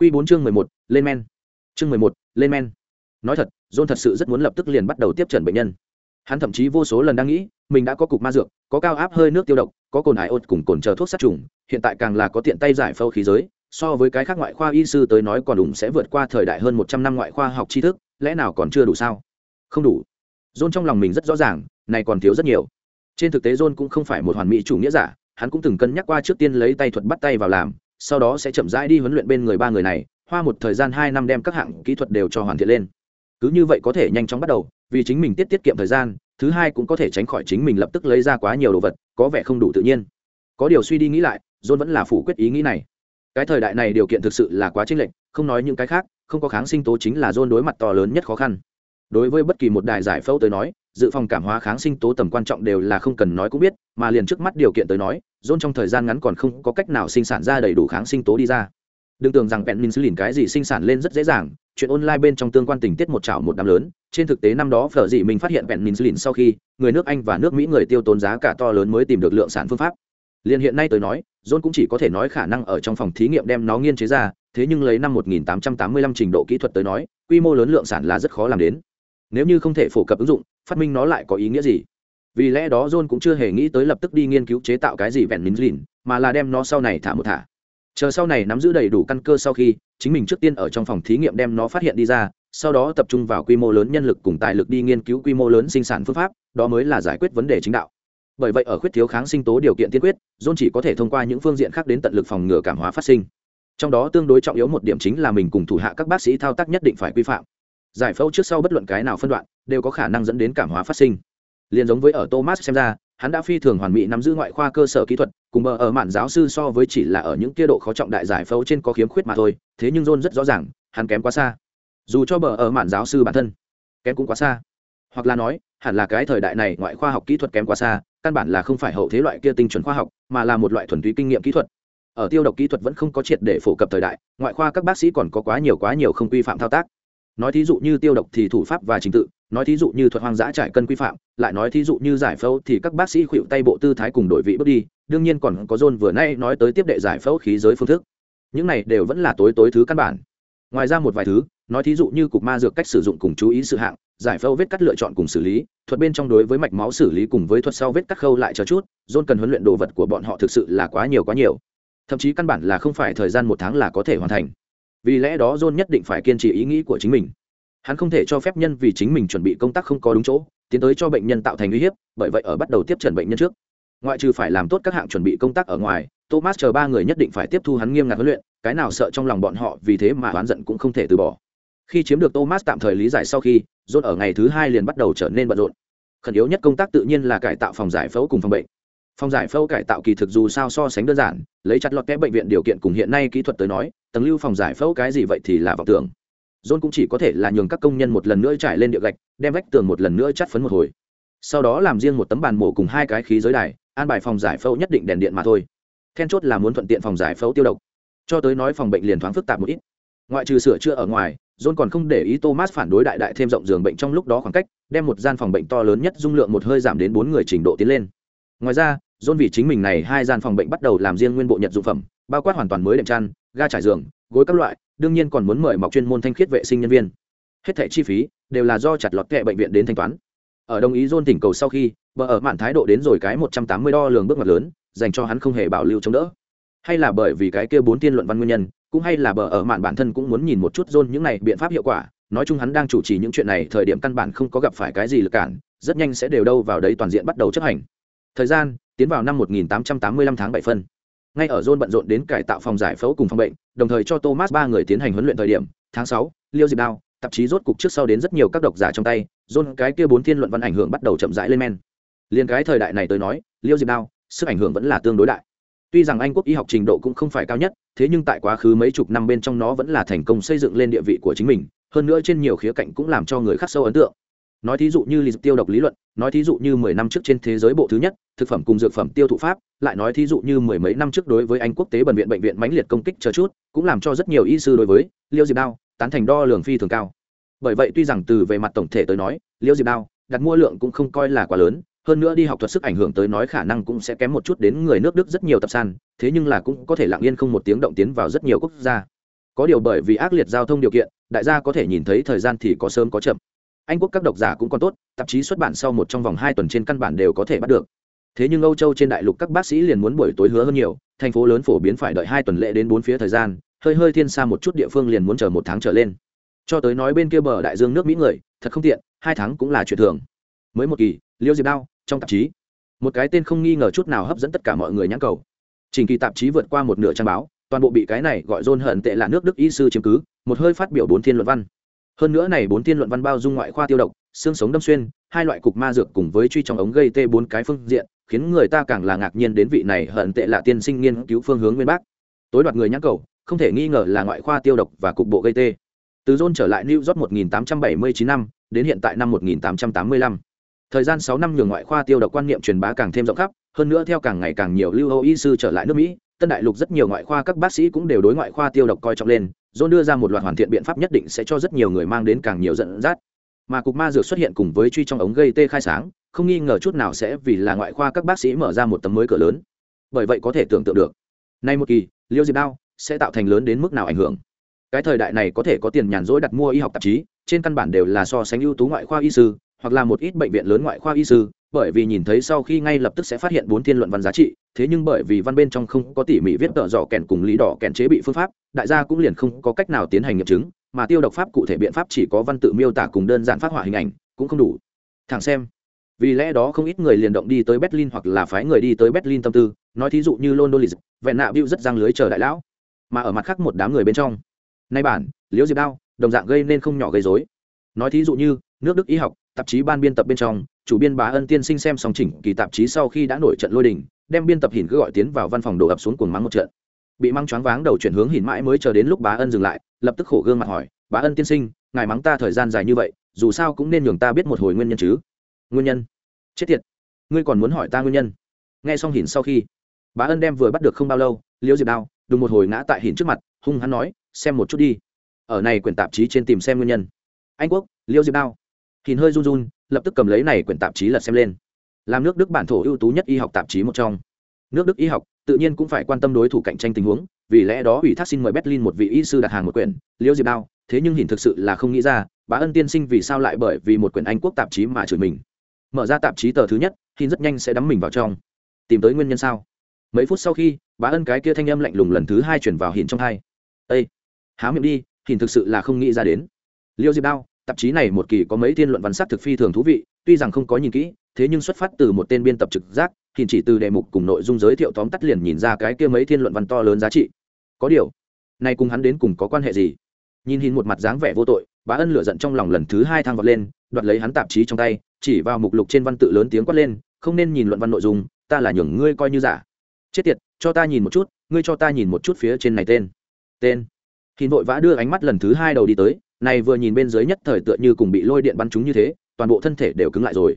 Quy 4 chương 11, lên men. Chương 11, lên men. Nói thật, John thật sự rất muốn lập tức liền bắt đầu tiếp trần bệnh nhân. Hắn thậm chí vô số lần đang nghĩ, mình đã có cục ma dược, có cao áp hơi nước tiêu độc, có cồn hải ột cùng cồn chờ thuốc sát trùng, hiện tại càng là có tiện tay giải phẫu khí giới, so với cái khác ngoại khoa y sư tới nói còn đủ sẽ vượt qua thời đại hơn 100 năm ngoại khoa học tri thức, lẽ nào còn chưa đủ sao? Không đủ. John trong lòng mình rất rõ ràng, này còn thiếu rất nhiều. Trên thực tế John cũng không phải một hoàn mỹ chủ nghĩa giả, hắn cũng từng cân nhắc qua trước tiên lấy tay thuật bắt tay vào làm, sau đó sẽ chậm rãi đi huấn luyện bên người ba người này, hoa một thời gian hai năm đem các hạng kỹ thuật đều cho hoàn thiện lên. Cứ như vậy có thể nhanh chóng bắt đầu, vì chính mình tiết tiết kiệm thời gian, thứ hai cũng có thể tránh khỏi chính mình lập tức lấy ra quá nhiều đồ vật, có vẻ không đủ tự nhiên. Có điều suy đi nghĩ lại, john vẫn là phủ quyết ý nghĩ này. Cái thời đại này điều kiện thực sự là quá chênh lệch, không nói những cái khác, không có kháng sinh tố chính là john đối mặt to lớn nhất khó khăn. Đối với bất kỳ một đài giải phẫu tới nói dự phòng cảm hóa kháng sinh tố tầm quan trọng đều là không cần nói cũng biết, mà liền trước mắt điều kiện tới nói, dôn trong thời gian ngắn còn không có cách nào sinh sản ra đầy đủ kháng sinh tố đi ra. Đừng tưởng rằng bẹn minh xử lìn cái gì sinh sản lên rất dễ dàng, chuyện online bên trong tương quan tình tiết một chảo một đám lớn, trên thực tế năm đó phở dị mình phát hiện bẹn minh xử lìn sau khi, người nước anh và nước mỹ người tiêu tốn giá cả to lớn mới tìm được lượng sản phương pháp. Liền hiện nay tới nói john cũng chỉ có thể nói khả năng ở trong phòng thí nghiệm đem nó nghiên chế ra, thế nhưng lấy năm 1885 trình độ kỹ thuật tới nói, quy mô lớn lượng sản là rất khó làm đến. Nếu như không thể phổ cập ứng dụng phát minh nó lại có ý nghĩa gì? Vì lẽ đó john cũng chưa hề nghĩ tới lập tức đi nghiên cứu chế tạo cái gì vẹn minh lìn, mà là đem nó sau này thả một thả. Chờ sau này nắm giữ đầy đủ căn cơ sau khi, chính mình trước tiên ở trong phòng thí nghiệm đem nó phát hiện đi ra, sau đó tập trung vào quy mô lớn nhân lực cùng tài lực đi nghiên cứu quy mô lớn sinh sản phương pháp, đó mới là giải quyết vấn đề chính đạo. Bởi vậy ở khuyết thiếu kháng sinh tố điều kiện tiên quyết, john chỉ có thể thông qua những phương diện khác đến tận lực phòng ngừa cảm hóa phát sinh. Trong đó tương đối trọng yếu một điểm chính là mình cùng thủ hạ các bác sĩ thao tác nhất định phải quy phạm giải phẫu trước sau bất luận cái nào phân đoạn đều có khả năng dẫn đến cảm hóa phát sinh. Liền giống với ở thomas xem ra, hắn đã phi thường hoàn mỹ nắm giữ ngoại khoa cơ sở kỹ thuật, cùng bờ ở mạn giáo sư so với chỉ là ở những kia độ khó trọng đại giải phẫu trên có khiếm khuyết mà thôi, thế nhưng john rất rõ ràng, hắn kém quá xa. Dù cho bờ ở mạn giáo sư bản thân kém cũng quá xa. Hoặc là nói, hẳn là cái thời đại này ngoại khoa học kỹ thuật kém quá xa, căn bản là không phải hậu thế loại kia tinh chuẩn khoa học, mà là một loại thuần túy kinh nghiệm kỹ thuật. Ở tiêu độc kỹ thuật vẫn không có triệt để phổ cập thời đại, ngoại khoa các bác sĩ còn có quá nhiều quá nhiều không quy phạm thao tác nói thí dụ như tiêu độc thì thủ pháp và trình tự, nói thí dụ như thuật hoang dã trải cân quy phạm, lại nói thí dụ như giải phẫu thì các bác sĩ khuỵu tay bộ tư thái cùng đổi vị bước đi, đương nhiên còn có john vừa nay nói tới tiếp đệ giải phẫu khí giới phương thức. Những này đều vẫn là tối tối thứ căn bản. Ngoài ra một vài thứ, nói thí dụ như cục ma dược cách sử dụng cùng chú ý sự hạng, giải phẫu vết cắt lựa chọn cùng xử lý, thuật bên trong đối với mạch máu xử lý cùng với thuật sau vết cắt khâu lại chờ chút, john cần huấn luyện đồ vật của bọn họ thực sự là quá nhiều quá nhiều. Thậm chí căn bản là không phải thời gian một tháng là có thể hoàn thành vì lẽ đó john nhất định phải kiên trì ý nghĩ của chính mình. Hắn không thể cho phép nhân vì chính mình chuẩn bị công tác không có đúng chỗ, tiến tới cho bệnh nhân tạo thành uy hiếp, bởi vậy ở bắt đầu tiếp trần bệnh nhân trước. Ngoại trừ phải làm tốt các hạng chuẩn bị công tác ở ngoài, thomas chờ ba người nhất định phải tiếp thu hắn nghiêm ngặt huấn luyện, cái nào sợ trong lòng bọn họ vì thế mà oán giận cũng không thể từ bỏ. Khi chiếm được thomas tạm thời lý giải sau khi, john ở ngày thứ hai liền bắt đầu trở nên bận rộn. Khẩn yếu nhất công tác tự nhiên là cải tạo phòng giải phẫu cùng phòng bệnh. Phòng giải phẫu cải tạo kỳ thực dù sao so sánh đơn giản, lấy chặt lọt kẽ bệnh viện điều kiện cùng hiện nay kỹ thuật tới nói tầng lưu phòng giải phẫu cái gì vậy thì là vọng tưởng. John cũng chỉ có thể là nhường các công nhân một lần nữa trải lên địa gạch, đem vách tường một lần nữa chắt phấn một hồi. Sau đó làm riêng một tấm bàn mổ cùng hai cái khí giới đài, an bài phòng giải phẫu nhất định đèn điện mà thôi. Then chốt là muốn thuận tiện phòng giải phẫu tiêu độc. Cho tới nói phòng bệnh liền thoáng phức tạp một ít. Ngoại trừ sửa chữa ở ngoài, john còn không để ý thomas phản đối đại đại thêm rộng giường bệnh trong lúc đó khoảng cách, đem một gian phòng bệnh to lớn nhất dung lượng một hơi giảm đến bốn người trình độ tiến lên. Ngoài ra, john vì chính mình này hai gian phòng bệnh bắt đầu làm riêng nguyên bộ nhật dụng phẩm, bao quát hoàn toàn mới đệm chăn ga trải giường, gối các loại, đương nhiên còn muốn mời mọc chuyên môn thanh khiết vệ sinh nhân viên. Hết thẻ chi phí đều là do chặt lọt kệ bệnh viện đến thanh toán. Ở đồng ý john tỉnh cầu sau khi, bờ ở mạn thái độ đến rồi cái một trăm tám mươi đo lường bước ngoặt lớn, dành cho hắn không hề bảo lưu chống đỡ. Hay là bởi vì cái kia bốn tiên luận văn nguyên nhân, cũng hay là bờ ở mạn bản thân cũng muốn nhìn một chút john những này biện pháp hiệu quả. Nói chung hắn đang chủ trì những chuyện này, thời điểm căn bản không có gặp phải cái gì lực cản, rất nhanh sẽ đều đâu vào đấy toàn diện bắt đầu chấp hành. Thời gian, tiến vào năm 1885 tháng 7 phân ngay ở John bận rộn đến cải tạo phòng giải phẫu cùng phòng bệnh, đồng thời cho Thomas ba người tiến hành huấn luyện thời điểm, tháng 6, Liêu Diệp Đao, tạp chí rốt cục trước sau đến rất nhiều các độc giả trong tay, John cái kia bốn thiên luận văn ảnh hưởng bắt đầu chậm rãi lên men. Liên cái thời đại này tới nói, Liêu Diệp Đao, sức ảnh hưởng vẫn là tương đối đại. Tuy rằng Anh quốc y học trình độ cũng không phải cao nhất, thế nhưng tại quá khứ mấy chục năm bên trong nó vẫn là thành công xây dựng lên địa vị của chính mình, hơn nữa trên nhiều khía cạnh cũng làm cho người khác sâu ấn tượng nói thí dụ như lý tiêu độc lý luận, nói thí dụ như mười năm trước trên thế giới bộ thứ nhất, thực phẩm cùng dược phẩm tiêu thụ pháp, lại nói thí dụ như mười mấy năm trước đối với anh quốc tế bệnh viện bệnh viện mãnh liệt công kích chờ chút, cũng làm cho rất nhiều y sư đối với liêu diệp đao tán thành đo lường phi thường cao. Bởi vậy tuy rằng từ về mặt tổng thể tới nói, liêu diệp đao đặt mua lượng cũng không coi là quá lớn, hơn nữa đi học thuật sức ảnh hưởng tới nói khả năng cũng sẽ kém một chút đến người nước đức rất nhiều tập san, thế nhưng là cũng có thể lặng yên không một tiếng động tiến vào rất nhiều quốc gia. Có điều bởi vì ác liệt giao thông điều kiện, đại gia có thể nhìn thấy thời gian thì có sớm có chậm anh quốc các độc giả cũng còn tốt, tạp chí xuất bản sau một trong vòng hai tuần trên căn bản đều có thể bắt được. Thế nhưng âu châu trên đại lục các bác sĩ liền muốn buổi tối hứa hơn nhiều, thành phố lớn phổ biến phải đợi hai tuần lễ đến bốn phía thời gian, hơi hơi thiên xa một chút địa phương liền muốn chờ một tháng trở lên. Cho tới nói bên kia bờ đại dương nước mỹ người, thật không tiện, hai tháng cũng là chuyện thường. Mới một kỳ, liêu diệp đao, trong tạp chí. Một cái tên không nghi ngờ chút nào hấp dẫn tất cả mọi người nhãn cầu. Trình kỳ tạp chí vượt qua một nửa trang báo, toàn bộ bị cái này gọi dôn hận tệ là nước đức y sư chiếm cứ, một hơi phát biểu bốn thiên luận văn hơn nữa này bốn tiên luận văn bao dung ngoại khoa tiêu độc, xương sống đâm xuyên, hai loại cục ma dược cùng với truy trong ống gây tê bốn cái phương diện, khiến người ta càng là ngạc nhiên đến vị này hận tệ là tiên sinh nghiên cứu phương hướng nguyên bác. Tối đoạt người nhãn cầu, không thể nghi ngờ là ngoại khoa tiêu độc và cục bộ gây tê. Từ john trở lại new york 1879 năm, đến hiện tại năm 1885 thời gian sáu năm nhường ngoại khoa tiêu độc quan niệm truyền bá càng thêm rộng khắp, hơn nữa theo càng ngày càng nhiều lưu hô y sư trở lại nước mỹ, tân đại lục rất nhiều ngoại khoa các bác sĩ cũng đều đối ngoại khoa tiêu độc coi trọng lên john đưa ra một loạt hoàn thiện biện pháp nhất định sẽ cho rất nhiều người mang đến càng nhiều dẫn dắt. Mà cục ma dược xuất hiện cùng với truy trong ống gây tê khai sáng, không nghi ngờ chút nào sẽ vì là ngoại khoa các bác sĩ mở ra một tấm mới cửa lớn. Bởi vậy có thể tưởng tượng được, nay một kỳ, liêu diệp đao sẽ tạo thành lớn đến mức nào ảnh hưởng. Cái thời đại này có thể có tiền nhàn rỗi đặt mua y học tạp chí, trên căn bản đều là so sánh ưu tú ngoại khoa y sư, hoặc là một ít bệnh viện lớn ngoại khoa y sư bởi vì nhìn thấy sau khi ngay lập tức sẽ phát hiện bốn thiên luận văn giá trị, thế nhưng bởi vì văn bên trong không có tỉ mỉ viết tợ dọ kèn cùng lý đỏ kèn chế bị phương pháp, đại gia cũng liền không có cách nào tiến hành nghiệm chứng, mà tiêu độc pháp cụ thể biện pháp chỉ có văn tự miêu tả cùng đơn giản phát họa hình ảnh, cũng không đủ. Thẳng xem, vì lẽ đó không ít người liền động đi tới berlin hoặc là phái người đi tới berlin tâm tư, nói thí dụ như london lịch vẹn nạ bưu rất răng lưới chờ đại lão, mà ở mặt khác một đám người bên trong. Nay bản, liễu diệp đao, đồng dạng gây nên không nhỏ gây dối nói thí dụ như, nước đức y học, tạp chí ban biên tập bên trong chủ biên bá ân tiên sinh xem song chỉnh kỳ tạp chí sau khi đã nổi trận lôi đình, đem biên tập hình cứ gọi tiến vào văn phòng đổ ập xuống cuồng mắng một trận. Bị mắng choáng váng đầu chuyển hướng hình mãi mới chờ đến lúc bá ân dừng lại, lập tức khổ gương mặt hỏi, bá ân tiên sinh, ngài mắng ta thời gian dài như vậy, dù sao cũng nên nhường ta biết một hồi nguyên nhân chứ? Nguyên nhân? Chết tiệt! Ngươi còn muốn hỏi ta nguyên nhân? Nghe xong hình sau khi, bá ân đem vừa bắt được không bao lâu, liễu diệp đao, đùng một hồi ngã tại hình trước mặt, hung hắn nói, xem một chút đi. Ở này quyển tạp chí trên tìm xem nguyên nhân. Anh quốc, liễu diệp đao. Hình hơi run run lập tức cầm lấy này quyển tạp chí lật xem lên. Làm nước đức bản thổ ưu tú nhất y học tạp chí một trong. Nước đức y học tự nhiên cũng phải quan tâm đối thủ cạnh tranh tình huống, vì lẽ đó ủy thác xin mời berlin một vị y sư đặt hàng một quyển, liễu diệp đao, thế nhưng hình thực sự là không nghĩ ra bá ân tiên sinh vì sao lại bởi vì một quyển anh quốc tạp chí mà chửi mình. Mở ra tạp chí tờ thứ nhất hình rất nhanh sẽ đắm mình vào trong. Tìm tới nguyên nhân sao? Mấy phút sau khi bá ân cái kia thanh âm lạnh lùng lần thứ hai chuyển vào hình trong hai. Ây há miệng đi hình thực sự là không nghĩ ra đến. Liêu diệp đao tạp chí này một kỳ có mấy thiên luận văn sắc thực phi thường thú vị, tuy rằng không có nhìn kỹ, thế nhưng xuất phát từ một tên biên tập trực giác hình chỉ từ đề mục cùng nội dung giới thiệu tóm tắt liền nhìn ra cái kia mấy thiên luận văn to lớn giá trị. Có điều, nay cùng hắn đến cùng có quan hệ gì? Nhìn hình một mặt dáng vẻ vô tội, bá ân lửa giận trong lòng lần thứ hai thang vọt lên, đoạt lấy hắn tạp chí trong tay, chỉ vào mục lục trên văn tự lớn tiếng quát lên, không nên nhìn luận văn nội dung, ta là nhường ngươi coi như giả. Chết tiệt, cho ta nhìn một chút, ngươi cho ta nhìn một chút phía trên này tên. Tên? Hình vội vã đưa ánh mắt lần thứ hai đầu đi tới này vừa nhìn bên dưới nhất thời tựa như cùng bị lôi điện bắn chúng như thế, toàn bộ thân thể đều cứng lại rồi.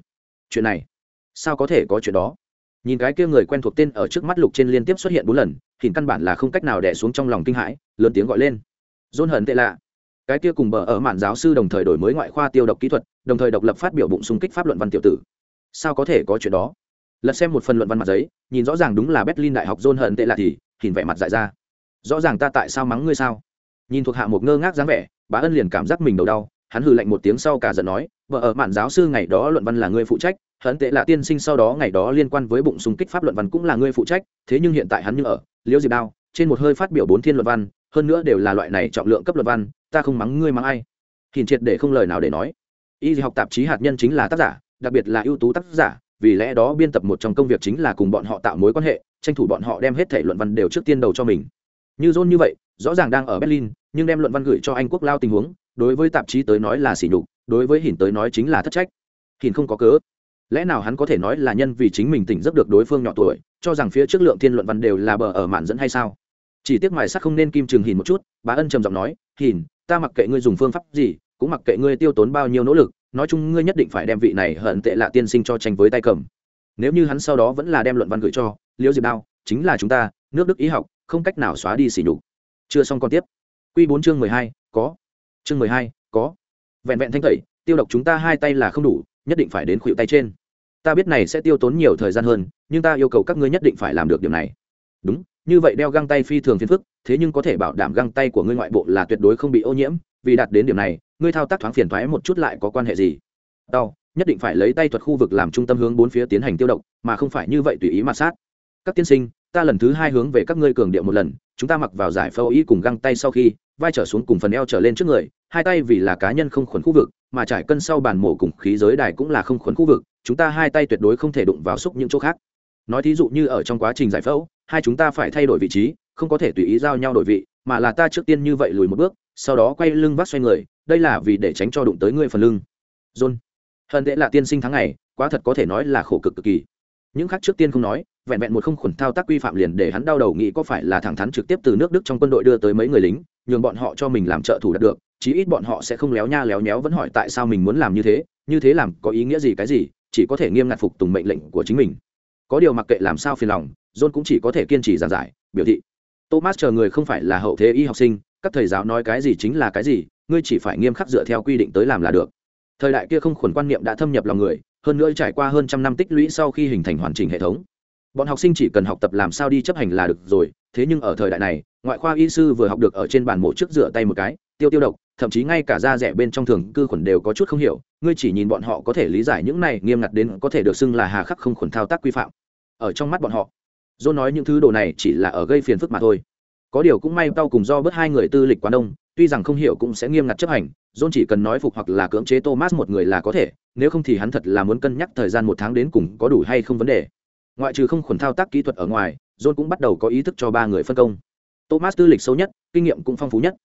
Chuyện này, sao có thể có chuyện đó? Nhìn cái kia người quen thuộc tên ở trước mắt lục trên liên tiếp xuất hiện bốn lần, hình căn bản là không cách nào đẻ xuống trong lòng kinh hãi, lớn tiếng gọi lên. Dôn hận tệ lạ. Cái kia cùng bờ ở mạn giáo sư đồng thời đổi mới ngoại khoa tiêu độc kỹ thuật, đồng thời độc lập phát biểu bụng xung kích pháp luận văn tiểu tử. Sao có thể có chuyện đó? Lật xem một phần luận văn mặt giấy, nhìn rõ ràng đúng là berlin đại học john hận tệ lạ thì, hình vẻ mặt dại ra. Rõ ràng ta tại sao mắng ngươi sao? Nhìn thuộc hạ một ngơ ngác dáng vẻ, bá ân liền cảm giác mình đầu đau, hắn hừ lạnh một tiếng sau cả giận nói, vợ ở mạn giáo sư ngày đó luận văn là ngươi phụ trách hận tệ là tiên sinh sau đó ngày đó liên quan với bụng xung kích pháp luận văn cũng là ngươi phụ trách, thế nhưng hiện tại hắn như ở, liễu diệp đao, trên một hơi phát biểu bốn thiên luận văn, hơn nữa đều là loại này trọng lượng cấp luận văn, ta không mắng ngươi mắng ai. Hiền triệt để không lời nào để nói. Y học tạp chí hạt nhân chính là tác giả, đặc biệt là ưu tú tác giả, vì lẽ đó biên tập một trong công việc chính là cùng bọn họ tạo mối quan hệ, tranh thủ bọn họ đem hết thể luận văn đều trước tiên đầu cho mình như john như vậy, rõ ràng đang ở berlin, nhưng đem luận văn gửi cho anh quốc lao tình huống, đối với tạp chí tới nói là sỉ nhục, đối với Hỉn tới nói chính là thất trách. Hỉn không có cớ. Lẽ nào hắn có thể nói là nhân vì chính mình tỉnh giấc được đối phương nhỏ tuổi, cho rằng phía trước lượng thiên luận văn đều là bờ ở mạn dẫn hay sao? Chỉ tiếc mài sắc không nên kim trường hiền một chút bá ân trầm giọng nói hiền ta mặc kệ ngươi dùng phương pháp gì, cũng mặc kệ ngươi tiêu tốn bao nhiêu nỗ lực, nói chung ngươi nhất định phải đem vị này hận tệ lạ tiên sinh cho tranh với tay cầm. Nếu như hắn sau đó vẫn là đem luận văn gửi cho, liễu diệp đao, chính là chúng ta, nước đức ý học không cách nào xóa đi sỉ nhục. Chưa xong còn tiếp. Q bốn chương mười hai, có. Chương mười hai, có. Vẹn vẹn thanh tẩy, tiêu độc chúng ta hai tay là không đủ, nhất định phải đến khuỵu tay trên. Ta biết này sẽ tiêu tốn nhiều thời gian hơn, nhưng ta yêu cầu các ngươi nhất định phải làm được điều này. Đúng, như vậy đeo găng tay phi thường phiền phức, thế nhưng có thể bảo đảm găng tay của ngươi ngoại bộ là tuyệt đối không bị ô nhiễm, vì đạt đến điểm này, ngươi thao tác thoáng phiền thoái một chút lại có quan hệ gì? Đau nhất định phải lấy tay thuật khu vực làm trung tâm hướng bốn phía tiến hành tiêu độc, mà không phải như vậy tùy ý mà sát. Các tiên sinh ta lần thứ hai hướng về các ngươi cường điệu một lần, chúng ta mặc vào giải phẫu y cùng găng tay sau khi, vai trở xuống cùng phần eo trở lên trước người, hai tay vì là cá nhân không khuẩn khu vực, mà trải cân sau bàn mổ cùng khí giới đài cũng là không khuẩn khu vực, chúng ta hai tay tuyệt đối không thể đụng vào xúc những chỗ khác. Nói thí dụ như ở trong quá trình giải phẫu, hai chúng ta phải thay đổi vị trí, không có thể tùy ý giao nhau đổi vị, mà là ta trước tiên như vậy lùi một bước, sau đó quay lưng vắt xoay người, đây là vì để tránh cho đụng tới người phần lưng. John. Hận tệ là tiên sinh tháng ngày, quá thật có thể nói là khổ cực cực kỳ. Những khác trước tiên không nói vẹn vẹn một không khuẩn thao tác quy phạm liền để hắn đau đầu nghĩ có phải là thẳng thắn trực tiếp từ nước đức trong quân đội đưa tới mấy người lính, nhường bọn họ cho mình làm trợ thủ đạt được, chí ít bọn họ sẽ không léo nha léo nhéo vẫn hỏi tại sao mình muốn làm như thế như thế làm có ý nghĩa gì cái gì, chỉ có thể nghiêm ngặt phục tùng mệnh lệnh của chính mình. Có điều mặc kệ làm sao phiền lòng, john cũng chỉ có thể kiên trì giảng giải, biểu thị. Thomas chờ người không phải là hậu thế y học sinh, các thầy giáo nói cái gì chính là cái gì, ngươi chỉ phải nghiêm khắc dựa theo quy định tới làm là được. Thời đại kia không khuẩn quan niệm đã thâm nhập lòng người, hơn nữa trải qua hơn trăm năm tích lũy sau khi hình thành hoàn chỉnh hệ thống bọn học sinh chỉ cần học tập làm sao đi chấp hành là được rồi, thế nhưng ở thời đại này, ngoại khoa y sư vừa học được ở trên bàn mổ trước rửa tay một cái, tiêu tiêu độc, thậm chí ngay cả da rẻ bên trong thường cư khuẩn đều có chút không hiểu, ngươi chỉ nhìn bọn họ có thể lý giải những này nghiêm ngặt đến có thể được xưng là hà khắc không khuẩn thao tác quy phạm. Ở trong mắt bọn họ, dô nói những thứ đồ này chỉ là ở gây phiền phức mà thôi. Có điều cũng may tao cùng do bớt hai người tư lịch quá đông, tuy rằng không hiểu cũng sẽ nghiêm ngặt chấp hành john chỉ cần nói phục hoặc là cưỡng chế thomas một người là có thể, nếu không thì hắn thật là muốn cân nhắc thời gian một tháng đến cùng có đủ hay không vấn đề ngoại trừ không khuẩn thao tác kỹ thuật ở ngoài, john cũng bắt đầu có ý thức cho ba người phân công. Thomas tư lịch sâu nhất, kinh nghiệm cũng phong phú nhất.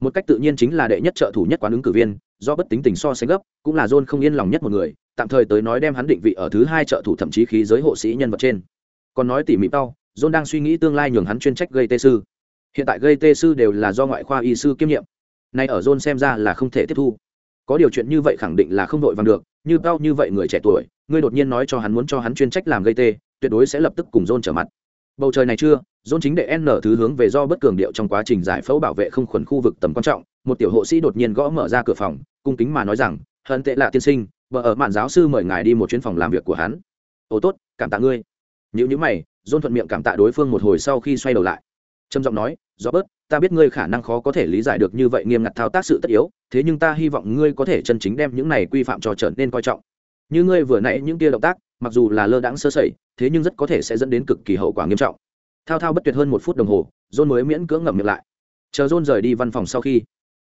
Một cách tự nhiên chính là đệ nhất trợ thủ nhất quán ứng cử viên, do bất tính tình so sánh gấp, cũng là john không yên lòng nhất một người, tạm thời tới nói đem hắn định vị ở thứ hai trợ thủ thậm chí khí giới hộ sĩ nhân vật trên. Còn nói tỉ mỉ tao, john đang suy nghĩ tương lai nhường hắn chuyên trách gây tê sư. Hiện tại gây tê sư đều là do ngoại khoa y sư kiêm nhiệm. Nay ở john xem ra là không thể tiếp thu. Có điều chuyện như vậy khẳng định là không đội vàng được, như bao như vậy người trẻ tuổi, ngươi đột nhiên nói cho hắn muốn cho hắn chuyên trách làm gây tê tuyệt đối sẽ lập tức cùng john trở mặt. Bầu trời này chưa john chính để n thứ hướng về do bất cường điệu trong quá trình giải phẫu bảo vệ không khuẩn khu vực tầm quan trọng, một tiểu hộ sĩ đột nhiên gõ mở ra cửa phòng, cung kính mà nói rằng, hận tệ là tiên sinh vợ ở mạn giáo sư mời ngài đi một chuyến phòng làm việc của hắn. Ồ tốt, cảm tạ ngươi. Nếu như mày john thuận miệng cảm tạ đối phương một hồi sau khi xoay đầu lại. Trầm giọng nói do bớt ta biết ngươi khả năng khó có thể lý giải được như vậy nghiêm ngặt thao tác sự tất yếu, thế nhưng ta hy vọng ngươi có thể chân chính đem những này quy phạm cho trở nên coi trọng như ngươi vừa nãy những kia động tác, mặc dù là lơ đãng sơ sẩy, thế nhưng rất có thể sẽ dẫn đến cực kỳ hậu quả nghiêm trọng. Thao thao bất tuyệt hơn một phút đồng hồ, john mới miễn cưỡng ngậm miệng lại. Chờ john rời đi văn phòng sau khi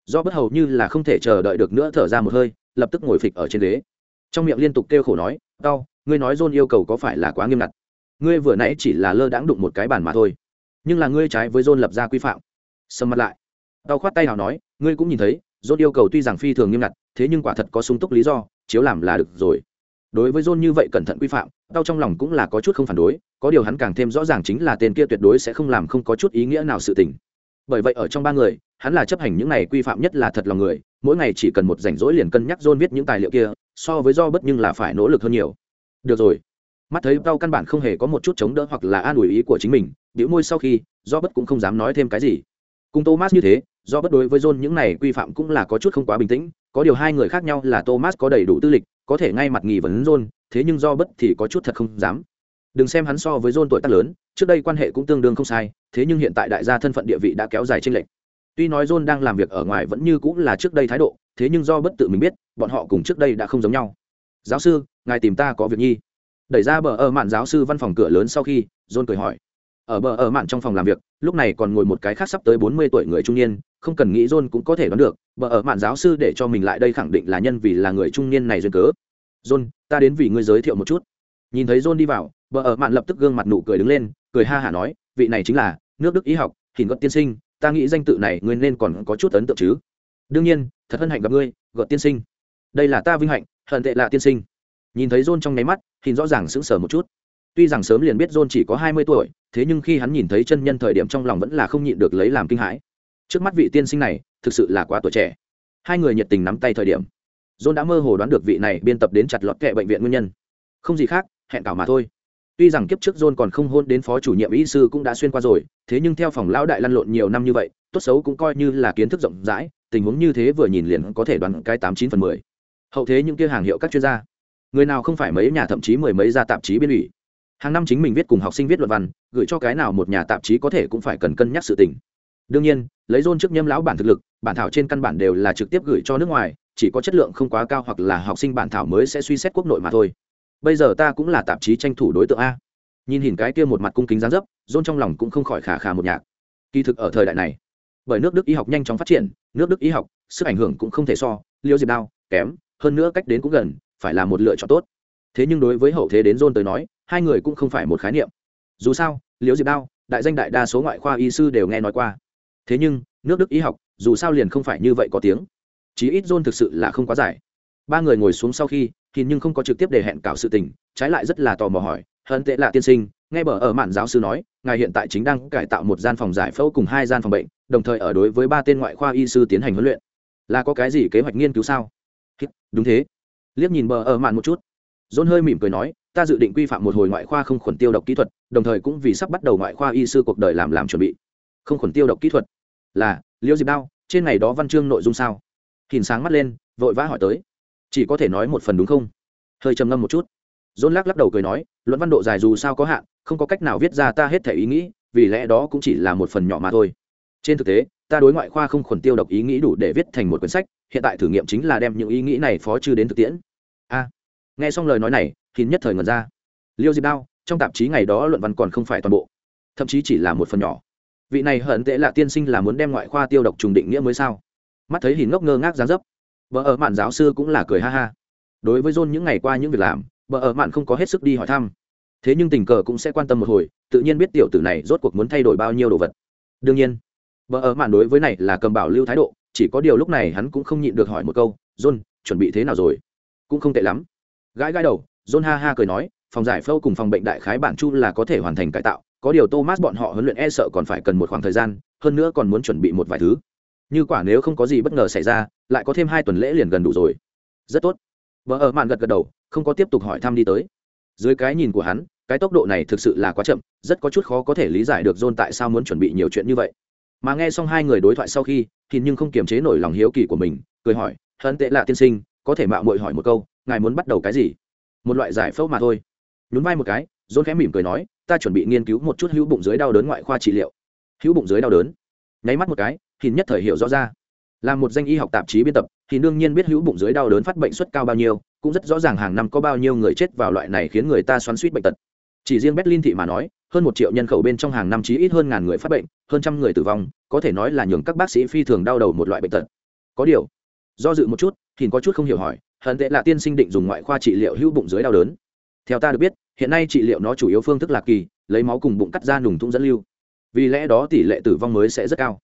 do bất hầu như là không thể chờ đợi được nữa thở ra một hơi, lập tức ngồi phịch ở trên ghế. Trong miệng liên tục kêu khổ nói đau ngươi nói john yêu cầu có phải là quá nghiêm ngặt? Ngươi vừa nãy chỉ là lơ đãng đụng một cái bàn mà thôi, nhưng là ngươi trái với john lập ra quy phạm. Sầm mặt lại. Đau khoát tay nào nói, ngươi cũng nhìn thấy john yêu cầu tuy rằng phi thường nghiêm ngặt, thế nhưng quả thật có sung túc lý do, chiếu làm là được rồi. Đối với john như vậy cẩn thận quy phạm, đau trong lòng cũng là có chút không phản đối, có điều hắn càng thêm rõ ràng chính là tên kia tuyệt đối sẽ không làm không có chút ý nghĩa nào sự tình. Bởi vậy ở trong ba người, hắn là chấp hành những này quy phạm nhất là thật lòng người, mỗi ngày chỉ cần một rảnh rỗi liền cân nhắc john viết những tài liệu kia, so với do bất nhưng là phải nỗ lực hơn nhiều. Được rồi. Mắt thấy đau căn bản không hề có một chút chống đỡ hoặc là an ủi ý của chính mình biểu môi sau khi, do bất cũng không dám nói thêm cái gì. Cùng thomas như thế do bất đối với john những này quy phạm cũng là có chút không quá bình tĩnh, có điều hai người khác nhau là thomas có đầy đủ tư lịch, có thể ngay mặt nghi vấn john, thế nhưng do bất thì có chút thật không dám. Đừng xem hắn so với john tuổi tác lớn, trước đây quan hệ cũng tương đương không sai, thế nhưng hiện tại đại gia thân phận địa vị đã kéo dài trên lệnh tuy nói john đang làm việc ở ngoài vẫn như cũng là trước đây thái độ, thế nhưng do bất tự mình biết, bọn họ cùng trước đây đã không giống nhau. Giáo sư, ngài tìm ta có việc nhi. Đẩy ra bờ ở mạn giáo sư văn phòng cửa lớn sau khi, john cười hỏi. Ở bờ ở mạn trong phòng làm việc lúc này còn ngồi một cái khác sắp tới bốn mươi tuổi người trung niên, không cần nghĩ john cũng có thể đoán được vợ ở mạn giáo sư để cho mình lại đây khẳng định là nhân vì là người trung niên này duyên cớ. John, ta đến vì ngươi giới thiệu một chút. Nhìn thấy john đi vào vợ ở mạn lập tức gương mặt nụ cười đứng lên, cười ha hả nói, vị này chính là nước đức y học hình gợt tiên sinh, ta nghĩ danh tự này ngươi nên còn có chút ấn tượng chứ. Đương nhiên, thật hân hạnh gặp ngươi, gợt tiên sinh. Đây là ta vinh hạnh, hận tệ là tiên sinh. Nhìn thấy john trong nháy mắt hình rõ ràng sững sờ một chút. Tuy rằng sớm liền biết john chỉ có hai mươi tuổi thế nhưng khi hắn nhìn thấy chân nhân thời điểm trong lòng vẫn là không nhịn được lấy làm kinh hãi. Trước mắt vị tiên sinh này, thực sự là quá tuổi trẻ. Hai người nhiệt tình nắm tay thời điểm, john đã mơ hồ đoán được vị này biên tập đến chặt lọt kệ bệnh viện nguyên nhân. Không gì khác, hẹn cảo mà thôi. Tuy rằng kiếp trước john còn không hôn đến phó chủ nhiệm y sư cũng đã xuyên qua rồi, thế nhưng theo phòng lão đại lăn lộn nhiều năm như vậy, tốt xấu cũng coi như là kiến thức rộng rãi, tình huống như thế vừa nhìn liền có thể đoán cái tám chín phần mười. Hậu thế những kia hàng hiệu các chuyên gia. Người nào không phải mấy nhà thậm chí mười mấy gia tạp chí biên ủy? Hàng năm chính mình viết cùng học sinh viết luận văn, gửi cho cái nào một nhà tạp chí có thể cũng phải cần cân nhắc sự tình. Đương nhiên, lấy dôn trước nhâm lão bản thực lực, bản thảo trên căn bản đều là trực tiếp gửi cho nước ngoài, chỉ có chất lượng không quá cao hoặc là học sinh bản thảo mới sẽ suy xét quốc nội mà thôi. Bây giờ ta cũng là tạp chí tranh thủ đối tượng a. Nhìn hình cái kia một mặt cung kính gián dấp dôn trong lòng cũng không khỏi khả khả một nhạc. Kỳ thực ở thời đại này, bởi nước đức y học nhanh chóng phát triển, nước đức y học sức ảnh hưởng cũng không thể so liêu diệp đao, kém, hơn nữa cách đến cũng gần, phải là một lựa chọn tốt thế nhưng đối với hậu thế đến dôn tới nói, hai người cũng không phải một khái niệm. Dù sao, Liễu diệp đao, đại danh đại đa số ngoại khoa y sư đều nghe nói qua. Thế nhưng, nước đức y học, dù sao liền không phải như vậy có tiếng. Chí ít dôn thực sự là không quá giải. Ba người ngồi xuống sau khi, thì nhưng không có trực tiếp để hẹn cảo sự tình, trái lại rất là tò mò hỏi hơn tệ là tiên sinh, nghe bờ ở mạn giáo sư nói, ngài hiện tại chính đang cải tạo một gian phòng giải phẫu cùng hai gian phòng bệnh, đồng thời ở đối với ba tên ngoại khoa y sư tiến hành huấn luyện. Là có cái gì kế hoạch nghiên cứu sao? Đúng thế. Liếc nhìn bờ ở mạn một chút. John hơi mỉm cười nói, ta dự định quy phạm một hồi ngoại khoa không khuẩn tiêu độc kỹ thuật, đồng thời cũng vì sắp bắt đầu ngoại khoa y sư cuộc đời làm làm chuẩn bị. Không khuẩn tiêu độc kỹ thuật? Là Liễu diệp đao trên ngày đó văn chương nội dung sao? Hình sáng mắt lên, vội vã hỏi tới. Chỉ có thể nói một phần đúng không? Hơi trầm ngâm một chút. John lắc lắc đầu cười nói, luận văn độ dài dù sao có hạn, không có cách nào viết ra ta hết thể ý nghĩ, vì lẽ đó cũng chỉ là một phần nhỏ mà thôi. Trên thực tế, ta đối ngoại khoa không khuẩn tiêu độc ý nghĩ đủ để viết thành một quyển sách, hiện tại thử nghiệm chính là đem những ý nghĩ này phó trừ đến thực tiễn. A nghe xong lời nói này thì nhất thời ngần ra. Liêu diệp đao, trong tạp chí ngày đó luận văn còn không phải toàn bộ, thậm chí chỉ là một phần nhỏ. Vị này hận tệ là tiên sinh là muốn đem ngoại khoa tiêu độc trùng định nghĩa mới sao? Mắt thấy hình ngốc ngơ ngác dáng dấp, vợ ở mạn giáo sư cũng là cười ha ha. Đối với john những ngày qua những việc làm, vợ ở mạn không có hết sức đi hỏi thăm. Thế nhưng tình cờ cũng sẽ quan tâm một hồi, tự nhiên biết tiểu tử này rốt cuộc muốn thay đổi bao nhiêu đồ vật. Đương nhiên, vợ ở mạn đối với này là cầm bảo lưu thái độ, chỉ có điều lúc này hắn cũng không nhịn được hỏi một câu, john, chuẩn bị thế nào rồi? Cũng không tệ lắm gãi gãi đầu, john ha ha cười nói, phòng giải phẫu cùng phòng bệnh đại khái bản chu là có thể hoàn thành cải tạo, có điều thomas bọn họ huấn luyện e sợ còn phải cần một khoảng thời gian, hơn nữa còn muốn chuẩn bị một vài thứ. Như quả nếu không có gì bất ngờ xảy ra, lại có thêm hai tuần lễ liền gần đủ rồi. Rất tốt. Vợ ở mạn gật gật đầu, không có tiếp tục hỏi thăm đi tới. Dưới cái nhìn của hắn, cái tốc độ này thực sự là quá chậm, rất có chút khó có thể lý giải được john tại sao muốn chuẩn bị nhiều chuyện như vậy. Mà nghe xong hai người đối thoại sau khi, thì nhưng không kiềm chế nổi lòng hiếu kỳ của mình, cười hỏi, hận tệ lạ tiên sinh có thể mạo muội hỏi một câu, ngài muốn bắt đầu cái gì? Một loại giải phẫu mà thôi. Nhún vai một cái, john khẽ mỉm cười nói, ta chuẩn bị nghiên cứu một chút hữu bụng dưới đau đớn ngoại khoa trị liệu. Hữu bụng dưới đau đớn? Nháy mắt một cái thì nhất thời hiểu rõ ra. Là một danh y học tạp chí biên tập, thì đương nhiên biết hữu bụng dưới đau đớn phát bệnh suất cao bao nhiêu, cũng rất rõ ràng hàng năm có bao nhiêu người chết vào loại này khiến người ta xoắn suýt bệnh tật. Chỉ riêng berlin thị mà nói, hơn một triệu nhân khẩu bên trong hàng năm chí ít hơn ngàn người phát bệnh, hơn trăm người tử vong, có thể nói là nhường các bác sĩ phi thường đau đầu một loại bệnh tật. Có điều, do dự một chút hình có chút không hiểu hỏi hận tệ là tiên sinh định dùng ngoại khoa trị liệu hữu bụng dưới đau đớn. Theo ta được biết, hiện nay trị liệu nó chủ yếu phương thức lạc kỳ, lấy máu cùng bụng cắt ra nùng thung dẫn lưu. Vì lẽ đó tỷ lệ tử vong mới sẽ rất cao.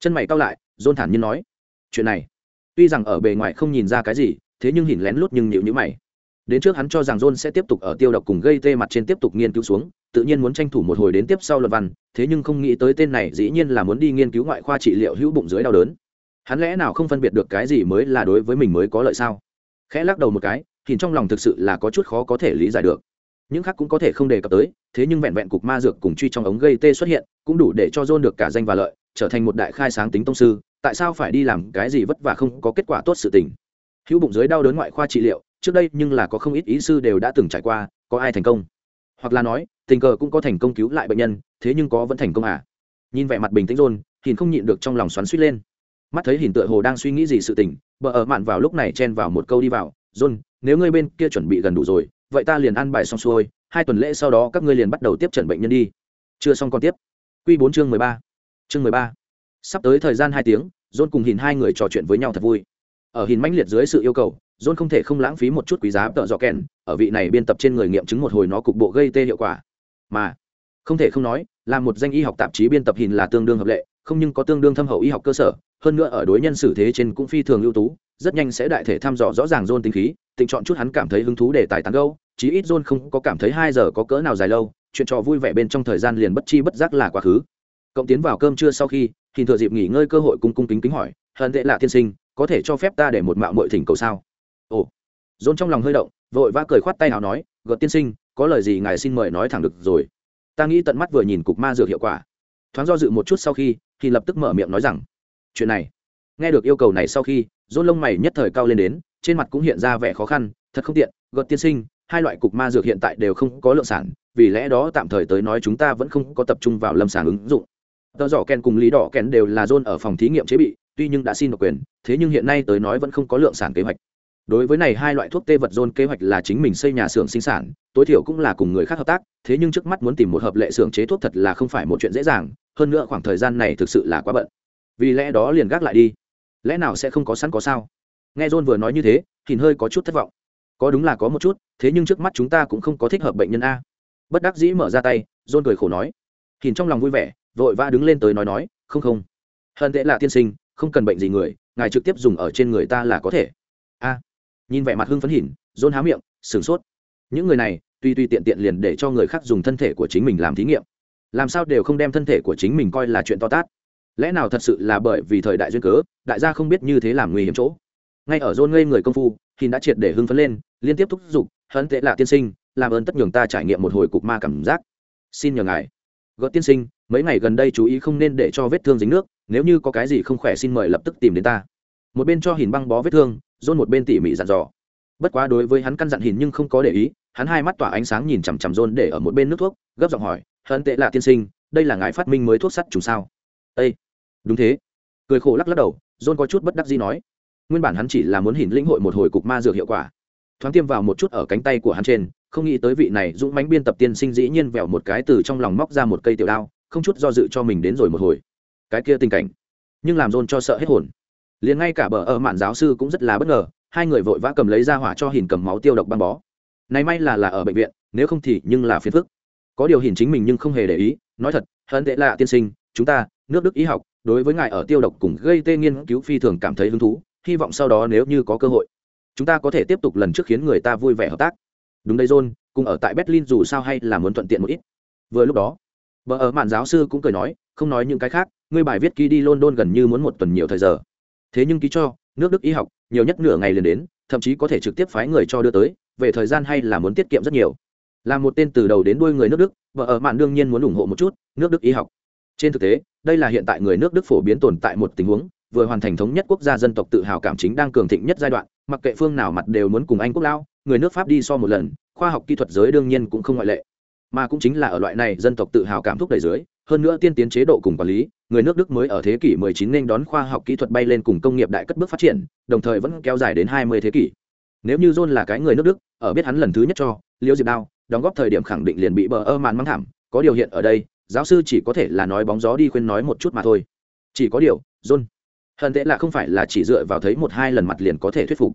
Chân mày cao lại, dôn thản nhiên nói, chuyện này, tuy rằng ở bề ngoài không nhìn ra cái gì, thế nhưng hình lén lút nhưng nhịu nhữ mày. Đến trước hắn cho rằng john sẽ tiếp tục ở tiêu độc cùng gây tê mặt trên tiếp tục nghiên cứu xuống, tự nhiên muốn tranh thủ một hồi đến tiếp sau luật văn, thế nhưng không nghĩ tới tên này dĩ nhiên là muốn đi nghiên cứu ngoại khoa trị liệu hữu bụng dưới đau đớn hắn lẽ nào không phân biệt được cái gì mới là đối với mình mới có lợi sao? Khẽ lắc đầu một cái, thì trong lòng thực sự là có chút khó có thể lý giải được. Những khác cũng có thể không đề cập tới, thế nhưng vẹn vẹn cục ma dược cùng truy trong ống gây tê xuất hiện, cũng đủ để cho john được cả danh và lợi, trở thành một đại khai sáng tính tông sư, tại sao phải đi làm cái gì vất vả không có kết quả tốt sự tình? Hữu bụng dưới đau đớn ngoại khoa trị liệu, trước đây nhưng là có không ít ý sư đều đã từng trải qua, có ai thành công? Hoặc là nói, tình cờ cũng có thành công cứu lại bệnh nhân, thế nhưng có vẫn thành công à? Nhìn vẻ mặt bình tĩnh rôn thì không nhịn được trong lòng xoắn suýt lên mắt thấy hình tựa hồ đang suy nghĩ gì sự tình, bờ ở mạn vào lúc này chen vào một câu đi vào, john, nếu ngươi bên kia chuẩn bị gần đủ rồi, vậy ta liền ăn bài xong xuôi, hai tuần lễ sau đó các ngươi liền bắt đầu tiếp trận bệnh nhân đi. Chưa xong còn tiếp. Q bốn chương mười ba. Chương mười ba. Sắp tới thời gian hai tiếng, john cùng hình hai người trò chuyện với nhau thật vui. Ở hình mãnh liệt dưới sự yêu cầu, john không thể không lãng phí một chút quý giá tợ dọ kèn, ở vị này biên tập trên người nghiệm chứng một hồi nó cục bộ gây tê hiệu quả. Mà, không thể không nói, là một danh y học tạp chí biên tập hình là tương đương hợp lệ, không nhưng có tương đương thâm hậu y học cơ sở hơn nữa ở đối nhân xử thế trên cũng phi thường ưu tú rất nhanh sẽ đại thể thăm dò rõ ràng John tính khí, tình chọn chút hắn cảm thấy hứng thú để tài tán gâu chí ít John không có cảm thấy hai giờ có cỡ nào dài lâu, chuyện trò vui vẻ bên trong thời gian liền bất chi bất giác là quá khứ. Cộng tiến vào cơm trưa sau khi, thì thừa dịp nghỉ ngơi cơ hội cung cung kính kính hỏi, "Hận tệ lạ tiên sinh, có thể cho phép ta để một mạo muội thỉnh cầu sao?" Ồ. John trong lòng hơi động, vội vã cười khoát tay nào nói, "Gợt tiên sinh, có lời gì ngài xin mời nói thẳng được rồi." Ta nghĩ tận mắt vừa nhìn cục ma dược hiệu quả. Thoáng do dự một chút sau khi, thì lập tức mở miệng nói rằng, "Chuyện này." Nghe được yêu cầu này sau khi, John lông mày nhất thời cao lên đến, trên mặt cũng hiện ra vẻ khó khăn, thật không tiện, gợt tiên sinh, hai loại cục ma dược hiện tại đều không có lượng sản, vì lẽ đó tạm thời tới nói chúng ta vẫn không có tập trung vào lâm sàng ứng dụng. Tờ giỏ kèn cùng lý đỏ kèn đều là john ở phòng thí nghiệm chế bị tuy nhưng đã xin độc quyền thế nhưng hiện nay tới nói vẫn không có lượng sản kế hoạch. Đối với này hai loại thuốc tê vật john kế hoạch là chính mình xây nhà xưởng sinh sản tối thiểu cũng là cùng người khác hợp tác thế nhưng trước mắt muốn tìm một hợp lệ xưởng chế thuốc thật là không phải một chuyện dễ dàng hơn nữa khoảng thời gian này thực sự là quá bận vì lẽ đó liền gác lại đi. Lẽ nào sẽ không có sẵn có sao? Nghe john vừa nói như thế thì hơi có chút thất vọng. Có đúng là có một chút, thế nhưng trước mắt chúng ta cũng không có thích hợp bệnh nhân a. Bất đắc dĩ mở ra tay, john cười khổ nói. Thì trong lòng vui vẻ, vội vã đứng lên tới nói nói, không không. Hận tệ là tiên sinh, không cần bệnh gì người, ngài trực tiếp dùng ở trên người ta là có thể. A. Nhìn vẻ mặt hưng phấn hỉn john há miệng, sửng sốt. Những người này, tuy tuy tiện tiện liền để cho người khác dùng thân thể của chính mình làm thí nghiệm. Làm sao đều không đem thân thể của chính mình coi là chuyện to tát lẽ nào thật sự là bởi vì thời đại duyên cớ, đại gia không biết như thế làm nguy hiểm chỗ? Ngay ở rôn ngây người công phu thì đã triệt để hưng phấn lên, liên tiếp thúc giục hận tệ lạ tiên sinh, làm ơn tất nhường ta trải nghiệm một hồi cục ma cảm giác. Xin nhờ ngài. Gợt tiên sinh, mấy ngày gần đây chú ý không nên để cho vết thương dính nước, nếu như có cái gì không khỏe xin mời lập tức tìm đến ta. Một bên cho hình băng bó vết thương, rôn một bên tỉ mỉ dặn dò. Bất quá đối với hắn căn dặn hình nhưng không có để ý, hắn hai mắt tỏa ánh sáng nhìn chằm chằm rôn để ở một bên nước thuốc, gấp giọng hỏi hận tệ lạ tiên sinh, đây là ngài phát minh mới thuốc sắt trùng sao? Ây đúng thế. Cười khổ lắc lắc đầu, john có chút bất đắc gì nói. Nguyên bản hắn chỉ là muốn hình lĩnh hội một hồi cục ma dược hiệu quả. Thoáng tiêm vào một chút ở cánh tay của hắn trên, không nghĩ tới vị này dũng mánh biên tập tiên sinh dĩ nhiên vẹo một cái từ trong lòng móc ra một cây tiểu đao, không chút do dự cho mình đến rồi một hồi. Cái kia tình cảnh. Nhưng làm john cho sợ hết hồn. Liền ngay cả bờ ở mạn giáo sư cũng rất là bất ngờ, hai người vội vã cầm lấy ra hỏa cho hình cầm máu tiêu độc băng bó. Này may là là ở bệnh viện, nếu không thì nhưng là phiền phức. Có điều hình chính mình nhưng không hề để ý, nói thật hận tệ lạ tiên sinh, chúng ta nước đức y học, đối với ngài ở tiêu độc cùng gây tê nghiên cứu phi thường cảm thấy hứng thú, hy vọng sau đó nếu như có cơ hội, chúng ta có thể tiếp tục lần trước khiến người ta vui vẻ hợp tác. Đúng đây, john, cùng ở tại berlin dù sao hay là muốn thuận tiện một ít. Vừa lúc đó, vợ ở mạn giáo sư cũng cười nói, không nói những cái khác, ngươi bài viết ký đi london gần như muốn một tuần nhiều thời giờ. Thế nhưng ký cho, nước đức y học, nhiều nhất nửa ngày liền đến, thậm chí có thể trực tiếp phái người cho đưa tới, về thời gian hay là muốn tiết kiệm rất nhiều. Là một tên từ đầu đến đuôi người nước đức, vợ ở mạn đương nhiên muốn ủng hộ một chút, nước đức y học trên thực tế, đây là hiện tại người nước đức phổ biến tồn tại một tình huống, vừa hoàn thành thống nhất quốc gia dân tộc tự hào cảm chính đang cường thịnh nhất giai đoạn, mặc kệ phương nào mặt đều muốn cùng anh quốc lao người nước pháp đi so một lần, khoa học kỹ thuật giới đương nhiên cũng không ngoại lệ. Mà cũng chính là ở loại này dân tộc tự hào cảm thúc đẩy dưới, hơn nữa tiên tiến chế độ cùng quản lý, người nước đức mới ở thế kỷ 19 nên đón khoa học kỹ thuật bay lên cùng công nghiệp đại cất bước phát triển, đồng thời vẫn kéo dài đến 20 thế kỷ. Nếu như john là cái người nước đức, ở biết hắn lần thứ nhất cho, liễu diệp đao, đóng góp thời điểm khẳng định liền bị bờ ơ màn mắng thảm, có điều hiện ở đây giáo sư chỉ có thể là nói bóng gió đi khuyên nói một chút mà thôi. Chỉ có điều, john, hận tệ là không phải là chỉ dựa vào thấy một hai lần mặt liền có thể thuyết phục.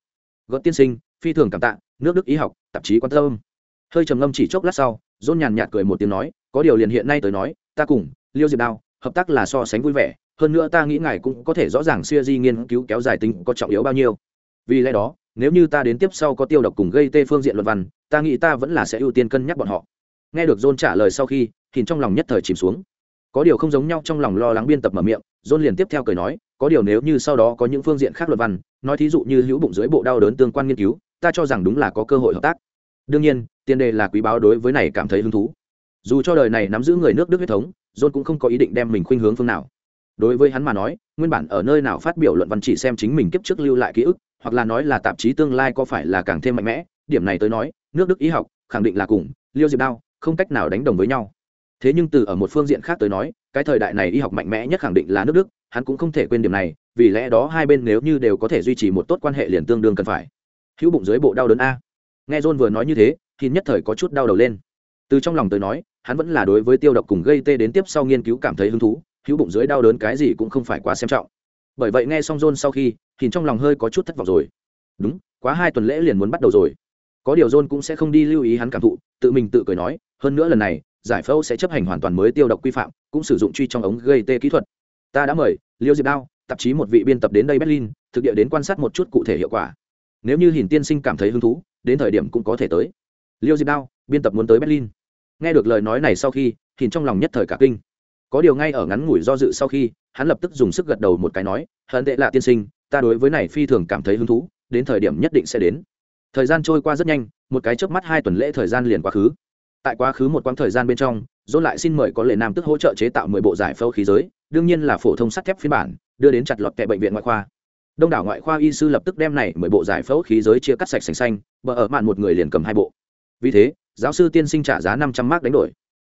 Gợt tiên sinh, phi thường cảm tạ, nước đức y học, tạp chí quan tâm. Hơi trầm ngâm chỉ chốc lát sau, john nhàn nhạt cười một tiếng nói, có điều liền hiện nay tới nói, ta cùng liêu diệp đao hợp tác là so sánh vui vẻ, hơn nữa ta nghĩ ngài cũng có thể rõ ràng siêu di nghiên cứu kéo dài tính có trọng yếu bao nhiêu. Vì lẽ đó, nếu như ta đến tiếp sau có tiêu độc cùng gây tê phương diện luận văn, ta nghĩ ta vẫn là sẽ ưu tiên cân nhắc bọn họ nghe được john trả lời sau khi thì trong lòng nhất thời chìm xuống. Có điều không giống nhau trong lòng lo lắng biên tập mở miệng, john liền tiếp theo cười nói, có điều nếu như sau đó có những phương diện khác luận văn, nói thí dụ như hữu bụng dưới bộ đau đớn tương quan nghiên cứu, ta cho rằng đúng là có cơ hội hợp tác. Đương nhiên, tiền đề là quý báo đối với này cảm thấy hứng thú. Dù cho đời này nắm giữ người nước đức huyết thống, john cũng không có ý định đem mình khuynh hướng phương nào. Đối với hắn mà nói, nguyên bản ở nơi nào phát biểu luận văn chỉ xem chính mình kiếp trước lưu lại ký ức, hoặc là nói là tạp chí tương lai có phải là càng thêm mạnh mẽ, điểm này tới nói, nước đức y học, khẳng định là cùng, liêu diệp đao không cách nào đánh đồng với nhau. Thế nhưng từ ở một phương diện khác tới nói, cái thời đại này y học mạnh mẽ nhất khẳng định là nước đức, hắn cũng không thể quên điểm này, vì lẽ đó hai bên nếu như đều có thể duy trì một tốt quan hệ liền tương đương cần phải. Hữu bụng dưới bộ đau đớn a. Nghe john vừa nói như thế, thì nhất thời có chút đau đầu lên. Từ trong lòng tới nói, hắn vẫn là đối với tiêu độc cùng gây tê đến tiếp sau nghiên cứu cảm thấy hứng thú, hữu bụng dưới đau đớn cái gì cũng không phải quá xem trọng. Bởi vậy nghe xong john sau khi, thì trong lòng hơi có chút thất vọng rồi. Đúng, quá hai tuần lễ liền muốn bắt đầu rồi. Có điều john cũng sẽ không đi lưu ý hắn cảm thụ, tự mình tự cười nói hơn nữa lần này, giải phẫu sẽ chấp hành hoàn toàn mới tiêu độc quy phạm, cũng sử dụng truy trong ống gây tê kỹ thuật. Ta đã mời liêu diệp đao, tạp chí một vị biên tập đến đây berlin, thực địa đến quan sát một chút cụ thể hiệu quả. Nếu như hiển tiên sinh cảm thấy hứng thú, đến thời điểm cũng có thể tới. Liêu diệp đao, biên tập muốn tới berlin. Nghe được lời nói này sau khi hiển trong lòng nhất thời cả kinh. Có điều ngay ở ngắn ngủi do dự sau khi, hắn lập tức dùng sức gật đầu một cái nói, hận tệ là tiên sinh, ta đối với này phi thường cảm thấy hứng thú, đến thời điểm nhất định sẽ đến. Thời gian trôi qua rất nhanh, một cái chớp mắt hai tuần lễ thời gian liền quá khứ tại quá khứ một quãng thời gian bên trong dôn lại xin mời có lệ nam tức hỗ trợ chế tạo mười bộ giải phẫu khí giới, đương nhiên là phổ thông sắt thép phiên bản, đưa đến chặt lọt kệ bệnh viện ngoại khoa. Đông đảo ngoại khoa y sư lập tức đem này mười bộ giải phẫu khí giới chia cắt sạch sành xanh, bờ ở mạn một người liền cầm hai bộ. Vì thế, giáo sư tiên sinh trả giá năm trăm mark đánh đổi.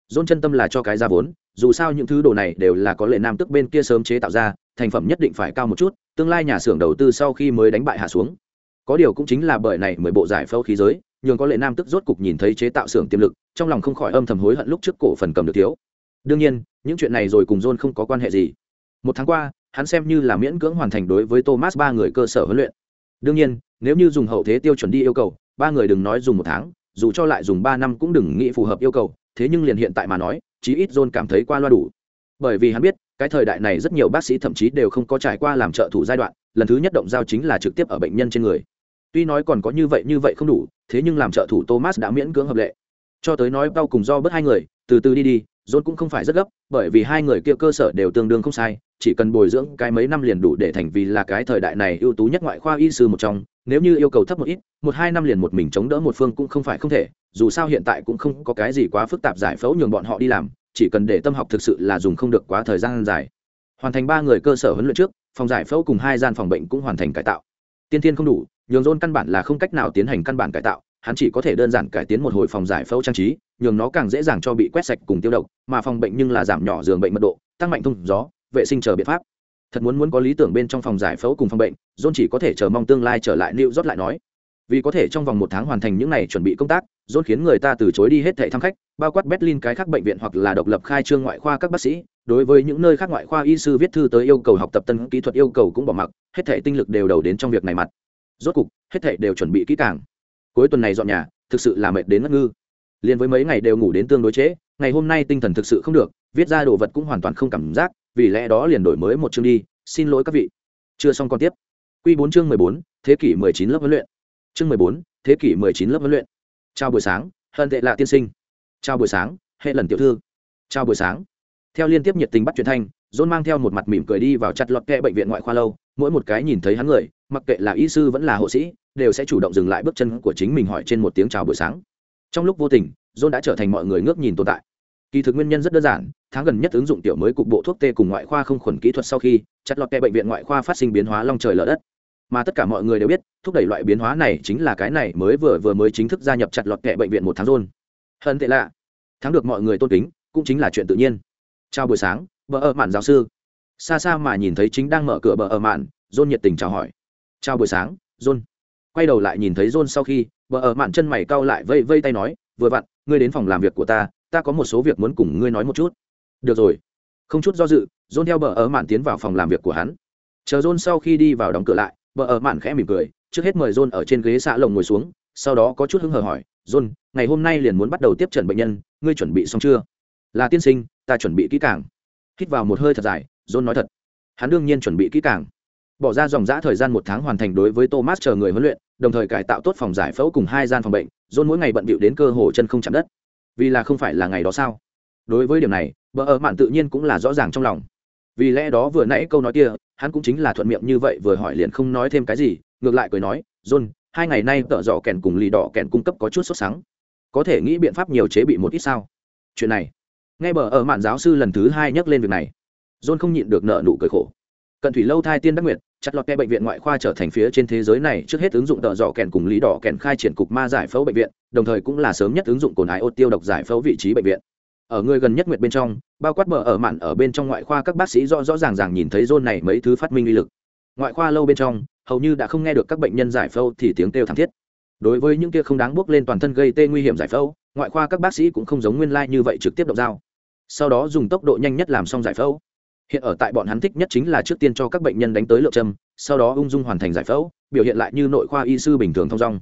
Dôn chân tâm là cho cái ra vốn, dù sao những thứ đồ này đều là có lệ nam tức bên kia sớm chế tạo ra, thành phẩm nhất định phải cao một chút, tương lai nhà xưởng đầu tư sau khi mới đánh bại hạ xuống. Có điều cũng chính là bởi này mười bộ giải phẫu khí giới nhường có lệ nam tức rốt cục nhìn thấy chế tạo xưởng tiềm lực, trong lòng không khỏi âm thầm hối hận lúc trước cổ phần cầm được thiếu. Đương nhiên, những chuyện này rồi cùng john không có quan hệ gì. Một tháng qua, hắn xem như là miễn cưỡng hoàn thành đối với thomas ba người cơ sở huấn luyện. Đương nhiên, nếu như dùng hậu thế tiêu chuẩn đi yêu cầu, ba người đừng nói dùng một tháng, dù cho lại dùng ba năm cũng đừng nghĩ phù hợp yêu cầu, thế nhưng liền hiện tại mà nói, chí ít john cảm thấy qua loa đủ. Bởi vì hắn biết, cái thời đại này rất nhiều bác sĩ thậm chí đều không có trải qua làm trợ thủ giai đoạn, lần thứ nhất động giao chính là trực tiếp ở bệnh nhân trên người tuy nói còn có như vậy như vậy không đủ, thế nhưng làm trợ thủ thomas đã miễn cưỡng hợp lệ. Cho tới nói bao cùng do bớt hai người, từ từ đi đi, john cũng không phải rất gấp, bởi vì hai người kia cơ sở đều tương đương không sai, chỉ cần bồi dưỡng cái mấy năm liền đủ để thành vì là cái thời đại này ưu tú nhất ngoại khoa y sư một trong, nếu như yêu cầu thấp một ít, một hai năm liền một mình chống đỡ một phương cũng không phải không thể, dù sao hiện tại cũng không có cái gì quá phức tạp giải phẫu nhường bọn họ đi làm, chỉ cần để tâm học thực sự là dùng không được quá thời gian dài. Hoàn thành ba người cơ sở huấn luyện trước, phòng giải phẫu cùng hai gian phòng bệnh cũng hoàn thành cải tạo. Tiên tiên không đủ nhường rôn căn bản là không cách nào tiến hành căn bản cải tạo, hắn chỉ có thể đơn giản cải tiến một hồi phòng giải phẫu trang trí, nhường nó càng dễ dàng cho bị quét sạch cùng tiêu độc, mà phòng bệnh nhưng là giảm nhỏ giường bệnh mật độ, tăng mạnh thông gió, vệ sinh chờ biện pháp. Thật muốn muốn có lý tưởng bên trong phòng giải phẫu cùng phòng bệnh, john chỉ có thể chờ mong tương lai trở lại new rót lại nói. Vì có thể trong vòng một tháng hoàn thành những này chuẩn bị công tác, john khiến người ta từ chối đi hết thệ thăm khách, bao quát berlin cái khác bệnh viện hoặc là độc lập khai trương ngoại khoa các bác sĩ. Đối với những nơi khác ngoại khoa y sư viết thư tới yêu cầu học tập tân kỹ thuật yêu cầu cũng bỏ mặc, hết thệ tinh lực đều đầu đến trong việc này mặt rốt cục hết thảy đều chuẩn bị kỹ càng. Cuối tuần này dọn nhà thực sự là mệt đến ngất ngư. Liền với mấy ngày đều ngủ đến tương đối chế, ngày hôm nay tinh thần thực sự không được viết ra đồ vật cũng hoàn toàn không cảm giác vì lẽ đó liền đổi mới một chương đi xin lỗi các vị. Chưa xong còn tiếp. Q bốn chương mười bốn thế kỷ mười chín lớp huấn luyện. Chương mười bốn thế kỷ mười chín lớp huấn luyện. Chào buổi sáng hân tệ lạ tiên sinh. Chào buổi sáng hệ lần tiểu thư. Chào buổi sáng. Theo liên tiếp nhiệt tình bắt truyền thanh dôn mang theo một mặt mỉm cười đi vào chặt lọt kẹ bệnh viện ngoại khoa lâu mỗi một cái nhìn thấy hắn người, mặc kệ là y sư vẫn là hộ sĩ, đều sẽ chủ động dừng lại bước chân của chính mình hỏi trên một tiếng chào buổi sáng. Trong lúc vô tình, john đã trở thành mọi người ngước nhìn tồn tại. Kỳ thực nguyên nhân rất đơn giản, tháng gần nhất ứng dụng tiểu mới cục bộ thuốc tê cùng ngoại khoa không khuẩn kỹ thuật sau khi, chặt lọt kẹ bệnh viện ngoại khoa phát sinh biến hóa long trời lở đất. Mà tất cả mọi người đều biết, thúc đẩy loại biến hóa này chính là cái này mới vừa vừa mới chính thức gia nhập chặt lọt kẹ bệnh viện một tháng rôn hơn tệ lạ. Thắng được mọi người tôn kính, cũng chính là chuyện tự nhiên. Chào buổi sáng, vợ ở mạn giáo sư xa xa mà nhìn thấy chính đang mở cửa bờ ở mạn John nhiệt tình chào hỏi. Chào buổi sáng John. quay đầu lại nhìn thấy John sau khi bờ ở mạn chân mày cau lại vây vây tay nói vừa vặn ngươi đến phòng làm việc của ta ta có một số việc muốn cùng ngươi nói một chút. Được rồi. Không chút do dự John theo bờ ở mạn tiến vào phòng làm việc của hắn. Chờ John sau khi đi vào đóng cửa lại bờ ở mạn khẽ mỉm cười trước hết mời John ở trên ghế xạ lồng ngồi xuống sau đó có chút hứng hờ hỏi John, ngày hôm nay liền muốn bắt đầu tiếp trần bệnh nhân ngươi chuẩn bị xong chưa? Là tiên sinh ta chuẩn bị kỹ càng. Hít vào một hơi thật dài john nói thật. Hắn đương nhiên chuẩn bị kỹ càng. Bỏ ra dòng giã thời gian một tháng hoàn thành đối với thomas chờ người huấn luyện đồng thời cải tạo tốt phòng giải phẫu cùng hai gian phòng bệnh john mỗi ngày bận bịu đến cơ hồ chân không chạm đất. Vì là không phải là ngày đó sao? Đối với điểm này bờ ở mạn tự nhiên cũng là rõ ràng trong lòng. Vì lẽ đó vừa nãy câu nói kia hắn cũng chính là thuận miệng như vậy vừa hỏi liền không nói thêm cái gì ngược lại cười nói john hai ngày nay tợ dọ kèn cùng lì đỏ kèn cung cấp có chút sốt sáng, có thể nghĩ biện pháp nhiều chế bị một ít sao? Chuyện này. Nghe bờ ở mạn giáo sư lần thứ hai nhắc lên việc này john không nhịn được nợ nụ cười khổ. Cận thủy lâu thai tiên đắc nguyệt, chặt lọt ke bệnh viện ngoại khoa trở thành phía trên thế giới này trước hết ứng dụng tợ dọ kèn cùng lý đỏ kèn khai triển cục ma giải phẫu bệnh viện, đồng thời cũng là sớm nhất ứng dụng cồn ái ô tiêu độc giải phẫu vị trí bệnh viện. Ở người gần nhất nguyệt bên trong, bao quát bờ ở mạn ở bên trong ngoại khoa các bác sĩ rõ rõ ràng ràng nhìn thấy John này mấy thứ phát minh uy lực. Ngoại khoa lâu bên trong, hầu như đã không nghe được các bệnh nhân giải phẫu thì tiếng kêu thảm thiết. Đối với những kia không đáng bước lên toàn thân gây tê nguy hiểm giải phẫu, ngoại khoa các bác sĩ cũng không giống nguyên lai như vậy trực tiếp động dao. Sau đó dùng tốc độ nhanh nhất làm xong giải phẫu hiện ở tại bọn hắn thích nhất chính là trước tiên cho các bệnh nhân đánh tới lượng châm, sau đó ung dung hoàn thành giải phẫu, biểu hiện lại như nội khoa y sư bình thường thông dong.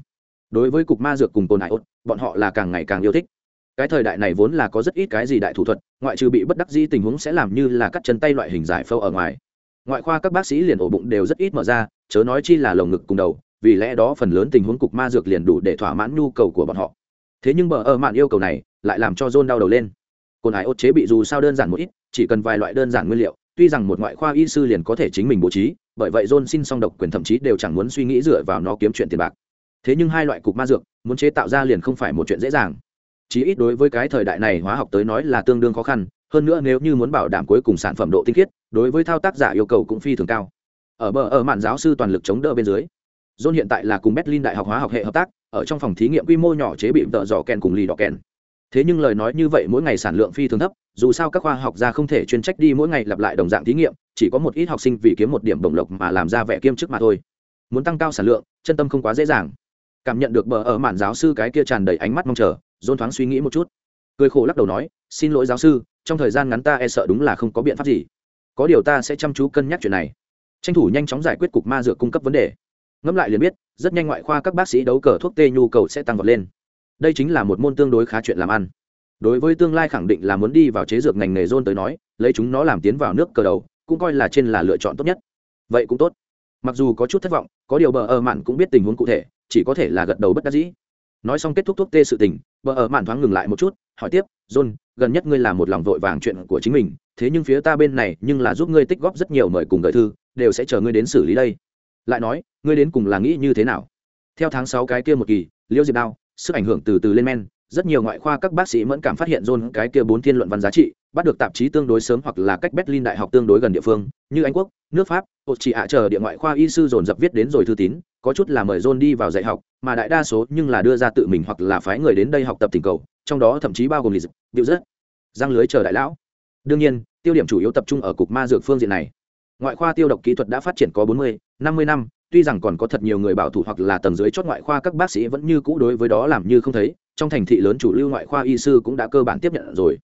Đối với cục ma dược cùng cồn hải ốt, bọn họ là càng ngày càng yêu thích. Cái thời đại này vốn là có rất ít cái gì đại thủ thuật, ngoại trừ bị bất đắc di tình huống sẽ làm như là cắt chân tay loại hình giải phẫu ở ngoài. Ngoại khoa các bác sĩ liền ổ bụng đều rất ít mở ra, chớ nói chi là lồng ngực cùng đầu, vì lẽ đó phần lớn tình huống cục ma dược liền đủ để thỏa mãn nhu cầu của bọn họ. Thế nhưng bờ ở mạn yêu cầu này lại làm cho john đau đầu lên. Cồn hải ốt chế bị dù sao đơn giản một ít, chỉ cần vài loại đơn giản nguyên liệu tuy rằng một ngoại khoa y sư liền có thể chính mình bố trí, bởi vậy john xin xong độc quyền thậm chí đều chẳng muốn suy nghĩ dựa vào nó kiếm chuyện tiền bạc. Thế nhưng hai loại cục ma dược, muốn chế tạo ra liền không phải một chuyện dễ dàng. Chí ít đối với cái thời đại này hóa học tới nói là tương đương khó khăn, hơn nữa nếu như muốn bảo đảm cuối cùng sản phẩm độ tinh khiết, đối với thao tác giả yêu cầu cũng phi thường cao. Ở bờ ở mạn giáo sư toàn lực chống đỡ bên dưới, john hiện tại là cùng berlin đại học hóa học hệ hợp tác, ở trong phòng thí nghiệm quy mô nhỏ chế bị tợ dò kèn cùng lì đỏ kèn thế nhưng lời nói như vậy mỗi ngày sản lượng phi thường thấp, dù sao các khoa học gia không thể chuyên trách đi mỗi ngày lặp lại đồng dạng thí nghiệm, chỉ có một ít học sinh vì kiếm một điểm đồng lộc mà làm ra vẻ kiêm chức mà thôi. Muốn tăng cao sản lượng, chân tâm không quá dễ dàng. Cảm nhận được bờ ở mạn giáo sư cái kia tràn đầy ánh mắt mong chờ, dôn thoáng suy nghĩ một chút. Cười khổ lắc đầu nói, xin lỗi giáo sư, trong thời gian ngắn ta e sợ đúng là không có biện pháp gì. Có điều ta sẽ chăm chú cân nhắc chuyện này. Tranh thủ nhanh chóng giải quyết cục ma dược cung cấp vấn đề. Ngẫm lại liền biết, rất nhanh ngoại khoa các bác sĩ đấu cờ thuốc tê nhu cầu sẽ tăng vọt lên đây chính là một môn tương đối khá chuyện làm ăn. Đối với tương lai khẳng định là muốn đi vào chế dược ngành nghề rôn tới nói, lấy chúng nó làm tiến vào nước cờ đầu, cũng coi là trên là lựa chọn tốt nhất. Vậy cũng tốt. Mặc dù có chút thất vọng, có điều bờ ở mạn cũng biết tình huống cụ thể, chỉ có thể là gật đầu bất đắc dĩ. Nói xong kết thúc thuốc tê sự tình, bờ ở mạn thoáng ngừng lại một chút, hỏi tiếp, john, gần nhất ngươi làm một lòng vội vàng chuyện của chính mình, thế nhưng phía ta bên này nhưng là giúp ngươi tích góp rất nhiều mời cùng gợi thư, đều sẽ chờ ngươi đến xử lý đây. Lại nói, ngươi đến cùng là nghĩ như thế nào? Theo tháng sáu cái kia một kỳ, liễu diệp đao sức ảnh hưởng từ từ lên men rất nhiều ngoại khoa các bác sĩ mẫn cảm phát hiện John cái kia bốn thiên luận văn giá trị, bắt được tạp chí tương đối sớm hoặc là cách Berlin đại học tương đối gần địa phương, như Anh quốc, nước Pháp, hộ chỉ ạ chờ địa ngoại khoa y sư dồn dập viết đến rồi thư tín, có chút là mời John đi vào dạy học, mà đại đa số nhưng là đưa ra tự mình hoặc là phái người đến đây học tập tình cầu, trong đó thậm chí bao gồm lịch, điệu rất, răng lưới chờ đại lão. Đương nhiên, tiêu điểm chủ yếu tập trung ở cục ma dược phương diện này. Ngoại khoa tiêu độc kỹ thuật đã phát triển có 40, 50 năm, tuy rằng còn có thật nhiều người bảo thủ hoặc là tầng dưới chót ngoại khoa các bác sĩ vẫn như cũ đối với đó làm như không thấy, trong thành thị lớn chủ lưu ngoại khoa y sư cũng đã cơ bản tiếp nhận rồi.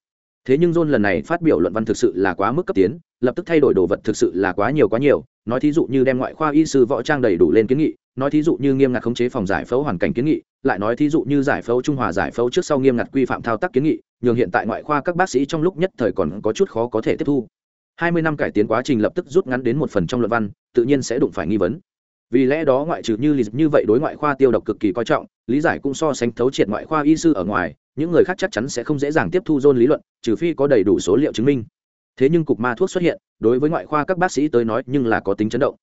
Thế nhưng john lần này phát biểu luận văn thực sự là quá mức cấp tiến lập tức thay đổi đồ vật thực sự là quá nhiều quá nhiều nói thí dụ như đem ngoại khoa y sư võ trang đầy đủ lên kiến nghị nói thí dụ như nghiêm ngặt khống chế phòng giải phẫu hoàn cảnh kiến nghị lại nói thí dụ như giải phẫu trung hòa giải phẫu trước sau nghiêm ngặt quy phạm thao tác kiến nghị nhường hiện tại ngoại khoa các bác sĩ trong lúc nhất thời còn có chút khó có thể tiếp thu. Hai mươi năm cải tiến quá trình lập tức rút ngắn đến một phần trong luận văn tự nhiên sẽ đụng phải nghi vấn vì lẽ đó ngoại trừ như lý như vậy đối ngoại khoa tiêu độc cực kỳ coi trọng, lý giải cũng so sánh thấu triệt ngoại khoa y sư ở ngoài, những người khác chắc chắn sẽ không dễ dàng tiếp thu dôn lý luận, trừ phi có đầy đủ số liệu chứng minh. Thế nhưng cục ma thuốc xuất hiện, đối với ngoại khoa các bác sĩ tới nói nhưng là có tính chấn động.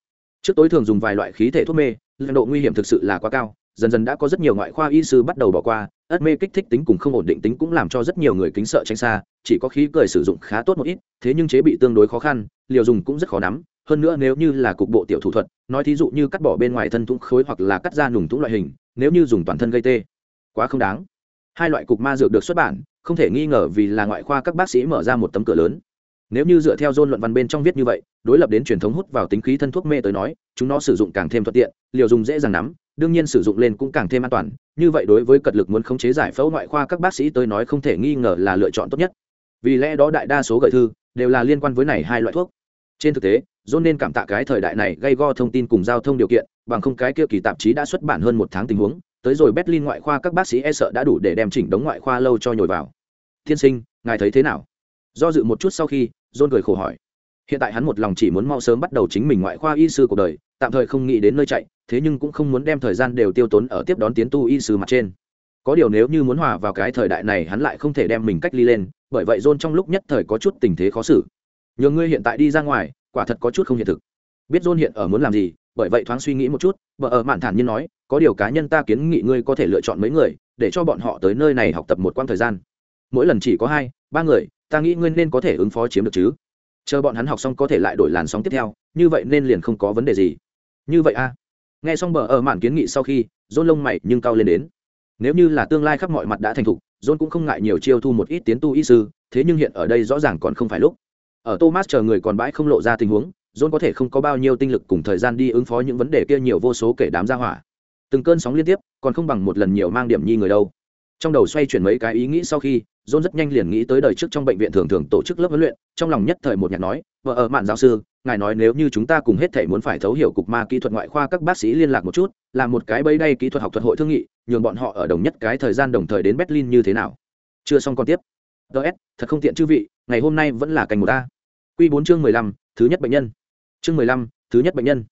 Trước tối thường dùng vài loại khí thể thuốc mê, lượng độ nguy hiểm thực sự là quá cao, dần dần đã có rất nhiều ngoại khoa y sư bắt đầu bỏ qua, ất mê kích thích tính cùng không ổn định tính cũng làm cho rất nhiều người kính sợ tránh xa, chỉ có khí cười sử dụng khá tốt một ít, thế nhưng chế bị tương đối khó khăn, liều dùng cũng rất khó nắm hơn nữa nếu như là cục bộ tiểu thủ thuật, nói thí dụ như cắt bỏ bên ngoài thân thúng khối hoặc là cắt ra nùng thúng loại hình, nếu như dùng toàn thân gây tê, quá không đáng. Hai loại cục ma dược được xuất bản, không thể nghi ngờ vì là ngoại khoa các bác sĩ mở ra một tấm cửa lớn. Nếu như dựa theo dôn luận văn bên trong viết như vậy, đối lập đến truyền thống hút vào tính khí thân thuốc mê tới nói, chúng nó sử dụng càng thêm thuận tiện, liều dùng dễ dàng nắm đương nhiên sử dụng lên cũng càng thêm an toàn. Như vậy đối với cật lực muốn khống chế giải phẫu ngoại khoa các bác sĩ tới nói không thể nghi ngờ là lựa chọn tốt nhất. Vì lẽ đó đại đa số gợi thư đều là liên quan với này hai loại thuốc trên thực tế John nên cảm tạ cái thời đại này gây go thông tin cùng giao thông điều kiện, bằng không cái kia kỳ tạp chí đã xuất bản hơn một tháng tình huống, tới rồi Berlin ngoại khoa các bác sĩ e sợ đã đủ để đem chỉnh đống ngoại khoa lâu cho nhồi vào. Thiên sinh, ngài thấy thế nào? Do dự một chút sau khi, John cười khổ hỏi. Hiện tại hắn một lòng chỉ muốn mau sớm bắt đầu chính mình ngoại khoa y sư cuộc đời, tạm thời không nghĩ đến nơi chạy, thế nhưng cũng không muốn đem thời gian đều tiêu tốn ở tiếp đón tiến tu y sư mặt trên. Có điều nếu như muốn hòa vào cái thời đại này hắn lại không thể đem mình cách ly lên, bởi vậy John trong lúc nhất thời có chút tình thế khó xử. Nhường ngươi hiện tại đi ra ngoài, quả thật có chút không hiện thực. Biết john hiện ở muốn làm gì bởi vậy thoáng suy nghĩ một chút vợ ở mạn thản nhiên nói có điều cá nhân ta kiến nghị ngươi có thể lựa chọn mấy người để cho bọn họ tới nơi này học tập một quãng thời gian. Mỗi lần chỉ có hai ba người ta nghĩ ngươi nên có thể ứng phó chiếm được chứ. Chờ bọn hắn học xong có thể lại đổi làn sóng tiếp theo như vậy nên liền không có vấn đề gì. Như vậy a à. nghe xong bờ ở mạn kiến nghị sau khi john lông mày nhưng cao lên đến. Nếu như là tương lai khắp mọi mặt đã thành thục john cũng không ngại nhiều chiêu thu một ít tiến tu y sư thế nhưng hiện ở đây rõ ràng còn không phải lúc ở thomas chờ người còn bãi không lộ ra tình huống, john có thể không có bao nhiêu tinh lực cùng thời gian đi ứng phó những vấn đề kia nhiều vô số kể đám ra hỏa. Từng cơn sóng liên tiếp, còn không bằng một lần nhiều mang điểm nhi người đâu. Trong đầu xoay chuyển mấy cái ý nghĩ sau khi, john rất nhanh liền nghĩ tới đời trước trong bệnh viện thường thường tổ chức lớp huấn luyện, trong lòng nhất thời một nhạc nói, vợ ở mạn giáo sư, ngài nói nếu như chúng ta cùng hết thể muốn phải thấu hiểu cục ma kỹ thuật ngoại khoa các bác sĩ liên lạc một chút, làm một cái bấy đây kỹ thuật học thuật hội thương nghị, nhường bọn họ ở đồng nhất cái thời gian đồng thời đến berlin như thế nào? Chưa xong còn tiếp. Ts thật không tiện chư vị ngày hôm nay vẫn là cành một a. Q bốn chương mười lăm, thứ nhất bệnh nhân. Chương mười lăm, thứ nhất bệnh nhân.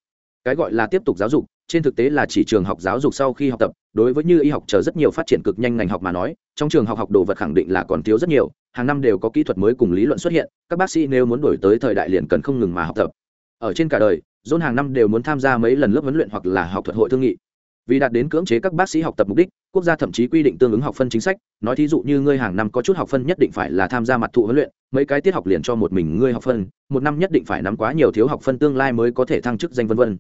Cái gọi là tiếp tục giáo dục, trên thực tế là chỉ trường học giáo dục sau khi học tập, đối với như y học chờ rất nhiều phát triển cực nhanh ngành học mà nói, trong trường học học đồ vật khẳng định là còn thiếu rất nhiều, hàng năm đều có kỹ thuật mới cùng lý luận xuất hiện, các bác sĩ nếu muốn đổi tới thời đại liền cần không ngừng mà học tập. Ở trên cả đời dôn hàng năm đều muốn tham gia mấy lần lớp huấn luyện hoặc là học thuật hội thương nghị vì đạt đến cưỡng chế các bác sĩ học tập mục đích, quốc gia thậm chí quy định tương ứng học phân chính sách. Nói thí dụ như ngươi hàng năm có chút học phân nhất định phải là tham gia mặt thụ huấn luyện, mấy cái tiết học liền cho một mình ngươi học phân, một năm nhất định phải nắm quá nhiều thiếu học phân tương lai mới có thể thăng chức danh vân vân.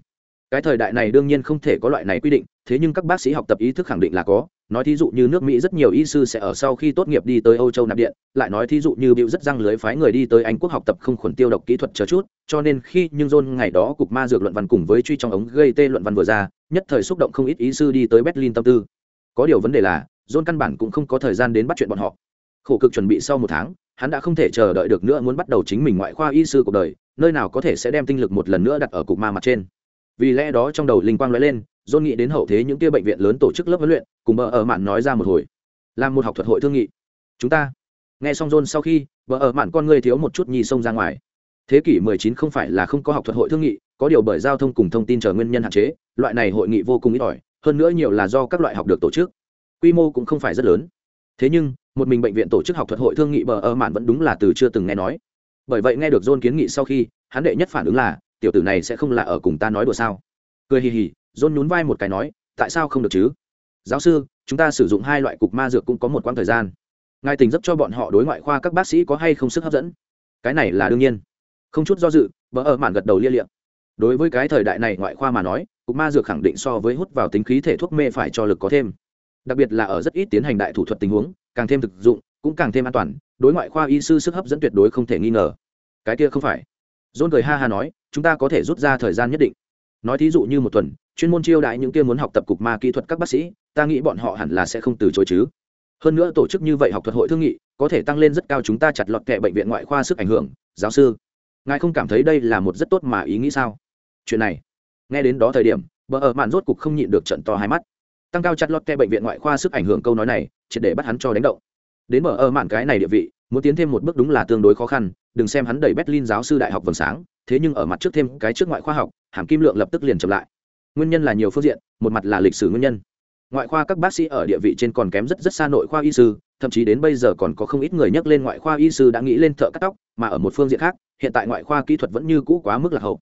Cái thời đại này đương nhiên không thể có loại này quy định, thế nhưng các bác sĩ học tập ý thức khẳng định là có nói thí dụ như nước mỹ rất nhiều y sư sẽ ở sau khi tốt nghiệp đi tới âu châu nạp điện, lại nói thí dụ như bịu rất răng lưới phái người đi tới anh quốc học tập không khuẩn tiêu độc kỹ thuật chờ chút, cho nên khi nhưng john ngày đó cục ma dược luận văn cùng với truy trong ống gây tê luận văn vừa ra, nhất thời xúc động không ít y sư đi tới berlin tâm tư. Có điều vấn đề là, john căn bản cũng không có thời gian đến bắt chuyện bọn họ. Khổ cực chuẩn bị sau một tháng, hắn đã không thể chờ đợi được nữa muốn bắt đầu chính mình ngoại khoa y sư cuộc đời, nơi nào có thể sẽ đem tinh lực một lần nữa đặt ở cục ma mặt trên. Vì lẽ đó trong đầu linh quang lóe lên, John nghĩ đến hậu thế những kia bệnh viện lớn tổ chức lớp huấn luyện cùng bờ ở mạn nói ra một hồi. Làm một học thuật hội thương nghị. Chúng ta. Nghe xong John sau khi, bờ ở mạn con người thiếu một chút nhì sông ra ngoài. Thế kỷ 19 không phải là không có học thuật hội thương nghị, có điều bởi giao thông cùng thông tin chờ nguyên nhân hạn chế, loại này hội nghị vô cùng ít ỏi, hơn nữa nhiều là do các loại học được tổ chức. Quy mô cũng không phải rất lớn. Thế nhưng, một mình bệnh viện tổ chức học thuật hội thương nghị bờ ở mạn vẫn đúng là từ chưa từng nghe nói. Bởi vậy nghe được John kiến nghị sau khi, hắn đệ nhất phản ứng là, tiểu tử này sẽ không là ở cùng ta nói đùa sao? Cười hì hì, John nhún vai một cái nói, tại sao không được chứ? Giáo sư, chúng ta sử dụng hai loại cục ma dược cũng có một quãng thời gian. Ngài tình dấp cho bọn họ đối ngoại khoa các bác sĩ có hay không sức hấp dẫn? Cái này là đương nhiên. Không chút do dự vợ ở mạn gật đầu lia liệm đối với cái thời đại này ngoại khoa mà nói, cục ma dược khẳng định so với hút vào tính khí thể thuốc mê phải cho lực có thêm. Đặc biệt là ở rất ít tiến hành đại thủ thuật tình huống, càng thêm thực dụng, cũng càng thêm an toàn, đối ngoại khoa y sư sức hấp dẫn tuyệt đối không thể nghi ngờ. Cái kia không phải. Dôn cười ha ha nói, chúng ta có thể rút ra thời gian nhất định. Nói thí dụ như một tuần, chuyên môn chiêu đãi những kia muốn học tập cục ma kỹ thuật các bác sĩ ta nghĩ bọn họ hẳn là sẽ không từ chối chứ. Hơn nữa tổ chức như vậy học thuật hội thương nghị, có thể tăng lên rất cao chúng ta chặt lọt kệ bệnh viện ngoại khoa sức ảnh hưởng, giáo sư. Ngài không cảm thấy đây là một rất tốt mà ý nghĩ sao? Chuyện này, nghe đến đó thời điểm, bờ ở mạn rốt cục không nhịn được trận to hai mắt. Tăng cao chặt lọt kệ bệnh viện ngoại khoa sức ảnh hưởng câu nói này chỉ để bắt hắn cho đánh động. Đến bờ ở mạn cái này địa vị, muốn tiến thêm một bước đúng là tương đối khó khăn, đừng xem hắn đẩy berlin giáo sư đại học vầng sáng, thế nhưng ở mặt trước thêm cái trước ngoại khoa học, hàm kim lượng lập tức liền chậm lại. Nguyên nhân là nhiều phương diện, một mặt là lịch sử nguyên nhân ngoại khoa các bác sĩ ở địa vị trên còn kém rất rất xa nội khoa y sư, thậm chí đến bây giờ còn có không ít người nhắc lên ngoại khoa y sư đã nghĩ lên thợ cắt tóc, mà ở một phương diện khác, hiện tại ngoại khoa kỹ thuật vẫn như cũ quá mức là hậu.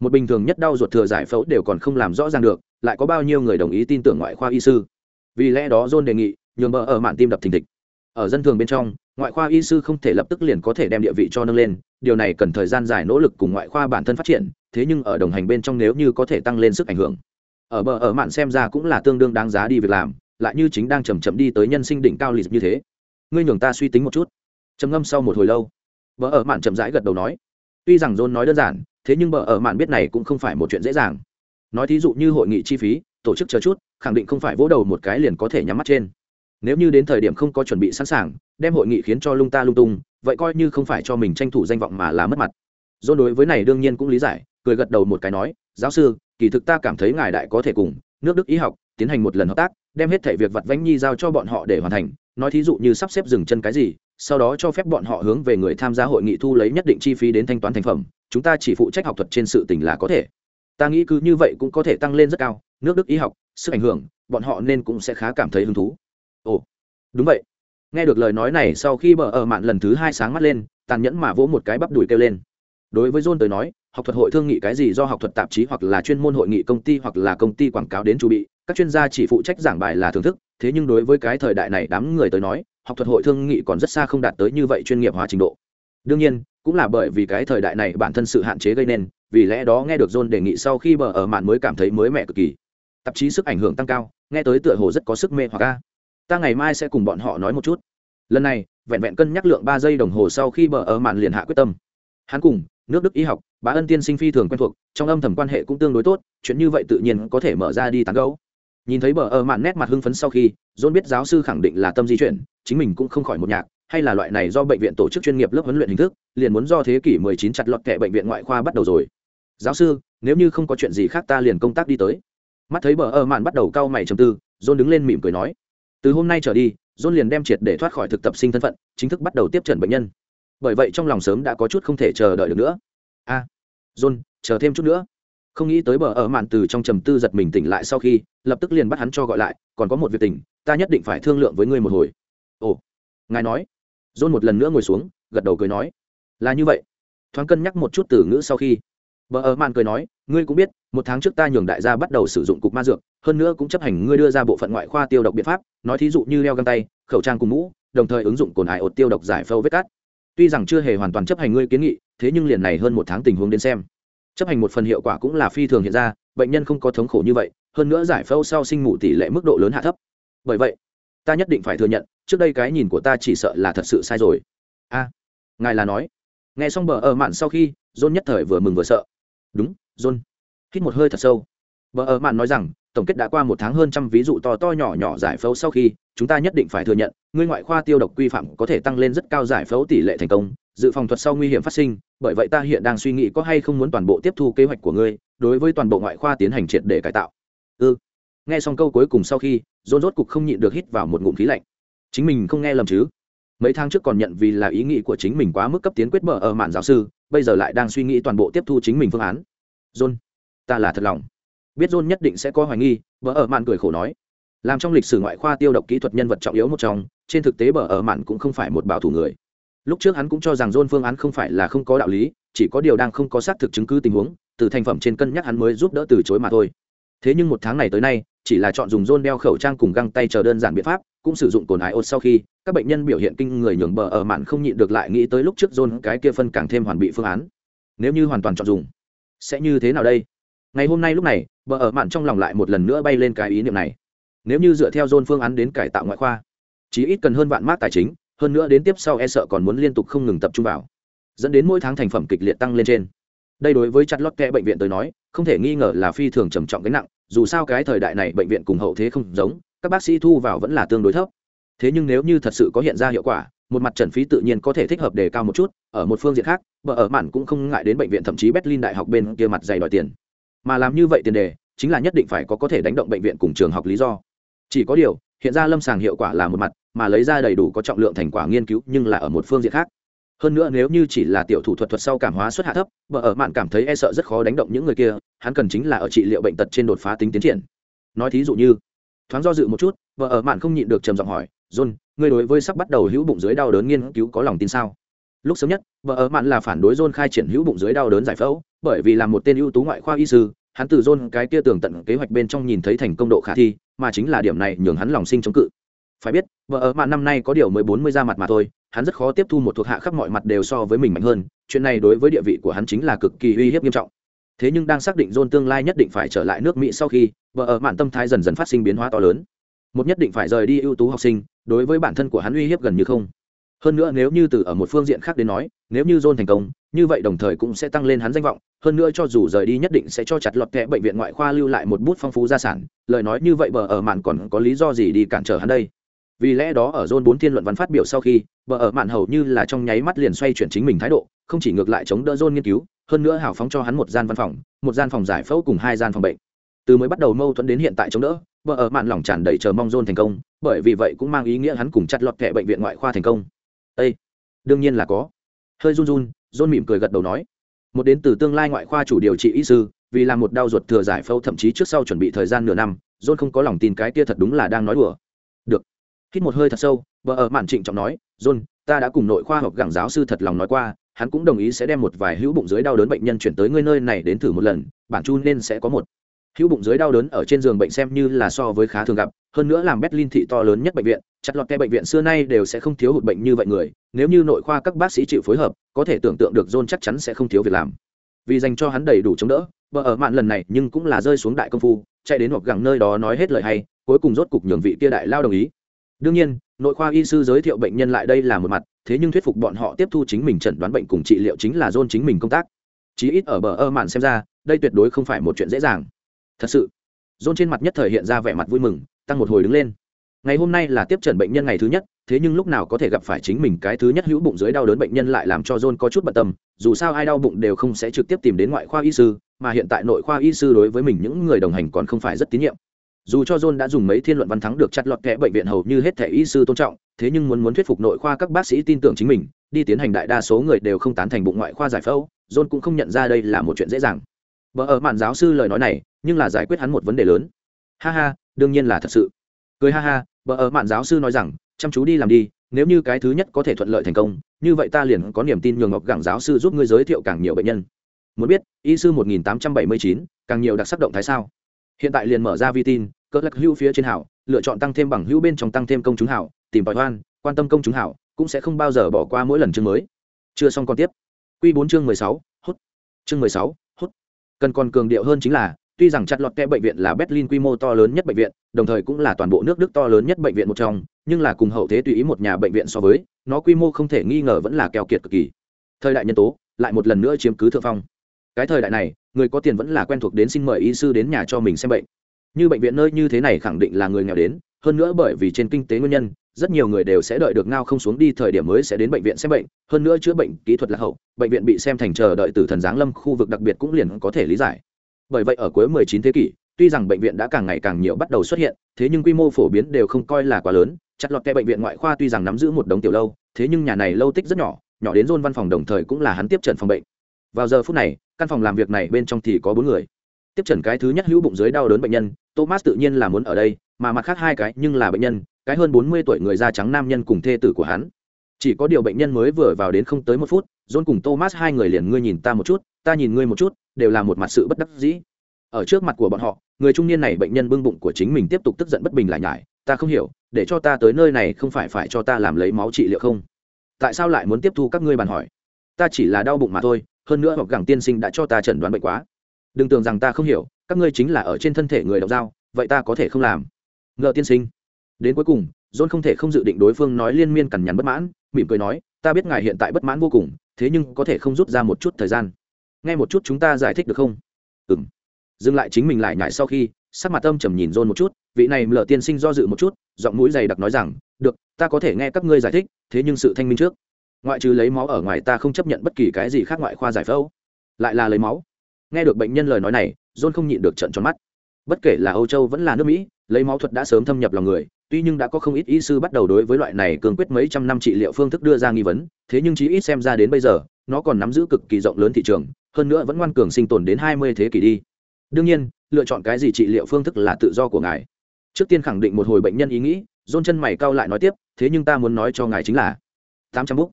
Một bình thường nhất đau ruột thừa giải phẫu đều còn không làm rõ ràng được, lại có bao nhiêu người đồng ý tin tưởng ngoại khoa y sư? Vì lẽ đó john đề nghị, nhường bờ ở mạn tim đập thình thịch. Ở dân thường bên trong, ngoại khoa y sư không thể lập tức liền có thể đem địa vị cho nâng lên, điều này cần thời gian dài nỗ lực cùng ngoại khoa bản thân phát triển, thế nhưng ở đồng hành bên trong nếu như có thể tăng lên sức ảnh hưởng ở bờ ở mạn xem ra cũng là tương đương đáng giá đi việc làm, lại như chính đang chầm chậm đi tới nhân sinh đỉnh cao lịch như thế. Ngươi nhường ta suy tính một chút. Trầm ngâm sau một hồi lâu, bờ ở mạn chậm rãi gật đầu nói. Tuy rằng john nói đơn giản, thế nhưng bờ ở mạn biết này cũng không phải một chuyện dễ dàng. Nói thí dụ như hội nghị chi phí, tổ chức chờ chút, khẳng định không phải vỗ đầu một cái liền có thể nhắm mắt trên. Nếu như đến thời điểm không có chuẩn bị sẵn sàng, đem hội nghị khiến cho lung ta lung tung, vậy coi như không phải cho mình tranh thủ danh vọng mà là mất mặt. Do đối với này đương nhiên cũng lý giải, cười gật đầu một cái nói, giáo sư kỳ thực ta cảm thấy ngài đại có thể cùng nước đức y học tiến hành một lần hợp tác, đem hết thể việc vặt vánh nhi giao cho bọn họ để hoàn thành. Nói thí dụ như sắp xếp dừng chân cái gì, sau đó cho phép bọn họ hướng về người tham gia hội nghị thu lấy nhất định chi phí đến thanh toán thành phẩm. Chúng ta chỉ phụ trách học thuật trên sự tình là có thể. Ta nghĩ cứ như vậy cũng có thể tăng lên rất cao. Nước đức y học, sức ảnh hưởng, bọn họ nên cũng sẽ khá cảm thấy hứng thú. Ồ, đúng vậy. Nghe được lời nói này, sau khi bờ ở mạn lần thứ hai sáng mắt lên, tàn nhẫn mà vỗ một cái bắp đùi kêu lên. Đối với john tới nói học thuật hội thương nghị cái gì do học thuật tạp chí hoặc là chuyên môn hội nghị công ty hoặc là công ty quảng cáo đến chu bị, các chuyên gia chỉ phụ trách giảng bài là thưởng thức, thế nhưng đối với cái thời đại này đám người tới nói, học thuật hội thương nghị còn rất xa không đạt tới như vậy chuyên nghiệp hóa trình độ. Đương nhiên, cũng là bởi vì cái thời đại này bản thân sự hạn chế gây nên, vì lẽ đó nghe được john đề nghị sau khi bờ ở mạn mới cảm thấy mới mẻ cực kỳ. Tạp chí sức ảnh hưởng tăng cao, nghe tới tựa hồ rất có sức mê hoặc ca ta ngày mai sẽ cùng bọn họ nói một chút. Lần này, vẹn vẹn cân nhắc lượng ba giây đồng hồ sau khi bờ ở mạn liền hạ quyết tâm. Hắn cùng, nước đức y học bá ân tiên sinh phi thường quen thuộc trong âm thầm quan hệ cũng tương đối tốt chuyện như vậy tự nhiên có thể mở ra đi tán gấu nhìn thấy bờ ở mạn nét mặt hưng phấn sau khi john biết giáo sư khẳng định là tâm di chuyển chính mình cũng không khỏi một nhạc hay là loại này do bệnh viện tổ chức chuyên nghiệp lớp huấn luyện hình thức liền muốn do thế kỷ 19 chặt lọt kệ bệnh viện ngoại khoa bắt đầu rồi. Giáo sư nếu như không có chuyện gì khác ta liền công tác đi tới. Mắt thấy bờ ở mạn bắt đầu cau mày trầm tư john đứng lên mỉm cười nói từ hôm nay trở đi john liền đem triệt để thoát khỏi thực tập sinh thân phận chính thức bắt đầu tiếp trần bệnh nhân. Bởi vậy trong lòng sớm đã có chút không thể chờ đợi được nữa. A à, john chờ thêm chút nữa. Không nghĩ tới bờ ở mạn từ trong trầm tư giật mình tỉnh lại sau khi lập tức liền bắt hắn cho gọi lại còn có một việc tỉnh ta nhất định phải thương lượng với ngươi một hồi. Ồ ngài nói. John một lần nữa ngồi xuống gật đầu cười nói. Là như vậy. Thoáng cân nhắc một chút từ ngữ sau khi Bờ ở mạn cười nói, ngươi cũng biết, một tháng trước ta nhường đại gia bắt đầu sử dụng cục ma dược, hơn nữa cũng chấp hành ngươi đưa ra bộ phận ngoại khoa tiêu độc biện pháp, nói thí dụ như đeo găng tay, khẩu trang cùng mũ, đồng thời ứng dụng cồn ải ột tiêu độc giải phâu vết cắt. Tuy rằng chưa hề hoàn toàn chấp hành ngươi kiến nghị, thế nhưng liền này hơn một tháng tình huống đến xem, chấp hành một phần hiệu quả cũng là phi thường hiện ra bệnh nhân không có thống khổ như vậy hơn nữa giải phẫu sau sinh mù tỷ lệ mức độ lớn hạ thấp. Bởi vậy ta nhất định phải thừa nhận trước đây cái nhìn của ta chỉ sợ là thật sự sai rồi. A ngài là nói. Nghe xong bờ ở mạn sau khi john nhất thời vừa mừng vừa sợ. Đúng john. Hít một hơi thật sâu. Bờ ở mạn nói rằng tổng kết đã qua một tháng hơn trăm ví dụ to to nhỏ nhỏ giải phẫu sau khi, chúng ta nhất định phải thừa nhận, ngươi ngoại khoa tiêu độc quy phạm có thể tăng lên rất cao giải phẫu tỷ lệ thành công, dự phòng thuật sau nguy hiểm phát sinh, bởi vậy ta hiện đang suy nghĩ có hay không muốn toàn bộ tiếp thu kế hoạch của ngươi, đối với toàn bộ ngoại khoa tiến hành triệt để cải tạo. Ư ừ. nghe xong câu cuối cùng sau khi dồn rốt cục không nhịn được hít vào một ngụm khí lạnh. Chính mình không nghe lầm chứ? Mấy tháng trước còn nhận vì là ý nghĩ của chính mình quá mức cấp tiến quyết mở ở mạn giáo sư, bây giờ lại đang suy nghĩ toàn bộ tiếp thu chính mình phương án. John, ta là thật lòng biết john nhất định sẽ có hoài nghi vợ ở mạn cười khổ nói. Làm trong lịch sử ngoại khoa tiêu độc kỹ thuật nhân vật trọng yếu một trong, trên thực tế bờ ở mạn cũng không phải một bảo thủ người. Lúc trước hắn cũng cho rằng john phương án không phải là không có đạo lý, chỉ có điều đang không có xác thực chứng cứ tình huống, từ thành phẩm trên cân nhắc hắn mới giúp đỡ từ chối mà thôi. Thế nhưng một tháng này tới nay, chỉ là chọn dùng john đeo khẩu trang cùng găng tay chờ đơn giản biện pháp, cũng sử dụng cồn ái ốt sau khi, các bệnh nhân biểu hiện kinh người nhường bờ ở mạn không nhịn được lại nghĩ tới lúc trước john cái kia phân càng thêm hoàn bị phương án. Nếu như hoàn toàn chọn dùng, sẽ như thế nào đây? Ngày hôm nay lúc này bờ ở mạn trong lòng lại một lần nữa bay lên cái ý niệm này. Nếu như dựa theo john phương án đến cải tạo ngoại khoa, chí ít cần hơn vạn mát tài chính, hơn nữa đến tiếp sau e sợ còn muốn liên tục không ngừng tập trung vào, dẫn đến mỗi tháng thành phẩm kịch liệt tăng lên trên. Đây đối với chặt lót kẽ bệnh viện tới nói, không thể nghi ngờ là phi thường trầm trọng gánh nặng, dù sao cái thời đại này bệnh viện cùng hậu thế không giống, các bác sĩ thu vào vẫn là tương đối thấp. Thế nhưng nếu như thật sự có hiện ra hiệu quả, một mặt trần phí tự nhiên có thể thích hợp đề cao một chút, ở một phương diện khác vợ ở mạn cũng không ngại đến bệnh viện thậm chí berlin đại học bên kia mặt dày đòi tiền mà làm như vậy tiền đề chính là nhất định phải có có thể đánh động bệnh viện cùng trường học lý do. Chỉ có điều, hiện ra lâm sàng hiệu quả là một mặt, mà lấy ra đầy đủ có trọng lượng thành quả nghiên cứu nhưng là ở một phương diện khác. Hơn nữa nếu như chỉ là tiểu thủ thuật thuật sau cảm hóa xuất hạ thấp vợ ở mạn cảm thấy e sợ rất khó đánh động những người kia, hắn cần chính là ở trị liệu bệnh tật trên đột phá tính tiến triển. Nói thí dụ như, thoáng do dự một chút vợ ở mạn không nhịn được trầm giọng hỏi, john người đối với sắp bắt đầu hữu bụng dưới đau đớn nghiên cứu có lòng tin sao? Lúc sớm nhất vợ ở mạn là phản đối john khai triển hữu bụng dưới đau đớn giải phẫu bởi vì là một tên ưu tú ngoại khoa y sư, hắn từ dôn cái kia tường tận kế hoạch bên trong nhìn thấy thành công độ khả thi, mà chính là điểm này nhường hắn lòng sinh chống cự. Phải biết, vợ ở mạn năm nay có điều mới bốn mươi ra mặt mà thôi, hắn rất khó tiếp thu một thuộc hạ khắp mọi mặt đều so với mình mạnh hơn, chuyện này đối với địa vị của hắn chính là cực kỳ uy hiếp nghiêm trọng. Thế nhưng đang xác định dôn tương lai nhất định phải trở lại nước mỹ sau khi, vợ ở mạn tâm thái dần dần phát sinh biến hóa to lớn. Một nhất định phải rời đi ưu tú học sinh, đối với bản thân của hắn uy hiếp gần như không hơn nữa nếu như từ ở một phương diện khác đến nói, nếu như john thành công, như vậy đồng thời cũng sẽ tăng lên hắn danh vọng. Hơn nữa cho dù rời đi nhất định sẽ cho chặt lọt kẽ bệnh viện ngoại khoa lưu lại một bút phong phú gia sản. Lời nói như vậy bờ ở mạn còn có lý do gì đi cản trở hắn đây? Vì lẽ đó ở john bốn thiên luận văn phát biểu sau khi, bờ ở mạn hầu như là trong nháy mắt liền xoay chuyển chính mình thái độ, không chỉ ngược lại chống đỡ john nghiên cứu, hơn nữa hào phóng cho hắn một gian văn phòng, một gian phòng giải phẫu cùng hai gian phòng bệnh. Từ mới bắt đầu mâu thuẫn đến hiện tại chống đỡ, bờ ở mạn lòng tràn đầy chờ mong john thành công, bởi vì vậy cũng mang ý nghĩa hắn cùng chặt lọt kệ bệnh viện ngoại khoa thành công ây đương nhiên là có. Hơi run run zone mỉm cười gật đầu nói. Một đến từ tương lai ngoại khoa chủ điều trị y sư, vì làm một đau ruột thừa giải phẫu thậm chí trước sau chuẩn bị thời gian nửa năm, john không có lòng tin cái kia thật đúng là đang nói đùa. Được. Hít một hơi thật sâu, vợ ở mạn trịnh trọng nói, john, ta đã cùng nội khoa học gẳng giáo sư thật lòng nói qua, hắn cũng đồng ý sẽ đem một vài hữu bụng dưới đau đớn bệnh nhân chuyển tới ngươi nơi này đến thử một lần, bản chu nên sẽ có một hữu bụng dưới đau đớn ở trên giường bệnh xem như là so với khá thường gặp, hơn nữa làm berlin thị to lớn nhất bệnh viện, chặt lọt ke bệnh viện xưa nay đều sẽ không thiếu hụt bệnh như vậy người, nếu như nội khoa các bác sĩ chịu phối hợp, có thể tưởng tượng được john chắc chắn sẽ không thiếu việc làm. Vì dành cho hắn đầy đủ chống đỡ, vợ ở mạn lần này nhưng cũng là rơi xuống đại công phu, chạy đến hoặc gẳng nơi đó nói hết lời hay, cuối cùng rốt cục nhường vị kia đại lao đồng ý. Đương nhiên, nội khoa y sư giới thiệu bệnh nhân lại đây là một mặt, thế nhưng thuyết phục bọn họ tiếp thu chính mình chẩn đoán bệnh cùng trị liệu chính là John chính mình công tác. Chí ít ở bờ ơ mạn xem ra, đây tuyệt đối không phải một chuyện dễ dàng thật sự. Dôn trên mặt nhất thời hiện ra vẻ mặt vui mừng, tăng một hồi đứng lên. Ngày hôm nay là tiếp trần bệnh nhân ngày thứ nhất, thế nhưng lúc nào có thể gặp phải chính mình cái thứ nhất hữu bụng dưới đau đớn bệnh nhân lại làm cho john có chút bận tâm, dù sao ai đau bụng đều không sẽ trực tiếp tìm đến ngoại khoa y sư, mà hiện tại nội khoa y sư đối với mình những người đồng hành còn không phải rất tín nhiệm. Dù cho john đã dùng mấy thiên luận văn thắng được chặt lọt kẽ bệnh viện hầu như hết thẻ y sư tôn trọng, thế nhưng muốn muốn thuyết phục nội khoa các bác sĩ tin tưởng chính mình, đi tiến hành đại đa số người đều không tán thành bụng ngoại khoa giải phẫu, john cũng không nhận ra đây là một chuyện dễ dàng. Vợ ở mạn giáo sư lời nói này nhưng là giải quyết hắn một vấn đề lớn. Ha ha đương nhiên là thật sự. Cười ha ha vợ ở mạn giáo sư nói rằng chăm chú đi làm đi nếu như cái thứ nhất có thể thuận lợi thành công như vậy ta liền có niềm tin nhường ngọc gẳng giáo sư giúp ngươi giới thiệu càng nhiều bệnh nhân. Muốn biết y sư 1879, càng nhiều đặc sắc động thái sao? Hiện tại liền mở ra vi tin cỡ lắc hữu phía trên hảo lựa chọn tăng thêm bằng hữu bên trong tăng thêm công chúng hảo tìm tòi hoan quan tâm công chúng hảo cũng sẽ không bao giờ bỏ qua mỗi lần chương mới. Chưa xong còn tiếp. Q bốn chương mười sáu hút. Chương mười sáu hút. Cần còn cường điệu hơn chính là tuy rằng chặt lọt kẽ bệnh viện là berlin quy mô to lớn nhất bệnh viện, đồng thời cũng là toàn bộ nước đức to lớn nhất bệnh viện một trong, nhưng là cùng hậu thế tùy ý một nhà bệnh viện so với, nó quy mô không thể nghi ngờ vẫn là keo kiệt cực kỳ. Thời đại nhân tố, lại một lần nữa chiếm cứ thượng phong. Cái thời đại này, người có tiền vẫn là quen thuộc đến xin mời y sư đến nhà cho mình xem bệnh. Như bệnh viện nơi như thế này khẳng định là người nghèo đến, hơn nữa bởi vì trên kinh tế nguyên nhân, rất nhiều người đều sẽ đợi được ngao không xuống đi thời điểm mới sẽ đến bệnh viện xem bệnh, hơn nữa chữa bệnh kỹ thuật là hậu, bệnh viện bị xem thành chờ đợi từ thần giáng lâm khu vực đặc biệt cũng liền có thể lý giải bởi vậy ở cuối 19 thế kỷ, tuy rằng bệnh viện đã càng ngày càng nhiều bắt đầu xuất hiện, thế nhưng quy mô phổ biến đều không coi là quá lớn. Chặt lọt kẹ bệnh viện ngoại khoa tuy rằng nắm giữ một đống tiểu lâu, thế nhưng nhà này lâu tích rất nhỏ nhỏ đến rôn văn phòng đồng thời cũng là hắn tiếp trận phòng bệnh. Vào giờ phút này, căn phòng làm việc này bên trong thì có bốn người. Tiếp trần cái thứ nhất hữu bụng dưới đau đớn bệnh nhân, thomas tự nhiên là muốn ở đây, mà mặt khác hai cái nhưng là bệnh nhân, cái hơn bốn mươi tuổi người da trắng nam nhân cùng thê tử của hắn. Chỉ có điều bệnh nhân mới vừa vào đến không tới một phút, john cùng thomas hai người liền ngươi nhìn ta một chút ta nhìn ngươi một chút, đều là một mặt sự bất đắc dĩ. Ở trước mặt của bọn họ, người trung niên này bệnh nhân bưng bụng của chính mình tiếp tục tức giận bất bình lại nhải, ta không hiểu, để cho ta tới nơi này không phải phải cho ta làm lấy máu trị liệu không? Tại sao lại muốn tiếp thu các ngươi bàn hỏi? Ta chỉ là đau bụng mà thôi, hơn nữa hoặc gẳng tiên sinh đã cho ta chẩn đoán bệnh quá. Đừng tưởng rằng ta không hiểu, các ngươi chính là ở trên thân thể người đọc dao, vậy ta có thể không làm? Ngợ tiên sinh. Đến cuối cùng, john không thể không dự định đối phương nói liên miên cằn nhằn bất mãn, mỉm cười nói, ta biết ngài hiện tại bất mãn vô cùng, thế nhưng có thể không rút ra một chút thời gian nghe một chút chúng ta giải thích được không? Ừ m dừng lại chính mình lại nhải sau khi, sắc mặt âm trầm nhìn rôn một chút, vị này lờ tiên sinh do dự một chút, giọng mũi dày đặc nói rằng, được, ta có thể nghe các ngươi giải thích, thế nhưng sự thanh minh trước. Ngoại trừ lấy máu ở ngoài ta không chấp nhận bất kỳ cái gì khác ngoại khoa giải phẫu. Lại là lấy máu. Nghe được bệnh nhân lời nói này, john không nhịn được trận tròn mắt. Bất kể là âu châu vẫn là nước mỹ, lấy máu thuật đã sớm thâm nhập lòng người, tuy nhưng đã có không ít y sư bắt đầu đối với loại này cường quyết mấy trăm năm trị liệu phương thức đưa ra nghi vấn, thế nhưng chí ít xem ra đến bây giờ, nó còn nắm giữ cực kỳ rộng lớn thị trường hơn nữa vẫn ngoan cường sinh tồn đến hai mươi thế kỷ đi. Đương nhiên, lựa chọn cái gì trị liệu phương thức là tự do của ngài. Trước tiên khẳng định một hồi bệnh nhân ý nghĩ dôn chân mày cau lại nói tiếp, thế nhưng ta muốn nói cho ngài chính là tám trăm bút.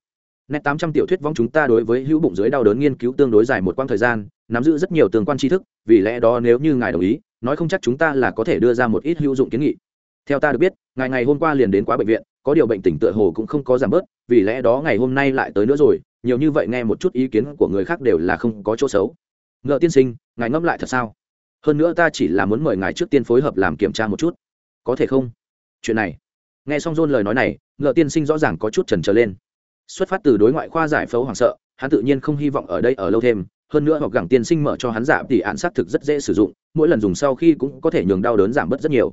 Nét tám trăm tiểu thuyết vong chúng ta đối với hữu bụng dưới đau đớn nghiên cứu tương đối dài một quãng thời gian, nắm giữ rất nhiều tương quan tri thức, vì lẽ đó nếu như ngài đồng ý, nói không chắc chúng ta là có thể đưa ra một ít hữu dụng kiến nghị. Theo ta được biết ngài ngày hôm qua liền đến quá bệnh viện, có điều bệnh tỉnh tựa hồ cũng không có giảm bớt, vì lẽ đó ngày hôm nay lại tới nữa rồi nhiều như vậy nghe một chút ý kiến của người khác đều là không có chỗ xấu. Ngợ tiên sinh, ngài ngẫm lại thật sao? Hơn nữa ta chỉ là muốn mời ngài trước tiên phối hợp làm kiểm tra một chút. Có thể không? Chuyện này. Nghe xong dôn lời nói này, ngợ tiên sinh rõ ràng có chút trần trở lên. Xuất phát từ đối ngoại khoa giải phẫu hoảng sợ, hắn tự nhiên không hy vọng ở đây ở lâu thêm. Hơn nữa hoặc gẳng tiên sinh mở cho hắn giả thì án xác thực rất dễ sử dụng, mỗi lần dùng sau khi cũng có thể nhường đau đớn giảm bớt rất nhiều.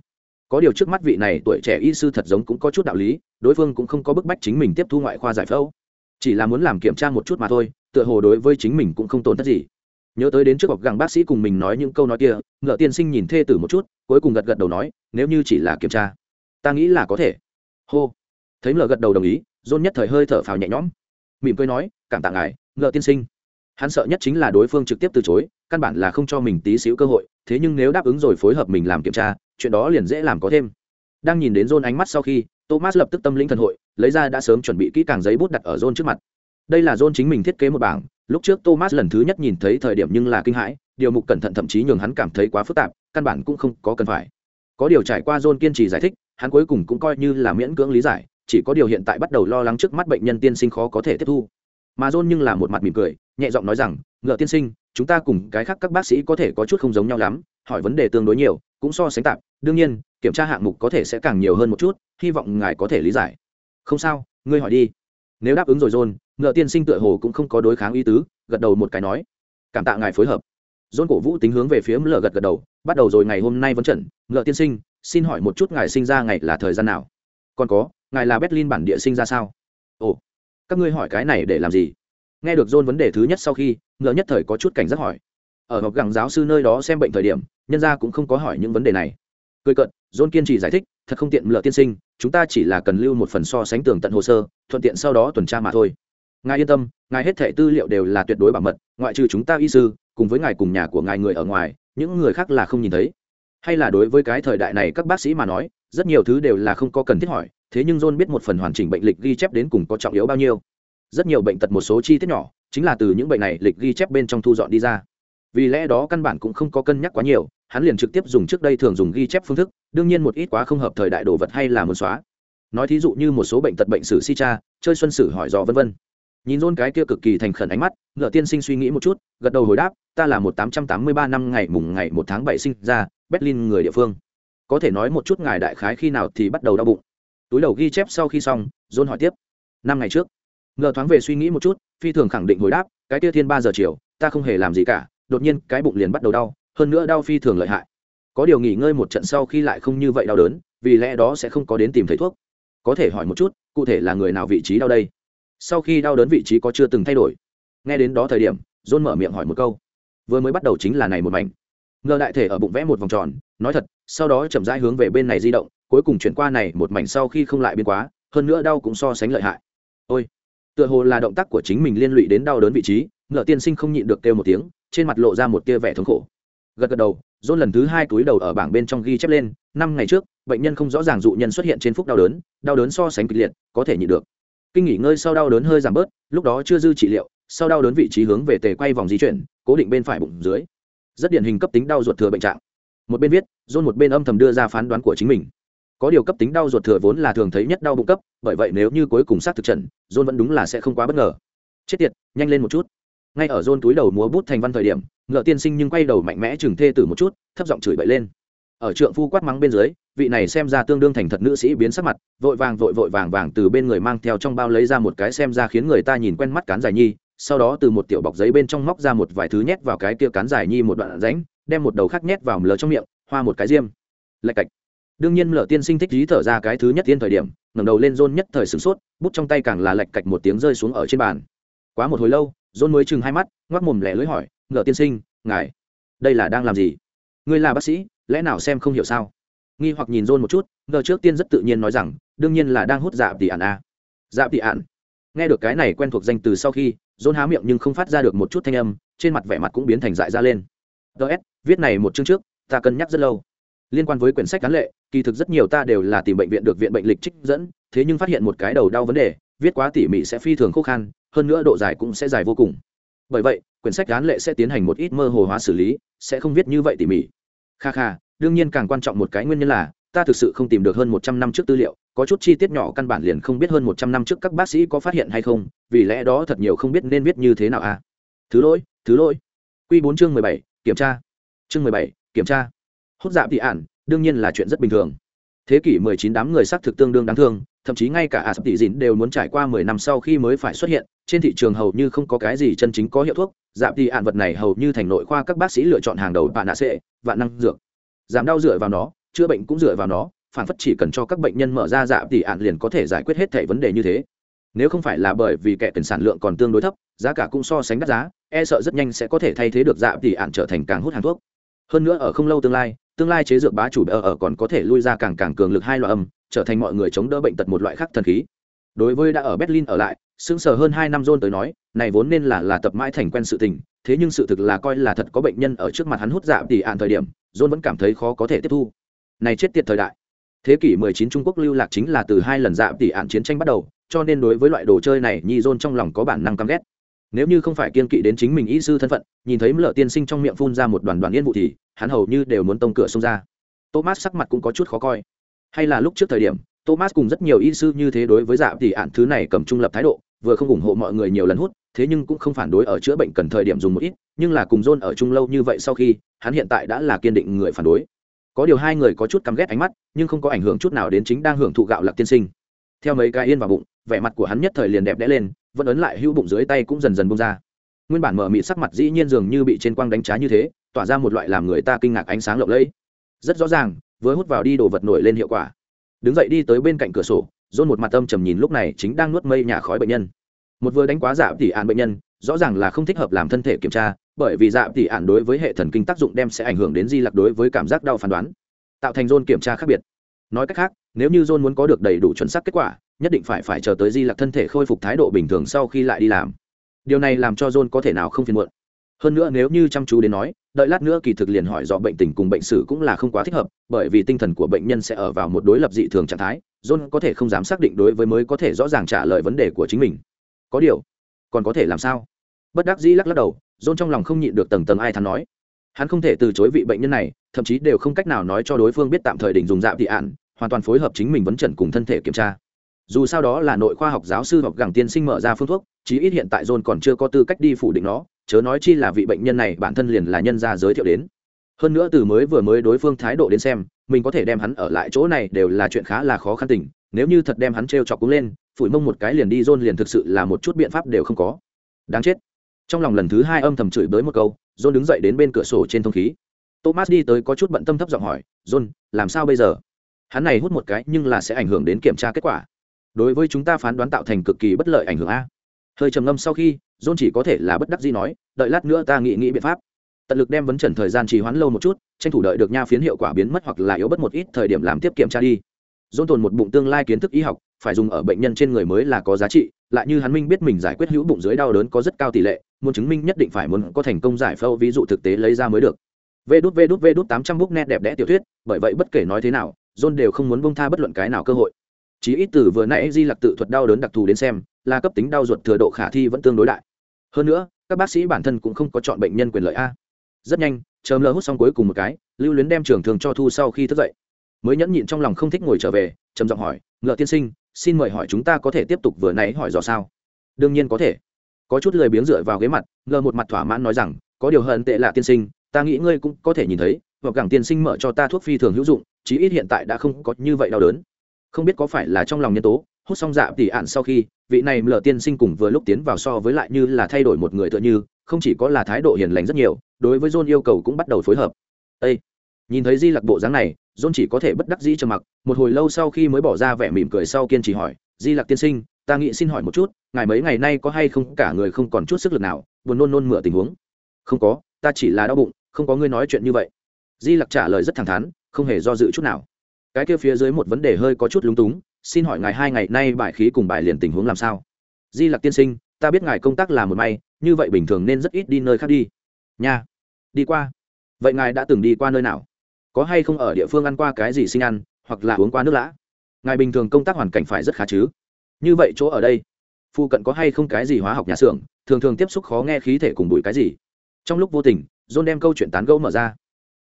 Có điều trước mắt vị này tuổi trẻ y sư thật giống cũng có chút đạo lý, đối phương cũng không có bức bách chính mình tiếp thu ngoại khoa giải phẫu chỉ là muốn làm kiểm tra một chút mà thôi, tựa hồ đối với chính mình cũng không tổn thất gì. Nhớ tới đến trước học gàng bác sĩ cùng mình nói những câu nói kia ngựa tiên sinh nhìn thê tử một chút, cuối cùng gật gật đầu nói, nếu như chỉ là kiểm tra, ta nghĩ là có thể. Hô. Thấy ngựa gật đầu đồng ý dôn nhất thời hơi thở phào nhẹ nhõm. Mỉm cười nói, cảm tạ ngài ngựa tiên sinh. Hắn sợ nhất chính là đối phương trực tiếp từ chối, căn bản là không cho mình tí xíu cơ hội, thế nhưng nếu đáp ứng rồi phối hợp mình làm kiểm tra, chuyện đó liền dễ làm có thêm. Đang nhìn đến dôn ánh mắt sau khi thomas lập tức tâm linh thần hội, lấy ra đã sớm chuẩn bị kỹ càng giấy bút đặt ở John trước mặt. Đây là John chính mình thiết kế một bảng. Lúc trước thomas lần thứ nhất nhìn thấy thời điểm nhưng là kinh hãi, điều mục cẩn thận thậm chí nhường hắn cảm thấy quá phức tạp, căn bản cũng không có cần phải. Có điều trải qua John kiên trì giải thích, hắn cuối cùng cũng coi như là miễn cưỡng lý giải, chỉ có điều hiện tại bắt đầu lo lắng trước mắt bệnh nhân tiên sinh khó có thể tiếp thu. Mà John nhưng là một mặt mỉm cười, nhẹ giọng nói rằng, ngựa tiên sinh, chúng ta cùng cái khác các bác sĩ có thể có chút không giống nhau lắm, hỏi vấn đề tương đối nhiều cũng so sánh tạp, đương nhiên, kiểm tra hạng mục có thể sẽ càng nhiều hơn một chút, hy vọng ngài có thể lý giải. Không sao, ngươi hỏi đi. Nếu đáp ứng rồi john, ngựa tiên sinh tựa hồ cũng không có đối kháng ý tứ, gật đầu một cái nói. Cảm tạ ngài phối hợp. John cổ vũ tính hướng về phía lờ gật gật đầu, bắt đầu rồi ngày hôm nay vẫn trận. Ngựa tiên sinh, xin hỏi một chút ngài sinh ra ngày là thời gian nào? Còn có, ngài là berlin bản địa sinh ra sao? Ồ, các ngươi hỏi cái này để làm gì? Nghe được john vấn đề thứ nhất sau khi, ngựa nhất thời có chút cảnh giác hỏi. Ở học gẳng giáo sư nơi đó xem bệnh thời điểm nhân gia cũng không có hỏi những vấn đề này. Cười cận john kiên trì giải thích, thật không tiện lựa tiên sinh, chúng ta chỉ là cần lưu một phần so sánh tường tận hồ sơ, thuận tiện sau đó tuần tra mà thôi. Ngài yên tâm, ngài hết thẻ tư liệu đều là tuyệt đối bảo mật, ngoại trừ chúng ta y sư, cùng với ngài cùng nhà của ngài người ở ngoài, những người khác là không nhìn thấy. Hay là đối với cái thời đại này các bác sĩ mà nói, rất nhiều thứ đều là không có cần thiết hỏi, thế nhưng john biết một phần hoàn chỉnh bệnh lịch ghi chép đến cùng có trọng yếu bao nhiêu. Rất nhiều bệnh tật một số chi tiết nhỏ, chính là từ những bệnh này lịch ghi chép bên trong thu dọn đi ra. Vì lẽ đó căn bản cũng không có cân nhắc quá nhiều hắn liền trực tiếp dùng trước đây thường dùng ghi chép phương thức, đương nhiên một ít quá không hợp thời đại đồ vật hay là muốn xóa. Nói thí dụ như một số bệnh tật bệnh sử si cha, chơi xuân sử hỏi dò vân vân. Nhìn rôn cái kia cực kỳ thành khẩn ánh mắt, ngựa tiên sinh suy nghĩ một chút, gật đầu hồi đáp, ta là một tám trăm tám mươi ba năm ngày mùng ngày một tháng bảy sinh ra, berlin người địa phương. Có thể nói một chút ngài đại khái khi nào thì bắt đầu đau bụng. Túi đầu ghi chép sau khi xong rôn hỏi tiếp, năm ngày trước. Ngựa thoáng về suy nghĩ một chút, phi thường khẳng định hồi đáp, cái kia thiên ba giờ chiều, ta không hề làm gì cả, đột nhiên cái bụng liền bắt đầu đau hơn nữa đau phi thường lợi hại. Có điều nghỉ ngơi một trận sau khi lại không như vậy đau đớn, vì lẽ đó sẽ không có đến tìm thấy thuốc. Có thể hỏi một chút, cụ thể là người nào vị trí đau đây? Sau khi đau đớn vị trí có chưa từng thay đổi? Nghe đến đó thời điểm, john mở miệng hỏi một câu. Vừa mới bắt đầu chính là này một mảnh. Ngờ đại thể ở bụng vẽ một vòng tròn, nói thật, sau đó chậm rãi hướng về bên này di động, cuối cùng chuyển qua này một mảnh sau khi không lại biến quá, hơn nữa đau cũng so sánh lợi hại. Ôi! Tựa hồ là động tác của chính mình liên lụy đến đau đớn vị trí, ngờ tiên sinh không nhịn được kêu một tiếng, trên mặt lộ ra một tia vẻ thống khổ gật gật đầu dôn lần thứ hai túi đầu ở bảng bên trong ghi chép lên, năm ngày trước, bệnh nhân không rõ ràng dụ nhân xuất hiện trên phúc đau đớn đau đớn so sánh kịch liệt, có thể nhịn được. Kinh nghỉ ngơi sau đau đớn hơi giảm bớt, lúc đó chưa dư trị liệu, sau đau đớn vị trí hướng về tề quay vòng di chuyển, cố định bên phải bụng dưới. Rất điển hình cấp tính đau ruột thừa bệnh trạng. Một bên viết dôn một bên âm thầm đưa ra phán đoán của chính mình. Có điều cấp tính đau ruột thừa vốn là thường thấy nhất đau bụng cấp, bởi vậy nếu như cuối cùng xác thực trần john vẫn đúng là sẽ không quá bất ngờ. Chết tiệt, nhanh lên một chút. Ngay ở john túi đầu múa bút thành văn thời điểm ngựa tiên sinh nhưng quay đầu mạnh mẽ chừng thê tử một chút, thấp giọng chửi bậy lên. Ở trượng phu quát mắng bên dưới, vị này xem ra tương đương thành thật nữ sĩ biến sắc mặt, vội vàng vội vội vàng vàng từ bên người mang theo trong bao lấy ra một cái xem ra khiến người ta nhìn quen mắt cán dài nhi, sau đó từ một tiểu bọc giấy bên trong móc ra một vài thứ nhét vào cái kia cán dài nhi một đoạn ránh đem một đầu khác nhét vào lờ trong miệng, hoa một cái diêm. Lạch cạch. Đương nhiên lở tiên sinh thích dí thở ra cái thứ nhất tiên thời điểm, ngẩng đầu lên rôn nhất thời sửng sốt, bút trong tay càng là lạch cạch một tiếng rơi xuống ở trên bàn. Quá một hồi lâu, rôn mới chừng hai mắt, ngoác mồm lẻ lưỡi hỏi ngờ tiên sinh, ngài, đây là đang làm gì? Ngươi là bác sĩ, lẽ nào xem không hiểu sao? Nghi hoặc nhìn rôn một chút, ngờ trước tiên rất tự nhiên nói rằng, đương nhiên là đang hút dạ tỉ ạn a à. dạ tỉ ạn. Nghe được cái này quen thuộc danh từ sau khi rôn há miệng nhưng không phát ra được một chút thanh âm, trên mặt vẻ mặt cũng biến thành dại ra lên. Ts viết này một chương trước, ta cân nhắc rất lâu. Liên quan với quyển sách cán lệ, kỳ thực rất nhiều ta đều là tìm bệnh viện được viện bệnh lịch trích dẫn, thế nhưng phát hiện một cái đầu đau vấn đề, viết quá tỉ mỉ sẽ phi thường khô khan, hơn nữa độ dài cũng sẽ dài vô cùng bởi vậy quyển sách án lệ sẽ tiến hành một ít mơ hồ hóa xử lý sẽ không viết như vậy tỉ mỉ. Kha kha đương nhiên càng quan trọng một cái nguyên nhân là ta thực sự không tìm được hơn một trăm năm trước tư liệu có chút chi tiết nhỏ căn bản liền không biết hơn một trăm năm trước các bác sĩ có phát hiện hay không vì lẽ đó thật nhiều không biết nên viết như thế nào à. Thứ lỗi thứ lỗi. Q bốn chương mười bảy kiểm tra. Chương mười bảy kiểm tra. Hút dạ tị ản, đương nhiên là chuyện rất bình thường. Thế kỷ 19 đám người xác thực tương đương đáng thương thậm chí ngay cả asp tỷ đều muốn trải qua 10 năm sau khi mới phải xuất hiện. Trên thị trường hầu như không có cái gì chân chính có hiệu thuốc. Giảm thì ạn vật này hầu như thành nội khoa các bác sĩ lựa chọn hàng đầu bạn nạ sệ vạn năng dược. Giảm đau dựa vào nó, chữa bệnh cũng dựa vào nó, phản phất chỉ cần cho các bệnh nhân mở ra giảm thì ạn liền có thể giải quyết hết thảy vấn đề như thế. Nếu không phải là bởi vì kẻ tiền sản lượng còn tương đối thấp, giá cả cũng so sánh đắt giá e sợ rất nhanh sẽ có thể thay thế được giảm thì ạn trở thành càng hút hàng thuốc. Hơn nữa ở không lâu tương lai tương lai chế dược bá chủ ở ở còn có thể lui ra càng càng cường lực hai loại âm trở thành mọi người chống đỡ bệnh tật một loại khác thần khí. Đối với đã ở berlin ở lại, sững sờ hơn hai năm john tới nói, này vốn nên là là tập mãi thành quen sự tình, thế nhưng sự thực là coi là thật có bệnh nhân ở trước mặt hắn hút dạ tỉ ạn thời điểm, john vẫn cảm thấy khó có thể tiếp thu. Này chết tiệt thời đại. Thế kỷ 19 trung quốc lưu lạc chính là từ hai lần dạ tỉ ạn chiến tranh bắt đầu, cho nên đối với loại đồ chơi này nhi john trong lòng có bản năng căm ghét. Nếu như không phải kiên kỵ đến chính mình y sư thân phận, nhìn thấy lợ tiên sinh trong miệng phun ra một đoàn đoàn yên vụ thì, hắn hầu như đều muốn tông cửa xông ra. Thomas sắc mặt cũng có chút khó coi hay là lúc trước thời điểm, thomas cùng rất nhiều y sư như thế đối với dạ tỷ ạn thứ này cầm trung lập thái độ, vừa không ủng hộ mọi người nhiều lần hút, thế nhưng cũng không phản đối ở chữa bệnh cần thời điểm dùng một ít, nhưng là cùng john ở chung lâu như vậy sau khi, hắn hiện tại đã là kiên định người phản đối. Có điều hai người có chút căm ghét ánh mắt, nhưng không có ảnh hưởng chút nào đến chính đang hưởng thụ gạo lạc tiên sinh. Theo mấy cái yên vào bụng, vẻ mặt của hắn nhất thời liền đẹp đẽ lên, vẫn ấn lại hữu bụng dưới tay cũng dần dần bung ra. Nguyên bản mở mịt sắc mặt dĩ nhiên dường như bị trên quang đánh trá như thế, tỏa ra một loại làm người ta kinh ngạc ánh sáng lộng lẫy. Rất rõ ràng với hút vào đi đồ vật nổi lên hiệu quả. Đứng dậy đi tới bên cạnh cửa sổ dôn một mặt tâm trầm nhìn lúc này chính đang nuốt mây nhà khói bệnh nhân. Một vừa đánh quá dạ tỷ ạn bệnh nhân, rõ ràng là không thích hợp làm thân thể kiểm tra, bởi vì dạ tỷ ạn đối với hệ thần kinh tác dụng đem sẽ ảnh hưởng đến di lặc đối với cảm giác đau phán đoán, tạo thành dôn kiểm tra khác biệt. Nói cách khác, nếu như dôn muốn có được đầy đủ chuẩn xác kết quả, nhất định phải phải chờ tới di lặc thân thể khôi phục thái độ bình thường sau khi lại đi làm. Điều này làm cho john có thể nào không phiền muộn hơn nữa nếu như chăm chú đến nói, đợi lát nữa kỳ thực liền hỏi rõ bệnh tình cùng bệnh sử cũng là không quá thích hợp, bởi vì tinh thần của bệnh nhân sẽ ở vào một đối lập dị thường trạng thái, john có thể không dám xác định đối với mới có thể rõ ràng trả lời vấn đề của chính mình. Có điều, còn có thể làm sao? Bất đắc dĩ lắc lắc đầu, john trong lòng không nhịn được tầng tầng ai thắn nói. Hắn không thể từ chối vị bệnh nhân này, thậm chí đều không cách nào nói cho đối phương biết tạm thời định dùng dạ thị ạn, hoàn toàn phối hợp chính mình vấn trần cùng thân thể kiểm tra dù sao đó là nội khoa học giáo sư hoặc gẳng tiên sinh mở ra phương thuốc, chí ít hiện tại john còn chưa có tư cách đi phủ định nó, chớ nói chi là vị bệnh nhân này bản thân liền là nhân gia giới thiệu đến. Hơn nữa từ mới vừa mới đối phương thái độ đến xem, mình có thể đem hắn ở lại chỗ này đều là chuyện khá là khó khăn tình, nếu như thật đem hắn t r e o chọc cúng lên, phủi mông một cái liền đi, john liền thực sự là một chút biện pháp đều không có. Đáng chết. Trong lòng lần thứ hai âm thầm chửi bới một câu, john đứng dậy đến bên cửa sổ trên thông khí. Thomas đi tới có chút bận tâm thấp giọng hỏi, john, làm sao bây giờ? Hắn này hút một cái nhưng là sẽ ảnh hưởng đến kiểm tra kết quả đối với chúng ta phán đoán tạo thành cực kỳ bất lợi ảnh hưởng a. Hơi trầm ngâm sau khi, john chỉ có thể là bất đắc dĩ nói, đợi lát nữa ta nghĩ nghĩ biện pháp. Tận lực đem vấn trần thời gian trì hoãn lâu một chút, tranh thủ đợi được nha phiến hiệu quả biến mất hoặc là yếu bất một ít thời điểm làm tiếp kiểm tra đi. John tồn một bụng tương lai kiến thức y học, phải dùng ở bệnh nhân trên người mới là có giá trị, lại như hắn minh biết mình giải quyết hữu bụng dưới đau đớn có rất cao tỷ lệ, muốn chứng minh nhất định phải muốn có thành công giải phẫu ví dụ thực tế lấy ra mới được. Vê đút vê đút vê đút tám trăm bút nét đẹp đẽ tiểu thuyết, bởi vậy bất kể nói thế nào, john đều không muốn bông tha bất luận cái nào cơ hội chí ít từ vừa nãy di lặc tự thuật đau đớn đặc thù đến xem, là cấp tính đau ruột thừa độ khả thi vẫn tương đối đại. Hơn nữa, các bác sĩ bản thân cũng không có chọn bệnh nhân quyền lợi a. Rất nhanh chớm lơ hút xong cuối cùng một cái, lưu luyến đem trường thường cho thu sau khi thức dậy. Mới nhẫn nhịn trong lòng không thích ngồi trở về, trầm giọng hỏi, ngựa tiên sinh, xin mời hỏi chúng ta có thể tiếp tục vừa nãy hỏi dò sao? Đương nhiên có thể. Có chút lười biếng dựa vào ghế mặt ngờ một mặt thỏa mãn nói rằng, có điều hận tệ là tiên sinh, ta nghĩ ngươi cũng có thể nhìn thấy, hoặc gẳng tiên sinh mở cho ta thuốc phi thường hữu dụng, chí ít hiện tại đã không có như vậy đau đớn không biết có phải là trong lòng nhân tố, hút xong dạ tỉ ạn sau khi, vị này lờ tiên sinh cùng vừa lúc tiến vào so với lại như là thay đổi một người tựa như, không chỉ có là thái độ hiền lành rất nhiều, đối với john yêu cầu cũng bắt đầu phối hợp. Ê! nhìn thấy di lặc bộ dáng này, john chỉ có thể bất đắc dĩ trầm mặc, một hồi lâu sau khi mới bỏ ra vẻ mỉm cười sau kiên trì hỏi, di lặc tiên sinh, ta nghĩ xin hỏi một chút, ngài mấy ngày nay có hay không cả người không còn chút sức lực nào, buồn nôn nôn mửa tình huống? Không có, ta chỉ là đau bụng, không có ngươi nói chuyện như vậy. Di lặc trả lời rất thẳng thắn, không hề do dự chút nào cái kia phía dưới một vấn đề hơi có chút lúng túng, xin hỏi ngài hai ngày nay bài khí cùng bài liền tình huống làm sao? Di lặc tiên sinh, ta biết ngài công tác là một may, như vậy bình thường nên rất ít đi nơi khác đi. Nha, đi qua. Vậy ngài đã từng đi qua nơi nào? Có hay không ở địa phương ăn qua cái gì sinh ăn, hoặc là uống qua nước lã? Ngài bình thường công tác hoàn cảnh phải rất khá chứ? Như vậy chỗ ở đây phụ cận có hay không cái gì hóa học nhà xưởng, thường thường tiếp xúc khó nghe khí thể cùng bụi cái gì? Trong lúc vô tình, john đem câu chuyện tán gẫu mở ra.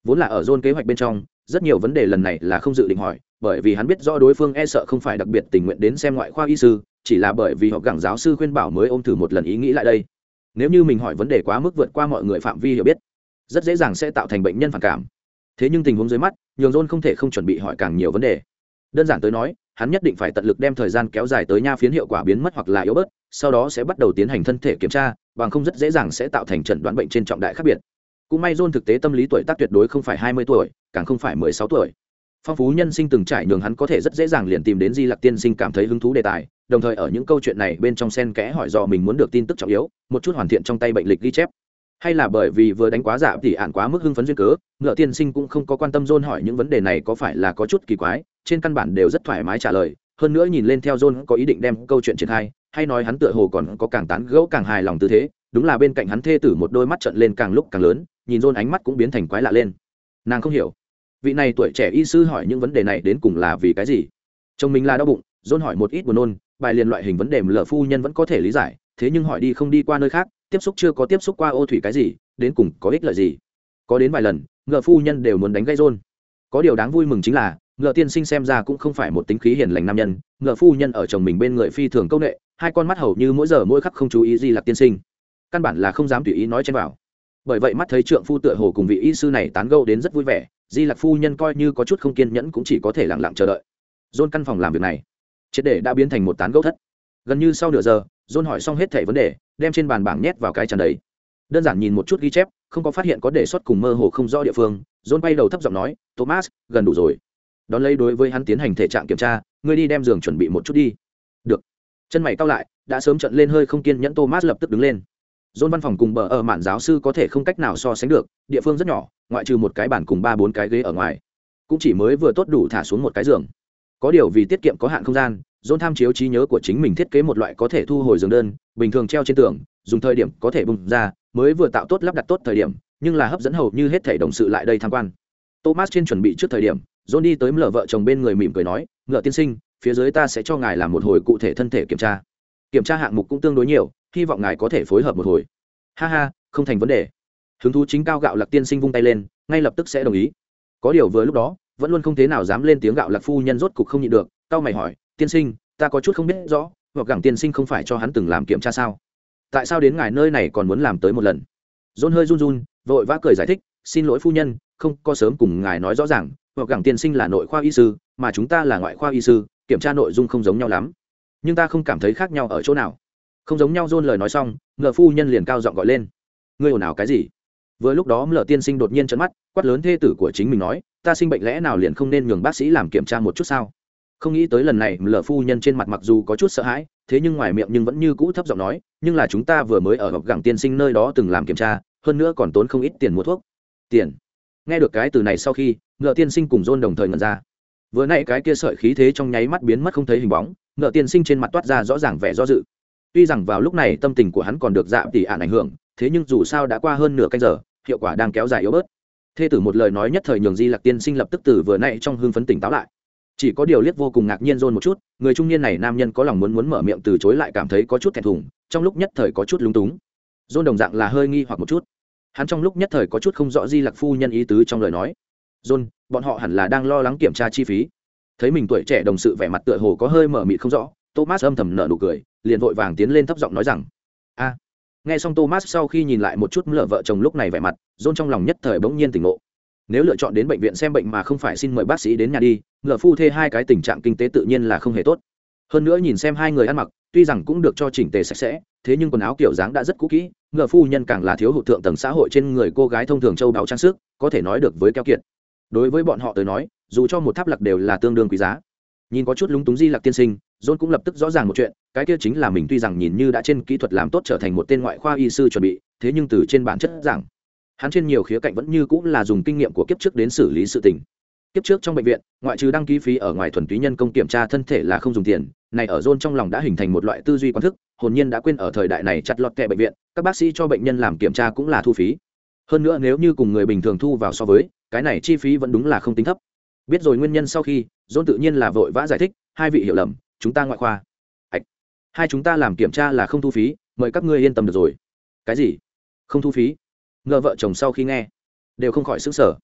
Vốn là ở john kế hoạch bên trong rất nhiều vấn đề lần này là không dự định hỏi, bởi vì hắn biết rõ đối phương e sợ không phải đặc biệt tình nguyện đến xem ngoại khoa y sư, chỉ là bởi vì họ gẳng giáo sư khuyên bảo mới ôm thử một lần ý nghĩ lại đây. Nếu như mình hỏi vấn đề quá mức vượt qua mọi người phạm vi hiểu biết, rất dễ dàng sẽ tạo thành bệnh nhân phản cảm. Thế nhưng tình huống dưới mắt, nhường john không thể không chuẩn bị hỏi càng nhiều vấn đề. Đơn giản tới nói, hắn nhất định phải tận lực đem thời gian kéo dài tới nha phiến hiệu quả biến mất hoặc là yếu bớt, sau đó sẽ bắt đầu tiến hành thân thể kiểm tra, bằng không rất dễ dàng sẽ tạo thành chẩn đoán bệnh trên trọng đại khác biệt cũng may john thực tế tâm lý tuổi tác tuyệt đối không phải hai mươi tuổi, càng không phải mười sáu tuổi. Phong phú nhân sinh từng trải nhường hắn có thể rất dễ dàng liền tìm đến di lặc tiên sinh cảm thấy hứng thú đề tài, đồng thời ở những câu chuyện này bên trong sen kẽ hỏi dò mình muốn được tin tức trọng yếu, một chút hoàn thiện trong tay bệnh lịch ghi chép. Hay là bởi vì vừa đánh quá giả thì ạn quá mức hưng phấn duyên cớ, ngựa tiên sinh cũng không có quan tâm john hỏi những vấn đề này có phải là có chút kỳ quái, trên căn bản đều rất thoải mái trả lời, hơn nữa nhìn lên theo john có ý định đem câu chuyện triển khai, hay nói hắn tựa hồ còn có càng tán gẫu càng hài lòng tư thế đúng là bên cạnh hắn thê tử một đôi mắt trận lên càng lúc càng lớn, nhìn rôn ánh mắt cũng biến thành quái lạ lên. Nàng không hiểu. Vị này tuổi trẻ y sư hỏi những vấn đề này đến cùng là vì cái gì? Chồng mình là đau bụng rôn hỏi một ít buồn nôn, bài liền loại hình vấn đề lờ phu nhân vẫn có thể lý giải, thế nhưng hỏi đi không đi qua nơi khác, tiếp xúc chưa có tiếp xúc qua ô thủy cái gì, đến cùng có ích lợi gì? Có đến vài lần ngựa phu nhân đều muốn đánh gây rôn có điều đáng vui mừng chính là ngựa tiên sinh xem ra cũng không phải một tính khí hiền lành nam nhân ngựa phu nhân ở chồng mình bên người phi thường công nghệ, hai con mắt hầu như mỗi giờ mỗi khắc không chú ý gì là tiên sinh căn bản là không dám tùy ý nói trên vào. Bởi vậy mắt thấy trượng phu tựa hồ cùng vị y sư này tán gẫu đến rất vui vẻ, di lạc phu nhân coi như có chút không kiên nhẫn cũng chỉ có thể lặng lặng chờ đợi. Dôn căn phòng làm việc này, triệt để đã biến thành một tán gẫu thất. Gần như sau nửa giờ dôn hỏi xong hết thẻ vấn đề, đem trên bàn bảng nhét vào cái tràn đầy đơn giản nhìn một chút ghi chép, không có phát hiện có đề xuất cùng mơ hồ không rõ địa phương dôn bay đầu thấp giọng nói, thomas, gần đủ rồi. Đón lấy đối với hắn tiến hành thể trạng kiểm tra, ngươi đi đem giường chuẩn bị một chút đi. Được. Chân mày cao lại, đã sớm trận lên hơi không kiên nhẫn thomas lập tức đứng lên dôn văn phòng cùng bờ ở mạn giáo sư có thể không cách nào so sánh được, địa phương rất nhỏ, ngoại trừ một cái bàn cùng ba bốn cái ghế ở ngoài. Cũng chỉ mới vừa tốt đủ thả xuống một cái giường. Có điều vì tiết kiệm có hạn không gian, dôn tham chiếu trí nhớ của chính mình thiết kế một loại có thể thu hồi giường đơn, bình thường treo trên tường, dùng thời điểm có thể bùng ra, mới vừa tạo tốt lắp đặt tốt thời điểm, nhưng là hấp dẫn hầu như hết thể đồng sự lại đây tham quan. Thomas trên chuẩn bị trước thời điểm john đi tới lờ vợ chồng bên người mỉm cười nói, ngựa tiên sinh, phía dưới ta sẽ cho ngài làm một hồi cụ thể thân thể kiểm tra kiểm tra hạng mục cũng tương đối nhiều, hy vọng ngài có thể phối hợp một hồi. Ha ha, không thành vấn đề. Hứng thú chính cao gạo lạc tiên sinh vung tay lên, ngay lập tức sẽ đồng ý. Có điều vừa lúc đó, vẫn luôn không thế nào dám lên tiếng gạo lạc phu nhân rốt cục không nhịn được tao mày hỏi, tiên sinh, ta có chút không biết rõ, hoặc gẳng tiên sinh không phải cho hắn từng làm kiểm tra sao? Tại sao đến ngài nơi này còn muốn làm tới một lần? Dôn hơi run run, vội vã cười giải thích, xin lỗi phu nhân, không có sớm cùng ngài nói rõ ràng, hoặc gẳng tiên sinh là nội khoa y sư, mà chúng ta là ngoại khoa y sư, kiểm tra nội dung không giống nhau lắm nhưng ta không cảm thấy khác nhau ở chỗ nào. Không giống nhau john lời nói xong, ngờ phu nhân liền cao giọng gọi lên. Ngươi ồn ào cái gì? Vừa lúc đó mlờ tiên sinh đột nhiên trận mắt, quát lớn thê tử của chính mình nói, ta sinh bệnh lẽ nào liền không nên nhường bác sĩ làm kiểm tra một chút sao? Không nghĩ tới lần này mlờ phu nhân trên mặt mặc dù có chút sợ hãi, thế nhưng ngoài miệng nhưng vẫn như cũ thấp giọng nói, nhưng là chúng ta vừa mới ở gặp gẳng tiên sinh nơi đó từng làm kiểm tra, hơn nữa còn tốn không ít tiền mua thuốc. Tiền. Nghe được cái từ này sau khi ngựa tiên sinh cùng dôn đồng thời ngẩn ra vừa nãy cái kia sợi khí thế trong nháy mắt biến mất không thấy hình bóng, ngựa tiên sinh trên mặt toát ra rõ ràng vẻ do dự. Tuy rằng vào lúc này tâm tình của hắn còn được dạ tỉ ạn ảnh hưởng, thế nhưng dù sao đã qua hơn nửa canh giờ, hiệu quả đang kéo dài yếu bớt. Thê tử một lời nói nhất thời nhường di lạc tiên sinh lập tức từ vừa nãy trong hương phấn tỉnh táo lại. Chỉ có điều liếc vô cùng ngạc nhiên rôn một chút, người trung niên này nam nhân có lòng muốn muốn mở miệng từ chối lại cảm thấy có chút thẹn thùng, trong lúc nhất thời có chút lúng túng. Rôn đồng dạng là hơi nghi hoặc một chút. Hắn trong lúc nhất thời có chút không rõ di lạc phu nhân ý tứ trong lời nói. John, bọn họ hẳn là đang lo lắng kiểm tra chi phí. Thấy mình tuổi trẻ đồng sự vẻ mặt tựa hồ có hơi mở mịt không rõ thomas âm thầm nở nụ cười liền vội vàng tiến lên thấp giọng nói rằng a. Nghe xong thomas sau khi nhìn lại một chút lỡ vợ chồng lúc này vẻ mặt John trong lòng nhất thời bỗng nhiên tỉnh ngộ. Nếu lựa chọn đến bệnh viện xem bệnh mà không phải xin mời bác sĩ đến nhà đi lỡ phu thê hai cái tình trạng kinh tế tự nhiên là không hề tốt. Hơn nữa nhìn xem hai người ăn mặc tuy rằng cũng được cho chỉnh tề sạch sẽ thế nhưng quần áo kiểu dáng đã rất cũ kỹ ngựa phu nhân càng là thiếu hụt thượng tầng xã hội trên người cô gái thông thường châu đáo trang sức có thể nói được với keo kiệt đối với bọn họ tới nói dù cho một tháp lạc đều là tương đương quý giá. Nhìn có chút lúng túng di lặc tiên sinh john cũng lập tức rõ ràng một chuyện cái kia chính là mình tuy rằng nhìn như đã trên kỹ thuật làm tốt trở thành một tên ngoại khoa y sư chuẩn bị thế nhưng từ trên bản chất rằng, hắn trên nhiều khía cạnh vẫn như cũng là dùng kinh nghiệm của kiếp trước đến xử lý sự tình. Kiếp trước trong bệnh viện ngoại trừ đăng ký phí ở ngoài thuần túy nhân công kiểm tra thân thể là không dùng tiền này ở john trong lòng đã hình thành một loại tư duy quan thức hồn nhiên đã quên ở thời đại này chặt lọt kẹ bệnh viện các bác sĩ cho bệnh nhân làm kiểm tra cũng là thu phí. Hơn nữa nếu như cùng người bình thường thu vào so với cái này chi phí vẫn đúng là không tính thấp. Biết rồi nguyên nhân sau khi, john tự nhiên là vội vã giải thích, hai vị hiểu lầm, chúng ta ngoại khoa. Ạch. Hai chúng ta làm kiểm tra là không thu phí, mời các ngươi yên tâm được rồi. Cái gì? Không thu phí? Ngờ vợ chồng sau khi nghe, đều không khỏi xứng sở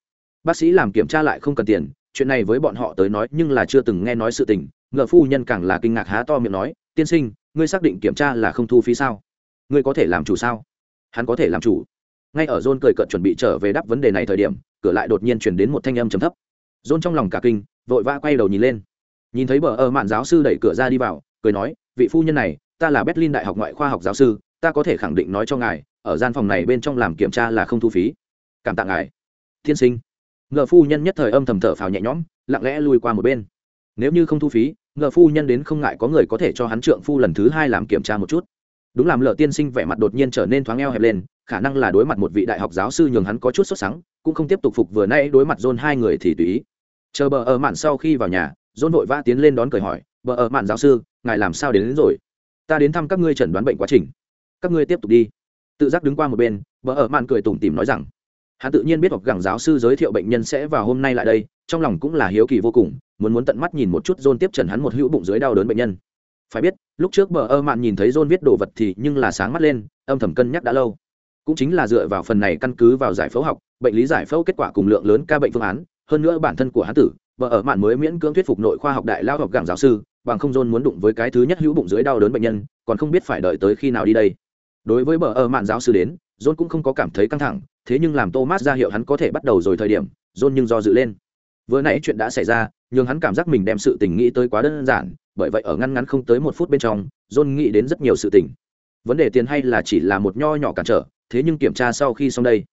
bác sĩ làm kiểm tra lại không cần tiền, chuyện này với bọn họ tới nói nhưng là chưa từng nghe nói sự tình, ngờ phu nhân càng là kinh ngạc há to miệng nói, tiên sinh, ngươi xác định kiểm tra là không thu phí sao? Ngươi có thể làm chủ sao? Hắn có thể làm chủ ngay ở john cười cợt chuẩn bị trở về đáp vấn đề này thời điểm, cửa lại đột nhiên chuyển đến một thanh âm trầm thấp. John trong lòng cả kinh, vội vã quay đầu nhìn lên. Nhìn thấy bờ ở mạn giáo sư đẩy cửa ra đi vào, cười nói, vị phu nhân này, ta là berlin đại học ngoại khoa học giáo sư, ta có thể khẳng định nói cho ngài, ở gian phòng này bên trong làm kiểm tra là không thu phí. Cảm tạ ngài. Thiên sinh. Ngờ phu nhân nhất thời âm thầm thở phào nhẹ nhõm, lặng lẽ lui qua một bên. Nếu như không thu phí, ngờ phu nhân đến không ngại có người có thể cho hắn trượng phu lần thứ hai làm kiểm tra một chút đúng làm lợ tiên sinh vẻ mặt đột nhiên trở nên thoáng eo hẹp lên khả năng là đối mặt một vị đại học giáo sư nhường hắn có chút sốt sắng cũng không tiếp tục phục vừa nay đối mặt dôn hai người thì tùy ý. Chờ bờ ở mạn sau khi vào nhà dôn vội vã tiến lên đón cười hỏi bờ ở mạn giáo sư ngài làm sao đến, đến rồi? Ta đến thăm các ngươi chẩn đoán bệnh quá trình. Các ngươi tiếp tục đi. Tự giác đứng qua một bên bờ ở mạn cười tủm tỉm nói rằng hắn tự nhiên biết học gẳng giáo sư giới thiệu bệnh nhân sẽ vào hôm nay lại đây trong lòng cũng là hiếu kỳ vô cùng muốn muốn tận mắt nhìn một chút john tiếp trần hắn một hữu bụng dưới đau đớn bệnh nhân phải biết, lúc trước bờ ơ mạn nhìn thấy john viết đồ vật thì nhưng là sáng mắt lên, âm thầm cân nhắc đã lâu. Cũng chính là dựa vào phần này căn cứ vào giải phẫu học, bệnh lý giải phẫu kết quả cùng lượng lớn ca bệnh phương án, hơn nữa bản thân của hắn tử vợ ở mạn mới miễn cưỡng thuyết phục nội khoa học đại lao học gẳng giáo sư, bằng không john muốn đụng với cái thứ nhất hữu bụng dưới đau đớn bệnh nhân, còn không biết phải đợi tới khi nào đi đây. Đối với bờ ở mạn giáo sư đến, john cũng không có cảm thấy căng thẳng, thế nhưng làm thomas ra hiệu hắn có thể bắt đầu rồi thời điểm, john nhưng do dự lên. Vừa nãy chuyện đã xảy ra nhưng hắn cảm giác mình đem sự tình nghĩ tới quá đơn giản, bởi vậy ở ngăn ngắn không tới một phút bên trong, john nghĩ đến rất nhiều sự tình. Vấn đề tiền hay là chỉ là một nho nhỏ cản trở, thế nhưng kiểm tra sau khi xong đây,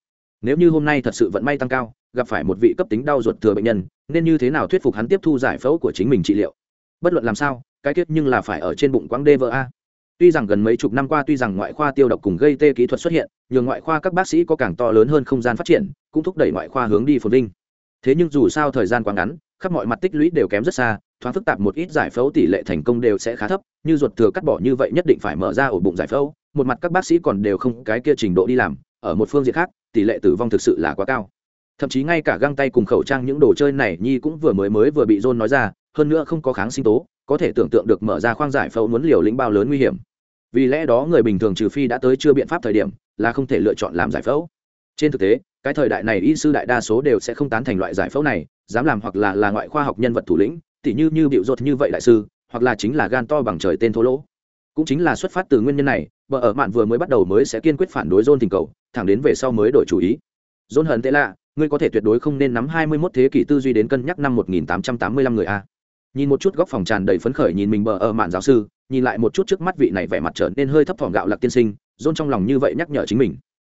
nếu như hôm nay thật sự vận may tăng cao, gặp phải một vị cấp tính đau ruột thừa bệnh nhân, nên như thế nào thuyết phục hắn tiếp thu giải phẫu của chính mình trị liệu? Bất luận làm sao, cái tiết nhưng là phải ở trên bụng quãng đê vỡ a. Tuy rằng gần mấy chục năm qua tuy rằng ngoại khoa tiêu độc cùng gây tê kỹ thuật xuất hiện, nhường ngoại khoa các bác sĩ có càng to lớn hơn không gian phát triển, cũng thúc đẩy ngoại khoa hướng đi phồn vinh. Thế nhưng dù sao thời gian quá ngắn khắp mọi mặt tích lũy đều kém rất xa, thoáng phức tạp một ít giải phẫu tỷ lệ thành công đều sẽ khá thấp, như ruột thừa cắt bỏ như vậy nhất định phải mở ra ổ bụng giải phẫu, một mặt các bác sĩ còn đều không cái kia trình độ đi làm, ở một phương diện khác, tỷ lệ tử vong thực sự là quá cao. Thậm chí ngay cả găng tay cùng khẩu trang những đồ chơi này nhi cũng vừa mới mới vừa bị john nói ra, hơn nữa không có kháng sinh tố, có thể tưởng tượng được mở ra khoang giải phẫu muốn liều lĩnh bao lớn nguy hiểm. Vì lẽ đó người bình thường trừ phi đã tới chưa biện pháp thời điểm, là không thể lựa chọn làm giải phẫu. Trên thực tế, cái thời đại này y sư đại đa số đều sẽ không tán thành loại giải phẫu này dám làm hoặc là là ngoại khoa học nhân vật thủ lĩnh, tỉ như như bịu rột như vậy đại sư, hoặc là chính là gan to bằng trời tên thô lỗ. Cũng chính là xuất phát từ nguyên nhân này, vợ ở mạn vừa mới bắt đầu mới sẽ kiên quyết phản đối john tình cầu, thẳng đến về sau mới đổi chủ ý. John hận tệ lạ, ngươi có thể tuyệt đối không nên nắm hai mươi 21 thế kỷ tư duy đến cân nhắc năm một nghìn tám trăm tám mươi lăm người a. Nhìn một chút góc phòng tràn đầy phấn khởi nhìn mình bờ ở mạn giáo sư, nhìn lại một chút trước mắt vị này vẻ mặt trở nên hơi thấp thỏm gạo lạc tiên sinh, john trong lòng như vậy nhắc nhở chính mình.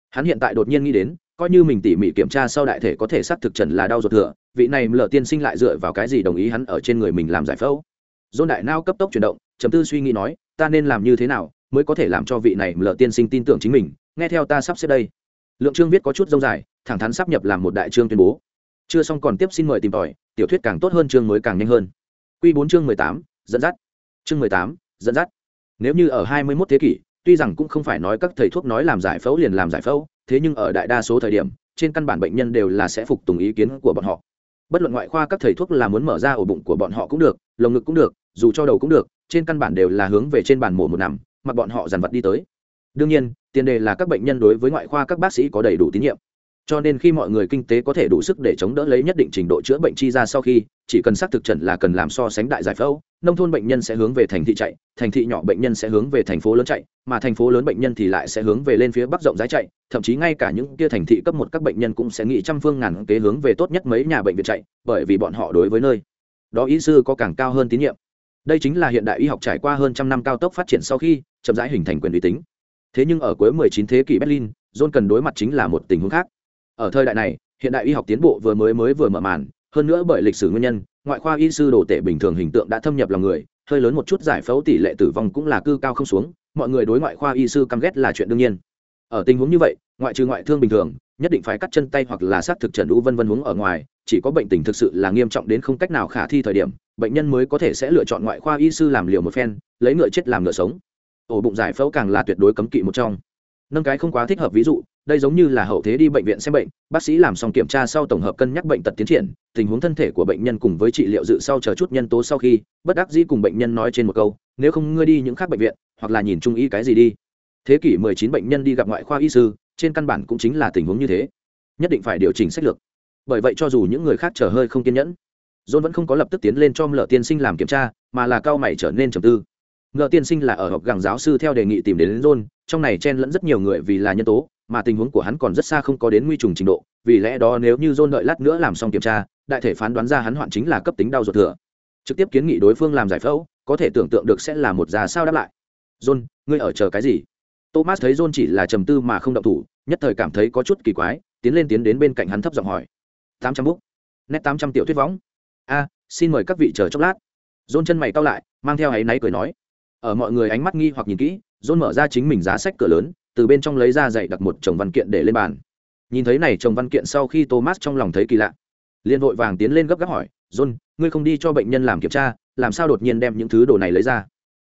Hắn hiện tại đột nhiên nghĩ đến coi như mình tỉ mỉ kiểm tra sau đại thể có thể xác thực trần là đau ruột thừa, vị này lờ tiên sinh lại dựa vào cái gì đồng ý hắn ở trên người mình làm giải phẫu? Dôn đại nao cấp tốc chuyển động chấm tư suy nghĩ nói, ta nên làm như thế nào mới có thể làm cho vị này lờ tiên sinh tin tưởng chính mình? Nghe theo ta sắp xếp đây. Lượng chương viết có chút dông dài, thẳng thắn sắp nhập làm một đại chương tuyên bố. Chưa xong còn tiếp xin mời tìm tòi, tiểu thuyết càng tốt hơn chương mới càng nhanh hơn. Q bốn chương mười tám, dẫn dắt. Chương mười tám, dẫn dắt. Nếu như ở hai mươi mốt thế kỷ tuy rằng cũng không phải nói các thầy thuốc nói làm giải phẫu liền làm giải phẫu, thế nhưng ở đại đa số thời điểm, trên căn bản bệnh nhân đều là sẽ phục tùng ý kiến của bọn họ. Bất luận ngoại khoa các thầy thuốc là muốn mở ra ổ bụng của bọn họ cũng được, lồng ngực cũng được, dù cho đầu cũng được, trên căn bản đều là hướng về trên bàn mổ một nằm, mặc bọn họ dàn vật đi tới. Đương nhiên, tiền đề là các bệnh nhân đối với ngoại khoa các bác sĩ có đầy đủ tín nhiệm cho nên khi mọi người kinh tế có thể đủ sức để chống đỡ lấy nhất định trình độ chữa bệnh chi ra sau khi, chỉ cần xác thực trần là cần làm so sánh đại giải phẫu, nông thôn bệnh nhân sẽ hướng về thành thị chạy, thành thị nhỏ bệnh nhân sẽ hướng về thành phố lớn chạy, mà thành phố lớn bệnh nhân thì lại sẽ hướng về lên phía bắc rộng rãi chạy, thậm chí ngay cả những kia thành thị cấp một các bệnh nhân cũng sẽ nghĩ trăm phương ngàn kế hướng về tốt nhất mấy nhà bệnh viện chạy, bởi vì bọn họ đối với nơi đó ý sư có càng cao hơn tín nhiệm. Đây chính là hiện đại y học trải qua hơn trăm năm cao tốc phát triển sau khi, chậm rãi hình thành quyền uy tín. Thế nhưng ở cuối 19 thế kỷ berlin, john cần đối mặt chính là một tình huống khác ở thời đại này, hiện đại y học tiến bộ vừa mới mới vừa mở màn, hơn nữa bởi lịch sử nguyên nhân, ngoại khoa y sư đồ tể bình thường hình tượng đã thâm nhập lòng người, hơi lớn một chút giải phẫu tỷ lệ tử vong cũng là cư cao không xuống, mọi người đối ngoại khoa y sư căm ghét là chuyện đương nhiên. Ở tình huống như vậy, ngoại trừ ngoại thương bình thường, nhất định phải cắt chân tay hoặc là xác thực trần u vân vân huống ở ngoài, chỉ có bệnh tình thực sự là nghiêm trọng đến không cách nào khả thi thời điểm, bệnh nhân mới có thể sẽ lựa chọn ngoại khoa y sư làm liều một phen, lấy ngựa chết làm ngựa sống. Ổ bụng giải phẫu càng là tuyệt đối cấm kỵ một trong nâng cái không quá thích hợp ví dụ, đây giống như là hậu thế đi bệnh viện xem bệnh, bác sĩ làm xong kiểm tra sau tổng hợp cân nhắc bệnh tật tiến triển, tình huống thân thể của bệnh nhân cùng với trị liệu dự sau chờ chút nhân tố sau khi, bất đắc dĩ cùng bệnh nhân nói trên một câu, nếu không ngươi đi những khác bệnh viện, hoặc là nhìn trung y cái gì đi. Thế kỷ 19 bệnh nhân đi gặp ngoại khoa y sư, trên căn bản cũng chính là tình huống như thế. Nhất định phải điều chỉnh sách lược. Bởi vậy cho dù những người khác chờ hơi không kiên nhẫn, john vẫn không có lập tức tiến lên cho lở tiên sinh làm kiểm tra, mà là cao mày trở nên trầm tư ngờ tiên sinh là ở học gàng giáo sư theo đề nghị tìm đến, đến john trong này chen lẫn rất nhiều người vì là nhân tố mà tình huống của hắn còn rất xa không có đến nguy trùng trình độ vì lẽ đó nếu như john đợi lát nữa làm xong kiểm tra đại thể phán đoán ra hắn hoạn chính là cấp tính đau ruột thừa. Trực tiếp kiến nghị đối phương làm giải phẫu có thể tưởng tượng được sẽ là một già sao đáp lại. John ngươi ở chờ cái gì? Thomas thấy john chỉ là trầm tư mà không động thủ nhất thời cảm thấy có chút kỳ quái tiến lên tiến đến bên cạnh hắn thấp giọng hỏi. Tám trăm bút. Nét tám trăm tiểu thuyết võng. A xin mời các vị chờ chốc lát. John chân mày cau lại mang theo áy náy cười nói ở mọi người ánh mắt nghi hoặc nhìn kỹ, john mở ra chính mình giá sách cửa lớn, từ bên trong lấy ra dạy đặt một chồng văn kiện để lên bàn. Nhìn thấy này chồng văn kiện sau khi thomas trong lòng thấy kỳ lạ, liền vội vàng tiến lên gấp gáp hỏi, john, ngươi không đi cho bệnh nhân làm kiểm tra, làm sao đột nhiên đem những thứ đồ này lấy ra?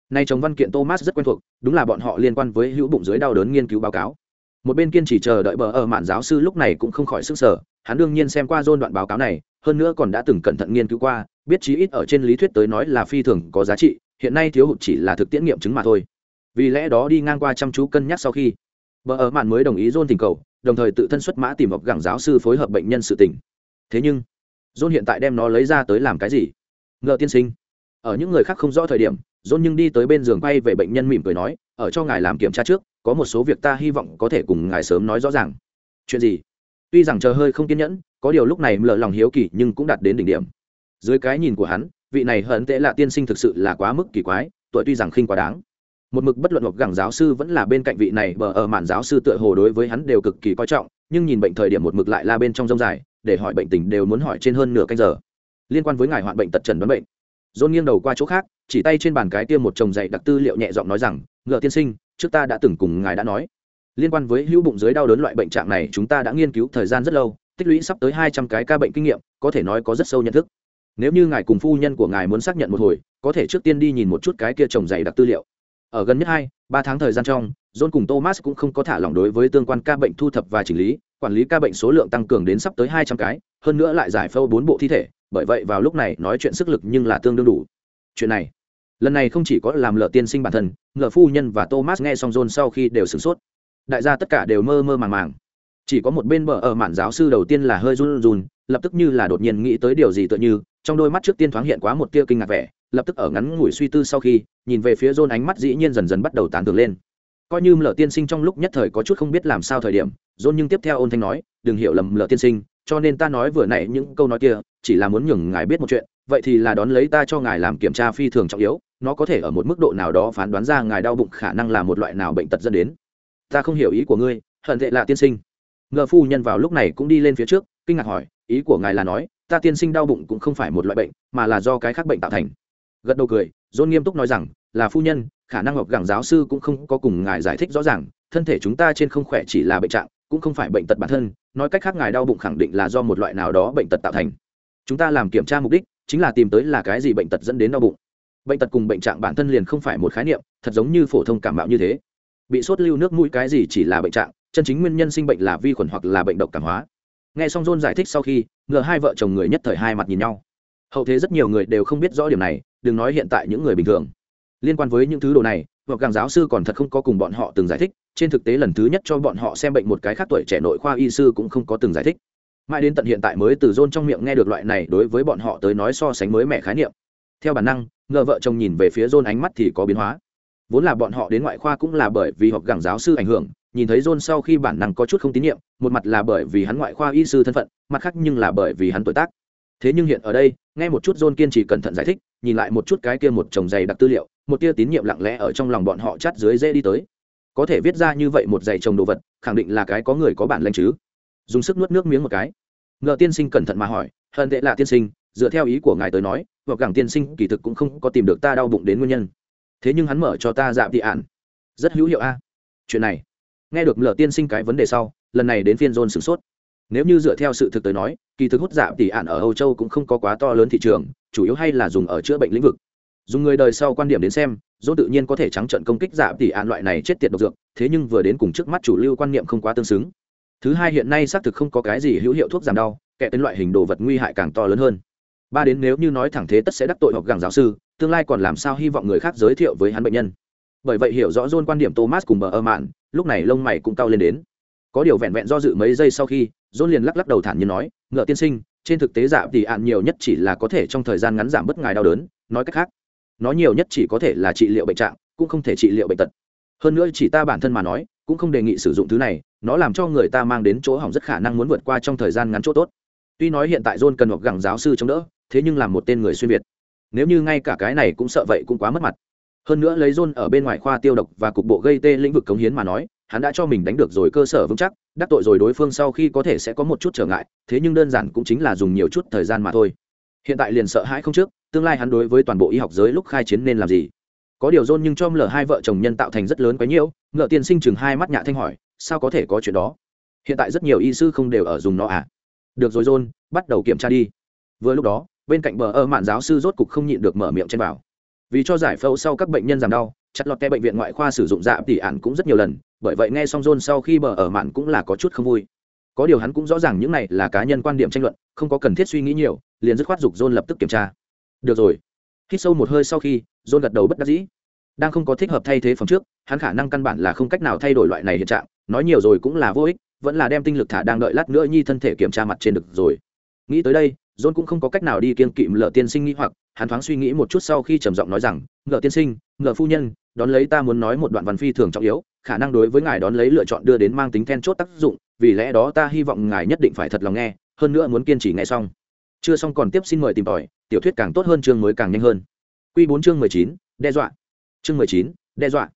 Này chồng văn kiện thomas rất quen thuộc, đúng là bọn họ liên quan với hữu bụng dưới đau đớn nghiên cứu báo cáo. Một bên kiên chỉ chờ đợi bờ ở mạn giáo sư lúc này cũng không khỏi sức sở hắn đương nhiên xem qua John đoạn báo cáo này, hơn nữa còn đã từng cẩn thận nghiên cứu qua, biết chí ít ở trên lý thuyết tới nói là phi thường có giá trị hiện nay thiếu hụt chỉ là thực tiễn nghiệm chứng mà thôi. Vì lẽ đó đi ngang qua chăm chú cân nhắc sau khi, bờ ở mạn mới đồng ý John tình cầu, đồng thời tự thân xuất mã tìm học gẳng giáo sư phối hợp bệnh nhân sự tỉnh thế nhưng, John hiện tại đem nó lấy ra tới làm cái gì? Ngờ tiên sinh, ở những người khác không rõ thời điểm, John nhưng đi tới bên giường quay về bệnh nhân mỉm cười nói, ở cho ngài làm kiểm tra trước, có một số việc ta hy vọng có thể cùng ngài sớm nói rõ ràng. Chuyện gì? Tuy rằng chờ hơi không kiên nhẫn, có điều lúc này lờ lòng hiếu kỳ nhưng cũng đạt đến đỉnh điểm. Dưới cái nhìn của hắn vị này hận tệ là tiên sinh thực sự là quá mức kỳ quái, tuổi tuy rằng khinh quá đáng. Một mực bất luận hoặc gẳng giáo sư vẫn là bên cạnh vị này bờ ở màn giáo sư tựa hồ đối với hắn đều cực kỳ coi trọng, nhưng nhìn bệnh thời điểm một mực lại la bên trong rông dài, để hỏi bệnh tình đều muốn hỏi trên hơn nửa canh giờ. Liên quan với ngài hoạn bệnh tật trần đoán bệnh. Dôn nghiêng đầu qua chỗ khác, chỉ tay trên bàn cái tiêm một chồng dạy đặc tư liệu nhẹ giọng nói rằng, ngựa tiên sinh, trước ta đã từng cùng ngài đã nói. Liên quan với hữu bụng dưới đau đớn loại bệnh trạng này, chúng ta đã nghiên cứu thời gian rất lâu, tích lũy sắp tới hai trăm cái ca bệnh kinh nghiệm, có thể nói có rất sâu nhận thức nếu như ngài cùng phu nhân của ngài muốn xác nhận một hồi, có thể trước tiên đi nhìn một chút cái kia trồng dày đặc tư liệu. Ở gần nhất hai, ba tháng thời gian trong, john cùng thomas cũng không có thả lỏng đối với tương quan ca bệnh thu thập và chỉnh lý, quản lý ca bệnh số lượng tăng cường đến sắp tới hai trăm cái, hơn nữa lại giải phâu bốn bộ thi thể, bởi vậy vào lúc này nói chuyện sức lực nhưng là tương đương đủ. Chuyện này, lần này không chỉ có làm lợ tiên sinh bản thân ngựa phu nhân và thomas nghe xong john sau khi đều sửng sốt. Đại gia tất cả đều mơ mơ màng màng. Chỉ có một bên bờ ở mạn giáo sư đầu tiên là hơi run run, lập tức như là đột nhiên nghĩ tới điều gì tựa như trong đôi mắt trước tiên thoáng hiện quá một tia kinh ngạc vẻ, lập tức ở ngắn ngủi suy tư sau khi, nhìn về phía john ánh mắt dĩ nhiên dần dần bắt đầu tán tưởng lên. Coi như lở tiên sinh trong lúc nhất thời có chút không biết làm sao thời điểm, john nhưng tiếp theo ôn thanh nói, đừng hiểu lầm lở tiên sinh, cho nên ta nói vừa nãy những câu nói kia, chỉ là muốn nhường ngài biết một chuyện, vậy thì là đón lấy ta cho ngài làm kiểm tra phi thường trọng yếu, nó có thể ở một mức độ nào đó phán đoán ra ngài đau bụng khả năng là một loại nào bệnh tật dẫn đến. Ta không hiểu ý của ngươi, hận tệ là tiên sinh. Ngờ phu nhân vào lúc này cũng đi lên phía trước, kinh ngạc hỏi, ý của ngài là nói ta tiên sinh đau bụng cũng không phải một loại bệnh, mà là do cái khác bệnh tạo thành. Gật đầu cười dôn nghiêm túc nói rằng, là phu nhân, khả năng học gẳng giáo sư cũng không có cùng ngài giải thích rõ ràng, thân thể chúng ta trên không khỏe chỉ là bệnh trạng, cũng không phải bệnh tật bản thân, nói cách khác ngài đau bụng khẳng định là do một loại nào đó bệnh tật tạo thành. Chúng ta làm kiểm tra mục đích, chính là tìm tới là cái gì bệnh tật dẫn đến đau bụng. Bệnh tật cùng bệnh trạng bản thân liền không phải một khái niệm, thật giống như phổ thông cảm mạo như thế. Bị sốt lưu nước mũi cái gì chỉ là bệnh trạng, chân chính nguyên nhân sinh bệnh là vi khuẩn hoặc là bệnh độc cảm hóa nghe xong john giải thích sau khi, ngờ hai vợ chồng người nhất thời hai mặt nhìn nhau. Hậu thế rất nhiều người đều không biết rõ điểm này, đừng nói hiện tại những người bình thường. Liên quan với những thứ đồ này, hoặc càng giáo sư còn thật không có cùng bọn họ từng giải thích, trên thực tế lần thứ nhất cho bọn họ xem bệnh một cái khác tuổi trẻ nội khoa y sư cũng không có từng giải thích. Mãi đến tận hiện tại mới từ john trong miệng nghe được loại này đối với bọn họ tới nói so sánh mới mẻ khái niệm. Theo bản năng, ngờ vợ chồng nhìn về phía john ánh mắt thì có biến hóa. Vốn là bọn họ đến ngoại khoa cũng là bởi vì học gẳng giáo sư ảnh hưởng nhìn thấy john sau khi bản năng có chút không tín nhiệm một mặt là bởi vì hắn ngoại khoa y sư thân phận mặt khác nhưng là bởi vì hắn tuổi tác. Thế nhưng hiện ở đây nghe một chút john kiên trì cẩn thận giải thích nhìn lại một chút cái kia một chồng dày đặc tư liệu một tia tín nhiệm lặng lẽ ở trong lòng bọn họ chát dưới dễ đi tới. Có thể viết ra như vậy một dày chồng đồ vật khẳng định là cái có người có bản lĩnh chứ. Dùng sức nuốt nước miếng một cái. Ngờ tiên sinh cẩn thận mà hỏi hơn tệ là tiên sinh dựa theo ý của ngài tới nói hoặc gẳng tiên sinh kỳ thực cũng không có tìm được ta đau bụng đến nguyên nhân. Thế nhưng hắn mở cho ta dạ tị ản, rất hữu hiệu a. Chuyện này nghe được lờ tiên sinh cái vấn đề sau lần này đến phiên john sửng sốt. Nếu như dựa theo sự thực tới nói kỳ thực hút dạm tỷ ạn ở âu châu cũng không có quá to lớn thị trường chủ yếu hay là dùng ở chữa bệnh lĩnh vực. Dùng người đời sau quan điểm đến xem dỗ tự nhiên có thể trắng trận công kích dạm tỷ ạn loại này chết tiệt độc dược thế nhưng vừa đến cùng trước mắt chủ lưu quan niệm không quá tương xứng. Thứ hai hiện nay xác thực không có cái gì hữu hiệu thuốc giảm đau kẻ tên loại hình đồ vật nguy hại càng to lớn hơn. Ba đến nếu như nói thẳng thế tất sẽ đắc tội hoặc gàng giáo sư tương lai còn làm sao hy vọng người khác giới thiệu với hắn bệnh nhân. Bởi vậy hiểu rõ John quan điểm Thomas cùng bờ ơ mạn, lúc này lông mày cũng cao lên đến. Có điều vẹn vẹn do dự mấy giây sau khi, John liền lắc lắc đầu thản nhiên nói, "Ngựa tiên sinh, trên thực tế giả thì ạn nhiều nhất chỉ là có thể trong thời gian ngắn giảm bớt ngài đau đớn, nói cách khác, nó nhiều nhất chỉ có thể là trị liệu bệnh trạng, cũng không thể trị liệu bệnh tật. Hơn nữa chỉ ta bản thân mà nói, cũng không đề nghị sử dụng thứ này, nó làm cho người ta mang đến chỗ hỏng rất khả năng muốn vượt qua trong thời gian ngắn chỗ tốt." Tuy nói hiện tại John cần hoặc gẳng giáo sư chống đỡ, thế nhưng làm một tên người xuyên việt, nếu như ngay cả cái này cũng sợ vậy cũng quá mất mặt hơn nữa lấy john ở bên ngoài khoa tiêu độc và cục bộ gây tê lĩnh vực cống hiến mà nói, hắn đã cho mình đánh được rồi cơ sở vững chắc, đắc tội rồi đối phương sau khi có thể sẽ có một chút trở ngại, thế nhưng đơn giản cũng chính là dùng nhiều chút thời gian mà thôi. Hiện tại liền sợ hãi không trước, tương lai hắn đối với toàn bộ y học giới lúc khai chiến nên làm gì? Có điều john nhưng cho lờ hai vợ chồng nhân tạo thành rất lớn quấy nhiễu ngựa tiên sinh chừng hai mắt nhạ thanh hỏi, sao có thể có chuyện đó? Hiện tại rất nhiều y sư không đều ở dùng nó à? Được rồi john, bắt đầu kiểm tra đi. Vừa lúc đó, bên cạnh bờ ơ mạn giáo sư rốt cục không nhịn được mở miệng trên bảo vì cho giải phẫu sau các bệnh nhân giảm đau, chặt lọt ke bệnh viện ngoại khoa sử dụng dạ tỉ ạn cũng rất nhiều lần, bởi vậy nghe xong john sau khi bờ ở mạn cũng là có chút không vui. Có điều hắn cũng rõ ràng những này là cá nhân quan điểm tranh luận, không có cần thiết suy nghĩ nhiều, liền dứt khoát dục john lập tức kiểm tra. Được rồi. Hít sâu một hơi sau khi, john gật đầu bất đắc dĩ. Đang không có thích hợp thay thế phẩm trước, hắn khả năng căn bản là không cách nào thay đổi loại này hiện trạng, nói nhiều rồi cũng là vô ích, vẫn là đem tinh lực thả đang đợi lát nữa nhi thân thể kiểm tra mặt trên được rồi. Nghĩ tới đây john cũng không có cách nào đi kiên kỵ lở tiên sinh nghĩ hoặc, hắn thoáng suy nghĩ một chút sau khi trầm giọng nói rằng "Lở tiên sinh lở phu nhân, đón lấy ta muốn nói một đoạn văn phi thường trọng yếu, khả năng đối với ngài đón lấy lựa chọn đưa đến mang tính then chốt tác dụng, vì lẽ đó ta hy vọng ngài nhất định phải thật lòng nghe, hơn nữa muốn kiên trì nghe xong. Chưa xong còn tiếp xin mời tìm tòi, tiểu thuyết càng tốt hơn chương mới càng nhanh hơn. Quy bốn chương mười chín, đe dọa. Chương mười chín, đe dọa.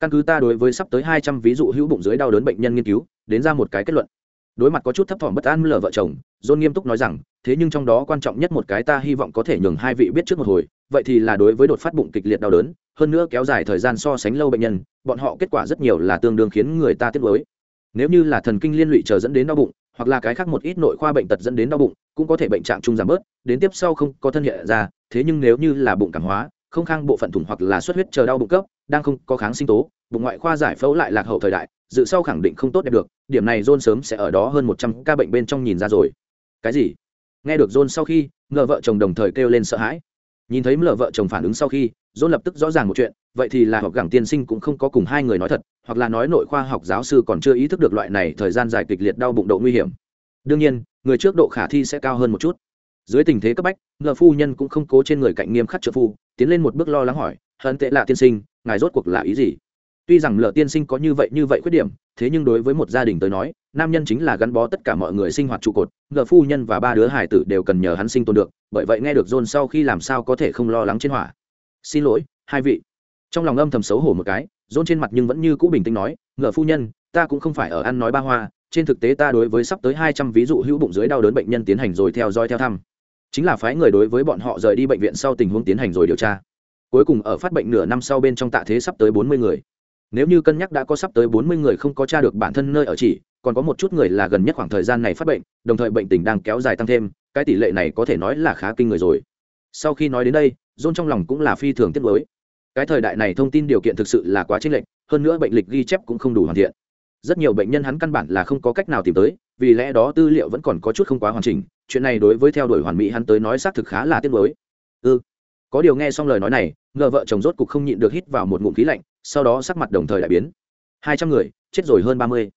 Căn cứ ta đối với sắp tới hai trăm ví dụ hữu bụng dưới đau đớn bệnh nhân nghiên cứu, đến ra một cái kết luận đối mặt có chút thấp thỏm bất an lờ vợ chồng, john nghiêm túc nói rằng, thế nhưng trong đó quan trọng nhất một cái ta hy vọng có thể nhường hai vị biết trước một hồi, vậy thì là đối với đột phát bụng kịch liệt đau đớn, hơn nữa kéo dài thời gian so sánh lâu bệnh nhân, bọn họ kết quả rất nhiều là tương đương khiến người ta tiếc nuối. Nếu như là thần kinh liên lụy chờ dẫn đến đau bụng, hoặc là cái khác một ít nội khoa bệnh tật dẫn đến đau bụng, cũng có thể bệnh trạng trung giảm bớt, đến tiếp sau không có thân hiện ra, thế nhưng nếu như là bụng cảm hóa, không khang bộ phận thủng hoặc là xuất huyết chờ đau bụng cấp, đang không có kháng sinh tố, bụng ngoại khoa giải phẫu lại lạc hậu thời đại dự sau khẳng định không tốt đẹp được, điểm này john sớm sẽ ở đó hơn một trăm ca bệnh bên trong nhìn ra rồi. Cái gì? Nghe được john sau khi ngờ vợ chồng đồng thời kêu lên sợ hãi. Nhìn thấy lờ vợ chồng phản ứng sau khi, john lập tức rõ ràng một chuyện, vậy thì là hoặc gẳng tiên sinh cũng không có cùng hai người nói thật, hoặc là nói nội khoa học giáo sư còn chưa ý thức được loại này thời gian dài kịch liệt đau bụng độ nguy hiểm. Đương nhiên, người trước độ khả thi sẽ cao hơn một chút. Dưới tình thế cấp bách ngờ phu nhân cũng không cố trên người cạnh nghiêm khắc trợ phu, tiến lên một bước lo lắng hỏi, hận tệ lạ tiên sinh, ngài rốt cuộc là ý gì? Tuy rằng lợ tiên sinh có như vậy như vậy khuyết điểm, thế nhưng đối với một gia đình tới nói, nam nhân chính là gắn bó tất cả mọi người sinh hoạt trụ cột, ngờ phu nhân và ba đứa hải tử đều cần nhờ hắn sinh tồn được, bởi vậy nghe được john sau khi làm sao có thể không lo lắng trên hỏa xin lỗi, hai vị. Trong lòng âm thầm xấu hổ một cái, john trên mặt nhưng vẫn như cũ bình tĩnh nói, ngờ phu nhân, ta cũng không phải ở ăn nói ba hoa, trên thực tế ta đối với sắp tới hai trăm ví dụ hữu bụng dưới đau đớn bệnh nhân tiến hành rồi theo dõi theo thăm. Chính là phái người đối với bọn họ rời đi bệnh viện sau tình huống tiến hành rồi điều tra. Cuối cùng ở phát bệnh nửa năm sau bên trong tạ thế sắp tới bốn mươi người nếu như cân nhắc đã có sắp tới bốn mươi người không có tra được bản thân nơi ở chỉ, còn có một chút người là gần nhất khoảng thời gian này phát bệnh, đồng thời bệnh tình đang kéo dài tăng thêm, cái tỷ lệ này có thể nói là khá kinh người rồi. Sau khi nói đến đây, john trong lòng cũng là phi thường tiếc nuối. Cái thời đại này thông tin điều kiện thực sự là quá chênh lệch, hơn nữa bệnh lịch ghi chép cũng không đủ hoàn thiện. Rất nhiều bệnh nhân hắn căn bản là không có cách nào tìm tới, vì lẽ đó tư liệu vẫn còn có chút không quá hoàn chỉnh, chuyện này đối với theo đuổi hoàn mỹ hắn tới nói xác thực khá là tiếc nuối. Ư có điều nghe xong lời nói này, ngờ vợ chồng rốt cục không nhịn được hít vào một ngụm khí lạnh sau đó sắc mặt đồng thời đại biến. Hai trăm người, chết rồi hơn ba mươi.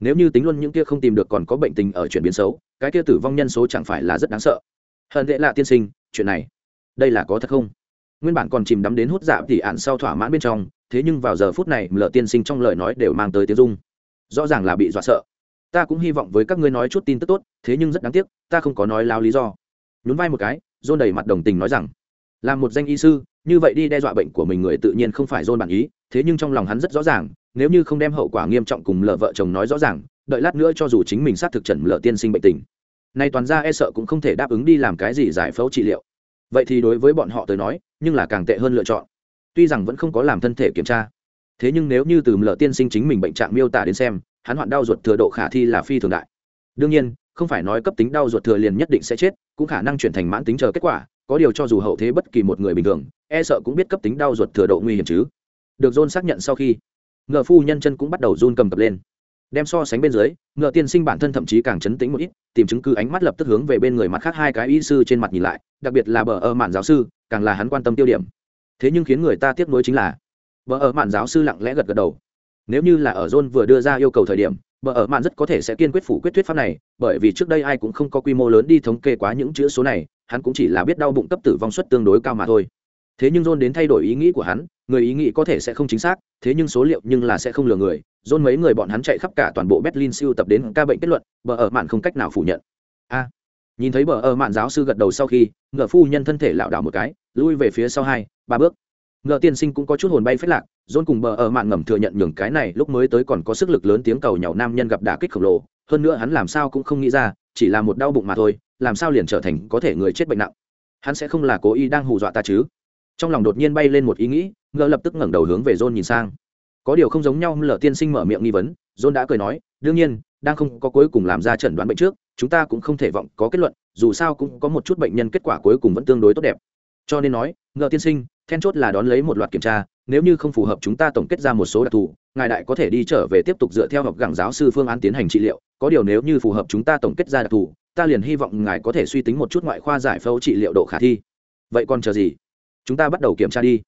Nếu như tính luôn những kia không tìm được còn có bệnh tình ở chuyển biến xấu, cái kia tử vong nhân số chẳng phải là rất đáng sợ. Hận tệ lạ tiên sinh, chuyện này, đây là có thật không? Nguyên bản còn chìm đắm đến hút dạ tỉ ạn sau thỏa mãn bên trong, thế nhưng vào giờ phút này, lợ tiên sinh trong lời nói đều mang tới tiếng dung rõ ràng là bị dọa sợ. Ta cũng hy vọng với các ngươi nói chút tin tức tốt, thế nhưng rất đáng tiếc, ta không có nói lao lý do. Nhún vai một cái dôn đầy mặt đồng tình nói rằng, là một danh y sư như vậy đi đe dọa bệnh của mình người tự nhiên không phải dôn bản ý, thế nhưng trong lòng hắn rất rõ ràng, nếu như không đem hậu quả nghiêm trọng cùng lợ vợ chồng nói rõ ràng, đợi lát nữa cho dù chính mình xác thực trần lợ tiên sinh bệnh tình. Nay toàn ra e sợ cũng không thể đáp ứng đi làm cái gì giải phẫu trị liệu. Vậy thì đối với bọn họ tới nói, nhưng là càng tệ hơn lựa chọn. Tuy rằng vẫn không có làm thân thể kiểm tra, thế nhưng nếu như từ lợ tiên sinh chính mình bệnh trạng miêu tả đến xem, hắn hoạn đau ruột thừa độ khả thi là phi thường đại. Đương nhiên, không phải nói cấp tính đau ruột thừa liền nhất định sẽ chết, cũng khả năng chuyển thành mãn tính chờ kết quả có điều cho dù hậu thế bất kỳ một người bình thường e sợ cũng biết cấp tính đau ruột thừa độ nguy hiểm chứ. Được john xác nhận sau khi ngờ phu nhân chân cũng bắt đầu run cầm cập lên. Đem so sánh bên dưới ngờ tiên sinh bản thân thậm chí càng chấn tĩnh một ít, tìm chứng cứ ánh mắt lập tức hướng về bên người mặt khác hai cái y sư trên mặt nhìn lại, đặc biệt là bờ ơ mạn giáo sư, càng là hắn quan tâm tiêu điểm. Thế nhưng khiến người ta tiếc nuối chính là, bờ ơ mạn giáo sư lặng lẽ gật gật đầu. Nếu như là ở john vừa đưa ra yêu cầu thời điểm bờ ở mạn rất có thể sẽ kiên quyết phủ quyết thuyết pháp này, bởi vì trước đây ai cũng không có quy mô lớn đi thống kê quá những chữ số này, hắn cũng chỉ là biết đau bụng cấp tử vong suất tương đối cao mà thôi. Thế nhưng john đến thay đổi ý nghĩ của hắn, người ý nghĩ có thể sẽ không chính xác, thế nhưng số liệu nhưng là sẽ không lừa người. John mấy người bọn hắn chạy khắp cả toàn bộ berlin siêu tập đến ca bệnh kết luận, bờ ở mạn không cách nào phủ nhận. A, nhìn thấy bờ ở mạn giáo sư gật đầu sau khi, ngựa phu nhân thân thể lảo đảo một cái, lui về phía sau hai, ba bước ngựa tiên sinh cũng có chút hồn bay phết lạc dôn cùng bờ ở mạng ngầm thừa nhận nhường cái này lúc mới tới còn có sức lực lớn tiếng cầu nhàu nam nhân gặp đả kích khổng lồ. Hơn nữa hắn làm sao cũng không nghĩ ra, chỉ là một đau bụng mà thôi, làm sao liền trở thành có thể người chết bệnh nặng. Hắn sẽ không là cố ý đang hù dọa ta chứ? Trong lòng đột nhiên bay lên một ý nghĩ, ngờ lập tức ngẩng đầu hướng về dôn nhìn sang. Có điều không giống nhau lờ tiên sinh mở miệng nghi vấn dôn đã cười nói, đương nhiên, đang không có cuối cùng làm ra chẩn đoán bệnh trước, chúng ta cũng không thể vọng có kết luận, dù sao cũng có một chút bệnh nhân kết quả cuối cùng vẫn tương đối tốt đẹp cho nên nói, ngờ tiên sinh, then chốt là đón lấy một loạt kiểm tra, nếu như không phù hợp chúng ta tổng kết ra một số đặc thù, ngài đại có thể đi trở về tiếp tục dựa theo học gẳng giáo sư phương án tiến hành trị liệu, có điều nếu như phù hợp chúng ta tổng kết ra đặc thù, ta liền hy vọng ngài có thể suy tính một chút ngoại khoa giải phẫu trị liệu độ khả thi. Vậy còn chờ gì? Chúng ta bắt đầu kiểm tra đi.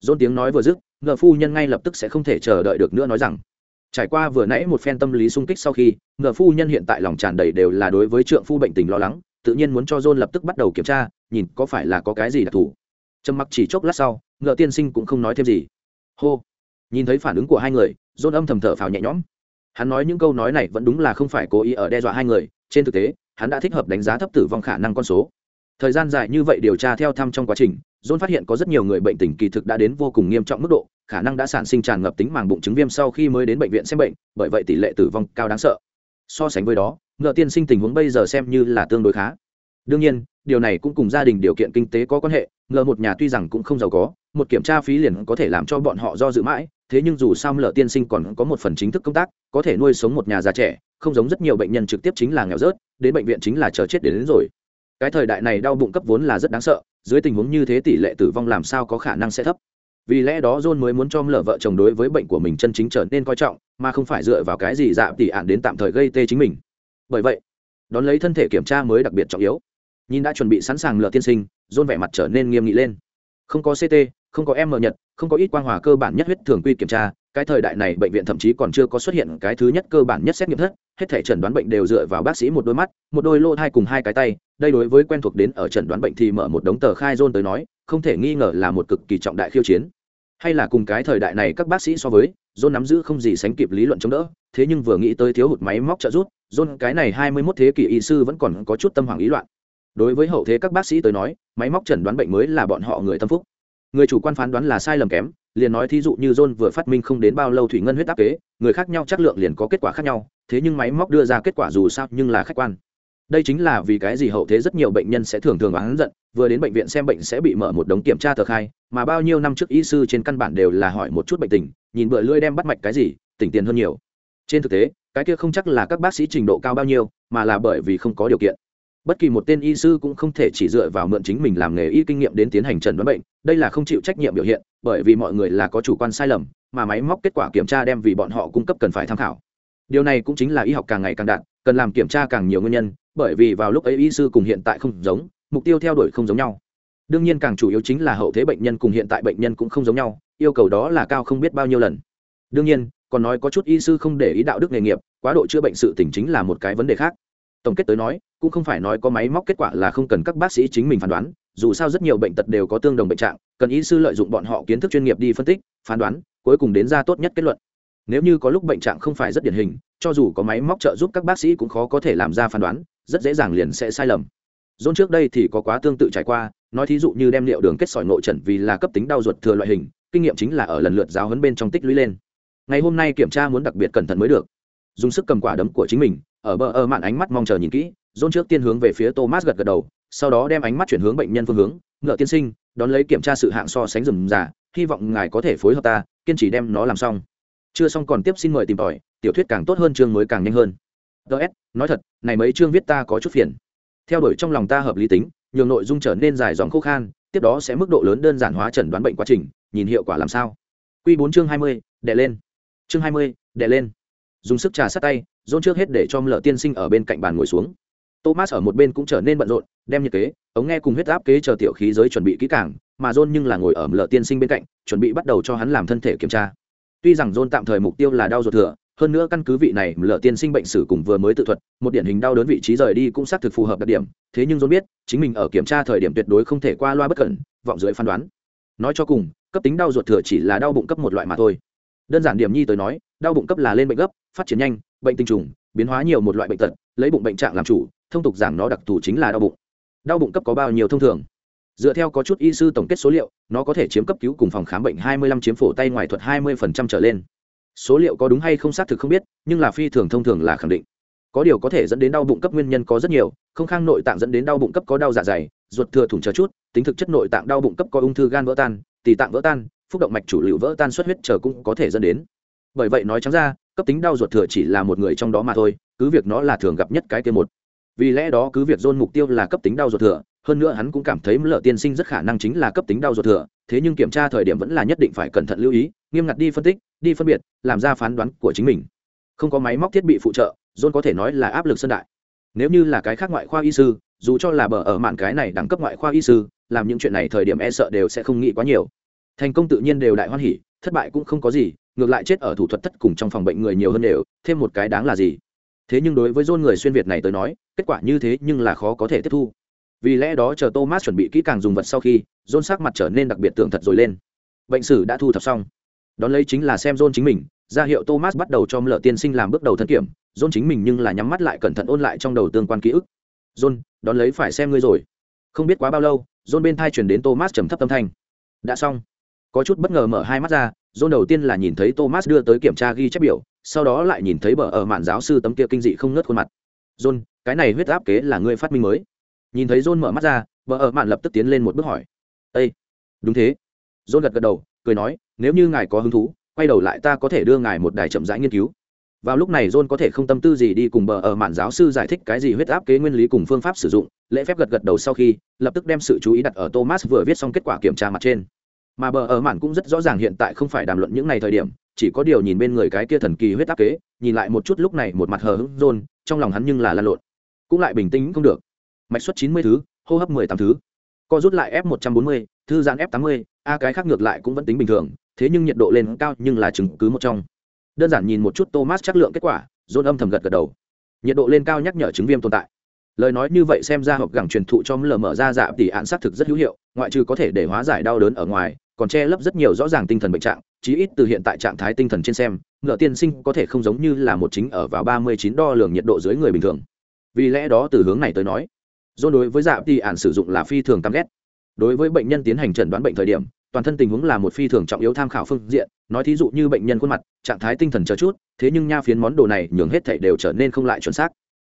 Dôn tiếng nói vừa dứt, ngờ phu nhân ngay lập tức sẽ không thể chờ đợi được nữa nói rằng, trải qua vừa nãy một phen tâm lý sung kích sau khi, ngờ phu nhân hiện tại lòng tràn đầy đều là đối với trượng phu bệnh tình lo lắng, tự nhiên muốn cho dôn lập tức bắt đầu kiểm tra nhìn có phải là có cái gì đặc thù? Trầm mặc chỉ chốc lát sau, ngựa tiên sinh cũng không nói thêm gì. Hô. Nhìn thấy phản ứng của hai người dôn âm thầm thở phào nhẹ nhõm. Hắn nói những câu nói này vẫn đúng là không phải cố ý ở đe dọa hai người, trên thực tế, hắn đã thích hợp đánh giá thấp tử vong khả năng con số. Thời gian dài như vậy điều tra theo thăm trong quá trình dôn phát hiện có rất nhiều người bệnh tình kỳ thực đã đến vô cùng nghiêm trọng mức độ, khả năng đã sản sinh tràn ngập tính màng bụng chứng viêm sau khi mới đến bệnh viện xem bệnh, bởi vậy tỷ lệ tử vong cao đáng sợ. So sánh với đó, ngựa tiên sinh tình huống bây giờ xem như là tương đối khá. Đương nhiên điều này cũng cùng gia đình điều kiện kinh tế có quan hệ ngờ một nhà tuy rằng cũng không giàu có một kiểm tra phí liền có thể làm cho bọn họ do dự mãi thế nhưng dù sao lờ tiên sinh còn có một phần chính thức công tác có thể nuôi sống một nhà già trẻ không giống rất nhiều bệnh nhân trực tiếp chính là nghèo rớt đến bệnh viện chính là chờ chết đến, đến rồi. Cái thời đại này đau bụng cấp vốn là rất đáng sợ dưới tình huống như thế tỷ lệ tử vong làm sao có khả năng sẽ thấp. Vì lẽ đó john mới muốn cho lờ vợ chồng đối với bệnh của mình chân chính trở nên coi trọng mà không phải dựa vào cái gì dạ tỉ ạn đến tạm thời gây tê chính mình. Bởi vậy đón lấy thân thể kiểm tra mới đặc biệt trọng yếu nhìn đã chuẩn bị sẵn sàng lờ tiên sinh dôn vẻ mặt trở nên nghiêm nghị lên. Không có ct không có m nhật, không có ít quang hòa cơ bản nhất huyết thường quy kiểm tra, cái thời đại này bệnh viện thậm chí còn chưa có xuất hiện cái thứ nhất cơ bản nhất xét nghiệm thất, hết thể chẩn đoán bệnh đều dựa vào bác sĩ một đôi mắt, một đôi lô thai cùng hai cái tay, đây đối với quen thuộc đến ở chẩn đoán bệnh thì mở một đống tờ khai dôn tới nói, không thể nghi ngờ là một cực kỳ trọng đại khiêu chiến. Hay là cùng cái thời đại này các bác sĩ so với john nắm giữ không gì sánh kịp lý luận chống đỡ, thế nhưng vừa nghĩ tới thiếu hụt máy móc trợ giúp john cái này hai mươi 21 thế kỷ y sư vẫn còn có chút tâm hoàng ý loạn đối với hậu thế các bác sĩ tới nói, máy móc chẩn đoán bệnh mới là bọn họ người tâm phúc. Người chủ quan phán đoán là sai lầm kém, liền nói thí dụ như john vừa phát minh không đến bao lâu thủy ngân huyết áp kế, người khác nhau chất lượng liền có kết quả khác nhau, thế nhưng máy móc đưa ra kết quả dù sao nhưng là khách quan. Đây chính là vì cái gì hậu thế rất nhiều bệnh nhân sẽ thường thường oán giận, vừa đến bệnh viện xem bệnh sẽ bị mở một đống kiểm tra tờ khai, mà bao nhiêu năm trước y sư trên căn bản đều là hỏi một chút bệnh tình, nhìn bựa lưỡi đem bắt mạch cái gì, tỉnh tiền hơn nhiều. Trên thực tế, cái kia không chắc là các bác sĩ trình độ cao bao nhiêu, mà là bởi vì không có điều kiện bất kỳ một tên y sư cũng không thể chỉ dựa vào mượn chính mình làm nghề y kinh nghiệm đến tiến hành trần đoán bệnh, đây là không chịu trách nhiệm biểu hiện, bởi vì mọi người là có chủ quan sai lầm, mà máy móc kết quả kiểm tra đem vì bọn họ cung cấp cần phải tham khảo. Điều này cũng chính là y học càng ngày càng đạt, cần làm kiểm tra càng nhiều nguyên nhân, bởi vì vào lúc ấy y sư cùng hiện tại không giống, mục tiêu theo đuổi không giống nhau. Đương nhiên càng chủ yếu chính là hậu thế bệnh nhân cùng hiện tại bệnh nhân cũng không giống nhau, yêu cầu đó là cao không biết bao nhiêu lần. Đương nhiên, còn nói có chút y sư không để ý đạo đức nghề nghiệp, quá độ chữa bệnh sự tỉnh chính là một cái vấn đề khác. Tổng kết tới nói cũng không phải nói có máy móc kết quả là không cần các bác sĩ chính mình phán đoán, dù sao rất nhiều bệnh tật đều có tương đồng bệnh trạng, cần y sư lợi dụng bọn họ kiến thức chuyên nghiệp đi phân tích, phán đoán, cuối cùng đến ra tốt nhất kết luận. Nếu như có lúc bệnh trạng không phải rất điển hình, cho dù có máy móc trợ giúp các bác sĩ cũng khó có thể làm ra phán đoán, rất dễ dàng liền sẽ sai lầm. Dôn trước đây thì có quá tương tự trải qua, nói thí dụ như đem liệu đường kết sỏi nội trần vì là cấp tính đau ruột thừa loại hình, kinh nghiệm chính là ở lần lượt giáo huấn bên trong tích lũy lên. Ngày hôm nay kiểm tra muốn đặc biệt cẩn thận mới được. Dùng sức cầm quả đấm của chính mình, ở bờ ơ mạn ánh mắt mong chờ nhìn kỹ John trước tiên hướng về phía thomas gật gật đầu sau đó đem ánh mắt chuyển hướng bệnh nhân phương hướng ngựa tiên sinh đón lấy kiểm tra sự hạng so sánh rườm rà, hy vọng ngài có thể phối hợp ta kiên trì đem nó làm xong. Chưa xong còn tiếp xin mời tìm tòi tiểu thuyết càng tốt hơn chương mới càng nhanh hơn. DS nói thật này mấy chương viết ta có chút phiền. Theo đuổi trong lòng ta hợp lý tính nhường nội dung trở nên dài dòng khô khan tiếp đó sẽ mức độ lớn đơn giản hóa chẩn đoán bệnh quá trình nhìn hiệu quả làm sao. Quy bốn chương hai mươi lên. Chương hai mươi lên. Dùng sức trà sát tay dôn trước hết để cho lỡ tiên sinh ở bên cạnh bàn ngồi xuống thomas ở một bên cũng trở nên bận rộn, đem nhiệt kế, ống nghe cùng huyết áp kế chờ tiểu khí giới chuẩn bị kỹ càng, mà John nhưng là ngồi ở lợ tiên sinh bên cạnh, chuẩn bị bắt đầu cho hắn làm thân thể kiểm tra. Tuy rằng John tạm thời mục tiêu là đau ruột thừa, hơn nữa căn cứ vị này mlợ tiên sinh bệnh sử cùng vừa mới tự thuật, một điển hình đau đớn vị trí rời đi cũng xác thực phù hợp đặc điểm, thế nhưng dôn biết, chính mình ở kiểm tra thời điểm tuyệt đối không thể qua loa bất cẩn, vọng dưới phán đoán. Nói cho cùng, cấp tính đau ruột thừa chỉ là đau bụng cấp một loại mà thôi. Đơn giản điểm nhi tới nói, đau bụng cấp là lên bệnh gấp, phát triển nhanh, bệnh tinh trùng, biến hóa nhiều một loại bệnh tật, lấy bụng bệnh trạng làm chủ thông tục giảng nó đặc thù chính là đau bụng. Đau bụng cấp có bao nhiêu thông thường? Dựa theo có chút y sư tổng kết số liệu, nó có thể chiếm cấp cứu cùng phòng khám bệnh 25 chiếm phổ tay ngoài thuật 20% trở lên. Số liệu có đúng hay không xác thực không biết, nhưng là phi thường thông thường là khẳng định. Có điều có thể dẫn đến đau bụng cấp nguyên nhân có rất nhiều, không khang nội tạng dẫn đến đau bụng cấp có đau dạ dày, ruột thừa thủng chờ chút, tính thực chất nội tạng đau bụng cấp có ung thư gan vỡ tan, tỳ tạng vỡ tan, phúc động mạch chủ liệu vỡ tan xuất huyết chờ cũng có thể dẫn đến. Bởi vậy nói trắng ra, cấp tính đau ruột thừa chỉ là một người trong đó mà thôi, cứ việc nó là thường gặp nhất cái kia một vì lẽ đó cứ việc dôn mục tiêu là cấp tính đau ruột thừa, hơn nữa hắn cũng cảm thấy lợ tiên sinh rất khả năng chính là cấp tính đau ruột thừa, thế nhưng kiểm tra thời điểm vẫn là nhất định phải cẩn thận lưu ý, nghiêm ngặt đi phân tích, đi phân biệt, làm ra phán đoán của chính mình. Không có máy móc thiết bị phụ trợ dôn có thể nói là áp lực sân đại. Nếu như là cái khác ngoại khoa y sư, dù cho là bờ ở mạn cái này đẳng cấp ngoại khoa y sư, làm những chuyện này thời điểm e sợ đều sẽ không nghĩ quá nhiều. Thành công tự nhiên đều đại hoan hỉ, thất bại cũng không có gì, ngược lại chết ở thủ thuật thất cùng trong phòng bệnh người nhiều hơn đều, thêm một cái đáng là gì? Thế nhưng đối với dôn người xuyên việt này tới nói kết quả như thế nhưng là khó có thể tiếp thu. Vì lẽ đó chờ thomas chuẩn bị kỹ càng dùng vật sau khi dôn sắc mặt trở nên đặc biệt tưởng thật rồi lên. Bệnh sử đã thu thập xong. Đón lấy chính là xem dôn chính mình ra hiệu thomas bắt đầu cho mlợ tiên sinh làm bước đầu thân kiểm. Dôn chính mình nhưng là nhắm mắt lại cẩn thận ôn lại trong đầu tương quan ký ức. Dôn đón lấy phải xem ngươi rồi. Không biết quá bao lâu dôn bên thai chuyển đến thomas trầm thấp âm thanh. Đã xong. Có chút bất ngờ mở hai mắt ra John đầu tiên là nhìn thấy Thomas đưa tới kiểm tra ghi chép biểu, sau đó lại nhìn thấy bờ ở mạn giáo sư tấm kia kinh dị không ngớt khuôn mặt. John, cái này huyết áp kế là ngươi phát minh mới. Nhìn thấy John mở mắt ra, bờ ở mạn lập tức tiến lên một bước hỏi. ây đúng thế." John gật gật đầu, cười nói, "Nếu như ngài có hứng thú, quay đầu lại ta có thể đưa ngài một đài chậm rãi nghiên cứu." Vào lúc này John có thể không tâm tư gì đi cùng bờ ở mạn giáo sư giải thích cái gì huyết áp kế nguyên lý cùng phương pháp sử dụng, lễ phép gật gật đầu sau khi, lập tức đem sự chú ý đặt ở Thomas vừa viết xong kết quả kiểm tra mặt trên mà bờ ở mạn cũng rất rõ ràng hiện tại không phải đàm luận những ngày thời điểm chỉ có điều nhìn bên người cái kia thần kỳ huyết áp kế, nhìn lại một chút lúc này một mặt hờ hững rôn trong lòng hắn nhưng là lan lộn. Cũng lại bình tĩnh không được. Mạch suất chín mươi thứ, hô hấp mười tám thứ. Co rút lại f một trăm bốn mươi, thư giãn f tám mươi, a cái khác ngược lại cũng vẫn tính bình thường, thế nhưng nhiệt độ lên cao nhưng là chứng cứ một trong. Đơn giản nhìn một chút thomas chắc lượng kết quả rôn âm thầm gật gật đầu. Nhiệt độ lên cao nhắc nhở chứng viêm tồn tại. Lời nói như vậy xem ra hộp gẳng truyền thụ cho lờ mở ra dạ tỷ án xác thực rất hữu hiệu, ngoại trừ có thể để hóa giải đau đớn ở ngoài, còn che lấp rất nhiều rõ ràng tinh thần bệnh trạng chí ít từ hiện tại trạng thái tinh thần trên xem, ngựa tiên sinh có thể không giống như là một chính ở vào ba mươi chín đo lường nhiệt độ dưới người bình thường. Vì lẽ đó từ hướng này tới nói, do đối với dạ thì ản sử dụng là phi thường căm ghét. Đối với bệnh nhân tiến hành chẩn đoán bệnh thời điểm, toàn thân tình huống là một phi thường trọng yếu tham khảo phương diện, nói thí dụ như bệnh nhân khuôn mặt, trạng thái tinh thần chờ chút, thế nhưng nha phiến món đồ này nhường hết thảy đều trở nên không lại chuẩn xác.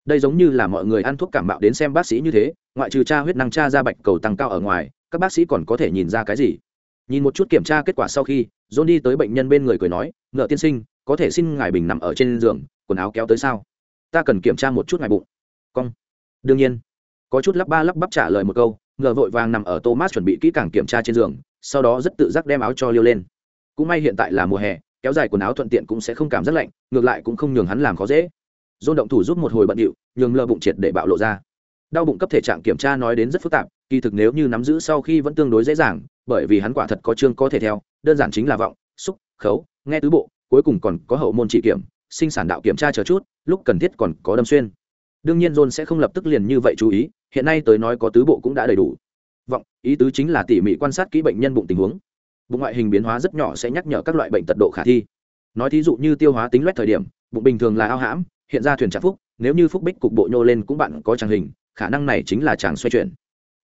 Đây giống như là mọi người ăn thuốc cảm bạo đến xem bác sĩ như thế, ngoại trừ cha huyết năng cha ra bạch cầu tăng cao ở ngoài, các bác sĩ còn có thể nhìn ra cái gì? Nhìn một chút kiểm tra kết quả sau khi, john đi tới bệnh nhân bên người cười nói, ngựa tiên sinh, có thể xin ngài bình nằm ở trên giường, quần áo kéo tới sao? Ta cần kiểm tra một chút ngài bụng. Cong. Đương nhiên. Có chút lắp ba lắp bắp trả lời một câu ngờ vội vàng nằm ở thomas chuẩn bị kỹ càng kiểm tra trên giường, sau đó rất tự giác đem áo cho liêu lên. Cũng may hiện tại là mùa hè, kéo dài quần áo thuận tiện cũng sẽ không cảm rất lạnh, ngược lại cũng không nhường hắn làm khó dễ. Dôn động thủ giúp một hồi bận điệu, nhường lơ bụng triệt để bạo lộ ra. Đau bụng cấp thể trạng kiểm tra nói đến rất phức tạp, kỳ thực nếu như nắm giữ sau khi vẫn tương đối dễ dàng bởi vì hắn quả thật có chương có thể theo, đơn giản chính là vọng, xúc, khấu, nghe tứ bộ, cuối cùng còn có hậu môn trị kiểm, sinh sản đạo kiểm tra chờ chút, lúc cần thiết còn có đâm xuyên. Đương nhiên john sẽ không lập tức liền như vậy chú ý, hiện nay tới nói có tứ bộ cũng đã đầy đủ. Vọng, ý tứ chính là tỉ mỉ quan sát kỹ bệnh nhân bụng tình huống. Bụng ngoại hình biến hóa rất nhỏ sẽ nhắc nhở các loại bệnh tật độ khả thi. Nói thí dụ như tiêu hóa tính loét thời điểm, bụng bình thường là ao hãm, hiện ra thuyền trạc phúc, nếu như phúc bích cục bộ nhô lên cũng bạn có tràng hình, khả năng này chính là chàng xoay chuyển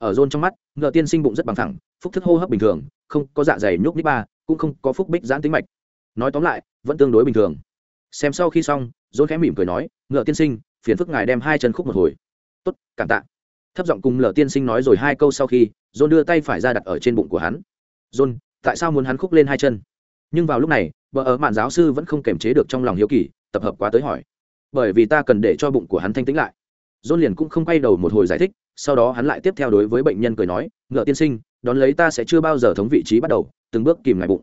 ở rôn trong mắt, ngựa tiên sinh bụng rất bằng thẳng phúc thức hô hấp bình thường, không có dạ dày nhúc nít ba, cũng không có phúc bích giãn tính mạch. Nói tóm lại, vẫn tương đối bình thường. Xem sau khi xong, rôn khẽ mỉm cười nói, ngựa tiên sinh, phiền phức ngài đem hai chân khúc một hồi. Tốt, cảm tạ. Thấp giọng cùng lờ tiên sinh nói rồi hai câu sau khi john đưa tay phải ra đặt ở trên bụng của hắn. John tại sao muốn hắn khúc lên hai chân? Nhưng vào lúc này, vợ ở mạn giáo sư vẫn không kềm chế được trong lòng hiếu kỳ, tập hợp quá tới hỏi. Bởi vì ta cần để cho bụng của hắn thanh tĩnh lại. John liền cũng không quay đầu một hồi giải thích sau đó hắn lại tiếp theo đối với bệnh nhân cười nói, ngựa tiên sinh, đón lấy ta sẽ chưa bao giờ thống vị trí bắt đầu, từng bước kìm ngại bụng.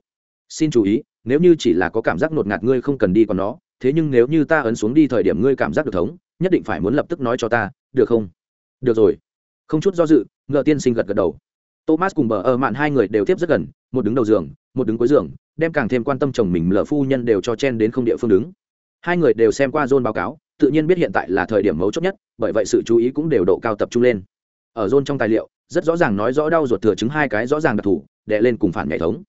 Xin chú ý, nếu như chỉ là có cảm giác ngột ngạt ngươi không cần đi còn nó, thế nhưng nếu như ta ấn xuống đi thời điểm ngươi cảm giác được thống, nhất định phải muốn lập tức nói cho ta, được không? Được rồi. Không chút do dự, ngựa tiên sinh gật gật đầu. Thomas cùng bờ ở mạn hai người đều tiếp rất gần, một đứng đầu giường, một đứng cuối giường, đem càng thêm quan tâm chồng mình lờ phu nhân đều cho chen đến không địa phương đứng. Hai người đều xem qua john báo cáo tự nhiên biết hiện tại là thời điểm mấu chốt nhất, bởi vậy sự chú ý cũng đều độ cao tập trung lên. Ở john trong tài liệu, rất rõ ràng nói rõ đau ruột thừa chứng hai cái rõ ràng đặc thù, đè lên cùng phản nhảy thống.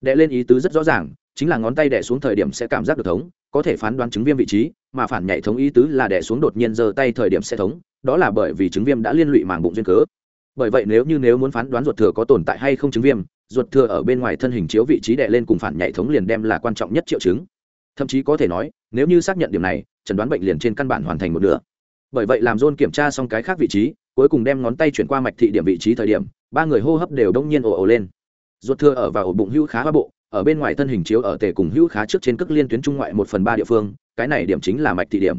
Đè lên ý tứ rất rõ ràng, chính là ngón tay đè xuống thời điểm sẽ cảm giác được thống, có thể phán đoán chứng viêm vị trí, mà phản nhảy thống ý tứ là đè xuống đột nhiên giơ tay thời điểm sẽ thống, đó là bởi vì chứng viêm đã liên lụy màng bụng duyên cớ. Bởi vậy nếu như nếu muốn phán đoán ruột thừa có tồn tại hay không chứng viêm, ruột thừa ở bên ngoài thân hình chiếu vị trí đè lên cùng phản nhảy thống liền đem là quan trọng nhất triệu chứng. Thậm chí có thể nói nếu như xác nhận điểm này, chẩn đoán bệnh liền trên căn bản hoàn thành một nửa. Bởi vậy làm john kiểm tra xong cái khác vị trí, cuối cùng đem ngón tay chuyển qua mạch thị điểm vị trí thời điểm, ba người hô hấp đều đông nhiên ồ ồ lên. Ruột thừa ở và ổ bụng hữu khá ba bộ, ở bên ngoài thân hình chiếu ở tề cùng hữu khá trước trên cước liên tuyến trung ngoại một phần ba địa phương, cái này điểm chính là mạch thị điểm.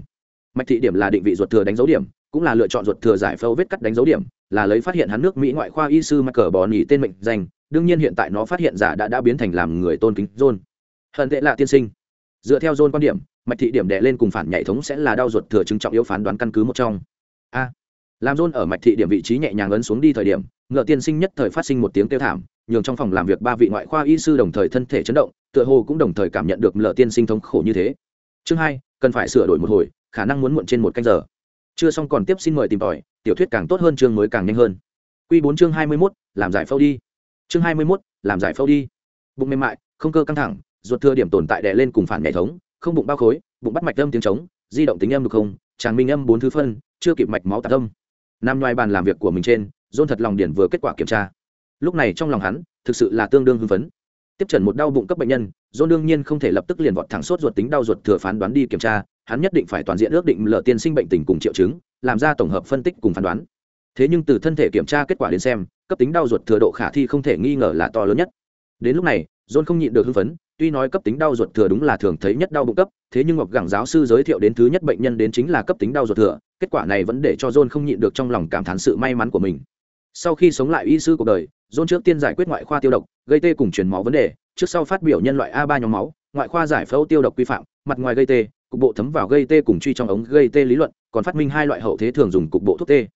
Mạch thị điểm là định vị ruột thừa đánh dấu điểm, cũng là lựa chọn ruột thừa giải phẫu vết cắt đánh dấu điểm, là lấy phát hiện hắn nước mỹ ngoại khoa y sư mắc cờ bò nỉ tên mệnh danh, đương nhiên hiện tại nó phát hiện giả đã đã biến thành làm người tôn kính john. Hận tệ là tiên sinh. Dựa theo john quan điểm mạch thị điểm đè lên cùng phản nhảy thống sẽ là đau ruột thừa chứng trọng yếu phán đoán căn cứ một trong. A. Làm rôn ở mạch thị điểm vị trí nhẹ nhàng ấn xuống đi thời điểm, ngựa tiên sinh nhất thời phát sinh một tiếng kêu thảm, nhường trong phòng làm việc ba vị ngoại khoa y sư đồng thời thân thể chấn động, tựa hồ cũng đồng thời cảm nhận được lợ tiên sinh thống khổ như thế. Chương hai, cần phải sửa đổi một hồi, khả năng muốn muộn trên một canh giờ. Chưa xong còn tiếp xin mời tìm tòi, tiểu thuyết càng tốt hơn chương mới càng nhanh hơn. Q bốn chương hai mươi mốt, làm giải phẫu đi. Chương hai mươi mốt, làm giải phẫu đi. Bụng mềm mại, không cơ căng thẳng, ruột thừa điểm tồn tại đè lên cùng phản nhảy thống không bụng bao khối, bụng bắt mạch âm tiếng trống, di động tính âm được không, tràng minh âm bốn thứ phân, chưa kịp mạch máu tạc âm. Nam ngoài bàn làm việc của mình trên, dôn thật lòng điển vừa kết quả kiểm tra. Lúc này trong lòng hắn, thực sự là tương đương hưng phấn. Tiếp trần một đau bụng cấp bệnh nhân, dôn đương nhiên không thể lập tức liền vọt thẳng sốt ruột tính đau ruột thừa phán đoán đi kiểm tra, hắn nhất định phải toàn diện ước định lờ tiên sinh bệnh tình cùng triệu chứng, làm ra tổng hợp phân tích cùng phán đoán. Thế nhưng từ thân thể kiểm tra kết quả đến xem, cấp tính đau ruột thừa độ khả thi không thể nghi ngờ là to lớn nhất. Đến lúc này john không nhịn được hưng phấn, tuy nói cấp tính đau ruột thừa đúng là thường thấy nhất đau bụng cấp, thế nhưng ngọc gẳng giáo sư giới thiệu đến thứ nhất bệnh nhân đến chính là cấp tính đau ruột thừa, kết quả này vẫn để cho john không nhịn được trong lòng cảm thán sự may mắn của mình. Sau khi sống lại y sư cuộc đời, john trước tiên giải quyết ngoại khoa tiêu độc, gây tê cùng truyền máu vấn đề, trước sau phát biểu nhân loại a ba nhóm máu, ngoại khoa giải phẫu tiêu độc quy phạm, mặt ngoài gây tê, cục bộ thấm vào gây tê cùng truy trong ống gây tê lý luận, còn phát minh hai loại hậu thế thường dùng cục bộ thuốc tê.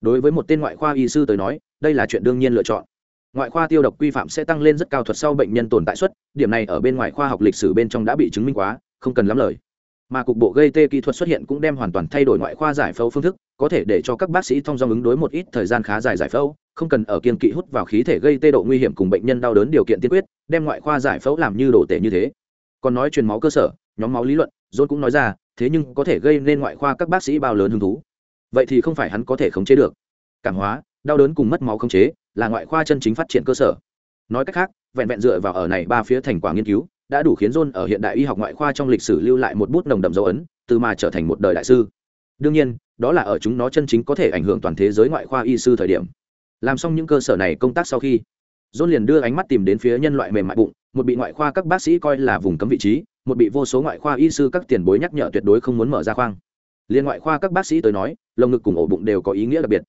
Đối với một tên ngoại khoa y sư tới nói, đây là chuyện đương nhiên lựa chọn ngoại khoa tiêu độc quy phạm sẽ tăng lên rất cao thuật sau bệnh nhân tồn tại suất, điểm này ở bên ngoài khoa học lịch sử bên trong đã bị chứng minh quá, không cần lắm lời. Mà cục bộ gây tê kỹ thuật xuất hiện cũng đem hoàn toàn thay đổi ngoại khoa giải phẫu phương thức, có thể để cho các bác sĩ thông dong ứng đối một ít thời gian khá dài giải phẫu, không cần ở kiên kỵ hút vào khí thể gây tê độ nguy hiểm cùng bệnh nhân đau đớn điều kiện tiên quyết, đem ngoại khoa giải phẫu làm như đổ tệ như thế. Còn nói truyền máu cơ sở, nhóm máu lý luận, john cũng nói ra, thế nhưng có thể gây nên ngoại khoa các bác sĩ bao lớn hứng thú. Vậy thì không phải hắn có thể khống chế được. Cảm hóa, đau đớn cùng mất máu khống chế là ngoại khoa chân chính phát triển cơ sở. Nói cách khác, vẹn vẹn dựa vào ở này ba phía thành quả nghiên cứu, đã đủ khiến john ở hiện đại y học ngoại khoa trong lịch sử lưu lại một bút nồng đậm dấu ấn, từ mà trở thành một đời đại sư. Đương nhiên, đó là ở chúng nó chân chính có thể ảnh hưởng toàn thế giới ngoại khoa y sư thời điểm. Làm xong những cơ sở này công tác sau khi, john liền đưa ánh mắt tìm đến phía nhân loại mềm mại bụng, một bị ngoại khoa các bác sĩ coi là vùng cấm vị trí, một bị vô số ngoại khoa y sư các tiền bối nhắc nhở tuyệt đối không muốn mở ra khoang. Liên ngoại khoa các bác sĩ tới nói, lồng ngực cùng ổ bụng đều có ý nghĩa đặc biệt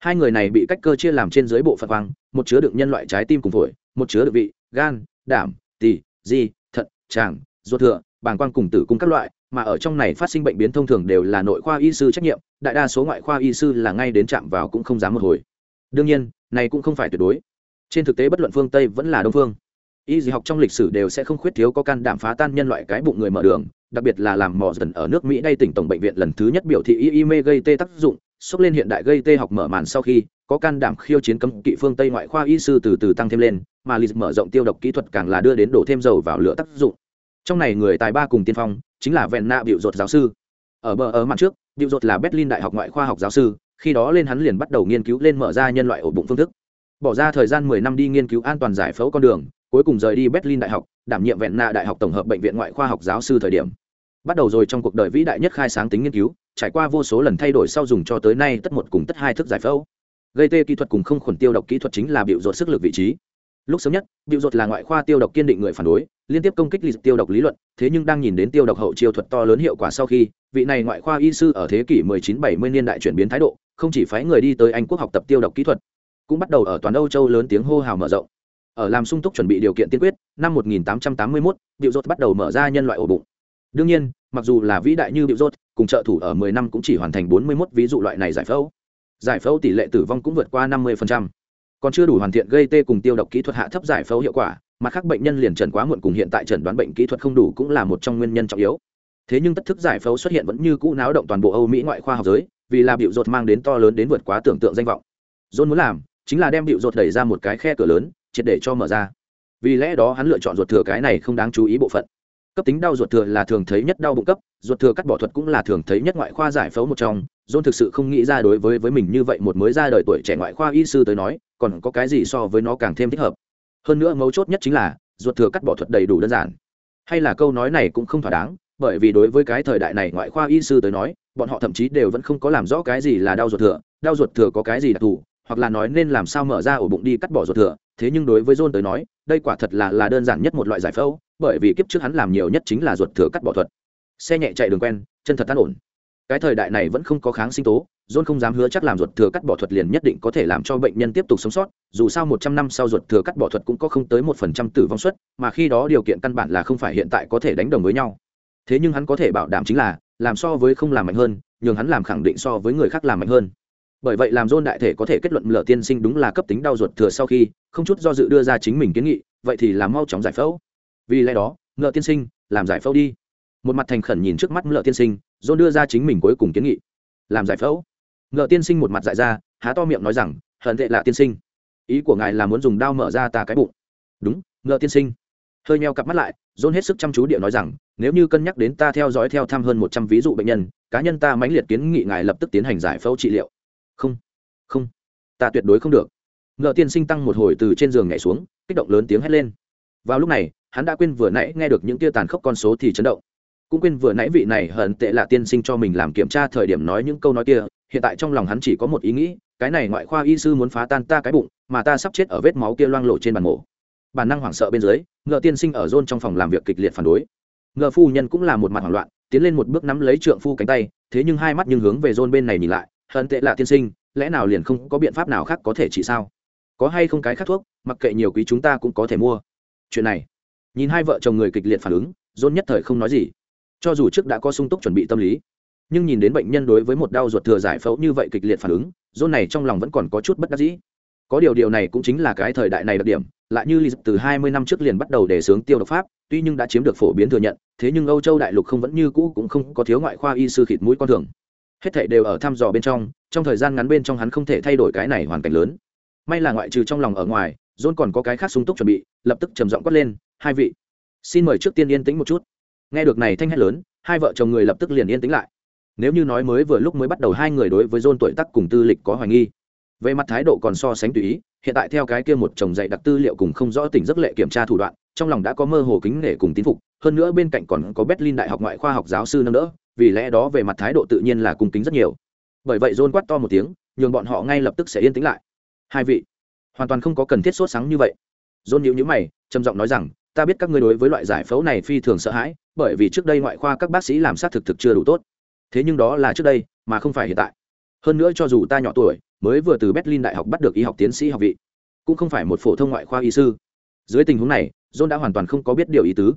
hai người này bị cách cơ chia làm trên dưới bộ phận quang, một chứa đựng nhân loại trái tim cùng phổi, một chứa đựng vị, gan, đảm, tỳ, di, thận, tràng, ruột thừa, bàng quang cùng tử cung các loại, mà ở trong này phát sinh bệnh biến thông thường đều là nội khoa y sư trách nhiệm, đại đa số ngoại khoa y sư là ngay đến chạm vào cũng không dám một hồi. Đương nhiên, này cũng không phải tuyệt đối. Trên thực tế bất luận phương tây vẫn là đông phương. Y gì học trong lịch sử đều sẽ không khuyết thiếu có can đảm phá tan nhân loại cái bụng người mở đường, đặc biệt là làm mò dần ở nước mỹ đây tỉnh tổng bệnh viện lần thứ nhất biểu thị y y mê gây tê tác dụng xốc lên hiện đại gây tê học mở màn sau khi, có can đảm khiêu chiến cấm kỵ phương tây ngoại khoa y sư từ từ tăng thêm lên, mà lịch mở rộng tiêu độc kỹ thuật càng là đưa đến đổ thêm dầu vào lửa tác dụng. Trong này người tài ba cùng tiên phong, chính là vẹn nạ biểu dột giáo sư. Ở bờ, ở mặt trước, biểu dột là berlin đại học ngoại khoa học giáo sư, khi đó lên hắn liền bắt đầu nghiên cứu lên mở ra nhân loại ổ bụng phương thức. Bỏ ra thời gian 10 năm đi nghiên cứu an toàn giải phẫu con đường, cuối cùng rời đi berlin đại học, đảm nhiệm vẹn nạ đại học tổng hợp bệnh viện ngoại khoa học giáo sư thời điểm bắt đầu rồi trong cuộc đời vĩ đại nhất khai sáng tính nghiên cứu trải qua vô số lần thay đổi sau dùng cho tới nay tất một cùng tất hai thức giải phẫu. Gây tê kỹ thuật cùng không khuẩn tiêu độc kỹ thuật chính là biểu dột sức lực vị trí. Lúc sớm nhất biểu dột là ngoại khoa tiêu độc kiên định người phản đối liên tiếp công kích lịch tiêu độc lý luận thế nhưng đang nhìn đến tiêu độc hậu chiêu thuật to lớn hiệu quả sau khi vị này ngoại khoa y sư ở thế kỷ 1970 niên đại chuyển biến thái độ không chỉ phái người đi tới anh quốc học tập tiêu độc kỹ thuật cũng bắt đầu ở toàn âu châu lớn tiếng hô hào mở rộng. Ở làm sung túc chuẩn bị điều kiện tiên quyết năm 1881, biểu dột bắt đầu mở ra nhân loại ổ bụng. Đương nhiên mặc dù là vĩ đại như điệu rốt cùng trợ thủ ở 10 năm cũng chỉ hoàn thành 41 ví dụ loại này giải phẫu. Giải phẫu tỷ lệ tử vong cũng vượt qua 50%. còn chưa đủ hoàn thiện gây tê cùng tiêu độc kỹ thuật hạ thấp giải phẫu hiệu quả, mặt khác bệnh nhân liền trần quá muộn cùng hiện tại trần đoán bệnh kỹ thuật không đủ cũng là một trong nguyên nhân trọng yếu. Thế nhưng tất thức giải phẫu xuất hiện vẫn như cũ náo động toàn bộ âu mỹ ngoại khoa học giới, vì là biểu rốt mang đến to lớn đến vượt quá tưởng tượng danh vọng. John muốn làm chính là đem biểu rốt đẩy ra một cái khe cửa lớn, triệt để cho mở ra. Vì lẽ đó hắn lựa chọn ruột thừa cái này không đáng chú ý bộ phận cấp tính đau ruột thừa là thường thấy nhất đau bụng cấp, ruột thừa cắt bỏ thuật cũng là thường thấy nhất ngoại khoa giải phẫu một trong. John thực sự không nghĩ ra đối với với mình như vậy một mới ra đời tuổi trẻ ngoại khoa y sư tới nói, còn có cái gì so với nó càng thêm thích hợp. Hơn nữa mấu chốt nhất chính là, ruột thừa cắt bỏ thuật đầy đủ đơn giản. Hay là câu nói này cũng không thỏa đáng, bởi vì đối với cái thời đại này ngoại khoa y sư tới nói, bọn họ thậm chí đều vẫn không có làm rõ cái gì là đau ruột thừa. Đau ruột thừa có cái gì đặc thù hoặc là nói nên làm sao mở ra ổ bụng đi cắt bỏ ruột thừa, thế nhưng đối với john tới nói, đây quả thật là là đơn giản nhất một loại giải phẫu, bởi vì kiếp trước hắn làm nhiều nhất chính là ruột thừa cắt bỏ thuật. Xe nhẹ chạy đường quen, chân thật tan ổn. Cái thời đại này vẫn không có kháng sinh tố, john không dám hứa chắc làm ruột thừa cắt bỏ thuật liền nhất định có thể làm cho bệnh nhân tiếp tục sống sót, dù sao một trăm năm sau ruột thừa cắt bỏ thuật cũng có không tới một phần trăm tử vong suất, mà khi đó điều kiện căn bản là không phải hiện tại có thể đánh đồng với nhau. Thế nhưng hắn có thể bảo đảm chính là, làm so với không làm mạnh hơn, nhường hắn làm khẳng định so với người khác làm mạnh hơn bởi vậy làm dôn đại thể có thể kết luận lở tiên sinh đúng là cấp tính đau ruột thừa sau khi không chút do dự đưa ra chính mình kiến nghị, vậy thì làm mau chóng giải phẫu. Vì lẽ đó ngựa tiên sinh, làm giải phẫu đi. Một mặt thành khẩn nhìn trước mắt ngựa tiên sinh dôn đưa ra chính mình cuối cùng kiến nghị. Làm giải phẫu. Ngựa tiên sinh một mặt dại ra, há to miệng nói rằng, hận tệ là tiên sinh. Ý của ngài là muốn dùng đao mở ra ta cái bụng. Đúng ngựa tiên sinh. Hơi meo cặp mắt lại dôn hết sức chăm chú địa nói rằng, nếu như cân nhắc đến ta theo dõi theo thăm hơn một trăm ví dụ bệnh nhân, cá nhân ta mãnh liệt kiến nghị ngài lập tức tiến hành giải phẫu trị liệu không không, ta tuyệt đối không được. Ngựa tiên sinh tăng một hồi từ trên giường nhảy xuống, kích động lớn tiếng hét lên. Vào lúc này, hắn đã quên vừa nãy nghe được những tia tàn khốc con số thì chấn động. Cũng quên vừa nãy vị này hận tệ là tiên sinh cho mình làm kiểm tra thời điểm nói những câu nói kia, hiện tại trong lòng hắn chỉ có một ý nghĩ, cái này ngoại khoa y sư muốn phá tan ta cái bụng, mà ta sắp chết ở vết máu kia loang lộ trên bàn mổ. Bản năng hoảng sợ bên dưới ngựa tiên sinh ở rôn trong phòng làm việc kịch liệt phản đối. Ngựa phu nhân cũng là một mặt hoảng loạn, tiến lên một bước nắm lấy trượng phu cánh tay, thế nhưng hai mắt nhưng hướng về rôn bên này nhìn lại hận tệ là tiên sinh, lẽ nào liền không có biện pháp nào khác có thể trị sao? Có hay không cái khác thuốc, mặc kệ nhiều quý chúng ta cũng có thể mua. Chuyện này, nhìn hai vợ chồng người kịch liệt phản ứng, dôn nhất thời không nói gì. Cho dù trước đã có sung túc chuẩn bị tâm lý, nhưng nhìn đến bệnh nhân đối với một đau ruột thừa giải phẫu như vậy kịch liệt phản ứng, dôn này trong lòng vẫn còn có chút bất đắc dĩ. Có điều điều này cũng chính là cái thời đại này đặc điểm, lại như lý từ 20 năm trước liền bắt đầu đề xướng tiêu độc pháp, tuy nhưng đã chiếm được phổ biến thừa nhận, thế nhưng âu châu đại lục không vẫn như cũ cũng không có thiếu ngoại khoa y sư khịt mũi con thường hết thảy đều ở thăm dò bên trong trong thời gian ngắn bên trong hắn không thể thay đổi cái này hoàn cảnh lớn. May là ngoại trừ trong lòng ở ngoài, john còn có cái khác sung túc chuẩn bị, lập tức trầm giọng quát lên, hai vị, xin mời trước tiên yên tĩnh một chút. Nghe được này thanh hét lớn, hai vợ chồng người lập tức liền yên tĩnh lại. Nếu như nói mới vừa lúc mới bắt đầu hai người đối với john tuổi tác cùng tư lịch có hoài nghi. Về mặt thái độ còn so sánh tùy ý, hiện tại theo cái kia một chồng dạy đặc tư liệu cùng không rõ tình rất lệ kiểm tra thủ đoạn, trong lòng đã có mơ hồ kính nể cùng tín phục, hơn nữa bên cạnh còn có berlin đại học ngoại khoa học giáo sư nâng đỡ vì lẽ đó về mặt thái độ tự nhiên là cung kính rất nhiều. Bởi vậy john quát to một tiếng, nhường bọn họ ngay lập tức sẽ yên tĩnh lại. Hai vị, hoàn toàn không có cần thiết sốt sáng như vậy. John nhíu nhíu mày, trầm giọng nói rằng, ta biết các ngươi đối với loại giải phẫu này phi thường sợ hãi, bởi vì trước đây ngoại khoa các bác sĩ làm sát thực thực chưa đủ tốt. Thế nhưng đó là trước đây, mà không phải hiện tại. Hơn nữa cho dù ta nhỏ tuổi, mới vừa từ berlin đại học bắt được y học tiến sĩ học vị, cũng không phải một phổ thông ngoại khoa y sư. Dưới tình huống này, john đã hoàn toàn không có biết điều ý tứ.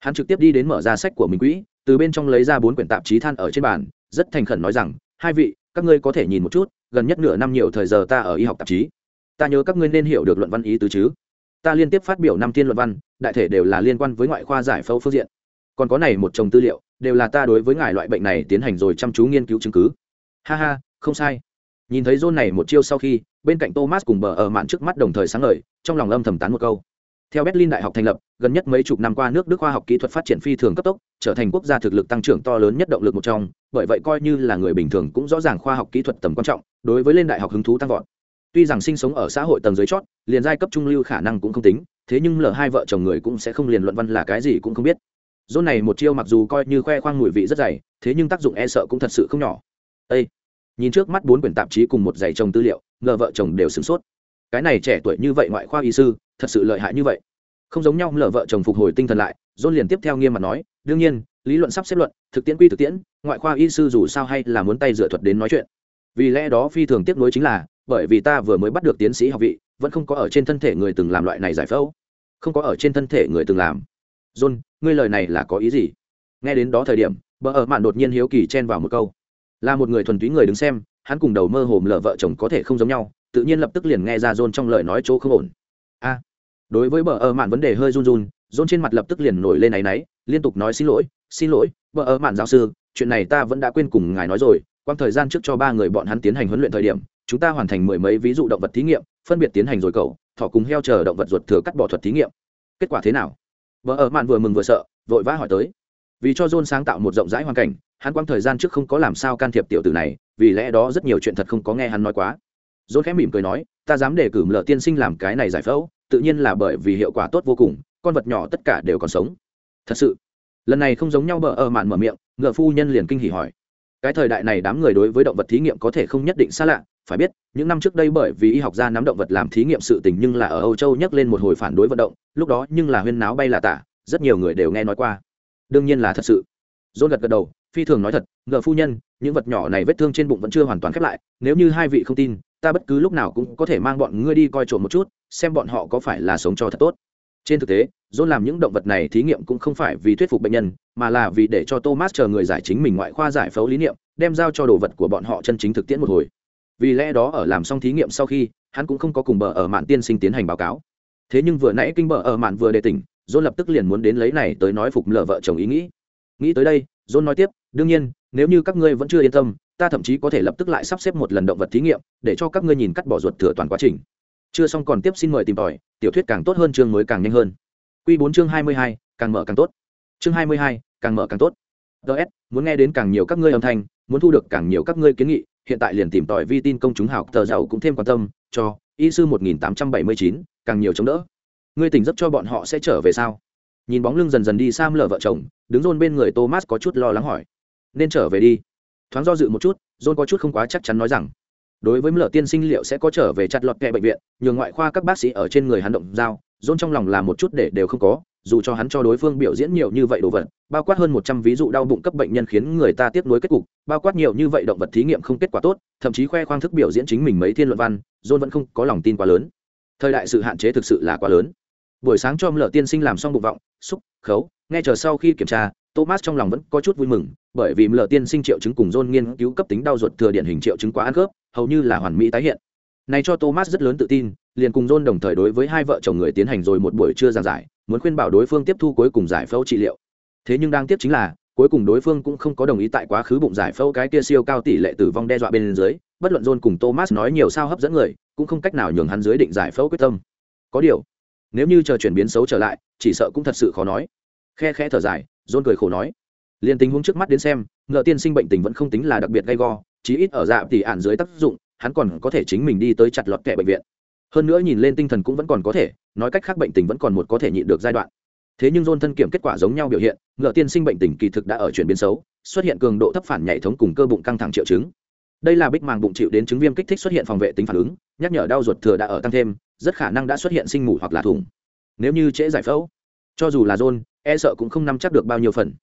Hắn trực tiếp đi đến mở ra sách của mình quỹ từ bên trong lấy ra bốn quyển tạp chí than ở trên bàn, rất thành khẩn nói rằng, hai vị, các ngươi có thể nhìn một chút, gần nhất nửa năm nhiều thời giờ ta ở y học tạp chí. Ta nhớ các ngươi nên hiểu được luận văn ý tứ chứ. Ta liên tiếp phát biểu năm thiên luận văn, đại thể đều là liên quan với ngoại khoa giải phẫu phương diện. Còn có này một chồng tư liệu, đều là ta đối với ngài loại bệnh này tiến hành rồi chăm chú nghiên cứu chứng cứ. Ha ha, không sai. Nhìn thấy john này một chiêu sau khi, bên cạnh thomas cùng bờ ở mạn trước mắt đồng thời sáng ngời, trong lòng âm thầm tán một câu theo berlin đại học thành lập, gần nhất mấy chục năm qua nước đức khoa học kỹ thuật phát triển phi thường cấp tốc, trở thành quốc gia thực lực tăng trưởng to lớn nhất động lực một trong, bởi vậy coi như là người bình thường cũng rõ ràng khoa học kỹ thuật tầm quan trọng, đối với lên đại học hứng thú tăng vọt. Tuy rằng sinh sống ở xã hội tầng dưới chót, liền giai cấp trung lưu khả năng cũng không tính, thế nhưng lở hai vợ chồng người cũng sẽ không liền luận văn là cái gì cũng không biết. Dôn này một chiêu mặc dù coi như khoe khoang mùi vị rất dày, thế nhưng tác dụng e sợ cũng thật sự không nhỏ. Ê! nhìn trước mắt bốn quyển tạp chí cùng một dãy chồng tư liệu, ngờ vợ chồng đều sửng sốt cái này trẻ tuổi như vậy ngoại khoa y sư, thật sự lợi hại như vậy. Không giống nhau lờ vợ chồng phục hồi tinh thần lại dôn liền tiếp theo nghiêm mặt nói, đương nhiên, lý luận sắp xếp luận, thực tiễn quy thực tiễn, ngoại khoa y sư dù sao hay là muốn tay dựa thuật đến nói chuyện. Vì lẽ đó phi thường tiếp nối chính là, bởi vì ta vừa mới bắt được tiến sĩ học vị, vẫn không có ở trên thân thể người từng làm loại này giải phẫu. Không có ở trên thân thể người từng làm. John, ngươi lời này là có ý gì? Nghe đến đó thời điểm, bờ ở mạn đột nhiên hiếu kỳ chen vào một câu. Là một người thuần túy người đứng xem, hắn cùng đầu mơ hồm lờ vợ chồng có thể không giống nhau tự nhiên lập tức liền nghe ra john trong lời nói chỗ không ổn. A, đối với bờ ở mạn vấn đề hơi run run, john trên mặt lập tức liền nổi lên áy náy, liên tục nói xin lỗi xin lỗi, bờ ở mạn giáo sư, chuyện này ta vẫn đã quên cùng ngài nói rồi quang thời gian trước cho ba người bọn hắn tiến hành huấn luyện thời điểm, chúng ta hoàn thành mười mấy ví dụ động vật thí nghiệm, phân biệt tiến hành rồi cầu thỏ cùng heo chờ động vật ruột thừa cắt bỏ thuật thí nghiệm. Kết quả thế nào? Bờ ở mạn vừa mừng vừa sợ, vội vã hỏi tới. Vì cho john sáng tạo một rộng rãi hoàn cảnh, hắn quang thời gian trước không có làm sao can thiệp tiểu tử này, vì lẽ đó rất nhiều chuyện thật không có nghe hắn nói quá. Rốt khẽ mỉm cười nói, ta dám đề cử lợ tiên sinh làm cái này giải phẫu, tự nhiên là bởi vì hiệu quả tốt vô cùng, con vật nhỏ tất cả đều còn sống. Thật sự? Lần này không giống nhau bờ ở mạn mở miệng ngựa phu nhân liền kinh hỉ hỏi. Cái thời đại này đám người đối với động vật thí nghiệm có thể không nhất định xa lạ, phải biết, những năm trước đây bởi vì y học gia nắm động vật làm thí nghiệm sự tình nhưng là ở âu châu nhắc lên một hồi phản đối vận động, lúc đó nhưng là huyên náo bay là tả, rất nhiều người đều nghe nói qua. Đương nhiên là thật sự. Dôn gật gật đầu, phi thường nói thật, ngờ phu nhân, những vật nhỏ này vết thương trên bụng vẫn chưa hoàn toàn khép lại, nếu như hai vị không tin ta bất cứ lúc nào cũng có thể mang bọn ngươi đi coi trộm một chút, xem bọn họ có phải là sống cho thật tốt. Trên thực tế dôn làm những động vật này thí nghiệm cũng không phải vì thuyết phục bệnh nhân, mà là vì để cho thomas chờ người giải chính mình ngoại khoa giải phẫu lý niệm, đem giao cho đồ vật của bọn họ chân chính thực tiễn một hồi. Vì lẽ đó ở làm xong thí nghiệm sau khi, hắn cũng không có cùng bờ ở mạn tiên sinh tiến hành báo cáo. Thế nhưng vừa nãy kinh bờ ở mạn vừa đề tỉnh dôn lập tức liền muốn đến lấy này tới nói phục lờ vợ chồng ý nghĩ. Nghĩ tới đây dôn nói tiếp, đương nhiên, nếu như các ngươi vẫn chưa yên tâm ta thậm chí có thể lập tức lại sắp xếp một lần động vật thí nghiệm, để cho các ngươi nhìn cắt bỏ ruột thừa toàn quá trình. Chưa xong còn tiếp xin mời tìm tòi, tiểu thuyết càng tốt hơn chương mới càng nhanh hơn. Q bốn chương hai mươi hai, càng mở càng tốt. Chương hai mươi hai, càng mở càng tốt. Ts muốn nghe đến càng nhiều các ngươi âm thanh, muốn thu được càng nhiều các ngươi kiến nghị, hiện tại liền tìm tòi vi tin công chúng học tờ giàu cũng thêm quan tâm, cho y sư một nghìn tám trăm bảy mươi chín, càng nhiều chống đỡ. Ngươi tỉnh giấc cho bọn họ sẽ trở về sao? Nhìn bóng lưng dần dần đi sam lờ vợ chồng, đứng rôn bên người thomas có chút lo lắng hỏi. Nên trở về đi thoáng do dự một chút, john có chút không quá chắc chắn nói rằng, đối với lợ tiên sinh liệu sẽ có trở về chặt lọt kẹ bệnh viện, nhường ngoại khoa các bác sĩ ở trên người hắn động dao john trong lòng là một chút để đều không có, dù cho hắn cho đối phương biểu diễn nhiều như vậy đồ vật, bao quát hơn một trăm ví dụ đau bụng cấp bệnh nhân khiến người ta tiếp nối kết cục, bao quát nhiều như vậy động vật thí nghiệm không kết quả tốt, thậm chí khoe khoang thức biểu diễn chính mình mấy thiên luận văn, john vẫn không có lòng tin quá lớn. Thời đại sự hạn chế thực sự là quá lớn. Buổi sáng cho lợ tiên sinh làm xong bụng vọng, xúc, khấu, nghe chờ sau khi kiểm tra thomas trong lòng vẫn có chút vui mừng, bởi vì lờ tiên sinh triệu chứng cùng john nghiên cứu cấp tính đau ruột thừa điển hình triệu chứng quá ăn khớp, hầu như là hoàn mỹ tái hiện. Này cho thomas rất lớn tự tin, liền cùng john đồng thời đối với hai vợ chồng người tiến hành rồi một buổi trưa giảng giải, muốn khuyên bảo đối phương tiếp thu cuối cùng giải phẫu trị liệu. Thế nhưng đang tiếp chính là, cuối cùng đối phương cũng không có đồng ý tại quá khứ bụng giải phẫu cái kia siêu cao tỷ lệ tử vong đe dọa bên dưới, bất luận john cùng thomas nói nhiều sao hấp dẫn người, cũng không cách nào nhường hắn dưới định giải phẫu quyết tâm. Có điều, nếu như chờ chuyển biến xấu trở lại, chỉ sợ cũng thật sự khó nói. Khe khẽ thở dài john cười khổ nói liền tình huống trước mắt đến xem, ngựa tiên sinh bệnh tình vẫn không tính là đặc biệt gay go, chí ít ở dạ thì ạn dưới tác dụng, hắn còn có thể chính mình đi tới chặt lọt kẻ bệnh viện. Hơn nữa nhìn lên tinh thần cũng vẫn còn có thể, nói cách khác bệnh tình vẫn còn một có thể nhịn được giai đoạn. Thế nhưng dôn thân kiểm kết quả giống nhau biểu hiện, ngựa tiên sinh bệnh tình kỳ thực đã ở chuyển biến xấu, xuất hiện cường độ thấp phản nhạy thống cùng cơ bụng căng thẳng triệu chứng. Đây là bích màng bụng chịu đến chứng viêm kích thích xuất hiện phòng vệ tính phản ứng, nhắc nhở đau ruột thừa đã ở tăng thêm, rất khả năng đã xuất hiện sinh mủ hoặc là thủng. Nếu như trễ giải phẫu, cho dù là dôn e sợ cũng không nắm chắc được bao nhiêu phần.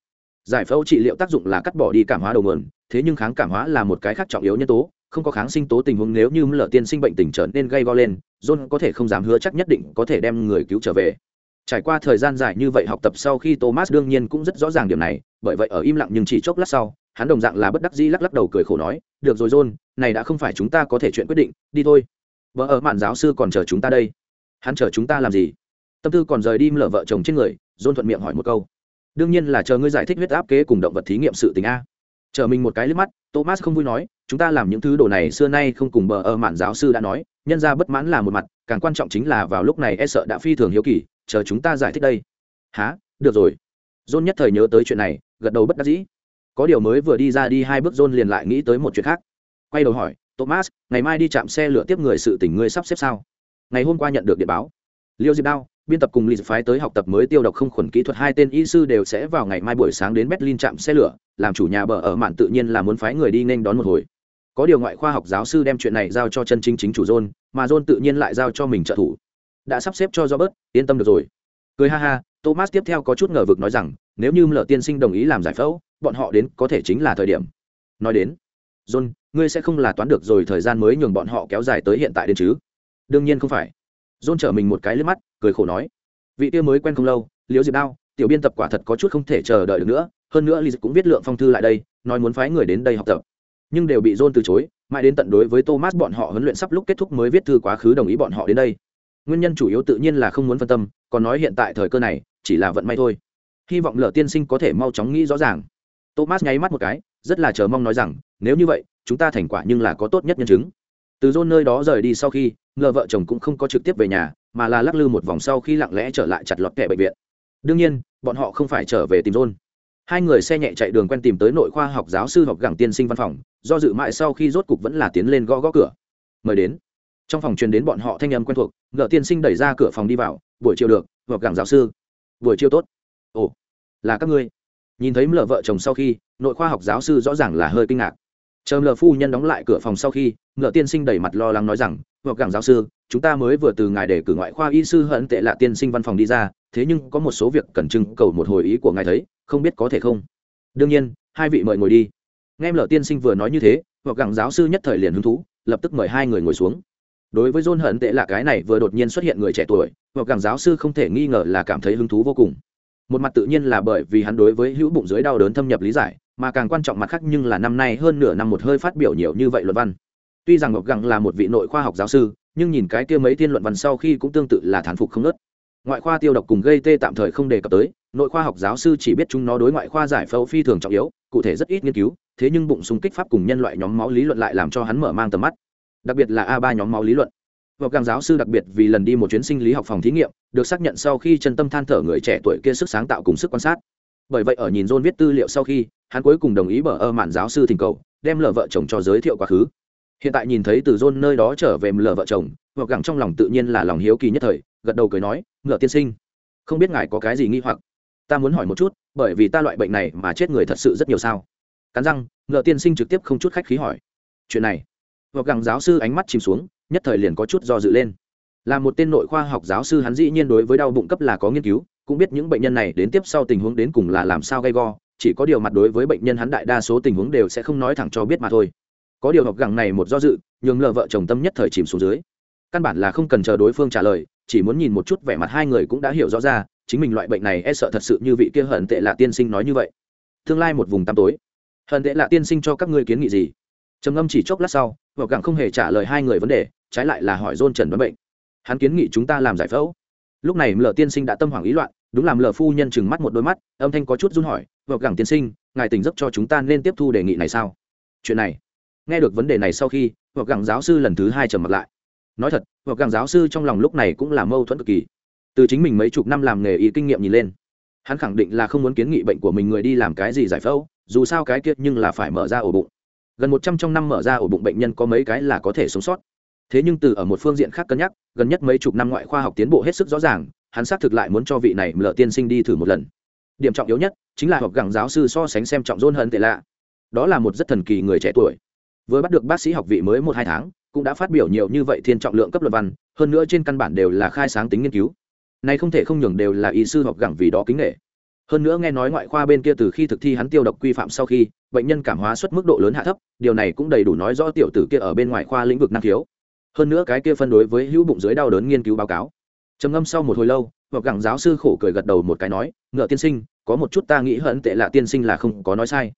Giải phẫu trị liệu tác dụng là cắt bỏ đi cảm hóa đầu nguồn, thế nhưng kháng cảm hóa là một cái khác trọng yếu nhân tố, không có kháng sinh tố tình huống nếu như lỡ tiên sinh bệnh tình trở nên gây go lên, john có thể không dám hứa chắc nhất định có thể đem người cứu trở về. Trải qua thời gian dài như vậy học tập sau khi thomas đương nhiên cũng rất rõ ràng điểm này, bởi vậy ở im lặng nhưng chỉ chốc lát sau, hắn đồng dạng là bất đắc dĩ lắc lắc đầu cười khổ nói, được rồi john, này đã không phải chúng ta có thể chuyện quyết định, đi thôi. Vợ ở mạn giáo sư còn chờ chúng ta đây. Hắn chờ chúng ta làm gì? Tâm tư còn rời đi lở vợ chồng trên người john thuận miệng hỏi một câu. Đương nhiên là chờ ngươi giải thích huyết áp kế cùng động vật thí nghiệm sự tình a. Chờ mình một cái liếc mắt, thomas không vui nói, chúng ta làm những thứ đồ này xưa nay không cùng bờ ở mạn giáo sư đã nói, nhân ra bất mãn là một mặt, càng quan trọng chính là vào lúc này e sợ đã phi thường hiếu kỳ, chờ chúng ta giải thích đây. Há được rồi. John nhất thời nhớ tới chuyện này, gật đầu bất đắc dĩ. Có điều mới vừa đi ra đi hai bước john liền lại nghĩ tới một chuyện khác. Quay đầu hỏi, thomas, ngày mai đi chạm xe lửa tiếp người sự tỉnh ngươi sắp xếp sao? Ngày hôm qua nhận được điện báo. Liêu diệp đao biên tập cùng lì phái tới học tập mới tiêu độc không khuẩn kỹ thuật, hai tên y sư đều sẽ vào ngày mai buổi sáng đến berlin chạm xe lửa, làm chủ nhà bờ ở mạn tự nhiên là muốn phái người đi nên đón một hồi. Có điều ngoại khoa học giáo sư đem chuyện này giao cho chân chính chính chủ john, mà john tự nhiên lại giao cho mình trợ thủ. Đã sắp xếp cho robert, yên tâm được rồi. Cười ha ha, thomas tiếp theo có chút ngờ vực nói rằng, nếu như lợ tiên sinh đồng ý làm giải phẫu, bọn họ đến có thể chính là thời điểm. Nói đến, john, ngươi sẽ không là toán được rồi thời gian mới nhường bọn họ kéo dài tới hiện tại đến chứ? Đương nhiên không phải john trở mình một cái lướt mắt, cười khổ nói. Vị kia mới quen không lâu, liễu diệp đao, tiểu biên tập quả thật có chút không thể chờ đợi được nữa, hơn nữa lý cũng viết lượng phong thư lại đây, nói muốn phái người đến đây học tập. Nhưng đều bị john từ chối, mãi đến tận đối với thomas bọn họ huấn luyện sắp lúc kết thúc mới viết thư quá khứ đồng ý bọn họ đến đây. Nguyên nhân chủ yếu tự nhiên là không muốn phân tâm, còn nói hiện tại thời cơ này, chỉ là vận may thôi. Hy vọng lở tiên sinh có thể mau chóng nghĩ rõ ràng. Thomas nháy mắt một cái, rất là chờ mong nói rằng, nếu như vậy, chúng ta thành quả nhưng là có tốt nhất nhân chứng. Từ john nơi đó rời đi sau khi ngờ vợ chồng cũng không có trực tiếp về nhà, mà là lắc lư một vòng sau khi lặng lẽ trở lại chặt lọt kẻ bệnh viện. Đương nhiên, bọn họ không phải trở về tìm rôn hai người xe nhẹ chạy đường quen tìm tới nội khoa học giáo sư học gẳng tiên sinh văn phòng, do dự mãi sau khi rốt cục vẫn là tiến lên gõ gõ cửa. Mời đến. Trong phòng truyền đến bọn họ thanh âm quen thuộc, ngờ tiên sinh đẩy ra cửa phòng đi vào, buổi chiều được, học gẳng giáo sư. Buổi chiều tốt. Ồ, là các ngươi. Nhìn thấy lờ vợ chồng sau khi, nội khoa học giáo sư rõ ràng là hơi kinh ngạc chờ lờ phu nhân đóng lại cửa phòng sau khi ngựa tiên sinh đẩy mặt lo lắng nói rằng hoặc gẳng giáo sư, chúng ta mới vừa từ ngài để cử ngoại khoa y sư hận tệ lạ tiên sinh văn phòng đi ra, thế nhưng có một số việc cần trưng cầu một hồi ý của ngài thấy, không biết có thể không? Đương nhiên, hai vị mời ngồi đi. Nghe lợ tiên sinh vừa nói như thế hoặc gẳng giáo sư nhất thời liền hứng thú, lập tức mời hai người ngồi xuống. Đối với john hận tệ lạ cái này vừa đột nhiên xuất hiện người trẻ tuổi hoặc gẳng giáo sư không thể nghi ngờ là cảm thấy hứng thú vô cùng. Một mặt tự nhiên là bởi vì hắn đối với hữu bụng dưới đau đớn thâm nhập lý giải mà càng quan trọng mặt khác nhưng là năm nay hơn nửa năm một hơi phát biểu nhiều như vậy luận văn. Tuy rằng ngọc gẳng là một vị nội khoa học giáo sư, nhưng nhìn cái kia mấy tiên luận văn sau khi cũng tương tự là thán phục không nớt. Ngoại khoa tiêu độc cùng gây tê tạm thời không đề cập tới, nội khoa học giáo sư chỉ biết chúng nó đối ngoại khoa giải phẫu phi thường trọng yếu, cụ thể rất ít nghiên cứu, thế nhưng bụng súng kích pháp cùng nhân loại nhóm máu lý luận lại làm cho hắn mở mang tầm mắt. Đặc biệt là a ba nhóm máu lý luận. Và càng giáo sư đặc biệt vì lần đi một chuyến sinh lý học phòng thí nghiệm, được xác nhận sau khi chân tâm than thở người trẻ tuổi kia sức sáng tạo cùng sức quan sát. Bởi vậy ở nhìn john viết tư liệu sau khi hắn cuối cùng đồng ý bở ơ mạn giáo sư thỉnh cầu, đem lờ vợ chồng cho giới thiệu quá khứ. Hiện tại nhìn thấy từ dôn nơi đó trở về lờ vợ chồng, hoặc gẳng trong lòng tự nhiên là lòng hiếu kỳ nhất thời, gật đầu cười nói, ngựa tiên sinh, không biết ngài có cái gì nghi hoặc? Ta muốn hỏi một chút, bởi vì ta loại bệnh này mà chết người thật sự rất nhiều sao? Cắn răng, ngựa tiên sinh trực tiếp không chút khách khí hỏi. Chuyện này? Hoặc gẳng giáo sư ánh mắt chìm xuống, nhất thời liền có chút do dự lên. Là một tên nội khoa học giáo sư hắn dĩ nhiên đối với đau bụng cấp là có nghiên cứu, cũng biết những bệnh nhân này đến tiếp sau tình huống đến cùng là làm sao gây go chỉ có điều mặt đối với bệnh nhân hắn đại đa số tình huống đều sẽ không nói thẳng cho biết mà thôi. Có điều học gẳng này một do dự, nhường lờ vợ chồng tâm nhất thời chìm xuống dưới. Căn bản là không cần chờ đối phương trả lời, chỉ muốn nhìn một chút vẻ mặt hai người cũng đã hiểu rõ ra, chính mình loại bệnh này e sợ thật sự như vị kia hận tệ là tiên sinh nói như vậy. Tương lai một vùng tăm tối. Hận tệ là tiên sinh cho các ngươi kiến nghị gì? Trầm ngâm chỉ chốc lát sau, học gặng không hề trả lời hai người vấn đề, trái lại là hỏi dôn trần đoán bệnh. Hắn kiến nghị chúng ta làm giải phẫu. Lúc này lờ tiên sinh đã tâm hoảng ý loạn, đúng làm lờ phu nhân chừng mắt một đôi mắt, âm thanh có chút run hỏi vợt gẳng tiên sinh, ngài tỉnh giấc cho chúng ta nên tiếp thu đề nghị này sao? Chuyện này, nghe được vấn đề này sau khi vợt gẳng giáo sư lần thứ hai trầm mặt lại. Nói thật vợt gẳng giáo sư trong lòng lúc này cũng là mâu thuẫn cực kỳ. Từ chính mình mấy chục năm làm nghề y kinh nghiệm nhìn lên, hắn khẳng định là không muốn kiến nghị bệnh của mình người đi làm cái gì giải phẫu, dù sao cái kiệt nhưng là phải mở ra ổ bụng. Gần một trăm trong năm mở ra ổ bụng bệnh nhân có mấy cái là có thể sống sót. Thế nhưng từ ở một phương diện khác cân nhắc, gần nhất mấy chục năm ngoại khoa học tiến bộ hết sức rõ ràng, hắn xác thực lại muốn cho vị này lợ tiên sinh đi thử một lần điểm trọng yếu nhất chính là học gẳng giáo sư so sánh xem trọng dôn hận tệ lạ. Đó là một rất thần kỳ người trẻ tuổi. Vừa bắt được bác sĩ học vị mới một hai tháng, cũng đã phát biểu nhiều như vậy thiên trọng lượng cấp luận văn, hơn nữa trên căn bản đều là khai sáng tính nghiên cứu. Này không thể không nhường đều là y sư học gẳng vì đó kính nghệ hơn nữa nghe nói ngoại khoa bên kia từ khi thực thi hắn tiêu độc quy phạm sau khi, bệnh nhân cảm hóa suất mức độ lớn hạ thấp, điều này cũng đầy đủ nói rõ tiểu tử kia ở bên ngoại khoa lĩnh vực năng khiếu. Hơn nữa cái kia phân đối với hữu bụng dưới đau đớn nghiên cứu báo cáo. Trầm ngâm sau một hồi lâu hoặc gẳng giáo sư khổ cười gật đầu một cái nói, ngựa tiên sinh có một chút ta nghĩ hận tệ là tiên sinh là không có nói sai.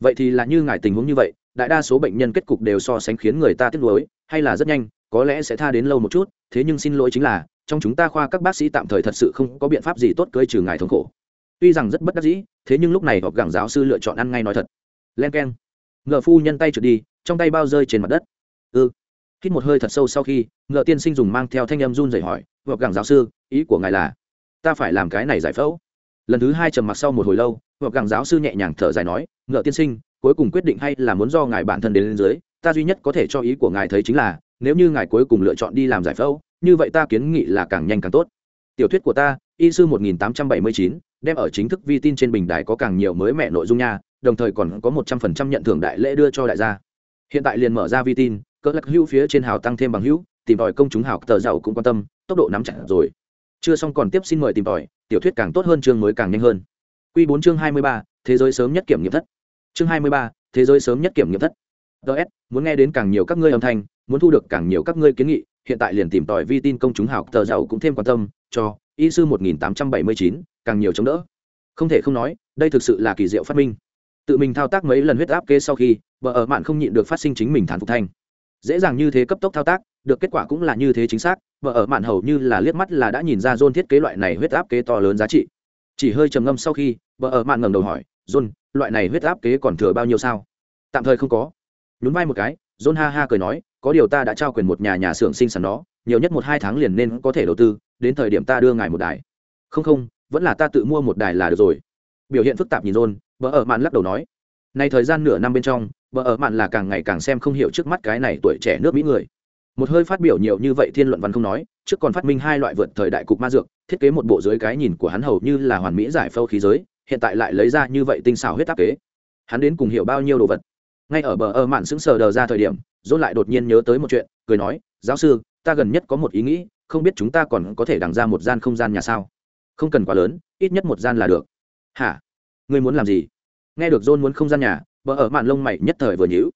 Vậy thì là như ngài tình huống như vậy, đại đa số bệnh nhân kết cục đều so sánh khiến người ta tiếc nuối, hay là rất nhanh, có lẽ sẽ tha đến lâu một chút, thế nhưng xin lỗi chính là, trong chúng ta khoa các bác sĩ tạm thời thật sự không có biện pháp gì tốt cưới trừ ngài thống khổ. Tuy rằng rất bất đắc dĩ, thế nhưng lúc này họp gẳng giáo sư lựa chọn ăn ngay nói thật. Len k e n ngựa phu nhân tay trượt đi, trong tay bao rơi trên mặt đất. Ư ừ. hít một hơi thật sâu sau khi ngựa tiên sinh dùng mang theo thanh âm run rẩy hỏi họp gẳng giáo sư, ý của ngài là, ta phải làm cái này giải phẫu lần thứ hai trầm mặc sau một hồi lâu hoặc gẳng giáo sư nhẹ nhàng thở dài nói ngựa tiên sinh cuối cùng quyết định hay là muốn do ngài bản thân đến lên dưới ta duy nhất có thể cho ý của ngài thấy chính là nếu như ngài cuối cùng lựa chọn đi làm giải phẫu như vậy ta kiến nghị là càng nhanh càng tốt. Tiểu thuyết của ta y sư 1879, đem ở chính thức vi tin trên bình đài có càng nhiều mới mẹ nội dung nha đồng thời còn có một trăm phần trăm nhận thưởng đại lễ đưa cho đại gia. Hiện tại liền mở ra vi tin cỡ lắc hữu phía trên hào tăng thêm bằng hữu tìm tòi công chúng hào tờ giàu cũng quan tâm tốc độ nắm chặt rồi chưa xong còn tiếp xin mời tìm tòi, tiểu thuyết càng tốt hơn chương mới càng nhanh hơn. Q bốn chương hai mươi ba, thế giới sớm nhất kiểm nghiệm thất. Chương hai mươi ba, thế giới sớm nhất kiểm nghiệm thất. Ts muốn nghe đến càng nhiều các ngươi âm thanh, muốn thu được càng nhiều các ngươi kiến nghị, hiện tại liền tìm tòi vi tin công chúng hào, tờ giàu cũng thêm quan tâm, cho y sư một nghìn tám trăm bảy mươi chín, càng nhiều chống đỡ. Không thể không nói, đây thực sự là kỳ diệu phát minh. Tự mình thao tác mấy lần huyết áp kê sau khi vợ ở mạn không nhịn được phát sinh chính mình thản phục thanh. Dễ dàng như thế cấp tốc thao tác được kết quả cũng là như thế chính xác vợ ở mạn hầu như là liếc mắt là đã nhìn ra john thiết kế loại này huyết áp kế to lớn giá trị. Chỉ hơi trầm ngâm sau khi vợ ở mạn ngầm đầu hỏi, john, loại này huyết áp kế còn thừa bao nhiêu sao? Tạm thời không có. Nhún vai một cái, john ha ha cười nói, có điều ta đã trao quyền một nhà nhà xưởng sinh sản đó, nhiều nhất một hai tháng liền nên có thể đầu tư, đến thời điểm ta đưa ngài một đài. Không không, vẫn là ta tự mua một đài là được rồi. Biểu hiện phức tạp nhìn John vợ ở mạn lắc đầu nói, nay thời gian nửa năm bên trong vợ ở mạn là càng ngày càng xem không hiểu trước mắt cái này tuổi trẻ nước mỹ người một hơi phát biểu nhiều như vậy thiên luận văn không nói, trước còn phát minh hai loại vượt thời đại cục ma dược, thiết kế một bộ dưới cái nhìn của hắn hầu như là hoàn mỹ giải phâu khí giới, hiện tại lại lấy ra như vậy tinh xảo huyết áp kế. Hắn đến cùng hiểu bao nhiêu đồ vật? Ngay ở bờ ơ mạn sững sờ đờ ra thời điểm dốt lại đột nhiên nhớ tới một chuyện, cười nói, giáo sư, ta gần nhất có một ý nghĩ, không biết chúng ta còn có thể đằng ra một gian không gian nhà sao? Không cần quá lớn, ít nhất một gian là được. Hả? Ngươi muốn làm gì? Nghe được john muốn không gian nhà, bờ ở mạn lông mày nhất thời vừa nhíu.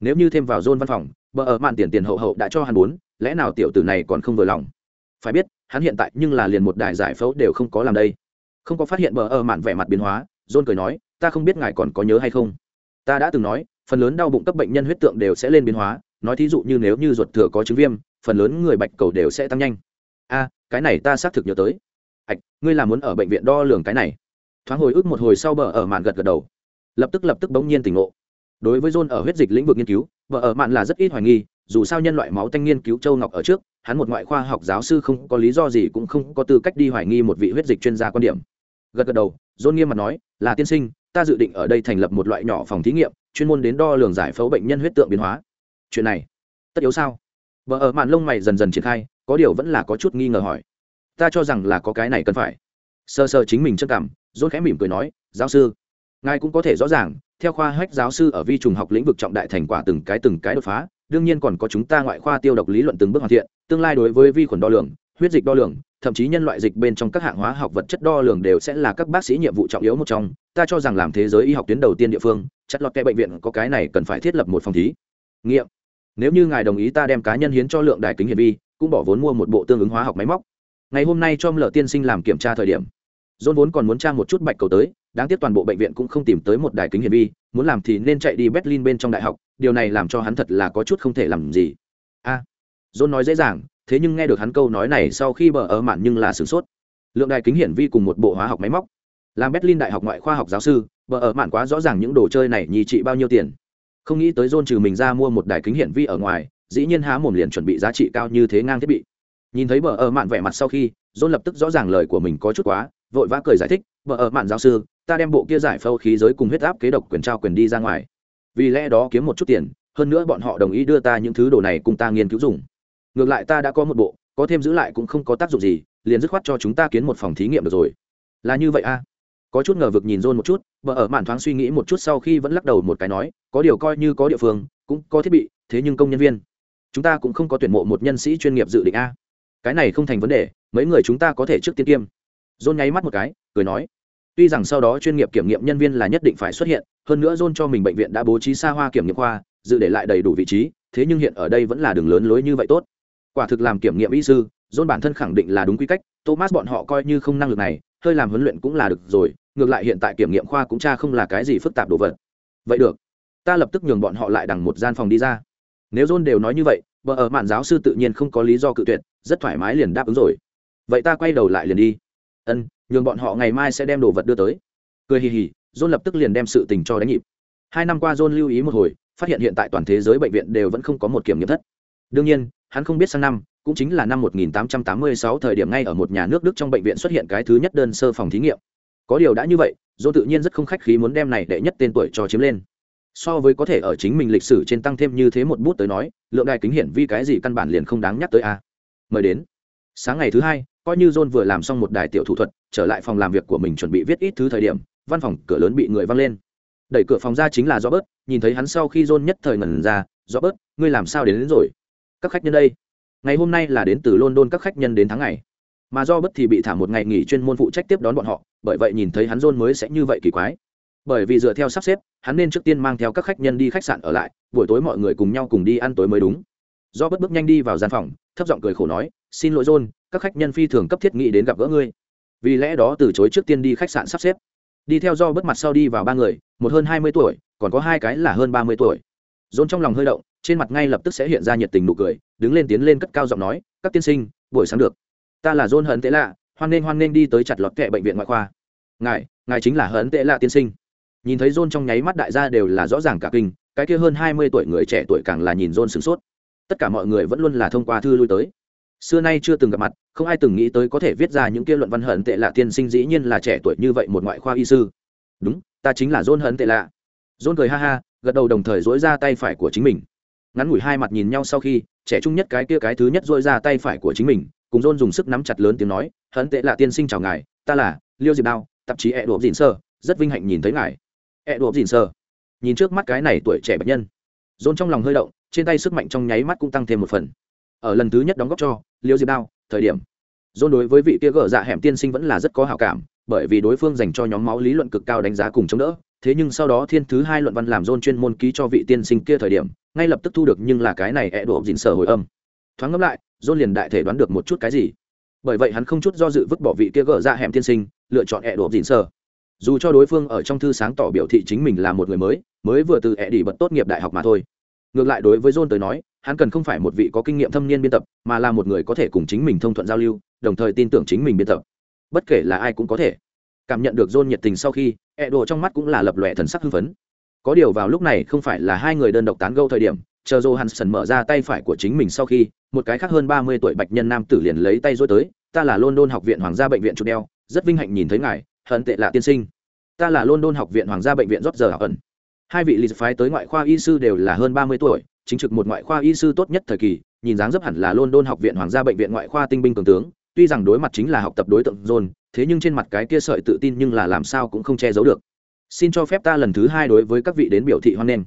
Nếu như thêm vào john văn phòng bờ ở mạn tiền tiền hậu hậu đã cho hắn bốn, lẽ nào tiểu tử này còn không vừa lòng? Phải biết, hắn hiện tại nhưng là liền một đài giải phẫu đều không có làm đây. Không có phát hiện bờ ở mạn vẻ mặt biến hóa, john cười nói, ta không biết ngài còn có nhớ hay không? Ta đã từng nói, phần lớn đau bụng cấp bệnh nhân huyết tượng đều sẽ lên biến hóa, nói thí dụ như nếu như ruột thừa có chứng viêm, phần lớn người bạch cầu đều sẽ tăng nhanh. A, cái này ta xác thực nhớ tới. Ạch ngươi là muốn ở bệnh viện đo lường cái này? Thoáng hồi ức một hồi sau bờ ở mạn gật gật đầu. Lập tức lập tức bỗng nhiên tỉnh ngộ. Đối với john ở huyết dịch lĩnh vực nghiên cứu vợ ở mạn là rất ít hoài nghi, dù sao nhân loại máu tanh nghiên cứu châu ngọc ở trước, hắn một ngoại khoa học giáo sư không có lý do gì cũng không có tư cách đi hoài nghi một vị huyết dịch chuyên gia quan điểm. Gật gật đầu, john nghiêm mặt nói, là tiên sinh, ta dự định ở đây thành lập một loại nhỏ phòng thí nghiệm, chuyên môn đến đo lường giải phẫu bệnh nhân huyết tượng biến hóa. Chuyện này, tất yếu sao? Vợ ở mạn lông mày dần dần triển khai, có điều vẫn là có chút nghi ngờ hỏi. Ta cho rằng là có cái này cần phải. Sơ sơ chính mình chân cảm dôn khẽ mỉm cười nói, giáo sư ngài cũng có thể rõ ràng, theo khoa hách giáo sư ở vi trùng học lĩnh vực trọng đại thành quả từng cái từng cái đột phá, đương nhiên còn có chúng ta ngoại khoa tiêu độc lý luận từng bước hoàn thiện, tương lai đối với vi khuẩn đo lường, huyết dịch đo lường, thậm chí nhân loại dịch bên trong các hạng hóa học vật chất đo lường đều sẽ là các bác sĩ nhiệm vụ trọng yếu một trong. Ta cho rằng làm thế giới y học tuyến đầu tiên địa phương chất lọt kẽ bệnh viện có cái này cần phải thiết lập một phòng thí. Nghiệm. Nếu như ngài đồng ý ta đem cá nhân hiến cho lượng đài kính hiển vi, cũng bỏ vốn mua một bộ tương ứng hóa học máy móc. Ngày hôm nay cho lợ tiên sinh làm kiểm tra thời điểm. John vốn còn muốn tra một chút bạch cầu tới đáng tiếc toàn bộ bệnh viện cũng không tìm tới một đài kính hiển vi muốn làm thì nên chạy đi berlin bên trong đại học điều này làm cho hắn thật là có chút không thể làm gì. A à, John nói dễ dàng thế nhưng nghe được hắn câu nói này sau khi bờ ở mạn nhưng là sửng sốt. Lượng đài kính hiển vi cùng một bộ hóa học máy móc. Làm berlin đại học ngoại khoa học giáo sư bờ ở mạn quá rõ ràng những đồ chơi này nhì trị bao nhiêu tiền. Không nghĩ tới john trừ mình ra mua một đài kính hiển vi ở ngoài dĩ nhiên há mồm liền chuẩn bị giá trị cao như thế ngang thiết bị. Nhìn thấy bờ ở mạn vẻ mặt sau khi john lập tức rõ ràng lời của mình có chút quá vội vã cười giải thích vợ ở mạn giáo sư, ta đem bộ kia giải phẫu khí giới cùng huyết áp kế độc quyền trao quyền đi ra ngoài. Vì lẽ đó kiếm một chút tiền, hơn nữa bọn họ đồng ý đưa ta những thứ đồ này cùng ta nghiên cứu dùng. Ngược lại ta đã có một bộ, có thêm giữ lại cũng không có tác dụng gì, liền dứt khoát cho chúng ta kiến một phòng thí nghiệm được rồi. Là như vậy a? À? có chút ngờ vực nhìn rôn một chút vợ ở mạn thoáng suy nghĩ một chút sau khi vẫn lắc đầu một cái nói, có điều coi như có địa phương, cũng có thiết bị, thế nhưng công nhân viên, chúng ta cũng không có tuyển mộ một nhân sĩ chuyên nghiệp dự định a. Cái này không thành vấn đề, mấy người chúng ta có thể trước tiên kiêm rôn nháy mắt một cái, cười nói, tuy rằng sau đó chuyên nghiệp kiểm nghiệm nhân viên là nhất định phải xuất hiện, hơn nữa rôn cho mình bệnh viện đã bố trí xa hoa kiểm nghiệm khoa, dự để lại đầy đủ vị trí, thế nhưng hiện ở đây vẫn là đường lớn lối như vậy tốt. Quả thực làm kiểm nghiệm y sư, John bản thân khẳng định là đúng quy cách, thomas bọn họ coi như không năng lực này, hơi làm huấn luyện cũng là được rồi, ngược lại hiện tại kiểm nghiệm khoa cũng cha không là cái gì phức tạp đồ vật. Vậy được, ta lập tức nhường bọn họ lại đằng một gian phòng đi ra. Nếu john đều nói như vậy vợ ở mạn giáo sư tự nhiên không có lý do cự tuyệt, rất thoải mái liền đáp ứng rồi. Vậy ta quay đầu lại liền đi ân nhường bọn họ ngày mai sẽ đem đồ vật đưa tới cười hì hì john lập tức liền đem sự tình cho đánh nhịp hai năm qua john lưu ý một hồi phát hiện hiện tại toàn thế giới bệnh viện đều vẫn không có một kiểm nghiệm thất đương nhiên hắn không biết sang năm cũng chính là năm 1886 thời điểm ngay ở một nhà nước Đức trong bệnh viện xuất hiện cái thứ nhất đơn sơ phòng thí nghiệm. Có điều đã như vậy, John tự nhiên rất không khách khí muốn đem này đệ nhất tên tuổi cho chiếm lên. So với có thể ở chính mình lịch sử trên tăng thêm như thế một bút tới nói, lượng đài kính hiển vi cái gì căn bản liền không đáng nhắc tới a. Mời đến. Sáng ngày thứ hai, coi như John vừa làm xong một đài tiểu thủ thuật, trở lại phòng làm việc của mình chuẩn bị viết ít thứ thời điểm, văn phòng cửa lớn bị người văng lên. Đẩy cửa phòng ra chính là Robert, nhìn thấy hắn sau khi John nhất thời ngẩn ra, "Robert, ngươi làm sao đến, đến rồi?" "Các khách nhân đây." ngày hôm nay là đến từ london các khách nhân đến tháng ngày mà do bất thì bị thả một ngày nghỉ chuyên môn phụ trách tiếp đón bọn họ bởi vậy nhìn thấy hắn john mới sẽ như vậy kỳ quái bởi vì dựa theo sắp xếp hắn nên trước tiên mang theo các khách nhân đi khách sạn ở lại buổi tối mọi người cùng nhau cùng đi ăn tối mới đúng do bất bước nhanh đi vào gian phòng thấp giọng cười khổ nói xin lỗi john các khách nhân phi thường cấp thiết nghĩ đến gặp gỡ ngươi. Vì lẽ đó từ chối trước tiên đi khách sạn sắp xếp. Đi theo do bất mặt sau đi vào ba người, một hơn hai mươi tuổi, còn có hai cái là hơn ba mươi tuổi. John trong lòng hơi động, trên mặt ngay lập tức sẽ hiện ra nhiệt tình nụ cười, đứng lên tiến lên cất cao giọng nói, các tiên sinh, buổi sáng được. Ta là john hấn tệ lạ, hoan nghênh hoan nghênh đi tới chặt lọt kệ bệnh viện ngoại khoa. Ngài ngài chính là hấn tệ lạ tiên sinh. Nhìn thấy john trong nháy mắt đại gia đều là rõ ràng cả kinh, cái kia hơn hai mươi tuổi người trẻ tuổi càng là nhìn john sửng sốt. Tất cả mọi người vẫn luôn là thông qua thư lui tới xưa nay chưa từng gặp mặt, không ai từng nghĩ tới có thể viết ra những kia luận văn hận tệ lạ tiên sinh dĩ nhiên là trẻ tuổi như vậy một ngoại khoa y sư. Đúng, ta chính là john hận tệ lạ. John cười ha ha, gật đầu đồng thời dối ra tay phải của chính mình. Ngắn ngủi hai mặt nhìn nhau sau khi, trẻ trung nhất cái kia cái thứ nhất dội ra tay phải của chính mình, cùng john dùng sức nắm chặt lớn tiếng nói, hận tệ lạ tiên sinh chào ngài, ta là liêu diệp đao, tạp chí e ẹ độp dìn sơ, rất vinh hạnh nhìn thấy ngài. E ẹ độp dìn sơ. Nhìn trước mắt cái này tuổi trẻ bệnh nhân. John trong lòng hơi động, trên tay sức mạnh trong nháy mắt cũng tăng thêm một phần ở lần thứ nhất đóng góp cho liêu diệp đao, thời điểm. Dôn đối với vị kia gở dạ hẻm tiên sinh vẫn là rất có hảo cảm, bởi vì đối phương dành cho nhóm máu lý luận cực cao đánh giá cùng chống đỡ. Thế nhưng sau đó thiên thứ hai luận văn làm dôn chuyên môn ký cho vị tiên sinh kia thời điểm, ngay lập tức thu được nhưng là cái này ẹ đổ dịn sở hồi âm. Thoáng ngẫm lại, dôn liền đại thể đoán được một chút cái gì. Bởi vậy hắn không chút do dự vứt bỏ vị kia gỡ ra dạ hẻm tiên sinh, lựa chọn ẹ đổ dịn sở. Dù cho đối phương ở trong thư sáng tỏ biểu thị chính mình là một người mới mới vừa từ ẹ đỉ bật tốt nghiệp đại học mà thôi. Ngược lại đối với john tới nói hắn cần không phải một vị có kinh nghiệm thâm niên biên tập, mà là một người có thể cùng chính mình thông thuận giao lưu, đồng thời tin tưởng chính mình biên tập. Bất kể là ai cũng có thể cảm nhận được dôn nhiệt tình sau khi ẹ đồ trong mắt cũng là lập lòe thần sắc hưng phấn. Có điều vào lúc này không phải là hai người đơn độc tán gẫu thời điểm, chờ johansson mở ra tay phải của chính mình sau khi, một cái khác hơn ba mươi tuổi bạch nhân nam tử liền lấy tay dối tới, ta là london học viện hoàng gia bệnh viện trục đeo, rất vinh hạnh nhìn thấy ngài, hận tệ lạ tiên sinh. Ta là london học viện hoàng gia bệnh viện rót giờ học ẩn hai vị lịch phái tới ngoại khoa y sư đều là hơn ba mươi tuổi chính trực một ngoại khoa y sư tốt nhất thời kỳ, nhìn dáng dấp hẳn là london học viện hoàng gia bệnh viện ngoại khoa tinh binh cường tướng, tuy rằng đối mặt chính là học tập đối tượng john, thế nhưng trên mặt cái kia sợi tự tin nhưng là làm sao cũng không che giấu được. Xin cho phép ta lần thứ hai đối với các vị đến biểu thị hoan nghênh.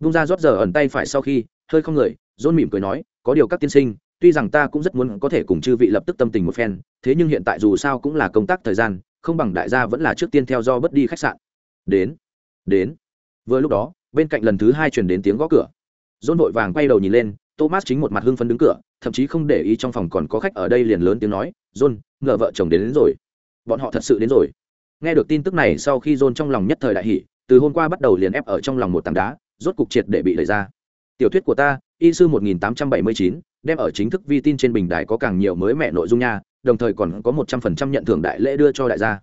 Vung ra rót giờ ẩn tay phải sau khi, hơi không người, John mỉm cười nói, có điều các tiên sinh, tuy rằng ta cũng rất muốn có thể cùng chư vị lập tức tâm tình một phen, thế nhưng hiện tại dù sao cũng là công tác thời gian, không bằng đại gia vẫn là trước tiên theo do bất đi khách sạn. Đến đến. Vừa lúc đó, bên cạnh lần thứ hai truyền đến tiếng gõ cửa dôn vội vàng quay đầu nhìn lên thomas chính một mặt hưng phấn đứng cửa thậm chí không để ý trong phòng còn có khách ở đây liền lớn tiếng nói john ngờ vợ chồng đến, đến rồi. Bọn họ thật sự đến rồi. Nghe được tin tức này sau khi john trong lòng nhất thời đại hỷ từ hôm qua bắt đầu liền ép ở trong lòng một tảng đá rốt cục triệt để bị đẩy ra. Tiểu thuyết của ta y sư 1879, đem ở chính thức vi tin trên bình đài có càng nhiều mới mẹ nội dung nha đồng thời còn có 100% nhận thưởng đại lễ đưa cho đại gia.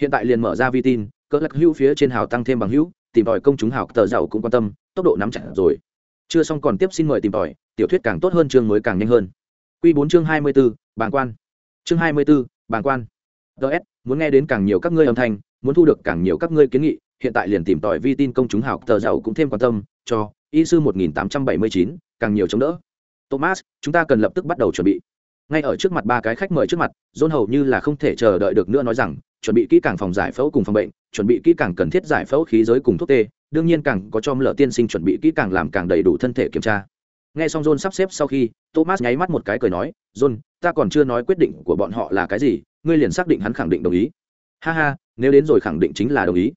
Hiện tại liền mở ra vi tin cỡ lắc hữu phía trên hào tăng thêm bằng hữu tìm tòi công chúng hào tờ giàu cũng quan tâm tốc độ nắm chặt rồi chưa xong còn tiếp xin mời tìm tòi, tiểu thuyết càng tốt hơn chương mới càng nhanh hơn. Q bốn chương hai mươi b ố bàng quan. Chương hai mươi b ố bàng quan. Ts muốn nghe đến càng nhiều các ngươi âm thanh, muốn thu được càng nhiều các ngươi kiến nghị, hiện tại liền tìm tòi vi tin công chúng học tờ giàu cũng thêm quan tâm, cho y sư một nghìn tám trăm bảy mươi chín, càng nhiều chống đỡ. Thomas, chúng ta cần lập tức bắt đầu chuẩn bị. Ngay ở trước mặt ba cái khách mời trước mặt, john hầu như là không thể chờ đợi được nữa nói rằng, chuẩn bị kỹ càng phòng giải phẫu cùng phòng bệnh, chuẩn bị kỹ càng cần thiết giải phẫu khí giới cùng thuốc tê đương nhiên càng có cho lợ tiên sinh chuẩn bị kỹ càng làm càng đầy đủ thân thể kiểm tra. Nghe xong john sắp xếp sau khi, thomas nháy mắt một cái cười nói, john, ta còn chưa nói quyết định của bọn họ là cái gì, ngươi liền xác định hắn khẳng định đồng ý. Ha ha, nếu đến rồi khẳng định chính là đồng ý.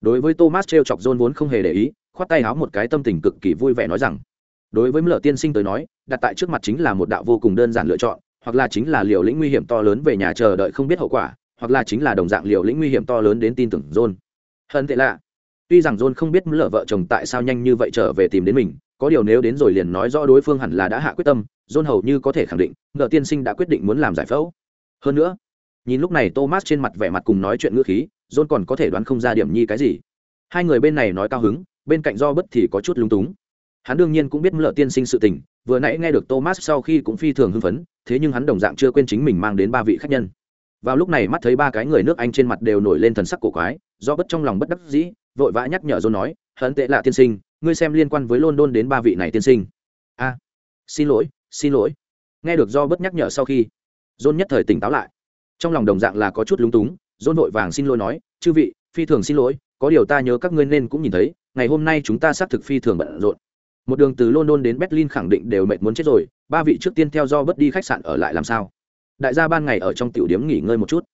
Đối với thomas trêu chọc john vốn không hề để ý, khoát tay áo một cái tâm tình cực kỳ vui vẻ nói rằng, đối với lợ tiên sinh tới nói, đặt tại trước mặt chính là một đạo vô cùng đơn giản lựa chọn, hoặc là chính là liều lĩnh nguy hiểm to lớn về nhà chờ đợi không biết hậu quả, hoặc là chính là đồng dạng liều lĩnh nguy hiểm to lớn đến tin tưởng john. Hơn tệ lạ tuy rằng john không biết lỡ vợ chồng tại sao nhanh như vậy trở về tìm đến mình, có điều nếu đến rồi liền nói rõ đối phương hẳn là đã hạ quyết tâm, john hầu như có thể khẳng định ngựa tiên sinh đã quyết định muốn làm giải phẫu. Hơn nữa, nhìn lúc này thomas trên mặt vẻ mặt cùng nói chuyện ngữ khí, john còn có thể đoán không ra điểm nhi cái gì. Hai người bên này nói cao hứng, bên cạnh do bất thì có chút lúng túng. Hắn đương nhiên cũng biết lỡ tiên sinh sự tình, vừa nãy nghe được thomas sau khi cũng phi thường hưng phấn, thế nhưng hắn đồng dạng chưa quên chính mình mang đến ba vị khách nhân. Vào lúc này mắt thấy ba cái người nước anh trên mặt đều nổi lên thần sắc cổ quái, do bất trong lòng bất đắc dĩ vội vã nhắc nhở john nói, hấn tệ lạ tiên sinh, ngươi xem liên quan với london đến ba vị này tiên sinh. A, xin lỗi xin lỗi. Nghe được do bất nhắc nhở sau khi, john nhất thời tỉnh táo lại. Trong lòng đồng dạng là có chút lúng túng, john vội vàng xin lỗi nói, chư vị, phi thường xin lỗi, có điều ta nhớ các ngươi nên cũng nhìn thấy, ngày hôm nay chúng ta xác thực phi thường bận rộn. Một đường từ london đến berlin khẳng định đều mệt muốn chết rồi, ba vị trước tiên theo do bất đi khách sạn ở lại làm sao? Đại gia ban ngày ở trong tiểu điếm nghỉ ngơi một chút.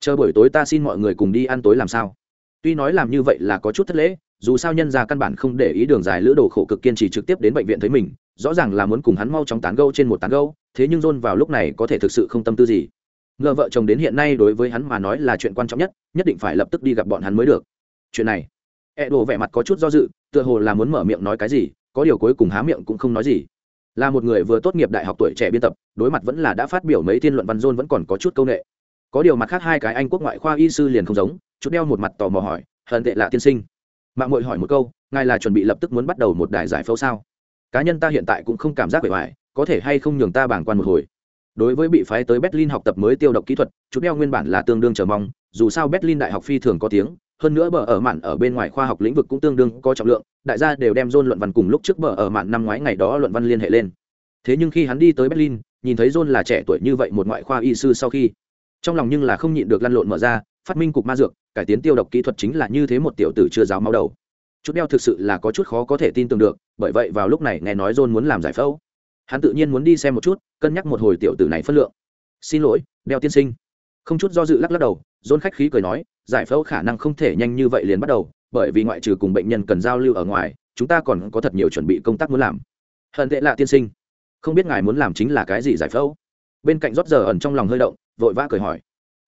Chờ buổi tối ta xin mọi người cùng đi ăn tối làm sao? Tuy nói làm như vậy là có chút thất lễ, dù sao nhân ra căn bản không để ý đường dài lữ đồ khổ cực kiên trì trực tiếp đến bệnh viện thấy mình, rõ ràng là muốn cùng hắn mau chóng tán gâu trên một tán gâu thế nhưng john vào lúc này có thể thực sự không tâm tư gì. Ngờ vợ chồng đến hiện nay đối với hắn mà nói là chuyện quan trọng nhất nhất định phải lập tức đi gặp bọn hắn mới được. Chuyện này e đồ vẻ mặt có chút do dự, tựa hồ là muốn mở miệng nói cái gì, có điều cuối cùng há miệng cũng không nói gì. Là một người vừa tốt nghiệp đại học tuổi trẻ biên tập, đối mặt vẫn là đã phát biểu mấy thiên luận văn dôn vẫn còn có chút công nghệ có điều mặt khác hai cái anh quốc ngoại khoa y sư liền không giống chút đeo một mặt tò mò hỏi, hận tệ lạ tiên sinh. Mạng mội hỏi một câu, ngài là chuẩn bị lập tức muốn bắt đầu một đài giải phẫu sao? Cá nhân ta hiện tại cũng không cảm giác bề ngoài, có thể hay không nhường ta bảng quan một hồi? Đối với bị phái tới berlin học tập mới tiêu độc kỹ thuật chút đeo nguyên bản là tương đương chờ mong, dù sao berlin đại học phi thường có tiếng, hơn nữa bờ ở mạn ở bên ngoài khoa học lĩnh vực cũng tương đương có trọng lượng, đại gia đều đem John luận văn cùng lúc trước bờ ở mạn năm ngoái ngày đó luận văn liên hệ lên. Thế nhưng khi hắn đi tới berlin, nhìn thấy John là trẻ tuổi như vậy một ngoại khoa y sư sau khi trong lòng nhưng là không nhịn được lăn lộn mở ra, phát minh cục ma dược, cải tiến tiêu độc kỹ thuật chính là như thế một tiểu tử chưa giáo máu đầu. Chút đeo thực sự là có chút khó có thể tin tưởng được, bởi vậy vào lúc này nghe nói John muốn làm giải phẫu. Hắn tự nhiên muốn đi xem một chút, cân nhắc một hồi tiểu tử này phân lượng. Xin lỗi, đeo tiên sinh. Không chút do dự lắc lắc đầu, John khách khí cười nói, giải phẫu khả năng không thể nhanh như vậy liền bắt đầu, bởi vì ngoại trừ cùng bệnh nhân cần giao lưu ở ngoài, chúng ta còn có thật nhiều chuẩn bị công tác muốn làm. Hận tệ lạ tiên sinh, không biết ngài muốn làm chính là cái gì giải phẫu? Bên cạnh rót giờ ẩn trong lòng hơi động vội vã cười hỏi.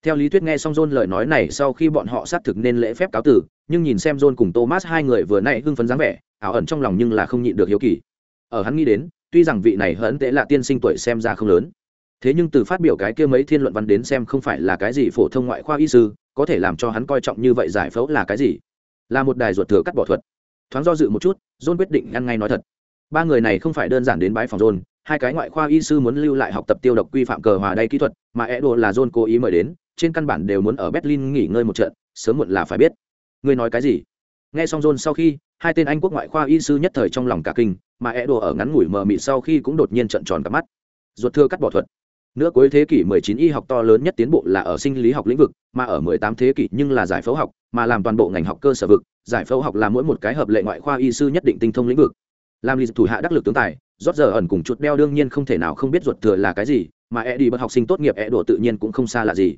Theo lý thuyết nghe xong john lời nói này sau khi bọn họ xác thực nên lễ phép cáo tử, nhưng nhìn xem john cùng thomas hai người vừa nãy hưng phấn dáng vẻ, ảo ẩn trong lòng nhưng là không nhịn được hiếu kỳ. Ở hắn nghĩ đến, tuy rằng vị này hận tệ là tiên sinh tuổi xem ra không lớn, thế nhưng từ phát biểu cái kia mấy thiên luận văn đến xem không phải là cái gì phổ thông ngoại khoa y sư, có thể làm cho hắn coi trọng như vậy giải phẫu là cái gì? Là một đài ruột thừa cắt bỏ thuật. Thoáng do dự một chút, john quyết định ngăn ngay nói thật. Ba người này không phải đơn giản đến bãi phòng john hai cái ngoại khoa y sư muốn lưu lại học tập tiêu độc quy phạm cờ hòa đay kỹ thuật mà e đồ là john cố ý mời đến trên căn bản đều muốn ở berlin nghỉ ngơi một trận sớm muộn là phải biết. Ngươi nói cái gì? Nghe xong john sau khi hai tên anh quốc ngoại khoa y sư nhất thời trong lòng cả kinh mà e đồ ở ngắn ngủi mờ mịt sau khi cũng đột nhiên trận tròn cả mắt. Ruột thưa cắt bỏ thuật. Nữa cuối thế kỷ 19 y học to lớn nhất tiến bộ là ở sinh lý học lĩnh vực, mà ở 18 thế kỷ nhưng là giải phẫu học, mà làm toàn bộ ngành học cơ sở vực, giải phẫu học là mỗi một cái hợp lệ ngoại khoa y sư nhất định tinh thông lĩnh vực. Làm lì thủ hạ đắc lực tướng tài, rót giờ ẩn cùng chuột đeo đương nhiên không thể nào không biết ruột thừa là cái gì, mà e đi bậc học sinh tốt nghiệp e đổ tự nhiên cũng không xa lạ gì.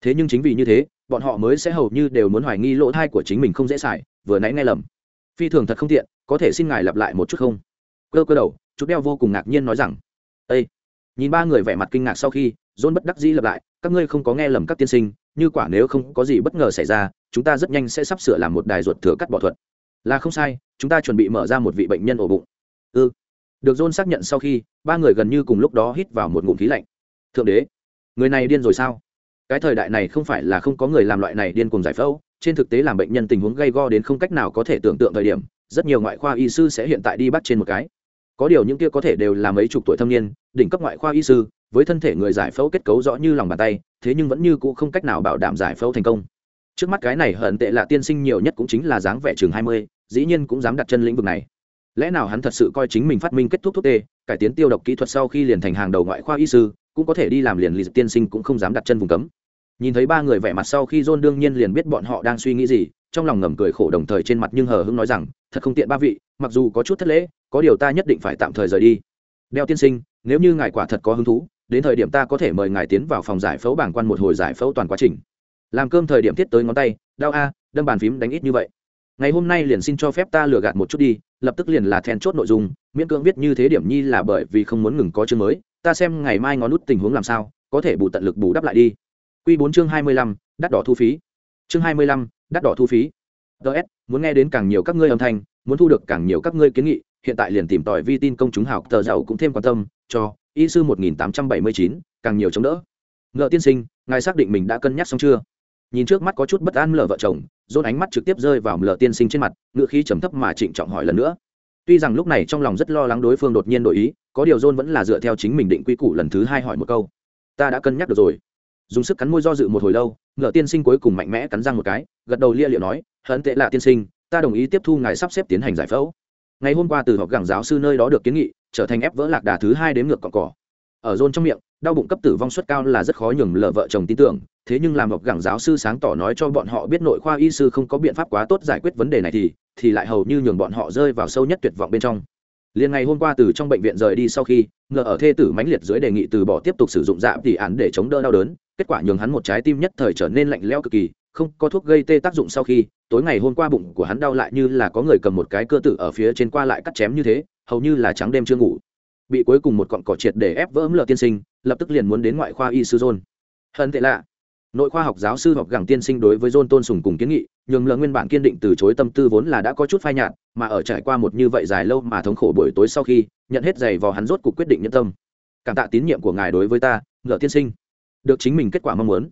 Thế nhưng chính vì như thế, bọn họ mới sẽ hầu như đều muốn hoài nghi lỗ thai của chính mình không dễ xài, vừa nãy nghe lầm. Phi thường thật không tiện, có thể xin ngài lặp lại một chút không? Cơ cơ đầu, chuột đeo vô cùng ngạc nhiên nói rằng, ây nhìn ba người vẻ mặt kinh ngạc sau khi dôn bất đắc dĩ lặp lại các ngươi không có nghe lầm các tiên sinh như quả nếu không có gì bất ngờ xảy ra chúng ta rất nhanh sẽ sắp sửa làm một đài ruột thừa cắt bỏ thuật là không sai chúng ta chuẩn bị mở ra một vị bệnh nhân ổ bụng. Ư ừ. được john xác nhận sau khi, ba người gần như cùng lúc đó hít vào một ngụm khí lạnh. Thượng đế, người này điên rồi sao? Cái thời đại này không phải là không có người làm loại này điên cùng giải phẫu. Trên thực tế làm bệnh nhân tình huống gây go đến không cách nào có thể tưởng tượng thời điểm, rất nhiều ngoại khoa y sư sẽ hiện tại đi bắt trên một cái. Có điều những kia có thể đều là mấy chục tuổi thâm niên, đỉnh cấp ngoại khoa y sư, với thân thể người giải phẫu kết cấu rõ như lòng bàn tay, thế nhưng vẫn như cũ không cách nào bảo đảm giải phẫu thành công trước mắt cái này hận tệ là tiên sinh nhiều nhất cũng chính là dáng vẻ chừng hai mươi, dĩ nhiên cũng dám đặt chân lĩnh vực này. Lẽ nào hắn thật sự coi chính mình phát minh kết thúc thuốc tê, cải tiến tiêu độc kỹ thuật sau khi liền thành hàng đầu ngoại khoa y sư, cũng có thể đi làm liền lì tiên sinh cũng không dám đặt chân vùng cấm. Nhìn thấy ba người vẻ mặt sau khi john đương nhiên liền biết bọn họ đang suy nghĩ gì, trong lòng ngầm cười khổ đồng thời trên mặt nhưng hờ hững nói rằng, thật không tiện ba vị, mặc dù có chút thất lễ, có điều ta nhất định phải tạm thời rời đi. Đeo tiên sinh, nếu như ngài quả thật có hứng thú, đến thời điểm ta có thể mời ngài tiến vào phòng giải phẫu bảng quan một hồi giải phẫu toàn quá trình làm cơm thời điểm thiết tới ngón tay, đau a, đâm bàn phím đánh ít như vậy. Ngày hôm nay liền xin cho phép ta lừa gạt một chút đi, lập tức liền là then chốt nội dung, miễn cưỡng viết như thế điểm nhi là bởi vì không muốn ngừng có chương mới, ta xem ngày mai ngón nút tình huống làm sao, có thể bù tận lực bù đắp lại đi. Q bốn chương hai mươi lăm, đắt đỏ thu phí. Chương hai mươi lăm, đắt đỏ thu phí. Ts muốn nghe đến càng nhiều các ngươi âm thanh, muốn thu được càng nhiều các ngươi kiến nghị, hiện tại liền tìm tòi vi tin công chúng học tờ giàu cũng thêm quan tâm, cho y sư một nghìn tám trăm bảy mươi chín, càng nhiều chống đỡ. Ngợ tiên sinh, ngài xác định mình đã cân nhắc xong chưa? Nhìn trước mắt có chút bất an lờ vợ chồng dôn ánh mắt trực tiếp rơi vào lờ tiên sinh trên mặt ngựa khí trầm thấp mà trịnh trọng hỏi lần nữa. Tuy rằng lúc này trong lòng rất lo lắng đối phương đột nhiên đổi ý, có điều dôn vẫn là dựa theo chính mình định quy củ lần thứ hai hỏi một câu. Ta đã cân nhắc được rồi. Dùng sức cắn môi do dự một hồi lâu ngựa tiên sinh cuối cùng mạnh mẽ cắn răng một cái, gật đầu lia liệu nói hận tệ là tiên sinh, ta đồng ý tiếp thu ngài sắp xếp tiến hành giải phẫu. Ngày hôm qua từ họp giảng giáo sư nơi đó được kiến nghị, trở thành ép vỡ lạc đà thứ hai đến ngược cọn cỏ ở rôn trong miệng, đau bụng cấp tử vong suất cao là rất khó nhường lờ vợ chồng tin tưởng. Thế nhưng làm học gẳng giáo sư sáng tỏ nói cho bọn họ biết nội khoa y sư không có biện pháp quá tốt giải quyết vấn đề này thì thì lại hầu như nhường bọn họ rơi vào sâu nhất tuyệt vọng bên trong. Liền ngày hôm qua từ trong bệnh viện rời đi sau khi, ngờ ở thê tử mãnh liệt dưới đề nghị từ bỏ tiếp tục sử dụng dạ tỷ án để chống đỡ đau đớn, kết quả nhường hắn một trái tim nhất thời trở nên lạnh lẽo cực kỳ, không có thuốc gây tê tác dụng sau khi, tối ngày hôm qua bụng của hắn đau lại như là có người cầm một cái cơ tử ở phía trên qua lại cắt chém như thế, hầu như là trắng đêm chưa ngủ bị cuối cùng một cọn cỏ triệt để ép vỡ ấm lờ tiên sinh, lập tức liền muốn đến ngoại khoa y sư john. Hận tệ lạ. Nội khoa học giáo sư học gẳng tiên sinh đối với john tôn sùng cùng kiến nghị, nhường lờ nguyên bản kiên định từ chối tâm tư vốn là đã có chút phai nhạt, mà ở trải qua một như vậy dài lâu mà thống khổ buổi tối sau khi, nhận hết giày vò hắn rốt cuộc quyết định nhân tâm. Cảm tạ tín nhiệm của ngài đối với ta, lờ tiên sinh. Được chính mình kết quả mong muốn.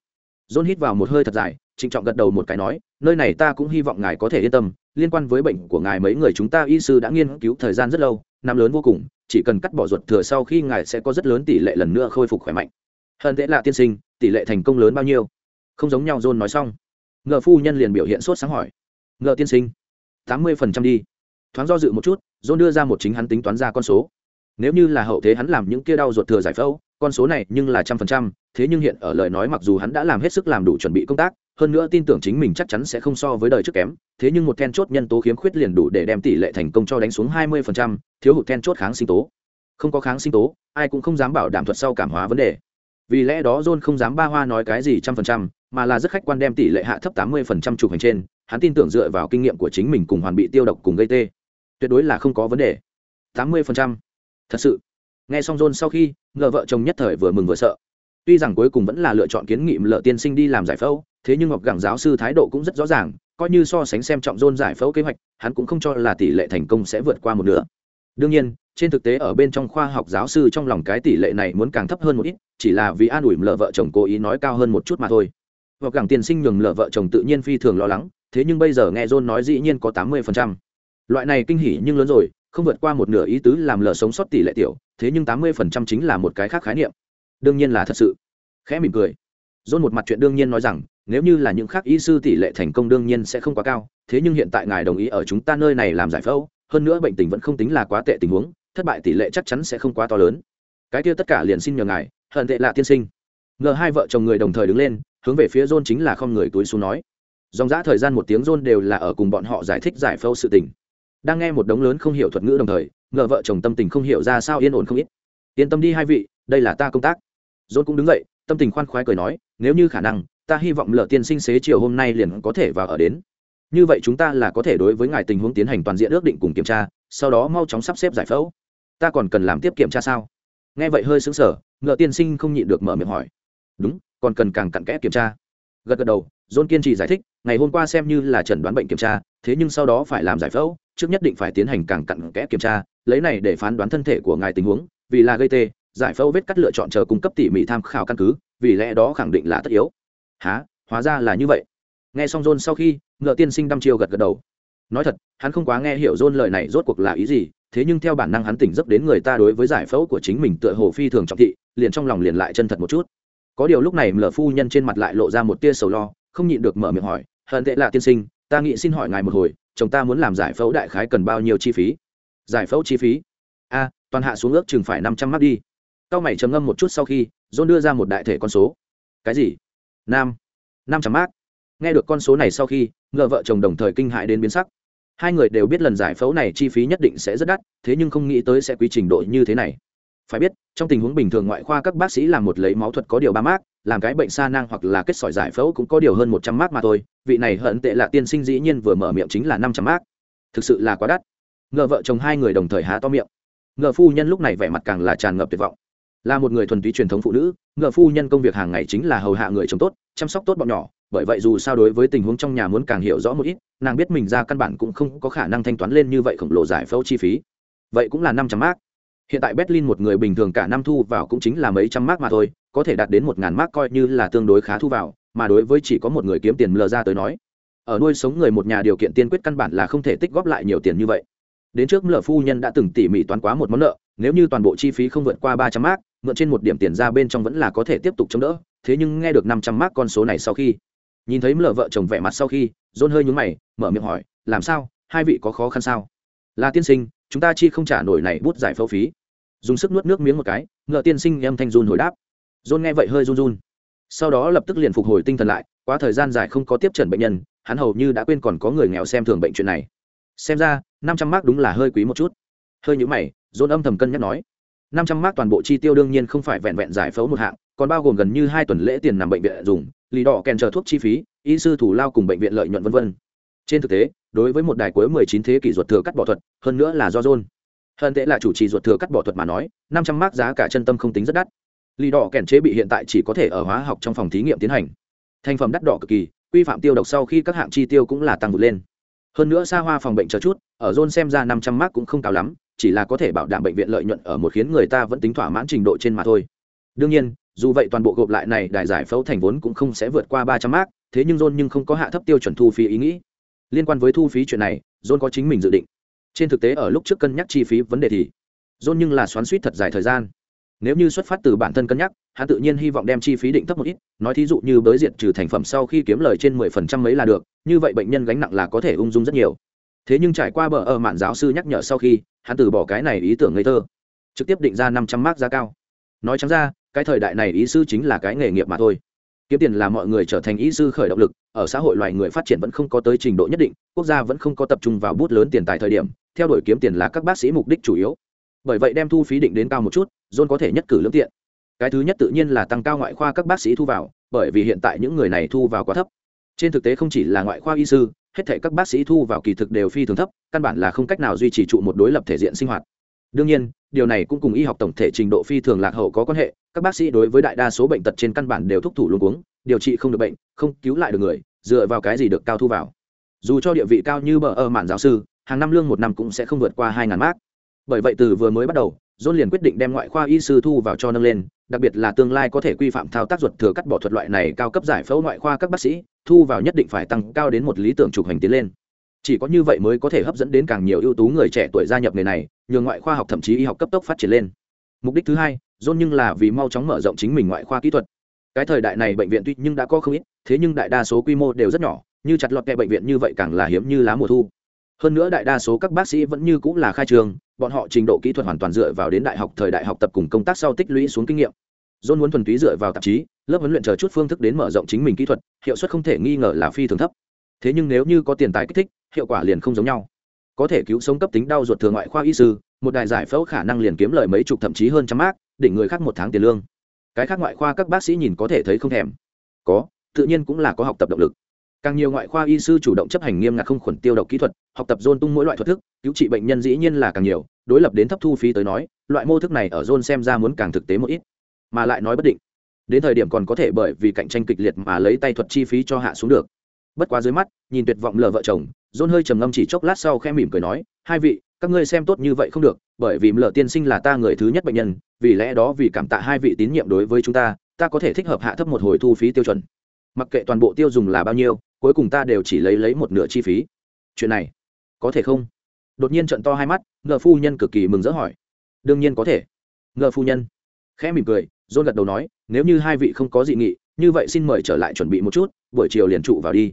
John hít vào một hơi thật dài, trịnh trọng gật đầu một cái nói, nơi này ta cũng hy vọng ngài có thể yên tâm, liên quan với bệnh của ngài mấy người chúng ta y sư đã nghiên cứu thời gian rất lâu, năm lớn vô cùng chỉ cần cắt bỏ ruột thừa sau khi ngài sẽ có rất lớn tỷ lệ lần nữa khôi phục khỏe mạnh. Hơn thế là tiên sinh, tỷ lệ thành công lớn bao nhiêu? Không giống nhau, john nói xong. Ngờ phu nhân liền biểu hiện sốt sáng hỏi. Ngờ tiên sinh, tám mươi phần trăm đi. Thoáng do dự một chút, john đưa ra một chính hắn tính toán ra con số. Nếu như là hậu thế hắn làm những kia đau ruột thừa giải phẫu con số này nhưng là trăm phần trăm thế nhưng hiện ở lời nói mặc dù hắn đã làm hết sức làm đủ chuẩn bị công tác hơn nữa tin tưởng chính mình chắc chắn sẽ không so với đời trước kém thế nhưng một then chốt nhân tố khiếm khuyết liền đủ để đem tỷ lệ thành công cho đánh xuống hai mươi phần trăm, thiếu hụt then chốt kháng sinh tố. Không có kháng sinh tố ai cũng không dám bảo đảm thuật sau cảm hóa vấn đề. Vì lẽ đó john không dám ba hoa nói cái gì trăm phần trăm mà là rất khách quan đem tỷ lệ hạ thấp tám mươi phần trăm chụp hành trên hắn tin tưởng dựa vào kinh nghiệm của chính mình cùng hoàn bị tiêu độc cùng gây tê. Tuyệt đối là không có vấn đề. tám mươi phần trăm. Thật sự. Nghe xong john sau khi ngờ vợ chồng nhất thời vừa mừng vừa sợ. Tuy rằng cuối cùng vẫn là lựa chọn kiến nghị lợ tiên sinh đi làm giải phẫu, thế nhưng ngọc gẳng giáo sư thái độ cũng rất rõ ràng, coi như so sánh xem trọng dôn giải phẫu kế hoạch, hắn cũng không cho là tỷ lệ thành công sẽ vượt qua một nửa. Đương nhiên, trên thực tế ở bên trong khoa học giáo sư trong lòng cái tỷ lệ này muốn càng thấp hơn một ít, chỉ là vì an ủi lợ vợ chồng cố ý nói cao hơn một chút mà thôi. Ngọc gẳng tiên sinh nhường lợ vợ chồng tự nhiên phi thường lo lắng, thế nhưng bây giờ nghe john nói dĩ nhiên có tám mươi phần trăm. Loại này kinh hỉ nhưng lớn rồi, không vượt qua một nửa ý tứ làm lờ sống sót tỷ lệ tiểu thế nhưng tám mươi phần trăm chính là một cái khác khái niệm. Đương nhiên là thật sự. Khẽ mỉm cười. Dôn một mặt chuyện đương nhiên nói rằng, nếu như là những khác y sư tỷ lệ thành công đương nhiên sẽ không quá cao, thế nhưng hiện tại ngài đồng ý ở chúng ta nơi này làm giải phẫu, hơn nữa bệnh tình vẫn không tính là quá tệ tình huống, thất bại tỷ lệ chắc chắn sẽ không quá to lớn. Cái kia tất cả liền xin nhờ ngài, hận tệ lạ tiên sinh. Ngờ hai vợ chồng người đồng thời đứng lên, hướng về phía john chính là không người túi xuống nói. Dòng dã thời gian một tiếng john đều là ở cùng bọn họ giải thích giải phẫu sự tình. Đang nghe một đống lớn không hiểu thuật ngữ đồng thời ngờ vợ chồng tâm tình không hiểu ra sao yên ổn không ít. Yên tâm đi hai vị, đây là ta công tác. Dôn cũng đứng dậy, tâm tình khoan khoái cười nói, nếu như khả năng, ta hy vọng lợ tiên sinh xế chiều hôm nay liền có thể vào ở đến. Như vậy chúng ta là có thể đối với ngài tình huống tiến hành toàn diện ước định cùng kiểm tra, sau đó mau chóng sắp xếp giải phẫu. Ta còn cần làm tiếp kiểm tra sao? Nghe vậy hơi xứng sở ngợ tiên sinh không nhịn được mở miệng hỏi. Đúng, còn cần càng cặn kẽ kiểm tra gật gật đầu, john kiên trì giải thích, ngày hôm qua xem như là chẩn đoán bệnh kiểm tra, thế nhưng sau đó phải làm giải phẫu, trước nhất định phải tiến hành càng cặn kẽ kiểm tra, lấy này để phán đoán thân thể của ngài tình huống, vì là gây tê, giải phẫu vết cắt lựa chọn chờ cung cấp tỉ mỉ tham khảo căn cứ, vì lẽ đó khẳng định là tất yếu. Há hóa ra là như vậy. Nghe xong john sau khi, ngựa tiên sinh đăm chiêu gật gật đầu. Nói thật, hắn không quá nghe hiểu john lời này rốt cuộc là ý gì, thế nhưng theo bản năng hắn tỉnh giấc đến người ta đối với giải phẫu của chính mình tựa hồ phi thường trọng thị, liền trong lòng liền lại chân thật một chút có điều lúc này lờ phu nhân trên mặt lại lộ ra một tia sầu lo, không nhịn được mở miệng hỏi, hận tệ là tiên sinh, ta nghĩ xin hỏi ngài một hồi, chồng ta muốn làm giải phẫu đại khái cần bao nhiêu chi phí? Giải phẫu chi phí? A, toàn hạ xuống ước chừng phải năm trăm mắt đi. Cao mày trầm ngâm một chút sau khi, john đưa ra một đại thể con số. Cái gì? Nam, năm trăm mát nghe được con số này sau khi, ngờ vợ chồng đồng thời kinh hại đến biến sắc. Hai người đều biết lần giải phẫu này chi phí nhất định sẽ rất đắt, thế nhưng không nghĩ tới sẽ quy trình độ như thế này phải biết, trong tình huống bình thường ngoại khoa các bác sĩ làm một lấy máu thuật có điều ba mác, làm cái bệnh sa nang hoặc là kết sỏi giải phẫu cũng có điều hơn một trăm mác mà thôi. Vị này hận tệ là tiên sinh dĩ nhiên vừa mở miệng chính là năm trăm mác. Thực sự là quá đắt. Ngờ vợ chồng hai người đồng thời há to miệng. Ngờ phu nhân lúc này vẻ mặt càng là tràn ngập tuyệt vọng. Là một người thuần túy truyền thống phụ nữ, ngờ phu nhân công việc hàng ngày chính là hầu hạ người chồng tốt, chăm sóc tốt bọn nhỏ. Bởi vậy dù sao đối với tình huống trong nhà muốn càng hiểu rõ một ít, nàng biết mình ra căn bản cũng không có khả năng thanh toán lên như vậy khổng lồ giải phẫu chi phí. Vậy cũng là năm trăm mát hiện tại berlin một người bình thường cả năm thu vào cũng chính là mấy trăm mark mà thôi, có thể đạt đến một ngàn mark coi như là tương đối khá thu vào, mà đối với chỉ có một người kiếm tiền lờ ra tới nói, ở nuôi sống người một nhà điều kiện tiên quyết căn bản là không thể tích góp lại nhiều tiền như vậy. Đến trước lờ phu nhân đã từng tỉ mỉ toán quá một món nợ, nếu như toàn bộ chi phí không vượt qua ba trăm mark, mượn trên một điểm tiền ra bên trong vẫn là có thể tiếp tục chống đỡ, thế nhưng nghe được năm trăm mark con số này sau khi, nhìn thấy lờ vợ chồng vẻ mặt sau khi, john hơi nhúng mày, mở miệng hỏi, làm sao? Hai vị có khó khăn sao? Là tiên sinh chúng ta chi không trả nổi này bút giải phẫu phí. Dùng sức nuốt nước miếng một cái, ngựa tiên sinh em thanh run hồi đáp. Dôn nghe vậy hơi run run. Sau đó lập tức liền phục hồi tinh thần lại, quá thời gian dài không có tiếp trần bệnh nhân, hắn hầu như đã quên còn có người nghèo xem thường bệnh chuyện này. Xem ra, năm trăm mark đúng là hơi quý một chút. Hơi nhũ mày dôn âm thầm cân nhắc nói. Năm trăm mark toàn bộ chi tiêu đương nhiên không phải vẹn vẹn giải phẫu một hạng, còn bao gồm gần như hai tuần lễ tiền nằm bệnh viện dùng, lì đỏ kèn chờ thuốc chi phí, y sư thủ lao cùng bệnh viện lợi nhuận v v trên thực tế đối với một đài cuối 19 thế kỷ ruột thừa cắt bỏ thuật, hơn nữa là do john. Hơn tệ là chủ trì ruột thừa cắt bỏ thuật mà nói 500 mark giá cả chân tâm không tính rất đắt. Lì đỏ kèn chế bị hiện tại chỉ có thể ở hóa học trong phòng thí nghiệm tiến hành. Thành phẩm đắt đỏ cực kỳ, quy phạm tiêu độc sau khi các hạng chi tiêu cũng là tăng vụt lên. Hơn nữa xa hoa phòng bệnh chờ chút, ở john xem ra 500 mark cũng không cao lắm, chỉ là có thể bảo đảm bệnh viện lợi nhuận ở một khiến người ta vẫn tính thỏa mãn trình độ trên mà thôi. Đương nhiên, dù vậy toàn bộ gộp lại này đài giải phẫu thành vốn cũng không sẽ vượt qua ba trăm mark thế nhưng john nhưng không có hạ thấp tiêu chuẩn thu phí ý nghĩ liên quan với thu phí chuyện này, john có chính mình dự định. Trên thực tế ở lúc trước cân nhắc chi phí vấn đề thì john nhưng là xoắn suýt thật dài thời gian. Nếu như xuất phát từ bản thân cân nhắc, hắn tự nhiên hy vọng đem chi phí định thấp một ít, nói thí dụ như bới diện trừ thành phẩm sau khi kiếm lời trên mười phần trăm mấy là được, như vậy bệnh nhân gánh nặng là có thể ung dung rất nhiều. Thế nhưng trải qua bờ ở mạn giáo sư nhắc nhở sau khi, hắn từ bỏ cái này ý tưởng ngây thơ. Trực tiếp định ra năm trăm mark giá cao. Nói chẳng ra, cái thời đại này ý sư chính là cái nghề nghiệp mà thôi kiếm tiền là mọi người trở thành ý sư khởi động lực, ở xã hội loài người phát triển vẫn không có tới trình độ nhất định, quốc gia vẫn không có tập trung vào bút lớn tiền tài thời điểm, theo đuổi kiếm tiền là các bác sĩ mục đích chủ yếu. Bởi vậy đem thu phí định đến cao một chút, john có thể nhất cử lương tiện. Cái thứ nhất tự nhiên là tăng cao ngoại khoa các bác sĩ thu vào, bởi vì hiện tại những người này thu vào quá thấp. Trên thực tế không chỉ là ngoại khoa y sư, hết thể các bác sĩ thu vào kỳ thực đều phi thường thấp, căn bản là không cách nào duy trì trụ một đối lập thể diện sinh hoạt. Đương nhiên điều này cũng cùng y học tổng thể trình độ phi thường lạc hậu có quan hệ các bác sĩ đối với đại đa số bệnh tật trên căn bản đều thúc thủ luôn uống, điều trị không được bệnh không cứu lại được người dựa vào cái gì được cao thu vào. Dù cho địa vị cao như bờ ở mạn giáo sư hàng năm lương một năm cũng sẽ không vượt qua hai ngàn mát bởi vậy từ vừa mới bắt đầu john liền quyết định đem ngoại khoa y sư thu vào cho nâng lên đặc biệt là tương lai có thể quy phạm thao tác ruột thừa cắt bỏ thuật loại này cao cấp giải phẫu ngoại khoa các bác sĩ thu vào nhất định phải tăng cao đến một lý tưởng trục hành tiến lên. Chỉ có như vậy mới có thể hấp dẫn đến càng nhiều ưu tú người trẻ tuổi gia nhập nghề này nhường ngoại khoa học thậm chí y học cấp tốc phát triển lên mục đích thứ hai dôn nhưng là vì mau chóng mở rộng chính mình ngoại khoa kỹ thuật cái thời đại này bệnh viện tuy nhưng đã có không ít thế nhưng đại đa số quy mô đều rất nhỏ như chặt lọt kẹ bệnh viện như vậy càng là hiếm như lá mùa thu hơn nữa đại đa số các bác sĩ vẫn như cũng là khai trường bọn họ trình độ kỹ thuật hoàn toàn dựa vào đến đại học thời đại học tập cùng công tác sau tích lũy xuống kinh nghiệm John muốn thuần túy dựa vào tạp chí, lớp huấn luyện chờ chút phương thức đến mở rộng chính mình kỹ thuật, hiệu suất không thể nghi ngờ là phi thường thấp. Thế nhưng nếu như có tiền tài kích thích, hiệu quả liền không giống nhau. Có thể cứu sống cấp tính đau ruột thường ngoại khoa y sư, một đại giải phẫu khả năng liền kiếm lời mấy chục thậm chí hơn trăm mác, đỉnh người khác một tháng tiền lương. Cái khác ngoại khoa các bác sĩ nhìn có thể thấy không thèm. Có, tự nhiên cũng là có học tập động lực. Càng nhiều ngoại khoa y sư chủ động chấp hành nghiêm ngặt không khuẩn tiêu độc kỹ thuật, học tập dôn tung mỗi loại thuật thức, cứu trị bệnh nhân dĩ nhiên là càng nhiều, đối lập đến thấp thu phí tới nói, loại mô thức này ở dôn xem ra muốn càng thực tế một ít mà lại nói bất định đến thời điểm còn có thể bởi vì cạnh tranh kịch liệt mà lấy tay thuật chi phí cho hạ xuống được bất quá dưới mắt, nhìn tuyệt vọng lờ vợ chồng dôn hơi trầm ngâm chỉ chốc lát sau khẽ mỉm cười nói, hai vị, các ngươi xem tốt như vậy không được, bởi vì lờ tiên sinh là ta người thứ nhất bệnh nhân, vì lẽ đó vì cảm tạ hai vị tín nhiệm đối với chúng ta ta có thể thích hợp hạ thấp một hồi thu phí tiêu chuẩn. Mặc kệ toàn bộ tiêu dùng là bao nhiêu, cuối cùng ta đều chỉ lấy lấy một nửa chi phí. Chuyện này có thể không? Đột nhiên trận to hai mắt, ngờ phu nhân cực kỳ mừng rỡ hỏi. Đương nhiên có thể. Ngờ phu nhân khẽ mỉm cười dôn gật đầu nói, nếu như hai vị không có dị nghị, như vậy xin mời trở lại chuẩn bị một chút, buổi chiều liền trụ vào đi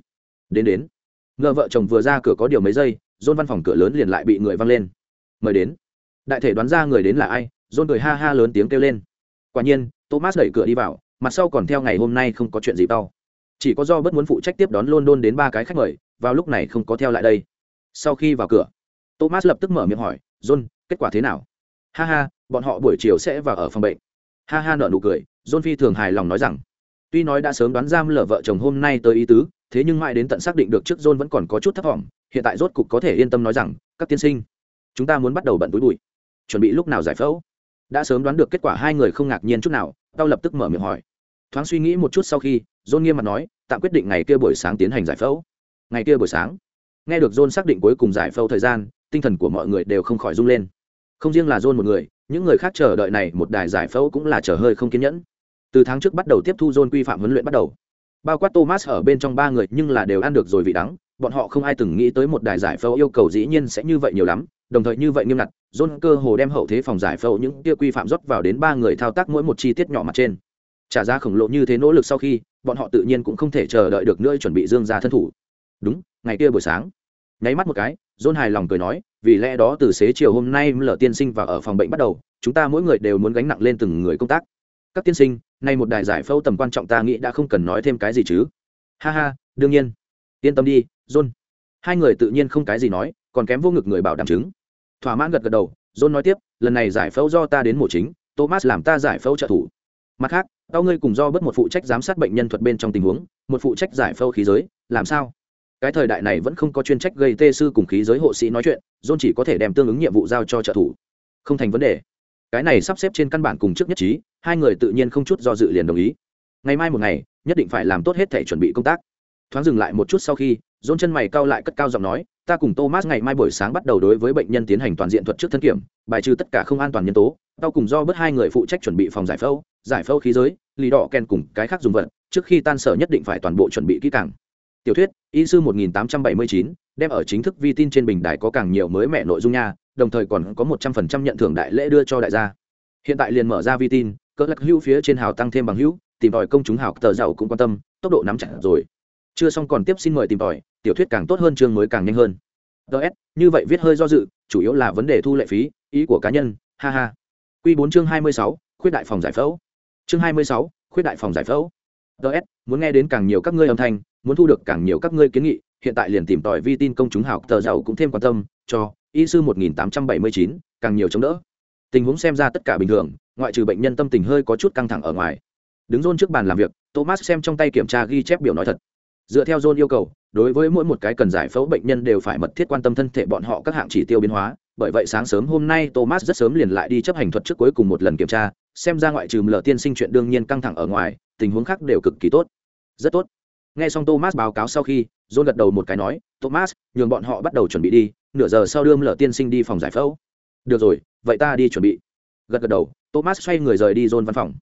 đến đến. Ngờ vợ chồng vừa ra cửa có điều mấy giây dôn văn phòng cửa lớn liền lại bị người văng lên. Mời đến. Đại thể đoán ra người đến là ai dôn cười ha ha lớn tiếng kêu lên. Quả nhiên, thomas đẩy cửa đi vào, mặt sau còn theo ngày hôm nay không có chuyện gì đau chỉ có do bất muốn phụ trách tiếp đón london đến ba cái khách mời, vào lúc này không có theo lại đây. Sau khi vào cửa, thomas lập tức mở miệng hỏi, john, kết quả thế nào? Ha ha, bọn họ buổi chiều sẽ vào ở phòng bệnh. Ha ha nợ nụ cười, john phi thường hài lòng nói rằng, tuy nói đã sớm đoán giam lở vợ chồng hôm nay tới ý tứ thế nhưng mãi đến tận xác định được trước john vẫn còn có chút thất vọng hiện tại rốt cục có thể yên tâm nói rằng, các tiên sinh, chúng ta muốn bắt đầu bận túi bụi. Chuẩn bị lúc nào giải phẫu? Đã sớm đoán được kết quả, hai người không ngạc nhiên chút nào, tao lập tức mở miệng hỏi. Thoáng suy nghĩ một chút sau khi, john nghiêm mặt nói, tạm quyết định ngày kia buổi sáng tiến hành giải phẫu. Ngày kia buổi sáng, nghe được john xác định cuối cùng giải phẫu thời gian, tinh thần của mọi người đều không khỏi rung lên. Không riêng là john một người, những người khác chờ đợi này một đài giải phẫu cũng là chờ hơi không kiên nhẫn. Từ tháng trước bắt đầu tiếp thu john quy phạm huấn luyện bắt đầu bao quát thomas ở bên trong ba người nhưng là đều ăn được rồi vị đắng, bọn họ không ai từng nghĩ tới một đài giải phẫu yêu cầu dĩ nhiên sẽ như vậy nhiều lắm, đồng thời như vậy nghiêm ngặt, john cơ hồ đem hậu thế phòng giải phẫu những kia quy phạm rót vào đến ba người thao tác mỗi một chi tiết nhỏ mặt trên. Trả giá khổng lồ như thế nỗ lực sau khi, bọn họ tự nhiên cũng không thể chờ đợi được nữa chuẩn bị dương ra thân thủ. Đúng, ngày kia buổi sáng. Nháy mắt một cái, john hài lòng cười nói, vì lẽ đó từ xế chiều hôm nay lở tiên sinh và ở phòng bệnh bắt đầu, chúng ta mỗi người đều muốn gánh nặng lên từng người công tác các tiên sinh, nay một đài giải phẫu tầm quan trọng ta nghĩ đã không cần nói thêm cái gì chứ? Ha ha, đương nhiên. Yên tâm đi, john. Hai người tự nhiên không cái gì nói, còn kém vô ngực người bảo đảm chứng. Thỏa mãn gật gật đầu, john nói tiếp, lần này giải phẫu do ta đến mổ chính, thomas làm ta giải phẫu trợ thủ. Mặt khác, tao ngươi cùng do bất một phụ trách giám sát bệnh nhân thuật bên trong tình huống, một phụ trách giải phẫu khí giới, làm sao? Cái thời đại này vẫn không có chuyên trách gây tê sư cùng khí giới hộ sĩ nói chuyện, john chỉ có thể đem tương ứng nhiệm vụ giao cho trợ thủ. Không thành vấn đề cái này sắp xếp trên căn bản cùng trước nhất trí hai người tự nhiên không chút do dự liền đồng ý. Ngày mai một ngày nhất định phải làm tốt hết thể chuẩn bị công tác. Thoáng dừng lại một chút sau khi dôn chân mày cao lại cất cao giọng nói ta cùng thomas ngày mai buổi sáng bắt đầu đối với bệnh nhân tiến hành toàn diện thuật trước thân kiểm bài trừ tất cả không an toàn nhân tố tao cùng do bớt hai người phụ trách chuẩn bị phòng giải phẫu giải phẫu khí giới lì đỏ ken cùng cái khác dùng vật trước khi tan sở nhất định phải toàn bộ chuẩn bị kỹ càng. Tiểu thuyết y sư 1879, đem ở chính thức vi tin trên bình đài có càng nhiều mới mẹ nội dung nha đồng thời còn có một trăm phần trăm nhận thưởng đại lễ đưa cho đại gia. Hiện tại liền mở ra vi tin, cỡ lắc hữu phía trên hào tăng thêm bằng hữu, tìm tòi công chúng hào tờ giàu cũng quan tâm, tốc độ nắm chặt rồi. Chưa xong còn tiếp xin mời tìm tòi, tiểu thuyết càng tốt hơn chương mới càng nhanh hơn. Ts như vậy viết hơi do dự, chủ yếu là vấn đề thu lệ phí, ý của cá nhân, ha ha. Q bốn chương hai mươi sáu, khuyết đại phòng giải phẫu. Chương hai mươi sáu, khuyết đại phòng giải phẫu. Ts muốn nghe đến càng nhiều các ngươi âm thanh, muốn thu được càng nhiều các ngươi kiến nghị, hiện tại liền tìm tòi vi tin công chúng hào tờ giàu cũng thêm quan tâm, cho y sư một nghìn tám trăm bảy mươi chín, càng nhiều chống đỡ. Tình huống xem ra tất cả bình thường, ngoại trừ bệnh nhân tâm tình hơi có chút căng thẳng ở ngoài. Đứng rôn trước bàn làm việc, thomas xem trong tay kiểm tra ghi chép biểu nói thật. Dựa theo john yêu cầu, đối với mỗi một cái cần giải phẫu bệnh nhân đều phải mật thiết quan tâm thân thể bọn họ các hạng chỉ tiêu biến hóa. Bởi vậy sáng sớm hôm nay thomas rất sớm liền lại đi chấp hành thuật trước cuối cùng một lần kiểm tra, xem ra ngoại trừ lờ tiên sinh chuyện đương nhiên căng thẳng ở ngoài, tình huống khác đều cực kỳ tốt. Rất tốt. Nghe xong thomas báo cáo sau khi john gật đầu một cái nói, thomas, nhường bọn họ bắt đầu chuẩn bị đi nửa giờ sau đưa lở tiên sinh đi phòng giải phẫu. Được rồi, vậy ta đi chuẩn bị. Gật gật đầu, thomas xoay người rời đi dồn văn phòng.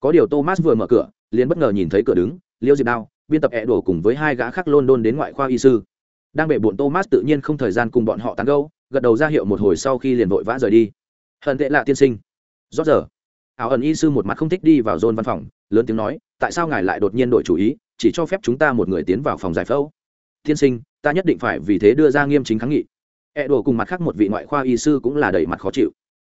Có điều thomas vừa mở cửa, liền bất ngờ nhìn thấy cửa đứng liêu diệp đao, biên tập ẹ đổ cùng với hai gã khác london đến ngoại khoa y sư. Đang bệ bộn thomas tự nhiên không thời gian cùng bọn họ tán gâu gật đầu ra hiệu một hồi sau khi liền vội vã rời đi. Hận tệ lạ tiên sinh. Rót giờ. Áo ẩn y sư một mặt không thích đi vào dôn văn phòng, lớn tiếng nói, tại sao ngài lại đột nhiên đổi chủ ý, chỉ cho phép chúng ta một người tiến vào phòng giải phẫu? Tiên sinh, ta nhất định phải vì thế đưa ra nghiêm chính kháng nghị. E đồ cùng mặt khác một vị ngoại khoa y sư cũng là đầy mặt khó chịu.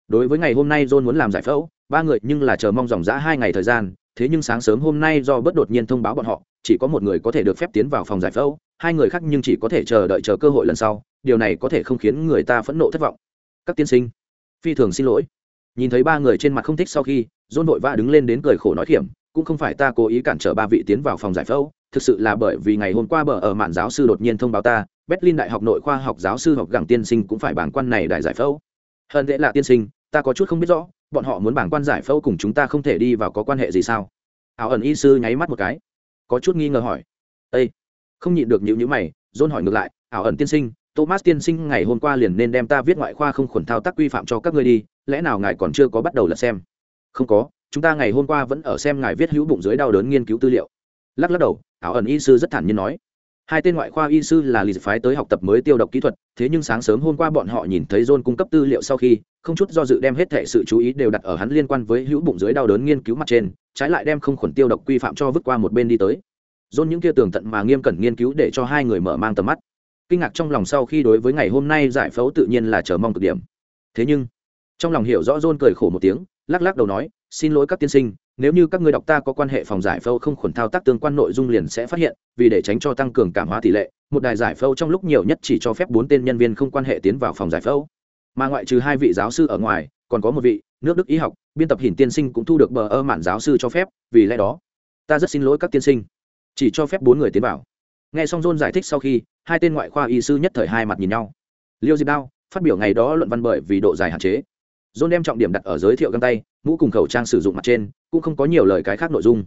Đối với ngày hôm nay john muốn làm giải phẫu ba người nhưng là chờ mong dòng dã hai ngày thời gian thế nhưng sáng sớm hôm nay do bất đột nhiên thông báo bọn họ chỉ có một người có thể được phép tiến vào phòng giải phẫu hai người khác nhưng chỉ có thể chờ đợi chờ cơ hội lần sau điều này có thể không khiến người ta phẫn nộ thất vọng. Các tiên sinh phi thường xin lỗi. Nhìn thấy ba người trên mặt không thích sau khi John vội vã đứng lên đến cười khổ nói thiểm, cũng không phải ta cố ý cản trở ba vị tiến vào phòng giải phẫu, thực sự là bởi vì ngày hôm qua bờ ở mạn giáo sư đột nhiên thông báo ta, berlin đại học nội khoa học giáo sư học gẳng tiên sinh cũng phải bảng quan này đại giải phẫu. Hơn thế là tiên sinh, ta có chút không biết rõ, bọn họ muốn bảng quan giải phẫu cùng chúng ta không thể đi vào có quan hệ gì sao? Áo ẩn y sư nháy mắt một cái, có chút nghi ngờ hỏi. Ây không nhịn được nhữ nhữ mày dôn hỏi ngược lại ảo ẩn tiên sinh, thomas tiên sinh ngày hôm qua liền nên đem ta viết ngoại khoa không khuẩn thao tác quy phạm cho các ngươi đi, lẽ nào ngài còn chưa có bắt đầu là xem? Không có chúng ta ngày hôm qua vẫn ở xem ngài viết hữu bụng dưới đau đớn nghiên cứu tư liệu. Lắc lắc đầu, ảo ẩn y sư rất thản nhiên nói. Hai tên ngoại khoa y sư là lì phái tới học tập mới tiêu độc kỹ thuật, thế nhưng sáng sớm hôm qua bọn họ nhìn thấy john cung cấp tư liệu sau khi, không chút do dự đem hết thệ sự chú ý đều đặt ở hắn liên quan với hữu bụng dưới đau đớn nghiên cứu mặt trên, trái lại đem không khuẩn tiêu độc quy phạm cho vứt qua một bên đi tới. John những kia tường tận mà nghiêm cẩn nghiên cứu để cho hai người mở mang tầm mắt. Kinh ngạc trong lòng sau khi đối với ngày hôm nay giải phẫu tự nhiên là chờ mong cực điểm. Thế nhưng, trong lòng hiểu rõ john cười khổ một tiếng, lắc lắc đầu nói xin lỗi các tiên sinh, nếu như các ngươi đọc ta có quan hệ phòng giải phẫu không khuẩn thao tác tương quan nội dung liền sẽ phát hiện, vì để tránh cho tăng cường cảm hóa tỷ lệ, một đài giải phẫu trong lúc nhiều nhất chỉ cho phép bốn tên nhân viên không quan hệ tiến vào phòng giải phẫu. Mà ngoại trừ hai vị giáo sư ở ngoài, còn có một vị, nước đức y học, biên tập hiển tiên sinh cũng thu được bờ ơ mạn giáo sư cho phép, vì lẽ đó, ta rất xin lỗi các tiên sinh. Chỉ cho phép bốn người tiến vào. Nghe xong john giải thích sau khi, hai tên ngoại khoa y sư nhất thời hai mặt nhìn nhau. Liêu diệp đao, phát biểu ngày đó luận văn bởi vì độ dài hạn chế. John đem trọng điểm đặt ở giới thiệu găng tay mũ cùng khẩu trang sử dụng mặt trên, cũng không có nhiều lời cái khác nội dung.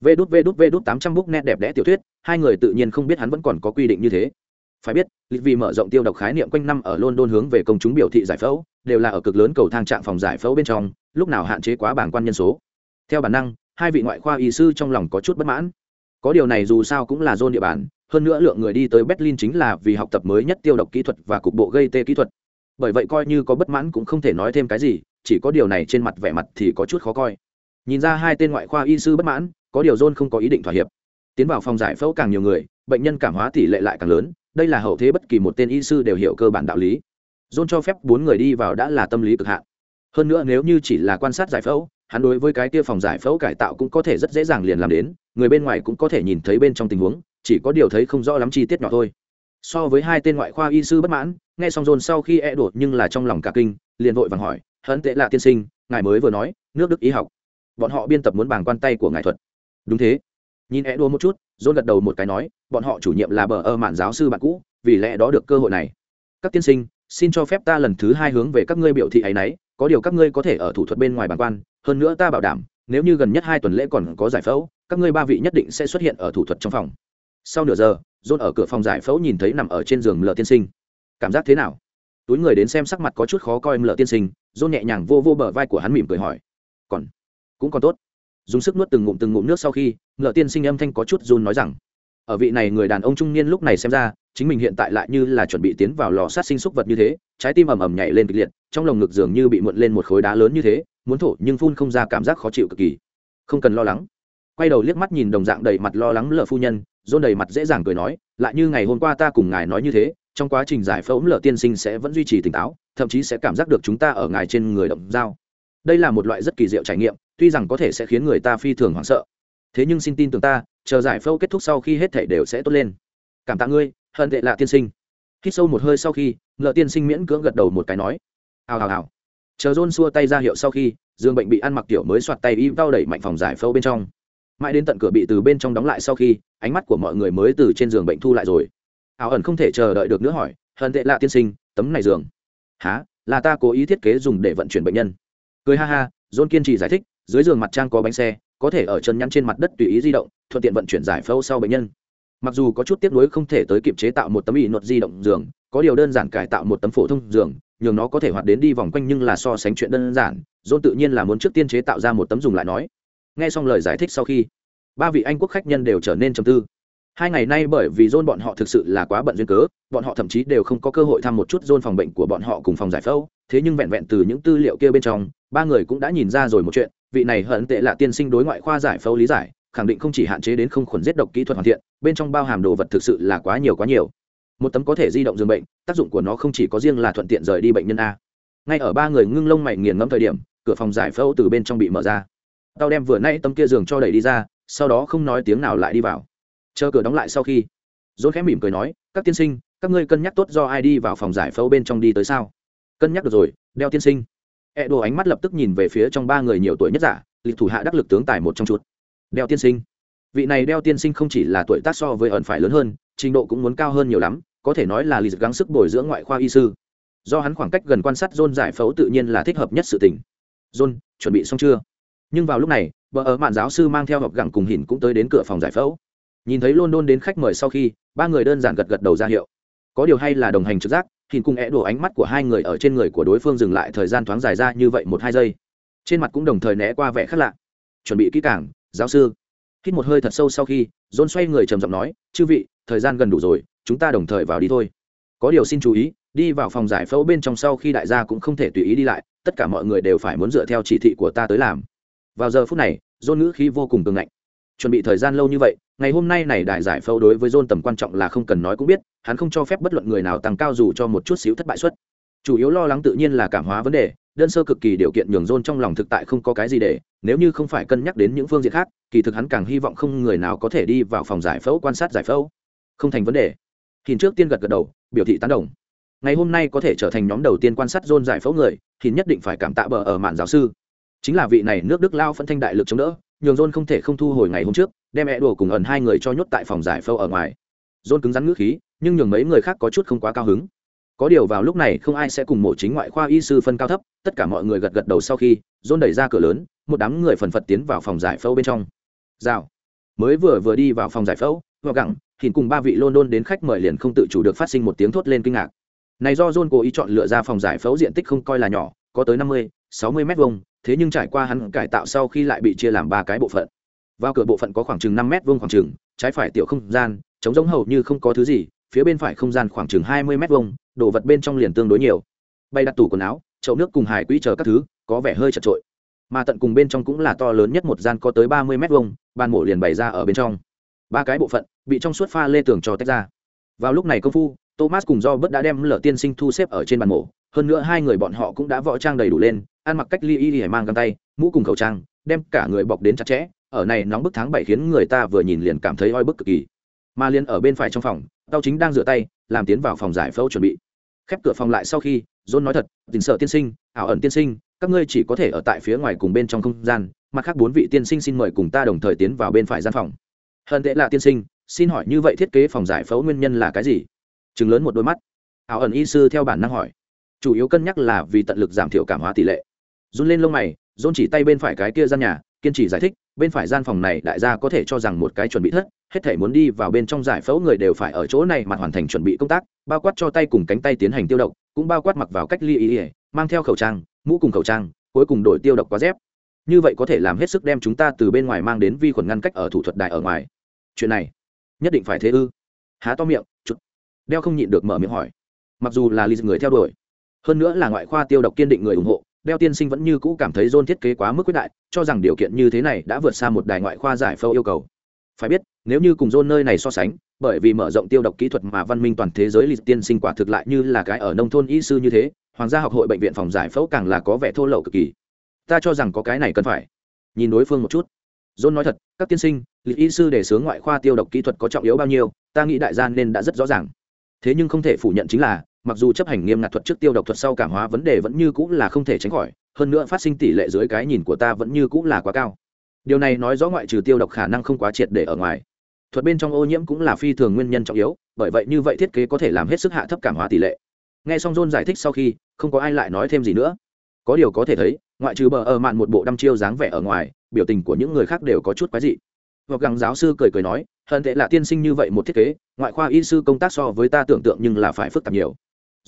Vê đút vê đút vê đút tám trăm bút nét đẹp đẽ tiểu thuyết, hai người tự nhiên không biết hắn vẫn còn có quy định như thế. Phải biết, lịch vì mở rộng tiêu độc khái niệm quanh năm ở london hướng về công chúng biểu thị giải phẫu, đều là ở cực lớn cầu thang trạng phòng giải phẫu bên trong, lúc nào hạn chế quá bảng quan nhân số. Theo bản năng, hai vị ngoại khoa y sư trong lòng có chút bất mãn. Có điều này dù sao cũng là dôn địa bàn, hơn nữa lượng người đi tới berlin chính là vì học tập mới nhất tiêu độc kỹ thuật và cục bộ gây tê kỹ thuật. Bởi vậy coi như có bất mãn cũng không thể nói thêm cái gì chỉ có điều này trên mặt vẻ mặt thì có chút khó coi. Nhìn ra hai tên ngoại khoa y sư bất mãn, có điều john không có ý định thỏa hiệp. Tiến vào phòng giải phẫu càng nhiều người, bệnh nhân cảm hóa tỷ lệ lại càng lớn, đây là hậu thế bất kỳ một tên y sư đều hiểu cơ bản đạo lý. John cho phép bốn người đi vào đã là tâm lý cực hạn. Hơn nữa nếu như chỉ là quan sát giải phẫu, hắn đối với cái kia phòng giải phẫu cải tạo cũng có thể rất dễ dàng liền làm đến, người bên ngoài cũng có thể nhìn thấy bên trong tình huống, chỉ có điều thấy không rõ lắm chi tiết nhỏ thôi. So với hai tên ngoại khoa y sư bất mãn, nghe xong dồn sau khi e đột nhưng là trong lòng cả kinh, liền vội vàng hỏi hận tệ lạ tiên sinh, ngài mới vừa nói, nước đức y học. Bọn họ biên tập muốn bảng quan tay của ngài thuật. Đúng thế. Nhìn e đua một chút dôn gật đầu một cái nói, bọn họ chủ nhiệm là bờ ơ mạn giáo sư bạn cũ, vì lẽ đó được cơ hội này. Các tiên sinh, xin cho phép ta lần thứ hai hướng về các ngươi biểu thị ấy nấy, có điều các ngươi có thể ở thủ thuật bên ngoài bàn quan, hơn nữa ta bảo đảm, nếu như gần nhất hai tuần lễ còn có giải phẫu, các ngươi ba vị nhất định sẽ xuất hiện ở thủ thuật trong phòng. Sau nửa giờ dôn ở cửa phòng giải phẫu nhìn thấy nằm ở trên giường lợ tiên sinh. Cảm giác thế nào? Túi người đến xem sắc mặt có chút khó coi lợ tiên sinh john nhẹ nhàng vô vô bờ vai của hắn mỉm cười hỏi, còn, cũng còn tốt. Dùng sức nuốt từng ngụm từng ngụm nước sau khi lợ tiên sinh âm thanh có chút run nói rằng, ở vị này người đàn ông trung niên lúc này xem ra, chính mình hiện tại lại như là chuẩn bị tiến vào lò sát sinh xúc vật như thế, trái tim ầm ầm nhảy lên kịch liệt, trong lồng ngực dường như bị muộn lên một khối đá lớn như thế, muốn thổ nhưng phun không ra cảm giác khó chịu cực kỳ. Không cần lo lắng. Quay đầu liếc mắt nhìn đồng dạng đầy mặt lo lắng lợ phu nhân dôn đầy mặt dễ dàng cười nói, lại như ngày hôm qua ta cùng ngài nói như thế trong quá trình giải phẫu lợ tiên sinh sẽ vẫn duy trì tỉnh táo, thậm chí sẽ cảm giác được chúng ta ở ngài trên người động dao. Đây là một loại rất kỳ diệu trải nghiệm, tuy rằng có thể sẽ khiến người ta phi thường hoảng sợ. Thế nhưng xin tin tưởng ta, chờ giải phẫu kết thúc sau khi hết thể đều sẽ tốt lên. Cảm tạ ngươi, hận tệ lạ tiên sinh. Hít sâu một hơi sau khi lợ tiên sinh miễn cưỡng gật đầu một cái nói. Hào hào hào. Chờ john xua tay ra hiệu sau khi, dương bệnh bị ăn mặc tiểu mới soạt tay y đau đẩy mạnh phòng giải phẫu bên trong. Mãi đến tận cửa bị từ bên trong đóng lại sau khi, ánh mắt của mọi người mới từ trên giường bệnh thu lại rồi ảo ẩn không thể chờ đợi được nữa hỏi, hận tệ lạ tiên sinh, tấm này giường. Há là ta cố ý thiết kế dùng để vận chuyển bệnh nhân. Cười ha ha, john kiên trì giải thích, dưới giường mặt trang có bánh xe, có thể ở chân nhăn trên mặt đất tùy ý di động, thuận tiện vận chuyển giải phẫu sau bệnh nhân. Mặc dù có chút tiếc nuối không thể tới kịp chế tạo một tấm ỉ nột di động giường, có điều đơn giản cải tạo một tấm phổ thông giường, nhường nó có thể hoạt đến đi vòng quanh nhưng là so sánh chuyện đơn giản, john tự nhiên là muốn trước tiên chế tạo ra một tấm dùng lại nói. Nghe xong lời giải thích sau khi, ba vị anh quốc khách nhân đều trở nên trầm tư hai ngày nay bởi vì john bọn họ thực sự là quá bận duyên cớ, bọn họ thậm chí đều không có cơ hội thăm một chút john phòng bệnh của bọn họ cùng phòng giải phẫu. Thế nhưng vẹn vẹn từ những tư liệu kia bên trong, ba người cũng đã nhìn ra rồi một chuyện, vị này hận tệ là tiên sinh đối ngoại khoa giải phẫu lý giải, khẳng định không chỉ hạn chế đến không khuẩn giết độc kỹ thuật hoàn thiện, bên trong bao hàm đồ vật thực sự là quá nhiều quá nhiều. Một tấm có thể di động giường bệnh, tác dụng của nó không chỉ có riêng là thuận tiện rời đi bệnh nhân a. Ngay ở ba người ngưng lông mày nghiền ngẫm thời điểm, cửa phòng giải phẫu từ bên trong bị mở ra. Tao đem vừa nay tấm kia giường cho đẩy đi ra, sau đó không nói tiếng nào lại đi vào chờ cửa đóng lại sau khi dốt khẽ mỉm cười nói các tiên sinh các ngươi cân nhắc tốt do ai đi vào phòng giải phẫu bên trong đi tới sao cân nhắc được rồi đeo tiên sinh e đồ ánh mắt lập tức nhìn về phía trong ba người nhiều tuổi nhất giả, lịch thủ hạ đắc lực tướng tài một trong chuột. Đeo tiên sinh. Vị này đeo tiên sinh không chỉ là tuổi tác so với ẩn phải lớn hơn, trình độ cũng muốn cao hơn nhiều lắm, có thể nói là lịch gắng sức bồi dưỡng ngoại khoa y sư. Do hắn khoảng cách gần quan sát john giải phẫu tự nhiên là thích hợp nhất sự tình. John chuẩn bị xong chưa? Nhưng vào lúc này, vợ ở mạn giáo sư mang theo học gẳng cùng hỉn cũng tới đến cửa phòng giải phẫu nhìn thấy london đến khách mời sau khi, ba người đơn giản gật gật đầu ra hiệu. Có điều hay là đồng hành trực giác hỉn cùng é đổ ánh mắt của hai người ở trên người của đối phương dừng lại thời gian thoáng dài ra như vậy một hai giây. Trên mặt cũng đồng thời né qua vẻ khác lạ. Chuẩn bị kỹ càng, giáo sư. Hít một hơi thật sâu sau khi, john xoay người trầm giọng nói, chư vị, thời gian gần đủ rồi, chúng ta đồng thời vào đi thôi. Có điều xin chú ý, đi vào phòng giải phẫu bên trong sau khi đại gia cũng không thể tùy ý đi lại, tất cả mọi người đều phải muốn dựa theo chỉ thị của ta tới làm. Vào giờ phút này, john ngữ khí vô cùng cường ngạnh. Chuẩn bị thời gian lâu như vậy ngày hôm nay này đại giải phẫu đối với john tầm quan trọng là không cần nói cũng biết, hắn không cho phép bất luận người nào tăng cao dù cho một chút xíu thất bại suất. Chủ yếu lo lắng tự nhiên là cảm hóa vấn đề, đơn sơ cực kỳ điều kiện nhường john trong lòng thực tại không có cái gì để, nếu như không phải cân nhắc đến những phương diện khác, kỳ thực hắn càng hy vọng không người nào có thể đi vào phòng giải phẫu quan sát giải phẫu. Không thành vấn đề. Hình trước tiên gật gật đầu, biểu thị tán đồng. Ngày hôm nay có thể trở thành nhóm đầu tiên quan sát john giải phẫu người thì nhất định phải cảm tạ bờ ở mạn giáo sư. Chính là vị này nước đức lao phân thanh đại lực chống đỡ nhường john không thể không thu hồi ngày hôm trước, đem mẹ đùa cùng ẩn hai người cho nhốt tại phòng giải phẫu ở ngoài. John cứng rắn ngữ khí, nhưng nhường mấy người khác có chút không quá cao hứng. Có điều vào lúc này không ai sẽ cùng mổ chính ngoại khoa y sư phân cao thấp, tất cả mọi người gật gật đầu sau khi, john đẩy ra cửa lớn, một đám người phần phật tiến vào phòng giải phẫu bên trong. Rào. Mới vừa vừa đi vào phòng giải phẫu vào gặng thì cùng ba vị london đến khách mời liền không tự chủ được phát sinh một tiếng thốt lên kinh ngạc. Này do john cố ý chọn lựa ra phòng giải phẫu diện tích không coi là nhỏ, có tới năm mươi, sáu mươi mét vuông thế nhưng trải qua hắn cải tạo sau khi lại bị chia làm ba cái bộ phận. Vào cửa bộ phận có khoảng chừng năm mét vuông khoảng chừng, trái phải tiểu không gian chống giống hầu như không có thứ gì, phía bên phải không gian khoảng chừng hai mươi mét vuông, đồ vật bên trong liền tương đối nhiều. Bay đặt tủ quần áo, chậu nước cùng hải quỹ chờ các thứ, có vẻ hơi chật trội. Mà tận cùng bên trong cũng là to lớn nhất một gian có tới ba mươi mét vuông ban mổ liền bày ra ở bên trong. Ba cái bộ phận bị trong suốt pha lê tường cho tách ra. Vào lúc này công phu thomas cùng do bất đã đem lở tiên sinh thu xếp ở trên bàn mổ. Hơn nữa hai người bọn họ cũng đã võ trang đầy đủ lên, ăn mặc cách ly y y mang găng tay, mũ cùng khẩu trang, đem cả người bọc đến chặt chẽ. Ở này nóng bức tháng bảy khiến người ta vừa nhìn liền cảm thấy oi bức cực kỳ. Mà liền ở bên phải trong phòng, tao chính đang rửa tay, làm tiến vào phòng giải phẫu chuẩn bị. Khép cửa phòng lại sau khi, john nói thật, tình sợ tiên sinh, ảo ẩn tiên sinh, các ngươi chỉ có thể ở tại phía ngoài cùng bên trong không gian, mặt khác bốn vị tiên sinh xin mời cùng ta đồng thời tiến vào bên phải gian phòng. Hơn tệ là tiên sinh, xin hỏi như vậy thiết kế phòng giải phẫu nguyên nhân là cái gì? Chừng lớn một đôi mắt. Ảo ẩn y sư theo bản năng hỏi. Chủ yếu cân nhắc là vì tận lực giảm thiểu cảm hóa tỷ lệ. Run lên lông mày, run chỉ tay bên phải cái kia gian nhà, kiên trì giải thích, bên phải gian phòng này đại gia có thể cho rằng một cái chuẩn bị thất, hết thể muốn đi vào bên trong giải phẫu người đều phải ở chỗ này mặt hoàn thành chuẩn bị công tác, bao quát cho tay cùng cánh tay tiến hành tiêu độc, cũng bao quát mặc vào cách ly ý ỉa mang theo khẩu trang, mũ cùng khẩu trang, cuối cùng đổi tiêu độc quá dép. Như vậy có thể làm hết sức đem chúng ta từ bên ngoài mang đến vi khuẩn ngăn cách ở thủ thuật đài ở ngoài. Chuyện này, nhất định phải thế ư? Há to miệng đeo không nhịn được mở miệng hỏi. Mặc dù là lì người theo đuổi, hơn nữa là ngoại khoa tiêu độc kiên định người ủng hộ, đeo tiên sinh vẫn như cũ cảm thấy dôn thiết kế quá mức quyết đại, cho rằng điều kiện như thế này đã vượt xa một đài ngoại khoa giải phẫu yêu cầu. Phải biết, nếu như cùng dôn nơi này so sánh, bởi vì mở rộng tiêu độc kỹ thuật mà văn minh toàn thế giới lịch tiên sinh quả thực lại như là cái ở nông thôn y sư như thế, hoàng gia học hội bệnh viện phòng giải phẫu càng là có vẻ thô lậu cực kỳ. Ta cho rằng có cái này cần phải. Nhìn đối phương một chút. Dôn nói thật, các tiên sinh lịch y sư để sướng ngoại khoa tiêu độc kỹ thuật có trọng yếu bao nhiêu, ta nghĩ đại gia nên đã rất rõ ràng thế nhưng không thể phủ nhận chính là, mặc dù chấp hành nghiêm ngặt thuật trước tiêu độc thuật sau cảm hóa vấn đề vẫn như cũng là không thể tránh khỏi, hơn nữa phát sinh tỷ lệ dưới cái nhìn của ta vẫn như cũng là quá cao. Điều này nói rõ ngoại trừ tiêu độc khả năng không quá triệt để ở ngoài. Thuật bên trong ô nhiễm cũng là phi thường nguyên nhân trọng yếu, bởi vậy như vậy thiết kế có thể làm hết sức hạ thấp cảm hóa tỷ lệ. Nghe xong john giải thích sau khi, không có ai lại nói thêm gì nữa. Có điều có thể thấy, ngoại trừ bờ ở mạn một bộ đăm chiêu dáng vẻ ở ngoài, biểu tình của những người khác đều có chút quái dị. Hoặc gắng giáo sư cười cười nói hận tệ là tiên sinh như vậy một thiết kế, ngoại khoa y sư công tác so với ta tưởng tượng nhưng là phải phức tạp nhiều.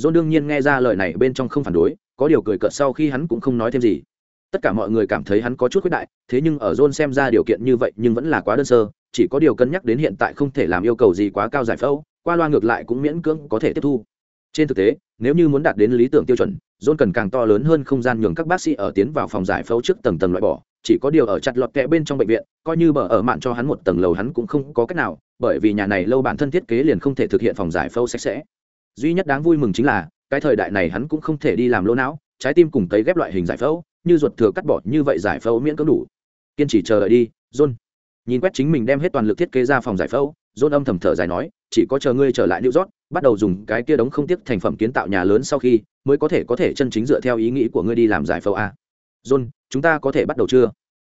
John đương nhiên nghe ra lời này bên trong không phản đối, có điều cười cợt sau khi hắn cũng không nói thêm gì. Tất cả mọi người cảm thấy hắn có chút khuyết đại, thế nhưng ở john xem ra điều kiện như vậy nhưng vẫn là quá đơn sơ, chỉ có điều cân nhắc đến hiện tại không thể làm yêu cầu gì quá cao giải phẫu, qua loa ngược lại cũng miễn cưỡng có thể tiếp thu. Trên thực tế, nếu như muốn đạt đến lý tưởng tiêu chuẩn, john cần càng to lớn hơn không gian nhường các bác sĩ ở tiến vào phòng giải phẫu trước tầng tầng loại bỏ chỉ có điều ở chặt lọt kẽ bên trong bệnh viện, coi như bờ ở mạn cho hắn một tầng lầu hắn cũng không có cách nào, bởi vì nhà này lâu bản thân thiết kế liền không thể thực hiện phòng giải phẫu sạch sẽ. Duy nhất đáng vui mừng chính là, cái thời đại này hắn cũng không thể đi làm lỗ não, trái tim cùng tấy ghép loại hình giải phẫu, như ruột thừa cắt bỏ như vậy giải phẫu miễn cưỡng đủ. Kiên trì chờ đợi đi, john. Nhìn quét chính mình đem hết toàn lực thiết kế ra phòng giải phẫu, john âm thầm thở dài nói, chỉ có chờ ngươi trở lại new york, bắt đầu dùng cái kia đống không tiếc thành phẩm kiến tạo nhà lớn sau khi, mới có thể có thể chân chính dựa theo ý nghĩ của ngươi đi làm giải phẫu a john chúng ta có thể bắt đầu chưa?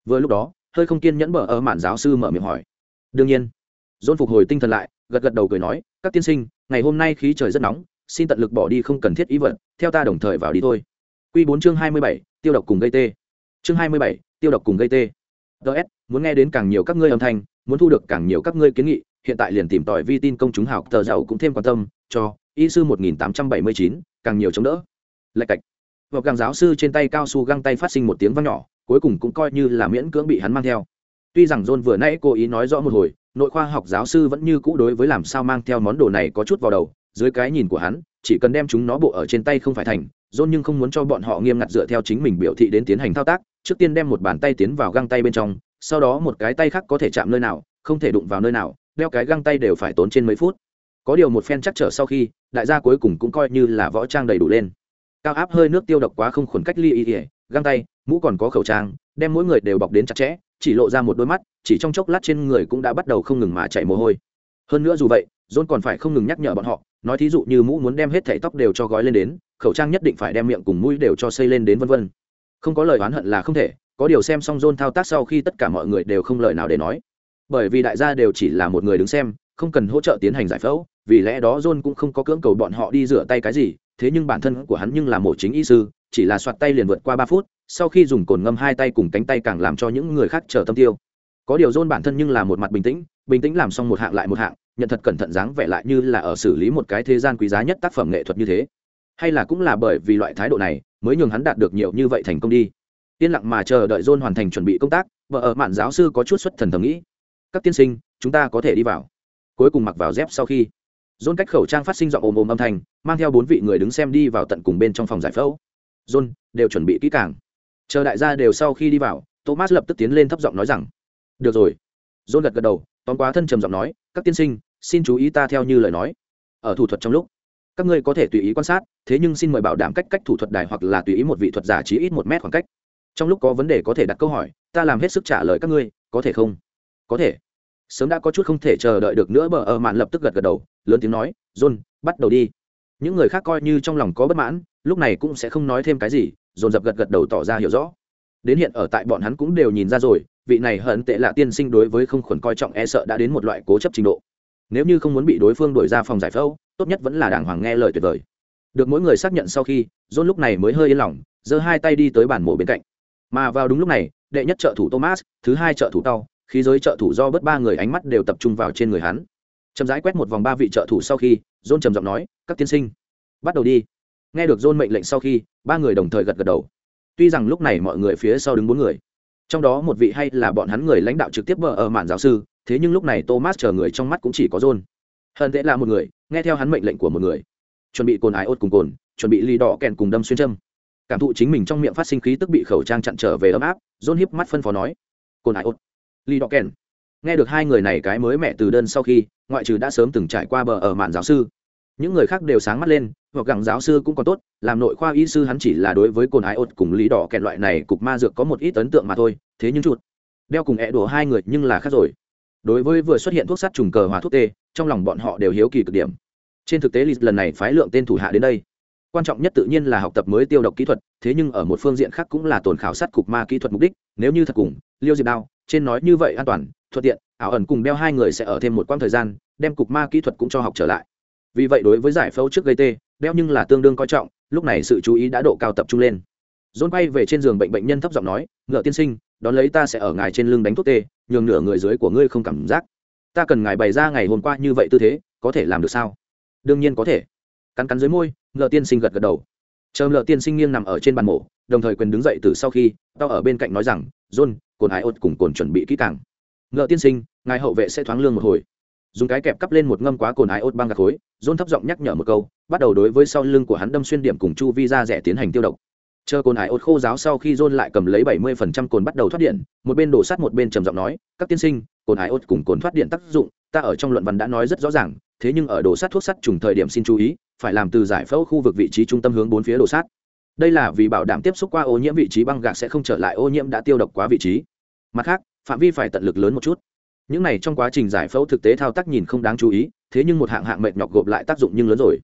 Vừa lúc đó hơi không kiên nhẫn bở ở mạn giáo sư mở miệng hỏi. Đương nhiên. John phục hồi tinh thần lại gật gật đầu cười nói các tiên sinh ngày hôm nay khí trời rất nóng xin tận lực bỏ đi không cần thiết ý vật theo ta đồng thời vào đi thôi. Q bốn chương hai mươi bảy tiêu độc cùng gây tê. Chương hai mươi bảy tiêu độc cùng gây tê. Ts muốn nghe đến càng nhiều các ngươi âm thanh muốn thu được càng nhiều các ngươi kiến nghị hiện tại liền tìm tòi vi tin công chúng học tờ giàu cũng thêm quan tâm cho y sư 1879, càng nhiều chống đỡ. Lạch cạch vào càng giáo sư trên tay cao su găng tay phát sinh một tiếng vang nhỏ, cuối cùng cũng coi như là miễn cưỡng bị hắn mang theo. Tuy rằng john vừa nãy cố ý nói rõ một hồi, nội khoa học giáo sư vẫn như cũ đối với làm sao mang theo món đồ này có chút vào đầu, dưới cái nhìn của hắn, chỉ cần đem chúng nó bộ ở trên tay không phải thành, john nhưng không muốn cho bọn họ nghiêm ngặt dựa theo chính mình biểu thị đến tiến hành thao tác, trước tiên đem một bàn tay tiến vào găng tay bên trong, sau đó một cái tay khác có thể chạm nơi nào, không thể đụng vào nơi nào, đeo cái găng tay đều phải tốn trên mấy phút. Có điều một phen chắc trở sau khi, đại gia cuối cùng cũng coi như là võ trang đầy đủ lên cao áp hơi nước tiêu độc quá không khuẩn cách ly y ỉa găng tay, mũ còn có khẩu trang, đem mỗi người đều bọc đến chặt chẽ, chỉ lộ ra một đôi mắt, chỉ trong chốc lát trên người cũng đã bắt đầu không ngừng mà chảy mồ hôi. Hơn nữa dù vậy, john còn phải không ngừng nhắc nhở bọn họ, nói thí dụ như mũ muốn đem hết thảy tóc đều cho gói lên đến, khẩu trang nhất định phải đem miệng cùng mũi đều cho xây lên đến vân vân. Không có lời oán hận là không thể, có điều xem xong john thao tác sau khi tất cả mọi người đều không lời nào để nói. Bởi vì đại gia đều chỉ là một người đứng xem, không cần hỗ trợ tiến hành giải phẫu, vì lẽ đó john cũng không có cưỡng cầu bọn họ đi rửa tay cái gì thế nhưng bản thân của hắn nhưng là mổ chính y sư, chỉ là soạt tay liền vượt qua ba phút, sau khi dùng cồn ngâm hai tay cùng cánh tay càng làm cho những người khác chờ tâm tiêu. Có điều john bản thân nhưng là một mặt bình tĩnh bình tĩnh làm xong một hạng lại một hạng, nhận thật cẩn thận dáng vẻ lại như là ở xử lý một cái thế gian quý giá nhất tác phẩm nghệ thuật như thế. Hay là cũng là bởi vì loại thái độ này mới nhường hắn đạt được nhiều như vậy thành công đi. Yên lặng mà chờ đợi john hoàn thành chuẩn bị công tác, vợ ở mạn giáo sư có chút xuất thần thầm nghĩ. Các tiên sinh, chúng ta có thể đi vào. Cuối cùng mặc vào dép sau khi john cách khẩu trang phát sinh giọng ồm ồm âm thanh, mang theo bốn vị người đứng xem đi vào tận cùng bên trong phòng giải phẫu. John, đều chuẩn bị kỹ càng. Chờ đại gia đều sau khi đi vào, thomas lập tức tiến lên thấp giọng nói rằng, được rồi. John gật gật đầu, tóm quá thân trầm giọng nói, các tiên sinh, xin chú ý ta theo như lời nói. Ở thủ thuật trong lúc, các ngươi có thể tùy ý quan sát, thế nhưng xin mời bảo đảm cách cách thủ thuật đài hoặc là tùy ý một vị thuật giả chỉ ít một mét khoảng cách. Trong lúc có vấn đề có thể đặt câu hỏi, ta làm hết sức trả lời các ngươi, có thể không? Có thể sớm đã có chút không thể chờ đợi được nữa, bờ ở mạn lập tức gật gật đầu, lớn tiếng nói, john, bắt đầu đi. Những người khác coi như trong lòng có bất mãn, lúc này cũng sẽ không nói thêm cái gì, dồn dập gật gật đầu tỏ ra hiểu rõ. Đến hiện ở tại bọn hắn cũng đều nhìn ra rồi, vị này hận tệ là tiên sinh đối với không khuẩn coi trọng e sợ đã đến một loại cố chấp trình độ. Nếu như không muốn bị đối phương đuổi ra phòng giải phẫu, tốt nhất vẫn là đàng hoàng nghe lời tuyệt vời. Được mỗi người xác nhận sau khi, john lúc này mới hơi yên lòng, giơ hai tay đi tới bản mổ bên cạnh. Mà vào đúng lúc này, đệ nhất trợ thủ thomas, thứ hai trợ thủ tao khí giới trợ thủ do bớt ba người ánh mắt đều tập trung vào trên người hắn. Chậm rãi quét một vòng ba vị trợ thủ sau khi, john trầm giọng nói, các tiên sinh, bắt đầu đi. Nghe được john mệnh lệnh sau khi, ba người đồng thời gật gật đầu. Tuy rằng lúc này mọi người phía sau đứng bốn người, trong đó một vị hay là bọn hắn người lãnh đạo trực tiếp vợ ở mạn giáo sư, thế nhưng lúc này thomas chờ người trong mắt cũng chỉ có john. Hơn thế là một người, nghe theo hắn mệnh lệnh của một người. Chuẩn bị cồn ái ốt cùng cồn, chuẩn bị ly đỏ kèn cùng đâm xuyên châm. Cảm thụ chính mình trong miệng phát sinh khí tức bị khẩu trang chặn trở về ấm áp, john hiếp mắt phân phó nói, cồn ái ốt lý đỏ kèn. Nghe được hai người này cái mới mẹ từ đơn sau khi, ngoại trừ đã sớm từng trải qua bờ ở mạn giáo sư, những người khác đều sáng mắt lên, hoặc gặng giáo sư cũng còn tốt, làm nội khoa y sư hắn chỉ là đối với cồn ái ốt cùng lý đỏ kẹn loại này cục ma dược có một ít ấn tượng mà thôi, thế nhưng chuột đeo cùng ẹ đùa hai người nhưng là khác rồi. Đối với vừa xuất hiện thuốc sát trùng cờ hòa thuốc tê, trong lòng bọn họ đều hiếu kỳ cực điểm. Trên thực tế lịch lần này phái lượng tên thủ hạ đến đây. Quan trọng nhất tự nhiên là học tập mới tiêu độc kỹ thuật, thế nhưng ở một phương diện khác cũng là tồn khảo sát cục ma kỹ thuật mục đích, nếu như thật cùng, liêu diệp đao trên nói như vậy an toàn, thuận tiện, ảo ẩn cùng đeo hai người sẽ ở thêm một quãng thời gian, đem cục ma kỹ thuật cũng cho học trở lại. Vì vậy đối với giải phẫu trước gây tê, đeo nhưng là tương đương coi trọng, lúc này sự chú ý đã độ cao tập trung lên. Dôn quay về trên giường bệnh bệnh nhân thấp giọng nói, ngựa tiên sinh, đón lấy ta sẽ ở ngài trên lưng đánh thuốc tê, nhường nửa người dưới của ngươi không cảm giác. Ta cần ngài bày ra ngày hôm qua như vậy tư thế, có thể làm được sao? Đương nhiên có thể. Cắn cắn dưới môi, ngựa tiên sinh gật gật đầu. Chờ ngựa tiên sinh nghiêng nằm ở trên bàn mổ, đồng thời quyền đứng dậy từ sau khi, tao ở bên cạnh nói rằng, john cồn hải ốt cùng cồn chuẩn bị kỹ càng. Ngựa tiên sinh, ngài hậu vệ sẽ thoáng lương một hồi. Dùng cái kẹp cắp lên một ngâm quá cồn ái ốt băng gạc khối dôn thấp giọng nhắc nhở một câu, bắt đầu đối với sau lưng của hắn đâm xuyên điểm cùng chu vi ra rẻ tiến hành tiêu độc. Chờ cồn ái ốt khô giáo sau khi dôn lại cầm lấy bảy mươi phần trăm cồn bắt đầu thoát điện, một bên đổ sát một bên trầm giọng nói, các tiên sinh, cồn ái ốt cùng cồn thoát điện tác dụng, ta ở trong luận văn đã nói rất rõ ràng, thế nhưng ở đổ sát thuốc sắt trùng thời điểm xin chú ý, phải làm từ giải phẫu khu vực vị trí trung tâm hướng bốn phía đổ sát đây là vì bảo đảm tiếp xúc qua ô nhiễm vị trí băng gạc sẽ không trở lại ô nhiễm đã tiêu độc quá vị trí. Mặt khác, phạm vi phải tận lực lớn một chút. Những này trong quá trình giải phẫu thực tế thao tác nhìn không đáng chú ý, thế nhưng một hạng hạng mệt nhọc gộp lại tác dụng nhưng lớn rồi.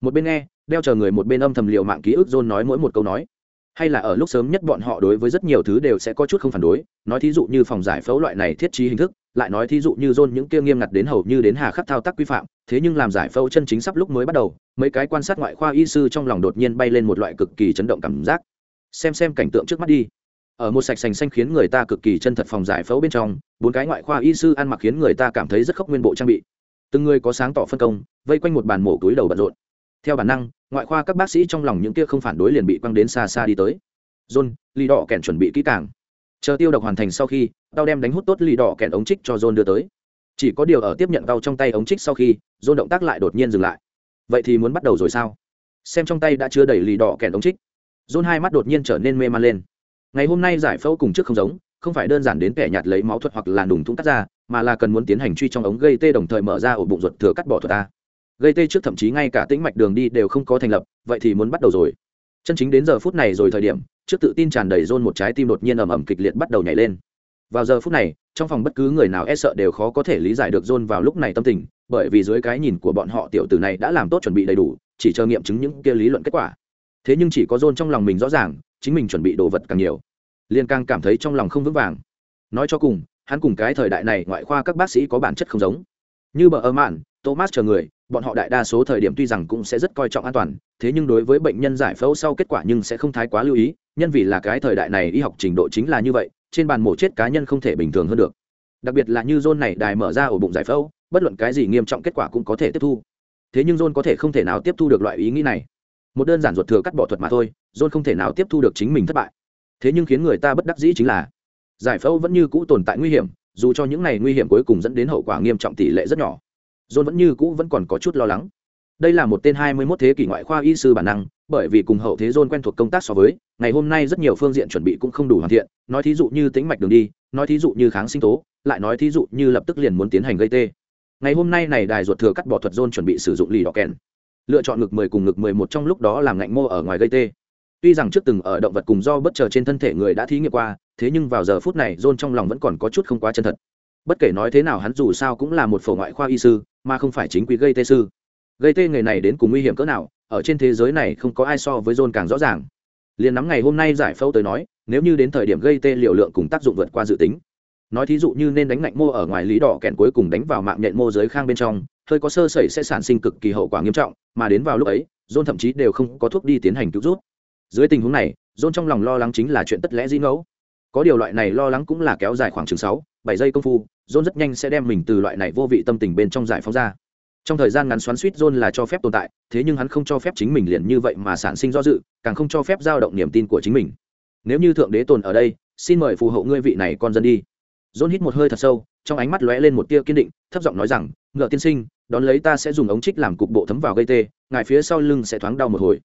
Một bên nghe, đeo chờ người một bên âm thầm liệu mạng ký ức john nói mỗi một câu nói. Hay là ở lúc sớm nhất bọn họ đối với rất nhiều thứ đều sẽ có chút không phản đối, nói thí dụ như phòng giải phẫu loại này thiết trí hình thức lại nói thí dụ như john những kia nghiêm ngặt đến hầu như đến hà khắc thao tác quy phạm, thế nhưng làm giải phẫu chân chính sắp lúc mới bắt đầu, mấy cái quan sát ngoại khoa y sư trong lòng đột nhiên bay lên một loại cực kỳ chấn động cảm giác. Xem xem cảnh tượng trước mắt đi. Ở một sạch sành xanh khiến người ta cực kỳ chân thật phòng giải phẫu bên trong, bốn cái ngoại khoa y sư ăn mặc khiến người ta cảm thấy rất khốc nguyên bộ trang bị. Từng người có sáng tỏ phân công, vây quanh một bàn mổ túi đầu bận rộn. Theo bản năng, ngoại khoa các bác sĩ trong lòng những kia không phản đối liền bị quăng đến xa xa đi tới. John lì đỏ kèn chuẩn bị kỹ càng chờ tiêu độc hoàn thành sau khi, tao đem đánh hút tốt lì đỏ kèn ống trích cho john đưa tới. Chỉ có điều ở tiếp nhận tao trong tay ống trích sau khi, john động tác lại đột nhiên dừng lại. Vậy thì muốn bắt đầu rồi sao? Xem trong tay đã chưa đầy lì đỏ kèn ống trích. John hai mắt đột nhiên trở nên mê man lên. Ngày hôm nay giải phẫu cùng trước không giống, không phải đơn giản đến kẻ nhạt lấy máu thuật hoặc là đùng thúng cắt ra mà là cần muốn tiến hành truy trong ống gây tê đồng thời mở ra ổ bụng ruột thừa cắt bỏ thuật ta. Gây tê trước thậm chí ngay cả tĩnh mạch đường đi đều không có thành lập, vậy thì muốn bắt đầu rồi. Chân chính đến giờ phút này rồi thời điểm trước tự tin tràn đầy rôn một trái tim đột nhiên ầm ầm kịch liệt bắt đầu nhảy lên. Vào giờ phút này, trong phòng bất cứ người nào e sợ đều khó có thể lý giải được rôn vào lúc này tâm tình, bởi vì dưới cái nhìn của bọn họ tiểu tử này đã làm tốt chuẩn bị đầy đủ, chỉ chờ nghiệm chứng những kia lý luận kết quả. Thế nhưng chỉ có rôn trong lòng mình rõ ràng, chính mình chuẩn bị đồ vật càng nhiều liên càng cảm thấy trong lòng không vững vàng. Nói cho cùng, hắn cùng cái thời đại này ngoại khoa các bác sĩ có bản chất không giống. Như bờ ơ mạn, thomas chờ người bọn họ đại đa số thời điểm tuy rằng cũng sẽ rất coi trọng an toàn, thế nhưng đối với bệnh nhân giải phẫu sau kết quả nhưng sẽ không thái quá lưu ý, nhân vì là cái thời đại này y học trình độ chính là như vậy, trên bàn mổ chết cá nhân không thể bình thường hơn được. Đặc biệt là như john này đài mở ra ổ bụng giải phẫu, bất luận cái gì nghiêm trọng kết quả cũng có thể tiếp thu. Thế nhưng john có thể không thể nào tiếp thu được loại ý nghĩ này. Một đơn giản ruột thừa cắt bỏ thuật mà thôi, john không thể nào tiếp thu được chính mình thất bại. Thế nhưng khiến người ta bất đắc dĩ chính là, giải phẫu vẫn như cũ tồn tại nguy hiểm, dù cho những này nguy hiểm cuối cùng dẫn đến hậu quả nghiêm trọng tỷ lệ rất nhỏ john vẫn như cũ vẫn còn có chút lo lắng. Đây là một tên hai mươi 21 thế kỷ ngoại khoa y sư bản năng, bởi vì cùng hậu thế john quen thuộc công tác so với, ngày hôm nay rất nhiều phương diện chuẩn bị cũng không đủ hoàn thiện, nói thí dụ như tính mạch đường đi, nói thí dụ như kháng sinh tố, lại nói thí dụ như lập tức liền muốn tiến hành gây tê. Ngày hôm nay này đài ruột thừa cắt bỏ thuật john chuẩn bị sử dụng lì đỏ kèn. Lựa chọn ngực mười cùng ngực mười một trong lúc đó làm ngạnh mô ở ngoài gây tê. Tuy rằng trước từng ở động vật cùng do bất chờ trên thân thể người đã thí nghiệm qua, thế nhưng vào giờ phút này john trong lòng vẫn còn có chút không quá chân thật. Bất kể nói thế nào hắn dù sao cũng là một phổ ngoại khoa y sư mà không phải chính quy gây tê sư. Gây tê nghề này đến cùng nguy hiểm cỡ nào, ở trên thế giới này không có ai so với john càng rõ ràng. Liền nắm ngày hôm nay giải phẫu tới nói, nếu như đến thời điểm gây tê liều lượng cùng tác dụng vượt qua dự tính. Nói thí dụ như nên đánh ngạnh mô ở ngoài lý đỏ kẹn cuối cùng đánh vào mạng nhện mô dưới khang bên trong, hơi có sơ sẩy sẽ sản sinh cực kỳ hậu quả nghiêm trọng, mà đến vào lúc ấy, john thậm chí đều không có thuốc đi tiến hành cứu rút dưới tình huống này, john trong lòng lo lắng chính là chuyện tất lẽ dĩ ngẫu. Có điều loại này lo lắng cũng là kéo dài khoảng chừng sáu, bảy giây công phu john rất nhanh sẽ đem mình từ loại này vô vị tâm tình bên trong giải phóng ra. Trong thời gian ngắn xoắn suýt john là cho phép tồn tại, thế nhưng hắn không cho phép chính mình liền như vậy mà sản sinh do dự, càng không cho phép dao động niềm tin của chính mình. Nếu như thượng đế tồn ở đây, xin mời phù hộ ngươi vị này con dân đi. John hít một hơi thật sâu, trong ánh mắt lóe lên một tia kiên định, thấp giọng nói rằng, ngựa tiên sinh, đón lấy ta sẽ dùng ống trích làm cục bộ thấm vào gây tê, ngài phía sau lưng sẽ thoáng đau một hồi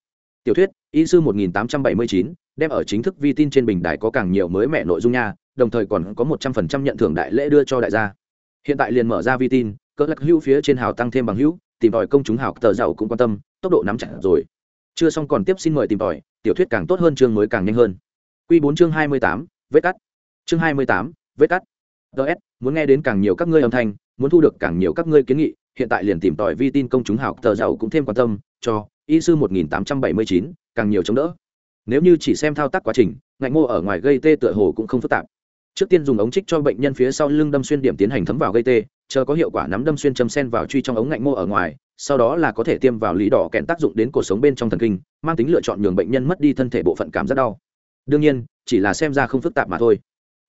tiểu thuyết y sư 1879, đem ở chính thức vi tin trên bình đài có càng nhiều mới mẹ nội dung nha đồng thời còn có một trăm phần trăm nhận thưởng đại lễ đưa cho đại gia. Hiện tại liền mở ra vi tin cỡ lắc hữu phía trên hào tăng thêm bằng hữu tìm tòi công chúng hào tờ giàu cũng quan tâm tốc độ nắm chặt rồi. Chưa xong còn tiếp xin mời tìm tòi tiểu thuyết càng tốt hơn chương mới càng nhanh hơn. Q bốn chương hai mươi tám vết cắt. Chương hai mươi tám vết cắt. Ts muốn nghe đến càng nhiều các ngươi âm thanh muốn thu được càng nhiều các ngươi kiến nghị hiện tại liền tìm tòi vi tin công chúng hào tờ giàu cũng thêm quan tâm cho y sư một nghìn tám trăm bảy mươi chín, càng nhiều chống đỡ. Nếu như chỉ xem thao tác quá trình, ngạnh mô ở ngoài gây tê tựa hồ cũng không phức tạp. Trước tiên dùng ống trích cho bệnh nhân phía sau lưng đâm xuyên điểm tiến hành thấm vào gây tê, chờ có hiệu quả nắm đâm xuyên châm sen vào truy trong ống ngạnh mô ở ngoài, sau đó là có thể tiêm vào lý đỏ kèn tác dụng đến cuộc sống bên trong thần kinh, mang tính lựa chọn nhường bệnh nhân mất đi thân thể bộ phận cảm giác đau. Đương nhiên, chỉ là xem ra không phức tạp mà thôi.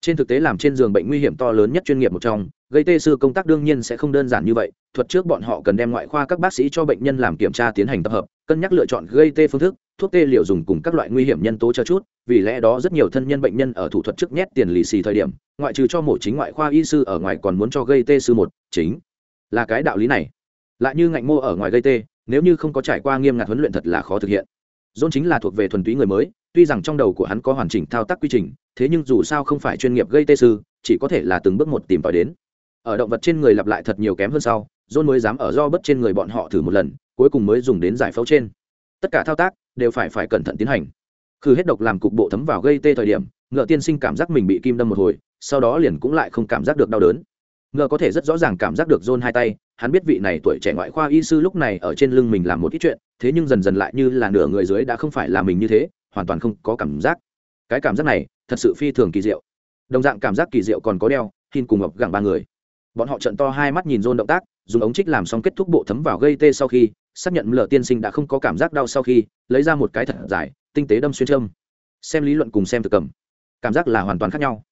Trên thực tế làm trên giường bệnh nguy hiểm to lớn nhất chuyên nghiệp một trong, gây tê sư công tác đương nhiên sẽ không đơn giản như vậy thuật trước bọn họ cần đem ngoại khoa các bác sĩ cho bệnh nhân làm kiểm tra tiến hành tập hợp, cân nhắc lựa chọn gây tê phương thức, thuốc tê liệu dùng cùng các loại nguy hiểm nhân tố cho chút, vì lẽ đó rất nhiều thân nhân bệnh nhân ở thủ thuật trước nhét tiền lì xì thời điểm, ngoại trừ cho mổ chính ngoại khoa y sư ở ngoài còn muốn cho gây tê sư một, chính là cái đạo lý này. Lại như ngạnh mô ở ngoài gây tê, nếu như không có trải qua nghiêm ngặt huấn luyện thật là khó thực hiện. Dôn chính là thuộc về thuần túy người mới, tuy rằng trong đầu của hắn có hoàn chỉnh thao tác quy trình, thế nhưng dù sao không phải chuyên nghiệp gây tê sư, chỉ có thể là từng bước một tìm tòi đến. Ở động vật trên người lặp lại thật nhiều kém hơn sau John mới dám ở do bất trên người bọn họ thử một lần, cuối cùng mới dùng đến giải phẫu trên. Tất cả thao tác đều phải phải cẩn thận tiến hành. Khử hết độc làm cục bộ thấm vào gây tê thời điểm, ngựa tiên sinh cảm giác mình bị kim đâm một hồi, sau đó liền cũng lại không cảm giác được đau đớn. Ngựa có thể rất rõ ràng cảm giác được John hai tay, hắn biết vị này tuổi trẻ ngoại khoa y sư lúc này ở trên lưng mình làm một ít chuyện, thế nhưng dần dần lại như là nửa người dưới đã không phải là mình như thế, hoàn toàn không có cảm giác. Cái cảm giác này thật sự phi thường kỳ diệu. Đồng dạng cảm giác kỳ diệu còn có đeo, hin cùng ngọc gặng ba người bọn họ trận to hai mắt nhìn dôn động tác dùng ống trích làm xong kết thúc bộ thấm vào gây tê sau khi xác nhận lờ tiên sinh đã không có cảm giác đau sau khi lấy ra một cái thật dài tinh tế đâm xuyên châm xem lý luận cùng xem thực cầm cảm giác là hoàn toàn khác nhau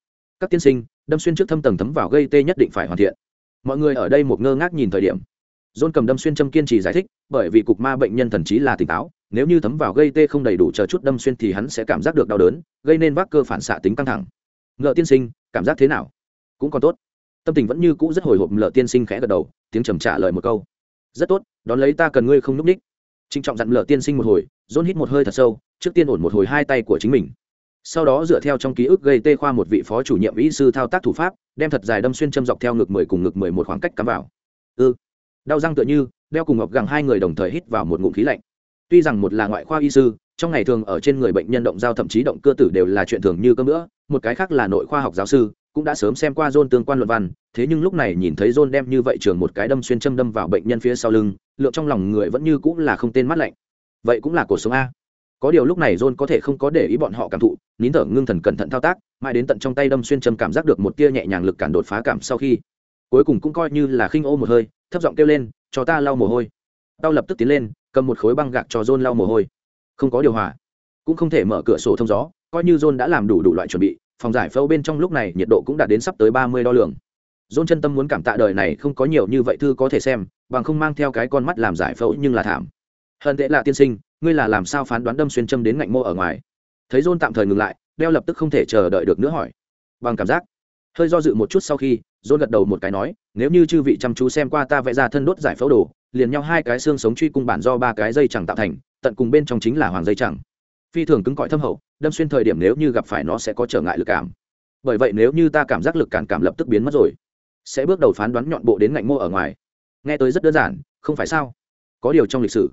các tiên sinh đâm xuyên trước thâm tầng thấm vào gây tê nhất định phải hoàn thiện mọi người ở đây một ngơ ngác nhìn thời điểm John cầm đâm xuyên châm kiên trì giải thích, bởi vì cục ma bệnh nhân thần trí là tỉnh táo, nếu như thấm vào gây tê không đầy đủ chờ chút đâm xuyên thì hắn sẽ cảm giác được đau đớn, gây nên vác cơ phản xạ tính căng thẳng. Ngợ tiên sinh, cảm giác thế nào? Cũng còn tốt. Tâm tình vẫn như cũ rất hồi hộp, Lợ tiên sinh khẽ gật đầu, tiếng trầm trả lời một câu. Rất tốt, đón lấy ta cần ngươi không núp đích. Trinh trọng dặn Lợ tiên sinh một hồi, John hít một hơi thật sâu, trước tiên ổn một hồi hai tay của chính mình. Sau đó dựa theo trong ký ức gây tê khoa một vị phó chủ nhiệm y sư thao tác thủ pháp, đem thật dài đâm xuyên châm dọc theo ngực mười cùng ngực mười một khoảng cách cắm vào. Ư. Ừ đau răng tựa như đeo cùng ngọc gẳng hai người đồng thời hít vào một ngụm khí lạnh tuy rằng một là ngoại khoa y sư trong ngày thường ở trên người bệnh nhân động giao thậm chí động cơ tử đều là chuyện thường như cơm nữa một cái khác là nội khoa học giáo sư cũng đã sớm xem qua John tương quan luận văn, thế nhưng lúc này nhìn thấy John đem như vậy trường một cái đâm xuyên châm đâm vào bệnh nhân phía sau lưng, lượng trong lòng người vẫn như cũng là không tên mắt lạnh. Vậy cũng là cuộc sống a. Có điều lúc này John có thể không có để ý bọn họ cảm thụ, nín thở ngưng thần cẩn thận thao tác, mãi đến tận trong tay đâm xuyên châm cảm giác được một tia nhẹ nhàng lực cản đột phá cảm sau khi, cuối cùng cũng coi như là khinh ô một hơi, thấp giọng kêu lên cho ta lau mồ hôi tao lập tức tiến lên cầm một khối băng gạc cho john lau mồ hôi không có điều hòa cũng không thể mở cửa sổ thông gió coi như john đã làm đủ đủ loại chuẩn bị phòng giải phẫu bên trong lúc này nhiệt độ cũng đã đến sắp tới ba mươi đo lường. Dôn chân tâm muốn cảm tạ đời này không có nhiều như vậy thư có thể xem, bằng không mang theo cái con mắt làm giải phẫu nhưng là thảm. Hơn tệ là tiên sinh, ngươi là làm sao phán đoán đâm xuyên châm đến ngạnh mô ở ngoài? Thấy dôn tạm thời ngừng lại, đeo lập tức không thể chờ đợi được nữa hỏi. Bằng cảm giác. Hơi do dự một chút sau khi, dôn gật đầu một cái nói, nếu như chư vị chăm chú xem qua ta vẽ ra thân đốt giải phẫu đồ, liền nhau hai cái xương sống truy cung bản do ba cái dây chẳng tạo thành, tận cùng bên trong chính là hoàng dây chẳng. Phi thường cứng cỏi thâm hậu đâm xuyên thời điểm nếu như gặp phải nó sẽ có trở ngại lực cảm. Bởi vậy nếu như ta cảm giác lực cản cảm lập tức biến mất rồi, sẽ bước đầu phán đoán nhọn bộ đến ngạnh mô ở ngoài. Nghe tới rất đơn giản, không phải sao? Có điều trong lịch sử,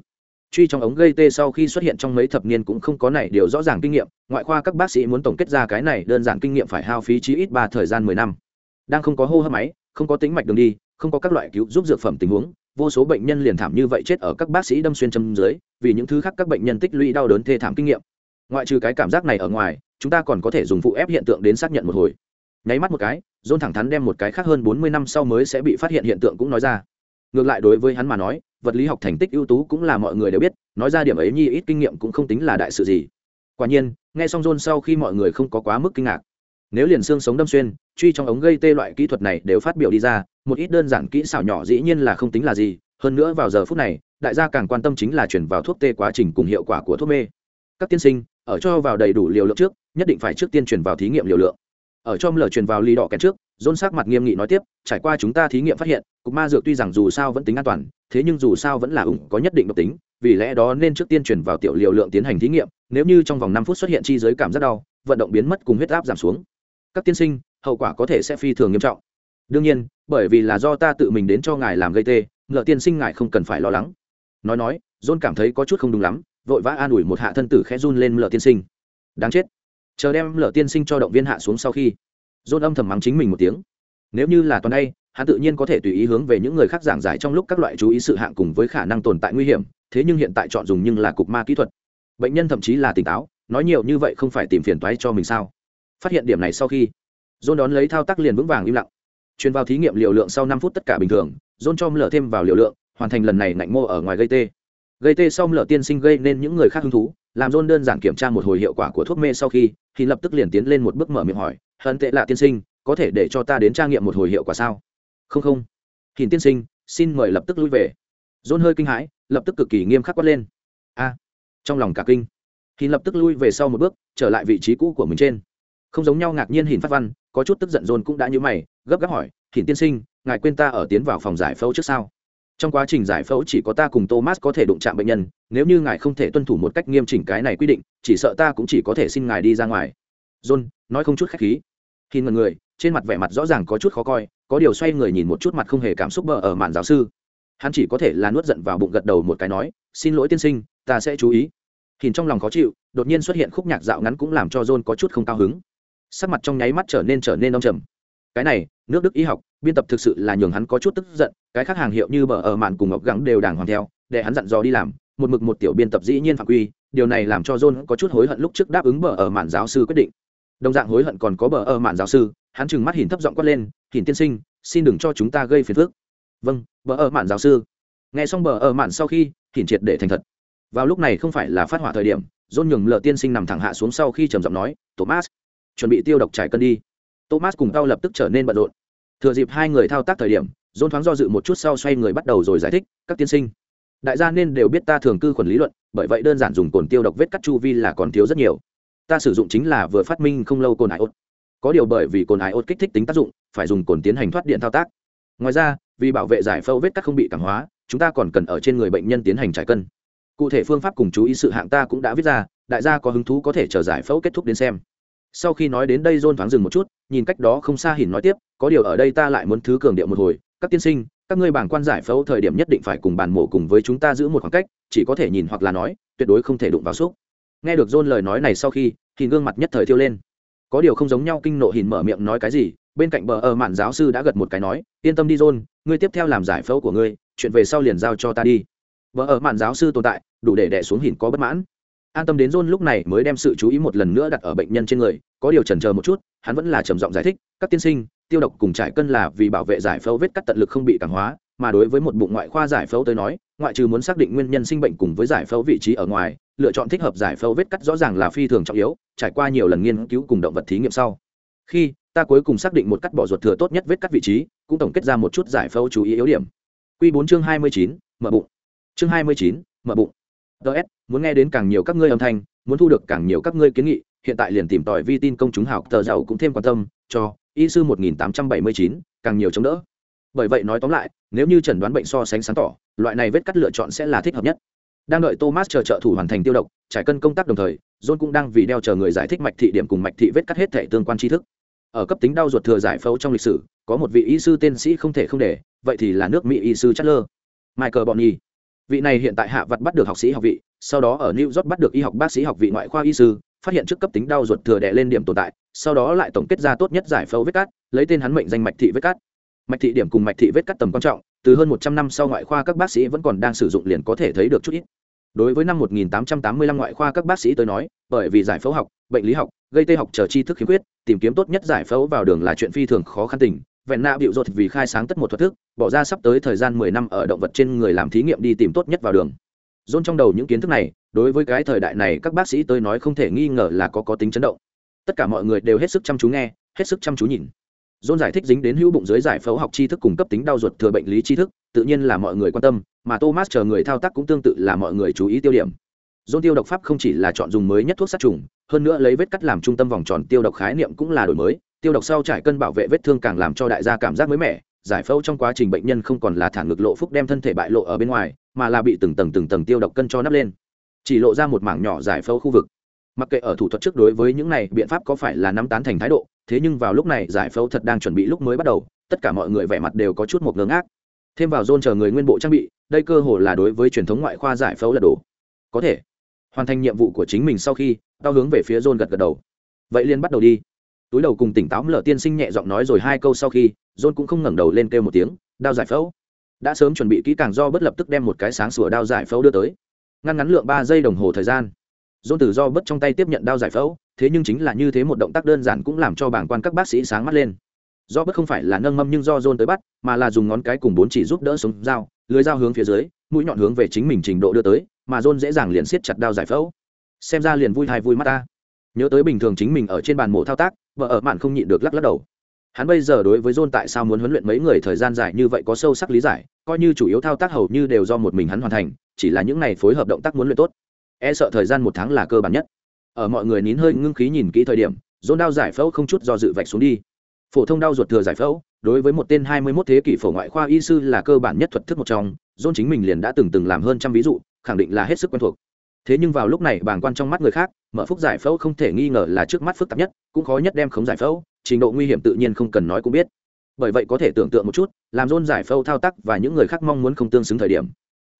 truy trong ống gây tê sau khi xuất hiện trong mấy thập niên cũng không có này điều rõ ràng kinh nghiệm, ngoại khoa các bác sĩ muốn tổng kết ra cái này đơn giản kinh nghiệm phải hao phí chí ít ba thời gian mười năm. Đang không có hô hấp máy, không có tính mạch đường đi, không có các loại cứu giúp dược phẩm tình huống, vô số bệnh nhân liền thảm như vậy chết ở các bác sĩ đâm xuyên châm dưới, vì những thứ khác các bệnh nhân tích lũy đau đớn thê thảm kinh nghiệm ngoại trừ cái cảm giác này ở ngoài, chúng ta còn có thể dùng phụ ép hiện tượng đến xác nhận một hồi. Nháy mắt một cái dôn thẳng thắn đem một cái khác hơn bốn mươi năm sau mới sẽ bị phát hiện hiện tượng cũng nói ra. Ngược lại đối với hắn mà nói, vật lý học thành tích ưu tú cũng là mọi người đều biết, nói ra điểm ấy nhi ít kinh nghiệm cũng không tính là đại sự gì. Quả nhiên, nghe xong john sau khi mọi người không có quá mức kinh ngạc. Nếu liền xương sống đâm xuyên, truy trong ống gây tê loại kỹ thuật này đều phát biểu đi ra, một ít đơn giản kỹ xảo nhỏ dĩ nhiên là không tính là gì, hơn nữa vào giờ phút này, đại gia càng quan tâm chính là chuyển vào thuốc tê quá trình cùng hiệu quả của thuốc mê. Các tiên sinh ở cho vào đầy đủ liều lượng trước, nhất định phải trước tiên chuyển vào thí nghiệm liều lượng. Ở cho lờ truyền vào ly đỏ kèn trước dôn sắc mặt nghiêm nghị nói tiếp, trải qua chúng ta thí nghiệm phát hiện, cục ma dược tuy rằng dù sao vẫn tính an toàn, thế nhưng dù sao vẫn là ủng có nhất định độc tính, vì lẽ đó nên trước tiên chuyển vào tiểu liều lượng tiến hành thí nghiệm, nếu như trong vòng năm phút xuất hiện chi giới cảm giác đau, vận động biến mất cùng huyết áp giảm xuống. Các tiên sinh, hậu quả có thể sẽ phi thường nghiêm trọng. Đương nhiên, bởi vì là do ta tự mình đến cho ngài làm gây tê, ngựa tiên sinh ngài không cần phải lo lắng. Nói nói john cảm thấy có chút không đúng lắm vội vã an ủi một hạ thân tử khẽ run lên lợ tiên sinh. Đáng chết. Chờ đem lợ tiên sinh cho động viên hạ xuống sau khi, john âm thầm mắng chính mình một tiếng. Nếu như là tuần đây, hắn tự nhiên có thể tùy ý hướng về những người khác giảng giải trong lúc các loại chú ý sự hạng cùng với khả năng tồn tại nguy hiểm, thế nhưng hiện tại chọn dùng nhưng là cục ma kỹ thuật. Bệnh nhân thậm chí là tỉnh táo, nói nhiều như vậy không phải tìm phiền toái cho mình sao? Phát hiện điểm này sau khi, john đón lấy thao tác liền vững vàng im lặng. Truyền vào thí nghiệm liều lượng sau năm phút tất cả bình thường, john cho lở thêm vào liều lượng, hoàn thành lần này ngạnh mô ở ngoài gây tê gây tê sau lở tiên sinh gây nên những người khác hứng thú, làm john đơn giản kiểm tra một hồi hiệu quả của thuốc mê sau khi, thì lập tức liền tiến lên một bước mở miệng hỏi, hận tệ lạ tiên sinh, có thể để cho ta đến tra nghiệm một hồi hiệu quả sao? Không không. Hình tiên sinh, xin mời lập tức lui về. John hơi kinh hãi, lập tức cực kỳ nghiêm khắc quát lên. A, trong lòng cả kinh. Thì lập tức lui về sau một bước, trở lại vị trí cũ của mình trên. Không giống nhau ngạc nhiên hình phát văn, có chút tức giận john cũng đã như mày, gấp gáp hỏi hình tiên sinh, ngài quên ta ở tiến vào phòng giải phẫu trước sao? Trong quá trình giải phẫu chỉ có ta cùng thomas có thể đụng chạm bệnh nhân, nếu như ngài không thể tuân thủ một cách nghiêm chỉnh cái này quy định, chỉ sợ ta cũng chỉ có thể xin ngài đi ra ngoài. John, nói không chút khách khí. Khi ngần người, trên mặt vẻ mặt rõ ràng có chút khó coi, có điều xoay người nhìn một chút mặt không hề cảm xúc bờ ở màn giáo sư. Hắn chỉ có thể là nuốt giận vào bụng gật đầu một cái nói, xin lỗi tiên sinh, ta sẽ chú ý. Hình trong lòng khó chịu, đột nhiên xuất hiện khúc nhạc dạo ngắn cũng làm cho john có chút không cao hứng. Sắc mặt trong nháy mắt trở nên trở nên đông trầm cái này, nước đức y học, biên tập thực sự là nhường hắn có chút tức giận, cái khác hàng hiệu như bờ ở mạn cùng ngọc gắng đều đàng hoàng theo, để hắn dặn dò đi làm, một mực một tiểu biên tập dĩ nhiên phạm quy, điều này làm cho john có chút hối hận lúc trước đáp ứng bờ ở mạn giáo sư quyết định. Đồng dạng hối hận còn có bờ ở mạn giáo sư, hắn chừng mắt hình thấp giọng quát lên hình tiên sinh, xin đừng cho chúng ta gây phiền phức. Vâng bờ ở mạn giáo sư. Nghe xong bờ ở mạn sau khi hình triệt để thành thật. Vào lúc này không phải là phát hỏa thời điểm John nhường lờ tiên sinh nằm thẳng hạ xuống sau khi trầm giọng nói, thomas, chuẩn bị tiêu độc trải cân đi thomas cùng tao lập tức trở nên bận rộn. Thừa dịp hai người thao tác thời điểm dôn thoáng do dự một chút sau xoay người bắt đầu rồi giải thích, các tiên sinh, đại gia nên đều biết ta thường cư khuẩn lý luận, bởi vậy đơn giản dùng cồn tiêu độc vết cắt chu vi là còn thiếu rất nhiều. Ta sử dụng chính là vừa phát minh không lâu cồn ải ốt có điều bởi vì cồn ải ốt kích thích tính tác dụng, phải dùng cồn tiến hành thoát điện thao tác. Ngoài ra, vì bảo vệ giải phẫu vết cắt không bị cảm hóa, chúng ta còn cần ở trên người bệnh nhân tiến hành trải cân. Cụ thể phương pháp cùng chú ý sự hạng ta cũng đã viết ra, đại gia có hứng thú có thể chờ giải phẫu kết thúc đến xem sau khi nói đến đây john thoáng dừng một chút, nhìn cách đó không xa hỉn nói tiếp, có điều ở đây ta lại muốn thứ cường điệu một hồi, các tiên sinh, các ngươi bảng quan giải phẫu thời điểm nhất định phải cùng bàn mổ cùng với chúng ta giữ một khoảng cách, chỉ có thể nhìn hoặc là nói, tuyệt đối không thể đụng vào xúc. Nghe được john lời nói này sau khi thì gương mặt nhất thời thiêu lên. Có điều không giống nhau kinh nộ hỉn mở miệng nói cái gì, bên cạnh bờ ở mạn giáo sư đã gật một cái nói, yên tâm đi john, ngươi tiếp theo làm giải phẫu của ngươi, chuyện về sau liền giao cho ta đi. Bờ ở mạn giáo sư tồn tại, đủ để đẻ xuống hỉn có bất mãn an tâm đến john lúc này mới đem sự chú ý một lần nữa đặt ở bệnh nhân trên người, có điều chần chờ một chút, hắn vẫn là trầm giọng giải thích, các tiên sinh, tiêu độc cùng trải cân là vì bảo vệ giải phẫu vết cắt tận lực không bị cảm hóa, mà đối với một bụng ngoại khoa giải phẫu tới nói, ngoại trừ muốn xác định nguyên nhân sinh bệnh cùng với giải phẫu vị trí ở ngoài, lựa chọn thích hợp giải phẫu vết cắt rõ ràng là phi thường trọng yếu, trải qua nhiều lần nghiên cứu cùng động vật thí nghiệm sau. Khi ta cuối cùng xác định một cắt bỏ ruột thừa tốt nhất vết cắt vị trí, cũng tổng kết ra một chút giải phẫu chú ý yếu điểm. Q bốn chương hai mươi chín, mở bụng. Chương hai mươi chín, mở bụng. Ts muốn nghe đến càng nhiều các ngươi âm thanh muốn thu được càng nhiều các ngươi kiến nghị hiện tại liền tìm tòi vi tin công chúng học tờ giàu cũng thêm quan tâm cho y sư một nghìn tám trăm bảy mươi chín càng nhiều chống đỡ bởi vậy nói tóm lại nếu như chẩn đoán bệnh so sánh sáng tỏ loại này vết cắt lựa chọn sẽ là thích hợp nhất đang đợi thomas chờ trợ thủ hoàn thành tiêu độc trải cân công tác đồng thời john cũng đang vì đeo chờ người giải thích mạch thị điểm cùng mạch thị vết cắt hết thể tương quan tri thức ở cấp tính đau ruột thừa giải phẫu trong lịch sử có một vị y sư tên sĩ không thể không để vậy thì là nước mỹ y sư Chatler. Michael Bonney. Vị này hiện tại hạ vật bắt được học sĩ học vị, sau đó ở New York bắt được y học bác sĩ học vị ngoại khoa y sư, phát hiện trước cấp tính đau ruột thừa đè lên điểm tồn tại, sau đó lại tổng kết ra tốt nhất giải phẫu vết cắt, lấy tên hắn mệnh danh mạch thị vết cắt mạch thị điểm cùng mạch thị vết cắt tầm quan trọng từ hơn một trăm năm sau ngoại khoa các bác sĩ vẫn còn đang sử dụng liền có thể thấy được chút ít. Đối với năm 1885 ngoại khoa các bác sĩ tới nói bởi vì giải phẫu học bệnh lý học gây tê học chờ tri thức khiếm khuyết tìm kiếm tốt nhất giải phẫu vào đường là chuyện phi thường khó khăn tình. Vẹn nạ bịu rột vì khai sáng tất một thuật thức bỏ ra sắp tới thời gian mười năm ở động vật trên người làm thí nghiệm đi tìm tốt nhất vào đường dôn trong đầu những kiến thức này, đối với cái thời đại này các bác sĩ tới nói không thể nghi ngờ là có có tính chấn động. Tất cả mọi người đều hết sức chăm chú nghe, hết sức chăm chú nhìn. Dôn giải thích dính đến hữu bụng dưới giải phẫu học tri thức cung cấp tính đau ruột thừa bệnh lý tri thức, tự nhiên là mọi người quan tâm, mà thomas chờ người thao tác cũng tương tự là mọi người chú ý tiêu điểm. Dôn tiêu độc pháp không chỉ là chọn dùng mới nhất thuốc sát trùng, hơn nữa lấy vết cắt làm trung tâm vòng tròn tiêu độc khái niệm cũng là đổi mới, tiêu độc sau trải cân bảo vệ vết thương càng làm cho đại gia cảm giác mới mẻ, giải phẫu trong quá trình bệnh nhân không còn là thản ngực lộ phúc đem thân thể bại lộ ở bên ngoài mà là bị từng tầng từng tầng tiêu độc cân cho nắp lên. Chỉ lộ ra một mảng nhỏ giải phẫu khu vực. Mặc kệ ở thủ thuật trước đối với những này, biện pháp có phải là nắm tán thành thái độ, thế nhưng vào lúc này giải phẫu thật đang chuẩn bị lúc mới bắt đầu, tất cả mọi người vẻ mặt đều có chút một ngớ ngác. Thêm vào dôn chờ người nguyên bộ trang bị, đây cơ hồ là đối với truyền thống ngoại khoa giải phẫu là đủ có thể hoàn thành nhiệm vụ của chính mình sau khi, tao hướng về phía dôn gật gật đầu. Vậy liền bắt đầu đi. Túi đầu cùng tỉnh táo lở tiên sinh nhẹ giọng nói rồi hai câu sau khi dôn cũng không ngẩng đầu lên kêu một tiếng, đao giải phẫu đã sớm chuẩn bị kỹ càng do bất lập tức đem một cái sáng sủa đao giải phẫu đưa tới. Ngăn ngắn lượng ba giây đồng hồ thời gian. Dôn từ do bất trong tay tiếp nhận đao giải phẫu, thế nhưng chính là như thế một động tác đơn giản cũng làm cho bảng quan các bác sĩ sáng mắt lên. Do bất không phải là nâng mâm nhưng do dôn tới bắt, mà là dùng ngón cái cùng bốn chỉ giúp đỡ sống dao, lưới dao hướng phía dưới, mũi nhọn hướng về chính mình trình độ đưa tới, mà dôn dễ dàng liền siết chặt đao giải phẫu. Xem ra liền vui hay vui mắt ta. Nhớ tới bình thường chính mình ở trên bàn mổ thao tác, vợ ở mạn không nhịn được lắc lắc đầu hắn bây giờ đối với John tại sao muốn huấn luyện mấy người thời gian dài như vậy có sâu sắc lý giải, coi như chủ yếu thao tác hầu như đều do một mình hắn hoàn thành, chỉ là những này phối hợp động tác muốn luyện tốt. E sợ thời gian một tháng là cơ bản nhất. Ở mọi người nín hơi ngưng khí nhìn kỹ thời điểm, John đao giải phẫu không chút do dự vạch xuống đi. Phổ thông đau ruột thừa giải phẫu, đối với một tên hai mươi 21 thế kỷ phổ ngoại khoa y sư là cơ bản nhất thuật thức một trong, John chính mình liền đã từng từng làm hơn trăm ví dụ, khẳng định là hết sức quen thuộc. Thế nhưng vào lúc này bàng quan trong mắt người khác, mở phúc giải phẫu không thể nghi ngờ là trước mắt phức tạp nhất, cũng khó nhất đem khống giải phẫu trình độ nguy hiểm tự nhiên không cần nói cũng biết. Bởi vậy có thể tưởng tượng một chút, làm rôn giải phẫu thao tác và những người khác mong muốn không tương xứng thời điểm,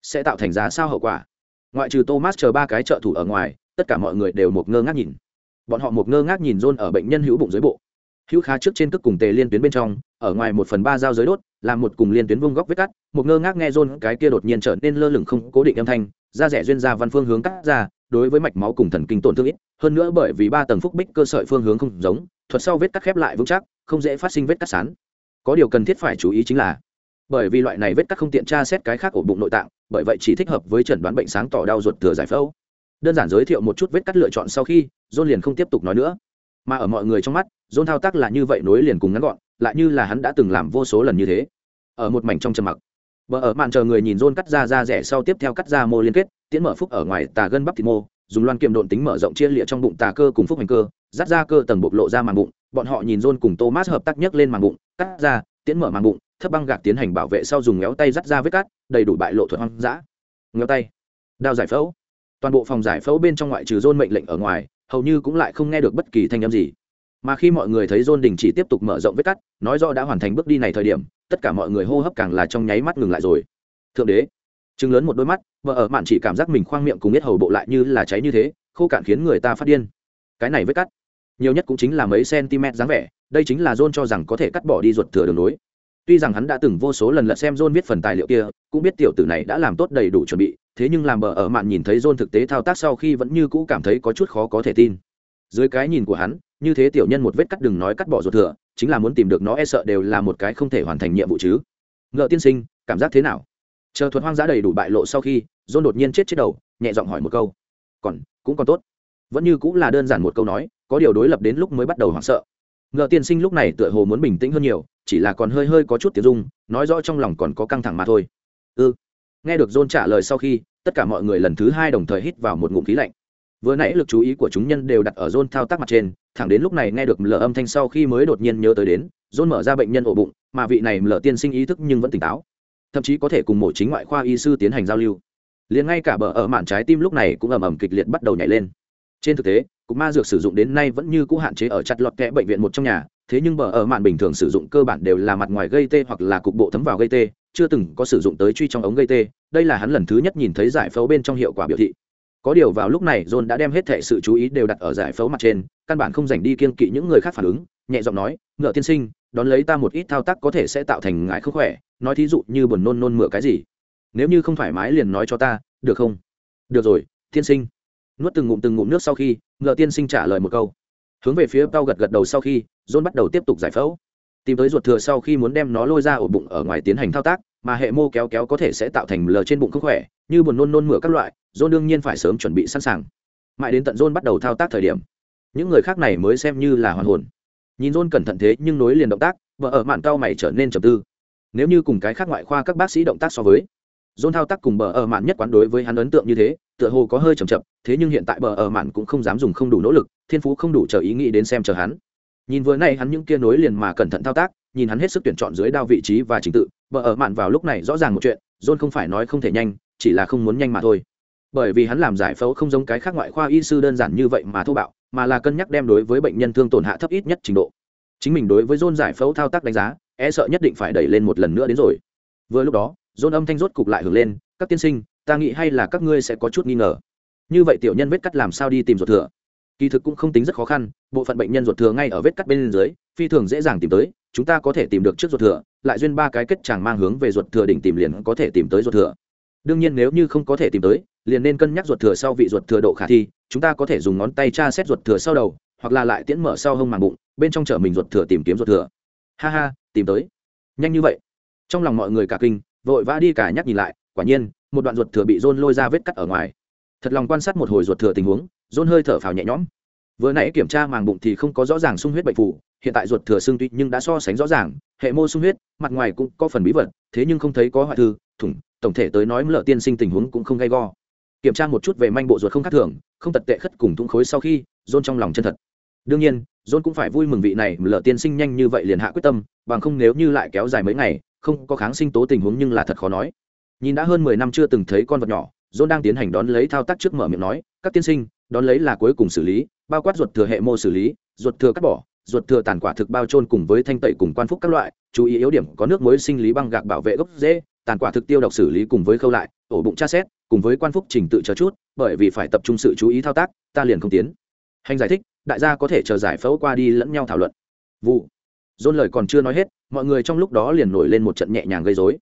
sẽ tạo thành ra sao hậu quả. Ngoại trừ thomas chờ ba cái trợ thủ ở ngoài, tất cả mọi người đều một ngơ ngác nhìn. Bọn họ một ngơ ngác nhìn rôn ở bệnh nhân hữu bụng dưới bộ. Hữu khá trước trên cước cùng tề liên tuyến bên trong, ở ngoài một phần ba dao giới đốt, làm một cùng liên tuyến vung góc vết cắt, một ngơ ngác nghe rôn cái kia đột nhiên trở nên lơ lửng không cố định âm thanh, da rẻ duyên ra văn phương hướng cắt ra, đối với mạch máu cùng thần kinh tổn thương ít, hơn nữa bởi vì ba tầng phúc bích cơ sợi phương hướng không giống thuật sau vết cắt khép lại vững chắc, không dễ phát sinh vết cắt sán. Có điều cần thiết phải chú ý chính là, bởi vì loại này vết cắt không tiện tra xét cái khác ổ bụng nội tạng, bởi vậy chỉ thích hợp với chẩn đoán bệnh sáng tỏ đau ruột thừa giải phẫu. Đơn giản giới thiệu một chút vết cắt lựa chọn sau khi, john liền không tiếp tục nói nữa. Mà ở mọi người trong mắt dôn thao tác là như vậy nối liền cùng ngắn gọn, lại như là hắn đã từng làm vô số lần như thế. Ở một mảnh trong trầm mặc vợ ở màn chờ người nhìn dôn cắt ra ra rẻ sau tiếp theo cắt ra mô liên kết, tiễn mở phúc ở ngoài tà gân bắp thịt mô dùng loan kiềm độn tính mở rộng chia lịa trong bụng tà cơ cùng phúc hành cơ dắt ra cơ tầng bộc lộ ra màng bụng, bọn họ nhìn John cùng thomas hợp tác nhấc lên màng bụng, cắt ra tiến mở màng bụng, thấp băng gạc tiến hành bảo vệ sau dùng ngéo tay dắt ra vết cắt đầy đủ bại lộ thuật hoang dã. Ngéo tay, đao giải phẫu. Toàn bộ phòng giải phẫu bên trong ngoại trừ John mệnh lệnh ở ngoài, hầu như cũng lại không nghe được bất kỳ thanh âm gì. Mà khi mọi người thấy John đình chỉ tiếp tục mở rộng vết cắt nói rõ đã hoàn thành bước đi này thời điểm, tất cả mọi người hô hấp càng là trong nháy mắt ngừng lại rồi. Thượng đế chừng lớn một đôi mắt, vợ ở mạn chỉ cảm giác mình khoang miệng cùng biết hầu bộ lại như là cháy như thế, khô cạn khiến người ta phát điên. Cái này vết cắt, nhiều nhất cũng chính là mấy cm dáng vẻ, đây chính là john cho rằng có thể cắt bỏ đi ruột thừa đường nối. Tuy rằng hắn đã từng vô số lần lật xem john viết phần tài liệu kia, cũng biết tiểu tử này đã làm tốt đầy đủ chuẩn bị, thế nhưng làm bờ ở mạn nhìn thấy john thực tế thao tác sau khi vẫn như cũ cảm thấy có chút khó có thể tin. Dưới cái nhìn của hắn, như thế tiểu nhân một vết cắt đừng nói cắt bỏ ruột thừa, chính là muốn tìm được nó e sợ đều là một cái không thể hoàn thành nhiệm vụ chứ. Ngợ tiên sinh, cảm giác thế nào? Chờ thuật hoang dã đầy đủ bại lộ sau khi, john đột nhiên chết chết đầu, nhẹ giọng hỏi một câu. Còn, cũng còn tốt. Vẫn như cũng là đơn giản một câu nói, có điều đối lập đến lúc mới bắt đầu hoảng sợ. Ngờ tiên sinh lúc này tựa hồ muốn bình tĩnh hơn nhiều, chỉ là còn hơi hơi có chút tiếng dung nói rõ trong lòng còn có căng thẳng mà thôi. Ư ừ. nghe được john trả lời sau khi, tất cả mọi người lần thứ hai đồng thời hít vào một ngụm khí lạnh. Vừa nãy lực chú ý của chúng nhân đều đặt ở john thao tác mặt trên, thẳng đến lúc này nghe được lờ âm thanh sau khi mới đột nhiên nhớ tới đến, john mở ra bệnh nhân ổ bụng, mà vị này lờ tiên sinh ý thức nhưng vẫn tỉnh táo thậm chí có thể cùng mổ chính ngoại khoa y sư tiến hành giao lưu. Liền ngay cả bờ ở mạn trái tim lúc này cũng ầm ầm kịch liệt bắt đầu nhảy lên. Trên thực tế, cục ma dược sử dụng đến nay vẫn như cũ hạn chế ở chặt lọt kẽ bệnh viện một trong nhà, thế nhưng bờ ở mạn bình thường sử dụng cơ bản đều là mặt ngoài gây tê hoặc là cục bộ thấm vào gây tê, chưa từng có sử dụng tới truy trong ống gây tê, đây là hắn lần thứ nhất nhìn thấy giải phẫu bên trong hiệu quả biểu thị. Có điều vào lúc này, john đã đem hết thệ sự chú ý đều đặt ở giải phẫu mặt trên, căn bản không dành đi kiên kỵ những người khác phản ứng, nhẹ giọng nói, ngựa tiên sinh đón lấy ta một ít thao tác có thể sẽ tạo thành ngại không khỏe, nói thí dụ như buồn nôn nôn mửa cái gì. Nếu như không thoải mái liền nói cho ta, được không? Được rồi, tiên sinh. Nuốt từng ngụm từng ngụm nước sau khi ngựa tiên sinh trả lời một câu. Hướng về phía tao gật gật đầu sau khi, john bắt đầu tiếp tục giải phẫu. Tìm tới ruột thừa sau khi muốn đem nó lôi ra ổ bụng ở ngoài tiến hành thao tác, mà hệ mô kéo kéo có thể sẽ tạo thành lờ trên bụng không khỏe, như buồn nôn nôn mửa các loại, john đương nhiên phải sớm chuẩn bị sẵn sàng. Mãi đến tận john bắt đầu thao tác thời điểm, những người khác này mới xem như là hoàn hồn nhìn john cẩn thận thế nhưng nối liền động tác, vợ ở mạn cao mày trở nên trầm tư. Nếu như cùng cái khác ngoại khoa các bác sĩ động tác so với, john thao tác cùng bờ ở mạn nhất quán đối với hắn ấn tượng như thế, tựa hồ có hơi chậm chậm, thế nhưng hiện tại bờ ở mạn cũng không dám dùng không đủ nỗ lực, thiên phú không đủ chờ ý nghĩ đến xem chờ hắn. Nhìn vừa nay hắn những kia nối liền mà cẩn thận thao tác, nhìn hắn hết sức tuyển chọn dưới đao vị trí và trình tự, bờ ở mạn vào lúc này rõ ràng một chuyện, john không phải nói không thể nhanh, chỉ là không muốn nhanh mà thôi bởi vì hắn làm giải phẫu không giống cái khác ngoại khoa y sư đơn giản như vậy mà thô bạo, mà là cân nhắc đem đối với bệnh nhân thương tổn hạ thấp ít nhất trình độ. Chính mình đối với john giải phẫu thao tác đánh giá e sợ nhất định phải đẩy lên một lần nữa đến rồi. Vừa lúc đó john âm thanh rốt cục lại hưởng lên, các tiên sinh, ta nghĩ hay là các ngươi sẽ có chút nghi ngờ. Như vậy tiểu nhân vết cắt làm sao đi tìm ruột thừa? Kỳ thực cũng không tính rất khó khăn, bộ phận bệnh nhân ruột thừa ngay ở vết cắt bên dưới, phi thường dễ dàng tìm tới, chúng ta có thể tìm được trước ruột thừa, lại duyên ba cái kết chàng mang hướng về ruột thừa đỉnh tìm liền có thể tìm tới ruột thừa. Đương nhiên nếu như không có thể tìm tới liền nên cân nhắc ruột thừa sau vị ruột thừa độ khả thi, chúng ta có thể dùng ngón tay tra xét ruột thừa sau đầu, hoặc là lại tiễn mở sau hông màng bụng, bên trong chở mình ruột thừa tìm kiếm ruột thừa. Ha ha, tìm tới. Nhanh như vậy. Trong lòng mọi người cả kinh, vội vã đi cả nhắc nhìn lại, quả nhiên, một đoạn ruột thừa bị rôn lôi ra vết cắt ở ngoài. Thật lòng quan sát một hồi ruột thừa tình huống rôn hơi thở phào nhẹ nhõm. Vừa nãy kiểm tra màng bụng thì không có rõ ràng sung huyết bệnh phủ hiện tại ruột thừa xương tuy nhưng đã so sánh rõ ràng, hệ mô sung huyết, mặt ngoài cũng có phần bí vật, thế nhưng không thấy có hoại thư, thủng, tổng thể tới nói lợ tiên sinh tình huống cũng không gay go kiểm tra một chút về manh bộ ruột không khác thường không tật tệ khất cùng thung khối sau khi dôn trong lòng chân thật đương nhiên dôn cũng phải vui mừng vị này lợ tiên sinh nhanh như vậy liền hạ quyết tâm bằng không nếu như lại kéo dài mấy ngày không có kháng sinh tố tình huống nhưng là thật khó nói nhìn đã hơn mười năm chưa từng thấy con vật nhỏ John đang tiến hành đón lấy thao tác trước mở miệng nói, "Các tiên sinh, đón lấy là cuối cùng xử lý, bao quát ruột thừa hệ mô xử lý, ruột thừa cắt bỏ, ruột thừa tàn quả thực bao trôn cùng với thanh tẩy cùng quan phúc các loại, chú ý yếu điểm có nước muối sinh lý băng gạc bảo vệ gốc dễ tàn quả thực tiêu độc xử lý cùng với khâu lại, ổ bụng tra xét, cùng với quan phúc trình tự chờ chút, bởi vì phải tập trung sự chú ý thao tác, ta liền không tiến." Hành giải thích, đại gia có thể chờ giải phẫu qua đi lẫn nhau thảo luận. Vụ. dôn lời còn chưa nói hết, mọi người trong lúc đó liền nổi lên một trận nhẹ nhàng gây rối.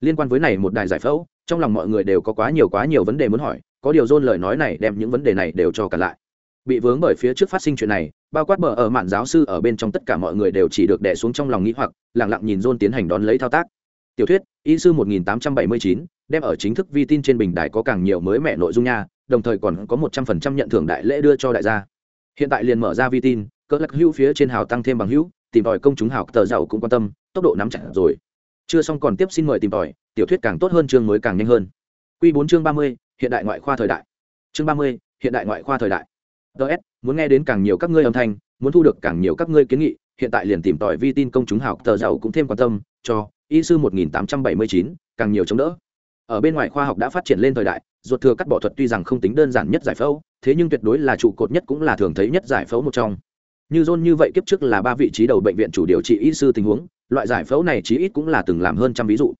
Liên quan với này một đài giải phẫu, trong lòng mọi người đều có quá nhiều quá nhiều vấn đề muốn hỏi có điều dôn lời nói này đem những vấn đề này đều cho cả lại bị vướng bởi phía trước phát sinh chuyện này bao quát bờ ở mạn giáo sư ở bên trong tất cả mọi người đều chỉ được đẻ xuống trong lòng nghĩ hoặc lẳng lặng nhìn dôn tiến hành đón lấy thao tác tiểu thuyết y sư 1879, đem ở chính thức vi tin trên bình đài có càng nhiều mới mẹ nội dung nha đồng thời còn có một trăm phần trăm nhận thưởng đại lễ đưa cho đại gia. Hiện tại liền mở ra vi tin cỡ lắc hữu phía trên hào tăng thêm bằng hữu tìm tòi công chúng hào tờ giàu cũng quan tâm tốc độ nắm chặt rồi. Chưa xong còn tiếp xin mời tìm tòi tiểu thuyết càng tốt hơn chương mới càng nhanh hơn. Quy bốn chương ba mươi hiện đại ngoại khoa thời đại. Chương ba mươi hiện đại ngoại khoa thời đại. Ts muốn nghe đến càng nhiều các ngươi âm thanh muốn thu được càng nhiều các ngươi kiến nghị hiện tại liền tìm tòi vi tin công chúng hào tờ giàu cũng thêm quan tâm cho y sư một nghìn tám trăm bảy mươi chín, càng nhiều chống đỡ. Ở bên ngoài khoa học đã phát triển lên thời đại, ruột thừa cắt bỏ thuật tuy rằng không tính đơn giản nhất giải phẫu, thế nhưng tuyệt đối là trụ cột nhất cũng là thường thấy nhất giải phẫu một trong. Như john như vậy kiếp trước là ba vị trí đầu bệnh viện chủ điều trị y sư tình huống, loại giải phẫu này chí ít cũng là từng làm hơn trăm ví dụ.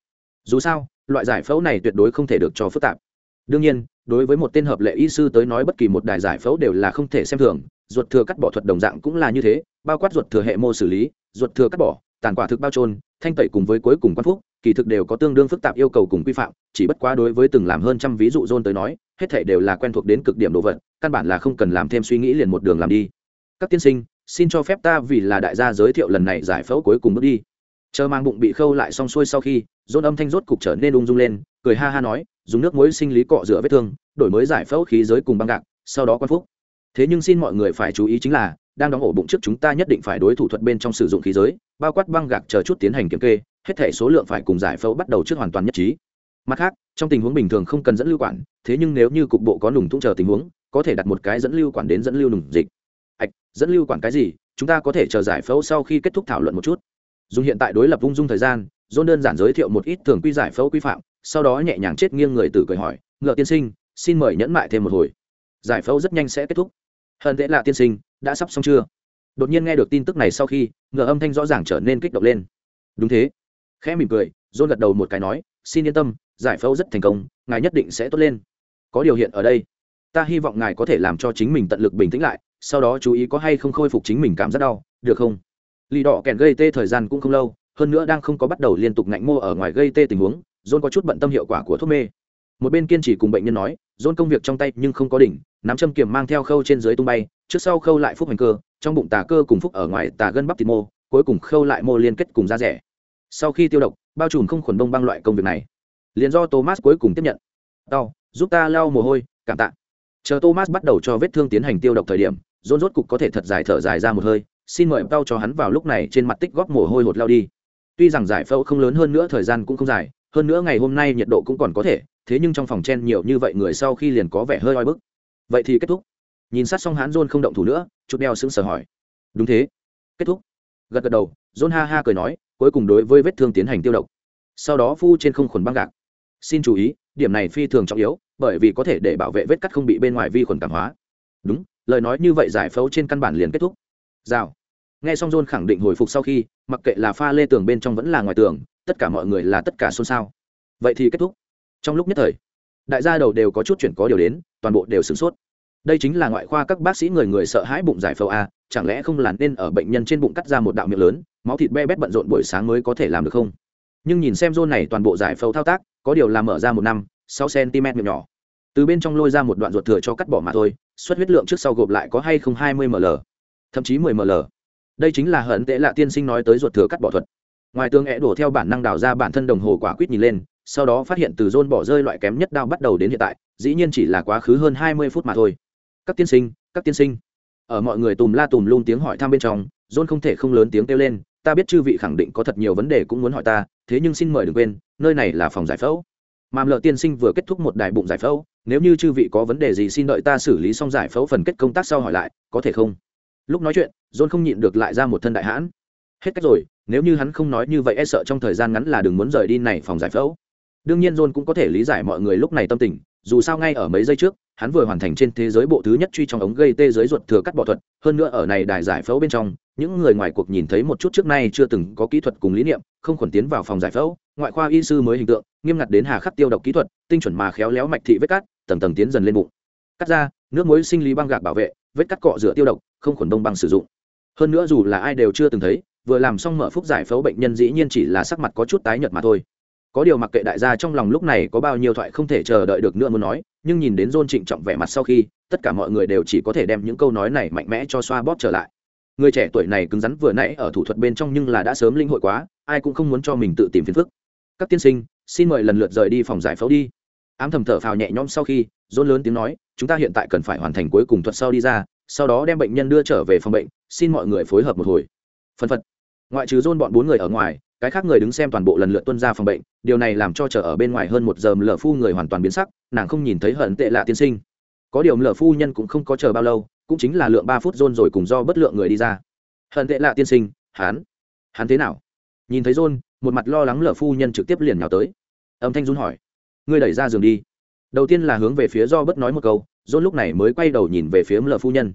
Dù sao, loại giải phẫu này tuyệt đối không thể được cho phức tạp. Đương nhiên, đối với một tên hợp lệ y sư tới nói bất kỳ một đài giải phẫu đều là không thể xem thường, ruột thừa cắt bỏ thuật đồng dạng cũng là như thế, bao quát ruột thừa hệ mô xử lý, ruột thừa cắt bỏ, tàn quả thực bao trôn thanh tẩy cùng với cuối cùng quan phúc, kỳ thực đều có tương đương phức tạp yêu cầu cùng quy phạm, chỉ bất quá đối với từng làm hơn trăm ví dụ john tới nói, hết thể đều là quen thuộc đến cực điểm đồ vật, căn bản là không cần làm thêm suy nghĩ liền một đường làm đi. Các tiên sinh, xin cho phép ta vì là đại gia giới thiệu lần này giải phẫu cuối cùng bước đi. Chờ mang bụng bị khâu lại xong xuôi sau khi dôn âm thanh rốt cục trở nên ung dung lên, cười ha ha nói, dùng nước muối sinh lý cọ rửa vết thương, đổi mới giải phẫu khí giới cùng băng gạc, sau đó quan phúc. Thế nhưng xin mọi người phải chú ý chính là đang đóng ổ bụng trước chúng ta nhất định phải đối thủ thuật bên trong sử dụng khí giới, bao quát băng gạc chờ chút tiến hành kiểm kê, hết thể số lượng phải cùng giải phẫu bắt đầu trước hoàn toàn nhất trí. Mặt khác, trong tình huống bình thường không cần dẫn lưu quản, thế nhưng nếu như cục bộ có nùng thung chờ tình huống, có thể đặt một cái dẫn lưu quản đến dẫn lưu nùng dịch. Ạch, dẫn lưu quản cái gì? Chúng ta có thể chờ giải phẫu sau khi kết thúc thảo luận một chút. Dùng hiện tại đối lập ung dung thời gian dôn đơn giản giới thiệu một ít thường quy giải phẫu quy phạm, sau đó nhẹ nhàng chết nghiêng người tử cười hỏi, ngựa tiên sinh, xin mời nhẫn mại thêm một hồi. Giải phẫu rất nhanh sẽ kết thúc. Hơn thế là tiên sinh đã sắp xong chưa? Đột nhiên nghe được tin tức này sau khi ngựa âm thanh rõ ràng trở nên kích động lên. Đúng thế. Khẽ mỉm cười dôn gật đầu một cái nói, xin yên tâm, giải phẫu rất thành công, ngài nhất định sẽ tốt lên. Có điều hiện ở đây, ta hy vọng ngài có thể làm cho chính mình tận lực bình tĩnh lại, sau đó chú ý có hay không khôi phục chính mình cảm giác đau, được không? Lì đỏ kèn gây tê thời gian cũng không lâu, hơn nữa đang không có bắt đầu liên tục ngạnh mô ở ngoài gây tê tình huống, john có chút bận tâm hiệu quả của thuốc mê một bên kiên trì cùng bệnh nhân nói, john công việc trong tay nhưng không có đỉnh, nắm châm kiềm mang theo khâu trên dưới tung bay, trước sau khâu lại phúc hành cơ, trong bụng tà cơ cùng phúc ở ngoài tà gân bắp thịt mô, cuối cùng khâu lại mô liên kết cùng da rẻ. Sau khi tiêu độc, bao trùm không khuẩn bông băng loại công việc này. Liền do thomas cuối cùng tiếp nhận. Đau giúp ta lau mồ hôi, cảm tạ. Chờ thomas bắt đầu cho vết thương tiến hành tiêu độc thời điểm dôn rốt cục có thể thật dài thở dài ra một hơi, xin mời đau cho hắn vào lúc này trên mặt tích góp mồ hôi hột lao đi. Tuy rằng giải phẫu không lớn hơn nữa, thời gian cũng không dài, hơn nữa ngày hôm nay nhiệt độ cũng còn có thể thế nhưng trong phòng chen nhiều như vậy người sau khi liền có vẻ hơi oi bức. Vậy thì kết thúc. Nhìn sát xong hắn john không động thủ nữa, chút đeo sững sờ hỏi. Đúng thế. Kết thúc. Gật gật đầu, john ha ha cười nói, cuối cùng đối với vết thương tiến hành tiêu độc. Sau đó phu trên không khuẩn băng gạc. Xin chú ý, điểm này phi thường trọng yếu, bởi vì có thể để bảo vệ vết cắt không bị bên ngoài vi khuẩn cảm hóa. Đúng, lời nói như vậy giải phẫu trên căn bản liền kết thúc. Rào. Nghe xong john khẳng định hồi phục sau khi, mặc kệ là pha lê tường bên trong vẫn là ngoài tường, tất cả mọi người là tất cả xôn xao. Vậy thì kết thúc trong lúc nhất thời, đại gia đầu đều có chút chuyện có điều đến, toàn bộ đều sửng sốt. Đây chính là ngoại khoa các bác sĩ người người sợ hãi bụng giải phẫu a, chẳng lẽ không làm nên ở bệnh nhân trên bụng cắt ra một đạo miệng lớn, máu thịt be bét bận rộn buổi sáng mới có thể làm được không? Nhưng nhìn xem rôn này toàn bộ giải phẫu thao tác, có điều làm mở ra một năm, sáu cm miệng nhỏ. Từ bên trong lôi ra một đoạn ruột thừa cho cắt bỏ mà thôi suất huyết lượng trước sau gộp lại có hay không hai mươi ml, thậm chí mười ml. Đây chính là hận tệ lạ tiên sinh nói tới ruột thừa cắt bỏ thuật. Ngoài tương é đổ theo bản năng đào ra bản thân đồng hồ quả quýt nhìn lên sau đó phát hiện từ rôn bỏ rơi loại kém nhất đao bắt đầu đến hiện tại, dĩ nhiên chỉ là quá khứ hơn hai mươi phút mà thôi. Các tiên sinh, các tiên sinh. Ở mọi người tùm la tùm luôn tiếng hỏi thăm bên trong rôn không thể không lớn tiếng kêu lên, ta biết chư vị khẳng định có thật nhiều vấn đề cũng muốn hỏi ta, thế nhưng xin mời đừng quên, nơi này là phòng giải phẫu. Màm lợ tiên sinh vừa kết thúc một đài bụng giải phẫu, nếu như chư vị có vấn đề gì xin đợi ta xử lý xong giải phẫu phần kết công tác sau hỏi lại, có thể không? Lúc nói chuyện, john không nhịn được lại ra một thân đại hãn. Hết cách rồi, nếu như hắn không nói như vậy e sợ trong thời gian ngắn là đừng muốn rời đi này phòng giải phẫu đương nhiên john cũng có thể lý giải mọi người lúc này tâm tình, dù sao ngay ở mấy giây trước, hắn vừa hoàn thành trên thế giới bộ thứ nhất truy trong ống gây tê giới ruột thừa cắt bỏ thuật, hơn nữa ở này đài giải phẫu bên trong, những người ngoài cuộc nhìn thấy một chút trước nay chưa từng có kỹ thuật cùng lý niệm, không khuẩn tiến vào phòng giải phẫu, ngoại khoa y sư mới hình tượng, nghiêm ngặt đến hà khắc tiêu độc kỹ thuật, tinh chuẩn mà khéo léo mạch thị vết cắt, tầng tầng tiến dần lên bụng. Cắt ra, nước muối sinh lý băng gạc bảo vệ, vết cắt cọ rửa tiêu độc, không khuẩn đông băng sử dụng. Hơn nữa dù là ai đều chưa từng thấy, vừa làm xong mở phúc giải phẫu bệnh nhân dĩ nhiên chỉ là sắc mặt có chút tái nhợt mà thôi có điều mặc kệ đại gia trong lòng lúc này có bao nhiêu thoại không thể chờ đợi được nữa muốn nói, nhưng nhìn đến dôn trịnh trọng vẻ mặt sau khi, tất cả mọi người đều chỉ có thể đem những câu nói này mạnh mẽ cho xoa bóp trở lại. Người trẻ tuổi này cứng rắn vừa nãy ở thủ thuật bên trong nhưng là đã sớm linh hội quá, ai cũng không muốn cho mình tự tìm phiền phức. Các tiên sinh, xin mời lần lượt rời đi phòng giải phẫu đi. Ám thầm thở phào nhẹ nhõm sau khi, dôn lớn tiếng nói, chúng ta hiện tại cần phải hoàn thành cuối cùng thuật sau đi ra, sau đó đem bệnh nhân đưa trở về phòng bệnh, xin mọi người phối hợp một hồi. Phân phật. Ngoại trừ dôn bọn bốn người ở ngoài cái khác người đứng xem toàn bộ lần lượt tuân ra phòng bệnh, điều này làm cho chờ ở bên ngoài hơn một giờ lở phu người hoàn toàn biến sắc, nàng không nhìn thấy hận tệ lạ tiên sinh. Có điều lở phu nhân cũng không có chờ bao lâu, cũng chính là lượng ba phút rôn rồi cùng do bất lượng người đi ra. Hận tệ lạ tiên sinh hán hắn thế nào? Nhìn thấy rôn, một mặt lo lắng lở phu nhân trực tiếp liền nhào tới. Âm thanh run hỏi, ngươi đẩy ra giường đi. Đầu tiên là hướng về phía do bất nói một câu, rôn lúc này mới quay đầu nhìn về phía lở phu nhân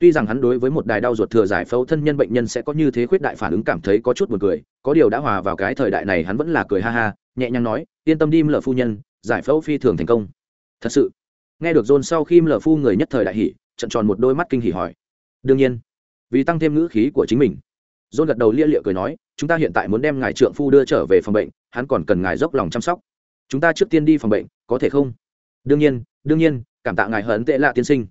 tuy rằng hắn đối với một đài đau ruột thừa giải phẫu thân nhân bệnh nhân sẽ có như thế khuyết đại phản ứng cảm thấy có chút buồn cười, có điều đã hòa vào cái thời đại này hắn vẫn là cười ha ha, nhẹ nhàng nói, yên tâm đi lở phu nhân, giải phẫu phi thường thành công. Thật sự, nghe được John sau khi lở phu người nhất thời đại hỉ, trận tròn một đôi mắt kinh hỉ hỏi, đương nhiên, vì tăng thêm ngữ khí của chính mình. John gật đầu lia lịa cười nói, chúng ta hiện tại muốn đem ngài trượng phu đưa trở về phòng bệnh, hắn còn cần ngài dốc lòng chăm sóc. Chúng ta trước tiên đi phòng bệnh, có thể không? Đương nhiên đương nhiên, cảm tạ ngài hận tệ lạ tiên sinh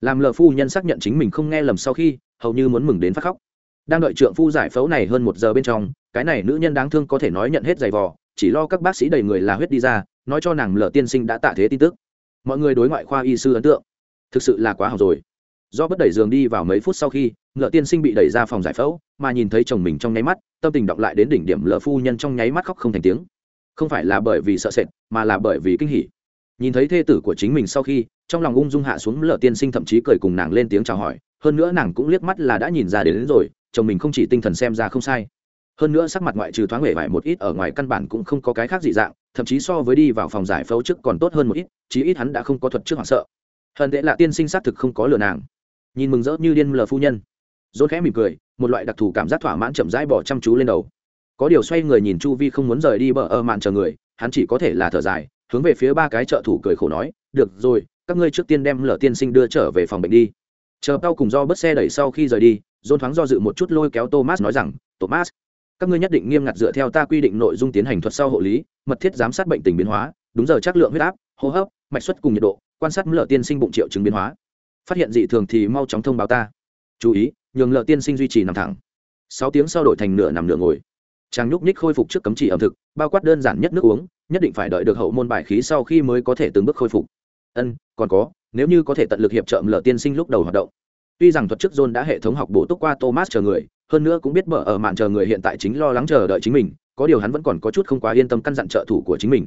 làm lờ phu nhân xác nhận chính mình không nghe lầm sau khi, hầu như muốn mừng đến phát khóc. Đang đợi trượng phu giải phẫu này hơn một giờ bên trong, cái này nữ nhân đáng thương có thể nói nhận hết giày vò, chỉ lo các bác sĩ đầy người là huyết đi ra, nói cho nàng lờ tiên sinh đã tạ thế tin tức. Mọi người đối ngoại khoa y sư ấn tượng. Thực sự là quá học rồi. Do bất đẩy giường đi vào mấy phút sau khi lợ tiên sinh bị đẩy ra phòng giải phẫu, mà nhìn thấy chồng mình trong nháy mắt, tâm tình động lại đến đỉnh điểm lợ phu nhân trong nháy mắt khóc không thành tiếng. Không phải là bởi vì sợ sệt, mà là bởi vì kinh hỉ nhìn thấy thê tử của chính mình sau khi trong lòng ung dung hạ xuống lở tiên sinh thậm chí cười cùng nàng lên tiếng chào hỏi hơn nữa nàng cũng liếc mắt là đã nhìn ra đến, đến rồi chồng mình không chỉ tinh thần xem ra không sai. Hơn nữa sắc mặt ngoại trừ thoáng hể vải một ít ở ngoài căn bản cũng không có cái khác dị dạng thậm chí so với đi vào phòng giải phẫu trước còn tốt hơn một ít chí ít hắn đã không có thuật trước hoảng sợ. Hận tệ là tiên sinh xác thực không có lừa nàng. Nhìn mừng rỡ như điên lờ phu nhân. Dốt khẽ mỉm cười một loại đặc thù cảm giác thỏa mãn chậm rãi bỏ chăm chú lên đầu. Có điều xoay người nhìn chu vi không muốn rời đi bờ ơ mạn chờ người hắn chỉ có thể là thở dài hướng về phía ba cái trợ thủ cười khổ nói, được rồi, các ngươi trước tiên đem lở tiên sinh đưa trở về phòng bệnh đi. Chờ tao cùng do bớt xe đẩy sau khi rời đi, dôn thoáng do dự một chút lôi kéo thomas nói rằng, thomas, các ngươi nhất định nghiêm ngặt dựa theo ta quy định nội dung tiến hành thuật sau hộ lý, mật thiết giám sát bệnh tình biến hóa, đúng giờ chắc lượng huyết áp, hô hấp, mạch xuất cùng nhiệt độ, quan sát lở tiên sinh bụng triệu chứng biến hóa. Phát hiện dị thường thì mau chóng thông báo ta. Chú ý, nhường lợ tiên sinh duy trì nằm thẳng. Sáu tiếng sau đổi thành nửa nằm nửa ngồi. Chàng nhúc nhích khôi phục trước cấm chỉ ẩm thực, bao quát đơn giản nhất nước uống nhất định phải đợi được hậu môn bài khí sau khi mới có thể từng bước khôi phục. Ân, còn có, nếu như có thể tận lực hiệp trợ lợ tiên sinh lúc đầu hoạt động. Tuy rằng thuật chức john đã hệ thống học bổ túc qua thomas chờ người, hơn nữa cũng biết mở ở mạn chờ người hiện tại chính lo lắng chờ đợi chính mình, có điều hắn vẫn còn có chút không quá yên tâm căn dặn trợ thủ của chính mình.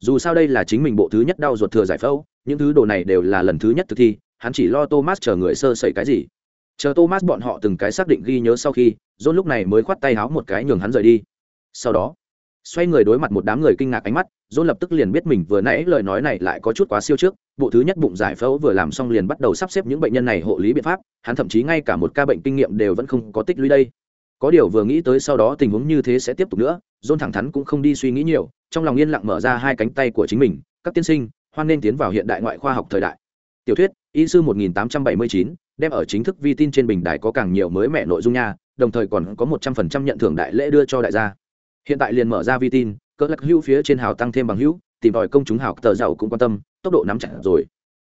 Dù sao đây là chính mình bộ thứ nhất đau ruột thừa giải phẫu, những thứ đồ này đều là lần thứ nhất thực thi, hắn chỉ lo thomas chờ người sơ sẩy cái gì. Chờ thomas bọn họ từng cái xác định ghi nhớ sau khi, john lúc này mới khoát tay háo một cái nhường hắn rời đi. Sau đó xoay người đối mặt một đám người kinh ngạc ánh mắt john lập tức liền biết mình vừa nãy lời nói này lại có chút quá siêu trước bộ thứ nhất bụng giải phẫu vừa làm xong liền bắt đầu sắp xếp những bệnh nhân này hộ lý biện pháp hắn thậm chí ngay cả một ca bệnh kinh nghiệm đều vẫn không có tích lũy đây. Có điều vừa nghĩ tới sau đó tình huống như thế sẽ tiếp tục nữa john thẳng thắn cũng không đi suy nghĩ nhiều trong lòng yên lặng mở ra hai cánh tay của chính mình các tiên sinh hoan nên tiến vào hiện đại ngoại khoa học thời đại. Tiểu thuyết y sư 1879, đem ở chính thức vi tin trên bình đài có càng nhiều mới mẻ nội dung nha đồng thời còn có một trăm phần trăm nhận thưởng đại lễ đưa cho đại gia hiện tại liền mở ra vi tin, cỡ lắc hữu phía trên hào tăng thêm bằng hữu, tìm tòi công chúng hào tờ giàu cũng quan tâm, tốc độ nắm chặt rồi.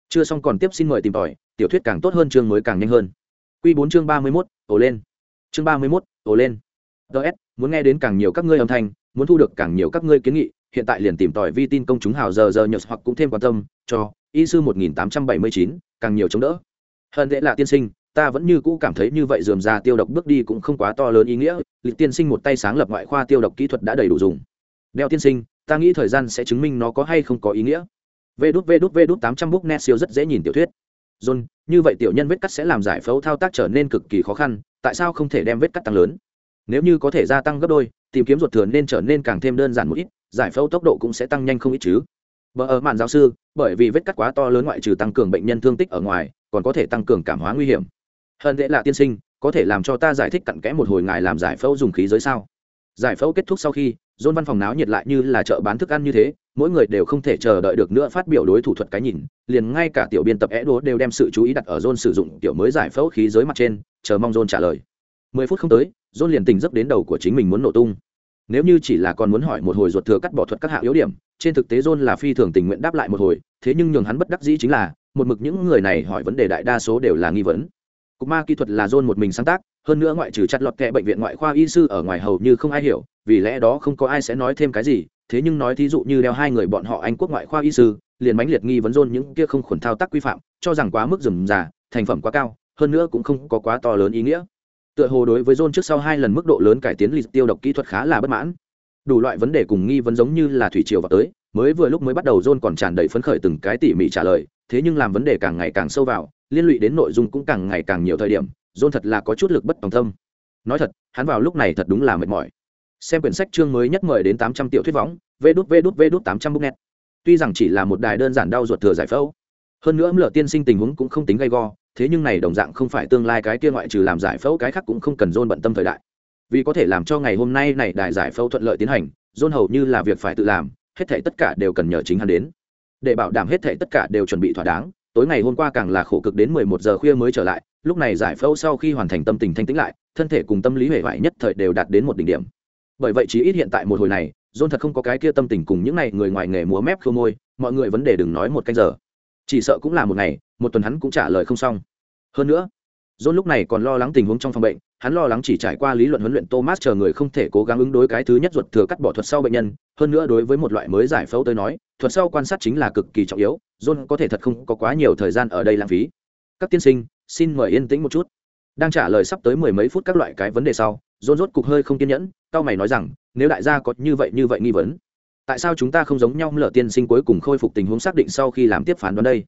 Chưa xong còn tiếp xin mời tìm tòi, tiểu thuyết càng tốt hơn chương mới càng nhanh hơn. Q bốn chương ba mươi mốt ổ lên. Chương ba mươi mốt ổ lên. Ts muốn nghe đến càng nhiều các ngươi âm thanh, muốn thu được càng nhiều các ngươi kiến nghị, hiện tại liền tìm tòi vi tin công chúng hào giờ giờ nhật hoặc cũng thêm quan tâm, cho, y sư một nghìn tám trăm bảy mươi chín, càng nhiều chống đỡ. Hơn thế là tiên sinh ta vẫn như cũ cảm thấy như vậy dườm ra tiêu độc bước đi cũng không quá to lớn ý nghĩa lịch tiên sinh một tay sáng lập ngoại khoa tiêu độc kỹ thuật đã đầy đủ dùng. Đeo tiên sinh ta nghĩ thời gian sẽ chứng minh nó có hay không có ý nghĩa. Vê đút vê đút vê đút tám trăm bút net siêu rất dễ nhìn tiểu thuyết. John như vậy tiểu nhân vết cắt sẽ làm giải phẫu thao tác trở nên cực kỳ khó khăn tại sao không thể đem vết cắt tăng lớn? Nếu như có thể gia tăng gấp đôi tìm kiếm ruột thừa nên trở nên càng thêm đơn giản một ít giải phẫu tốc độ cũng sẽ tăng nhanh không ít chứ. Bờ ở mạn giáo sư, bởi vì vết cắt quá to lớn ngoại trừ tăng cường bệnh nhân thương tích ở ngoài, còn có thể tăng cường cảm hóa nguy hiểm. Hơn tệ là tiên sinh, có thể làm cho ta giải thích cặn kẽ một hồi ngài làm giải phẫu dùng khí giới sao? Giải phẫu kết thúc sau khi, John văn phòng náo nhiệt lại như là chợ bán thức ăn như thế, mỗi người đều không thể chờ đợi được nữa phát biểu đối thủ thuật cái nhìn, liền ngay cả tiểu biên tập é đố đều đem sự chú ý đặt ở John sử dụng tiểu mới giải phẫu khí giới mặt trên, chờ mong John trả lời. Mười phút không tới, John liền tỉnh giấc đến đầu của chính mình muốn nổ tung nếu như chỉ là còn muốn hỏi một hồi ruột thừa cắt bỏ thuật các hạ yếu điểm trên thực tế john là phi thường tình nguyện đáp lại một hồi thế nhưng nhường hắn bất đắc dĩ chính là một mực những người này hỏi vấn đề đại đa số đều là nghi vấn cục ma kỹ thuật là john một mình sáng tác, hơn nữa ngoại trừ chặt lọt kệ bệnh viện ngoại khoa y sư ở ngoài hầu như không ai hiểu, vì lẽ đó không có ai sẽ nói thêm cái gì, thế nhưng nói thí dụ như đeo hai người bọn họ anh quốc ngoại khoa y sư, liền mánh liệt nghi vấn john những kia không khuẩn thao tác quy phạm, cho rằng quá mức rườm rà, thành phẩm quá cao, hơn nữa cũng không có quá to lớn ý nghĩa. Tựa hồ đối với john trước sau hai lần mức độ lớn cải tiến lịch tiêu độc kỹ thuật khá là bất mãn. Đủ loại vấn đề cùng nghi vấn giống như là thủy triều vào tới, mới vừa lúc mới bắt đầu john còn tràn đầy phấn khởi từng cái tỉ mỉ trả lời thế nhưng làm vấn đề càng ngày càng sâu vào, liên lụy đến nội dung cũng càng ngày càng nhiều thời điểm, john thật là có chút lực bất tòng tâm. Nói thật, hắn vào lúc này thật đúng là mệt mỏi. Xem quyển sách chương mới nhất mời đến tám trăm triệu thuyết võng, vê đút vê đút vê đút tám trăm bút net tuy rằng chỉ là một đài đơn giản đau ruột thừa giải phẫu, hơn nữa lợ tiên sinh tình huống cũng không tính gay go, thế nhưng này đồng dạng không phải tương lai cái kia ngoại trừ làm giải phẫu cái khác cũng không cần dôn bận tâm thời đại. Vì có thể làm cho ngày hôm nay này đài giải phẫu thuận lợi tiến hành dôn hầu như là việc phải tự làm, hết thể tất cả đều cần nhờ chính hắn đến để bảo đảm hết thảy tất cả đều chuẩn bị thỏa đáng, tối ngày hôm qua càng là khổ cực đến mười một giờ khuya mới trở lại, lúc này giải phẫu sau khi hoàn thành tâm tình thanh tĩnh lại, thân thể cùng tâm lý hệ vải nhất thời đều đạt đến một đỉnh điểm. Bởi vậy chí ít hiện tại một hồi này dôn thật không có cái kia tâm tình cùng những này người ngoài nghề múa mép khô môi, mọi người vấn đề đừng nói một canh giờ. Chỉ sợ cũng là một ngày, một tuần hắn cũng trả lời không xong. Hơn nữa John lúc này còn lo lắng tình huống trong phòng bệnh, hắn lo lắng chỉ trải qua lý luận huấn luyện Thomas chờ người không thể cố gắng ứng đối cái thứ nhất ruột thừa cắt bỏ thuật sau bệnh nhân, hơn nữa đối với một loại mới giải phẫu tới nói, thuật sau quan sát chính là cực kỳ trọng yếu, John có thể thật không có quá nhiều thời gian ở đây lãng phí. Các tiên sinh, xin mời yên tĩnh một chút. Đang trả lời sắp tới mười mấy phút các loại cái vấn đề sau, John rốt cục hơi không kiên nhẫn, cao mày nói rằng, nếu đại gia có như vậy như vậy nghi vấn, tại sao chúng ta không giống nhau lở tiên sinh cuối cùng khôi phục tình huống xác định sau khi làm tiếp phán đoán đây?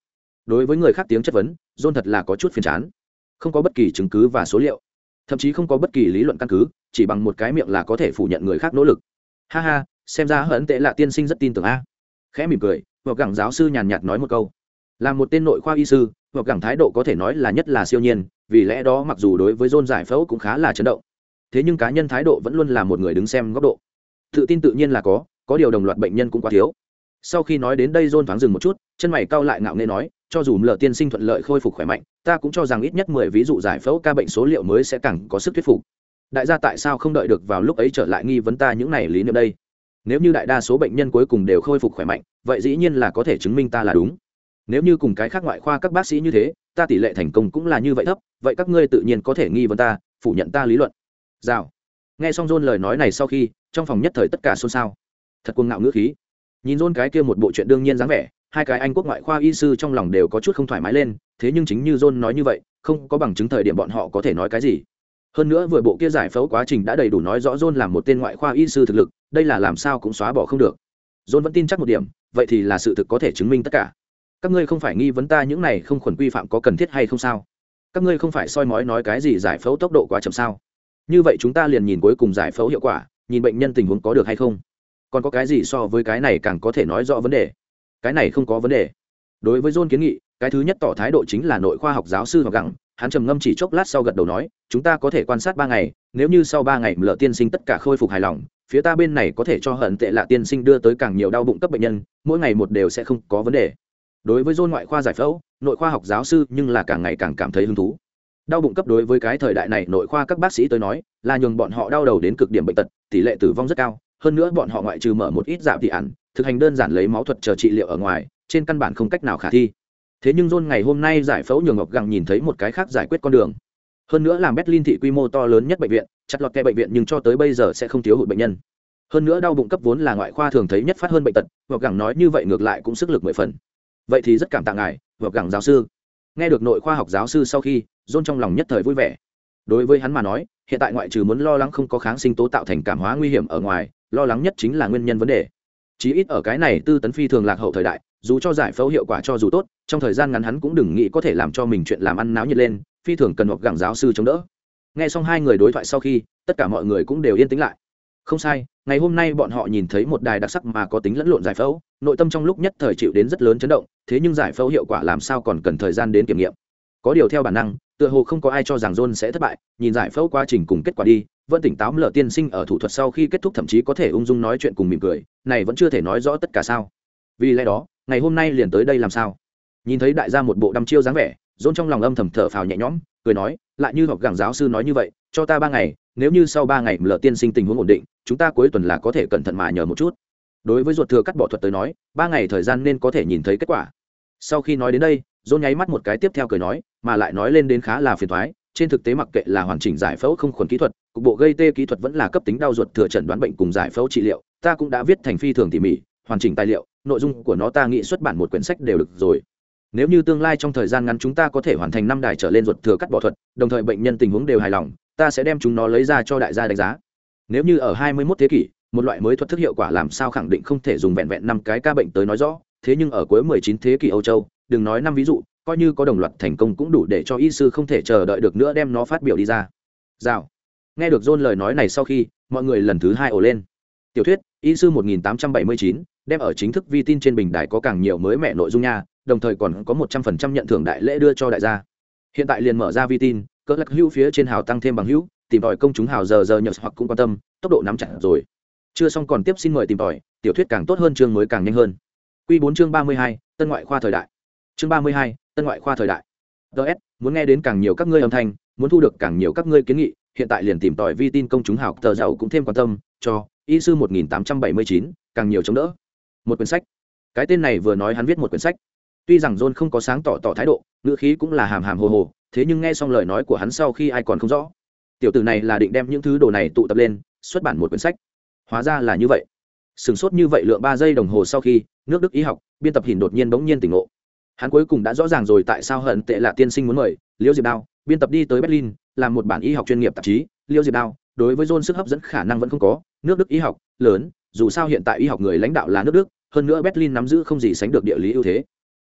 Đối với người khác tiếng chất vấn, John thật là có chút phiền chán không có bất kỳ chứng cứ và số liệu, thậm chí không có bất kỳ lý luận căn cứ, chỉ bằng một cái miệng là có thể phủ nhận người khác nỗ lực. Ha ha, xem ra hận tệ là tiên sinh rất tin tưởng a. Khẽ mỉm cười hoặc gẳng giáo sư nhàn nhạt nói một câu. Là một tên nội khoa y sư hoặc gẳng thái độ có thể nói là nhất là siêu nhiên, vì lẽ đó mặc dù đối với dôn giải phẫu cũng khá là chấn động. Thế nhưng cá nhân thái độ vẫn luôn là một người đứng xem góc độ. Tự tin tự nhiên là có có điều đồng loạt bệnh nhân cũng quá thiếu. Sau khi nói đến đây dôn thoáng dừng một chút, chân mày cau lại ngạo nghê nói, cho dù lờ tiên sinh thuận lợi khôi phục khỏe mạnh ta cũng cho rằng ít nhất mười ví dụ giải phẫu ca bệnh số liệu mới sẽ càng có sức thuyết phục. Đại gia tại sao không đợi được vào lúc ấy trở lại nghi vấn ta những này lý niệm đây? Nếu như đại đa số bệnh nhân cuối cùng đều khôi phục khỏe mạnh, vậy dĩ nhiên là có thể chứng minh ta là đúng. Nếu như cùng cái khác ngoại khoa các bác sĩ như thế, ta tỷ lệ thành công cũng là như vậy thấp, vậy các ngươi tự nhiên có thể nghi vấn ta, phủ nhận ta lý luận. Rào. Nghe xong john lời nói này sau khi, trong phòng nhất thời tất cả xôn xao. Thật cuồng ngạo ngữ khí. Nhìn john cái kia một bộ chuyện đương nhiên dáng vẻ hai cái anh quốc ngoại khoa y sư trong lòng đều có chút không thoải mái lên, thế nhưng chính như john nói như vậy, không có bằng chứng thời điểm bọn họ có thể nói cái gì. Hơn nữa vừa bộ kia giải phẫu quá trình đã đầy đủ nói rõ john là một tên ngoại khoa y sư thực lực, đây là làm sao cũng xóa bỏ không được. John vẫn tin chắc một điểm, vậy thì là sự thực có thể chứng minh tất cả. Các ngươi không phải nghi vấn ta những này không khuẩn quy phạm có cần thiết hay không sao? Các ngươi không phải soi mói nói cái gì giải phẫu tốc độ quá chậm sao? Như vậy chúng ta liền nhìn cuối cùng giải phẫu hiệu quả, nhìn bệnh nhân tình huống có được hay không? Còn có cái gì so với cái này càng có thể nói rõ vấn đề? Cái này không có vấn đề. Đối với john kiến nghị, cái thứ nhất tỏ thái độ chính là nội khoa học giáo sư hoặc gặng, hắn trầm ngâm chỉ chốc lát sau gật đầu nói, chúng ta có thể quan sát ba ngày, nếu như sau ba ngày lợ tiên sinh tất cả khôi phục hài lòng, phía ta bên này có thể cho hận tệ lạ tiên sinh đưa tới càng nhiều đau bụng cấp bệnh nhân, mỗi ngày một đều sẽ không có vấn đề. Đối với john ngoại khoa giải phẫu, nội khoa học giáo sư nhưng là càng ngày càng cảm thấy hứng thú. Đau bụng cấp đối với cái thời đại này nội khoa các bác sĩ tới nói, là nhường bọn họ đau đầu đến cực điểm bệnh tật, tỷ lệ tử vong rất cao, hơn nữa bọn họ ngoại trừ mở một ít giảm thị ăn thực hành đơn giản lấy máu thuật chờ trị liệu ở ngoài, trên căn bản không cách nào khả thi. Thế nhưng john ngày hôm nay giải phẫu nhường ngọc gặng nhìn thấy một cái khác giải quyết con đường. Hơn nữa làm berlin thị quy mô to lớn nhất bệnh viện, chặt lọt kẹ bệnh viện nhưng cho tới bây giờ sẽ không thiếu hụt bệnh nhân. Hơn nữa đau bụng cấp vốn là ngoại khoa thường thấy nhất phát hơn bệnh tật, ngọc gặng nói như vậy ngược lại cũng sức lực mười phần. Vậy thì rất cảm tạ ngài, ngọc gặng giáo sư. Nghe được nội khoa học giáo sư sau khi, john trong lòng nhất thời vui vẻ. Đối với hắn mà nói, hiện tại ngoại trừ muốn lo lắng không có kháng sinh tố tạo thành cảm hóa nguy hiểm ở ngoài, lo lắng nhất chính là nguyên nhân vấn đề chí ít ở cái này tư tấn phi thường lạc hậu thời đại, dù cho giải phẫu hiệu quả cho dù tốt, trong thời gian ngắn hắn cũng đừng nghĩ có thể làm cho mình chuyện làm ăn náo nhiệt lên, phi thường cần hoặc gặng giáo sư chống đỡ. Nghe xong hai người đối thoại sau khi, tất cả mọi người cũng đều yên tĩnh lại. Không sai, ngày hôm nay bọn họ nhìn thấy một đài đặc sắc mà có tính lẫn lộn giải phẫu, nội tâm trong lúc nhất thời chịu đến rất lớn chấn động, thế nhưng giải phẫu hiệu quả làm sao còn cần thời gian đến kiểm nghiệm. Có điều theo bản năng, tựa hồ không có ai cho rằng john sẽ thất bại, nhìn giải phẫu quá trình cùng kết quả đi vẫn tỉnh táo lở tiên sinh ở thủ thuật sau khi kết thúc thậm chí có thể ung dung nói chuyện cùng mỉm cười, này vẫn chưa thể nói rõ tất cả sao? Vì lẽ đó, ngày hôm nay liền tới đây làm sao? Nhìn thấy đại gia một bộ đăm chiêu dáng vẻ dôn trong lòng âm thầm thở phào nhẹ nhõm, cười nói, lại như học gàng giáo sư nói như vậy, cho ta ba ngày, nếu như sau ba ngày lở tiên sinh tình huống ổn định, chúng ta cuối tuần là có thể cẩn thận mà nhờ một chút. Đối với ruột thừa cắt bỏ thuật tới nói, ba ngày thời gian nên có thể nhìn thấy kết quả. Sau khi nói đến đây dôn nháy mắt một cái tiếp theo cười nói, mà lại nói lên đến khá là phiền thoái trên thực tế mặc kệ là hoàn chỉnh giải phẫu không khuẩn kỹ thuật cục bộ gây tê kỹ thuật vẫn là cấp tính đau ruột thừa chẩn đoán bệnh cùng giải phẫu trị liệu, ta cũng đã viết thành phi thường tỉ mỉ, hoàn chỉnh tài liệu, nội dung của nó ta nghĩ xuất bản một quyển sách đều được rồi. Nếu như tương lai trong thời gian ngắn chúng ta có thể hoàn thành năm đài trở lên ruột thừa cắt bỏ thuật, đồng thời bệnh nhân tình huống đều hài lòng, ta sẽ đem chúng nó lấy ra cho đại gia đánh giá. Nếu như ở 21 thế kỷ, một loại mới thuật thức hiệu quả làm sao khẳng định không thể dùng vẹn vẹn năm cái ca bệnh tới nói rõ, thế nhưng ở cuối 19 thế kỷ âu châu, đừng nói năm ví dụ, coi như có đồng loạt thành công cũng đủ để cho y sư không thể chờ đợi được nữa đem nó phát biểu đi ra. Rào nghe được john lời nói này sau khi mọi người lần thứ hai ồ lên. Tiểu thuyết y sư 1879, đem ở chính thức vi tin trên bình đài có càng nhiều mới mẹ nội dung nha đồng thời còn có một trăm phần trăm nhận thưởng đại lễ đưa cho đại gia. Hiện tại liền mở ra vi tin cỡ lắc hữu phía trên hào tăng thêm bằng hữu tìm tòi công chúng hào giờ giờ nhật hoặc cũng quan tâm tốc độ nắm chặt rồi. Chưa xong còn tiếp xin mời tìm tòi tiểu thuyết càng tốt hơn chương mới càng nhanh hơn. Q bốn chương ba mươi hai tân ngoại khoa thời đại. Chương ba mươi hai tân ngoại khoa thời đại. Ts muốn nghe đến càng nhiều các ngươi âm thanh muốn thu được càng nhiều các ngươi kiến nghị hiện tại liền tìm tòi vi tin công chúng học tờ giàu cũng thêm quan tâm, cho y sư một nghìn tám trăm bảy mươi chín, càng nhiều chống đỡ. Một quyển sách. Cái tên này vừa nói hắn viết một quyển sách. Tuy rằng john không có sáng tỏ tỏ thái độ, ngữ khí cũng là hàm hàm hồ hồ, thế nhưng nghe xong lời nói của hắn sau khi ai còn không rõ. Tiểu tử này là định đem những thứ đồ này tụ tập lên, xuất bản một quyển sách. Hóa ra là như vậy. Sửng sốt như vậy lượng ba giây đồng hồ sau khi, nước đức y học, biên tập hình đột nhiên bỗng nhiên tỉnh ngộ. Hắn cuối cùng đã rõ ràng rồi tại sao hận tệ là tiên sinh muốn mời, liễu diệp đao biên tập đi tới berlin, làm một bản y học chuyên nghiệp tạp chí, liêu diệp đao, đối với john sức hấp dẫn khả năng vẫn không có, nước đức y học, lớn, dù sao hiện tại y học người lãnh đạo là nước đức, hơn nữa berlin nắm giữ không gì sánh được địa lý ưu thế.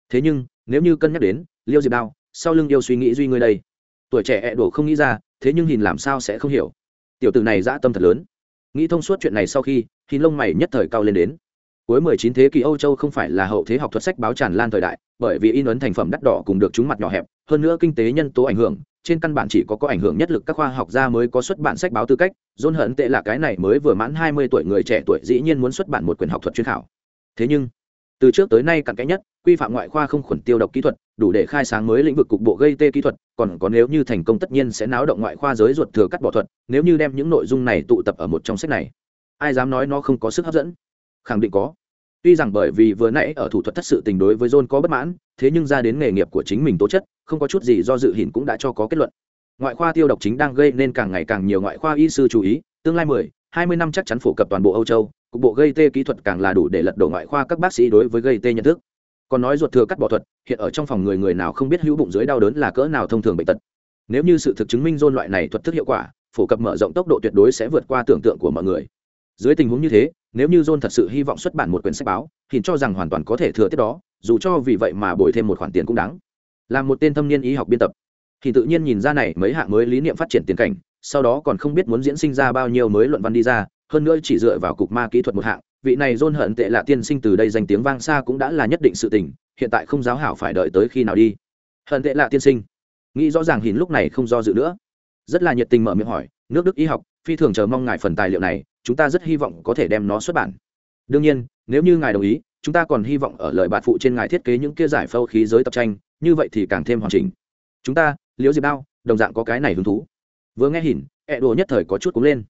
Thế nhưng, nếu như cân nhắc đến, liêu diệp đao, sau lưng yêu suy nghĩ duy ngươi đây. Tuổi trẻ ẹ đổ không nghĩ ra, thế nhưng nhìn làm sao sẽ không hiểu. Tiểu tử này dã tâm thật lớn. Nghĩ thông suốt chuyện này sau khi thì lông mày nhất thời cao lên đến cuối 19 thế kỷ Âu Châu không phải là hậu thế học thuật sách báo tràn lan thời đại, bởi vì in ấn thành phẩm đắt đỏ cùng được chúng mặt nhỏ hẹp, hơn nữa kinh tế nhân tố ảnh hưởng, trên căn bản chỉ có có ảnh hưởng nhất lực các khoa học gia mới có xuất bản sách báo tư cách, John hận tệ là cái này mới vừa mãn 20 tuổi người trẻ tuổi dĩ nhiên muốn xuất bản một quyển học thuật chuyên khảo. Thế nhưng, từ trước tới nay cặn kẽ nhất quy phạm ngoại khoa không khuẩn tiêu độc kỹ thuật đủ để khai sáng mới lĩnh vực cục bộ gây tê kỹ thuật còn có nếu như thành công tất nhiên sẽ náo động ngoại khoa giới ruột thừa cắt bỏ thuật nếu như đem những nội dung này tụ tập ở một trong sách này. Ai dám nói nó không có sức hấp dẫn? Khẳng định có tuy rằng bởi vì vừa nãy ở thủ thuật thất sự tình đối với john có bất mãn, thế nhưng ra đến nghề nghiệp của chính mình tố chất, không có chút gì do dự hình cũng đã cho có kết luận. Ngoại khoa tiêu độc chính đang gây nên càng ngày càng nhiều ngoại khoa y sư chú ý, tương lai mười, hai mươi năm chắc chắn phổ cập toàn bộ âu châu, cục bộ gây tê kỹ thuật càng là đủ để lật đổ ngoại khoa các bác sĩ đối với gây tê nhận thức. Còn nói ruột thừa cắt bỏ thuật, hiện ở trong phòng người người nào không biết hữu bụng dưới đau đớn là cỡ nào thông thường bệnh tật. Nếu như sự thực chứng minh John loại này thuật thức hiệu quả, phổ cập mở rộng tốc độ tuyệt đối sẽ vượt qua tưởng tượng của mọi người. Dưới tình huống như thế nếu như John thật sự hy vọng xuất bản một quyển sách báo, thì cho rằng hoàn toàn có thể thừa tiếp đó, dù cho vì vậy mà bồi thêm một khoản tiền cũng đáng. Làm một tên thâm niên y học biên tập. Thì tự nhiên nhìn ra này mấy hạng mới lý niệm phát triển tiền cảnh, sau đó còn không biết muốn diễn sinh ra bao nhiêu mới luận văn đi ra, hơn nữa chỉ dựa vào cục ma kỹ thuật một hạng, vị này John hận tệ là tiên sinh từ đây danh tiếng vang xa cũng đã là nhất định sự tình, hiện tại không giáo hảo phải đợi tới khi nào đi. Hận tệ là tiên sinh. Nghĩ rõ ràng hình lúc này không do dự nữa. Rất là nhiệt tình mở miệng hỏi, nước đức y học phi thường chờ mong ngài phần tài liệu này, chúng ta rất hy vọng có thể đem nó xuất bản. Đương nhiên, nếu như ngài đồng ý, chúng ta còn hy vọng ở lời bạt phụ trên ngài thiết kế những kia giải phâu khí giới tập tranh, như vậy thì càng thêm hoàn chỉnh. Chúng ta, liễu diệp đao, đồng dạng có cái này hứng thú. Vừa nghe hỉn ẹ đồ nhất thời có chút cúng lên.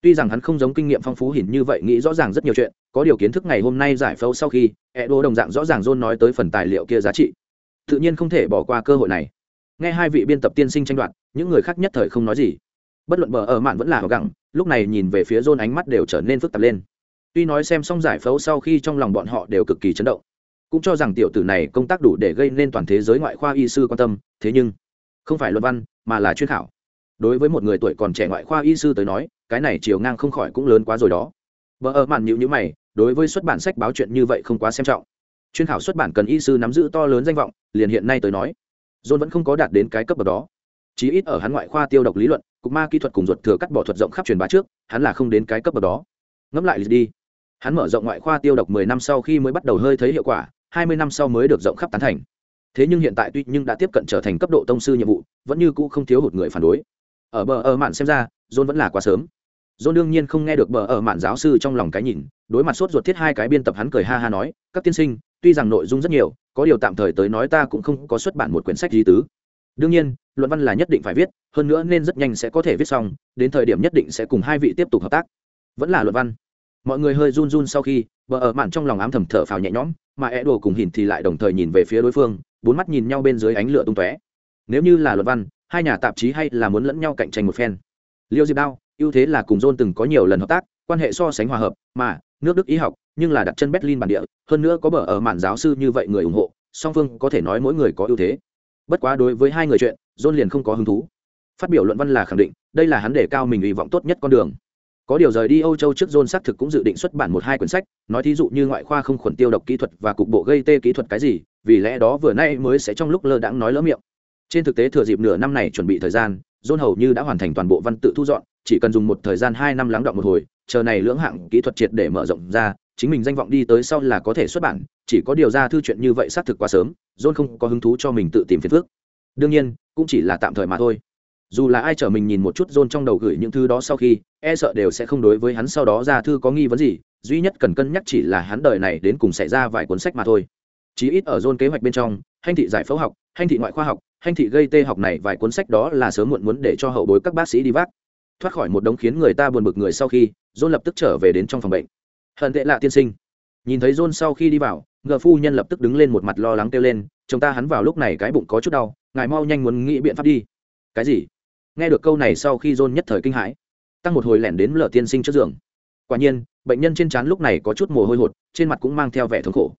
Tuy rằng hắn không giống kinh nghiệm phong phú hỉn như vậy, nghĩ rõ ràng rất nhiều chuyện, có điều kiến thức ngày hôm nay giải phẫu sau khi, ẹ đồ đồng dạng rõ ràng john nói tới phần tài liệu kia giá trị. Tự nhiên không thể bỏ qua cơ hội này. Nghe hai vị biên tập tiên sinh tranh đoạt, những người khác nhất thời không nói gì bất luận bờ ở mạn vẫn là hào gẳng lúc này nhìn về phía john ánh mắt đều trở nên phức tạp lên. Tuy nói xem xong giải phẫu sau khi trong lòng bọn họ đều cực kỳ chấn động, cũng cho rằng tiểu tử này công tác đủ để gây nên toàn thế giới ngoại khoa y sư quan tâm, thế nhưng, không phải luận văn, mà là chuyên khảo. Đối với một người tuổi còn trẻ ngoại khoa y sư tới nói, cái này chiều ngang không khỏi cũng lớn quá rồi đó. Vợ ở mạn nhịu nhữ mày, đối với xuất bản sách báo chuyện như vậy không quá xem trọng. Chuyên khảo xuất bản cần y sư nắm giữ to lớn danh vọng, liền hiện nay tới nói, john vẫn không có đạt đến cái cấp bậc đó. Chí ít ở hắn ngoại khoa tiêu độc lý luận cục ma kỹ thuật cùng ruột thừa cắt bỏ thuật rộng khắp truyền bá trước, hắn là không đến cái cấp bậc đó. Ngẫm lại đi. Hắn mở rộng ngoại khoa tiêu độc mười năm sau khi mới bắt đầu hơi thấy hiệu quả, hai mươi năm sau mới được rộng khắp tán thành. Thế nhưng hiện tại tuy nhưng đã tiếp cận trở thành cấp độ tông sư nhiệm vụ, vẫn như cũ không thiếu hụt người phản đối. Ở bờ ở mạn xem ra, john vẫn là quá sớm. John đương nhiên không nghe được bờ ở mạn giáo sư trong lòng cái nhìn, đối mặt sốt ruột thiết hai cái biên tập hắn cười ha ha nói, các tiên sinh, tuy rằng nội dung rất nhiều, có điều tạm thời tới nói ta cũng không có xuất bản một quyển sách di tứ đương nhiên, luận văn là nhất định phải viết, hơn nữa nên rất nhanh sẽ có thể viết xong, đến thời điểm nhất định sẽ cùng hai vị tiếp tục hợp tác. Vẫn là luận văn. Mọi người hơi run run sau khi, bờ ở mạn trong lòng ám thầm thở phào nhẹ nhõm, mà é đồ cùng hìn thì lại đồng thời nhìn về phía đối phương, bốn mắt nhìn nhau bên dưới ánh lửa tung tóe. Nếu như là luận văn, hai nhà tạp chí hay là muốn lẫn nhau cạnh tranh một phen. Liêu diệp đao, ưu thế là cùng john từng có nhiều lần hợp tác, quan hệ so sánh hòa hợp, mà, nước đức ý học, nhưng là đặt chân berlin bản địa, hơn nữa có bờ ở mạn giáo sư như vậy người ủng hộ, song phương có thể nói mỗi người có ưu thế bất quá đối với hai người chuyện, john liền không có hứng thú. Phát biểu luận văn là khẳng định, đây là hắn để cao mình hy vọng tốt nhất con đường. Có điều rời đi âu châu trước john xác thực cũng dự định xuất bản một hai quyển sách, nói thí dụ như ngoại khoa không khuẩn tiêu độc kỹ thuật và cục bộ gây tê kỹ thuật cái gì, vì lẽ đó vừa nay mới sẽ trong lúc lơ đãng nói lỡ miệng. Trên thực tế thừa dịp nửa năm này chuẩn bị thời gian, john hầu như đã hoàn thành toàn bộ văn tự thu dọn, chỉ cần dùng một thời gian hai năm lắng động một hồi, chờ này lưỡng hạng kỹ thuật triệt để mở rộng ra chính mình danh vọng đi tới sau là có thể xuất bản, chỉ có điều ra thư chuyện như vậy xác thực quá sớm, john không có hứng thú cho mình tự tìm phiền phức. Đương nhiên, cũng chỉ là tạm thời mà thôi. Dù là ai chở mình nhìn một chút john trong đầu gửi những thứ đó sau khi e sợ đều sẽ không đối với hắn sau đó ra thư có nghi vấn gì, duy nhất cần cân nhắc chỉ là hắn đời này đến cùng xảy ra vài cuốn sách mà thôi. Chí ít ở john kế hoạch bên trong, hành thị giải phẫu học, hành thị ngoại khoa học, hành thị gây tê học này vài cuốn sách đó là sớm muộn muốn để cho hậu bối các bác sĩ đi vác. Thoát khỏi một đống khiến người ta buồn bực người sau khi, john lập tức trở về đến trong phòng bệnh hận tệ lạ tiên sinh. Nhìn thấy john sau khi đi vào, ngờ phu nhân lập tức đứng lên một mặt lo lắng kêu lên, chúng ta hắn vào lúc này cái bụng có chút đau, ngài mau nhanh muốn nghĩ biện pháp đi. Cái gì? Nghe được câu này sau khi john nhất thời kinh hãi. Tăng một hồi lẻn đến lở tiên sinh trước giường. Quả nhiên, bệnh nhân trên trán lúc này có chút mồ hôi hột, trên mặt cũng mang theo vẻ thống khổ.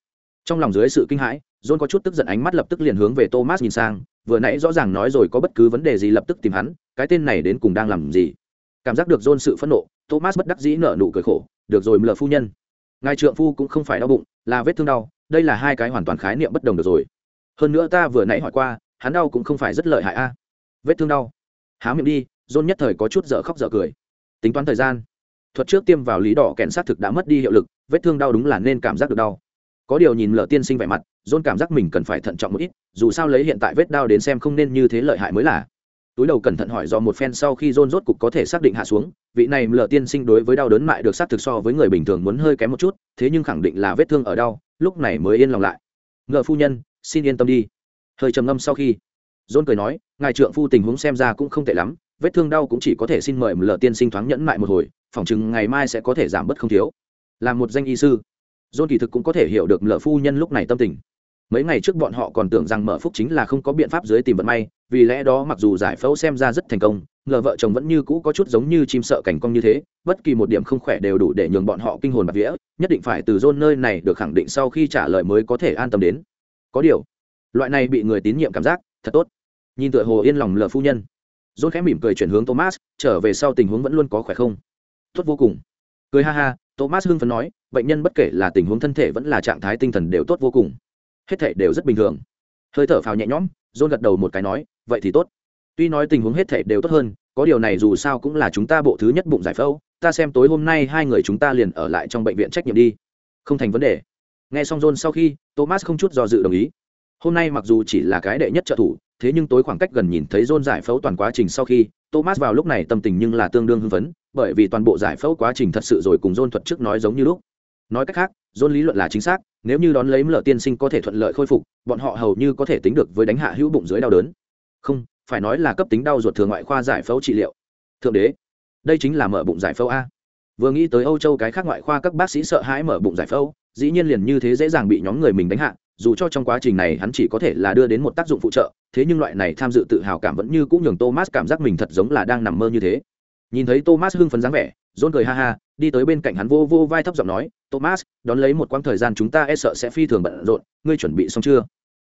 Trong lòng dưới sự kinh hãi, john có chút tức giận ánh mắt lập tức liền hướng về thomas nhìn sang, vừa nãy rõ ràng nói rồi có bất cứ vấn đề gì lập tức tìm hắn, cái tên này đến cùng đang làm gì? Cảm giác được john sự phẫn nộ, thomas bất đắc dĩ nở nụ cười khổ được rồi mờ phu nhân. Ngài trượng phu cũng không phải đau bụng, là vết thương đau, đây là hai cái hoàn toàn khái niệm bất đồng được rồi. Hơn nữa ta vừa nãy hỏi qua, hắn đau cũng không phải rất lợi hại a. Vết thương đau. Há miệng đi dôn nhất thời có chút dở khóc dở cười. Tính toán thời gian. Thuật trước tiêm vào lý đỏ kèn sát thực đã mất đi hiệu lực, vết thương đau đúng là nên cảm giác được đau. Có điều nhìn lợ tiên sinh vẻ mặt dôn cảm giác mình cần phải thận trọng một ít, dù sao lấy hiện tại vết đau đến xem không nên như thế lợi hại mới là túi đầu cẩn thận hỏi do một phen sau khi john rốt cục có thể xác định hạ xuống, vị này lợ tiên sinh đối với đau đớn mại được xác thực so với người bình thường muốn hơi kém một chút, thế nhưng khẳng định là vết thương ở đau, lúc này mới yên lòng lại. Ngờ phu nhân, xin yên tâm đi. Hơi trầm ngâm sau khi, john cười nói, ngài trượng phu tình huống xem ra cũng không tệ lắm, vết thương đau cũng chỉ có thể xin mời lợ tiên sinh thoáng nhẫn mại một hồi, phỏng chừng ngày mai sẽ có thể giảm bớt không thiếu. Là một danh y sư. John kỳ thực cũng có thể hiểu được lợ phu nhân lúc này tâm tình mấy ngày trước bọn họ còn tưởng rằng mở phúc chính là không có biện pháp dưới tìm vận may, vì lẽ đó mặc dù giải phẫu xem ra rất thành công, ngờ vợ chồng vẫn như cũ có chút giống như chim sợ cảnh cong như thế, bất kỳ một điểm không khỏe đều đủ để nhường bọn họ kinh hồn bạc vía, nhất định phải từ dôn nơi này được khẳng định sau khi trả lời mới có thể an tâm đến. Có điều, loại này bị người tín nhiệm cảm giác, thật tốt. Nhìn tựa hồ yên lòng lờ phu nhân. Dôn khẽ mỉm cười chuyển hướng thomas, trở về sau tình huống vẫn luôn có khỏe không? Tốt vô cùng. Cười ha ha, thomas hưng phấn nói, bệnh nhân bất kể là tình huống thân thể vẫn là trạng thái tinh thần đều tốt vô cùng hết thể đều rất bình thường. Hơi thở phào nhẹ nhõm, john gật đầu một cái nói, vậy thì tốt. Tuy nói tình huống hết thể đều tốt hơn, có điều này dù sao cũng là chúng ta bộ thứ nhất bụng giải phẫu, ta xem tối hôm nay hai người chúng ta liền ở lại trong bệnh viện trách nhiệm đi. Không thành vấn đề. Nghe xong john sau khi, thomas không chút do dự đồng ý. Hôm nay mặc dù chỉ là cái đệ nhất trợ thủ, thế nhưng tối khoảng cách gần nhìn thấy john giải phẫu toàn quá trình sau khi, thomas vào lúc này tâm tình nhưng là tương đương hưng phấn, bởi vì toàn bộ giải phẫu quá trình thật sự rồi cùng john thuật trước nói giống như lúc. Nói cách khác john lý luận là chính xác, nếu như đón lấy mở tiên sinh có thể thuận lợi khôi phục, bọn họ hầu như có thể tính được với đánh hạ hữu bụng dưới đau đớn. Không, phải nói là cấp tính đau ruột thường ngoại khoa giải phẫu trị liệu. Thượng đế, đây chính là mở bụng giải phẫu a. Vừa nghĩ tới âu châu cái khác ngoại khoa các bác sĩ sợ hãi mở bụng giải phẫu, dĩ nhiên liền như thế dễ dàng bị nhóm người mình đánh hạ, dù cho trong quá trình này hắn chỉ có thể là đưa đến một tác dụng phụ trợ, thế nhưng loại này tham dự tự hào cảm vẫn như cũng nhường thomas cảm giác mình thật giống là đang nằm mơ như thế nhìn thấy thomas hưng phấn dáng vẻ John cười ha ha đi tới bên cạnh hắn vô vô vai thấp giọng nói thomas đón lấy một quãng thời gian chúng ta e sợ sẽ phi thường bận rộn ngươi chuẩn bị xong chưa?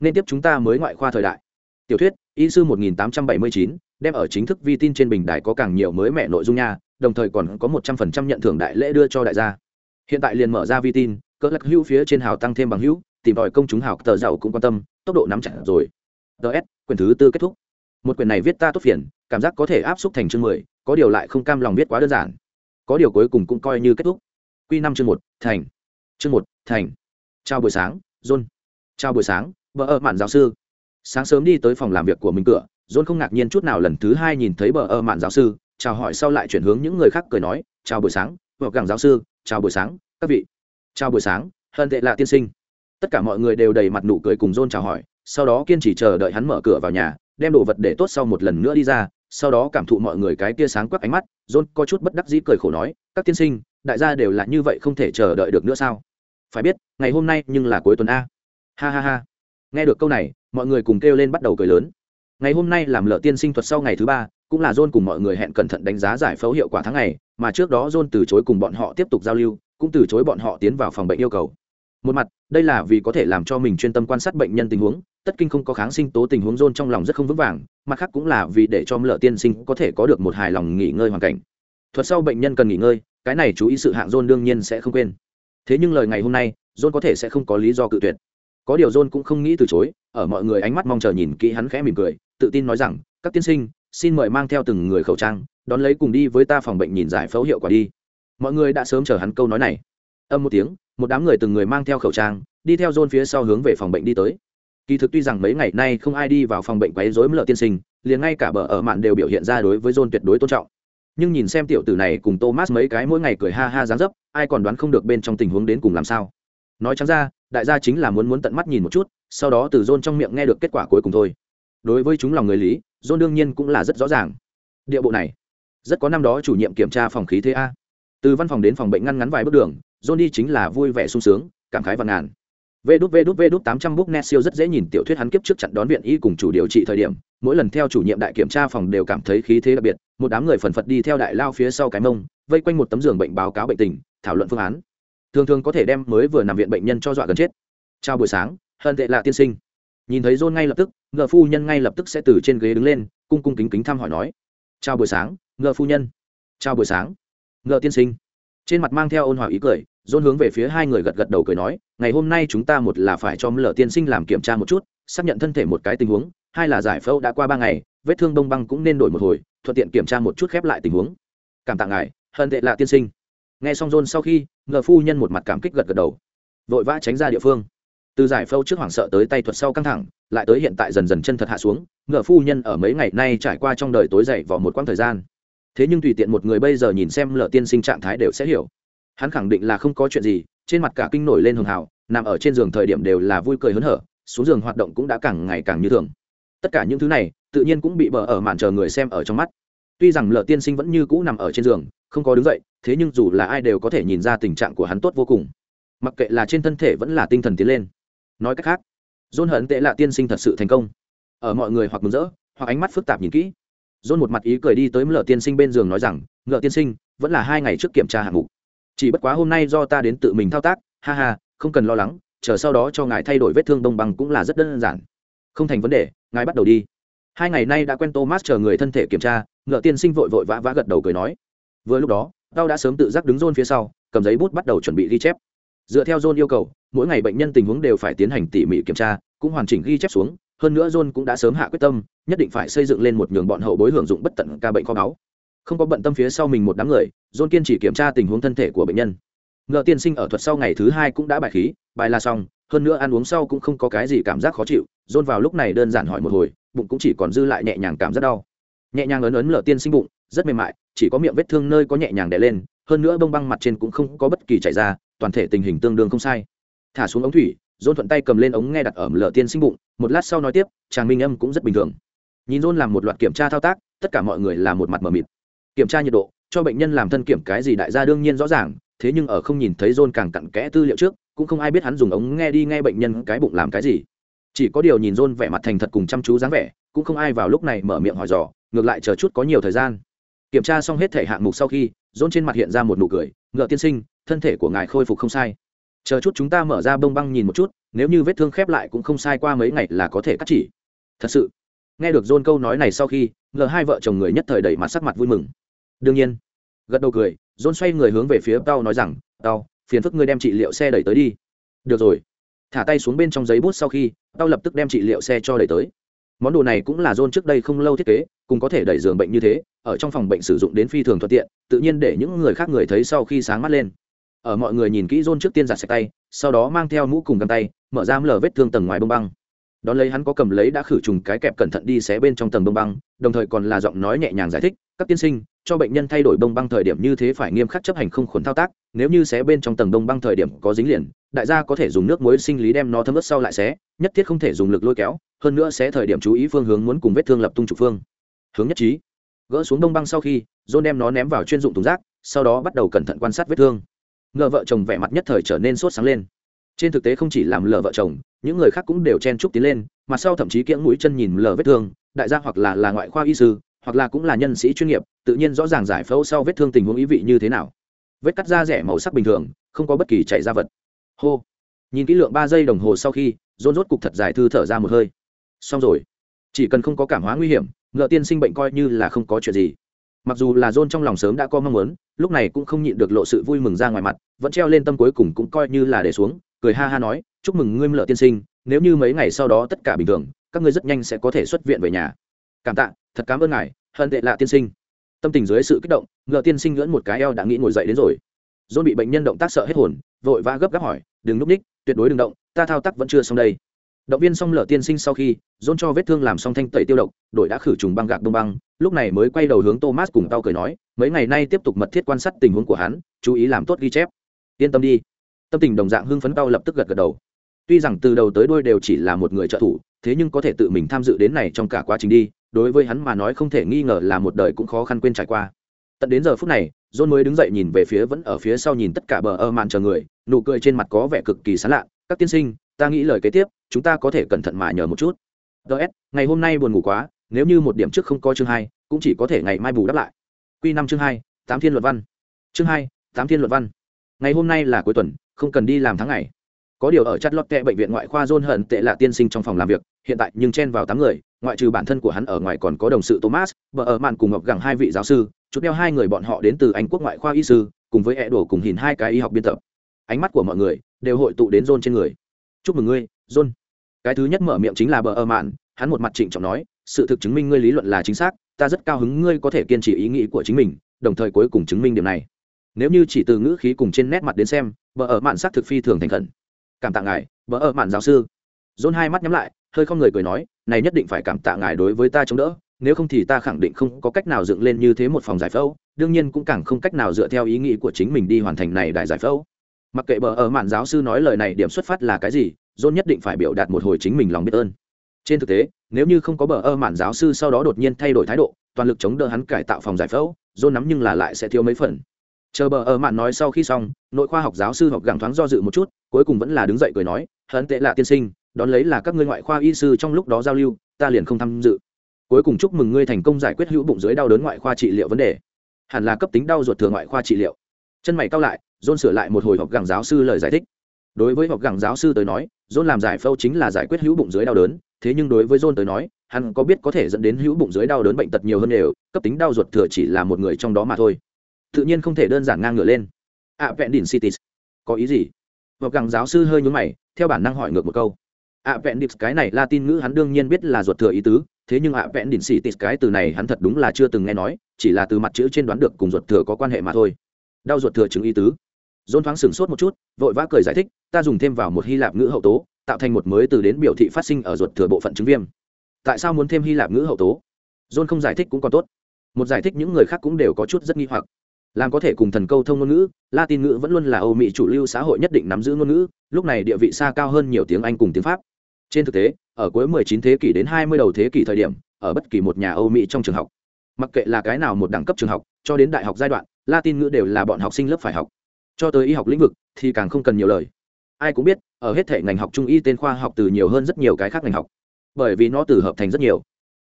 Nên tiếp chúng ta mới ngoại khoa thời đại. Tiểu thuyết y sư 1879, đem ở chính thức vi tin trên bình đài có càng nhiều mới mẹ nội dung nha đồng thời còn có một trăm phần trăm nhận thưởng đại lễ đưa cho đại gia. Hiện tại liền mở ra vi tin cỡ lắc hữu phía trên hào tăng thêm bằng hữu tìm tòi công chúng hào tờ giàu cũng quan tâm tốc độ nắm chặt rồi. Ts quyển thứ tư kết thúc. Một quyển này viết ta tốt phiền cảm giác có thể áp xúc thành chương mười có điều lại không cam lòng viết quá đơn giản. Có điều cuối cùng cũng coi như kết thúc. Q năm chương một, thành. Chương một, thành. Chào buổi sáng, john. Chào buổi sáng vợ ở mạn giáo sư. Sáng sớm đi tới phòng làm việc của mình cửa, john không ngạc nhiên chút nào lần thứ hai nhìn thấy bờ ở mạn giáo sư, chào hỏi sau lại chuyển hướng những người khác cười nói, chào buổi sáng vợ cảng giáo sư, chào buổi sáng, các vị. Chào buổi sáng hơn tệ lạ tiên sinh. Tất cả mọi người đều đầy mặt nụ cười cùng john chào hỏi, sau đó kiên trì chờ đợi hắn mở cửa vào nhà, đem đồ vật để tốt sau một lần nữa đi ra sau đó cảm thụ mọi người cái tia sáng quắc ánh mắt, john có chút bất đắc dĩ cười khổ nói, các tiên sinh, đại gia đều là như vậy không thể chờ đợi được nữa sao? Phải biết, ngày hôm nay nhưng là cuối tuần a. Ha ha ha. Nghe được câu này, mọi người cùng kêu lên bắt đầu cười lớn. Ngày hôm nay làm lợ tiên sinh thuật sau ngày thứ ba, cũng là john cùng mọi người hẹn cẩn thận đánh giá giải phẫu hiệu quả tháng ngày, mà trước đó john từ chối cùng bọn họ tiếp tục giao lưu, cũng từ chối bọn họ tiến vào phòng bệnh yêu cầu. Một mặt, đây là vì có thể làm cho mình chuyên tâm quan sát bệnh nhân tình huống tất kinh không có kháng sinh tố tình huống rôn trong lòng rất không vững vàng, mặt khác cũng là vì để cho lợ tiên sinh có thể có được một hài lòng nghỉ ngơi hoàn cảnh. Thuật sau bệnh nhân cần nghỉ ngơi, cái này chú ý sự hạng rôn đương nhiên sẽ không quên. Thế nhưng lời ngày hôm nay rôn có thể sẽ không có lý do cự tuyệt. Có điều rôn cũng không nghĩ từ chối, ở mọi người ánh mắt mong chờ nhìn kỹ hắn khẽ mỉm cười, tự tin nói rằng, các tiên sinh, xin mời mang theo từng người khẩu trang, đón lấy cùng đi với ta phòng bệnh nhìn giải phẫu hiệu quả đi. Mọi người đã sớm chờ hắn câu nói này. Âm một tiếng, một đám người từng người mang theo khẩu trang, đi theo rôn phía sau hướng về phòng bệnh đi tới kỳ thực tuy rằng mấy ngày nay không ai đi vào phòng bệnh quấy rối mỡ tiên sinh, liền ngay cả bờ ở mạn đều biểu hiện ra đối với john tuyệt đối tôn trọng. Nhưng nhìn xem tiểu tử này cùng thomas mấy cái mỗi ngày cười ha ha dáng dấp, ai còn đoán không được bên trong tình huống đến cùng làm sao. Nói chẳng ra, đại gia chính là muốn muốn tận mắt nhìn một chút, sau đó từ john trong miệng nghe được kết quả cuối cùng thôi. Đối với chúng lòng người lý, john đương nhiên cũng là rất rõ ràng. Địa bộ này, rất có năm đó chủ nhiệm kiểm tra phòng khí thế a. Từ văn phòng đến phòng bệnh ngăn ngắn vài bước đường, john đi chính là vui vẻ sung sướng, cảm khái và ngàn vê đút vê đút vê đút tám trăm book net siêu rất dễ nhìn. Tiểu thuyết hắn kiếp trước chặn đón viện y cùng chủ điều trị thời điểm, mỗi lần theo chủ nhiệm đại kiểm tra phòng đều cảm thấy khí thế đặc biệt. Một đám người phần phật đi theo đại lao phía sau cái mông, vây quanh một tấm giường bệnh báo cáo bệnh tình, thảo luận phương án. Thường thường có thể đem mới vừa nằm viện bệnh nhân cho dọa gần chết. Chào buổi sáng, hân tệ lạ tiên sinh. Nhìn thấy john ngay lập tức, ngờ phu nhân ngay lập tức sẽ từ trên ghế đứng lên, cung cung kính kính thăm hỏi nói. Chào buổi sáng, ngờ phu nhân. Chào buổi sáng, ngờ tiên sinh. Trên mặt mang theo ôn hòa ý cười dôn hướng về phía hai người gật gật đầu cười nói, ngày hôm nay chúng ta một là phải cho lở tiên sinh làm kiểm tra một chút, xác nhận thân thể một cái tình huống, hai là giải phẫu đã qua ba ngày, vết thương đông băng cũng nên đổi một hồi, thuận tiện kiểm tra một chút khép lại tình huống. Cảm tạ ngài hận tệ lạ tiên sinh. Nghe xong dôn sau khi, ngờ phu nhân một mặt cảm kích gật gật đầu. Vội vã tránh ra địa phương. Từ giải phẫu trước hoảng sợ tới tay thuật sau căng thẳng, lại tới hiện tại dần dần chân thật hạ xuống, ngờ phu nhân ở mấy ngày nay trải qua trong đời tối dậy vào một quãng thời gian. Thế nhưng tùy tiện một người bây giờ nhìn xem lợ tiên sinh trạng thái đều sẽ hiểu hắn khẳng định là không có chuyện gì, trên mặt cả kinh nổi lên hường hào, nằm ở trên giường thời điểm đều là vui cười hớn hở, xuống giường hoạt động cũng đã càng ngày càng như thường. Tất cả những thứ này, tự nhiên cũng bị bờ ở màn chờ người xem ở trong mắt. Tuy rằng lợ tiên sinh vẫn như cũ nằm ở trên giường, không có đứng dậy, thế nhưng dù là ai đều có thể nhìn ra tình trạng của hắn tốt vô cùng. Mặc kệ là trên thân thể vẫn là tinh thần tiến lên. Nói cách khác dôn hận tệ là tiên sinh thật sự thành công. Ở mọi người hoặc mừng rỡ, hoặc ánh mắt phức tạp nhìn kỹ dôn một mặt ý cười đi tới lợ tiên sinh bên giường nói rằng, lợ tiên sinh, vẫn là hai ngày trước kiểm tra hạng mục chỉ bất quá hôm nay do ta đến tự mình thao tác, ha ha, không cần lo lắng, chờ sau đó cho ngài thay đổi vết thương đông bằng cũng là rất đơn giản. Không thành vấn đề, ngài bắt đầu đi. Hai ngày nay đã quen thomas chờ người thân thể kiểm tra, ngựa tiên sinh vội vội vã vã gật đầu cười nói. Vừa lúc đó, tao đã sớm tự giác đứng rôn phía sau, cầm giấy bút bắt đầu chuẩn bị ghi chép. Dựa theo john yêu cầu, mỗi ngày bệnh nhân tình huống đều phải tiến hành tỉ mỉ kiểm tra, cũng hoàn chỉnh ghi chép xuống, hơn nữa john cũng đã sớm hạ quyết tâm, nhất định phải xây dựng lên một nhường bọn hậu bối hưởng dụng bất tận ca bệnh kho báu không có bận tâm phía sau mình một đám người, john kiên chỉ kiểm tra tình huống thân thể của bệnh nhân. Ngựa tiên sinh ở thuật sau ngày thứ hai cũng đã bài khí, bài là xong, hơn nữa ăn uống sau cũng không có cái gì cảm giác khó chịu, john vào lúc này đơn giản hỏi một hồi, bụng cũng chỉ còn dư lại nhẹ nhàng cảm giác đau. Nhẹ nhàng ấn ấn lợ tiên sinh bụng, rất mềm mại, chỉ có miệng vết thương nơi có nhẹ nhàng đè lên, hơn nữa bông băng mặt trên cũng không có bất kỳ chảy ra, toàn thể tình hình tương đương không sai. Thả xuống ống thủy dôn thuận tay cầm lên ống nghe đặt ở lợ tiên sinh bụng, một lát sau nói tiếp, chàng minh âm cũng rất bình thường. Nhìn dôn làm một loạt kiểm tra thao tác, tất cả mọi người là một mặt mờ mịt kiểm tra nhiệt độ, cho bệnh nhân làm thân kiểm cái gì đại gia đương nhiên rõ ràng, thế nhưng ở không nhìn thấy dôn càng cặn kẽ tư liệu trước, cũng không ai biết hắn dùng ống nghe đi nghe bệnh nhân cái bụng làm cái gì. Chỉ có điều nhìn dôn vẻ mặt thành thật cùng chăm chú dáng vẻ, cũng không ai vào lúc này mở miệng hỏi dò, ngược lại chờ chút có nhiều thời gian. Kiểm tra xong hết thể hạng mục sau khi dôn trên mặt hiện ra một nụ cười, ngựa tiên sinh, thân thể của ngài khôi phục không sai. Chờ chút chúng ta mở ra bông băng nhìn một chút, nếu như vết thương khép lại cũng không sai qua mấy ngày là có thể cắt chỉ. Thật sự? Nghe được dôn câu nói này sau khi, ngờ hai vợ chồng người nhất thời đẩy mặt sắc mặt vui mừng. Đương nhiên, gật đầu cười dôn xoay người hướng về phía tao nói rằng tao phiền phức ngươi đem trị liệu xe đẩy tới đi. Được rồi. Thả tay xuống bên trong giấy bút sau khi tao lập tức đem trị liệu xe cho đẩy tới. Món đồ này cũng là dôn trước đây không lâu thiết kế, cùng có thể đẩy giường bệnh như thế, ở trong phòng bệnh sử dụng đến phi thường thuận tiện, tự nhiên để những người khác người thấy sau khi sáng mắt lên. Ở mọi người nhìn kỹ dôn trước tiên giặt sạch tay, sau đó mang theo mũ cùng găng tay, mở ra lở vết thương tầng ngoài bông băng đón lấy hắn có cầm lấy đã khử trùng cái kẹp cẩn thận đi xé bên trong tầng bông băng, đồng thời còn là giọng nói nhẹ nhàng giải thích, các tiên sinh, cho bệnh nhân thay đổi bông băng thời điểm như thế phải nghiêm khắc chấp hành không khuẩn thao tác, nếu như xé bên trong tầng bông băng thời điểm có dính liền, đại gia có thể dùng nước muối sinh lý đem nó thấm ướt sau lại xé, nhất thiết không thể dùng lực lôi kéo, hơn nữa xé thời điểm chú ý phương hướng muốn cùng vết thương lập tung trục phương. Hướng nhất trí. Gỡ xuống bông băng sau khi, john đem nó ném vào chuyên dụng thùng rác, sau đó bắt đầu cẩn thận quan sát vết thương. Ngờ vợ chồng vẻ mặt nhất thời trở nên sốt sáng lên trên thực tế không chỉ làm lờ vợ chồng, những người khác cũng đều chen chúc tiến lên mặt sau thậm chí kiễng mũi chân nhìn lờ vết thương, đại gia hoặc là là ngoại khoa y sư, hoặc là cũng là nhân sĩ chuyên nghiệp, tự nhiên rõ ràng giải phẫu sau vết thương tình huống ý vị như thế nào. Vết cắt da rẻ màu sắc bình thường, không có bất kỳ chảy ra vật. Hô. Nhìn kỹ lượng ba giây đồng hồ sau khi rôn rốt cục thật dài thư thở ra một hơi. Xong rồi. Chỉ cần không có cảm hóa nguy hiểm, ngựa tiên sinh bệnh coi như là không có chuyện gì. Mặc dù là rôn trong lòng sớm đã có mong muốn, lúc này cũng không nhịn được lộ sự vui mừng ra ngoài mặt, vẫn treo lên tâm cuối cùng cũng coi như là để xuống cười ha ha nói, chúc mừng ngươi mlợ tiên sinh, nếu như mấy ngày sau đó tất cả bình thường, các ngươi rất nhanh sẽ có thể xuất viện về nhà. Cảm tạ, thật cảm ơn ngài, hận tệ lạ tiên sinh. Tâm tình dưới sự kích động ngựa tiên sinh ngưỡn một cái eo đã nghĩ ngồi dậy đến rồi. Dôn bị bệnh nhân động tác sợ hết hồn, vội vã gấp gáp hỏi, đừng núp ních, tuyệt đối đừng động, ta thao tác vẫn chưa xong đây. Động viên xong lở tiên sinh sau khi dôn cho vết thương làm xong thanh tẩy tiêu độc đội đã khử trùng băng gạc đông băng, lúc này mới quay đầu hướng thomas cùng tao cười nói, mấy ngày nay tiếp tục mật thiết quan sát tình huống của hắn, chú ý làm tốt ghi chép. Yên tâm đi tâm tình đồng dạng hưng phấn cao lập tức gật gật đầu. Tuy rằng từ đầu tới đuôi đều chỉ là một người trợ thủ, thế nhưng có thể tự mình tham dự đến này trong cả quá trình đi, đối với hắn mà nói không thể nghi ngờ là một đời cũng khó khăn quên trải qua. Tận đến giờ phút này, john mới đứng dậy nhìn về phía vẫn ở phía sau nhìn tất cả bờ ơ mạn chờ người, nụ cười trên mặt có vẻ cực kỳ sán lạ, các tiên sinh, ta nghĩ lời kế tiếp, chúng ta có thể cẩn thận mà nhờ một chút. Ts ngày hôm nay buồn ngủ quá, nếu như một điểm trước không có chương hai, cũng chỉ có thể ngày mai bù đắp lại. Q năm chương hai, tám thiên luật văn. Chương hai, tám thiên luật văn ngày hôm nay là cuối tuần, không cần đi làm tháng ngày. Có điều ở chặt lót kệ bệnh viện ngoại khoa john hận tệ là tiên sinh trong phòng làm việc, hiện tại nhưng chen vào tám người, ngoại trừ bản thân của hắn ở ngoài còn có đồng sự thomas vợ ở mạn cùng ngọc gẳng hai vị giáo sư chút đeo hai người bọn họ đến từ anh quốc ngoại khoa y sư, cùng với ẹ đổ cùng hình hai cái y học biên tập. Ánh mắt của mọi người đều hội tụ đến john trên người. Chúc mừng ngươi, john. Cái thứ nhất mở miệng chính là bờ ở mạn, hắn một mặt trịnh trọng nói, sự thực chứng minh ngươi lý luận là chính xác, ta rất cao hứng ngươi có thể kiên trì ý nghĩ của chính mình, đồng thời cuối cùng chứng minh điểm này nếu như chỉ từ ngữ khí cùng trên nét mặt đến xem, bờ ở mạn xác thực phi thường thành khẩn. Cảm tạ ngài, bờ ở mạn giáo sư. John hai mắt nhắm lại, hơi không người cười nói, này nhất định phải cảm tạ ngài đối với ta chống đỡ, nếu không thì ta khẳng định không có cách nào dựng lên như thế một phòng giải phẫu, đương nhiên cũng càng không cách nào dựa theo ý nghĩ của chính mình đi hoàn thành này đại giải phẫu. Mặc kệ bờ ở mạn giáo sư nói lời này điểm xuất phát là cái gì, john nhất định phải biểu đạt một hồi chính mình lòng biết ơn. Trên thực tế, nếu như không có bờ ơ mạn giáo sư sau đó đột nhiên thay đổi thái độ, toàn lực chống đỡ hắn cải tạo phòng giải phẫu, john nắm nhưng là lại sẽ thiếu mấy phần chờ bờ ở mạn nói sau khi xong, nội khoa học giáo sư học gẳng thoáng do dự một chút, cuối cùng vẫn là đứng dậy cười nói hận tệ lạ tiên sinh, đón lấy là các ngươi ngoại khoa y sư trong lúc đó giao lưu, ta liền không tham dự. Cuối cùng chúc mừng ngươi thành công giải quyết hữu bụng dưới đau đớn ngoại khoa trị liệu vấn đề. Hẳn là cấp tính đau ruột thừa ngoại khoa trị liệu. Chân mày cao lại dôn sửa lại một hồi học gẳng giáo sư lời giải thích. Đối với học gẳng giáo sư tới nói dôn làm giải phẫu chính là giải quyết hữu bụng dưới đau đớn, thế nhưng đối với dôn tới nói, hắn có biết có thể dẫn đến hữu bụng dưới đau đớn bệnh tật nhiều hơn đều cấp tính đau ruột thừa chỉ là một người trong đó mà thôi tự nhiên không thể đơn giản ngang ngửa lên. Ạ vẹn đỉnh cities có ý gì? Học gẳng giáo sư hơi nhúng mày, theo bản năng hỏi ngược một câu. Ạ vẹn đỉnh cái này latin ngữ hắn đương nhiên biết là ruột thừa ý tứ, thế nhưng ạ vẹn đỉnh cities cái từ này hắn thật đúng là chưa từng nghe nói, chỉ là từ mặt chữ trên đoán được cùng ruột thừa có quan hệ mà thôi. Đau ruột thừa chứng ý tứ. Dôn thoáng sửng sốt một chút, vội vã cười giải thích, ta dùng thêm vào một hy lạp ngữ hậu tố, tạo thành một mới từ đến biểu thị phát sinh ở ruột thừa bộ phận chứng viêm. Tại sao muốn thêm hy lạp ngữ hậu tố? John không giải thích cũng còn tốt. Một giải thích những người khác cũng đều có chút rất nghi hoặc làm có thể cùng thần câu thông ngôn ngữ, latin ngữ vẫn luôn là âu mỹ chủ lưu xã hội nhất định nắm giữ ngôn ngữ, lúc này địa vị xa cao hơn nhiều tiếng anh cùng tiếng pháp. Trên thực tế, ở cuối 19 thế kỷ đến 20 đầu thế kỷ thời điểm, ở bất kỳ một nhà âu mỹ trong trường học, mặc kệ là cái nào một đẳng cấp trường học, cho đến đại học giai đoạn, latin ngữ đều là bọn học sinh lớp phải học. Cho tới y học lĩnh vực thì càng không cần nhiều lời. Ai cũng biết, ở hết thể ngành học trung y tên khoa học từ nhiều hơn rất nhiều cái khác ngành học, bởi vì nó từ hợp thành rất nhiều.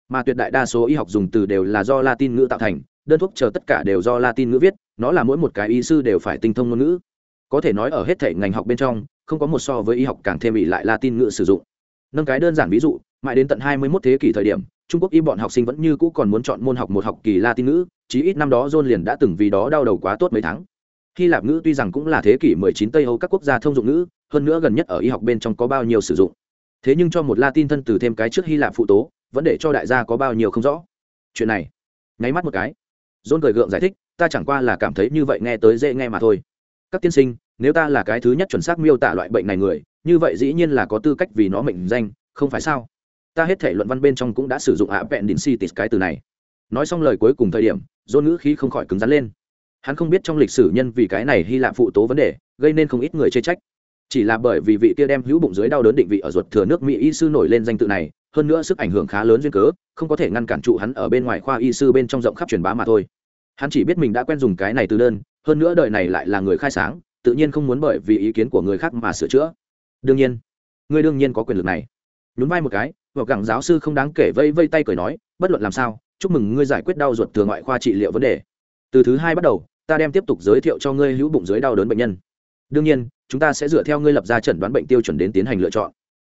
Mà tuyệt đại đa số y học dùng từ đều là do latin ngữ tạo thành đơn thuốc chờ tất cả đều do latin ngữ viết, nó là mỗi một cái y sư đều phải tinh thông ngôn ngữ. Có thể nói ở hết thể ngành học bên trong, không có một so với y học càng thêm bị lại latin ngữ sử dụng. Nâng cái đơn giản ví dụ, mãi đến tận 21 thế kỷ thời điểm, trung quốc y bọn học sinh vẫn như cũ còn muốn chọn môn học một học kỳ latin ngữ, chí ít năm đó john liền đã từng vì đó đau đầu quá tốt mấy tháng. Hy lạp ngữ tuy rằng cũng là thế kỷ 19 tây âu các quốc gia thông dụng ngữ, hơn nữa gần nhất ở y học bên trong có bao nhiêu sử dụng. Thế nhưng cho một latin thân từ thêm cái trước hy lạp phụ tố, vẫn để cho đại gia có bao nhiêu không rõ. Chuyện này, nháy mắt một cái john cười gượng giải thích, ta chẳng qua là cảm thấy như vậy nghe tới dễ nghe mà thôi. Các tiên sinh, nếu ta là cái thứ nhất chuẩn xác miêu tả loại bệnh này người, như vậy dĩ nhiên là có tư cách vì nó mệnh danh, không phải sao? Ta hết thể luận văn bên trong cũng đã sử dụng ạ vẹn đỉnh si tịt cái từ này. Nói xong lời cuối cùng thời điểm dôn ngữ khí không khỏi cứng rắn lên. Hắn không biết trong lịch sử nhân vì cái này hy lạp phụ tố vấn đề, gây nên không ít người chê trách. Chỉ là bởi vì vị kia đem hữu bụng dưới đau đớn định vị ở ruột thừa nước mỹ y sư nổi lên danh tự này, hơn nữa sức ảnh hưởng khá lớn duyên cớ, không có thể ngăn cản trụ hắn ở bên ngoài khoa y sư bên trong rộng khắp truyền bá mà thôi hắn chỉ biết mình đã quen dùng cái này từ đơn, hơn nữa đời này lại là người khai sáng, tự nhiên không muốn bởi vì ý kiến của người khác mà sửa chữa. Đương nhiên, người đương nhiên có quyền lực này. Nhún vai một cái và gặng giáo sư không đáng kể vây vây tay cười nói, bất luận làm sao, chúc mừng ngươi giải quyết đau ruột thừa ngoại khoa trị liệu vấn đề. Từ thứ hai bắt đầu, ta đem tiếp tục giới thiệu cho ngươi hữu bụng dưới đau đớn bệnh nhân. Đương nhiên, chúng ta sẽ dựa theo ngươi lập ra chẩn đoán bệnh tiêu chuẩn đến tiến hành lựa chọn.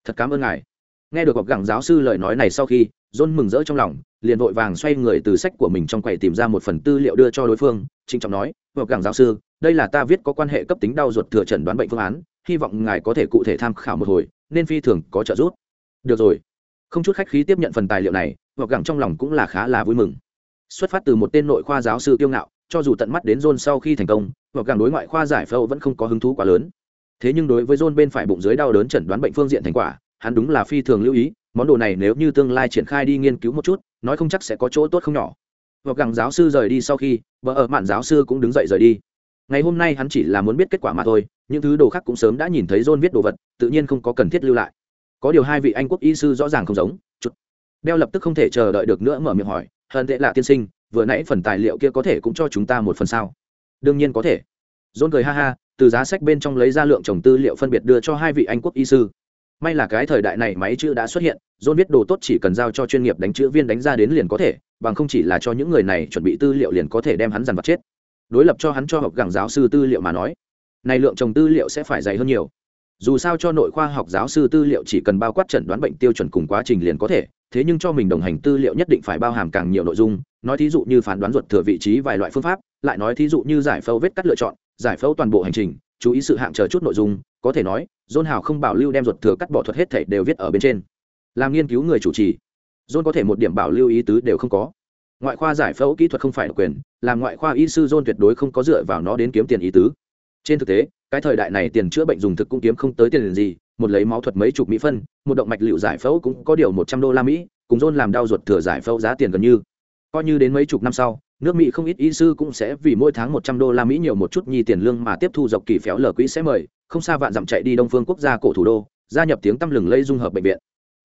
Thật cảm ơn ngài nghe được gọc gẳng giáo sư lời nói này sau khi john mừng rỡ trong lòng liền vội vàng xoay người từ sách của mình trong quầy tìm ra một phần tư liệu đưa cho đối phương trịnh trọng nói gọc gẳng giáo sư đây là ta viết có quan hệ cấp tính đau ruột thừa chẩn đoán bệnh phương án hy vọng ngài có thể cụ thể tham khảo một hồi nên phi thường có trợ giúp. Được rồi. Không chút khách khí tiếp nhận phần tài liệu này gọc gẳng trong lòng cũng là khá là vui mừng. Xuất phát từ một tên nội khoa giáo sư kiêu ngạo cho dù tận mắt đến John sau khi thành công, gọc gẳng đối ngoại khoa giải phẫu vẫn không có hứng thú quá lớn. Thế nhưng đối với John bên phải bụng dưới đau đớn chẩn đoán bệnh phương diện thành quả, hắn đúng là phi thường lưu ý, món đồ này nếu như tương lai triển khai đi nghiên cứu một chút, nói không chắc sẽ có chỗ tốt không nhỏ. Hoặc gặng giáo sư rời đi sau khi, vợ ở mạn giáo sư cũng đứng dậy rời đi. Ngày hôm nay hắn chỉ là muốn biết kết quả mà thôi, những thứ đồ khác cũng sớm đã nhìn thấy John viết đồ vật, tự nhiên không có cần thiết lưu lại. Có điều hai vị anh quốc y sư rõ ràng không giống, chút. Đeo lập tức không thể chờ đợi được nữa mở miệng hỏi, "Hận tệ lạ tiên sinh, vừa nãy phần tài liệu kia có thể cũng cho chúng ta một phần sao đương nhiên có thể john cười ha ha từ giá sách bên trong lấy ra lượng trồng tư liệu phân biệt đưa cho hai vị anh quốc y sư may là cái thời đại này máy chữ đã xuất hiện dôn viết đồ tốt chỉ cần giao cho chuyên nghiệp đánh chữ viên đánh ra đến liền có thể, bằng không chỉ là cho những người này chuẩn bị tư liệu liền có thể đem hắn dằn vặt chết. Đối lập cho hắn cho học gẳng giáo sư tư liệu mà nói, này lượng trồng tư liệu sẽ phải dày hơn nhiều. Dù sao cho nội khoa học giáo sư tư liệu chỉ cần bao quát chẩn đoán bệnh tiêu chuẩn cùng quá trình liền có thể, thế nhưng cho mình đồng hành tư liệu nhất định phải bao hàm càng nhiều nội dung, nói thí dụ như phán đoán ruột thừa vị trí vài loại phương pháp, lại nói thí dụ như giải phẫu vết cắt lựa chọn, giải phẫu toàn bộ hành trình, chú ý sự hạng chờ chút nội dung, có thể nói john hào không bảo lưu đem ruột thừa cắt bỏ thuật hết thể đều viết ở bên trên. Làm nghiên cứu người chủ trì, john có thể một điểm bảo lưu ý tứ đều không có. Ngoại khoa giải phẫu kỹ thuật không phải độc quyền, làm ngoại khoa y sư john tuyệt đối không có dựa vào nó đến kiếm tiền ý tứ. Trên thực tế, cái thời đại này tiền chữa bệnh dùng thực cũng kiếm không tới tiền gì, một lấy máu thuật mấy chục mỹ phân, một động mạch liệu giải phẫu cũng có điều một trăm đô la mỹ, cùng john làm đau ruột thừa giải phẫu giá tiền gần như. Coi như đến mấy chục năm sau nước mỹ không ít y sư cũng sẽ vì mỗi tháng một trăm đô la mỹ nhiều một chút nhi tiền lương mà tiếp thu dọc kỳ phéo lờ quỹ sẽ mời, không xa vạn dặm chạy đi đông phương quốc gia cổ thủ đô, gia nhập tiếng tăm lừng lây dung hợp bệnh viện.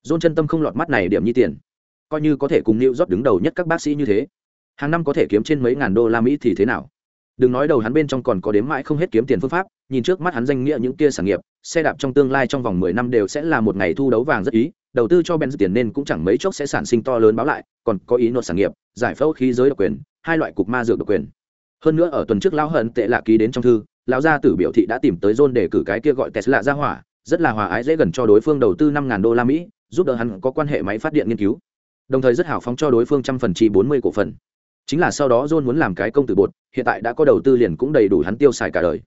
John chân tâm không lọt mắt này điểm nhi tiền. Coi như có thể cùng New York đứng đầu nhất các bác sĩ như thế. Hàng năm có thể kiếm trên mấy ngàn đô la mỹ thì thế nào? Đừng nói đầu hắn bên trong còn có đếm mãi không hết kiếm tiền phương pháp, nhìn trước mắt hắn danh nghĩa những kia sản nghiệp, xe đạp trong tương lai trong vòng mười năm đều sẽ là một ngày thu đấu vàng rất ý, đầu tư cho benz tiền nên cũng chẳng mấy chốc sẽ sản sinh to lớn báo lại, còn có ý nốt sản nghiệp, giải phẫu khí giới độc quyền hai loại cục ma dược độc quyền. Hơn nữa ở tuần trước lão hận tệ lạ ký đến trong thư, lão gia tử biểu thị đã tìm tới john để cử cái kia gọi tesla ra hỏa, rất là hòa ái dễ gần cho đối phương đầu tư năm đô la mỹ, giúp đỡ hắn có quan hệ máy phát điện nghiên cứu. Đồng thời rất hào phóng cho đối phương trăm phần chi bốn mươi cổ phần. Chính là sau đó john muốn làm cái công tử bột, hiện tại đã có đầu tư liền cũng đầy đủ hắn tiêu xài cả đời.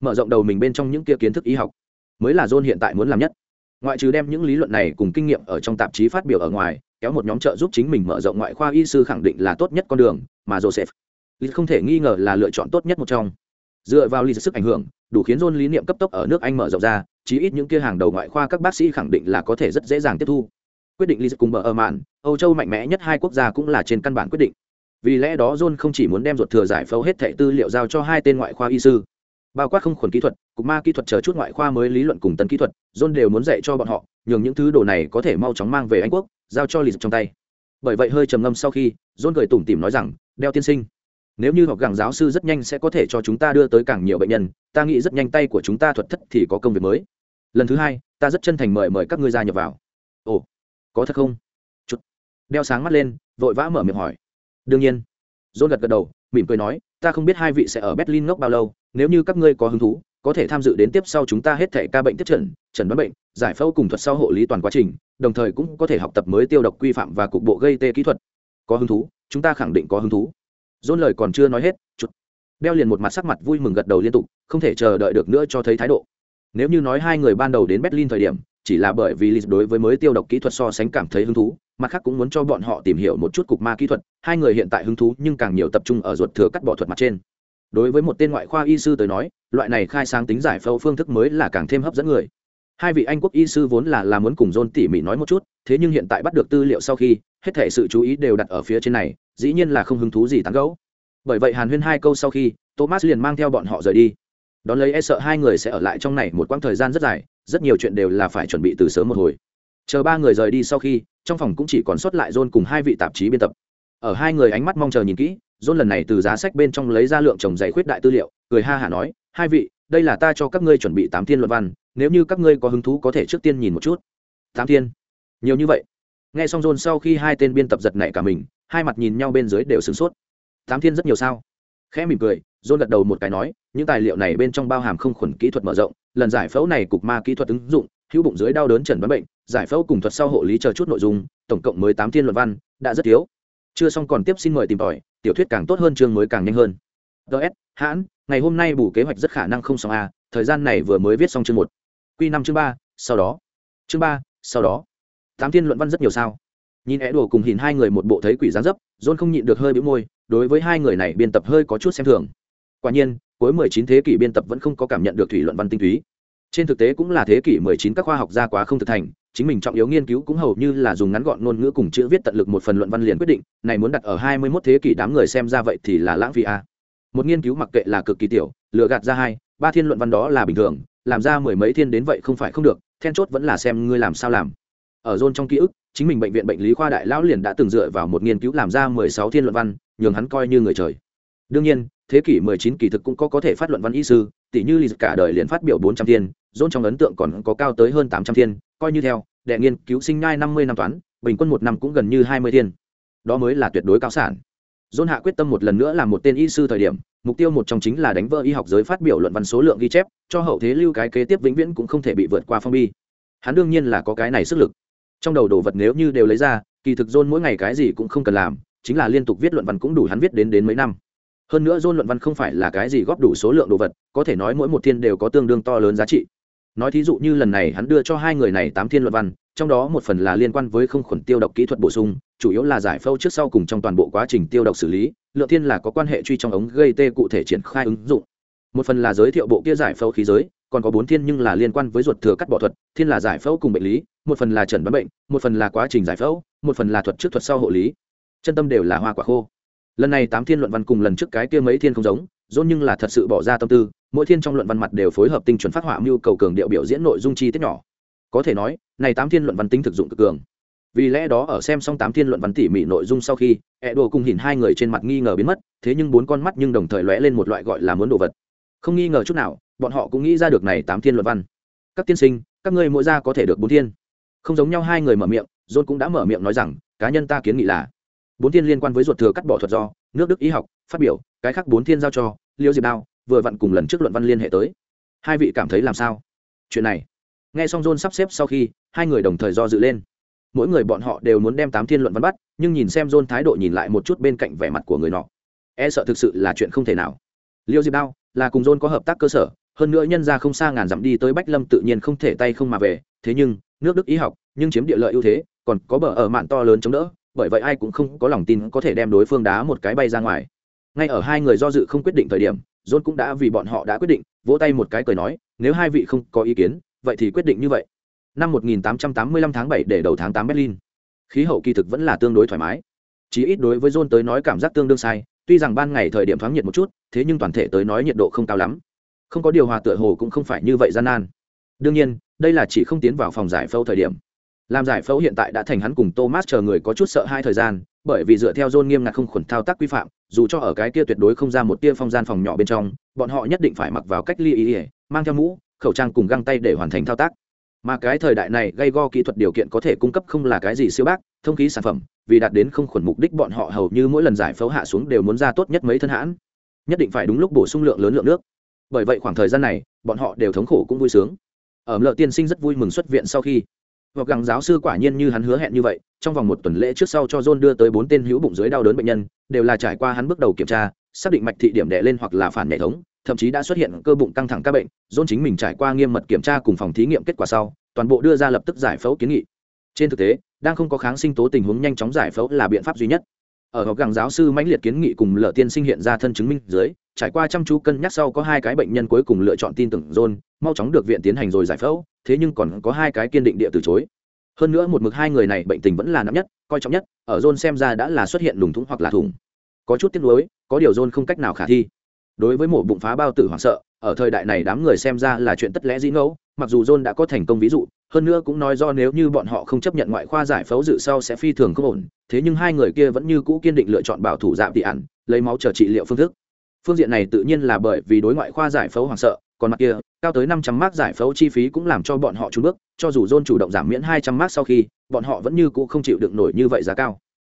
Mở rộng đầu mình bên trong những kia kiến thức y học, mới là john hiện tại muốn làm nhất. Ngoại trừ đem những lý luận này cùng kinh nghiệm ở trong tạp chí phát biểu ở ngoài kéo một nhóm trợ giúp chính mình mở rộng ngoại khoa y sư khẳng định là tốt nhất con đường, mà joseph lý không thể nghi ngờ là lựa chọn tốt nhất một trong. Dựa vào lý sức ảnh hưởng, đủ khiến john lý niệm cấp tốc ở nước anh mở rộng ra, chí ít những kia hàng đầu ngoại khoa các bác sĩ khẳng định là có thể rất dễ dàng tiếp thu. Quyết định lý cùng mở ở mạn, âu châu mạnh mẽ nhất hai quốc gia cũng là trên căn bản quyết định. Vì lẽ đó john không chỉ muốn đem ruột thừa giải phẫu hết thệ tư liệu giao cho hai tên ngoại khoa y sư, bao quát không khuẩn kỹ thuật, cục ma kỹ thuật chờ chút ngoại khoa mới lý luận cùng tân kỹ thuật, john đều muốn dạy cho bọn họ, nhường những thứ đồ này có thể mau chóng mang về anh quốc giao cho lì trong tay. Bởi vậy hơi trầm ngâm sau khi, john cười tủm tỉm nói rằng, đeo tiên sinh, nếu như học gẳng giáo sư rất nhanh sẽ có thể cho chúng ta đưa tới càng nhiều bệnh nhân, ta nghĩ rất nhanh tay của chúng ta thuật thất thì có công việc mới. Lần thứ hai, ta rất chân thành mời mời các ngươi gia nhập vào. Ồ, có thật không? Chút đeo sáng mắt lên, vội vã mở miệng hỏi. Đương nhiên. John gật gật đầu, mỉm cười nói, ta không biết hai vị sẽ ở berlin ngốc bao lâu, nếu như các ngươi có hứng thú có thể tham dự đến tiếp sau chúng ta hết thể ca bệnh tiếp trần trần đoán bệnh giải phẫu cùng thuật sau hộ lý toàn quá trình đồng thời cũng có thể học tập mới tiêu độc quy phạm và cục bộ gây tê kỹ thuật. Có hứng thú chúng ta khẳng định có hứng thú. Dôn lời còn chưa nói hết chút đeo liền một mặt sắc mặt vui mừng gật đầu liên tục không thể chờ đợi được nữa cho thấy thái độ. Nếu như nói hai người ban đầu đến berlin thời điểm chỉ là bởi vì Liz đối với mới tiêu độc kỹ thuật so sánh cảm thấy hứng thú, mặt khác cũng muốn cho bọn họ tìm hiểu một chút cục ma kỹ thuật, hai người hiện tại hứng thú nhưng càng nhiều tập trung ở ruột thừa cắt bỏ thuật mặt trên. Đối với một tên ngoại khoa y sư tới nói, loại này khai sáng tính giải phẫu phương thức mới là càng thêm hấp dẫn người. Hai vị Anh quốc y sư vốn là là muốn cùng John tỉ mỉ nói một chút, thế nhưng hiện tại bắt được tư liệu sau khi, hết thảy sự chú ý đều đặt ở phía trên này, dĩ nhiên là không hứng thú gì tán gẫu. Bởi vậy Hàn Huyên hai câu sau khi, Thomas liền mang theo bọn họ rời đi. Đón lấy e sợ hai người sẽ ở lại trong này một quãng thời gian rất dài, rất nhiều chuyện đều là phải chuẩn bị từ sớm một hồi chờ ba người rời đi sau khi trong phòng cũng chỉ còn sót lại john cùng hai vị tạp chí biên tập ở hai người ánh mắt mong chờ nhìn kỹ john lần này từ giá sách bên trong lấy ra lượng chồng dày khuyết đại tư liệu, cười ha hả nói, hai vị, đây là ta cho các ngươi chuẩn bị tám thiên luận văn, nếu như các ngươi có hứng thú có thể trước tiên nhìn một chút. Tám thiên? Nhiều như vậy? Nghe xong john sau khi hai tên biên tập giật nảy cả mình, hai mặt nhìn nhau bên dưới đều sửng sốt. Tám thiên rất nhiều sao? Khẽ mỉm cười, john gật đầu một cái nói, những tài liệu này bên trong bao hàm không khuẩn kỹ thuật mở rộng, lần giải phẫu này cục ma kỹ thuật ứng dụng, hữu bụng dưới đau đớn chẩn đoán bệnh, giải phẫu cùng thuật sau hộ lý chờ chút nội dung, tổng cộng mới tám thiên luận văn, đã rất thiếu chưa xong còn tiếp xin mời tìm tòi, tiểu thuyết càng tốt hơn chương mới càng nhanh hơn. Ts hãn, ngày hôm nay bù kế hoạch rất khả năng không xong a thời gian này vừa mới viết xong chương một. Q năm chương ba, sau đó. Chương ba, sau đó. Tám thiên luận văn rất nhiều sao. Nhìn é đùa cùng hình hai người một bộ thấy quỷ gián dấp, john không nhịn được hơi bĩu môi, đối với hai người này biên tập hơi có chút xem thường. Quả nhiên, cuối 19 thế kỷ biên tập vẫn không có cảm nhận được thủy luận văn tinh túy. Trên thực tế cũng là thế kỷ 19 các khoa học gia quá không thực thành chính mình trọng yếu nghiên cứu cũng hầu như là dùng ngắn gọn ngôn ngữ cùng chữ viết tận lực một phần luận văn liền quyết định, này muốn đặt ở 21 thế kỷ đám người xem ra vậy thì là lãng phí a một nghiên cứu mặc kệ là cực kỳ tiểu lựa gạt ra hai, ba thiên luận văn đó là bình thường, làm ra mười mấy thiên đến vậy không phải không được, then chốt vẫn là xem ngươi làm sao làm. Ở zone trong ký ức, chính mình bệnh viện bệnh lý khoa đại lão liền đã từng dựa vào một nghiên cứu làm ra mười sáu thiên luận văn, nhường hắn coi như người trời. Đương nhiên, thế kỷ 19 kỳ thực cũng có có thể phát luận văn y sư tỷ như lịch cả đời liền phát biểu 400 thiên dôn trong ấn tượng còn có cao tới hơn 800 thiên coi như theo đệ nghiên cứu sinh nhai 50 năm toán, bình quân một năm cũng gần như 20 thiên. Đó mới là tuyệt đối cao sản. Dôn hạ quyết tâm một lần nữa làm một tên y sư thời điểm, mục tiêu một trong chính là đánh vỡ y học giới phát biểu luận văn số lượng ghi chép, cho hậu thế lưu cái kế tiếp vĩnh viễn cũng không thể bị vượt qua phong bi. Hắn đương nhiên là có cái này sức lực. Trong đầu đồ vật nếu như đều lấy ra, kỳ thực dôn mỗi ngày cái gì cũng không cần làm, chính là liên tục viết luận văn cũng đủ hắn viết đến đến mấy năm. Hơn nữa dôn luận văn không phải là cái gì góp đủ số lượng đồ vật, có thể nói mỗi một thiên đều có tương đương to lớn giá trị nói thí dụ như lần này hắn đưa cho hai người này tám thiên luận văn, trong đó một phần là liên quan với không khuẩn tiêu độc kỹ thuật bổ sung, chủ yếu là giải phẫu trước sau cùng trong toàn bộ quá trình tiêu độc xử lý, lượng thiên là có quan hệ truy trong ống gây tê cụ thể triển khai ứng dụng. Một phần là giới thiệu bộ kia giải phẫu khí giới, còn có bốn thiên nhưng là liên quan với ruột thừa cắt bỏ thuật, thiên là giải phẫu cùng bệnh lý, một phần là trần đoán bệnh, một phần là quá trình giải phẫu, một phần là thuật trước thuật sau hộ lý. Chân tâm đều là hoa quả khô. Lần này tám thiên luận văn cùng lần trước cái kia mấy thiên không giống dôn nhưng là thật sự bỏ ra tâm tư, mỗi thiên trong luận văn mặt đều phối hợp tinh chuẩn phát họa mưu cầu cường điệu biểu diễn nội dung chi tiết nhỏ. Có thể nói, này tám thiên luận văn tính thực dụng cực cường. Vì lẽ đó ở xem xong tám thiên luận văn tỉ mỉ nội dung sau khi ẹ đồ cùng nhìn hai người trên mặt nghi ngờ biến mất, thế nhưng bốn con mắt nhưng đồng thời lóe lên một loại gọi là muốn đồ vật. Không nghi ngờ chút nào, bọn họ cũng nghĩ ra được này tám thiên luận văn. Các tiên sinh, các ngươi mỗi gia có thể được bốn thiên. Không giống nhau hai người mở miệng john cũng đã mở miệng nói rằng, cá nhân ta kiến nghị là, bốn thiên liên quan với ruột thừa cắt bỏ thuật do, nước đức y học phát biểu, cái khác bốn thiên giao cho, liêu diệp đao, vừa vặn cùng lần trước luận văn liên hệ tới. Hai vị cảm thấy làm sao? Chuyện này, nghe xong john sắp xếp sau khi, hai người đồng thời do dự lên. Mỗi người bọn họ đều muốn đem tám thiên luận văn bắt, nhưng nhìn xem john thái độ nhìn lại một chút bên cạnh vẻ mặt của người nọ. E sợ thực sự là chuyện không thể nào. Liêu diệp đao, là cùng john có hợp tác cơ sở, hơn nữa nhân ra không xa ngàn dặm đi tới bách lâm tự nhiên không thể tay không mà về, thế nhưng, nước đức y học, nhưng chiếm địa lợi ưu thế, còn có bờ ở mạn to lớn chống đỡ, bởi vậy ai cũng không có lòng tin có thể đem đối phương đá một cái bay ra ngoài ngay ở hai người do dự không quyết định thời điểm, john cũng đã vì bọn họ đã quyết định, vỗ tay một cái cười nói, nếu hai vị không có ý kiến, vậy thì quyết định như vậy. Năm 1885 tháng 7 để đầu tháng 8 berlin. Khí hậu kỳ thực vẫn là tương đối thoải mái. Chí ít đối với john tới nói cảm giác tương đương sai, tuy rằng ban ngày thời điểm thoáng nhiệt một chút, thế nhưng toàn thể tới nói nhiệt độ không cao lắm. Không có điều hòa tựa hồ cũng không phải như vậy gian nan. Đương nhiên, đây là chỉ không tiến vào phòng giải phẫu thời điểm. Làm giải phẫu hiện tại đã thành hắn cùng thomas chờ người có chút sợ hai thời gian bởi vì dựa theo john nghiêm ngặt không khuẩn thao tác quy phạm, dù cho ở cái kia tuyệt đối không ra một tia phong gian phòng nhỏ bên trong, bọn họ nhất định phải mặc vào cách ly ý ỉa mang theo mũ, khẩu trang cùng găng tay để hoàn thành thao tác. Mà cái thời đại này gây go kỹ thuật điều kiện có thể cung cấp không là cái gì siêu bác, thông khí sản phẩm, vì đạt đến không khuẩn mục đích bọn họ hầu như mỗi lần giải phẫu hạ xuống đều muốn ra tốt nhất mấy thân hãn. Nhất định phải đúng lúc bổ sung lượng lớn lượng nước. Bởi vậy khoảng thời gian này, bọn họ đều thống khổ cũng vui sướng. Ở lợ tiên sinh rất vui mừng xuất viện sau khi hoặc gắng giáo sư quả nhiên như hắn hứa hẹn như vậy, trong vòng một tuần lễ trước sau cho john đưa tới bốn tên hữu bụng dưới đau đớn bệnh nhân, đều là trải qua hắn bước đầu kiểm tra, xác định mạch thị điểm đẻ lên hoặc là phản hệ thống, thậm chí đã xuất hiện cơ bụng căng thẳng các bệnh, john chính mình trải qua nghiêm mật kiểm tra cùng phòng thí nghiệm kết quả sau, toàn bộ đưa ra lập tức giải phẫu kiến nghị. Trên thực tế, đang không có kháng sinh tố tình huống nhanh chóng giải phẫu là biện pháp duy nhất. Ở học gàng giáo sư mãnh liệt kiến nghị cùng lợ tiên sinh hiện ra thân chứng minh dưới, trải qua chăm chú cân nhắc sau có hai cái bệnh nhân cuối cùng lựa chọn tin tưởng john, mau chóng được viện tiến hành rồi giải phẫu thế nhưng còn có hai cái kiên định địa từ chối. Hơn nữa một mực hai người này bệnh tình vẫn là nặng nhất, coi trọng nhất, ở john xem ra đã là xuất hiện lùng thủng hoặc là thủng. Có chút tiếc nuối, có điều john không cách nào khả thi. Đối với mổ bụng phá bao tử hoảng sợ, ở thời đại này đám người xem ra là chuyện tất lẽ dĩ ngẫu, mặc dù john đã có thành công ví dụ, hơn nữa cũng nói do nếu như bọn họ không chấp nhận ngoại khoa giải phẫu dự sau sẽ phi thường không ổn, thế nhưng hai người kia vẫn như cũ kiên định lựa chọn bảo thủ dạm tị ản lấy máu chờ trị liệu phương thức. Phương diện này tự nhiên là bởi vì đối ngoại khoa giải phẫu hoảng sợ còn mặt kia cao tới năm trăm mác giải phẫu chi phí cũng làm cho bọn họ trốn bước cho dù john chủ động giảm miễn hai trăm mác sau khi bọn họ vẫn như cũ không chịu đựng nổi như vậy giá cao.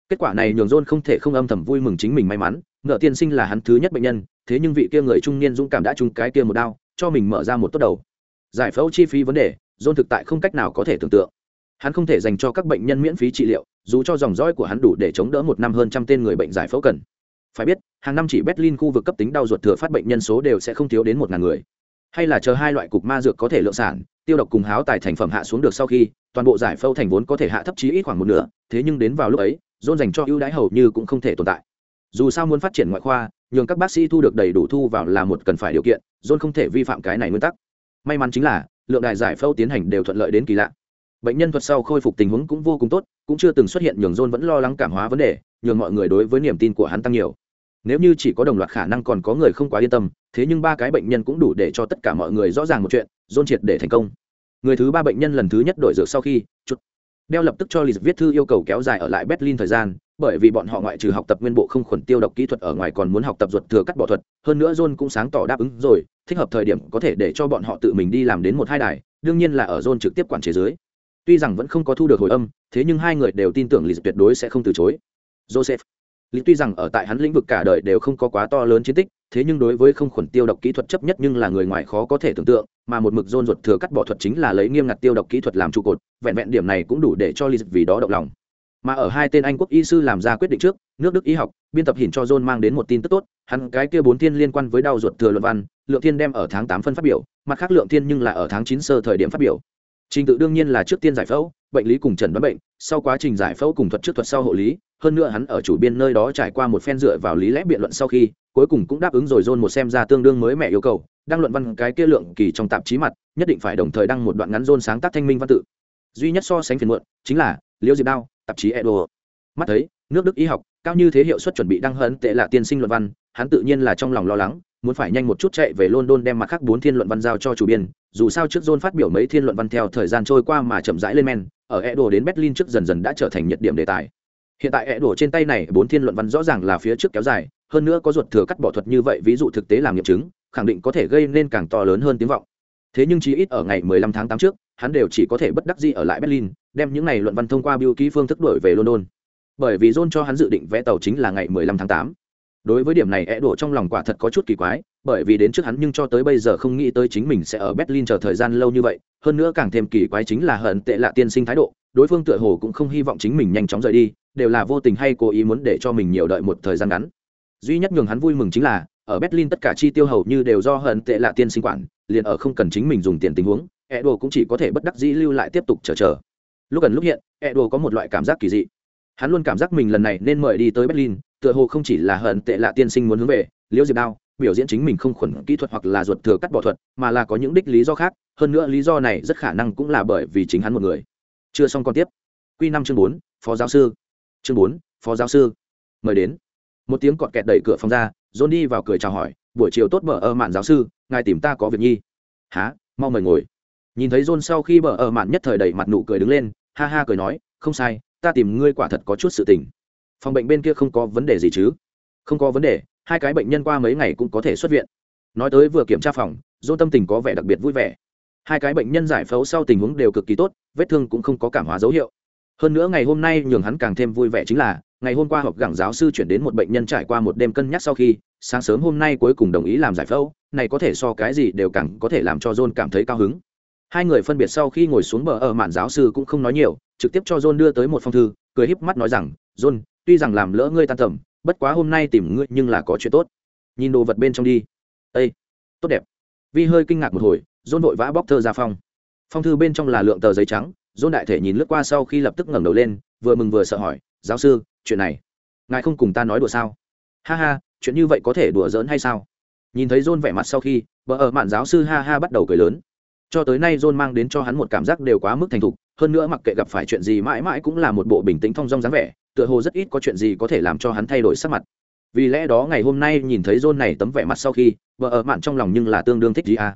Kết quả này nhường john không thể không âm thầm vui mừng chính mình may mắn ngựa tiên sinh là hắn thứ nhất bệnh nhân thế nhưng vị kia người trung niên dũng cảm đã trúng cái kia một đau, cho mình mở ra một tốt đầu. Giải phẫu chi phí vấn đề john thực tại không cách nào có thể tưởng tượng. Hắn không thể dành cho các bệnh nhân miễn phí trị liệu dù cho dòng dõi của hắn đủ để chống đỡ một năm hơn trăm tên người bệnh giải phẫu cần. Phải biết hàng năm chỉ berlin khu vực cấp tính đau ruột thừa phát bệnh nhân số đều sẽ không thiếu đến một ngàn người hay là chờ hai loại cục ma dược có thể lượng sản, tiêu độc cùng háo tài thành phẩm hạ xuống được sau khi, toàn bộ giải phẫu thành vốn có thể hạ thấp chí ít khoảng một nửa, thế nhưng đến vào lúc ấy dôn dành cho ưu đãi hầu như cũng không thể tồn tại. Dù sao muốn phát triển ngoại khoa, nhường các bác sĩ thu được đầy đủ thu vào là một cần phải điều kiện dôn không thể vi phạm cái này nguyên tắc. May mắn chính là, lượng đại giải phẫu tiến hành đều thuận lợi đến kỳ lạ. Bệnh nhân thuật sau khôi phục tình huống cũng vô cùng tốt, cũng chưa từng xuất hiện nhường dôn vẫn lo lắng cảm hóa vấn đề, nhường mọi người đối với niềm tin của hắn tăng nhiều nếu như chỉ có đồng loạt khả năng còn có người không quá yên tâm, thế nhưng ba cái bệnh nhân cũng đủ để cho tất cả mọi người rõ ràng một chuyện dôn triệt để thành công. Người thứ ba bệnh nhân lần thứ nhất đổi dược sau khi chút đeo lập tức cho lịch viết thư yêu cầu kéo dài ở lại berlin thời gian, bởi vì bọn họ ngoại trừ học tập nguyên bộ không khuẩn tiêu độc kỹ thuật ở ngoài còn muốn học tập ruột thừa cắt bỏ thuật, hơn nữa john cũng sáng tỏ đáp ứng rồi, thích hợp thời điểm có thể để cho bọn họ tự mình đi làm đến một hai đài, đương nhiên là ở john trực tiếp quản chế dưới. Tuy rằng vẫn không có thu được hồi âm, thế nhưng hai người đều tin tưởng lịch tuyệt đối sẽ không từ chối. Joseph lý tuy rằng ở tại hắn lĩnh vực cả đời đều không có quá to lớn chiến tích, thế nhưng đối với không khuẩn tiêu độc kỹ thuật chấp nhất nhưng là người ngoài khó có thể tưởng tượng, mà một mực dôn ruột thừa cắt bỏ thuật chính là lấy nghiêm ngặt tiêu độc kỹ thuật làm trụ cột, vẹn vẹn điểm này cũng đủ để cho lý vì đó động lòng. Mà ở hai tên anh quốc y sư làm ra quyết định trước, nước đức y học, biên tập hình cho john mang đến một tin tức tốt, hắn cái kia bốn thiên liên quan với đau ruột thừa luận văn, lượng thiên đem ở tháng tám phân phát biểu, mặt khác lượng thiên nhưng là ở tháng chín sơ thời điểm phát biểu. Trình tự đương nhiên là trước tiên giải phẫu, bệnh lý cùng trần đoán bệnh, sau quá trình giải phẫu cùng thuật trước thuật sau hộ lý hơn nữa hắn ở chủ biên nơi đó trải qua một phen dựa vào lý lẽ biện luận sau khi, cuối cùng cũng đáp ứng rồi dôn một xem ra tương đương mới mẹ yêu cầu, đăng luận văn cái kia lượng kỳ trong tạp chí mặt, nhất định phải đồng thời đăng một đoạn ngắn dôn sáng tác thanh minh văn tự. Duy nhất so sánh phiền muộn, chính là liễu diệp đao, tạp chí edo. Mắt thấy, nước đức y học, cao như thế hiệu suất chuẩn bị đăng hấn tệ là tiên sinh luận văn, hắn tự nhiên là trong lòng lo lắng, muốn phải nhanh một chút chạy về london đem mặt khác bốn thiên luận văn giao cho chủ biên, dù sao trước john phát biểu mấy thiên luận văn theo thời gian trôi qua mà chậm rãi lên men, ở edo đến berlin trước dần dần đã trở thành nhiệt điểm đề tài hiện tại edo trên tay này, bốn thiên luận văn rõ ràng là phía trước kéo dài, hơn nữa có ruột thừa cắt bỏ thuật như vậy, ví dụ thực tế làm nghiệm chứng, khẳng định có thể gây nên càng to lớn hơn tiếng vọng. Thế nhưng chí ít ở ngày 15 tháng 8 trước, hắn đều chỉ có thể bất đắc dĩ ở lại berlin, đem những này luận văn thông qua biêu ký phương thức đổi về london. Bởi vì john cho hắn dự định vẽ tàu chính là ngày 15 tháng 8. đối với điểm này é đổ trong lòng quả thật có chút kỳ quái, bởi vì đến trước hắn nhưng cho tới bây giờ không nghĩ tới chính mình sẽ ở berlin chờ thời gian lâu như vậy, hơn nữa càng thêm kỳ quái chính là hận tệ lạ tiên sinh thái độ đối phương tựa hồ cũng không hy vọng chính mình nhanh chóng rời đi đều là vô tình hay cố ý muốn để cho mình nhiều đợi một thời gian ngắn duy nhất nhường hắn vui mừng chính là ở berlin tất cả chi tiêu hầu như đều do hận tệ lạ tiên sinh quản liền ở không cần chính mình dùng tiền tình huống Edo cũng chỉ có thể bất đắc dĩ lưu lại tiếp tục chờ chờ. Lúc gần lúc hiện, Edo có một loại cảm giác kỳ dị. Hắn luôn cảm giác mình lần này nên mời đi tới Berlin, tựa hồ không chỉ là hận tệ lạ tiên sinh muốn hướng về, Liễu Diệp Đao, biểu diễn chính mình không khuẩn kỹ thuật hoặc là ruột thừa cắt bỏ thuật, mà là có những đích lý do khác, hơn nữa lý do này rất khả năng cũng là bởi vì chính hắn một người. Chưa xong còn tiếp. Quy năm chương bốn, phó giáo sư. Chương bốn, phó giáo sư. Mời đến. Một tiếng cọt kẹt đẩy cửa phòng ra, John đi vào cười chào hỏi, "Buổi chiều tốt bờ ơ mạn giáo sư, ngài tìm ta có việc nhi." "Hả? Mau mời ngồi." nhìn thấy john sau khi bờ ơ mạn nhất thời đẩy mặt nụ cười đứng lên ha ha cười nói không sai ta tìm ngươi quả thật có chút sự tình phòng bệnh bên kia không có vấn đề gì chứ không có vấn đề hai cái bệnh nhân qua mấy ngày cũng có thể xuất viện nói tới vừa kiểm tra phòng john tâm tình có vẻ đặc biệt vui vẻ hai cái bệnh nhân giải phẫu sau tình huống đều cực kỳ tốt, vết thương cũng không có cảm hóa dấu hiệu. Hơn nữa ngày hôm nay nhường hắn càng thêm vui vẻ chính là, ngày hôm qua họp gẳng giáo sư chuyển đến một bệnh nhân trải qua một đêm cân nhắc sau khi, sáng sớm hôm nay cuối cùng đồng ý làm giải phẫu, này có thể so cái gì đều càng có thể làm cho john cảm thấy cao hứng. Hai người phân biệt sau khi ngồi xuống bờ ở mạn giáo sư cũng không nói nhiều, trực tiếp cho john đưa tới một phong thư, cười híp mắt nói rằng, john, tuy rằng làm lỡ ngươi tan tầm, bất quá hôm nay tìm ngươi nhưng là có chuyện tốt. Nhìn đồ vật bên trong đi. Ây tốt đẹp. Vi hơi kinh ngạc một hồi john vội vã bóc thơ ra phong. Phong thư bên trong là lượng tờ giấy trắng, john đại thể nhìn lướt qua sau khi lập tức ngẩng đầu lên, vừa mừng vừa sợ hỏi, giáo sư, chuyện này, ngài không cùng ta nói đùa sao? Ha ha, chuyện như vậy có thể đùa giỡn hay sao? Nhìn thấy john vẻ mặt sau khi, bờ ở mạn giáo sư ha ha bắt đầu cười lớn. Cho tới nay john mang đến cho hắn một cảm giác đều quá mức thành thục, hơn nữa mặc kệ gặp phải chuyện gì mãi mãi cũng là một bộ bình tĩnh thong dong dáng vẻ, tựa hồ rất ít có chuyện gì có thể làm cho hắn thay đổi sắc mặt. Vì lẽ đó ngày hôm nay nhìn thấy john này tấm vẻ mặt sau khi vợ ở mạn trong lòng nhưng là tương đương thích gì à?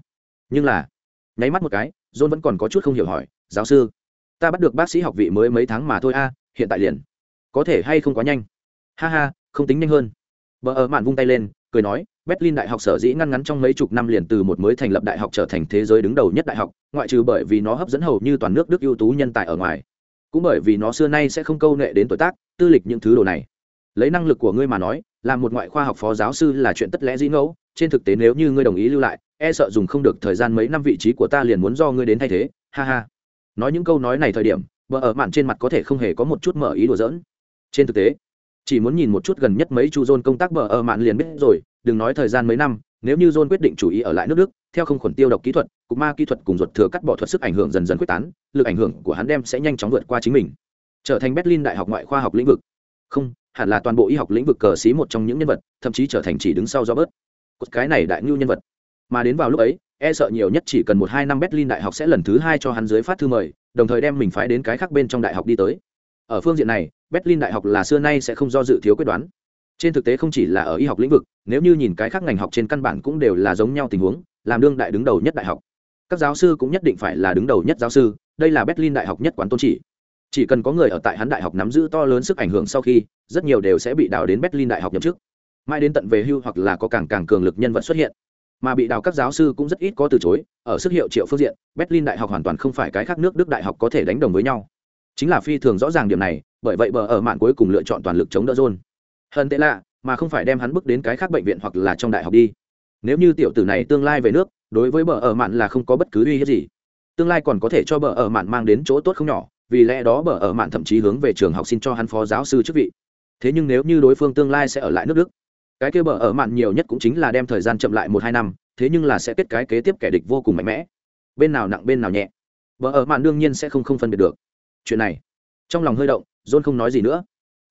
Nhưng là nháy mắt một cái john vẫn còn có chút không hiểu hỏi giáo sư ta bắt được bác sĩ học vị mới mấy tháng mà thôi a hiện tại liền có thể hay không quá nhanh ha ha không tính nhanh hơn vợ ở mạn vung tay lên cười nói Berlin Đại học sở dĩ ngăn ngắn trong mấy chục năm liền từ một mới thành lập đại học trở thành thế giới đứng đầu nhất đại học, ngoại trừ bởi vì nó hấp dẫn hầu như toàn nước Đức ưu tú nhân tài ở ngoài, cũng bởi vì nó xưa nay sẽ không câu nệ đến tuổi tác, tư lịch những thứ đồ này. Lấy năng lực của ngươi mà nói, làm một ngoại khoa học phó giáo sư là chuyện tất lẽ dĩ ngẫu, trên thực tế nếu như ngươi đồng ý lưu lại, e sợ dùng không được thời gian mấy năm vị trí của ta liền muốn do ngươi đến thay thế, ha ha. Nói những câu nói này thời điểm vợ ở mạn trên mặt có thể không hề có một chút mở ý đùa giỡn. Trên thực tế, chỉ muốn nhìn một chút gần nhất mấy chu dôn công tác bờ ở mạn liền biết rồi, đừng nói thời gian mấy năm, nếu như john quyết định chủ ý ở lại nước đức, theo không khuẩn tiêu độc kỹ thuật, cục ma kỹ thuật cùng ruột thừa cắt bỏ thuật sức ảnh hưởng dần dần quyết tán, lực ảnh hưởng của hắn đem sẽ nhanh chóng vượt qua chính mình. Trở thành berlin đại học ngoại khoa học lĩnh vực. Không, hẳn là toàn bộ y học lĩnh vực cờ xí một trong những nhân vật, thậm chí trở thành chỉ đứng sau do bớt cái này đại ngưu nhân vật mà đến vào lúc ấy e sợ nhiều nhất chỉ cần một hai năm berlin đại học sẽ lần thứ hai cho hắn dưới phát thư mời, đồng thời đem mình phái đến cái khác bên trong đại học đi tới. Ở phương diện này, berlin đại học là xưa nay sẽ không do dự thiếu quyết đoán. Trên thực tế không chỉ là ở y học lĩnh vực, nếu như nhìn cái khác ngành học trên căn bản cũng đều là giống nhau tình huống, làm đương đại đứng đầu nhất đại học. Các giáo sư cũng nhất định phải là đứng đầu nhất giáo sư, đây là berlin đại học nhất quán tôn chỉ. Chỉ cần có người ở tại hắn đại học nắm giữ to lớn sức ảnh hưởng sau khi, rất nhiều đều sẽ bị đào đến berlin đại học nhậm chức. Mãi đến tận về hưu hoặc là có càng càng cường lực nhân vật xuất hiện mà bị đào các giáo sư cũng rất ít có từ chối, ở sức hiệu triệu phương diện, berlin đại học hoàn toàn không phải cái khác nước đức đại học có thể đánh đồng với nhau. Chính là phi thường rõ ràng điểm này, bởi vậy bờ ở mạn cuối cùng lựa chọn toàn lực chống đỡ john hơn tệ lạ, mà không phải đem hắn bước đến cái khác bệnh viện hoặc là trong đại học đi. Nếu như tiểu tử này tương lai về nước, đối với bờ ở mạn là không có bất cứ uy hiếp gì. Tương lai còn có thể cho bờ ở mạn mang đến chỗ tốt không nhỏ, vì lẽ đó bờ ở mạn thậm chí hướng về trường học xin cho hắn phó giáo sư chức vị. Thế nhưng nếu như đối phương tương lai sẽ ở lại nước đức cái kia bờ ở mạn nhiều nhất cũng chính là đem thời gian chậm lại một hai năm, thế nhưng là sẽ kết cái kế tiếp kẻ địch vô cùng mạnh mẽ. Bên nào nặng bên nào nhẹ. Bờ ở mạn đương nhiên sẽ không không phân biệt được. Chuyện này, trong lòng hơi động, john không nói gì nữa.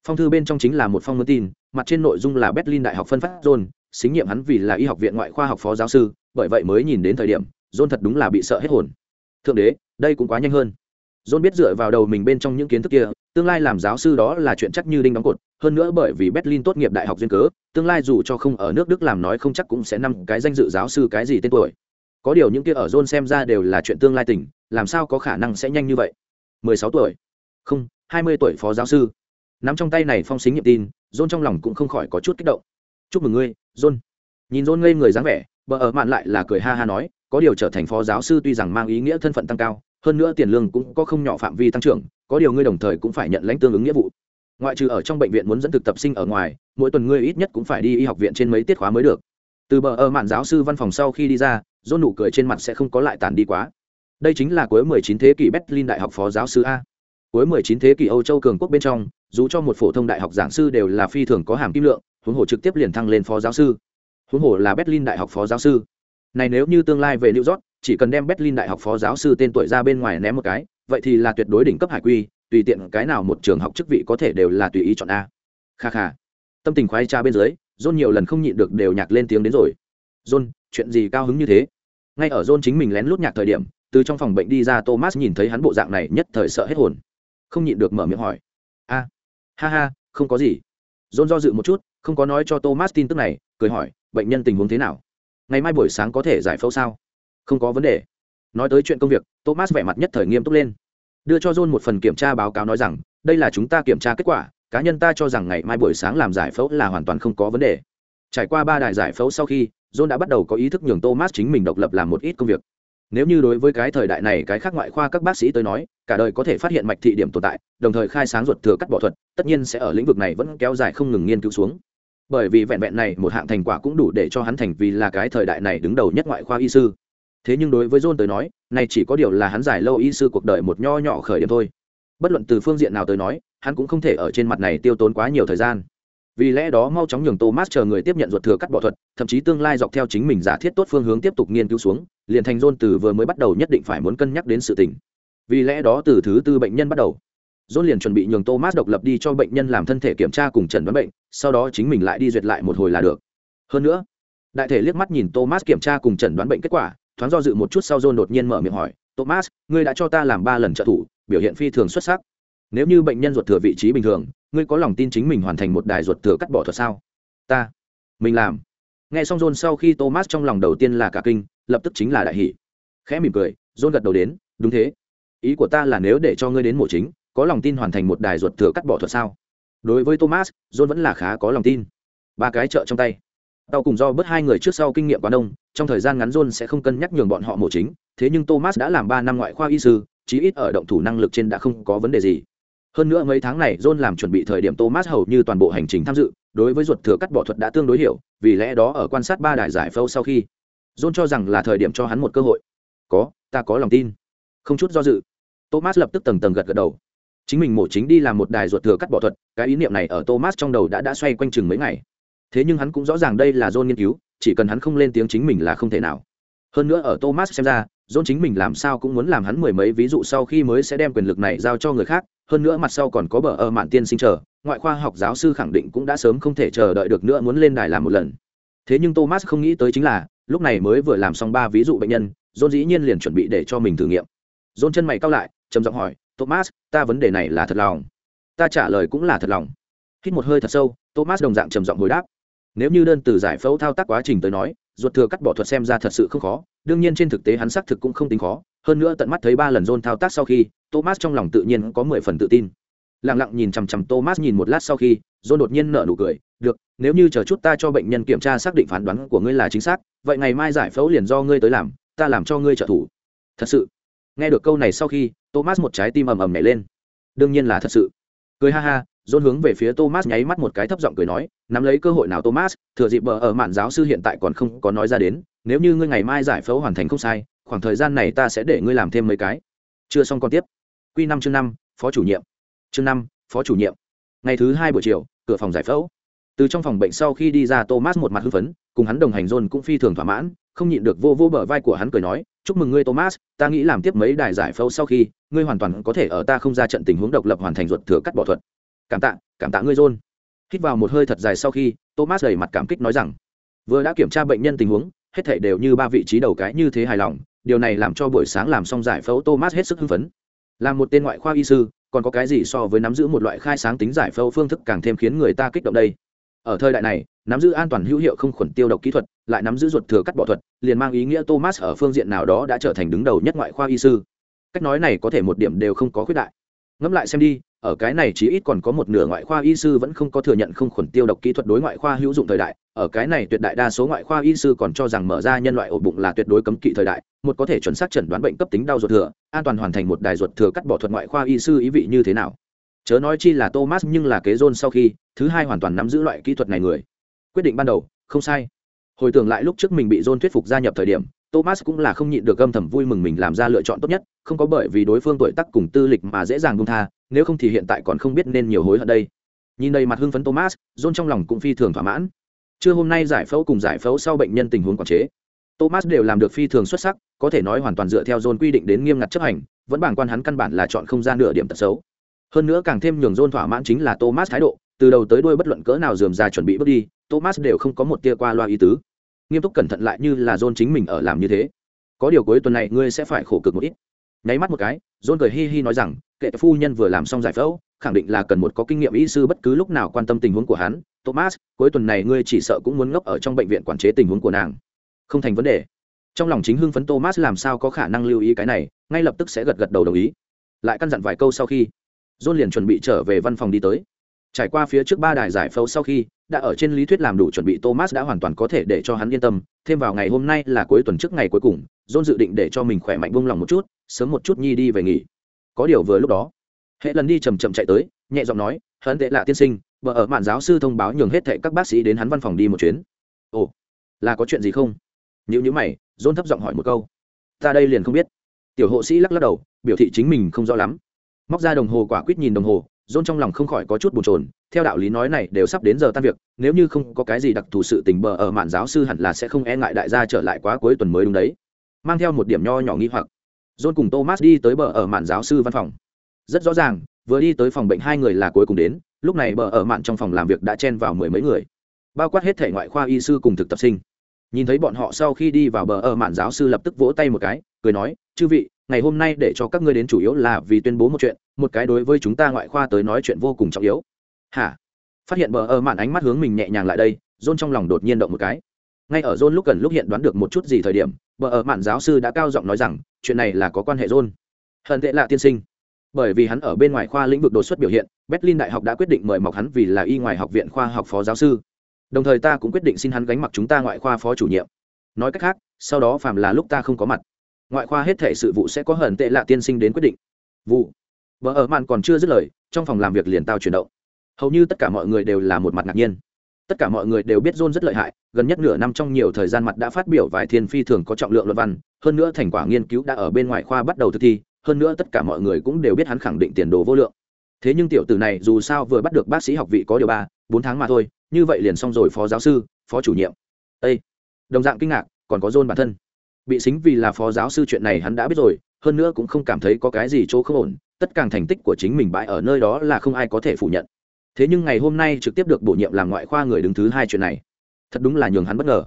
Phong thư bên trong chính là một phong mướn tin, mặt trên nội dung là berlin đại học phân phát john, xính nhiệm hắn vì là y học viện ngoại khoa học phó giáo sư, bởi vậy mới nhìn đến thời điểm, john thật đúng là bị sợ hết hồn. Thượng đế, đây cũng quá nhanh hơn. John biết dựa vào đầu mình bên trong những kiến thức kia, tương lai làm giáo sư đó là chuyện chắc như đinh đóng cột hơn nữa bởi vì berlin tốt nghiệp đại học duyên cớ, tương lai dù cho không ở nước đức làm nói không chắc cũng sẽ năm cái danh dự giáo sư cái gì tên tuổi. Có điều những kia ở john xem ra đều là chuyện tương lai tỉnh làm sao có khả năng sẽ nhanh như vậy? 16 tuổi. Không 20 tuổi phó giáo sư. Nắm trong tay này phong xính nhiệm tin john trong lòng cũng không khỏi có chút kích động. Chúc mừng ngươi john nhìn john ngây người dáng vẻ, bờ ở mạn lại là cười ha ha nói, có điều trở thành phó giáo sư tuy rằng mang ý nghĩa thân phận tăng cao, hơn nữa tiền lương cũng có không nhỏ phạm vi tăng trưởng, có điều ngươi đồng thời cũng phải nhận lãnh tương ứng nghĩa vụ ngoại trừ ở trong bệnh viện muốn dẫn thực tập sinh ở ngoài, mỗi tuần ngươi ít nhất cũng phải đi y học viện trên mấy tiết khóa mới được. Từ bờ ở mạn giáo sư văn phòng sau khi đi ra dôn nụ cười trên mặt sẽ không có lại tàn đi quá. Đây chính là cuối 19 thế kỷ berlin đại học phó giáo sư a. Cuối 19 thế kỷ âu châu cường quốc bên trong, dù cho một phổ thông đại học giảng sư đều là phi thường có hàm kim lượng, huống hồ trực tiếp liền thăng lên phó giáo sư. Huống hồ là berlin đại học phó giáo sư. Này nếu như tương lai về new york, chỉ cần đem berlin đại học phó giáo sư tên tuổi ra bên ngoài ném một cái, vậy thì là tuyệt đối đỉnh cấp hải quy tùy tiện cái nào một trường học chức vị có thể đều là tùy ý chọn a. Kha kha. Tâm tình khoái cha bên dưới, john nhiều lần không nhịn được đều nhạc lên tiếng đến rồi. John, chuyện gì cao hứng như thế? Ngay ở john chính mình lén lút nhạc thời điểm, từ trong phòng bệnh đi ra thomas nhìn thấy hắn bộ dạng này nhất thời sợ hết hồn. Không nhịn được mở miệng hỏi. A. Ha ha, không có gì. John do dự một chút, không có nói cho thomas tin tức này, cười hỏi, bệnh nhân tình huống thế nào? Ngày mai buổi sáng có thể giải phẫu sao? Không có vấn đề. Nói tới chuyện công việc, thomas vẻ mặt nhất thời nghiêm túc lên đưa cho john một phần kiểm tra báo cáo nói rằng, đây là chúng ta kiểm tra kết quả, cá nhân ta cho rằng ngày mai buổi sáng làm giải phẫu là hoàn toàn không có vấn đề. Trải qua ba đại giải phẫu sau khi, john đã bắt đầu có ý thức nhường thomas chính mình độc lập làm một ít công việc. Nếu như đối với cái thời đại này, cái khác ngoại khoa các bác sĩ tới nói, cả đời có thể phát hiện mạch thị điểm tồn tại, đồng thời khai sáng ruột thừa cắt bỏ thuật, tất nhiên sẽ ở lĩnh vực này vẫn kéo dài không ngừng nghiên cứu xuống. Bởi vì vẹn vẹn này, một hạng thành quả cũng đủ để cho hắn thành vì là cái thời đại này đứng đầu nhất ngoại khoa y sư thế nhưng đối với john tới nói, này chỉ có điều là hắn giải lâu y sư cuộc đời một nho nhỏ khởi điểm thôi. Bất luận từ phương diện nào tới nói, hắn cũng không thể ở trên mặt này tiêu tốn quá nhiều thời gian. Vì lẽ đó mau chóng nhường thomas chờ người tiếp nhận ruột thừa cắt bỏ thuật, thậm chí tương lai dọc theo chính mình giả thiết tốt phương hướng tiếp tục nghiên cứu xuống, liền thành john từ vừa mới bắt đầu nhất định phải muốn cân nhắc đến sự tình. Vì lẽ đó từ thứ tư bệnh nhân bắt đầu, john liền chuẩn bị nhường thomas độc lập đi cho bệnh nhân làm thân thể kiểm tra cùng trần đoán bệnh, sau đó chính mình lại đi duyệt lại một hồi là được. Hơn nữa, đại thể liếc mắt nhìn thomas kiểm tra cùng trần đoán bệnh kết quả thoáng do dự một chút sau john đột nhiên mở miệng hỏi, thomas, ngươi đã cho ta làm ba lần trợ thủ, biểu hiện phi thường xuất sắc. Nếu như bệnh nhân ruột thừa vị trí bình thường, ngươi có lòng tin chính mình hoàn thành một đài ruột thừa cắt bỏ thuật sao? Ta, mình làm. Nghe xong john sau khi thomas trong lòng đầu tiên là cả kinh, lập tức chính là đại hỉ. khẽ mỉm cười, john gật đầu đến, đúng thế. Ý của ta là nếu để cho ngươi đến mổ chính, có lòng tin hoàn thành một đài ruột thừa cắt bỏ thuật sao? Đối với thomas, john vẫn là khá có lòng tin. Ba cái trợ trong tay tàu cùng do bớt hai người trước sau kinh nghiệm quá đông trong thời gian ngắn john sẽ không cân nhắc nhường bọn họ mổ chính, thế nhưng thomas đã làm ba năm ngoại khoa y sư, chí ít ở động thủ năng lực trên đã không có vấn đề gì. Hơn nữa mấy tháng này john làm chuẩn bị thời điểm thomas hầu như toàn bộ hành trình tham dự, đối với ruột thừa cắt bỏ thuật đã tương đối hiểu, vì lẽ đó ở quan sát ba đài giải phẫu sau khi, john cho rằng là thời điểm cho hắn một cơ hội. Có, ta có lòng tin. Không chút do dự, thomas lập tức tầng tầng gật gật đầu. Chính mình mổ chính đi làm một đài ruột thừa cắt bỏ thuật, cái ý niệm này ở thomas trong đầu đã đã xoay quanh chừng mấy ngày thế nhưng hắn cũng rõ ràng đây là john nghiên cứu, chỉ cần hắn không lên tiếng chính mình là không thể nào. Hơn nữa ở thomas xem ra, john chính mình làm sao cũng muốn làm hắn mười mấy ví dụ sau khi mới sẽ đem quyền lực này giao cho người khác, hơn nữa mặt sau còn có bờ ở mạn tiên sinh chờ, ngoại khoa học giáo sư khẳng định cũng đã sớm không thể chờ đợi được nữa muốn lên đài làm một lần. Thế nhưng thomas không nghĩ tới chính là, lúc này mới vừa làm xong ba ví dụ bệnh nhân, john dĩ nhiên liền chuẩn bị để cho mình thử nghiệm. John chân mày cao lại, trầm giọng hỏi, thomas, ta vấn đề này là thật lòng? Ta trả lời cũng là thật lòng. Hít một hơi thật sâu, thomas đồng dạng trầm giọng hồi đáp nếu như đơn từ giải phẫu thao tác quá trình tới nói, ruột thừa cắt bỏ thuật xem ra thật sự không khó, đương nhiên trên thực tế hắn xác thực cũng không tính khó, hơn nữa tận mắt thấy ba lần John thao tác sau khi, thomas trong lòng tự nhiên có mười phần tự tin. Lặng lặng nhìn chằm chằm thomas nhìn một lát sau khi, John đột nhiên nở nụ cười, được, nếu như chờ chút ta cho bệnh nhân kiểm tra xác định phán đoán của ngươi là chính xác, vậy ngày mai giải phẫu liền do ngươi tới làm, ta làm cho ngươi trợ thủ. Thật sự? Nghe được câu này sau khi, thomas một trái tim ầm ầm nhảy lên. Đương nhiên là thật sự. Cười ha ha John hướng về phía Thomas nháy mắt một cái thấp giọng cười nói, nắm lấy cơ hội nào Thomas, thừa dịp bờ ở mạn giáo sư hiện tại còn không có nói ra đến, nếu như ngươi ngày mai giải phẫu hoàn thành không sai, khoảng thời gian này ta sẽ để ngươi làm thêm mấy cái. Chưa xong con tiếp. Quy năm chương năm, phó chủ nhiệm. Chương năm, phó chủ nhiệm. Ngày thứ hai buổi chiều, cửa phòng giải phẫu. Từ trong phòng bệnh sau khi đi ra Thomas một mặt hưng phấn, cùng hắn đồng hành John cũng phi thường thỏa mãn, không nhịn được vô vô bờ vai của hắn cười nói, chúc mừng ngươi Thomas, ta nghĩ làm tiếp mấy đài giải phẫu sau khi, ngươi hoàn toàn có thể ở ta không ra trận tình huống độc lập hoàn thành ruột thừa cắt bỏ thuật cảm tạ cảm tạ ngươi, john. Hít vào một hơi thật dài sau khi, thomas đầy mặt cảm kích nói rằng, vừa đã kiểm tra bệnh nhân tình huống, hết thể đều như ba vị trí đầu cái như thế hài lòng, điều này làm cho buổi sáng làm xong giải phẫu thomas hết sức hưng phấn. Là một tên ngoại khoa y sư, còn có cái gì so với nắm giữ một loại khai sáng tính giải phẫu phương thức càng thêm khiến người ta kích động đây? Ở thời đại này, nắm giữ an toàn hữu hiệu không khuẩn tiêu độc kỹ thuật, lại nắm giữ ruột thừa cắt bỏ thuật, liền mang ý nghĩa thomas ở phương diện nào đó đã trở thành đứng đầu nhất ngoại khoa y sư. Cách nói này có thể một điểm đều không có khuyết đại ngẫm lại xem đi, ở cái này chỉ ít còn có một nửa ngoại khoa y sư vẫn không có thừa nhận không khuẩn tiêu độc kỹ thuật đối ngoại khoa hữu dụng thời đại. Ở cái này tuyệt đại đa số ngoại khoa y sư còn cho rằng mở ra nhân loại ổ bụng là tuyệt đối cấm kỵ thời đại, một có thể chuẩn xác chẩn đoán bệnh cấp tính đau ruột thừa, an toàn hoàn thành một đài ruột thừa cắt bỏ thuật ngoại khoa y sư ý vị như thế nào. Chớ nói chi là thomas nhưng là kế John sau khi, thứ hai hoàn toàn nắm giữ loại kỹ thuật này người. Quyết định ban đầu, không sai. Hồi tưởng lại lúc trước mình bị john thuyết phục gia nhập thời điểm thomas cũng là không nhịn được âm thầm vui mừng mình làm ra lựa chọn tốt nhất, không có bởi vì đối phương tuổi tác cùng tư lịch mà dễ dàng buông tha, nếu không thì hiện tại còn không biết nên nhiều hối hận đây. Nhìn đầy mặt hưng phấn thomas, john trong lòng cũng phi thường thỏa mãn. Trưa hôm nay giải phẫu cùng giải phẫu sau bệnh nhân tình huống quản chế. Thomas đều làm được phi thường xuất sắc, có thể nói hoàn toàn dựa theo john quy định đến nghiêm ngặt chấp hành, vẫn bảng quan hắn căn bản là chọn không ra nửa điểm tật xấu. Hơn nữa càng thêm nhường john thỏa mãn chính là thomas thái độ, từ đầu tới đuôi bất luận cỡ nào dườm ra chuẩn bị bước đi, thomas đều không có một tia qua loa ý tứ nghiêm túc cẩn thận lại như là john chính mình ở làm như thế. Có điều cuối tuần này ngươi sẽ phải khổ cực một ít. Nháy mắt một cái john cười hi hi nói rằng, kệ phu nhân vừa làm xong giải phẫu, khẳng định là cần một có kinh nghiệm y sư bất cứ lúc nào quan tâm tình huống của hắn. Thomas, cuối tuần này ngươi chỉ sợ cũng muốn ngốc ở trong bệnh viện quản chế tình huống của nàng. Không thành vấn đề. Trong lòng chính hưng phấn thomas làm sao có khả năng lưu ý cái này, ngay lập tức sẽ gật gật đầu đồng ý. Lại căn dặn vài câu sau khi john liền chuẩn bị trở về văn phòng đi tới. Trải qua phía trước ba đài giải phẫu sau khi đã ở trên lý thuyết làm đủ chuẩn bị, thomas đã hoàn toàn có thể để cho hắn yên tâm. Thêm vào ngày hôm nay là cuối tuần trước ngày cuối cùng, john dự định để cho mình khỏe mạnh buông lòng một chút, sớm một chút nhi đi về nghỉ. Có điều vừa lúc đó, hệ lần đi chầm chậm chạy tới, nhẹ giọng nói, hắn tệ lạ tiên sinh vợ ở mạn giáo sư thông báo nhường hết thệ các bác sĩ đến hắn văn phòng đi một chuyến. Ồ, là có chuyện gì không? Nếu như mày, john thấp giọng hỏi một câu. Ta đây liền không biết. Tiểu hộ sĩ lắc lắc đầu, biểu thị chính mình không rõ lắm. Móc ra đồng hồ quả quyết nhìn đồng hồ, john trong lòng không khỏi có chút bồn chồn theo đạo lý nói này, đều sắp đến giờ tan việc, nếu như không có cái gì đặc thù sự tình bờ ở mạn giáo sư hẳn là sẽ không e ngại đại gia trở lại quá cuối tuần mới đúng đấy. Mang theo một điểm nho nhỏ nghi hoặc. John cùng thomas đi tới bờ ở mạn giáo sư văn phòng. Rất rõ ràng, vừa đi tới phòng bệnh hai người là cuối cùng đến, lúc này bờ ở mạn trong phòng làm việc đã chen vào mười mấy người. Bao quát hết thể ngoại khoa y sư cùng thực tập sinh. Nhìn thấy bọn họ sau khi đi vào bờ ở mạn giáo sư lập tức vỗ tay một cái, cười nói, chư vị, ngày hôm nay để cho các ngươi đến chủ yếu là vì tuyên bố một chuyện, một cái đối với chúng ta ngoại khoa tới nói chuyện vô cùng trọng yếu hả? Phát hiện bờ ở mạn ánh mắt hướng mình nhẹ nhàng lại đây, john trong lòng đột nhiên động một cái. Ngay ở john lúc gần lúc hiện đoán được một chút gì thời điểm, bờ ở mạn giáo sư đã cao giọng nói rằng, chuyện này là có quan hệ john. Hận tệ lạ tiên sinh. Bởi vì hắn ở bên ngoài khoa lĩnh vực đột xuất biểu hiện, berlin đại học đã quyết định mời mọc hắn vì là y ngoài học viện khoa học phó giáo sư. Đồng thời ta cũng quyết định xin hắn gánh mặc chúng ta ngoại khoa phó chủ nhiệm. Nói cách khác, sau đó phàm là lúc ta không có mặt, ngoại khoa hết thể sự vụ sẽ có hận tệ lạ tiên sinh đến quyết định. Vụ. Vợ ở mạn còn chưa dứt lời, trong phòng làm việc liền tao chuyển động hầu như tất cả mọi người đều là một mặt ngạc nhiên. Tất cả mọi người đều biết john rất lợi hại, gần nhất nửa năm trong nhiều thời gian mặt đã phát biểu vài thiên phi thường có trọng lượng luận văn, hơn nữa thành quả nghiên cứu đã ở bên ngoài khoa bắt đầu thực thi, hơn nữa tất cả mọi người cũng đều biết hắn khẳng định tiền đồ vô lượng. Thế nhưng tiểu tử này dù sao vừa bắt được bác sĩ học vị có điều ba, bốn tháng mà thôi, như vậy liền xong rồi phó giáo sư, phó chủ nhiệm. Ây đồng dạng kinh ngạc, còn có john bản thân. Bị xính vì là phó giáo sư chuyện này hắn đã biết rồi, hơn nữa cũng không cảm thấy có cái gì chỗ không ổn, tất cả thành tích của chính mình bãi ở nơi đó là không ai có thể phủ nhận thế nhưng ngày hôm nay trực tiếp được bổ nhiệm làm ngoại khoa người đứng thứ hai chuyện này. Thật đúng là nhường hắn bất ngờ.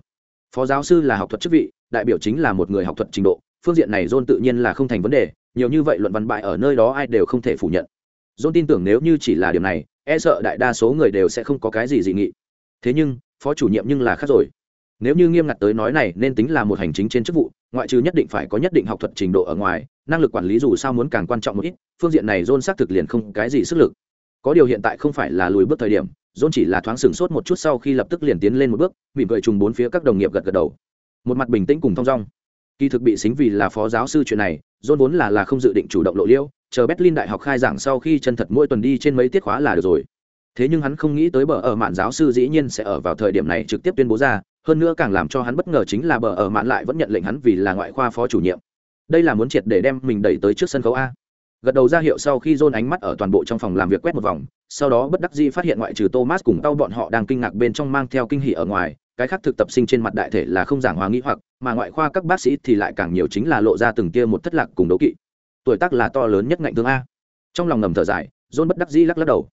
Phó giáo sư là học thuật chức vị, đại biểu chính là một người học thuật trình độ, phương diện này john tự nhiên là không thành vấn đề, nhiều như vậy luận văn bại ở nơi đó ai đều không thể phủ nhận. John tin tưởng nếu như chỉ là điều này e sợ đại đa số người đều sẽ không có cái gì dị nghị. Thế nhưng, phó chủ nhiệm nhưng là khác rồi. Nếu như nghiêm ngặt tới nói này, nên tính là một hành chính trên chức vụ, ngoại trừ nhất định phải có nhất định học thuật trình độ ở ngoài, năng lực quản lý dù sao muốn càng quan trọng một ít, phương diện này john xác thực liền không cái gì sức lực có điều hiện tại không phải là lùi bước thời điểm, john chỉ là thoáng sửng sốt một chút sau khi lập tức liền tiến lên một bước, mỉm cười trùng bốn phía các đồng nghiệp gật gật đầu. Một mặt bình tĩnh cùng thong dong. Kỳ thực bị xính vì là phó giáo sư chuyện này, john vốn là là không dự định chủ động lộ liễu, chờ berlin đại học khai giảng sau khi chân thật mỗi tuần đi trên mấy tiết khóa là được rồi. Thế nhưng hắn không nghĩ tới bờ ở mạn giáo sư dĩ nhiên sẽ ở vào thời điểm này trực tiếp tuyên bố ra, hơn nữa càng làm cho hắn bất ngờ chính là bờ ở mạn lại vẫn nhận lệnh hắn vì là ngoại khoa phó chủ nhiệm. Đây là muốn triệt để đem mình đẩy tới trước sân khấu a gật đầu ra hiệu sau khi dôn ánh mắt ở toàn bộ trong phòng làm việc quét một vòng, sau đó bất đắc dĩ phát hiện ngoại trừ thomas cùng tao bọn họ đang kinh ngạc bên trong mang theo kinh hỉ ở ngoài, cái khác thực tập sinh trên mặt đại thể là không giảng hòa nghĩ hoặc, mà ngoại khoa các bác sĩ thì lại càng nhiều chính là lộ ra từng tia một thất lạc cùng đấu kỵ. Tuổi tác là to lớn nhất ngạnh thương a. Trong lòng ngầm thở dài John bất đắc dĩ lắc lắc đầu.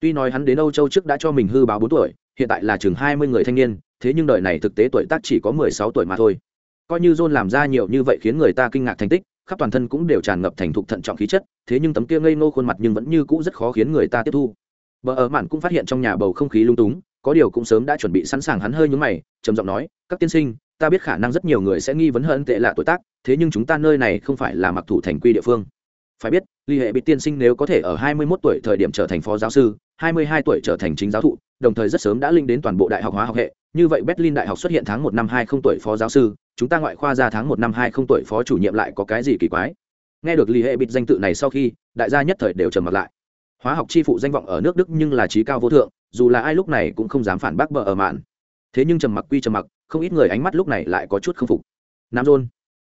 Tuy nói hắn đến âu châu trước đã cho mình hư báo bốn tuổi, hiện tại là chừng hai mươi người thanh niên, thế nhưng đời này thực tế tuổi tác chỉ có mười sáu tuổi mà thôi. Coi như john làm ra nhiều như vậy khiến người ta kinh ngạc thành tích khắp toàn thân cũng đều tràn ngập thành thục thận trọng khí chất, thế nhưng tấm kia ngây ngô khuôn mặt nhưng vẫn như cũ rất khó khiến người ta tiếp thu. Vợ ở mạn cũng phát hiện trong nhà bầu không khí lung túng, có điều cũng sớm đã chuẩn bị sẵn sàng hắn hơi nhúng mày, trầm giọng nói, các tiên sinh, ta biết khả năng rất nhiều người sẽ nghi vấn hơn tệ lạ tuổi tác, thế nhưng chúng ta nơi này không phải là mặc thủ thành quy địa phương. Phải biết ly hệ bị tiên sinh nếu có thể ở 21 tuổi thời điểm trở thành phó giáo sư 22 tuổi trở thành chính giáo thụ, đồng thời rất sớm đã linh đến toàn bộ đại học hóa học hệ như vậy berlin đại học xuất hiện tháng một năm hai không tuổi phó giáo sư, chúng ta ngoại khoa ra tháng một năm hai không tuổi phó chủ nhiệm lại có cái gì kỳ quái? Nghe được Lý hệ bịt danh tự này sau khi, đại gia nhất thời đều trầm mặt lại. Hóa học chi phụ danh vọng ở nước đức nhưng là trí cao vô thượng, dù là ai lúc này cũng không dám phản bác bờ ở mạn. Thế nhưng trầm mặc quy trầm mặc, không ít người ánh mắt lúc này lại có chút không phục. Nam dôn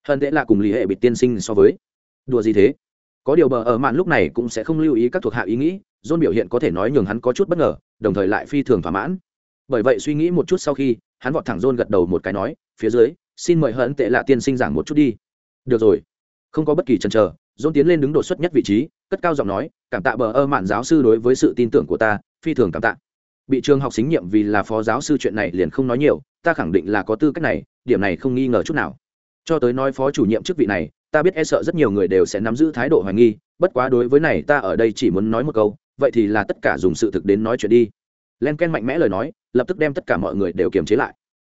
hơn tệ là cùng lý hệ bịt tiên sinh so với. Đùa gì thế? Có điều bờ ở mạn lúc này cũng sẽ không lưu ý các thuộc hạ ý nghĩ, dôn biểu hiện có thể nói nhường hắn có chút bất ngờ, đồng thời lại phi thường thỏa mãn bởi vậy suy nghĩ một chút sau khi, hắn vọt thẳng rôn gật đầu một cái nói, phía dưới, xin mời hận tệ lạ tiên sinh giảng một chút đi. Được rồi. Không có bất kỳ chần chờ dôn tiến lên đứng đột xuất nhất vị trí, cất cao giọng nói, cảm tạ bờ ơ mạn giáo sư đối với sự tin tưởng của ta, phi thường cảm tạ. Bị trường học xính nhiệm vì là phó giáo sư chuyện này liền không nói nhiều, ta khẳng định là có tư cách này, điểm này không nghi ngờ chút nào. Cho tới nói phó chủ nhiệm chức vị này, ta biết e sợ rất nhiều người đều sẽ nắm giữ thái độ hoài nghi, bất quá đối với này ta ở đây chỉ muốn nói một câu, vậy thì là tất cả dùng sự thực đến nói chuyện đi. Len ken mạnh mẽ lời nói lập tức đem tất cả mọi người đều kiềm chế lại.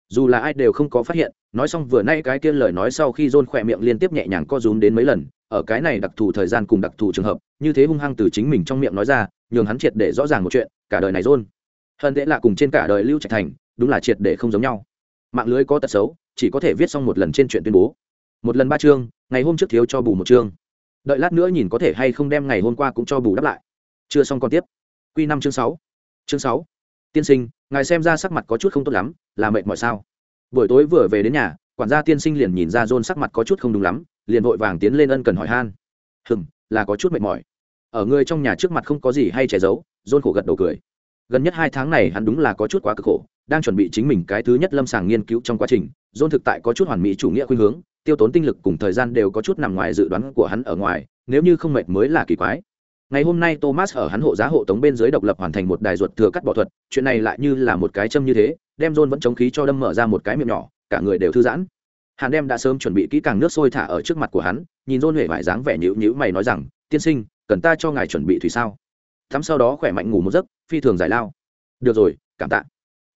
Dù là ai đều không có phát hiện, nói xong vừa nay cái kia lời nói sau khi john khỏe miệng liên tiếp nhẹ nhàng co rúm đến mấy lần, ở cái này đặc thù thời gian cùng đặc thù trường hợp, như thế hung hăng từ chính mình trong miệng nói ra, nhường hắn triệt để rõ ràng một chuyện, cả đời này john hơn thế là cùng trên cả đời lưu trạch thành, đúng là triệt để không giống nhau. Mạng lưới có tật xấu, chỉ có thể viết xong một lần trên chuyện tuyên bố. Một lần ba chương, ngày hôm trước thiếu cho bù một chương. Đợi lát nữa nhìn có thể hay không đem ngày hôm qua cũng cho bù đắp lại. Chưa xong còn tiếp. Q năm chương sáu. Chương sáu tiên sinh, ngài xem ra sắc mặt có chút không tốt lắm, là mệt mỏi sao? Buổi tối vừa về đến nhà, quản gia tiên sinh liền nhìn ra john sắc mặt có chút không đúng lắm, liền vội vàng tiến lên ân cần hỏi han. Hừm, là có chút mệt mỏi. Ở người trong nhà trước mặt không có gì hay che giấu, john khổ gật đầu cười. Gần nhất hai tháng này hắn đúng là có chút quá cực khổ, đang chuẩn bị chính mình cái thứ nhất lâm sàng nghiên cứu trong quá trình. John thực tại có chút hoàn mỹ chủ nghĩa khuynh hướng, tiêu tốn tinh lực cùng thời gian đều có chút nằm ngoài dự đoán của hắn ở ngoài, nếu như không mệt mới là kỳ quái ngày hôm nay thomas ở hắn hộ giá hộ tống bên dưới độc lập hoàn thành một đài ruột thừa cắt bỏ thuật, chuyện này lại như là một cái châm như thế, đem john vẫn chống khí cho đâm mở ra một cái miệng nhỏ, cả người đều thư giãn. Hắn đem đã sớm chuẩn bị kỹ càng nước sôi thả ở trước mặt của hắn, nhìn john huệ vải dáng vẻ nhữ nhữ mày nói rằng, tiên sinh, cần ta cho ngài chuẩn bị thủy sao? Thắm sau đó khỏe mạnh ngủ một giấc, phi thường giải lao. Được rồi, cảm tạ.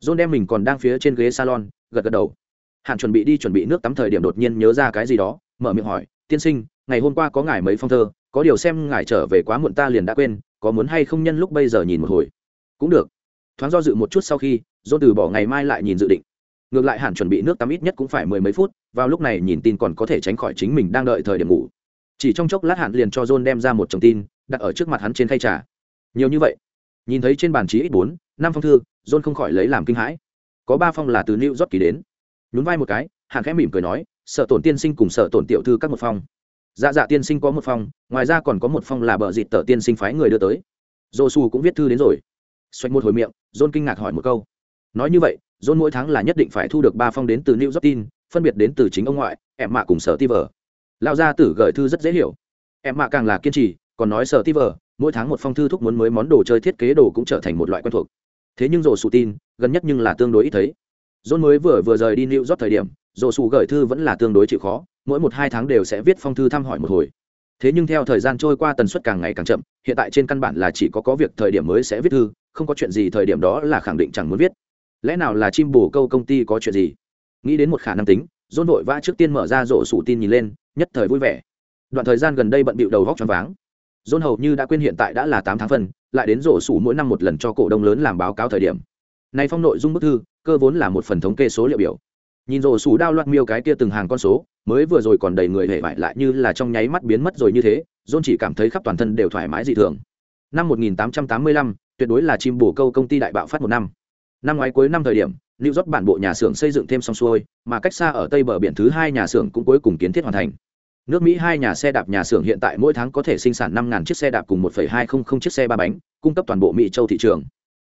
John đem mình còn đang phía trên ghế salon, gật gật đầu. Hạn chuẩn bị đi chuẩn bị nước tắm thời điểm đột nhiên nhớ ra cái gì đó, mở miệng hỏi, tiên sinh, ngày hôm qua có ngài mấy phong thơ? Có điều xem ngài trở về quá muộn ta liền đã quên, có muốn hay không nhân lúc bây giờ nhìn một hồi. Cũng được. Thoáng do dự một chút sau khi dôn từ bỏ ngày mai lại nhìn dự định. Ngược lại hẳn chuẩn bị nước tắm ít nhất cũng phải mười mấy phút, vào lúc này nhìn tin còn có thể tránh khỏi chính mình đang đợi thời điểm ngủ. Chỉ trong chốc lát hạn liền cho john đem ra một chồng tin, đặt ở trước mặt hắn trên khay trà. Nhiều như vậy. Nhìn thấy trên bàn trí ít bốn, năm phong thư john không khỏi lấy làm kinh hãi. Có ba phong là từ new york kỳ đến. Nhún vai một cái hạn khẽ mỉm cười nói sợ tổn tiên sinh cùng sợ tổn tiểu thư các một phong dạ dạ tiên sinh có một phong, ngoài ra còn có một phong là bờ dịt tờ tiên sinh phái người đưa tới. Dô su cũng viết thư đến rồi. Xoạch một hồi miệng, john kinh ngạc hỏi một câu. Nói như vậy, john mỗi tháng là nhất định phải thu được ba phong đến từ new york tin, phân biệt đến từ chính ông ngoại, em mạ cùng sở ti vờ. Lao gia tử gửi thư rất dễ hiểu. Em mạ càng là kiên trì, còn nói sở ti vờ, mỗi tháng một phong thư thúc muốn mới món đồ chơi thiết kế đồ cũng trở thành một loại quen thuộc. Thế nhưng rổ sù tin, gần nhất nhưng là tương đối ít thấy. John mới vừa vừa rời đi new york thời điểm rổ sù gửi thư vẫn là tương đối chịu khó mỗi một hai tháng đều sẽ viết phong thư thăm hỏi một hồi. Thế nhưng theo thời gian trôi qua, tần suất càng ngày càng chậm, hiện tại trên căn bản là chỉ có có việc thời điểm mới sẽ viết thư, không có chuyện gì thời điểm đó là khẳng định chẳng muốn viết. Lẽ nào là chim bồ câu công ty có chuyện gì? Nghĩ đến một khả năng tính dôn vội vã trước tiên mở ra rổ sủ tin nhìn lên, nhất thời vui vẻ. Đoạn thời gian gần đây bận bịu đầu vóc choáng váng. Dôn hầu như đã quên hiện tại đã là tám tháng phần lại đến rổ sủ mỗi năm một lần cho cổ đông lớn làm báo cáo thời điểm. Nay phong nội dung bức thư, cơ vốn là một phần thống kê số liệu biểu. Nhìn rổ sủ đao loạn miêu cái kia từng hàng con số mới vừa rồi còn đầy người hề vải lại như là trong nháy mắt biến mất rồi như thế dôn chỉ cảm thấy khắp toàn thân đều thoải mái dị thường năm 1885, tuyệt đối là chim bổ câu công ty đại bạo phát một năm năm ngoái cuối năm thời điểm New York bản bộ nhà xưởng xây dựng thêm xong xuôi, mà cách xa ở tây bờ biển thứ hai nhà xưởng cũng cuối cùng kiến thiết hoàn thành. Nước Mỹ hai nhà xe đạp nhà xưởng hiện tại mỗi tháng có thể sinh sản 5000 chiếc xe đạp cùng 1.200 chiếc xe ba bánh, cung cấp toàn bộ Mỹ châu thị trường.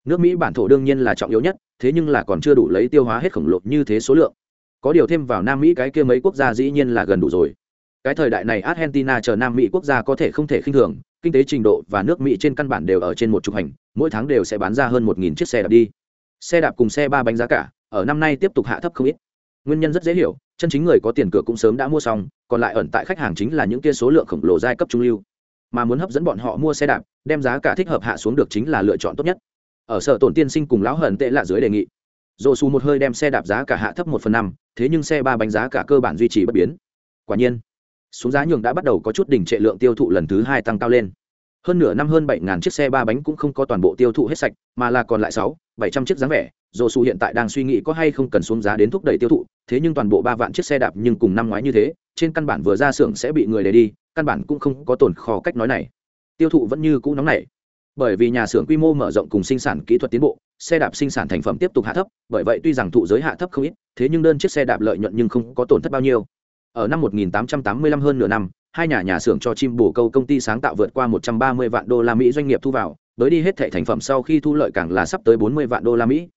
Nước Mỹ bản thổ đương nhiên là trọng yếu nhất, thế nhưng là còn chưa đủ lấy tiêu hóa hết khổng lồ như thế số lượng. Có điều thêm vào Nam Mỹ cái kia mấy quốc gia dĩ nhiên là gần đủ rồi. Cái thời đại này Argentina chờ Nam Mỹ quốc gia có thể không thể khinh thường, kinh tế trình độ và nước Mỹ trên căn bản đều ở trên một trục hành, mỗi tháng đều sẽ bán ra hơn 1000 chiếc xe đạp đi. Xe đạp cùng xe ba bánh giá cả ở năm nay tiếp tục hạ thấp không ít. Nguyên nhân rất dễ hiểu chân chính người có tiền cửa cũng sớm đã mua xong còn lại ẩn tại khách hàng chính là những kia số lượng khổng lồ giai cấp trung lưu. Mà muốn hấp dẫn bọn họ mua xe đạp đem giá cả thích hợp hạ xuống được chính là lựa chọn tốt nhất. Ở sở tổn tiên sinh cùng lão hận tệ lạ dưới đề nghị dồ xù một hơi đem xe đạp giá cả hạ thấp một phần năm, thế nhưng xe ba bánh giá cả cơ bản duy trì bất biến. Quả nhiên, xuống giá nhường đã bắt đầu có chút đỉnh trệ lượng tiêu thụ lần thứ hai tăng cao lên. Hơn nửa năm hơn bảy ngàn chiếc xe ba bánh cũng không có toàn bộ tiêu thụ hết sạch, mà là còn lại sáu, bảy trăm chiếc dáng vẻ. Dồ xù hiện tại đang suy nghĩ có hay không cần xuống giá đến thúc đẩy tiêu thụ, thế nhưng toàn bộ ba vạn chiếc xe đạp nhưng cùng năm ngoái như thế, trên căn bản vừa ra xưởng sẽ bị người để đi, căn bản cũng không có tồn kho cách nói này. Tiêu thụ vẫn như cũ nóng này bởi vì nhà xưởng quy mô mở rộng cùng sinh sản kỹ thuật tiến bộ xe đạp sinh sản thành phẩm tiếp tục hạ thấp bởi vậy tuy rằng thụ giới hạ thấp không ít thế nhưng đơn chiếc xe đạp lợi nhuận nhưng không có tổn thất bao nhiêu ở năm 1885 hơn nửa năm hai nhà nhà xưởng cho chim bổ câu công ty sáng tạo vượt qua 130 vạn đô la Mỹ doanh nghiệp thu vào, tới đi hết thảy thành phẩm sau khi thu lợi càng là sắp tới 40 vạn đô la Mỹ.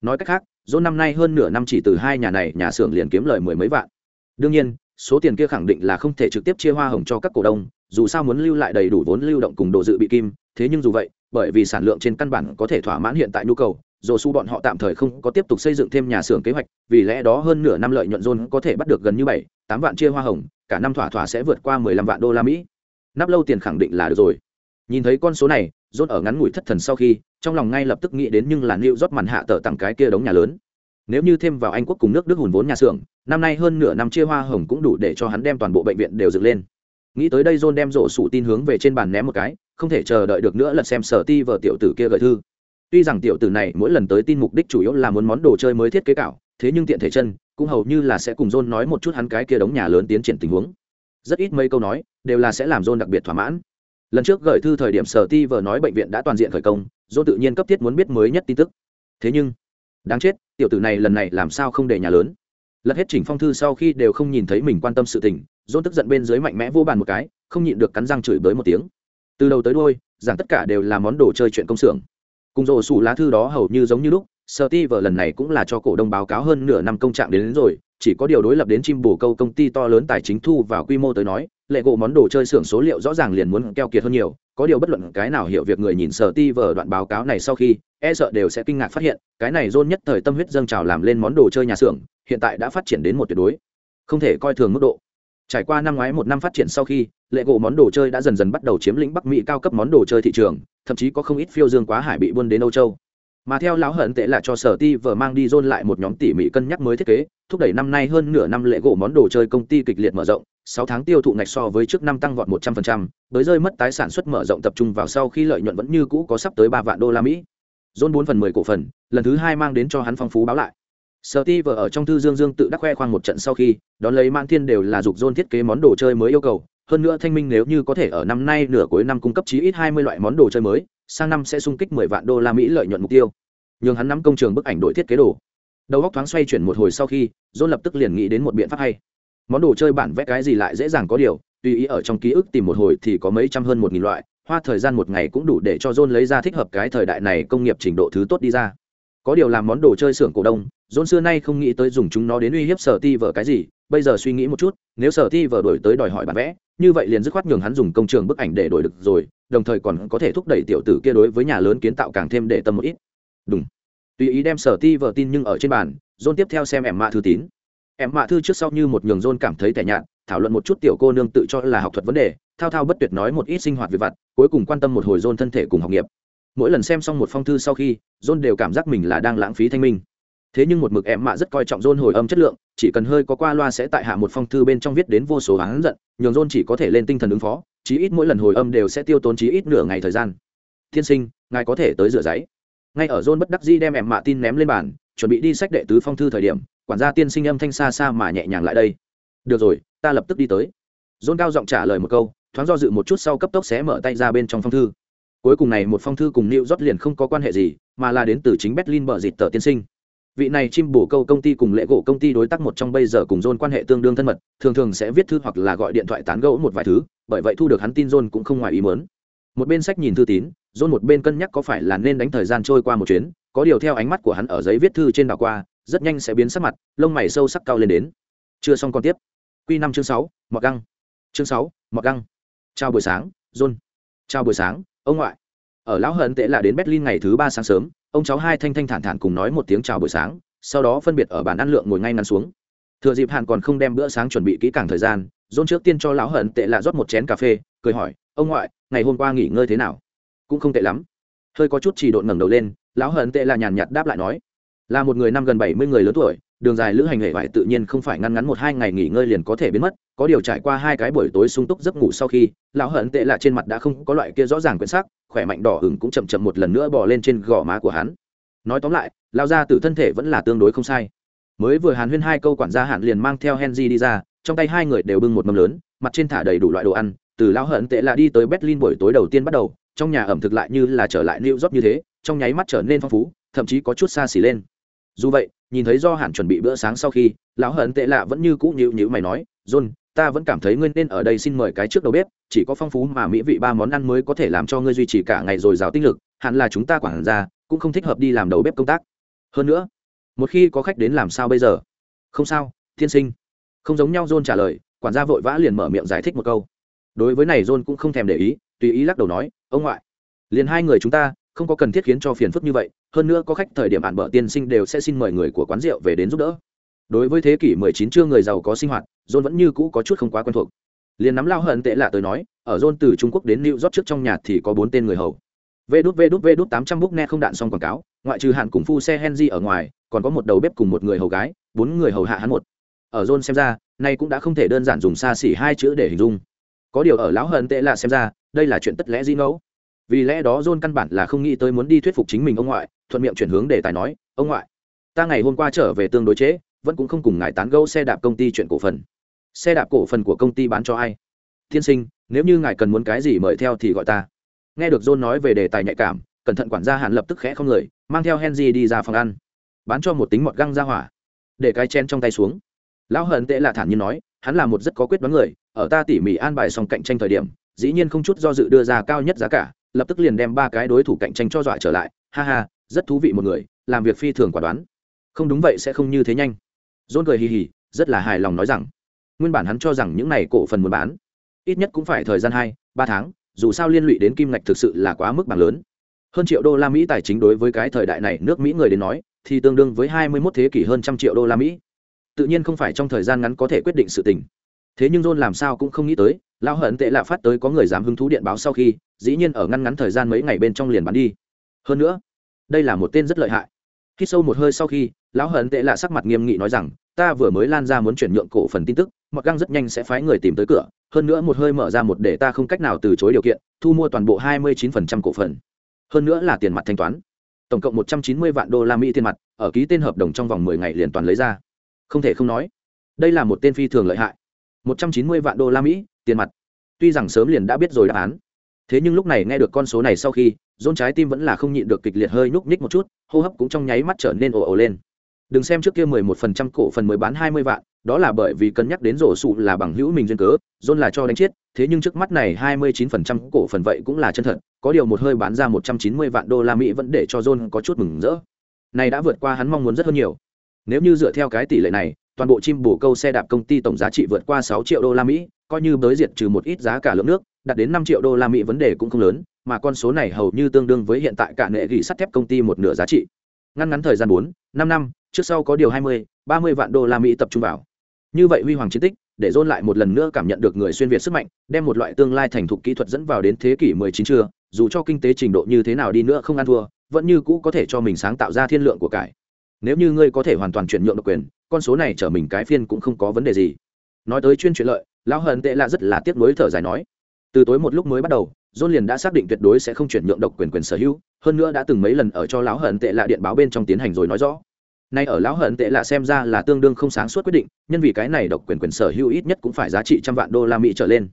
Nói cách khác, dỗ năm nay hơn nửa năm chỉ từ hai nhà này nhà xưởng liền kiếm lời mười mấy vạn. Đương nhiên, số tiền kia khẳng định là không thể trực tiếp chia hoa hồng cho các cổ đông, dù sao muốn lưu lại đầy đủ vốn lưu động cùng đồ dự bị kim, thế nhưng dù vậy, bởi vì sản lượng trên căn bản có thể thỏa mãn hiện tại nhu cầu, dồ su bọn họ tạm thời không có tiếp tục xây dựng thêm nhà xưởng kế hoạch, vì lẽ đó hơn nửa năm lợi nhuận John có thể bắt được gần như bảy, tám vạn chia hoa hồng, cả năm thỏa thỏa sẽ vượt qua mười lăm vạn đô la Mỹ. Nắp lâu tiền khẳng định là được rồi. Nhìn thấy con số này, John ở ngắn ngủi thất thần sau khi, trong lòng ngay lập tức nghĩ đến nhưng là nịu rót màn hạ tờ tặng cái kia đống nhà lớn. Nếu như thêm vào Anh quốc cùng nước Đức hùn vốn nhà xưởng, năm nay hơn nửa năm chia hoa hồng cũng đủ để cho hắn đem toàn bộ bệnh viện đều dựng lên. Nghĩ tới đây John đem rổ sủ tin hướng về trên bàn ném một cái, không thể chờ đợi được nữa lần xem sở ti vợ tiểu tử kia gửi thư. Tuy rằng tiểu tử này mỗi lần tới tin mục đích chủ yếu là muốn món đồ chơi mới thiết kế cạo thế nhưng tiện thể chân, cũng hầu như là sẽ cùng john nói một chút hắn cái kia đống nhà lớn tiến triển tình huống. Rất ít mấy câu nói, đều là sẽ làm john đặc biệt thỏa mãn. Lần trước gửi thư thời điểm sở ti vợ nói bệnh viện đã toàn diện khởi công, john tự nhiên cấp thiết muốn biết mới nhất tin tức. Thế nhưng, đáng chết, tiểu tử này lần này làm sao không để nhà lớn? Lật hết chỉnh phong thư sau khi đều không nhìn thấy mình quan tâm sự tình, john tức giận bên dưới mạnh mẽ vô bàn một cái, không nhịn được cắn răng chửi bới một tiếng từ đầu tới đôi giảng tất cả đều là món đồ chơi chuyện công xưởng. Cùng rổ sủ lá thư đó hầu như giống như lúc sợ ti vợ lần này cũng là cho cổ đông báo cáo hơn nửa năm công trạng đến, đến rồi chỉ có điều đối lập đến chim bồ câu công ty to lớn tài chính thu vào quy mô tới nói lệ gỗ món đồ chơi xưởng số liệu rõ ràng liền muốn keo kiệt hơn nhiều có điều bất luận cái nào hiểu việc người nhìn sở ti vở đoạn báo cáo này sau khi e sợ đều sẽ kinh ngạc phát hiện cái này dôn nhất thời tâm huyết dâng trào làm lên món đồ chơi nhà xưởng hiện tại đã phát triển đến một tuyệt đối không thể coi thường mức độ trải qua năm ngoái một năm phát triển sau khi lệ gỗ món đồ chơi đã dần dần bắt đầu chiếm lĩnh bắc mỹ cao cấp món đồ chơi thị trường, thậm chí có không ít phiêu dương quá hải bị buôn đến âu châu. Mà theo lão hận tệ là cho sở ti vờ mang đi dôn lại một nhóm tỉ mỉ cân nhắc mới thiết kế, thúc đẩy năm nay hơn nửa năm lệ gỗ món đồ chơi công ty kịch liệt mở rộng, sáu tháng tiêu thụ ngạch so với trước năm tăng vọt một trăm phần trăm, tới rơi mất tái sản xuất mở rộng tập trung vào sau khi lợi nhuận vẫn như cũ có sắp tới ba vạn đô la mỹ. Dôn bốn phần mười cổ phần, lần thứ hai mang đến cho hắn phong phú báo lại sở ti vờ ở trong thư dương dương tự đắc khoe khoang một trận sau khi, đón lấy mãn thiên đều là dục dôn thiết kế món đồ chơi mới yêu cầu. Hơn nữa thanh minh nếu như có thể ở năm nay nửa cuối năm cung cấp chí ít hai mươi loại món đồ chơi mới, sang năm sẽ sung kích mười vạn đô la mỹ lợi nhuận mục tiêu. Nhường hắn nắm công trường bức ảnh đội thiết kế đồ. Đầu góc thoáng xoay chuyển một hồi sau khi john lập tức liền nghĩ đến một biện pháp hay. Món đồ chơi bản vẽ cái gì lại dễ dàng có điều, tùy ý ở trong ký ức tìm một hồi thì có mấy trăm hơn một nghìn loại, hoa thời gian một ngày cũng đủ để cho john lấy ra thích hợp cái thời đại này công nghiệp trình độ thứ tốt đi ra có điều làm món đồ chơi xưởng cổ đông, john xưa nay không nghĩ tới dùng chúng nó đến uy hiếp sở ti vở cái gì, bây giờ suy nghĩ một chút, nếu sở ti vở đổi tới đòi hỏi bản vẽ, như vậy liền dứt khoát nhường hắn dùng công trường bức ảnh để đổi được rồi, đồng thời còn có thể thúc đẩy tiểu tử kia đối với nhà lớn kiến tạo càng thêm để tâm một ít. Đúng. Tùy ý đem sở ti vở tin nhưng ở trên bàn, john tiếp theo xem em mạ thư tín. Em mạ thư trước sau như một nhường john cảm thấy tẻ nhạt, thảo luận một chút tiểu cô nương tự cho là học thuật vấn đề, thao thao bất tuyệt nói một ít sinh hoạt về vặt, cuối cùng quan tâm một hồi john thân thể cùng học nghiệp mỗi lần xem xong một phong thư sau khi, john đều cảm giác mình là đang lãng phí thanh minh. Thế nhưng một mực em mạ rất coi trọng john hồi âm chất lượng, chỉ cần hơi có qua loa sẽ tại hạ một phong thư bên trong viết đến vô số hắn giận, nhường john chỉ có thể lên tinh thần ứng phó, chí ít mỗi lần hồi âm đều sẽ tiêu tốn chí ít nửa ngày thời gian. Tiên sinh, ngài có thể tới rửa giấy. Ngay ở john bất đắc dĩ đem em mạ tin ném lên bàn, chuẩn bị đi sách đệ tứ phong thư thời điểm, quản gia tiên sinh âm thanh xa xa mà nhẹ nhàng lại đây. Được rồi, ta lập tức đi tới. John cao giọng trả lời một câu, thoáng do dự một chút sau cấp tốc xé mở tay ra bên trong phong thư cuối cùng này một phong thư cùng New York liền không có quan hệ gì, mà là đến từ chính Berlin bờ dịt tờ tiên sinh. Vị này chim bổ câu công ty cùng lễ gỗ công ty đối tác một trong bây giờ cùng John quan hệ tương đương thân mật, thường thường sẽ viết thư hoặc là gọi điện thoại tán gẫu một vài thứ, bởi vậy thu được hắn tin John cũng không ngoài ý muốn. Một bên sách nhìn thư tín, John một bên cân nhắc có phải là nên đánh thời gian trôi qua một chuyến, có điều theo ánh mắt của hắn ở giấy viết thư trên đảo qua, rất nhanh sẽ biến sắc mặt, lông mày sâu sắc cao lên đến. Chưa xong con tiếp. Quy năm chương sáu, Mọt găng. Chương sáu, Mọt găng. Chào buổi sáng, John. Chào buổi sáng, ông ngoại. Ở lão hận tệ là đến berlin ngày thứ ba sáng sớm, ông cháu hai thanh thanh thản thản cùng nói một tiếng chào buổi sáng, sau đó phân biệt ở bàn ăn lượng ngồi ngay ngắn xuống. Thừa dịp hạn còn không đem bữa sáng chuẩn bị kỹ càng thời gian dôn trước tiên cho lão hận tệ là rót một chén cà phê, cười hỏi, ông ngoại, ngày hôm qua nghỉ ngơi thế nào? Cũng không tệ lắm. Hơi có chút chỉ độn ngẩng đầu lên, lão hận tệ là nhàn nhạt đáp lại nói, là một người năm gần bảy mươi người lớn tuổi đường dài lữ hành hệ vải tự nhiên không phải ngăn ngắn một hai ngày nghỉ ngơi liền có thể biến mất, có điều trải qua hai cái buổi tối sung túc giấc ngủ sau khi, lão hận tệ là trên mặt đã không có loại kia rõ ràng quyển sắc, khỏe mạnh đỏ hừng cũng chậm chậm một lần nữa bò lên trên gò má của hắn. Nói tóm lại lao ra từ thân thể vẫn là tương đối không sai. Mới vừa hàn huyên hai câu quản gia hạn liền mang theo henry đi ra, trong tay hai người đều bưng một mâm lớn, mặt trên thả đầy đủ loại đồ ăn, từ lão hận tệ là đi tới berlin buổi tối đầu tiên bắt đầu, trong nhà ẩm thực lại như là trở lại new york như thế, trong nháy mắt trở nên phong phú, thậm chí có chút xa xỉ lên. Dù vậy nhìn thấy do hạn chuẩn bị bữa sáng sau khi, lão hận tệ lạ vẫn như cũ nhịu nhịu mày nói, john, ta vẫn cảm thấy ngươi nên ở đây xin mời cái trước đầu bếp, chỉ có phong phú mà mỹ vị ba món ăn mới có thể làm cho ngươi duy trì cả ngày rồi rào tinh lực, hẳn là chúng ta quản ra cũng không thích hợp đi làm đầu bếp công tác. Hơn nữa, một khi có khách đến làm sao bây giờ? Không sao thiên sinh. Không giống nhau john trả lời, quản gia vội vã liền mở miệng giải thích một câu. Đối với này john cũng không thèm để ý, tùy ý lắc đầu nói, ông ngoại, liền hai người chúng ta không có cần thiết khiến cho phiền phức như vậy, hơn nữa có khách thời điểm bạn bợ tiên sinh đều sẽ xin mời người của quán rượu về đến giúp đỡ. Đối với thế kỷ 19 chưa người giàu có sinh hoạt, john vẫn như cũ có chút không quá quen thuộc. Liền nắm lao hận tệ lạ tới nói, ở john từ trung quốc đến new york trước trong nhà thì có bốn tên người hầu. Vê đút vê đút vê đút tám trăm bút nghe không đạn xong quảng cáo, ngoại trừ hạn cùng phu xe henry ở ngoài, còn có một đầu bếp cùng một người hầu gái, bốn người hầu hạ hắn một. Ở john xem ra nay cũng đã không thể đơn giản dùng xa xỉ hai chữ để hình dung. Có điều ở lão hận tệ lạ xem ra, đây là chuyện tất lẽ di ngẫu vì lẽ đó john căn bản là không nghĩ tới muốn đi thuyết phục chính mình ông ngoại thuận miệng chuyển hướng để tài nói ông ngoại ta ngày hôm qua trở về tương đối chế, vẫn cũng không cùng ngài tán gẫu xe đạp công ty chuyện cổ phần. Xe đạp cổ phần của công ty bán cho ai? Tiên sinh nếu như ngài cần muốn cái gì mời theo thì gọi ta. Nghe được john nói về đề tài nhạy cảm cẩn thận quản gia hàn lập tức khẽ không người mang theo henry đi ra phòng ăn. Bán cho một tính mọt găng ra hỏa. Để cái chen trong tay xuống. Lão hận tệ là thản nhiên nói hắn là một rất có quyết đoán người ở ta tỉ mỉ an bài xong cạnh tranh thời điểm dĩ nhiên không chút do dự đưa ra cao nhất giá cả lập tức liền đem ba cái đối thủ cạnh tranh cho dọa trở lại. Ha ha, rất thú vị một người, làm việc phi thường quả đoán. Không đúng vậy sẽ không như thế nhanh. John cười hì hì, rất là hài lòng nói rằng, nguyên bản hắn cho rằng những này cổ phần muốn bán, ít nhất cũng phải thời gian hai, ba tháng, dù sao liên lụy đến kim ngạch thực sự là quá mức bằng lớn. Hơn triệu đô la mỹ tài chính đối với cái thời đại này nước mỹ người đến nói, thì tương đương với hai mươi 21 thế kỷ hơn trăm triệu đô la mỹ. Tự nhiên không phải trong thời gian ngắn có thể quyết định sự tình thế nhưng john làm sao cũng không nghĩ tới lao hận tệ lạ phát tới có người dám hứng thú điện báo sau khi, dĩ nhiên ở ngăn ngắn thời gian mấy ngày bên trong liền bán đi. Hơn nữa, đây là một tên rất lợi hại. Khi sâu một hơi sau khi, lão hận tệ lạ sắc mặt nghiêm nghị nói rằng, ta vừa mới lan ra muốn chuyển nhượng cổ phần tin tức, mặc găng rất nhanh sẽ phái người tìm tới cửa, hơn nữa một hơi mở ra một để ta không cách nào từ chối điều kiện, thu mua toàn bộ 29% cổ phần. Hơn nữa là tiền mặt thanh toán. Tổng cộng 190 vạn đô la mỹ tiền mặt, ở ký tên hợp đồng trong vòng 10 ngày liền toàn lấy ra. Không thể không nói, đây là một tên phi thường lợi hại. 190 vạn đô la mỹ, tiền mặt. Tuy rằng sớm liền đã biết rồi đáp án. Thế nhưng lúc này nghe được con số này sau khi dôn trái tim vẫn là không nhịn được kịch liệt hơi nhúc nhích một chút, hô hấp cũng trong nháy mắt trở nên ồ ồ lên. Đừng xem trước kia mười một phần trăm cổ phần mới bán hai mươi vạn, đó là bởi vì cân nhắc đến rổ sụ là bằng hữu mình duyên cớ, john là cho đánh chết, thế nhưng trước mắt này hai mươi chín phần trăm cổ phần vậy cũng là chân thật, có điều một hơi bán ra một trăm chín mươi vạn đô la mỹ vẫn để cho john có chút mừng rỡ. Này đã vượt qua hắn mong muốn rất hơn nhiều. Nếu như dựa theo cái tỷ lệ này toàn bộ chim bổ câu xe đạp công ty tổng giá trị vượt qua sáu triệu đô la mỹ, coi như đối diệt trừ một ít giá cả lượng nước, đạt đến năm triệu đô la mỹ vấn đề cũng không lớn, mà con số này hầu như tương đương với hiện tại cả nệ gỉ sắt thép công ty một nửa giá trị. Ngăn ngắn thời gian bốn, năm năm, trước sau có điều hai mươi, ba mươi vạn đô la mỹ tập trung vào. Như vậy huy hoàng chiến tích, để dôn lại một lần nữa cảm nhận được người xuyên việt sức mạnh, đem một loại tương lai thành thục kỹ thuật dẫn vào đến thế kỷ 19 chưa, dù cho kinh tế trình độ như thế nào đi nữa không ăn thua, vẫn như cũ có thể cho mình sáng tạo ra thiên lượng của cải. Nếu như ngươi có thể hoàn toàn chuyển nhượng độc quyền con số này trở mình cái phiên cũng không có vấn đề gì. Nói tới chuyên chuyển lợi, lão hận tệ là rất là tiếc nuối thở dài nói, từ tối một lúc mới bắt đầu, john liền đã xác định tuyệt đối sẽ không chuyển nhượng độc quyền quyền sở hữu, hơn nữa đã từng mấy lần ở cho lão hận tệ là điện báo bên trong tiến hành rồi nói rõ. Nay ở lão hận tệ là xem ra là tương đương không sáng suốt quyết định, nhân vì cái này độc quyền quyền sở hữu ít nhất cũng phải giá trị trăm vạn đô la mỹ trở lên.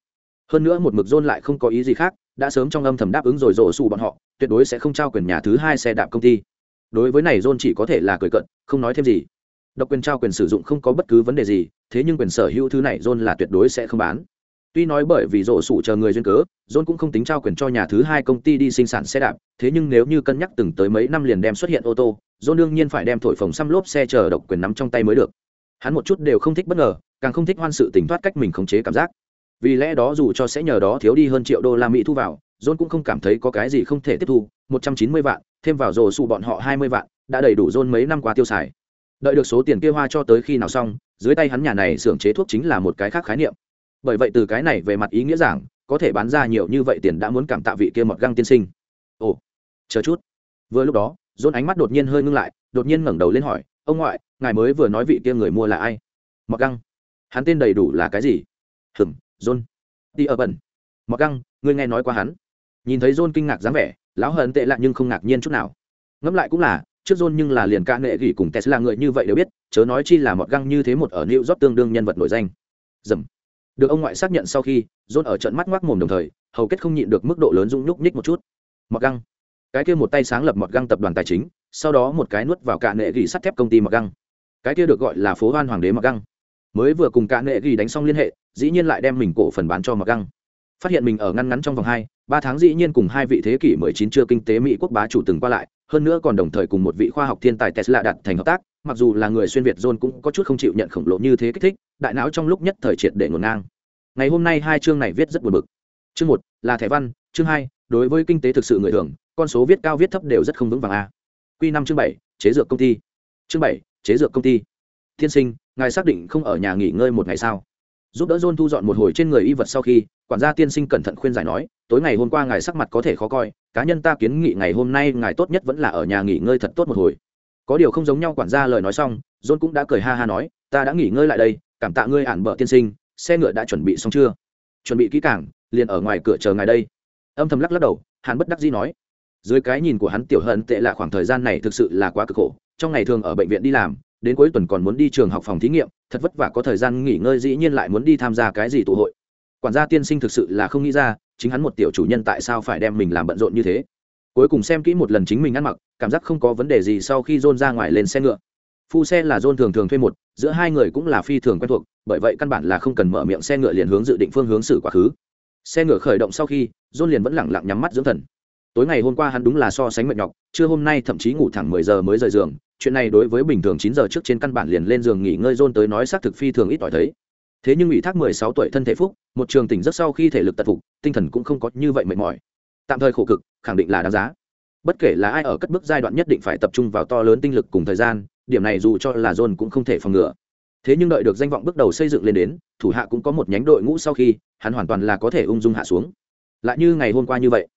Hơn nữa một mực john lại không có ý gì khác, đã sớm trong âm thầm đáp ứng rồi rổ xù bọn họ, tuyệt đối sẽ không trao quyền nhà thứ hai xe đạp công ty. Đối với này john chỉ có thể là cười cận không nói thêm gì độc quyền trao quyền sử dụng không có bất cứ vấn đề gì, thế nhưng quyền sở hữu thứ này john là tuyệt đối sẽ không bán. Tuy nói bởi vì rổ sủ chờ người duyên cớ, john cũng không tính trao quyền cho nhà thứ hai công ty đi sinh sản xe đạp, thế nhưng nếu như cân nhắc từng tới mấy năm liền đem xuất hiện ô tô, john đương nhiên phải đem thổi phồng xăm lốp xe chờ độc quyền nắm trong tay mới được. Hắn một chút đều không thích bất ngờ, càng không thích hoan sự tỉnh thoát cách mình khống chế cảm giác. Vì lẽ đó dù cho sẽ nhờ đó thiếu đi hơn triệu đô la mỹ thu vào, john cũng không cảm thấy có cái gì không thể tiếp thu, một trăm chín mươi vạn, thêm vào rổ sủ bọn họ hai mươi vạn, đã đầy đủ john mấy năm qua tiêu xài đợi được số tiền kia hoa cho tới khi nào xong, dưới tay hắn nhà này xưởng chế thuốc chính là một cái khác khái niệm. Bởi vậy từ cái này về mặt ý nghĩa giảng, có thể bán ra nhiều như vậy tiền đã muốn cảm tạ vị kia mọt găng tiên sinh. Ồ, chờ chút. Vừa lúc đó, dôn ánh mắt đột nhiên hơi ngưng lại, đột nhiên ngẩng đầu lên hỏi, ông ngoại, ngài mới vừa nói vị kia người mua là ai? Mọt găng. Hắn tên đầy đủ là cái gì? Hừm, dôn. Đi ở bẩn. Mọt găng, ngươi nghe nói qua hắn. Nhìn thấy dôn kinh ngạc dáng vẻ, lão hận tệ lạ nhưng không ngạc nhiên chút nào. Ngẫm lại cũng là trước John nhưng là liền ca nghệ gỉ cùng Tesla người như vậy đều biết, chớ nói chi là một găng như thế một ở New York tương đương nhân vật nổi danh. Dầm. Được ông ngoại xác nhận sau khi, John ở trận mắt ngoác mồm đồng thời, hầu kết không nhịn được mức độ lớn rung nhúc nhích một chút. Một găng. Cái kia một tay sáng lập một găng tập đoàn tài chính, sau đó một cái nuốt vào cả nghệ gỉ sắt thép công ty một găng. Cái kia được gọi là phố Hoan Hoàng đế một găng. Mới vừa cùng cả nghệ gỉ đánh xong liên hệ, dĩ nhiên lại đem mình cổ phần bán cho một găng. Phát hiện mình ở ngăn ngắn trong vòng hai, ba tháng dĩ nhiên cùng hai vị thế kỷ 19 chưa kinh tế Mỹ quốc bá chủ từng qua lại, hơn nữa còn đồng thời cùng một vị khoa học thiên tài Tesla đặt thành hợp tác, mặc dù là người xuyên Việt John cũng có chút không chịu nhận khổng lồ như thế kích thích, đại não trong lúc nhất thời triệt để ngổn ngang. Ngày hôm nay hai chương này viết rất buồn bực. Chương một là thẻ văn, chương hai đối với kinh tế thực sự người thường, con số viết cao viết thấp đều rất không vững vàng a. Quy năm chương bảy chế dược công ty. Chương bảy chế dược công ty. Thiên sinh, ngài xác định không ở nhà nghỉ ngơi một ngày sao? Giúp đỡ John thu dọn một hồi trên người y vật sau khi, quản gia tiên sinh cẩn thận khuyên giải nói, tối ngày hôm qua ngài sắc mặt có thể khó coi, cá nhân ta kiến nghị ngày hôm nay ngài tốt nhất vẫn là ở nhà nghỉ ngơi thật tốt một hồi. Có điều không giống nhau quản gia lời nói xong, john cũng đã cười ha ha nói, ta đã nghỉ ngơi lại đây, cảm tạ ngươi ản bợ tiên sinh, xe ngựa đã chuẩn bị xong chưa? Chuẩn bị kỹ cảng liền ở ngoài cửa chờ ngài đây. Âm thầm lắc lắc đầu, hắn bất đắc dĩ nói, dưới cái nhìn của hắn tiểu hận tệ là khoảng thời gian này thực sự là quá cực khổ, trong ngày thường ở bệnh viện đi làm, đến cuối tuần còn muốn đi trường học phòng thí nghiệm, thật vất vả có thời gian nghỉ ngơi dĩ nhiên lại muốn đi tham gia cái gì tụ hội. Quản gia tiên sinh thực sự là không nghĩ ra chính hắn một tiểu chủ nhân tại sao phải đem mình làm bận rộn như thế? Cuối cùng xem kỹ một lần chính mình ăn mặc, cảm giác không có vấn đề gì sau khi John ra ngoài lên xe ngựa. Phu xe là John thường thường thuê một, giữa hai người cũng là phi thường quen thuộc, bởi vậy căn bản là không cần mở miệng xe ngựa liền hướng dự định phương hướng xử quá khứ. Xe ngựa khởi động sau khi John liền vẫn lẳng lặng nhắm mắt dưỡng thần. Tối ngày hôm qua hắn đúng là so sánh mệt nhọc, trưa hôm nay thậm chí ngủ thẳng mười giờ mới rời giường, chuyện này đối với bình thường chín giờ trước trên căn bản liền lên giường nghỉ ngơi John tới nói xác thực phi thường ít ỏi thấy thế nhưng ủy thác mười sáu tuổi thân thể phúc, một trường tỉnh rất sau khi thể lực tật phục, tinh thần cũng không có như vậy mệt mỏi. Tạm thời khổ cực, khẳng định là đáng giá. Bất kể là ai ở cất bước giai đoạn nhất định phải tập trung vào to lớn tinh lực cùng thời gian, điểm này dù cho là john cũng không thể phòng ngừa. Thế nhưng đợi được danh vọng bước đầu xây dựng lên đến, thủ hạ cũng có một nhánh đội ngũ sau khi, hắn hoàn toàn là có thể ung dung hạ xuống. Lại như ngày hôm qua như vậy,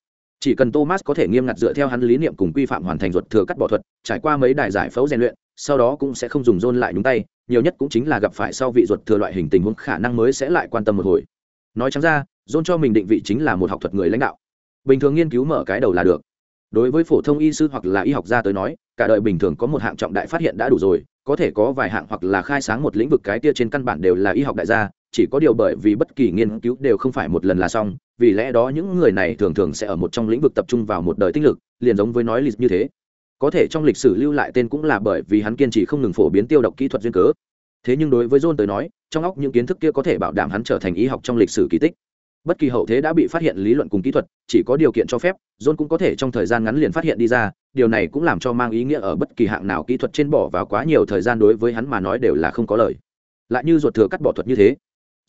chỉ cần thomas có thể nghiêm ngặt dựa theo hắn lý niệm cùng quy phạm hoàn thành ruột thừa cắt bỏ thuật, trải qua mấy đài giải phẫu rèn luyện, sau đó cũng sẽ không dùng john lại nhúng tay nhiều nhất cũng chính là gặp phải sau vị ruột thừa loại hình tình huống, khả năng mới sẽ lại quan tâm một hồi. Nói chẳng ra, john cho mình định vị chính là một học thuật người lãnh đạo. Bình thường nghiên cứu mở cái đầu là được. Đối với phổ thông y sư hoặc là y học gia tới nói, cả đời bình thường có một hạng trọng đại phát hiện đã đủ rồi, có thể có vài hạng hoặc là khai sáng một lĩnh vực cái tia trên căn bản đều là y học đại gia, chỉ có điều bởi vì bất kỳ nghiên cứu đều không phải một lần là xong, vì lẽ đó những người này thường thường sẽ ở một trong lĩnh vực tập trung vào một đời tích lực, liền giống với nói lịch như thế có thể trong lịch sử lưu lại tên cũng là bởi vì hắn kiên trì không ngừng phổ biến tiêu độc kỹ thuật duyên cớ. Thế nhưng đối với john tới nói, trong óc những kiến thức kia có thể bảo đảm hắn trở thành y học trong lịch sử kỳ tích. Bất kỳ hậu thế đã bị phát hiện lý luận cùng kỹ thuật, chỉ có điều kiện cho phép, john cũng có thể trong thời gian ngắn liền phát hiện đi ra, điều này cũng làm cho mang ý nghĩa ở bất kỳ hạng nào kỹ thuật trên bỏ vào quá nhiều thời gian đối với hắn mà nói đều là không có lời. Lại như ruột thừa cắt bỏ thuật như thế,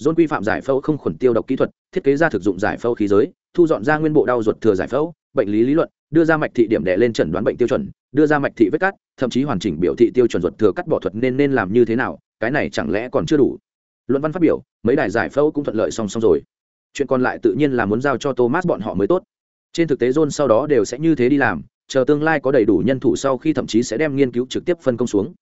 john quy phạm giải phẫu không khuẩn tiêu độc kỹ thuật, thiết kế ra thực dụng giải phẫu khí giới, thu dọn ra nguyên bộ đau ruột thừa giải phẫu, bệnh lý lý luận đưa ra mạch thị điểm đẻ lên chẩn đoán bệnh tiêu chuẩn, đưa ra mạch thị vết cắt, thậm chí hoàn chỉnh biểu thị tiêu chuẩn ruột thừa cắt bỏ thuật nên nên làm như thế nào, cái này chẳng lẽ còn chưa đủ? Luận văn phát biểu, mấy đài giải phẫu cũng thuận lợi song song rồi. Chuyện còn lại tự nhiên là muốn giao cho thomas bọn họ mới tốt. Trên thực tế john sau đó đều sẽ như thế đi làm, chờ tương lai có đầy đủ nhân thủ sau khi thậm chí sẽ đem nghiên cứu trực tiếp phân công xuống.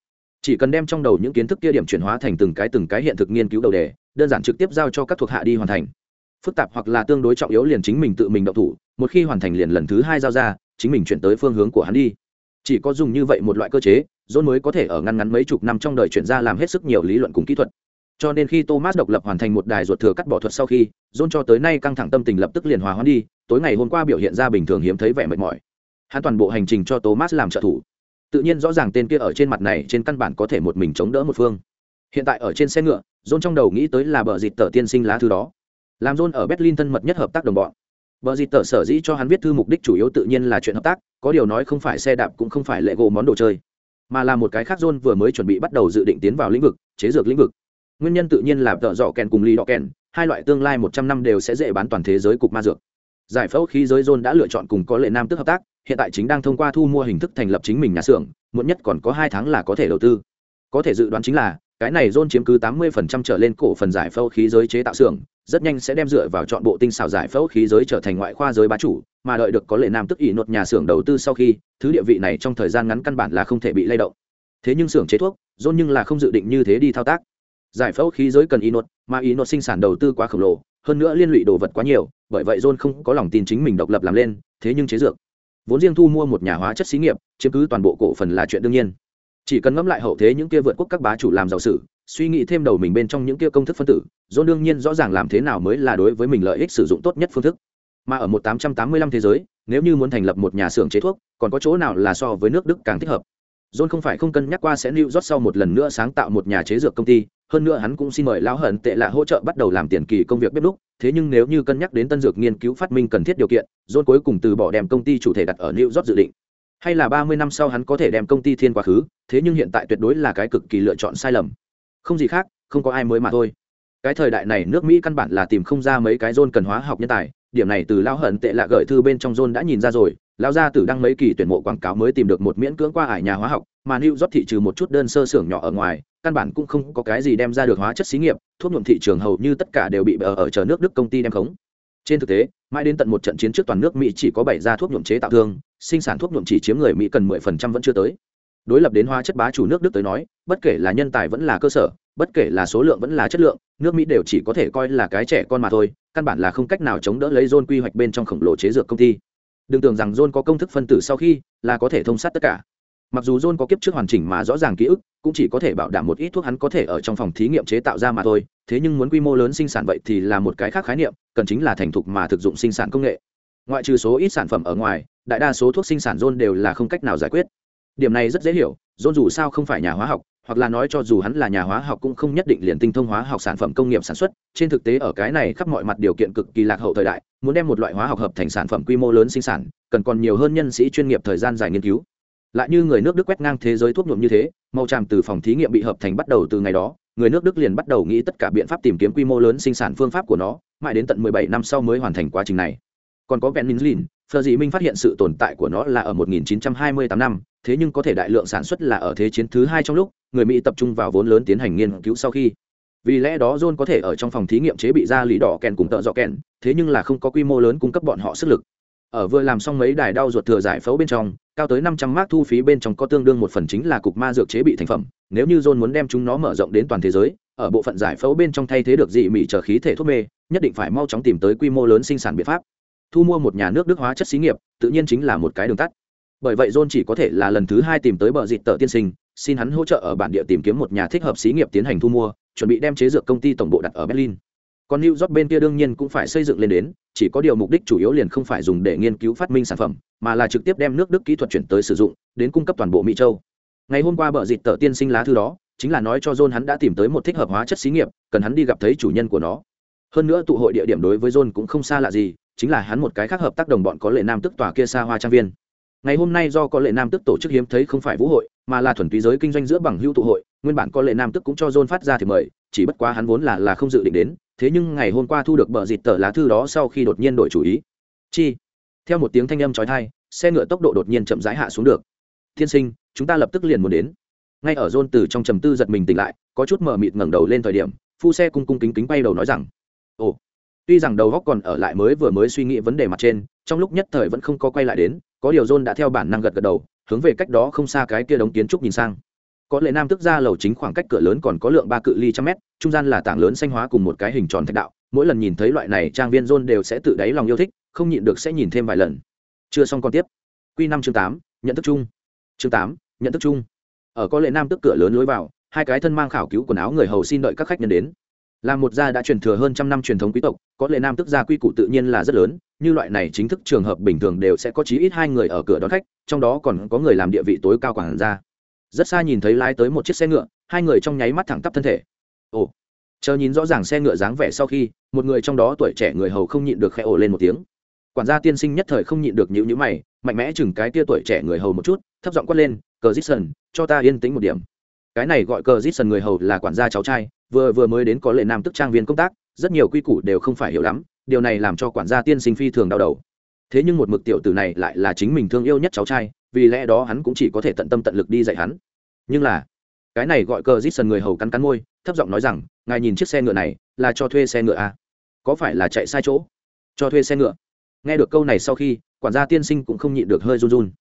Chỉ cần đem trong đầu những kiến thức kia điểm chuyển hóa thành từng cái từng cái hiện thực nghiên cứu đầu đề, đơn giản trực tiếp giao cho các thuộc hạ đi hoàn thành phức tạp hoặc là tương đối trọng yếu liền chính mình tự mình động thủ, một khi hoàn thành liền lần thứ hai giao ra, chính mình chuyển tới phương hướng của hắn đi. Chỉ có dùng như vậy một loại cơ chế, john mới có thể ở ngăn ngắn mấy chục năm trong đời chuyển ra làm hết sức nhiều lý luận cùng kỹ thuật. Cho nên khi thomas độc lập hoàn thành một đài ruột thừa cắt bỏ thuật sau khi, john cho tới nay căng thẳng tâm tình lập tức liền hòa hoãn đi, tối ngày hôm qua biểu hiện ra bình thường hiếm thấy vẻ mệt mỏi. Hắn toàn bộ hành trình cho thomas làm trợ thủ. Tự nhiên rõ ràng tên kia ở trên mặt này, trên căn bản có thể một mình chống đỡ một phương. Hiện tại ở trên xe ngựa, john trong đầu nghĩ tới là bờ dịt tờ tiên sinh lá thư đó làm john ở berlin thân mật nhất hợp tác đồng bọn. Bờ dịt tờ sở dĩ cho hắn viết thư mục đích chủ yếu tự nhiên là chuyện hợp tác, có điều nói không phải xe đạp cũng không phải lệ gỗ món đồ chơi, mà là một cái khác john vừa mới chuẩn bị bắt đầu dự định tiến vào lĩnh vực, chế dược lĩnh vực. Nguyên nhân tự nhiên là tợ dọ kèn cùng ly đọ kèn, hai loại tương lai một trăm năm đều sẽ dễ bán toàn thế giới cục ma dược. Giải phẫu khí giới john đã lựa chọn cùng có lệ nam tức hợp tác, hiện tại chính đang thông qua thu mua hình thức thành lập chính mình nhà xưởng, muộn nhất còn có hai tháng là có thể đầu tư. Có thể dự đoán chính là cái này john chiếm cứ tám mươi phần trăm trở lên cổ phần giải phẫu khí giới chế tạo xưởng, rất nhanh sẽ đem dựa vào chọn bộ tinh xảo giải phẫu khí giới trở thành ngoại khoa giới bá chủ, mà đợi được có lệ nam tức ỷ nột nhà xưởng đầu tư sau khi, thứ địa vị này trong thời gian ngắn căn bản là không thể bị lay động. Thế nhưng xưởng chế thuốc john nhưng là không dự định như thế đi thao tác. Giải phẫu khí giới cần inot mà inot sinh sản đầu tư quá khổng lồ, hơn nữa liên lụy đồ vật quá nhiều, bởi vậy john không có lòng tin chính mình độc lập làm lên, thế nhưng chế dược. Vốn riêng thu mua một nhà hóa chất xí nghiệp, chiếm cứ toàn bộ cổ phần là chuyện đương nhiên chỉ cần ngẫm lại hậu thế những kia vượt quốc các bá chủ làm giàu sử suy nghĩ thêm đầu mình bên trong những kia công thức phân tử, john đương nhiên rõ ràng làm thế nào mới là đối với mình lợi ích sử dụng tốt nhất phương thức. Mà ở một tám trăm tám mươi lăm thế giới, nếu như muốn thành lập một nhà xưởng chế thuốc, còn có chỗ nào là so với nước đức càng thích hợp? John không phải không cân nhắc qua sẽ lưu rót sau một lần nữa sáng tạo một nhà chế dược công ty, hơn nữa hắn cũng xin mời lão hận tệ là hỗ trợ bắt đầu làm tiền kỳ công việc bếp đúc thế nhưng nếu như cân nhắc đến tân dược nghiên cứu phát minh cần thiết điều kiện, john cuối cùng từ bỏ đem công ty chủ thể đặt ở lưu rót dự định hay là ba mươi năm sau hắn có thể đem công ty thiên quá khứ thế nhưng hiện tại tuyệt đối là cái cực kỳ lựa chọn sai lầm. Không gì khác không có ai mới mà thôi. Cái thời đại này nước mỹ căn bản là tìm không ra mấy cái john cần hóa học nhân tài điểm này từ lão hận tệ lạ gửi thư bên trong john đã nhìn ra rồi lão gia tử đăng mấy kỳ tuyển mộ quảng cáo mới tìm được một miễn cưỡng qua ải nhà hóa học mà new rót thị trừ một chút đơn sơ xưởng nhỏ ở ngoài căn bản cũng không có cái gì đem ra được hóa chất xí nghiệp thuốc nhuộm thị trường hầu như tất cả đều bị ở, ở chờ nước đức công ty đem khống trên thực tế, mãi đến tận một trận chiến trước toàn nước mỹ chỉ có bảy gia thuốc nhuộm chế tạo thương, sinh sản thuốc nhuộm chỉ chiếm người mỹ cần mười phần trăm vẫn chưa tới. Đối lập đến hóa chất bá chủ nước đức tới nói, bất kể là nhân tài vẫn là cơ sở, bất kể là số lượng vẫn là chất lượng, nước mỹ đều chỉ có thể coi là cái trẻ con mà thôi, căn bản là không cách nào chống đỡ lấy dôn quy hoạch bên trong khổng lồ chế dược công ty. Đừng tưởng rằng dôn có công thức phân tử sau khi là có thể thông sát tất cả mặc dù john có kiếp trước hoàn chỉnh mà rõ ràng ký ức, cũng chỉ có thể bảo đảm một ít thuốc hắn có thể ở trong phòng thí nghiệm chế tạo ra mà thôi. Thế nhưng muốn quy mô lớn sinh sản vậy thì là một cái khác khái niệm, cần chính là thành thục mà thực dụng sinh sản công nghệ. Ngoại trừ số ít sản phẩm ở ngoài, đại đa số thuốc sinh sản john đều là không cách nào giải quyết. Điểm này rất dễ hiểu john dù sao không phải nhà hóa học, hoặc là nói cho dù hắn là nhà hóa học cũng không nhất định liền tinh thông hóa học sản phẩm công nghiệp sản xuất. Trên thực tế ở cái này khắp mọi mặt điều kiện cực kỳ lạc hậu thời đại, muốn đem một loại hóa học hợp thành sản phẩm quy mô lớn sinh sản, cần còn nhiều hơn nhân sĩ chuyên nghiệp thời gian dài nghiên cứu lại như người nước đức quét ngang thế giới thuốc nhuộm như thế màu tràm từ phòng thí nghiệm bị hợp thành bắt đầu từ ngày đó người nước đức liền bắt đầu nghĩ tất cả biện pháp tìm kiếm quy mô lớn sinh sản phương pháp của nó mãi đến tận 17 năm sau mới hoàn thành quá trình này còn có penicillin Phờ dị Minh phát hiện sự tồn tại của nó là ở 1928 năm, thế nhưng có thể đại lượng sản xuất là ở thế chiến thứ hai trong lúc, người Mỹ tập trung vào vốn lớn tiến hành nghiên cứu sau khi. Vì lẽ đó John có thể ở trong phòng thí nghiệm chế bị ra lý đỏ kèn cùng tợ dọ kèn, thế nhưng là không có quy mô lớn cung cấp bọn họ sức lực ở vừa làm xong mấy đài đau ruột thừa giải phẫu bên trong, cao tới năm trăm mác thu phí bên trong có tương đương một phần chính là cục ma dược chế bị thành phẩm. Nếu như john muốn đem chúng nó mở rộng đến toàn thế giới, ở bộ phận giải phẫu bên trong thay thế được dị mị trở khí thể thuốc mê, nhất định phải mau chóng tìm tới quy mô lớn sinh sản biện pháp. Thu mua một nhà nước đức hóa chất xí nghiệp, tự nhiên chính là một cái đường tắt. Bởi vậy john chỉ có thể là lần thứ hai tìm tới bờ dịt tợ tiên sinh, xin hắn hỗ trợ ở bản địa tìm kiếm một nhà thích hợp xí nghiệp tiến hành thu mua, chuẩn bị đem chế dược công ty tổng bộ đặt ở berlin. Còn new york bên kia đương nhiên cũng phải xây dựng lên đến chỉ có điều mục đích chủ yếu liền không phải dùng để nghiên cứu phát minh sản phẩm, mà là trực tiếp đem nước đức kỹ thuật chuyển tới sử dụng, đến cung cấp toàn bộ mỹ châu. Ngày hôm qua bờ dịt tờ tiên sinh lá thư đó, chính là nói cho john hắn đã tìm tới một thích hợp hóa chất xí nghiệp, cần hắn đi gặp thấy chủ nhân của nó. Hơn nữa tụ hội địa điểm đối với john cũng không xa lạ gì, chính là hắn một cái khác hợp tác đồng bọn có lệ nam tức tòa kia xa hoa trang viên. Ngày hôm nay do có lệ nam tức tổ chức hiếm thấy không phải vũ hội, mà là thuần túy giới kinh doanh giữa bằng hưu tụ hội, nguyên bản có lệ nam tức cũng cho john phát ra thì mời, chỉ bất quá hắn vốn là là không dự định đến thế nhưng ngày hôm qua thu được bờ dịt tờ lá thư đó sau khi đột nhiên đổi chủ ý. Chi, theo một tiếng thanh âm trói thai xe ngựa tốc độ đột nhiên chậm rãi hạ xuống được. Tiên sinh, chúng ta lập tức liền muốn đến. Ngay ở john từ trong trầm tư giật mình tỉnh lại, có chút mờ mịt ngẩng đầu lên thời điểm, phu xe cung cung kính kính bay đầu nói rằng, ồ. Tuy rằng đầu góc còn ở lại mới vừa mới suy nghĩ vấn đề mặt trên, trong lúc nhất thời vẫn không có quay lại đến, có điều john đã theo bản năng gật gật đầu, hướng về cách đó không xa cái kia đống kiến trúc nhìn sang có lệ nam tức ra lầu chính khoảng cách cửa lớn còn có lượng ba cự ly trăm mét, trung gian là tảng lớn xanh hóa cùng một cái hình tròn thạch đạo. Mỗi lần nhìn thấy loại này trang viên john đều sẽ tự đáy lòng yêu thích, không nhịn được sẽ nhìn thêm vài lần. Chưa xong còn tiếp. Q năm chương tám, nhận thức chung. Chương tám, nhận thức chung. Ở có lệ nam tức cửa lớn lối vào, hai cái thân mang khảo cứu quần áo người hầu xin đợi các khách nhân đến. Là một gia đã truyền thừa hơn trăm năm truyền thống quý tộc, có lệ nam tức gia quy củ tự nhiên là rất lớn, như loại này chính thức trường hợp bình thường đều sẽ có chí ít hai người ở cửa đón khách, trong đó còn có người làm địa vị tối cao quản gia rất xa nhìn thấy lái tới một chiếc xe ngựa, hai người trong nháy mắt thẳng tắp thân thể. Ồ, chờ nhìn rõ ràng xe ngựa dáng vẻ sau khi, một người trong đó tuổi trẻ người hầu không nhịn được khẽ ồ lên một tiếng. Quản gia tiên sinh nhất thời không nhịn được nhữ nhữ mày, mạnh mẽ chừng cái tia tuổi trẻ người hầu một chút, thấp giọng quát lên, cờ dít sần cho ta yên tĩnh một điểm. Cái này gọi cờ dít sần người hầu là quản gia cháu trai, vừa vừa mới đến có lệ nam tức trang viên công tác, rất nhiều quy củ đều không phải hiểu lắm, điều này làm cho quản gia tiên sinh phi thường đau đầu. Thế nhưng một mực tiểu tử này lại là chính mình thương yêu nhất cháu trai vì lẽ đó hắn cũng chỉ có thể tận tâm tận lực đi dạy hắn. Nhưng là, cái này gọi cờ dít sần người hầu cắn cắn môi, thấp giọng nói rằng, ngài nhìn chiếc xe ngựa này là cho thuê xe ngựa à? có phải là chạy sai chỗ? Cho thuê xe ngựa? Nghe được câu này sau khi, quản gia tiên sinh cũng không nhịn được hơi run run.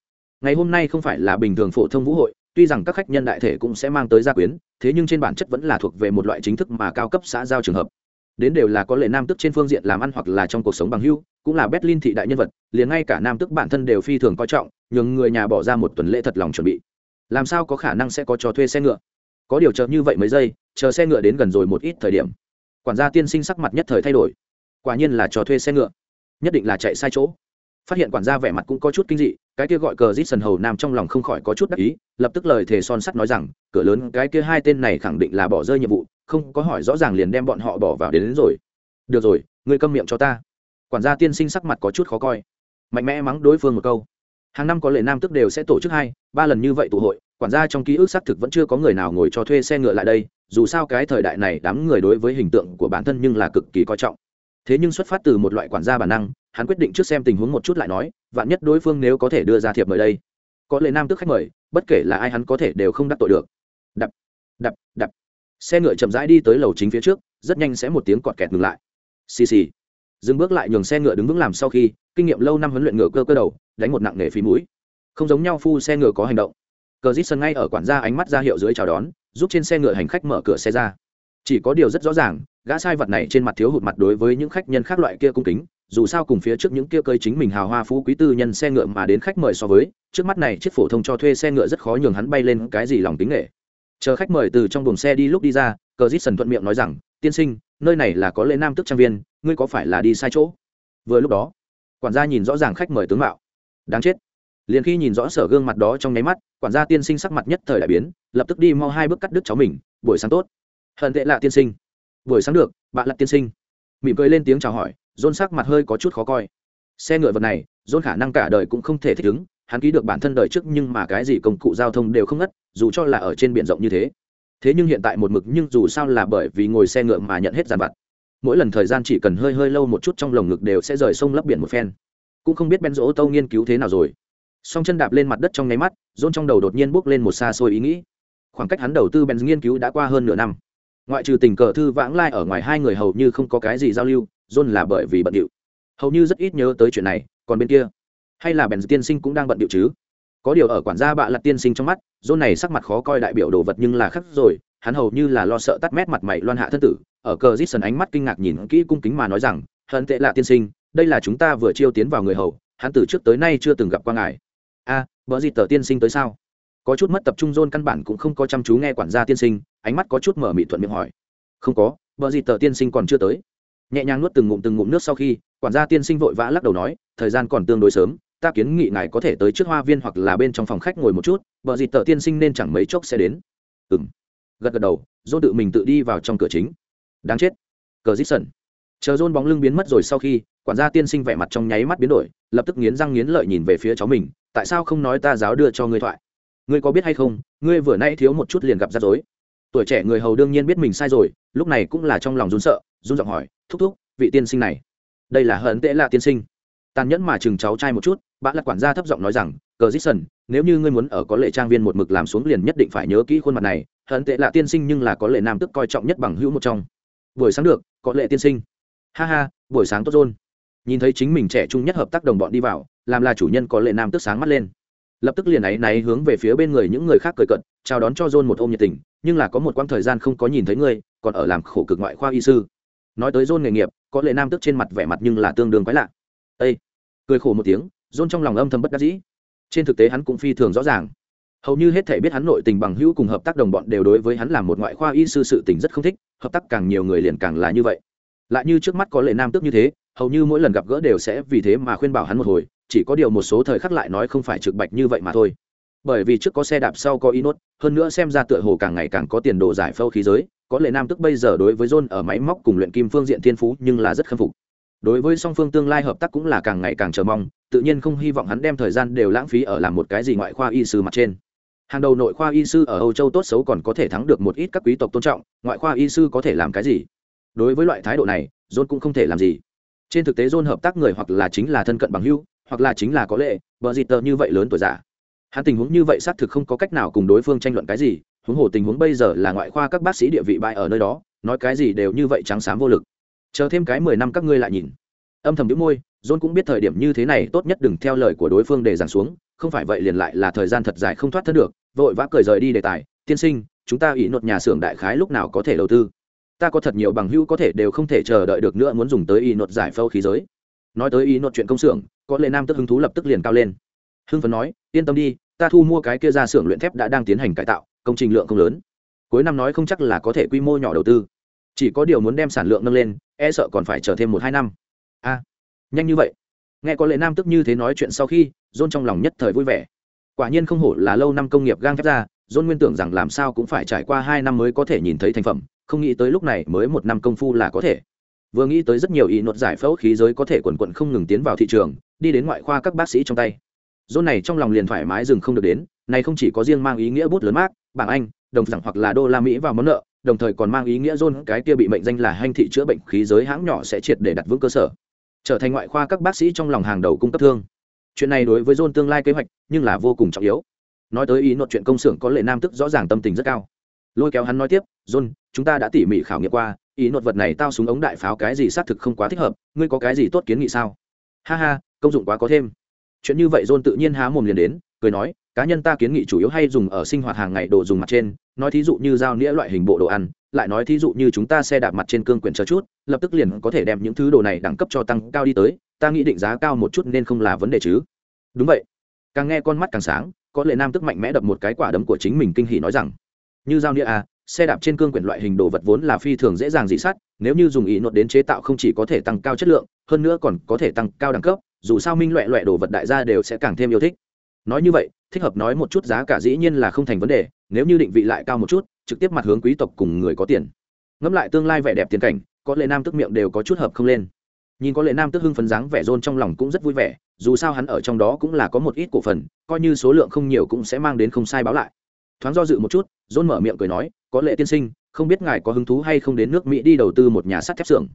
Ngày hôm nay không phải là bình thường phổ thông vũ hội, tuy rằng các khách nhân đại thể cũng sẽ mang tới gia quyến, thế nhưng trên bản chất vẫn là thuộc về một loại chính thức mà cao cấp xã giao trường hợp đến đều là có lệ nam tức trên phương diện làm ăn hoặc là trong cuộc sống bằng hưu, cũng là berlin thị đại nhân vật, liền ngay cả nam tức bản thân đều phi thường coi trọng, nhường người nhà bỏ ra một tuần lễ thật lòng chuẩn bị. Làm sao có khả năng sẽ có cho thuê xe ngựa? Có điều chợt như vậy mấy giây, chờ xe ngựa đến gần rồi một ít thời điểm, quản gia tiên sinh sắc mặt nhất thời thay đổi. Quả nhiên là cho thuê xe ngựa, nhất định là chạy sai chỗ phát hiện quản gia vẻ mặt cũng có chút kinh dị cái kia gọi cờ rít sần hầu nam trong lòng không khỏi có chút đắc ý lập tức lời thề son sắt nói rằng cửa lớn cái kia hai tên này khẳng định là bỏ rơi nhiệm vụ không có hỏi rõ ràng liền đem bọn họ bỏ vào đến, đến rồi. Được rồi ngươi câm miệng cho ta. Quản gia tiên sinh sắc mặt có chút khó coi mạnh mẽ mắng đối phương một câu. Hàng năm có lệ nam tức đều sẽ tổ chức hai ba lần như vậy tụ hội quản gia trong ký ức xác thực vẫn chưa có người nào ngồi cho thuê xe ngựa lại đây dù sao cái thời đại này đám người đối với hình tượng của bản thân nhưng là cực kỳ coi trọng. Thế nhưng xuất phát từ một loại quản gia bản năng hắn quyết định trước xem tình huống một chút lại nói, vạn nhất đối phương nếu có thể đưa ra thiệp mời đây, có lệ nam tức khách mời, bất kể là ai hắn có thể đều không đắc tội được. Đập đập đập. Xe ngựa chậm rãi đi tới lầu chính phía trước, rất nhanh sẽ một tiếng cọt kẹt ngừng lại. Xì xì. Dừng bước lại nhường xe ngựa đứng vững làm sau khi, kinh nghiệm lâu năm huấn luyện ngựa cơ cơ đầu, đánh một nặng nề phí mũi. Không giống nhau phu xe ngựa có hành động. Cờ dít sân ngay ở quản gia ánh mắt ra hiệu dưới chào đón, giúp trên xe ngựa hành khách mở cửa xe ra. Chỉ có điều rất rõ ràng, gã sai vật này trên mặt thiếu hụt mặt đối với những khách nhân khác loại kia cung kính dù sao cùng phía trước những kia cơi chính mình hào hoa phú quý tư nhân xe ngựa mà đến khách mời so với, trước mắt này chiếc phổ thông cho thuê xe ngựa rất khó nhường hắn bay lên cái gì lòng tính nghệ. Chờ khách mời từ trong buồng xe đi lúc đi ra, cờ dít sần thuận miệng nói rằng, tiên sinh, nơi này là có lễ nam tức trang viên, ngươi có phải là đi sai chỗ? Vừa lúc đó, quản gia nhìn rõ ràng khách mời tướng mạo. Đáng chết. Liền khi nhìn rõ sở gương mặt đó trong nháy mắt, quản gia tiên sinh sắc mặt nhất thời đại biến, lập tức đi mau hai bước cắt đứt cháu mình, buổi sáng tốt. Hận tệ lạ tiên sinh. Buổi sáng được, bạn là tiên sinh. Mỉm cười lên tiếng chào hỏi dôn sắc mặt hơi có chút khó coi. Xe ngựa vật này dôn khả năng cả đời cũng không thể thích ứng, hắn ký được bản thân đời trước nhưng mà cái gì công cụ giao thông đều không ngất, dù cho là ở trên biển rộng như thế. Thế nhưng hiện tại một mực nhưng dù sao là bởi vì ngồi xe ngựa mà nhận hết giàn vặt. Mỗi lần thời gian chỉ cần hơi hơi lâu một chút trong lồng ngực đều sẽ rời sông lấp biển một phen. Cũng không biết ben rỗ tâu nghiên cứu thế nào rồi. Song chân đạp lên mặt đất trong nháy mắt dôn trong đầu đột nhiên bước lên một xa xôi ý nghĩ. Khoảng cách hắn đầu tư ben nghiên cứu đã qua hơn nửa năm. Ngoại trừ tình cờ thư vãng lai ở ngoài hai người hầu như không có cái gì giao lưu john là bởi vì bận điệu. Hầu như rất ít nhớ tới chuyện này còn bên kia hay là bèn tiên sinh cũng đang bận điệu chứ? Có điều ở quản gia bạ lặt tiên sinh trong mắt john này sắc mặt khó coi đại biểu đồ vật nhưng là khắc rồi hắn hầu như là lo sợ tắt mét mặt mày loan hạ thân tử. Ở cờ dít sần ánh mắt kinh ngạc nhìn kỹ cung kính mà nói rằng hận tệ lạ tiên sinh đây là chúng ta vừa chiêu tiến vào người hầu hắn từ trước tới nay chưa từng gặp qua ngài. A à, vợ gì tờ tiên sinh tới sao? Có chút mất tập trung john căn bản cũng không có chăm chú nghe quản gia tiên sinh ánh mắt có chút mở mị thuận miệng hỏi. Không có vợ gì tờ tiên sinh còn chưa tới nhẹ nhàng nuốt từng ngụm từng ngụm nước sau khi, quản gia tiên sinh vội vã lắc đầu nói, thời gian còn tương đối sớm, ta kiến nghị ngài có thể tới trước hoa viên hoặc là bên trong phòng khách ngồi một chút, vợ dịt tợ tiên sinh nên chẳng mấy chốc sẽ đến. Ừ m gật gật đầu dôn tự mình tự đi vào trong cửa chính. Đáng chết. Cờ dít sần chờ dôn bóng lưng biến mất rồi sau khi, quản gia tiên sinh vẻ mặt trong nháy mắt biến đổi, lập tức nghiến răng nghiến lợi nhìn về phía cháu mình, tại sao không nói ta giáo đưa cho ngươi thoại? Ngươi có biết hay không, ngươi vừa nay thiếu một chút liền gặp rắc rối. Tuổi trẻ người hầu đương nhiên biết mình sai rồi, lúc này cũng là trong lòng run sợ run giọng hỏi, thúc thúc, vị tiên sinh này, đây là hận tệ là tiên sinh. Tàn nhẫn mà chừng cháu trai một chút bạn là quản gia thấp giọng nói rằng, cờ dít sần nếu như ngươi muốn ở có lệ trang viên một mực làm xuống liền nhất định phải nhớ kỹ khuôn mặt này, hận tệ là tiên sinh nhưng là có lệ nam tức coi trọng nhất bằng hữu một trong. Buổi sáng được, có lệ tiên sinh. Ha ha, buổi sáng tốt rôn. Nhìn thấy chính mình trẻ trung nhất hợp tác đồng bọn đi vào, làm là chủ nhân có lệ nam tức sáng mắt lên. Lập tức liền ấy náy hướng về phía bên người những người khác cười cận chào đón cho john một ôm nhiệt tình, nhưng là có một quãng thời gian không có nhìn thấy ngươi, còn ở làm khổ cực ngoại khoa y sư nói tới john nghề nghiệp, có lệ nam tức trên mặt vẻ mặt nhưng là tương đương quái lạ. Ây cười khổ một tiếng, john trong lòng âm thầm bất đắc dĩ. Trên thực tế hắn cũng phi thường rõ ràng. Hầu như hết thể biết hắn nội tình bằng hữu cùng hợp tác đồng bọn đều đối với hắn làm một ngoại khoa y sư sự tình rất không thích, hợp tác càng nhiều người liền càng là như vậy. Lại như trước mắt có lệ nam tức như thế, hầu như mỗi lần gặp gỡ đều sẽ vì thế mà khuyên bảo hắn một hồi, chỉ có điều một số thời khắc lại nói không phải trực bạch như vậy mà thôi. Bởi vì trước có xe đạp sau có y nốt, hơn nữa xem ra tựa hồ càng ngày càng có tiền đồ giải phâu khí giới có lệ nam tức bây giờ đối với john ở máy móc cùng luyện kim phương diện thiên phú nhưng là rất khâm phục. Đối với song phương tương lai hợp tác cũng là càng ngày càng chờ mong, tự nhiên không hy vọng hắn đem thời gian đều lãng phí ở làm một cái gì ngoại khoa y sư mặt trên. Hàng đầu nội khoa y sư ở âu châu tốt xấu còn có thể thắng được một ít các quý tộc tôn trọng, ngoại khoa y sư có thể làm cái gì? Đối với loại thái độ này, john cũng không thể làm gì. Trên thực tế john hợp tác người hoặc là chính là thân cận bằng hưu hoặc là chính là có lệ vợ dịt tờ như vậy lớn tuổi giả hắn tình huống như vậy xác thực không có cách nào cùng đối phương tranh luận cái gì huống hồ tình huống bây giờ là ngoại khoa các bác sĩ địa vị bại ở nơi đó, nói cái gì đều như vậy trắng xám vô lực. Chờ thêm cái mười năm các ngươi lại nhìn. Âm thầm đĩu môi, john cũng biết thời điểm như thế này tốt nhất đừng theo lời của đối phương để giảng xuống, không phải vậy liền lại là thời gian thật dài không thoát thân được, vội vã cười rời đi đề tài, tiên sinh, chúng ta ủy nột nhà xưởng đại khái lúc nào có thể đầu tư? Ta có thật nhiều bằng hữu có thể đều không thể chờ đợi được nữa muốn dùng tới y nột giải phâu khí giới. Nói tới y nột chuyện công xưởng, có lệ nam tức hứng thú lập tức liền cao lên. Hưng phấn nói, yên tâm đi, ta thu mua cái kia ra xưởng luyện thép đã đang tiến hành cải tạo công trình lượng không lớn. Cuối năm nói không chắc là có thể quy mô nhỏ đầu tư. Chỉ có điều muốn đem sản lượng nâng lên e sợ còn phải chờ thêm một hai năm. A, nhanh như vậy. Nghe có lệ nam tức như thế nói chuyện sau khi dôn trong lòng nhất thời vui vẻ. Quả nhiên không hổ là lâu năm công nghiệp gang thép ra dôn nguyên tưởng rằng làm sao cũng phải trải qua hai năm mới có thể nhìn thấy thành phẩm, không nghĩ tới lúc này mới một năm công phu là có thể. Vừa nghĩ tới rất nhiều ý nốt giải phẫu khí giới có thể quần quận không ngừng tiến vào thị trường, đi đến ngoại khoa các bác sĩ trong tay. Dôn này trong lòng liền thoải mái dừng không được đến, này không chỉ có riêng mang ý nghĩa bút lớn mác bảng anh, đồng rằng hoặc là đô la mỹ vào món nợ, đồng thời còn mang ý nghĩa john cái kia bị mệnh danh là hành thị chữa bệnh khí giới hãng nhỏ sẽ triệt để đặt vững cơ sở. Trở thành ngoại khoa các bác sĩ trong lòng hàng đầu cung cấp thương. Chuyện này đối với john tương lai kế hoạch, nhưng là vô cùng trọng yếu. Nói tới ý nội chuyện công xưởng có lệ nam tức rõ ràng tâm tình rất cao. Lôi kéo hắn nói tiếp john chúng ta đã tỉ mỉ khảo nghiệm qua, ý nội vật này tao súng ống đại pháo cái gì xác thực không quá thích hợp, ngươi có cái gì tốt kiến nghị sao? Ha ha, công dụng quá có thêm. Chuyện như vậy john tự nhiên há mồm liền đến, cười nói cá nhân ta kiến nghị chủ yếu hay dùng ở sinh hoạt hàng ngày đồ dùng mặt trên, nói thí dụ như dao nĩa loại hình bộ đồ ăn, lại nói thí dụ như chúng ta xe đạp mặt trên cương quyển chờ chút, lập tức liền có thể đem những thứ đồ này đẳng cấp cho tăng cao đi tới, ta nghĩ định giá cao một chút nên không là vấn đề chứ. Đúng vậy. Càng nghe con mắt càng sáng, có lệ nam tức mạnh mẽ đập một cái quả đấm của chính mình kinh hỉ nói rằng, như dao nĩa à xe đạp trên cương quyển loại hình đồ vật vốn là phi thường dễ dàng dị sát nếu như dùng ý nốt đến chế tạo không chỉ có thể tăng cao chất lượng, hơn nữa còn có thể tăng cao đẳng cấp, dù sao minh loại loại đồ vật đại gia đều sẽ càng thêm yêu thích nói như vậy, thích hợp nói một chút giá cả dĩ nhiên là không thành vấn đề, nếu như định vị lại cao một chút, trực tiếp mặt hướng quý tộc cùng người có tiền. Ngẫm lại tương lai vẻ đẹp tiền cảnh, có lệ nam tức miệng đều có chút hợp không lên. Nhìn có lệ nam tức hưng phấn dáng vẻ rôn trong lòng cũng rất vui vẻ, dù sao hắn ở trong đó cũng là có một ít cổ phần, coi như số lượng không nhiều cũng sẽ mang đến không sai báo lại. Thoáng do dự một chút rôn mở miệng cười nói, có lệ tiên sinh, không biết ngài có hứng thú hay không đến nước mỹ đi đầu tư một nhà sắt thép xưởng?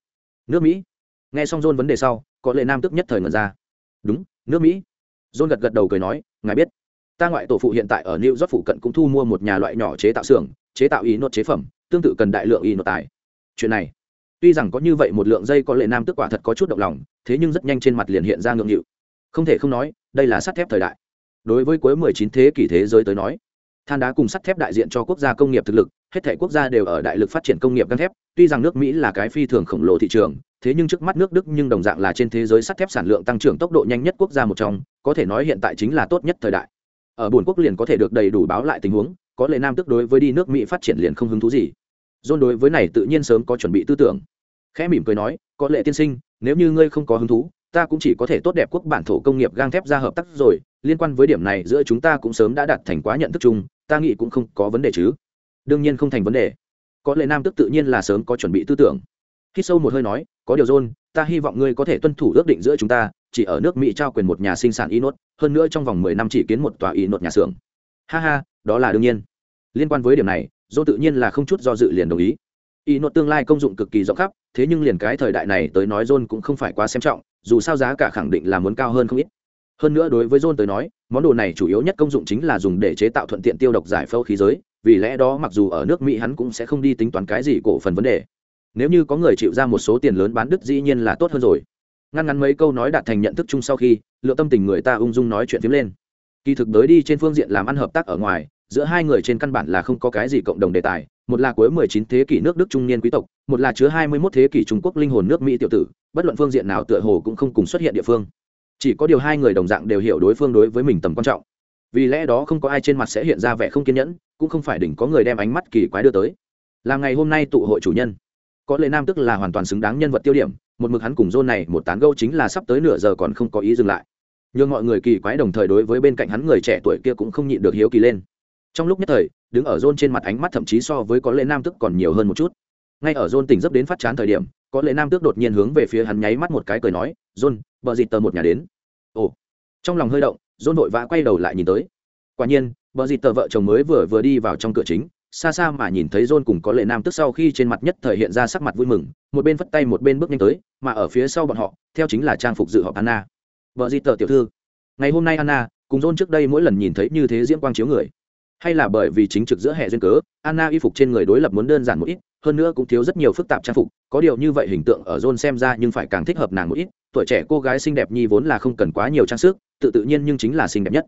Nước mỹ? Nghe xong john vấn đề sau, có lệ nam tức nhất thời ngẩn ra. Đúng, nước mỹ john gật gật đầu cười nói, ngài biết, ta ngoại tổ phụ hiện tại ở new york phụ cận cũng thu mua một nhà loại nhỏ chế tạo xưởng, chế tạo ý nốt chế phẩm, tương tự cần đại lượng ý nốt tài. Chuyện này, tuy rằng có như vậy một lượng dây có lệ nam tức quả thật có chút động lòng, thế nhưng rất nhanh trên mặt liền hiện ra ngượng nghịu. Không thể không nói, đây là sắt thép thời đại. Đối với cuối 19 thế kỷ thế giới tới nói than đá cùng sắt thép đại diện cho quốc gia công nghiệp thực lực, hết thể quốc gia đều ở đại lực phát triển công nghiệp gang thép, tuy rằng nước mỹ là cái phi thường khổng lồ thị trường, thế nhưng trước mắt nước đức nhưng đồng dạng là trên thế giới sắt thép sản lượng tăng trưởng tốc độ nhanh nhất quốc gia một trong, có thể nói hiện tại chính là tốt nhất thời đại. Ở buồn quốc liền có thể được đầy đủ báo lại tình huống, có lẽ nam tức đối với đi nước mỹ phát triển liền không hứng thú gì. John đối với này tự nhiên sớm có chuẩn bị tư tưởng. Khẽ mỉm cười nói, có lệ tiên sinh, nếu như ngươi không có hứng thú, ta cũng chỉ có thể tốt đẹp quốc bản thổ công nghiệp gang thép ra hợp tác rồi, liên quan với điểm này giữa chúng ta cũng sớm đã đạt thành quá nhận thức chung ta nghĩ cũng không có vấn đề chứ. Đương nhiên không thành vấn đề. Có lệ nam tức tự nhiên là sớm có chuẩn bị tư tưởng. Khi sâu một hơi nói, có điều john, ta hy vọng ngươi có thể tuân thủ ước định giữa chúng ta, chỉ ở nước mỹ trao quyền một nhà sinh sản inốt, hơn nữa trong vòng mười năm chỉ kiến một tòa inốt nhà xưởng. Ha ha, đó là đương nhiên. Liên quan với điểm này, john tự nhiên là không chút do dự liền đồng ý. Y nốt tương lai công dụng cực kỳ rộng khắp, thế nhưng liền cái thời đại này tới nói john cũng không phải quá xem trọng, dù sao giá cả khẳng định là muốn cao hơn không ít. Hơn nữa đối với john tới nói món đồ này chủ yếu nhất công dụng chính là dùng để chế tạo thuận tiện tiêu độc giải phẫu khí giới, vì lẽ đó mặc dù ở nước mỹ hắn cũng sẽ không đi tính toán cái gì cổ phần vấn đề. Nếu như có người chịu ra một số tiền lớn bán đứt dĩ nhiên là tốt hơn rồi. Ngăn ngắn mấy câu nói đạt thành nhận thức chung sau khi lựa tâm tình người ta ung dung nói chuyện phiếm lên. Kỳ thực đới đi trên phương diện làm ăn hợp tác ở ngoài, giữa hai người trên căn bản là không có cái gì cộng đồng đề tài, một là cuối 19 thế kỷ nước đức trung niên quý tộc, một là chứa 21 thế kỷ trung quốc linh hồn nước mỹ tiểu tử, bất luận phương diện nào tựa hồ cũng không cùng xuất hiện địa phương chỉ có điều hai người đồng dạng đều hiểu đối phương đối với mình tầm quan trọng. Vì lẽ đó không có ai trên mặt sẽ hiện ra vẻ không kiên nhẫn, cũng không phải đỉnh có người đem ánh mắt kỳ quái đưa tới. Là ngày hôm nay tụ hội chủ nhân. Có lệ nam tức là hoàn toàn xứng đáng nhân vật tiêu điểm, một mực hắn cùng dôn này một tán gâu chính là sắp tới nửa giờ còn không có ý dừng lại. Nhưng mọi người kỳ quái đồng thời đối với bên cạnh hắn người trẻ tuổi kia cũng không nhịn được hiếu kỳ lên. Trong lúc nhất thời, đứng ở dôn trên mặt ánh mắt thậm chí so với có lệ nam tức còn nhiều hơn một chút ngay ở John tỉnh dấp đến phát chán thời điểm có lệ nam tước đột nhiên hướng về phía hắn nháy mắt một cái cười nói John, vợ dịt tờ một nhà đến ồ trong lòng hơi động John vội vã quay đầu lại nhìn tới quả nhiên vợ dịt tờ vợ chồng mới vừa vừa đi vào trong cửa chính xa xa mà nhìn thấy John cùng có lệ nam tức sau khi trên mặt nhất thời hiện ra sắc mặt vui mừng, một bên vất tay một bên bước nhanh tới, mà ở phía sau bọn họ, theo chính là trang phục dự họp Anna. Vợ gì tờ tiểu thư. Ngày hôm nay Anna, cùng John trước đây mỗi lần nhìn thấy như thế diễm quang chiếu người. Hay là bởi vì chính trực giữa hệ duyên cớ, Anna y phục trên người đối lập muốn đơn giản một ít, hơn nữa cũng thiếu rất nhiều phức tạp trang phục, có điều như vậy hình tượng ở John xem ra nhưng phải càng thích hợp nàng một ít, tuổi trẻ cô gái xinh đẹp nhi vốn là không cần quá nhiều trang sức, tự tự nhiên nhưng chính là xinh đẹp nhất.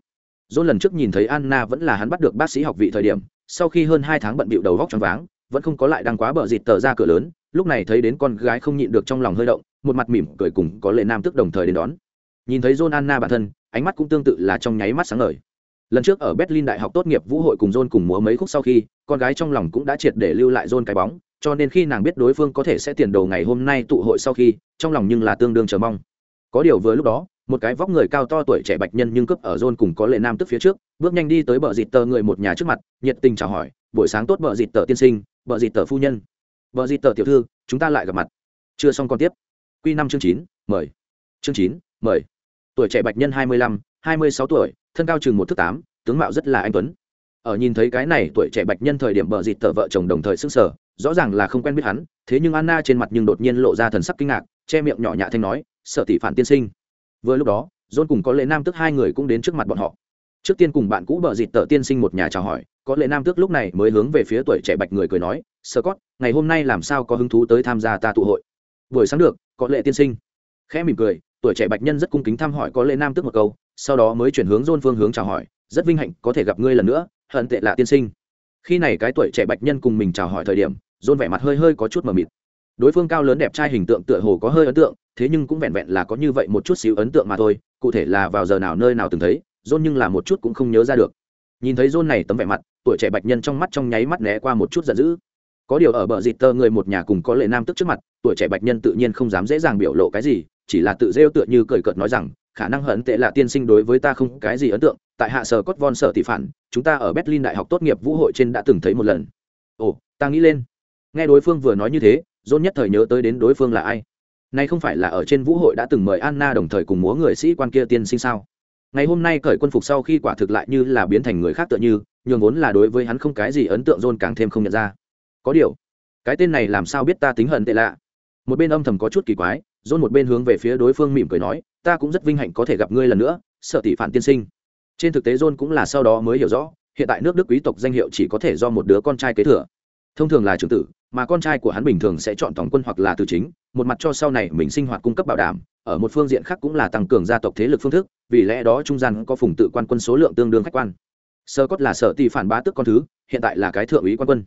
John lần trước nhìn thấy Anna vẫn là hắn bắt được bác sĩ học vị thời điểm, sau khi hơn hai tháng bận bịu đầu vóc choáng váng vẫn không có lại đang quá bờ dịt tờ ra cửa lớn lúc này thấy đến con gái không nhịn được trong lòng hơi động một mặt mỉm cười cùng có lệ nam tức đồng thời đến đón nhìn thấy john anna bản thân ánh mắt cũng tương tự là trong nháy mắt sáng ngời lần trước ở berlin đại học tốt nghiệp vũ hội cùng john cùng múa mấy khúc sau khi con gái trong lòng cũng đã triệt để lưu lại john cái bóng cho nên khi nàng biết đối phương có thể sẽ tiền đầu ngày hôm nay tụ hội sau khi trong lòng nhưng là tương đương chờ mong có điều vừa lúc đó một cái vóc người cao to tuổi trẻ bạch nhân nhưng cướp ở John cùng có lệ nam tức phía trước, bước nhanh đi tới bờ dịt tờ người một nhà trước mặt, nhiệt tình chào hỏi, buổi sáng tốt bờ dịt tờ tiên sinh, bờ dịt tờ phu nhân, bờ dịt tờ tiểu thư, chúng ta lại gặp mặt. Chưa xong con tiếp. Quy năm chương chín, mời. Chương chín, mời. Tuổi trẻ bạch nhân hai mươi lăm, hai mươi sáu tuổi, thân cao chừng một thước tám, tướng mạo rất là anh tuấn. Ở nhìn thấy cái này tuổi trẻ bạch nhân thời điểm bờ dịt tờ vợ chồng đồng thời sững sờ, rõ ràng là không quen biết hắn, thế nhưng Anna trên mặt nhưng đột nhiên lộ ra thần sắc kinh ngạc, che miệng nhỏ nhẹ thanh nói, sợ tỷ phản tiên sinh." vừa lúc đó john cùng có lệ nam tức hai người cũng đến trước mặt bọn họ trước tiên cùng bạn cũ bờ dịt tờ tiên sinh một nhà chào hỏi có lệ nam tước lúc này mới hướng về phía tuổi trẻ bạch người cười nói sơ cót ngày hôm nay làm sao có hứng thú tới tham gia ta tụ hội buổi sáng được có lệ tiên sinh khẽ mỉm cười tuổi trẻ bạch nhân rất cung kính thăm hỏi có lê nam tước một câu, sau đó mới chuyển hướng dôn phương hướng chào hỏi, rất vinh hạnh có thể gặp ngươi lần nữa, hận tệ lạ tiên sinh. Khi này cái tuổi trẻ bạch nhân cùng mình chào hỏi thời điểm dôn vẻ mặt hơi hơi có chút mờ mịt. Đối phương cao lớn đẹp trai hình tượng tựa hồ có hơi ấn tượng, thế nhưng cũng vẹn vẹn là có như vậy một chút xíu ấn tượng mà thôi, cụ thể là vào giờ nào nơi nào từng thấy dôn nhưng là một chút cũng không nhớ ra được. Nhìn thấy dôn này tấm vẻ mặt, tuổi trẻ bạch nhân trong mắt trong nháy mắt né qua một chút giận dữ. Có điều ở bờ dịt tơ người một nhà cùng có lệ nam tức trước mặt, tuổi trẻ bạch nhân tự nhiên không dám dễ dàng biểu lộ cái gì chỉ là tự rêu tựa như cười cợt nói rằng, khả năng hận tệ là tiên sinh đối với ta không cái gì ấn tượng, tại hạ sở cốt von sở tỷ phản, chúng ta ở berlin đại học tốt nghiệp vũ hội trên đã từng thấy một lần. Ồ, ta nghĩ lên. Nghe đối phương vừa nói như thế dôn nhất thời nhớ tới đến đối phương là ai. Nay không phải là ở trên vũ hội đã từng mời anna đồng thời cùng múa người sĩ quan kia tiên sinh sao? Ngày hôm nay cởi quân phục sau khi quả thực lại như là biến thành người khác tựa như, nhường vốn là đối với hắn không cái gì ấn tượng dôn càng thêm không nhận ra. Có điều, cái tên này làm sao biết ta tính hận tệ lạ? Một bên âm thầm có chút kỳ quái dôn một bên hướng về phía đối phương mỉm cười nói, ta cũng rất vinh hạnh có thể gặp ngươi lần nữa, sợ tỷ phản tiên sinh. Trên thực tế dôn cũng là sau đó mới hiểu rõ, hiện tại nước đức quý tộc danh hiệu chỉ có thể do một đứa con trai kế thừa. Thông thường là trưởng tử, mà con trai của hắn bình thường sẽ chọn tổng quân hoặc là từ chính, một mặt cho sau này mình sinh hoạt cung cấp bảo đảm, ở một phương diện khác cũng là tăng cường gia tộc thế lực phương thức, vì lẽ đó trung gian có phùng tự quan quân số lượng tương đương khách quan. Sơ cốt là sở tỷ phản bá tức con thứ, hiện tại là cái thượng úy quan quân.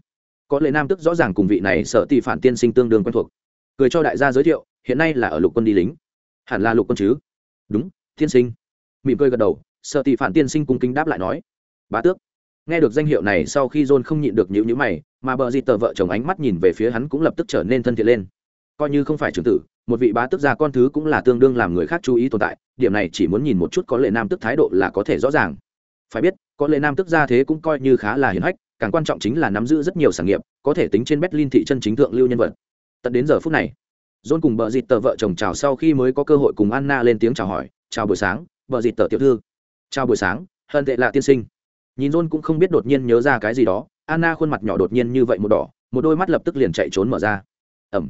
Có lệ nam tức rõ ràng cùng vị này sở tỷ phản tiên sinh tương đương quen thuộc. Cười cho đại gia giới thiệu hiện nay là ở lục quân đi lính. Hẳn là lục quân chứ? Đúng, tiên sinh. Mỉm cười gật đầu sở tỷ phản tiên sinh cung kính đáp lại nói. Bá tước. Nghe được danh hiệu này sau khi john không nhịn được nhữ nhữ mày, mà bờ di tờ vợ chồng ánh mắt nhìn về phía hắn cũng lập tức trở nên thân thiện lên. Coi như không phải trưởng tử, một vị bá tước gia con thứ cũng là tương đương làm người khác chú ý tồn tại, điểm này chỉ muốn nhìn một chút có lệ nam tức thái độ là có thể rõ ràng. Phải biết, có lệ nam tức gia thế cũng coi như khá là hiển hách, càng quan trọng chính là nắm giữ rất nhiều sản nghiệp, có thể tính trên berlin thị chân chính thượng lưu nhân vật. Tận đến giờ phút này john cùng bờ dịt tờ vợ chồng chào sau khi mới có cơ hội cùng anna lên tiếng chào hỏi, chào buổi sáng, bờ dịt tờ tiểu thư. Chào buổi sáng, hân tệ là tiên sinh. Nhìn john cũng không biết đột nhiên nhớ ra cái gì đó, anna khuôn mặt nhỏ đột nhiên như vậy một đỏ, một đôi mắt lập tức liền chạy trốn mở ra. Ẩm.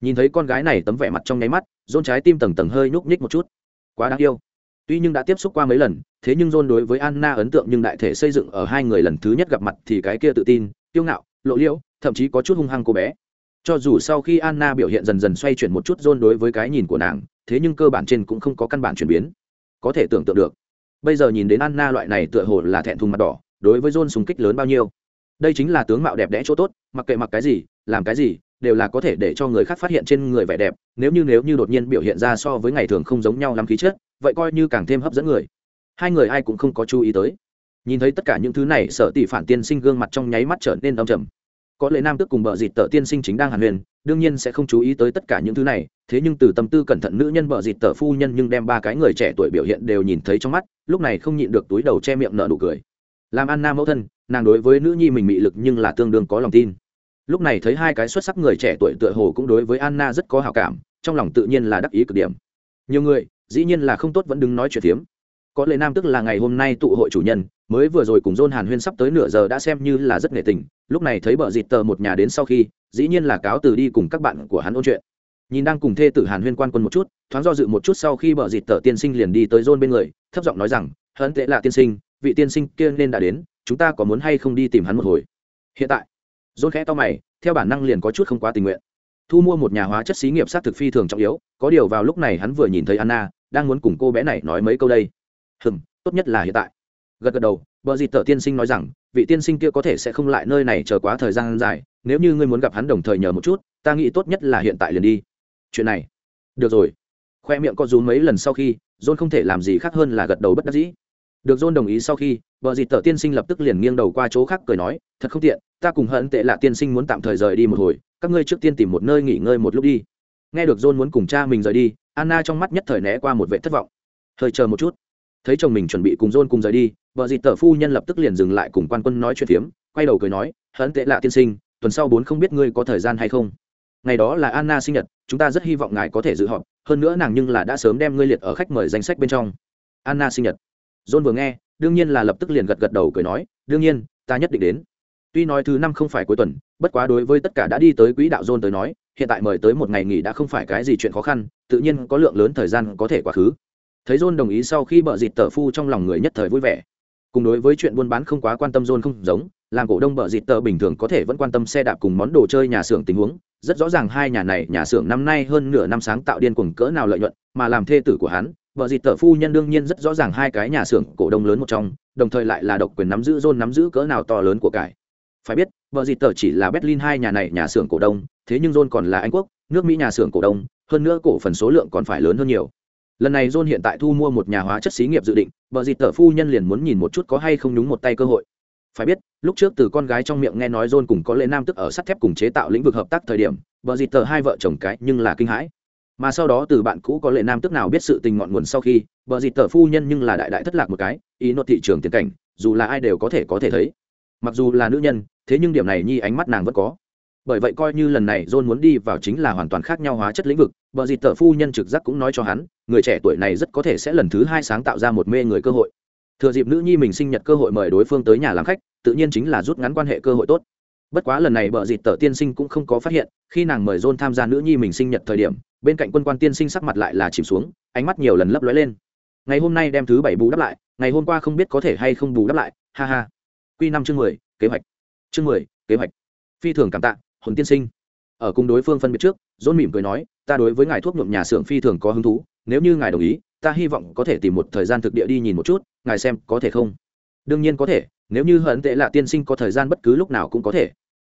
Nhìn thấy con gái này tấm vẻ mặt trong nháy mắt, john trái tim tầng tầng hơi nhúc nhích một chút. Quá đáng yêu. Tuy nhưng đã tiếp xúc qua mấy lần, thế nhưng john đối với anna ấn tượng nhưng đại thể xây dựng ở hai người lần thứ nhất gặp mặt thì cái kia tự tin, kiêu ngạo, lộ liễu, thậm chí có chút hung hăng cô bé cho dù sau khi anna biểu hiện dần dần xoay chuyển một chút john đối với cái nhìn của nàng, thế nhưng cơ bản trên cũng không có căn bản chuyển biến. Có thể tưởng tượng được. Bây giờ nhìn đến anna loại này tựa hồ là thẹn thùng mặt đỏ, đối với john súng kích lớn bao nhiêu. Đây chính là tướng mạo đẹp đẽ chỗ tốt, mặc kệ mặc cái gì, làm cái gì, đều là có thể để cho người khác phát hiện trên người vẻ đẹp, nếu như nếu như đột nhiên biểu hiện ra so với ngày thường không giống nhau lắm khí chất, vậy coi như càng thêm hấp dẫn người. Hai người ai cũng không có chú ý tới. Nhìn thấy tất cả những thứ này, sợ tỷ phản tiên sinh gương mặt trong nháy mắt trở nên đông trầm có lệ nam tức cùng bợ dịt tờ tiên sinh chính đang hàn huyền, đương nhiên sẽ không chú ý tới tất cả những thứ này, thế nhưng từ tâm tư cẩn thận nữ nhân bợ dịt tờ phu nhân nhưng đem ba cái người trẻ tuổi biểu hiện đều nhìn thấy trong mắt, lúc này không nhịn được túi đầu che miệng nở nụ cười. Làm anna mẫu thân, nàng đối với nữ nhi mình mị lực nhưng là tương đương có lòng tin. Lúc này thấy hai cái xuất sắc người trẻ tuổi tựa hồ cũng đối với anna rất có hào cảm, trong lòng tự nhiên là đắc ý cực điểm. Nhiều người, dĩ nhiên là không tốt vẫn đứng nói chuyện tiếm có lẽ nam tức là ngày hôm nay tụ hội chủ nhân mới vừa rồi cùng John Hàn Huyên sắp tới nửa giờ đã xem như là rất nghệ tình, lúc này thấy bờ dịt tờ một nhà đến sau khi, dĩ nhiên là cáo từ đi cùng các bạn của hắn ôn chuyện. Nhìn đang cùng thê tử Hàn Huyên quan quân một chút, thoáng do dự một chút sau khi bờ dịt tờ tiên sinh liền đi tới John bên người, thấp giọng nói rằng, hắn tệ là tiên sinh, vị tiên sinh kia nên đã đến, chúng ta có muốn hay không đi tìm hắn một hồi?" Hiện tại, John khẽ to mày, theo bản năng liền có chút không quá tình nguyện. Thu mua một nhà hóa chất xí nghiệp sát thực phi thường trọng yếu, có điều vào lúc này hắn vừa nhìn thấy Anna, đang muốn cùng cô bé này nói mấy câu đây. Hừm, tốt nhất là hiện tại. Gật gật đầu bờ dịt tờ tiên sinh nói rằng vị tiên sinh kia có thể sẽ không lại nơi này chờ quá thời gian dài nếu như ngươi muốn gặp hắn đồng thời nhờ một chút ta nghĩ tốt nhất là hiện tại liền đi. Chuyện này. Được rồi. Khoe miệng có rúm mấy lần sau khi john không thể làm gì khác hơn là gật đầu bất đắc dĩ. Được john đồng ý sau khi vợ dịt tờ tiên sinh lập tức liền nghiêng đầu qua chỗ khác cười nói thật không tiện ta cùng hận tệ là tiên sinh muốn tạm thời rời đi một hồi các ngươi trước tiên tìm một nơi nghỉ ngơi một lúc đi. Nghe được john muốn cùng cha mình rời đi anna trong mắt nhất thời né qua một vệ thất vọng. Hơi chờ một chút thấy chồng mình chuẩn bị cùng john cùng rời đi, vợ dịt tờ phu nhân lập tức liền dừng lại cùng quan quân nói chuyện phiếm, quay đầu cười nói hấn tệ lạ tiên sinh, tuần sau bốn không biết ngươi có thời gian hay không? Ngày đó là anna sinh nhật, chúng ta rất hy vọng ngài có thể dự họp, hơn nữa nàng nhưng là đã sớm đem ngươi liệt ở khách mời danh sách bên trong. Anna sinh nhật. John vừa nghe, đương nhiên là lập tức liền gật gật đầu cười nói, đương nhiên, ta nhất định đến. Tuy nói thứ năm không phải cuối tuần, bất quá đối với tất cả đã đi tới quỹ đạo john tới nói, hiện tại mời tới một ngày nghỉ đã không phải cái gì chuyện khó khăn, tự nhiên có lượng lớn thời gian có thể quá khứ thấy john đồng ý sau khi bợ dịt tờ phu trong lòng người nhất thời vui vẻ. Cùng đối với chuyện buôn bán không quá quan tâm john không giống, làm cổ đông bợ dịt tờ bình thường có thể vẫn quan tâm xe đạp cùng món đồ chơi nhà xưởng tình huống. Rất rõ ràng hai nhà này, nhà xưởng năm nay hơn nửa năm sáng tạo điên cuồng cỡ nào lợi nhuận, mà làm thê tử của hắn vợ dịt tờ phu nhân đương nhiên rất rõ ràng hai cái nhà xưởng cổ đông lớn một trong, đồng thời lại là độc quyền nắm giữ, john nắm giữ cỡ nào to lớn của cải. Phải biết vợ dịt tờ chỉ là berlin hai nhà này nhà xưởng cổ đông, thế nhưng john còn là anh quốc, nước mỹ nhà xưởng cổ đông, hơn nữa cổ phần số lượng còn phải lớn hơn nhiều lần này john hiện tại thu mua một nhà hóa chất xí nghiệp dự định, vợ dịt tờ phu nhân liền muốn nhìn một chút có hay không nhúng một tay cơ hội. Phải biết, lúc trước từ con gái trong miệng nghe nói john cùng có lệ nam tức ở sắt thép cùng chế tạo lĩnh vực hợp tác thời điểm, vợ dịt tờ hai vợ chồng cái nhưng là kinh hãi. Mà sau đó từ bạn cũ có lệ nam tức nào biết sự tình ngọn nguồn sau khi, vợ dịt tờ phu nhân nhưng là đại đại thất lạc một cái, ý nốt thị trường tiền cảnh, dù là ai đều có thể có thể thấy. Mặc dù là nữ nhân, thế nhưng điểm này nhi ánh mắt nàng vẫn có bởi vậy coi như lần này john muốn đi vào chính là hoàn toàn khác nhau hóa chất lĩnh vực, bờ dịt tờ phu nhân trực giác cũng nói cho hắn, người trẻ tuổi này rất có thể sẽ lần thứ hai sáng tạo ra một mê người cơ hội. Thừa dịp nữ nhi mình sinh nhật cơ hội mời đối phương tới nhà làm khách, tự nhiên chính là rút ngắn quan hệ cơ hội tốt. Bất quá lần này bờ dịt tờ tiên sinh cũng không có phát hiện, khi nàng mời john tham gia nữ nhi mình sinh nhật thời điểm, bên cạnh quân quan tiên sinh sắc mặt lại là chìm xuống, ánh mắt nhiều lần lấp lóe lên. Ngày hôm nay đem thứ bảy bù đắp lại, ngày hôm qua không biết có thể hay không bù đắp lại, ha ha. Q năm chương mười, kế hoạch. Chương mười, kế hoạch. Phi thường cảm tạ hồn tiên sinh. Ở cùng đối phương phân biệt trước dôn mỉm cười nói, ta đối với ngài thuốc nhuộm nhà xưởng phi thường có hứng thú, nếu như ngài đồng ý, ta hy vọng có thể tìm một thời gian thực địa đi nhìn một chút, ngài xem có thể không? Đương nhiên có thể, nếu như hận tệ là tiên sinh có thời gian bất cứ lúc nào cũng có thể.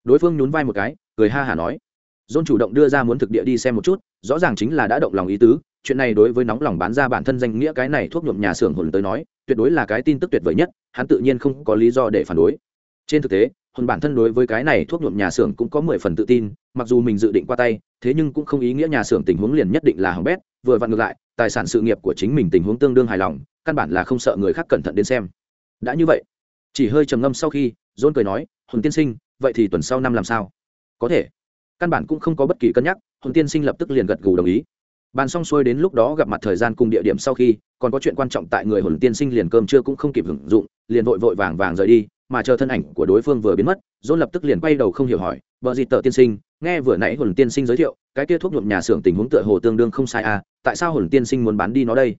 Đối phương nhún vai một cái, cười ha hả nói. Dôn chủ động đưa ra muốn thực địa đi xem một chút, rõ ràng chính là đã động lòng ý tứ, chuyện này đối với nóng lòng bán ra bản thân danh nghĩa cái này thuốc nhuộm nhà xưởng hồn tới nói, tuyệt đối là cái tin tức tuyệt vời nhất, hắn tự nhiên không có lý do để phản đối. Trên thực tế hồn bản thân đối với cái này thuốc nhuộm nhà xưởng cũng có mười phần tự tin, mặc dù mình dự định qua tay, thế nhưng cũng không ý nghĩa nhà xưởng tình huống liền nhất định là hỏng bét, vừa vặn ngược lại, tài sản sự nghiệp của chính mình tình huống tương đương hài lòng, căn bản là không sợ người khác cẩn thận đến xem. Đã như vậy, chỉ hơi trầm ngâm sau khi dôn cười nói, hồn tiên sinh, vậy thì tuần sau năm làm sao? Có thể. Căn bản cũng không có bất kỳ cân nhắc, hồn tiên sinh lập tức liền gật gù đồng ý. Bàn xong xuôi đến lúc đó gặp mặt thời gian cùng địa điểm sau khi, còn có chuyện quan trọng tại người hồn tiên sinh liền cơm trưa cũng không kịp hưởng dụng, liền vội vội vàng vàng rời đi mà chờ thân ảnh của đối phương vừa biến mất dôn lập tức liền quay đầu không hiểu hỏi vợ gì tờ tiên sinh, nghe vừa nãy hồn tiên sinh giới thiệu, cái kia thuốc nhuộm nhà xưởng tình huống tựa hồ tương đương không sai à tại sao hồn tiên sinh muốn bán đi nó đây?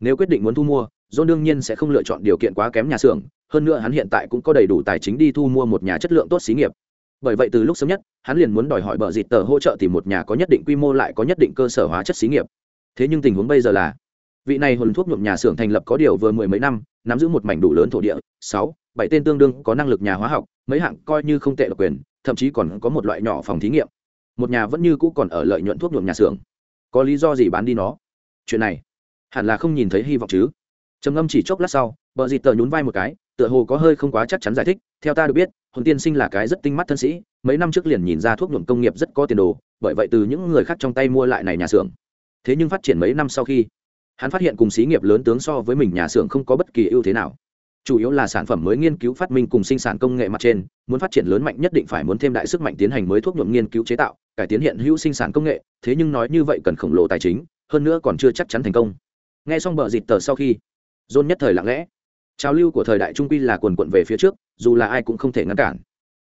Nếu quyết định muốn thu mua dôn đương nhiên sẽ không lựa chọn điều kiện quá kém nhà xưởng, hơn nữa hắn hiện tại cũng có đầy đủ tài chính đi thu mua một nhà chất lượng tốt xí nghiệp. Bởi vậy từ lúc sớm nhất, hắn liền muốn đòi hỏi bờ dịt tờ hỗ trợ tìm một nhà có nhất định quy mô lại có nhất định cơ sở hóa chất xí nghiệp. Thế nhưng tình huống bây giờ là, vị này hồn thuốc nhuộm nhà xưởng thành lập có điều vừa mười mấy năm, nắm giữ một mảnh đủ lớn thổ địa, sáu bảy tên tương đương có năng lực nhà hóa học, mấy hạng coi như không tệ độc quyền, thậm chí còn có một loại nhỏ phòng thí nghiệm. Một nhà vẫn như cũ còn ở lợi nhuận thuốc nhuộm nhà xưởng. Có lý do gì bán đi nó? Chuyện này, hẳn là không nhìn thấy hy vọng chứ. Trầm ngâm chỉ chốc lát sau vợ dịt tờ nhún vai một cái, tựa hồ có hơi không quá chắc chắn giải thích, theo ta được biết, hồn tiên sinh là cái rất tinh mắt thân sĩ, mấy năm trước liền nhìn ra thuốc nhuộm công nghiệp rất có tiền đồ, bởi vậy từ những người khác trong tay mua lại này nhà xưởng. Thế nhưng phát triển mấy năm sau khi, hắn phát hiện cùng xí nghiệp lớn tướng so với mình nhà xưởng không có bất kỳ ưu thế nào chủ yếu là sản phẩm mới nghiên cứu phát minh cùng sinh sản công nghệ mặt trên, muốn phát triển lớn mạnh nhất định phải muốn thêm đại sức mạnh tiến hành mới thuốc nhuộm nghiên cứu chế tạo, cải tiến hiện hữu sinh sản công nghệ, thế nhưng nói như vậy cần khổng lồ tài chính, hơn nữa còn chưa chắc chắn thành công. Nghe xong bờ dịt tờ sau khi dôn nhất thời lặng lẽ. Trào lưu của thời đại trung quy là quần quận về phía trước, dù là ai cũng không thể ngăn cản.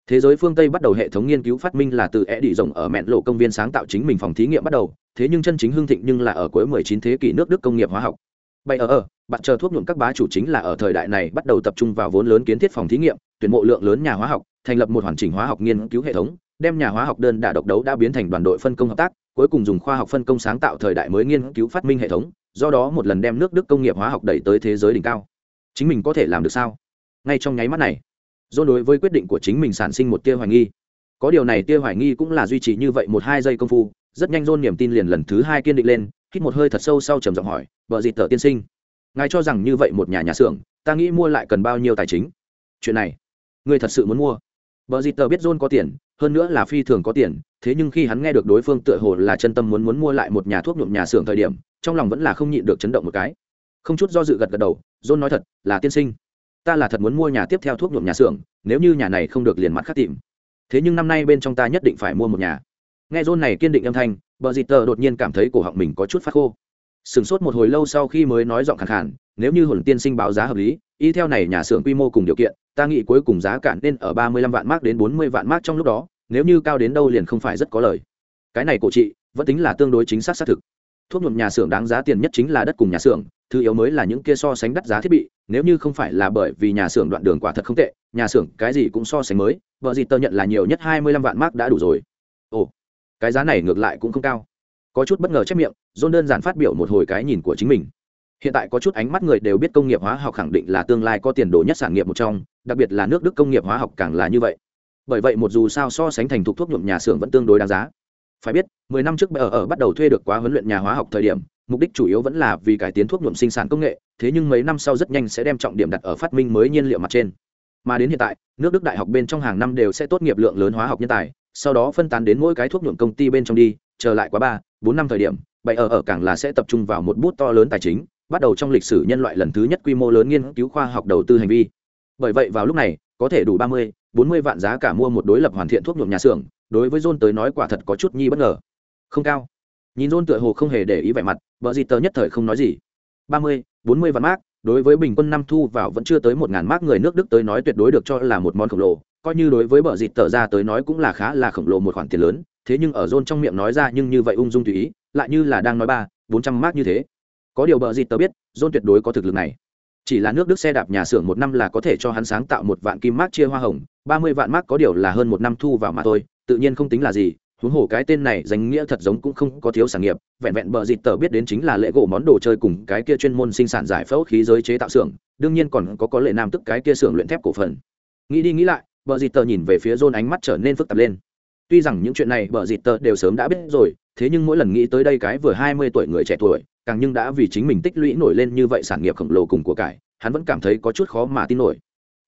Thế giới phương tây bắt đầu hệ thống nghiên cứu phát minh là từ e đi rồng ở mẹn lộ công viên sáng tạo chính mình phòng thí nghiệm bắt đầu, thế nhưng chân chính hương thịnh nhưng là ở cuối 19 thế kỷ nước đức công nghiệp hóa học bay ở ở, bạn chờ thuốc nhuộm các bá chủ chính là ở thời đại này bắt đầu tập trung vào vốn lớn kiến thiết phòng thí nghiệm, tuyển mộ lượng lớn nhà hóa học, thành lập một hoàn chỉnh hóa học nghiên cứu hệ thống, đem nhà hóa học đơn đả độc đấu đã biến thành đoàn đội phân công hợp tác, cuối cùng dùng khoa học phân công sáng tạo thời đại mới nghiên cứu phát minh hệ thống, do đó một lần đem nước đức công nghiệp hóa học đẩy tới thế giới đỉnh cao. Chính mình có thể làm được sao? Ngay trong nháy mắt này, do đối với quyết định của chính mình sản sinh một tia hoài nghi. Có điều này tia hoài nghi cũng là duy trì như vậy một hai giây công phu, rất nhanh dôn niềm tin liền lần thứ hai kiên định lên hít một hơi thật sâu sau trầm giọng hỏi vợ dịt tờ tiên sinh? Ngài cho rằng như vậy một nhà nhà xưởng, ta nghĩ mua lại cần bao nhiêu tài chính? Chuyện này người thật sự muốn mua? Vợ dịt tờ biết john có tiền, hơn nữa là phi thường có tiền, thế nhưng khi hắn nghe được đối phương tựa hồ là chân tâm muốn muốn mua lại một nhà thuốc nhuộm nhà xưởng thời điểm, trong lòng vẫn là không nhịn được chấn động một cái. Không chút do dự gật gật đầu, john nói thật, là tiên sinh, ta là thật muốn mua nhà tiếp theo thuốc nhuộm nhà xưởng, nếu như nhà này không được liền mặt khác tìm. Thế nhưng năm nay bên trong ta nhất định phải mua một nhà. Nghe john này kiên định âm thanh bờ dịt tờ đột nhiên cảm thấy cổ họng mình có chút phát khô. Sửng sốt một hồi lâu sau khi mới nói giọng khẳng khản nếu như hồn tiên sinh báo giá hợp lý, y theo này nhà xưởng quy mô cùng điều kiện, ta nghĩ cuối cùng giá cạn nên ở ba mươi lăm vạn mark đến bốn mươi vạn mark trong lúc đó, nếu như cao đến đâu liền không phải rất có lời. Cái này cổ trị, vẫn tính là tương đối chính xác xác thực. Thuốc nhuộm nhà xưởng đáng giá tiền nhất chính là đất cùng nhà xưởng, thứ yếu mới là những kia so sánh đắt giá thiết bị, nếu như không phải là bởi vì nhà xưởng đoạn đường quả thật không tệ, nhà xưởng cái gì cũng so sánh mới vợ gì tờ nhận là nhiều nhất hai mươi lăm vạn mark đã đủ rồi cái giá này ngược lại cũng không cao. Có chút bất ngờ chép miệng, john đơn giản phát biểu một hồi cái nhìn của chính mình. Hiện tại có chút ánh mắt người đều biết công nghiệp hóa học khẳng định là tương lai có tiền đồ nhất sản nghiệp một trong, đặc biệt là nước đức công nghiệp hóa học càng là như vậy. Bởi vậy một dù sao so sánh thành thục thuốc nhuộm nhà xưởng vẫn tương đối đáng giá. Phải biết, mười năm trước ở ở bắt đầu thuê được quá huấn luyện nhà hóa học thời điểm, mục đích chủ yếu vẫn là vì cải tiến thuốc nhuộm sinh sản công nghệ, thế nhưng mấy năm sau rất nhanh sẽ đem trọng điểm đặt ở phát minh mới nhiên liệu mặt trên. Mà đến hiện tại, nước đức đại học bên trong hàng năm đều sẽ tốt nghiệp lượng lớn hóa học nhân tài sau đó phân tán đến mỗi cái thuốc nhuộm công ty bên trong đi chờ lại quá ba bốn năm thời điểm bậy ở ở càng là sẽ tập trung vào một bút to lớn tài chính, bắt đầu trong lịch sử nhân loại lần thứ nhất quy mô lớn nghiên cứu khoa học đầu tư hành vi. Bởi vậy vào lúc này, có thể đủ ba mươi, bốn mươi vạn giá cả mua một đối lập hoàn thiện thuốc nhuộm nhà xưởng, đối với john tới nói quả thật có chút nhi bất ngờ. Không cao. Nhìn john tựa hồ không hề để ý vẻ mặt, vợ gì tờ nhất thời không nói gì. ba mươi, bốn mươi vạn mark, đối với bình quân năm thu vào vẫn chưa tới một ngàn mark người nước đức tới nói tuyệt đối được cho là một món khổng lồ coi như đối với bờ dịt tờ ra tới nói cũng là khá là khổng lồ một khoản tiền lớn, thế nhưng ở rôn trong miệng nói ra nhưng như vậy ung dung tùy ý, lại như là đang nói ba, bốn trăm mát như thế. Có điều bờ dịt tờ biết rôn tuyệt đối có thực lực này. Chỉ là nước đức xe đạp nhà xưởng một năm là có thể cho hắn sáng tạo một vạn kim mát chia hoa hồng, ba mươi vạn mát có điều là hơn một năm thu vào mà thôi, tự nhiên không tính là gì, huống hồ cái tên này danh nghĩa thật giống cũng không có thiếu sản nghiệp, vẹn vẹn bờ dịt tờ biết đến chính là lễ gỗ món đồ chơi cùng cái kia chuyên môn sinh sản giải phẫu khí giới chế tạo xưởng, đương nhiên còn có có lệ nam tức cái kia xưởng luyện thép cổ phần. Nghĩ đi nghĩ lại bờ dịt tờ nhìn về phía John ánh mắt trở nên phức tạp lên. Tuy rằng những chuyện này bờ dịt tờ đều sớm đã biết rồi, thế nhưng mỗi lần nghĩ tới đây cái vừa hai mươi tuổi người trẻ tuổi, càng nhưng đã vì chính mình tích lũy nổi lên như vậy sản nghiệp khổng lồ cùng của cải, hắn vẫn cảm thấy có chút khó mà tin nổi.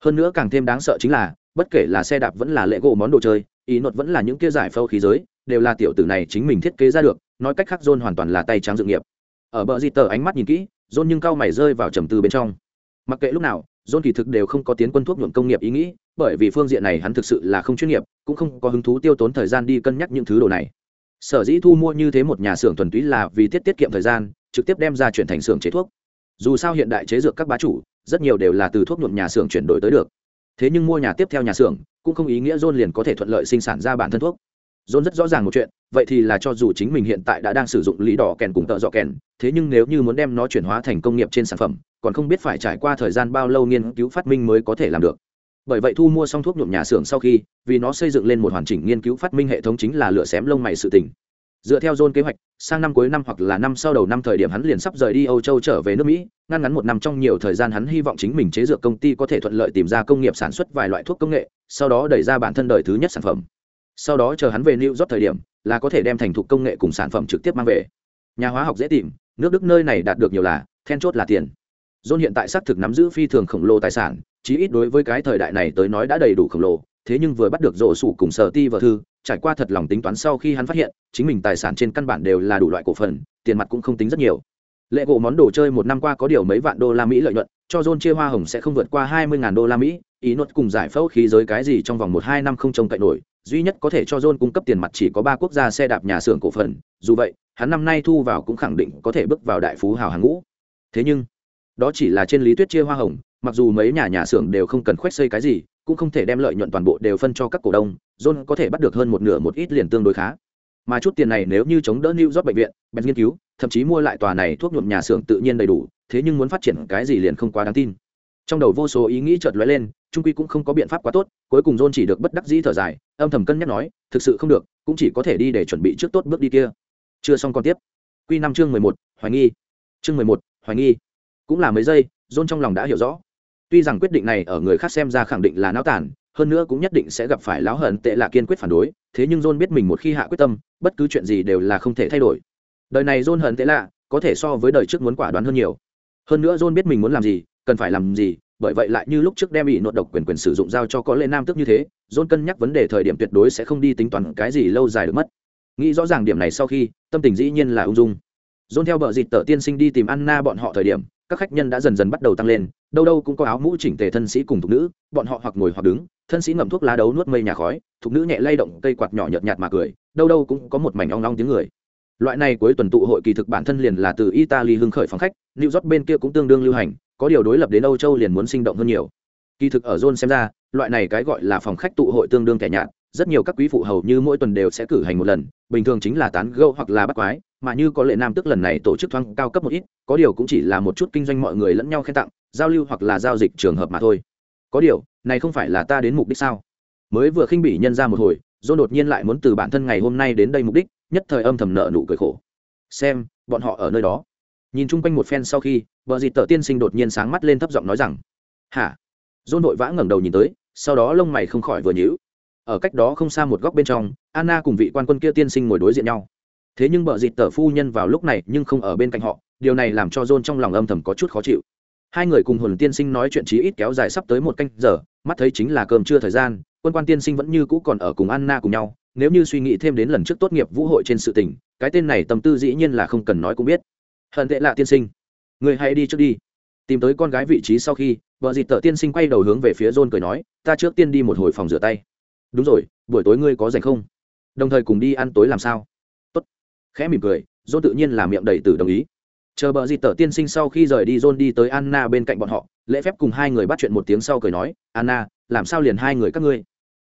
Hơn nữa càng thêm đáng sợ chính là, bất kể là xe đạp vẫn là lễ gỗ món đồ chơi, ý nột vẫn là những kia giải phẫu khí giới, đều là tiểu tử này chính mình thiết kế ra được, nói cách khác john hoàn toàn là tay trắng dự nghiệp. Ở bờ di tờ ánh mắt nhìn kỹ, john nhưng cao mày rơi vào trầm tư bên trong. Mặc kệ lúc nào john kỳ thực đều không có tiến quân thuốc nhuộm công nghiệp ý nghĩ, bởi vì phương diện này hắn thực sự là không chuyên nghiệp, cũng không có hứng thú tiêu tốn thời gian đi cân nhắc những thứ đồ này. Sở dĩ thu mua như thế một nhà xưởng thuần túy là vì tiết tiết kiệm thời gian, trực tiếp đem ra chuyển thành xưởng chế thuốc. Dù sao hiện đại chế dược các bá chủ, rất nhiều đều là từ thuốc nhuộm nhà xưởng chuyển đổi tới được. Thế nhưng mua nhà tiếp theo nhà xưởng, cũng không ý nghĩa john liền có thể thuận lợi sinh sản ra bản thân thuốc john rất rõ ràng một chuyện, vậy thì là cho dù chính mình hiện tại đã đang sử dụng lý đỏ kèn cùng tợ dọ kèn, thế nhưng nếu như muốn đem nó chuyển hóa thành công nghiệp trên sản phẩm, còn không biết phải trải qua thời gian bao lâu nghiên cứu phát minh mới có thể làm được. Bởi vậy thu mua xong thuốc nhuộm nhà xưởng sau khi, vì nó xây dựng lên một hoàn chỉnh nghiên cứu phát minh hệ thống chính là lửa xém lông mày sự tình. Dựa theo John kế hoạch, sang năm cuối năm hoặc là năm sau đầu năm thời điểm hắn liền sắp rời đi âu châu trở về nước mỹ, ngăn ngắn một năm trong nhiều thời gian hắn hy vọng chính mình chế dược công ty có thể thuận lợi tìm ra công nghiệp sản xuất vài loại thuốc công nghệ, sau đó đẩy ra bản thân đời thứ nhất sản phẩm sau đó chờ hắn về new york thời điểm, là có thể đem thành thục công nghệ cùng sản phẩm trực tiếp mang về. Nhà hóa học dễ tìm, nước đức nơi này đạt được nhiều là, then chốt là tiền. John hiện tại xác thực nắm giữ phi thường khổng lồ tài sản, chí ít đối với cái thời đại này tới nói đã đầy đủ khổng lồ, thế nhưng vừa bắt được rổ sủ cùng sở ti vợ thư, trải qua thật lòng tính toán sau khi hắn phát hiện, chính mình tài sản trên căn bản đều là đủ loại cổ phần, tiền mặt cũng không tính rất nhiều. Lệ gỗ món đồ chơi một năm qua có điều mấy vạn đô la mỹ lợi nhuận, cho john chia hoa hồng sẽ không vượt qua hai mươi đô la mỹ, ý nuốt cùng giải phẫu khí giới cái gì trong vòng một hai năm không trông cậy nổi duy nhất có thể cho john cung cấp tiền mặt chỉ có ba quốc gia xe đạp nhà xưởng cổ phần. Dù vậy, hắn năm nay thu vào cũng khẳng định có thể bước vào đại phú hào hàng ngũ. Thế nhưng, đó chỉ là trên lý thuyết chia hoa hồng, mặc dù mấy nhà nhà xưởng đều không cần khoét xây cái gì, cũng không thể đem lợi nhuận toàn bộ đều phân cho các cổ đông. John có thể bắt được hơn một nửa một ít liền tương đối khá. Mà chút tiền này nếu như chống đỡ new york bệnh viện bệnh nghiên cứu, thậm chí mua lại tòa này thuốc nhuộm nhà xưởng tự nhiên đầy đủ, thế nhưng muốn phát triển cái gì liền không quá đáng tin. Trong đầu vô số ý nghĩ chợt lóe lên trung quy cũng không có biện pháp quá tốt, cuối cùng john chỉ được bất đắc dĩ thở dài, âm thầm cân nhắc nói, thực sự không được, cũng chỉ có thể đi để chuẩn bị trước tốt bước đi kia. Chưa xong còn tiếp. Q năm chương mười một, hoài nghi. Chương mười một, hoài nghi. Cũng là mấy giây, john trong lòng đã hiểu rõ. Tuy rằng quyết định này ở người khác xem ra khẳng định là náo tản hơn nữa cũng nhất định sẽ gặp phải láo hận tệ là kiên quyết phản đối, thế nhưng john biết mình một khi hạ quyết tâm, bất cứ chuyện gì đều là không thể thay đổi. Đời này john hận tệ lạ, có thể so với đời trước muốn quả đoán hơn nhiều. Hơn nữa john biết mình muốn làm gì, cần phải làm gì bởi vậy lại như lúc trước đem ỷ nội độc quyền quyền sử dụng giao cho có lệ nam tức như thế, john cân nhắc vấn đề thời điểm tuyệt đối sẽ không đi tính toán cái gì lâu dài được mất. Nghĩ rõ ràng điểm này sau khi, tâm tình dĩ nhiên là ung dung. John theo bờ dịt tờ tiên sinh đi tìm anna bọn họ thời điểm, các khách nhân đã dần dần bắt đầu tăng lên, đâu đâu cũng có áo mũ chỉnh tề thân sĩ cùng thục nữ, bọn họ hoặc ngồi hoặc đứng, thân sĩ ngậm thuốc lá đấu nuốt mây nhà khói, thục nữ nhẹ lay động cây quạt nhỏ nhợt nhạt mà cười, đâu đâu cũng có một mảnh ong ong tiếng người. Loại này cuối tuần tụ hội kỳ thực bản thân liền là từ italy hưng khởi phòng khách, new york bên kia cũng tương đương lưu hành có điều đối lập đến âu châu liền muốn sinh động hơn nhiều. Kỳ thực ở john xem ra, loại này cái gọi là phòng khách tụ hội tương đương kẻ nhạt, rất nhiều các quý phụ hầu như mỗi tuần đều sẽ cử hành một lần, bình thường chính là tán gẫu hoặc là bắt quái, mà như có lệ nam tức lần này tổ chức thoáng cao cấp một ít, có điều cũng chỉ là một chút kinh doanh mọi người lẫn nhau khen tặng, giao lưu hoặc là giao dịch trường hợp mà thôi. Có điều, này không phải là ta đến mục đích sao? Mới vừa khinh bỉ nhân ra một hồi John đột nhiên lại muốn từ bản thân ngày hôm nay đến đây mục đích, nhất thời âm thầm nợ nụ cười khổ. Xem, bọn họ ở nơi đó nhìn chung quanh một phen sau khi vợ dịt tờ tiên sinh đột nhiên sáng mắt lên thấp giọng nói rằng, hả? Dôn vội vã ngẩng đầu nhìn tới, sau đó lông mày không khỏi vừa nhíu. Ở cách đó không xa một góc bên trong, anna cùng vị quan quân kia tiên sinh ngồi đối diện nhau. Thế nhưng bờ dịt tờ phu nhân vào lúc này nhưng không ở bên cạnh họ, điều này làm cho john trong lòng âm thầm có chút khó chịu. Hai người cùng hồn tiên sinh nói chuyện trí ít kéo dài sắp tới một canh giờ, mắt thấy chính là cơm trưa thời gian, quân quan tiên sinh vẫn như cũ còn ở cùng anna cùng nhau, nếu như suy nghĩ thêm đến lần trước tốt nghiệp vũ hội trên sự tình, cái tên này tâm tư dĩ nhiên là không cần nói cũng biết hận tệ lạ tiên sinh. Người hãy đi trước đi. Tìm tới con gái vị trí sau khi, vợ dịt tợ tiên sinh quay đầu hướng về phía john cười nói, ta trước tiên đi một hồi phòng rửa tay. Đúng rồi, buổi tối ngươi có rảnh không? Đồng thời cùng đi ăn tối làm sao? Tốt. Khẽ mỉm cười, john tự nhiên là miệng đầy tử đồng ý. Chờ bờ dịt tờ tiên sinh sau khi rời đi, john đi tới anna bên cạnh bọn họ, lễ phép cùng hai người bắt chuyện một tiếng sau cười nói, anna, làm sao liền hai người các ngươi?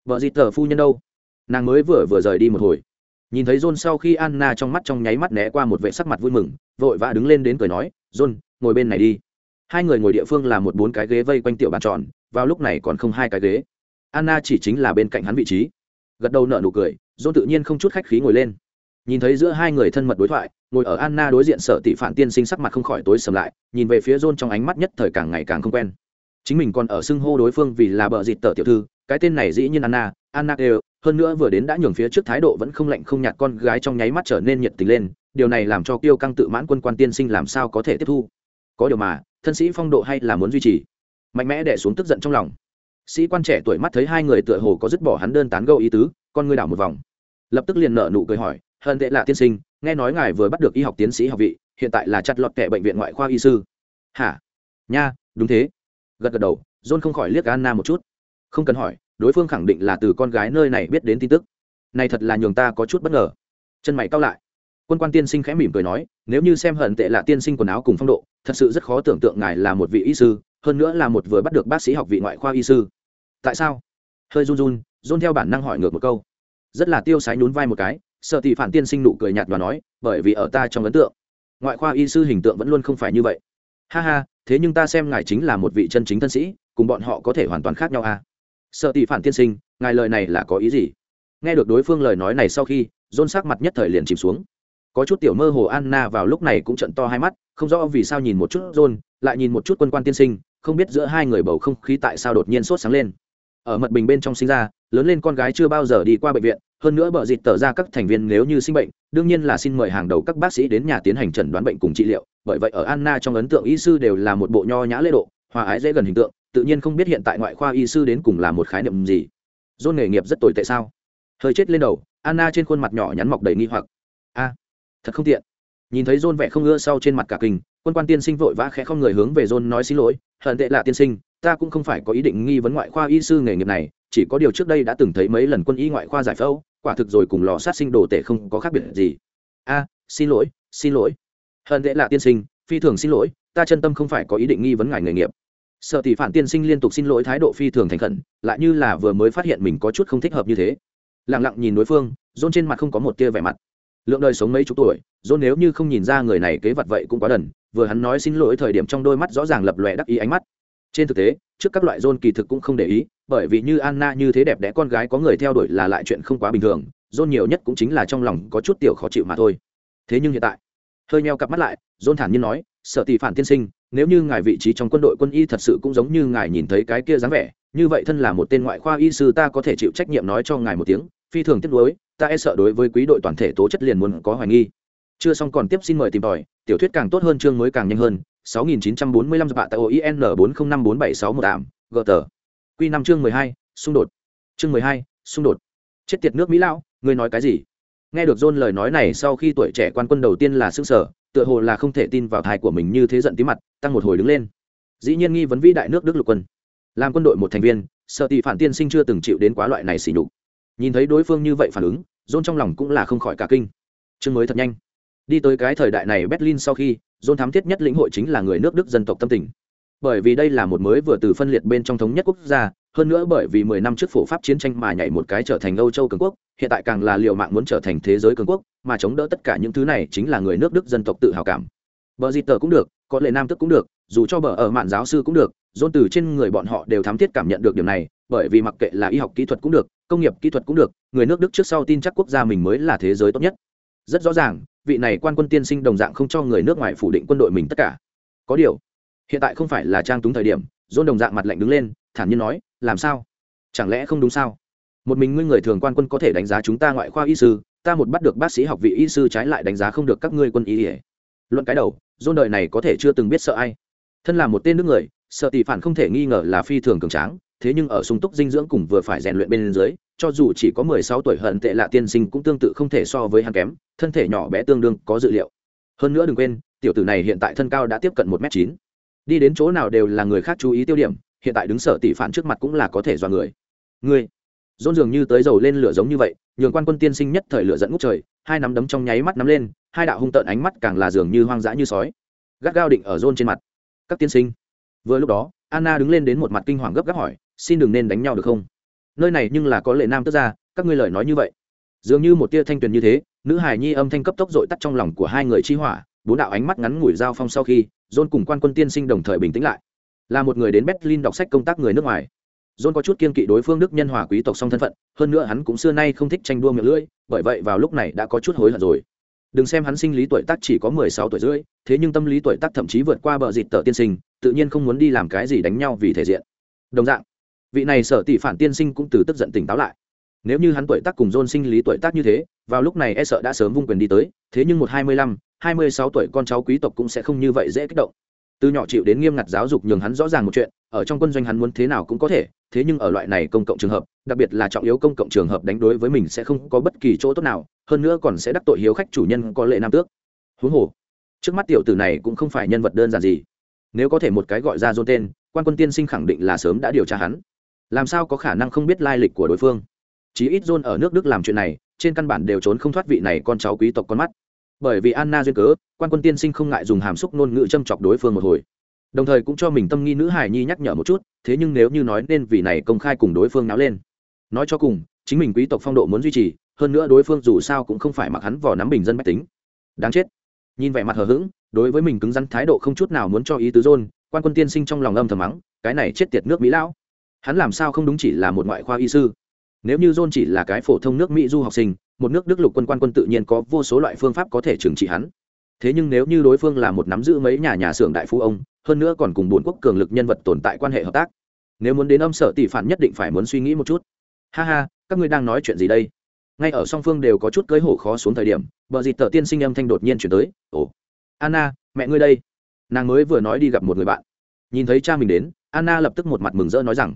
Vợ dịt tờ phu nhân đâu? Nàng mới vừa vừa rời đi một hồi nhìn thấy john sau khi anna trong mắt trong nháy mắt né qua một vệ sắc mặt vui mừng, vội vã đứng lên đến cười nói, john, ngồi bên này đi. Hai người ngồi địa phương là một bốn cái ghế vây quanh tiểu bàn tròn, vào lúc này còn không hai cái ghế. Anna chỉ chính là bên cạnh hắn vị trí. Gật đầu nợ nụ cười, john tự nhiên không chút khách khí ngồi lên. Nhìn thấy giữa hai người thân mật đối thoại, ngồi ở anna đối diện sở tỷ phản tiên sinh sắc mặt không khỏi tối sầm lại, nhìn về phía john trong ánh mắt nhất thời càng ngày càng không quen. Chính mình còn ở xưng hô đối phương vì là bờ dịt tờ tiểu thư, cái tên này dĩ nhiên anna anna đều hơn nữa vừa đến đã nhường phía trước thái độ vẫn không lạnh không nhạt con gái trong nháy mắt trở nên nhiệt tình lên, điều này làm cho kiêu căng tự mãn quân quan tiên sinh làm sao có thể tiếp thu. Có điều mà, thân sĩ phong độ hay là muốn duy trì? Mạnh mẽ đẻ xuống tức giận trong lòng. Sĩ quan trẻ tuổi mắt thấy hai người tựa hồ có dứt bỏ hắn đơn tán gâu ý tứ, con ngươi đảo một vòng. Lập tức liền nở nụ cười hỏi hận tệ là tiên sinh, nghe nói ngài vừa bắt được y học tiến sĩ học vị, hiện tại là chặt lọt kẻ bệnh viện ngoại khoa y sư. Hả? Nha, đúng thế. Gật gật đầu, john không khỏi liếc anna một chút. Không cần hỏi đối phương khẳng định là từ con gái nơi này biết đến tin tức. Này thật là nhường ta có chút bất ngờ. Chân mày cao lại. Quân quan tiên sinh khẽ mỉm cười nói, nếu như xem hận tệ là tiên sinh quần áo cùng phong độ, thật sự rất khó tưởng tượng ngài là một vị y sư, hơn nữa là một vừa bắt được bác sĩ học vị ngoại khoa y sư. Tại sao? Hơi run run run theo bản năng hỏi ngược một câu. Rất là tiêu sái nhún vai một cái, sợ thì phản tiên sinh nụ cười nhạt và nói, bởi vì ở ta trong ấn tượng, ngoại khoa y sư hình tượng vẫn luôn không phải như vậy. Ha ha, thế nhưng ta xem ngài chính là một vị chân chính thân sĩ, cùng bọn họ có thể hoàn toàn khác nhau à? Sợ tỷ phản tiên sinh, ngài lời này là có ý gì? Nghe được đối phương lời nói này sau khi, dôn sắc mặt nhất thời liền chìm xuống. Có chút tiểu mơ hồ anna vào lúc này cũng trận to hai mắt, không rõ vì sao nhìn một chút john lại nhìn một chút quân quan tiên sinh, không biết giữa hai người bầu không khí tại sao đột nhiên sốt sáng lên. Ở mật bình bên trong sinh ra, lớn lên con gái chưa bao giờ đi qua bệnh viện, hơn nữa bợ dịt tờ ra các thành viên nếu như sinh bệnh, đương nhiên là xin mời hàng đầu các bác sĩ đến nhà tiến hành trần đoán bệnh cùng trị liệu, bởi vậy ở anna trong ấn tượng y sư đều là một bộ nho nhã lễ độ, hòa ái dễ gần hình tượng tự nhiên không biết hiện tại ngoại khoa y sư đến cùng là một khái niệm gì. Dôn nghề nghiệp rất tồi tệ sao? Hơi chết lên đầu, anna trên khuôn mặt nhỏ nhắn mọc đầy nghi hoặc. A, thật không tiện. Nhìn thấy dôn vẻ không ưa sau trên mặt cả kinh, quân quan tiên sinh vội vã khẽ không người hướng về dôn nói xin lỗi, hận tệ là tiên sinh, ta cũng không phải có ý định nghi vấn ngoại khoa y sư nghề nghiệp này, chỉ có điều trước đây đã từng thấy mấy lần quân y ngoại khoa giải phẫu, quả thực rồi cùng lò sát sinh đồ tể không có khác biệt gì. A, xin lỗi xin lỗi. Hận tệ là tiên sinh, phi thường xin lỗi, ta chân tâm không phải có ý định nghi vấn ngài nghề nghiệp sợ tỷ phản tiên sinh liên tục xin lỗi thái độ phi thường thành khẩn, lại như là vừa mới phát hiện mình có chút không thích hợp như thế. Lẳng lặng nhìn đối phương dôn trên mặt không có một tia vẻ mặt. Lượng đời sống mấy chục tuổi dôn nếu như không nhìn ra người này kế vật vậy cũng quá đần, vừa hắn nói xin lỗi thời điểm trong đôi mắt rõ ràng lập lòe đắc ý ánh mắt. Trên thực tế, trước các loại dôn kỳ thực cũng không để ý, bởi vì như anna như thế đẹp đẽ con gái có người theo đuổi là lại chuyện không quá bình thường dôn nhiều nhất cũng chính là trong lòng có chút tiểu khó chịu mà thôi. Thế nhưng hiện tại, hơi meo cặp mắt lại dôn thản nhiên nói sợ tỷ phản tiên sinh nếu như ngài vị trí trong quân đội quân y thật sự cũng giống như ngài nhìn thấy cái kia dáng vẻ như vậy thân là một tên ngoại khoa y sư ta có thể chịu trách nhiệm nói cho ngài một tiếng phi thường tiếc nuối ta e sợ đối với quý đội toàn thể tố chất liền muốn có hoài nghi chưa xong còn tiếp xin mời tìm tòi tiểu thuyết càng tốt hơn chương mới càng nhanh hơn 6945 bạ tại OIN 405476 tạm gờ tờ. Quy 5 chương 12, xung đột. Chương 12, xung đột. Chết tiệt nước Mỹ lão, ngươi nói cái gì? Nghe được John lời nói này sau khi tuổi trẻ quan quân đầu tiên là sửng sở, tựa hồ là không thể tin vào thai của mình như thế giận tí mặt, tăng một hồi đứng lên. Dĩ nhiên nghi vấn vĩ đại nước Đức lục quân. Làm quân đội một thành viên, sợ tỷ phản tiên sinh chưa từng chịu đến quá loại này xỉ nhục. Nhìn thấy đối phương như vậy phản ứng, John trong lòng cũng là không khỏi cả kinh. Chương mới thật nhanh. Đi tới cái thời đại này Berlin sau khi, John thám thiết nhất lĩnh hội chính là người nước Đức dân tộc tâm tình. Bởi vì đây là một mới vừa từ phân liệt bên trong thống nhất quốc gia, hơn nữa bởi vì 10 năm trước phổ pháp chiến tranh mà nhảy một cái trở thành Âu Châu cường quốc, hiện tại càng là liều mạng muốn trở thành thế giới cường quốc, mà chống đỡ tất cả những thứ này chính là người nước Đức dân tộc tự hào cảm. Bờ gì tờ cũng được, có lệ nam tức cũng được, dù cho bờ ở mạn giáo sư cũng được, dôn từ trên người bọn họ đều thám thiết cảm nhận được điều này, bởi vì mặc kệ là y học kỹ thuật cũng được, công nghiệp kỹ thuật cũng được, người nước Đức trước sau tin chắc quốc gia mình mới là thế giới tốt nhất. Rất rõ ràng, vị này quan quân tiên sinh đồng dạng không cho người nước ngoài phủ định quân đội mình tất cả có điều hiện tại không phải là trang túng thời điểm dôn đồng dạng mặt lạnh đứng lên, thản nhiên nói, làm sao? Chẳng lẽ không đúng sao? Một mình ngươi người thường quan quân có thể đánh giá chúng ta ngoại khoa y sư, ta một bắt được bác sĩ học vị y sư trái lại đánh giá không được các ngươi quân y ỉa luận cái đầu dôn đời này có thể chưa từng biết sợ ai. Thân là một tên nước người, sợ tỷ phản không thể nghi ngờ là phi thường cường tráng, thế nhưng ở sung túc dinh dưỡng cùng vừa phải rèn luyện bên dưới, cho dù chỉ có mười sáu tuổi hận tệ lạ tiên sinh cũng tương tự không thể so với hắn kém, thân thể nhỏ bé tương đương có dự liệu. Hơn nữa đừng quên, tiểu tử này hiện tại thân cao đã tiếp cận một m chín đi đến chỗ nào đều là người khác chú ý tiêu điểm, hiện tại đứng sở tỷ phản trước mặt cũng là có thể do người. Người dôn dường như tới dầu lên lửa giống như vậy, nhường quan quân tiên sinh nhất thời lửa dẫn ngút trời, hai nắm đấm trong nháy mắt nắm lên, hai đạo hung tợn ánh mắt càng là dường như hoang dã như sói. Gắt gao định ở dôn trên mặt. Các tiên sinh, vừa lúc đó, anna đứng lên đến một mặt kinh hoàng gấp gáp hỏi, xin đừng nên đánh nhau được không? Nơi này nhưng là có lệ nam tức ra các ngươi lời nói như vậy. Dường như một tia thanh tuyền như thế, nữ hải nhi âm thanh cấp tốc dội tắt trong lòng của hai người chi hỏa bốn đạo ánh mắt ngắn ngủi giao phong sau khi, john cùng quan quân tiên sinh đồng thời bình tĩnh lại. Là một người đến berlin đọc sách công tác người nước ngoài. John có chút kiên kỵ đối phương đức nhân hòa quý tộc song thân phận, hơn nữa hắn cũng xưa nay không thích tranh đua miệng lưỡi, bởi vậy vào lúc này đã có chút hối hận rồi. Đừng xem hắn sinh lý tuổi tác chỉ có mười sáu tuổi rưỡi, thế nhưng tâm lý tuổi tác thậm chí vượt qua bờ dịt tờ tiên sinh, tự nhiên không muốn đi làm cái gì đánh nhau vì thể diện. Đồng dạng, vị này sở tỷ phản tiên sinh cũng từ tức giận tỉnh táo lại. Nếu như hắn tuổi tác cùng john sinh lý tuổi tác như thế, vào lúc này e sợ đã sớm vung quyền đi tới, thế nhưng một hai mươi lăm hai mươi sáu tuổi con cháu quý tộc cũng sẽ không như vậy dễ kích động. Từ nhỏ chịu đến nghiêm ngặt giáo dục nhường hắn rõ ràng một chuyện, ở trong quân doanh hắn muốn thế nào cũng có thể, thế nhưng ở loại này công cộng trường hợp, đặc biệt là trọng yếu công cộng trường hợp đánh đối với mình sẽ không có bất kỳ chỗ tốt nào, hơn nữa còn sẽ đắc tội hiếu khách chủ nhân có lệ nam tước. Huống hồ, trước mắt tiểu tử này cũng không phải nhân vật đơn giản gì. Nếu có thể một cái gọi ra dôn tên, quan quân tiên sinh khẳng định là sớm đã điều tra hắn. Làm sao có khả năng không biết lai lịch của đối phương? Chí ít dôn ở nước đức làm chuyện này, trên căn bản đều trốn không thoát vị này con cháu quý tộc con mắt bởi vì anna duyên cớ, quan quân tiên sinh không ngại dùng hàm xúc ngôn ngữ châm chọc đối phương một hồi. Đồng thời cũng cho mình tâm nghi nữ hài nhi nhắc nhở một chút, thế nhưng nếu như nói nên vì này công khai cùng đối phương náo lên. Nói cho cùng, chính mình quý tộc phong độ muốn duy trì, hơn nữa đối phương dù sao cũng không phải mặc hắn vỏ nắm bình dân mách tính. Đáng chết. Nhìn vẻ mặt hờ hững, đối với mình cứng rắn thái độ không chút nào muốn cho ý tứ dôn quan quân tiên sinh trong lòng âm thầm mắng, cái này chết tiệt nước mỹ lão. Hắn làm sao không đúng chỉ là một ngoại khoa y sư. Nếu như john chỉ là cái phổ thông nước mỹ du học sinh một nước đức lục quân quan quân tự nhiên có vô số loại phương pháp có thể trừng trị hắn. Thế nhưng nếu như đối phương là một nắm giữ mấy nhà nhà xưởng đại phú ông, hơn nữa còn cùng bốn quốc cường lực nhân vật tồn tại quan hệ hợp tác, nếu muốn đến âm sở tỷ phản nhất định phải muốn suy nghĩ một chút. Ha ha, các ngươi đang nói chuyện gì đây? Ngay ở song phương đều có chút cưới hổ khó xuống thời điểm vợ dịt tờ tiên sinh âm thanh đột nhiên chuyển tới, ồ, anna, mẹ ngươi đây. Nàng mới vừa nói đi gặp một người bạn. Nhìn thấy cha mình đến, anna lập tức một mặt mừng rỡ nói rằng,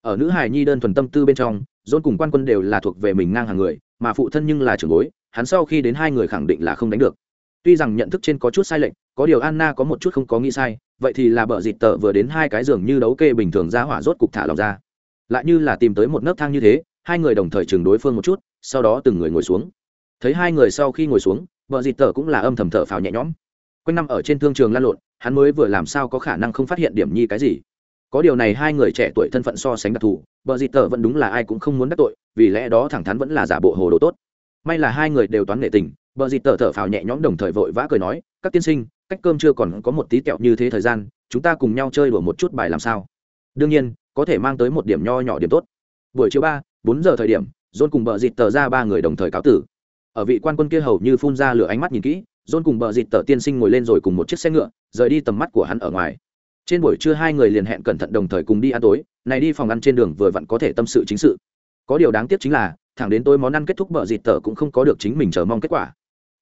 ở nữ hài nhi đơn thuần tâm tư bên trong dôn cùng quan quân đều là thuộc về mình ngang hàng người mà phụ thân nhưng là trưởng bối, hắn sau khi đến hai người khẳng định là không đánh được. Tuy rằng nhận thức trên có chút sai lệch, có điều anna có một chút không có nghĩ sai, vậy thì là bờ dịt tợ vừa đến hai cái giường như đấu kê bình thường ra hỏa rốt cục thả lòng ra. Lại như là tìm tới một nấc thang như thế, hai người đồng thời chừng đối phương một chút, sau đó từng người ngồi xuống. Thấy hai người sau khi ngồi xuống, bợ dịt tợ cũng là âm thầm thở phào nhẹ nhõm. Quanh năm ở trên thương trường lan lộn, hắn mới vừa làm sao có khả năng không phát hiện điểm nhi cái gì. Có điều này hai người trẻ tuổi thân phận so sánh đặc thù, bợ dịt tợ vẫn đúng là ai cũng không muốn đắc tội vì lẽ đó thẳng thắn vẫn là giả bộ hồ đồ tốt. May là hai người đều toán nghệ tình, bờ dịt tờ thở phào nhẹ nhõm đồng thời vội vã cười nói, các tiên sinh, cách cơm chưa còn có một tí kẹo như thế thời gian, chúng ta cùng nhau chơi đùa một chút bài làm sao? Đương nhiên, có thể mang tới một điểm nho nhỏ điểm tốt. Buổi chiều ba, bốn giờ thời điểm dôn cùng bờ dịt tờ ra ba người đồng thời cáo tử. Ở vị quan quân kia hầu như phun ra lửa ánh mắt nhìn kỹ dôn cùng bờ dịt tờ tiên sinh ngồi lên rồi cùng một chiếc xe ngựa, rời đi tầm mắt của hắn ở ngoài. Trên buổi trưa hai người liền hẹn cẩn thận đồng thời cùng đi ăn tối, này đi phòng ăn trên đường vừa vặn có thể tâm sự chính sự có điều đáng tiếc chính là, thẳng đến tôi món ăn kết thúc bợ dịt tờ cũng không có được chính mình chờ mong kết quả.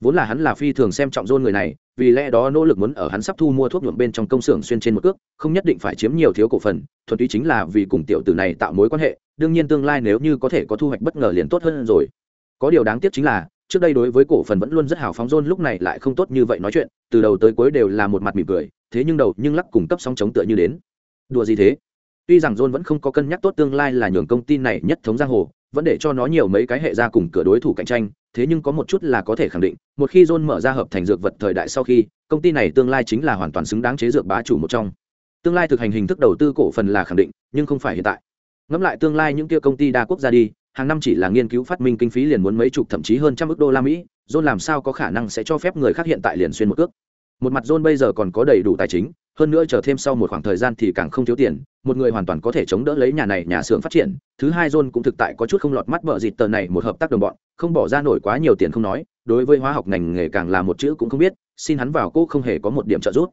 Vốn là hắn là phi thường xem trọng dôn người này, vì lẽ đó nỗ lực muốn ở hắn sắp thu mua thuốc nhuộm bên trong công xưởng xuyên trên một cước, không nhất định phải chiếm nhiều thiếu cổ phần, thuần túy chính là vì cùng tiểu tử này tạo mối quan hệ, đương nhiên tương lai nếu như có thể có thu hoạch bất ngờ liền tốt hơn rồi. Có điều đáng tiếc chính là, trước đây đối với cổ phần vẫn luôn rất hào phóng dôn lúc này lại không tốt như vậy nói chuyện, từ đầu tới cuối đều là một mặt mỉm cười, thế nhưng đầu nhưng lắc cùng cấp sóng chống tựa như đến. Đùa gì thế? Tuy rằng john vẫn không có cân nhắc tốt tương lai là nhường công ty này nhất thống giang hồ, vẫn để cho nó nhiều mấy cái hệ ra cùng cửa đối thủ cạnh tranh, thế nhưng có một chút là có thể khẳng định, một khi john mở ra hợp thành dược vật thời đại sau khi, công ty này tương lai chính là hoàn toàn xứng đáng chế dược bá chủ một trong. Tương lai thực hành hình thức đầu tư cổ phần là khẳng định, nhưng không phải hiện tại. Ngẫm lại tương lai những kia công ty đa quốc gia đi, hàng năm chỉ là nghiên cứu phát minh kinh phí liền muốn mấy chục thậm chí hơn trăm ức đô la mỹ john làm sao có khả năng sẽ cho phép người khác hiện tại liền xuyên một cước? Một mặt john bây giờ còn có đầy đủ tài chính, hơn nữa chờ thêm sau một khoảng thời gian thì càng không thiếu tiền, một người hoàn toàn có thể chống đỡ lấy nhà này, nhà xưởng phát triển. Thứ hai john cũng thực tại có chút không lọt mắt vợ dịt tờ này, một hợp tác đồng bọn, không bỏ ra nổi quá nhiều tiền không nói, đối với hóa học ngành nghề càng là một chữ cũng không biết, xin hắn vào cô không hề có một điểm trợ giúp.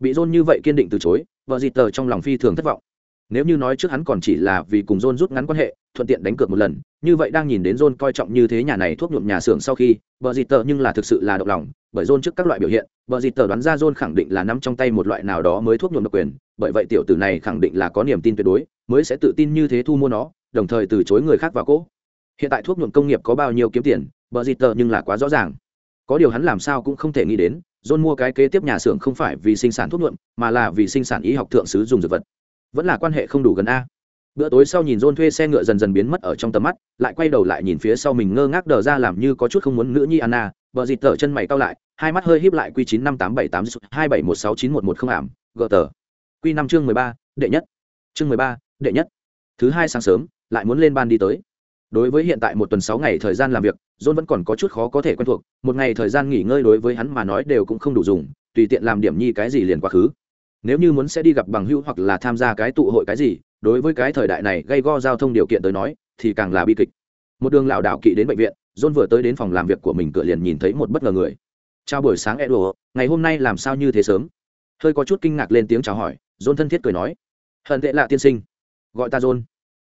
Bị john như vậy kiên định từ chối, vợ dịt tờ trong lòng phi thường thất vọng nếu như nói trước hắn còn chỉ là vì cùng John rút ngắn quan hệ, thuận tiện đánh cược một lần, như vậy đang nhìn đến John coi trọng như thế nhà này thuốc nhuộm nhà xưởng sau khi, vợ Dịt Tờ nhưng là thực sự là động lòng, bởi John trước các loại biểu hiện, vợ Dịt Tờ đoán ra John khẳng định là nắm trong tay một loại nào đó mới thuốc nhuộm độc quyền, bởi vậy tiểu tử này khẳng định là có niềm tin tuyệt đối, mới sẽ tự tin như thế thu mua nó, đồng thời từ chối người khác vào cỗ Hiện tại thuốc nhuộm công nghiệp có bao nhiêu kiếm tiền, vợ Dịt Tờ nhưng là quá rõ ràng. Có điều hắn làm sao cũng không thể nghĩ đến, John mua cái kế tiếp nhà xưởng không phải vì sinh sản thuốc nhuộm, mà là vì sinh sản y học thượng sứ dùng dược vật vẫn là quan hệ không đủ gần a. Bữa tối sau nhìn john thuê xe ngựa dần dần biến mất ở trong tầm mắt, lại quay đầu lại nhìn phía sau mình ngơ ngác đờ ra làm như có chút không muốn nữ nhi anna vợ dịt tở chân mày cao lại, hai mắt hơi híp lại q chín năm tám bảy tám hai bảy một sáu chín một một không ảm, gờ tờ. Q năm chương mười ba, đệ nhất. Chương mười ba, đệ nhất. Thứ hai sáng sớm, lại muốn lên ban đi tới. Đối với hiện tại một tuần sáu ngày thời gian làm việc, john vẫn còn có chút khó có thể quen thuộc, một ngày thời gian nghỉ ngơi đối với hắn mà nói đều cũng không đủ dùng, tùy tiện làm điểm nhi cái gì liền quá khứ nếu như muốn sẽ đi gặp bằng hữu hoặc là tham gia cái tụ hội cái gì, đối với cái thời đại này gây go giao thông điều kiện tới nói, thì càng là bi kịch. Một đường lảo đảo kỵ đến bệnh viện, john vừa tới đến phòng làm việc của mình cửa liền nhìn thấy một bất ngờ người. Chào buổi sáng, Edward. Ngày hôm nay làm sao như thế sớm? Hơi có chút kinh ngạc lên tiếng chào hỏi, john thân thiết cười nói, hận tệ lạ tiên sinh. Gọi ta john.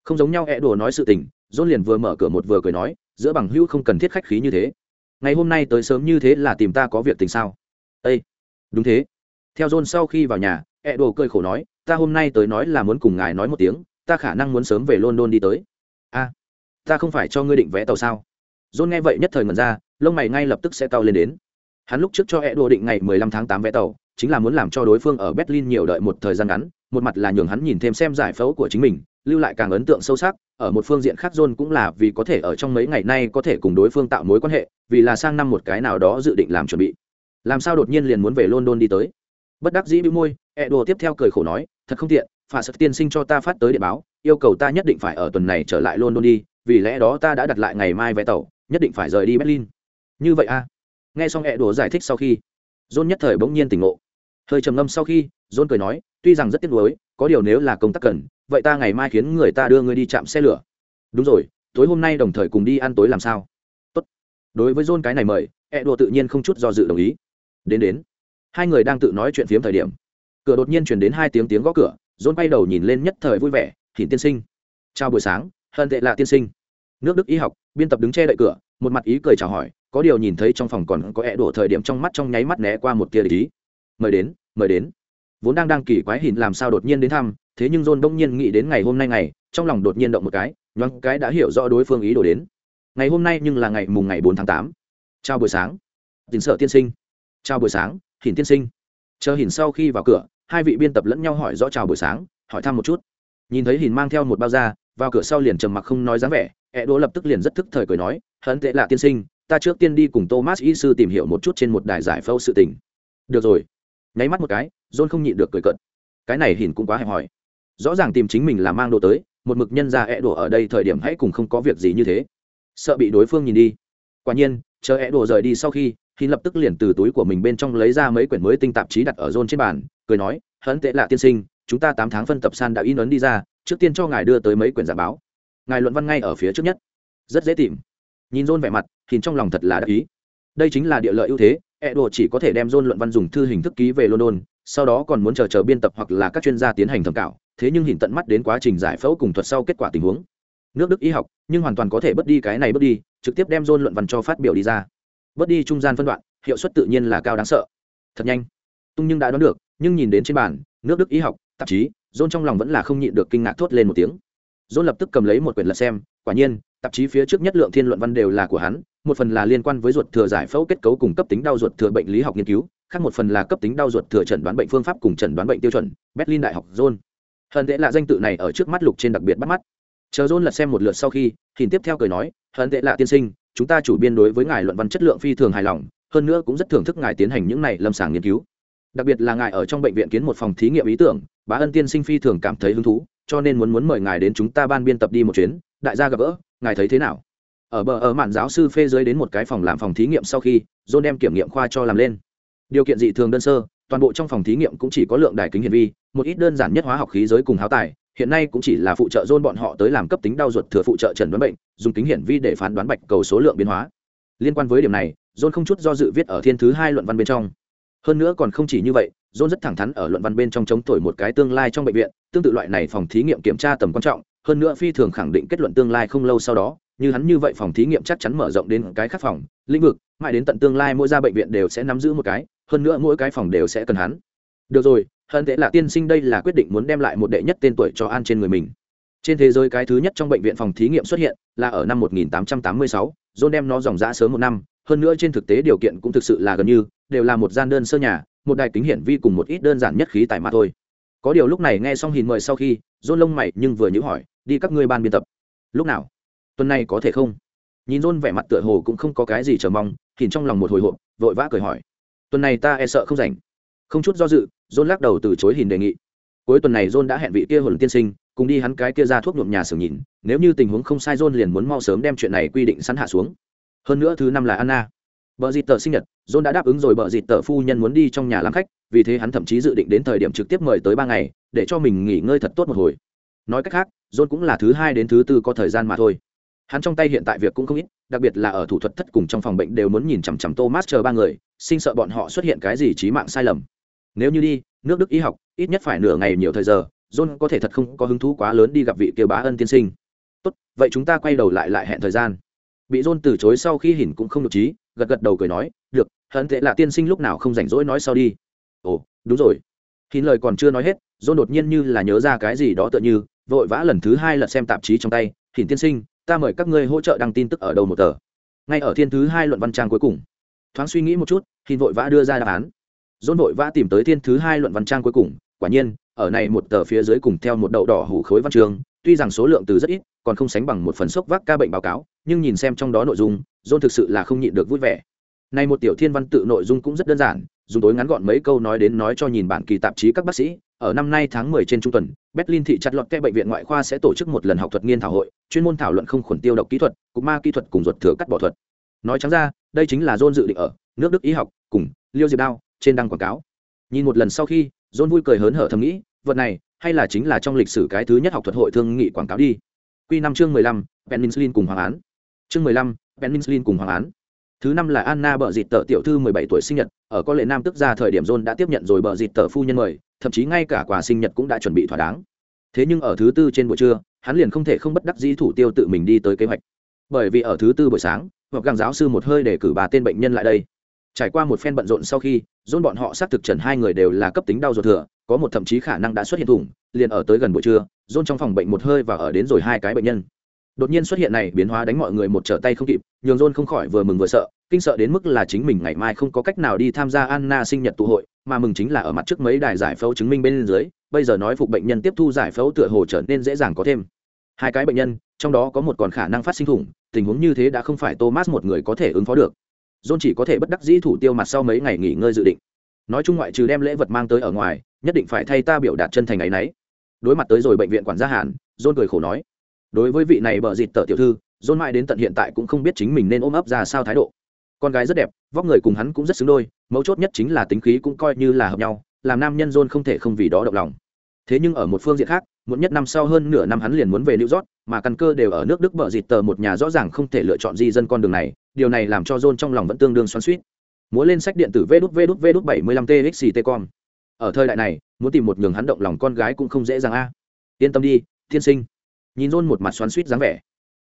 Không giống nhau edward nói sự tình, john liền vừa mở cửa một vừa cười nói, giữa bằng hữu không cần thiết khách khí như thế. Ngày hôm nay tới sớm như thế là tìm ta có việc tình sao? Ây đúng thế theo john sau khi vào nhà ẹ đồ cười khổ nói, ta hôm nay tới nói là muốn cùng ngài nói một tiếng, ta khả năng muốn sớm về london đi tới. A, ta không phải cho ngươi định vé tàu sao? John nghe vậy nhất thời ngẩn ra, lông mày ngay lập tức sẽ cao lên đến. Hắn lúc trước cho ẹ đồ định ngày 15 tháng 8 vé tàu, chính là muốn làm cho đối phương ở berlin nhiều đợi một thời gian ngắn, một mặt là nhường hắn nhìn thêm xem giải phẫu của chính mình, lưu lại càng ấn tượng sâu sắc, ở một phương diện khác john cũng là vì có thể ở trong mấy ngày nay có thể cùng đối phương tạo mối quan hệ, vì là sang năm một cái nào đó dự định làm chuẩn bị. Làm sao đột nhiên liền muốn về london đi tới? Bất đắc dĩ bĩu môi ẹ đồ tiếp theo cười khổ nói, thật không tiện phà sật tiên sinh cho ta phát tới điện báo, yêu cầu ta nhất định phải ở tuần này trở lại london đi, vì lẽ đó ta đã đặt lại ngày mai vé tàu, nhất định phải rời đi berlin. Như vậy a à? nghe xong ẹ đồ giải thích sau khi, john nhất thời bỗng nhiên tỉnh ngộ. Hơi trầm ngâm sau khi, john cười nói, tuy rằng rất tiếc nuối, có điều nếu là công tác cần, vậy ta ngày mai khiến người ta đưa ngươi đi chạm xe lửa. Đúng rồi, tối hôm nay đồng thời cùng đi ăn tối làm sao? Tốt. đối với john cái này mời ẹ đồ tự nhiên không chút do dự đồng ý. Đến đến hai người đang tự nói chuyện phiếm thời điểm, cửa đột nhiên chuyển đến hai tiếng tiếng gõ cửa dôn bay đầu nhìn lên nhất thời vui vẻ thìn tiên sinh. Chào buổi sáng, hân tệ là tiên sinh. Nước đức y học, biên tập đứng che đậy cửa, một mặt ý cười chào hỏi, có điều nhìn thấy trong phòng còn có ẹ đổ thời điểm trong mắt trong nháy mắt né qua một tia ý mời đến mời đến. Vốn đang đang kỳ quái hình làm sao đột nhiên đến thăm, thế nhưng john đông nhiên nghĩ đến ngày hôm nay ngày, trong lòng đột nhiên động một cái, nhoáng cái đã hiểu rõ đối phương ý đồ đến. Ngày hôm nay nhưng là ngày mùng ngày bốn tháng tám. Chào buổi sáng. Tín sợ tiên sinh. Chào buổi sáng hiển tiên sinh. Chờ hiển sau khi vào cửa, hai vị biên tập lẫn nhau hỏi rõ chào buổi sáng, hỏi thăm một chút. Nhìn thấy hiển mang theo một bao da, vào cửa sau liền trầm mặc không nói dáng vẻ, ẹ đỗ lập tức liền rất thức thời cười nói hận tệ là tiên sinh, ta trước tiên đi cùng thomas y sư tìm hiểu một chút trên một đài giải phẫu sự tình. Được rồi. Nháy mắt một cái, john không nhịn được cười cận cái này hiển cũng quá hẹp hòi. Rõ ràng tìm chính mình là mang đồ tới, một mực nhân ra ẹ đổ ở đây thời điểm hãy cùng không có việc gì như thế. Sợ bị đối phương nhìn đi. Quả nhiên, chờ ẹ đổ rời đi sau khi thì lập tức liền từ túi của mình bên trong lấy ra mấy quyển mới tinh tạp chí đặt ở rôn trên bàn, cười nói, hấn tệ lạ tiên sinh, chúng ta tám tháng phân tập san đã in ấn đi ra, trước tiên cho ngài đưa tới mấy quyển giả báo. Ngài luận văn ngay ở phía trước nhất. Rất dễ tìm. Nhìn rôn vẻ mặt thì trong lòng thật là đắc ý. Đây chính là địa lợi ưu thế e đồ chỉ có thể đem rôn luận văn dùng thư hình thức ký về london, sau đó còn muốn chờ chờ biên tập hoặc là các chuyên gia tiến hành thẩm cảo thế nhưng hình tận mắt đến quá trình giải phẫu cùng thuật sau kết quả tình huống. Nước đức y học, nhưng hoàn toàn có thể bớt đi cái này bớt đi, trực tiếp đem rôn luận văn cho phát biểu đi ra bớt đi trung gian phân đoạn, hiệu suất tự nhiên là cao đáng sợ. Thật nhanh. Tung nhưng đã đoán được, nhưng nhìn đến trên bàn, nước đức y học, tạp chí john trong lòng vẫn là không nhịn được kinh ngạc thốt lên một tiếng. John lập tức cầm lấy một quyển lật xem, quả nhiên, tạp chí phía trước nhất lượng thiên luận văn đều là của hắn, một phần là liên quan với ruột thừa giải phẫu kết cấu cùng cấp tính đau ruột thừa bệnh lý học nghiên cứu, khác một phần là cấp tính đau ruột thừa chẩn đoán bệnh phương pháp cùng chẩn đoán bệnh tiêu chuẩn, berlin đại học john hận tệ là danh tự này ở trước mắt lục trên đặc biệt bắt mắt. Chờ john lật xem một lượt sau khi hình tiếp theo cười nói, hận tệ là tiên sinh chúng ta chủ biên đối với ngài luận văn chất lượng phi thường hài lòng, hơn nữa cũng rất thưởng thức ngài tiến hành những này lâm sàng nghiên cứu. Đặc biệt là ngài ở trong bệnh viện kiến một phòng thí nghiệm ý tưởng, bá ân tiên sinh phi thường cảm thấy hứng thú, cho nên muốn muốn mời ngài đến chúng ta ban biên tập đi một chuyến, đại gia gặp gỡ, ngài thấy thế nào? Ở bờ ở mạn giáo sư phê dưới đến một cái phòng làm phòng thí nghiệm sau khi, john đem kiểm nghiệm khoa cho làm lên. Điều kiện dị thường đơn sơ, toàn bộ trong phòng thí nghiệm cũng chỉ có lượng đài kính hiển vi, một ít đơn giản nhất hóa học khí giới cùng háo tài hiện nay cũng chỉ là phụ trợ john bọn họ tới làm cấp tính đau ruột thừa phụ trợ trần đoán bệnh, dùng kính hiển vi để phán đoán bạch cầu số lượng biến hóa. Liên quan với điểm này john không chút do dự viết ở thiên thứ hai luận văn bên trong. Hơn nữa còn không chỉ như vậy john rất thẳng thắn ở luận văn bên trong chống thổi một cái tương lai trong bệnh viện, tương tự loại này phòng thí nghiệm kiểm tra tầm quan trọng, hơn nữa phi thường khẳng định kết luận tương lai không lâu sau đó, như hắn như vậy phòng thí nghiệm chắc chắn mở rộng đến cái khác phòng, lĩnh vực, mãi đến tận tương lai mỗi gia bệnh viện đều sẽ nắm giữ một cái, hơn nữa mỗi cái phòng đều sẽ cần hắn. Được rồi hơn thế là tiên sinh đây là quyết định muốn đem lại một đệ nhất tên tuổi cho an trên người mình. Trên thế giới cái thứ nhất trong bệnh viện phòng thí nghiệm xuất hiện là ở năm 1886, John đem nó dòng dã sớm một năm hơn nữa trên thực tế điều kiện cũng thực sự là gần như đều là một gian đơn sơ nhà một đài kính hiển vi cùng một ít đơn giản nhất khí tài mà thôi. Có điều lúc này nghe xong hình mời sau khi John lông mày nhưng vừa nhữ hỏi đi các ngươi ban biên tập. Lúc nào? Tuần này có thể không? Nhìn John vẻ mặt tựa hồ cũng không có cái gì chờ mong hình trong lòng một hồi hộp vội vã cười hỏi tuần này ta e sợ không rảnh. Không chút do dự John lắc đầu từ chối hình đề nghị cuối tuần này John đã hẹn vị kia hồn tiên sinh cùng đi hắn cái kia ra thuốc nhuộm nhà xưởng nhìn nếu như tình huống không sai John liền muốn mau sớm đem chuyện này quy định sẵn hạ xuống hơn nữa thứ năm là anna Bờ dịt tờ sinh nhật, John đã đáp ứng rồi bờ dịt tờ phu nhân muốn đi trong nhà làm khách, vì thế hắn thậm chí dự định đến thời điểm trực tiếp mời tới ba ngày, để cho mình nghỉ ngơi thật tốt một hồi. Nói cách khác, John cũng là thứ hai đến thứ tư có thời gian mà thôi. Hắn trong tay hiện tại việc cũng không ít, đặc biệt là ở thủ thuật thất cùng trong phòng bệnh đều muốn nhìn chằm chằm Thomas chờ ba người, sinh sợ bọn họ xuất hiện cái gì chí mạng sai lầm. Nếu như đi, nước Đức y học, ít nhất phải nửa ngày nhiều thời giờ, John có thể thật không có hứng thú quá lớn đi gặp vị kia bá ân tiên sinh. Tốt, vậy chúng ta quay đầu lại lại hẹn thời gian. Bị John từ chối sau khi hỉn cũng không được trí, gật gật đầu cười nói, "Được, hận tệ là tiên sinh lúc nào không rảnh rỗi nói sau đi." "Ồ, đúng rồi." Hìn lời còn chưa nói hết, John đột nhiên như là nhớ ra cái gì đó tựa như, vội vã lần thứ hai lật xem tạp chí trong tay, Hỉn tiên sinh, ta mời các ngươi hỗ trợ đăng tin tức ở đầu một tờ." Ngay ở thiên thứ hai luận văn trang cuối cùng. Thoáng suy nghĩ một chút, Hỉn vội vã đưa ra đáp án dôn vội vã tìm tới thiên thứ hai luận văn trang cuối cùng, quả nhiên, ở này một tờ phía dưới cùng theo một đậu đỏ hủ khối văn trường, tuy rằng số lượng từ rất ít, còn không sánh bằng một phần sốc vác ca bệnh báo cáo, nhưng nhìn xem trong đó nội dung, dôn thực sự là không nhịn được vui vẻ. Này một tiểu thiên văn tự nội dung cũng rất đơn giản, dùng tối ngắn gọn mấy câu nói đến nói cho nhìn bản kỳ tạp chí các bác sĩ ở năm nay tháng 10 trên trung tuần berlin thị chặt lọt kẽ bệnh viện ngoại khoa sẽ tổ chức một lần học thuật nghiên thảo hội chuyên môn thảo luận không khuẩn tiêu độc kỹ thuật cục ma kỹ thuật cùng ruột thừa cắt bỏ thuật nói trắng ra đây chính là dôn dự định ở nước đức y học cùng liêu diệp đao trên đăng quảng cáo. Nhìn một lần sau khi john vui cười hớn hở thầm nghĩ vật này hay là chính là trong lịch sử cái thứ nhất học thuật hội thương nghị quảng cáo đi. Quy năm chương mười lăm, peninsulin cùng hoàng án chương mười lăm, peninsulin cùng hoàng án thứ năm là anna bợ dịt tờ tiểu thư mười bảy tuổi sinh nhật ở có lệ nam tức ra thời điểm john đã tiếp nhận rồi bợ dịt tờ phu nhân mời thậm chí ngay cả quà sinh nhật cũng đã chuẩn bị thỏa đáng. Thế nhưng ở thứ tư trên buổi trưa hắn liền không thể không bất đắc dĩ thủ tiêu tự mình đi tới kế hoạch. Bởi vì ở thứ tư buổi sáng hoặc gàng giáo sư một hơi để cử bà tên bệnh nhân lại đây trải qua một phen bận rộn sau khi dôn bọn họ xác thực trần hai người đều là cấp tính đau ruột thừa, có một thậm chí khả năng đã xuất hiện thủng, liền ở tới gần buổi trưa dôn trong phòng bệnh một hơi và ở đến rồi hai cái bệnh nhân. Đột nhiên xuất hiện này, biến hóa đánh mọi người một trở tay không kịp, nhường john không khỏi vừa mừng vừa sợ, kinh sợ đến mức là chính mình ngày mai không có cách nào đi tham gia anna sinh nhật tụ hội, mà mừng chính là ở mặt trước mấy đài giải phẫu chứng minh bên dưới, bây giờ nói phục bệnh nhân tiếp thu giải phẫu tựa hồ trở nên dễ dàng có thêm. Hai cái bệnh nhân, trong đó có một còn khả năng phát sinh thủng, tình huống như thế đã không phải thomas một người có thể ứng phó được john chỉ có thể bất đắc dĩ thủ tiêu mặt sau mấy ngày nghỉ ngơi dự định. Nói chung ngoại trừ đem lễ vật mang tới ở ngoài, nhất định phải thay ta biểu đạt chân thành ấy nấy. Đối mặt tới rồi bệnh viện quản gia hàn, john cười khổ nói, đối với vị này bợ dịt tờ tiểu thư, John mãi đến tận hiện tại cũng không biết chính mình nên ôm ấp ra sao thái độ. Con gái rất đẹp, vóc người cùng hắn cũng rất xứng đôi, mấu chốt nhất chính là tính khí cũng coi như là hợp nhau, làm nam nhân John không thể không vì đó động lòng. Thế nhưng ở một phương diện khác muộn nhất năm sau hơn nửa năm hắn liền muốn về new york, mà căn cơ đều ở nước đức bợ dịt tờ một nhà rõ ràng không thể lựa chọn di dân con đường này, điều này làm cho John trong lòng vẫn tương đương xoắn xuýt. muốn lên sách điện tử vđvđvđ75txt.com. ở thời đại này, muốn tìm một nhường hắn động lòng con gái cũng không dễ dàng a. Yên tâm đi, tiên sinh. Nhìn John một mặt xoắn xuýt dáng vẻ.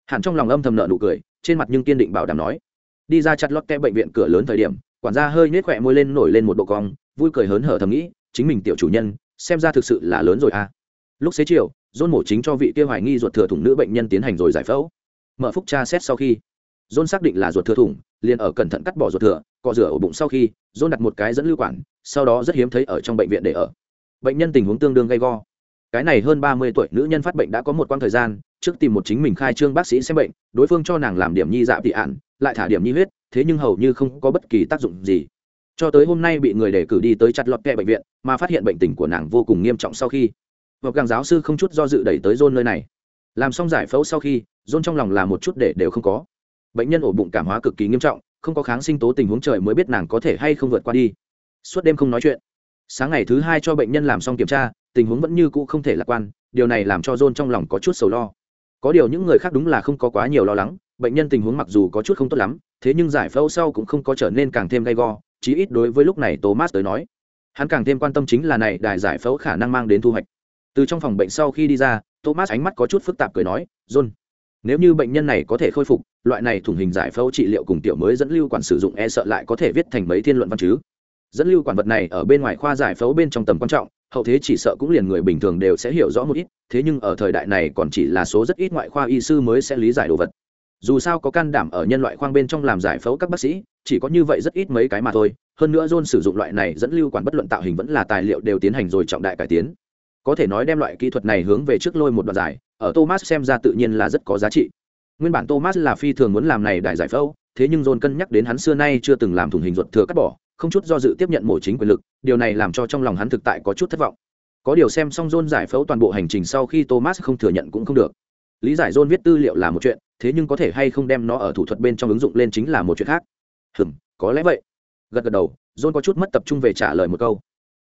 Hẳn trong lòng âm thầm nở nụ cười, trên mặt nhưng kiên định bảo đảm nói. Đi ra chặt lót kẽ bệnh viện cửa lớn thời điểm, quản gia hơi nhếch khóe môi lên nổi lên một độ cong, vui cười hớn hở thầm nghĩ, chính mình tiểu chủ nhân, xem ra thực sự là lớn rồi à lúc xế chiều dôn mổ chính cho vị kia hoài nghi ruột thừa thủng nữ bệnh nhân tiến hành rồi giải phẫu. Mở phúc tra xét sau khi dôn xác định là ruột thừa thủng, liền ở cẩn thận cắt bỏ ruột thừa, cọ rửa ổ bụng sau khi dôn đặt một cái dẫn lưu quản, sau đó rất hiếm thấy ở trong bệnh viện để ở. Bệnh nhân tình huống tương đương gay go. Cái này hơn ba mươi tuổi nữ nhân phát bệnh đã có một quãng thời gian, trước tìm một chính mình khai trương bác sĩ xem bệnh, đối phương cho nàng làm điểm nhi dạ thị ạn, lại thả điểm nhi huyết, thế nhưng hầu như không có bất kỳ tác dụng gì. Cho tới hôm nay bị người đề cử đi tới chặt lọt kẹ bệnh viện, mà phát hiện bệnh tình của nàng vô cùng nghiêm trọng sau khi và càng giáo sư không chút do dự đẩy tới john nơi này. Làm xong giải phẫu sau khi, john trong lòng là một chút để đều không có. Bệnh nhân ổ bụng cảm hóa cực kỳ nghiêm trọng, không có kháng sinh tố tình huống trời mới biết nàng có thể hay không vượt qua đi. Suốt đêm không nói chuyện. Sáng ngày thứ hai cho bệnh nhân làm xong kiểm tra, tình huống vẫn như cũ không thể lạc quan, điều này làm cho john trong lòng có chút sầu lo. Có điều những người khác đúng là không có quá nhiều lo lắng, bệnh nhân tình huống mặc dù có chút không tốt lắm, thế nhưng giải phẫu sau cũng không có trở nên càng thêm gay go, chí ít đối với lúc này thomas tới nói, hắn càng thêm quan tâm chính là này đài giải phẫu khả năng mang đến thu hoạch từ trong phòng bệnh sau khi đi ra, thomas ánh mắt có chút phức tạp cười nói, john, nếu như bệnh nhân này có thể khôi phục, loại này thủng hình giải phẫu trị liệu cùng tiểu mới dẫn lưu quản sử dụng e sợ lại có thể viết thành mấy thiên luận văn chứ? Dẫn lưu quản vật này ở bên ngoài khoa giải phẫu bên trong tầm quan trọng, hậu thế chỉ sợ cũng liền người bình thường đều sẽ hiểu rõ một ít, thế nhưng ở thời đại này còn chỉ là số rất ít ngoại khoa y sư mới sẽ lý giải đồ vật. Dù sao có can đảm ở nhân loại khoang bên trong làm giải phẫu các bác sĩ, chỉ có như vậy rất ít mấy cái mà thôi, hơn nữa john sử dụng loại này dẫn lưu quản bất luận tạo hình vẫn là tài liệu đều tiến hành rồi trọng đại cải tiến có thể nói đem loại kỹ thuật này hướng về trước lôi một đoạn giải, ở thomas xem ra tự nhiên là rất có giá trị. Nguyên bản thomas là phi thường muốn làm này đại giải phẫu, thế nhưng john cân nhắc đến hắn xưa nay chưa từng làm thủng hình ruột thừa cắt bỏ, không chút do dự tiếp nhận mổ chính quyền lực, điều này làm cho trong lòng hắn thực tại có chút thất vọng. Có điều xem xong john giải phẫu toàn bộ hành trình sau khi thomas không thừa nhận cũng không được. Lý giải john viết tư liệu là một chuyện, thế nhưng có thể hay không đem nó ở thủ thuật bên trong ứng dụng lên chính là một chuyện khác. Hừm, có lẽ vậy. Gật gật đầu, john có chút mất tập trung về trả lời một câu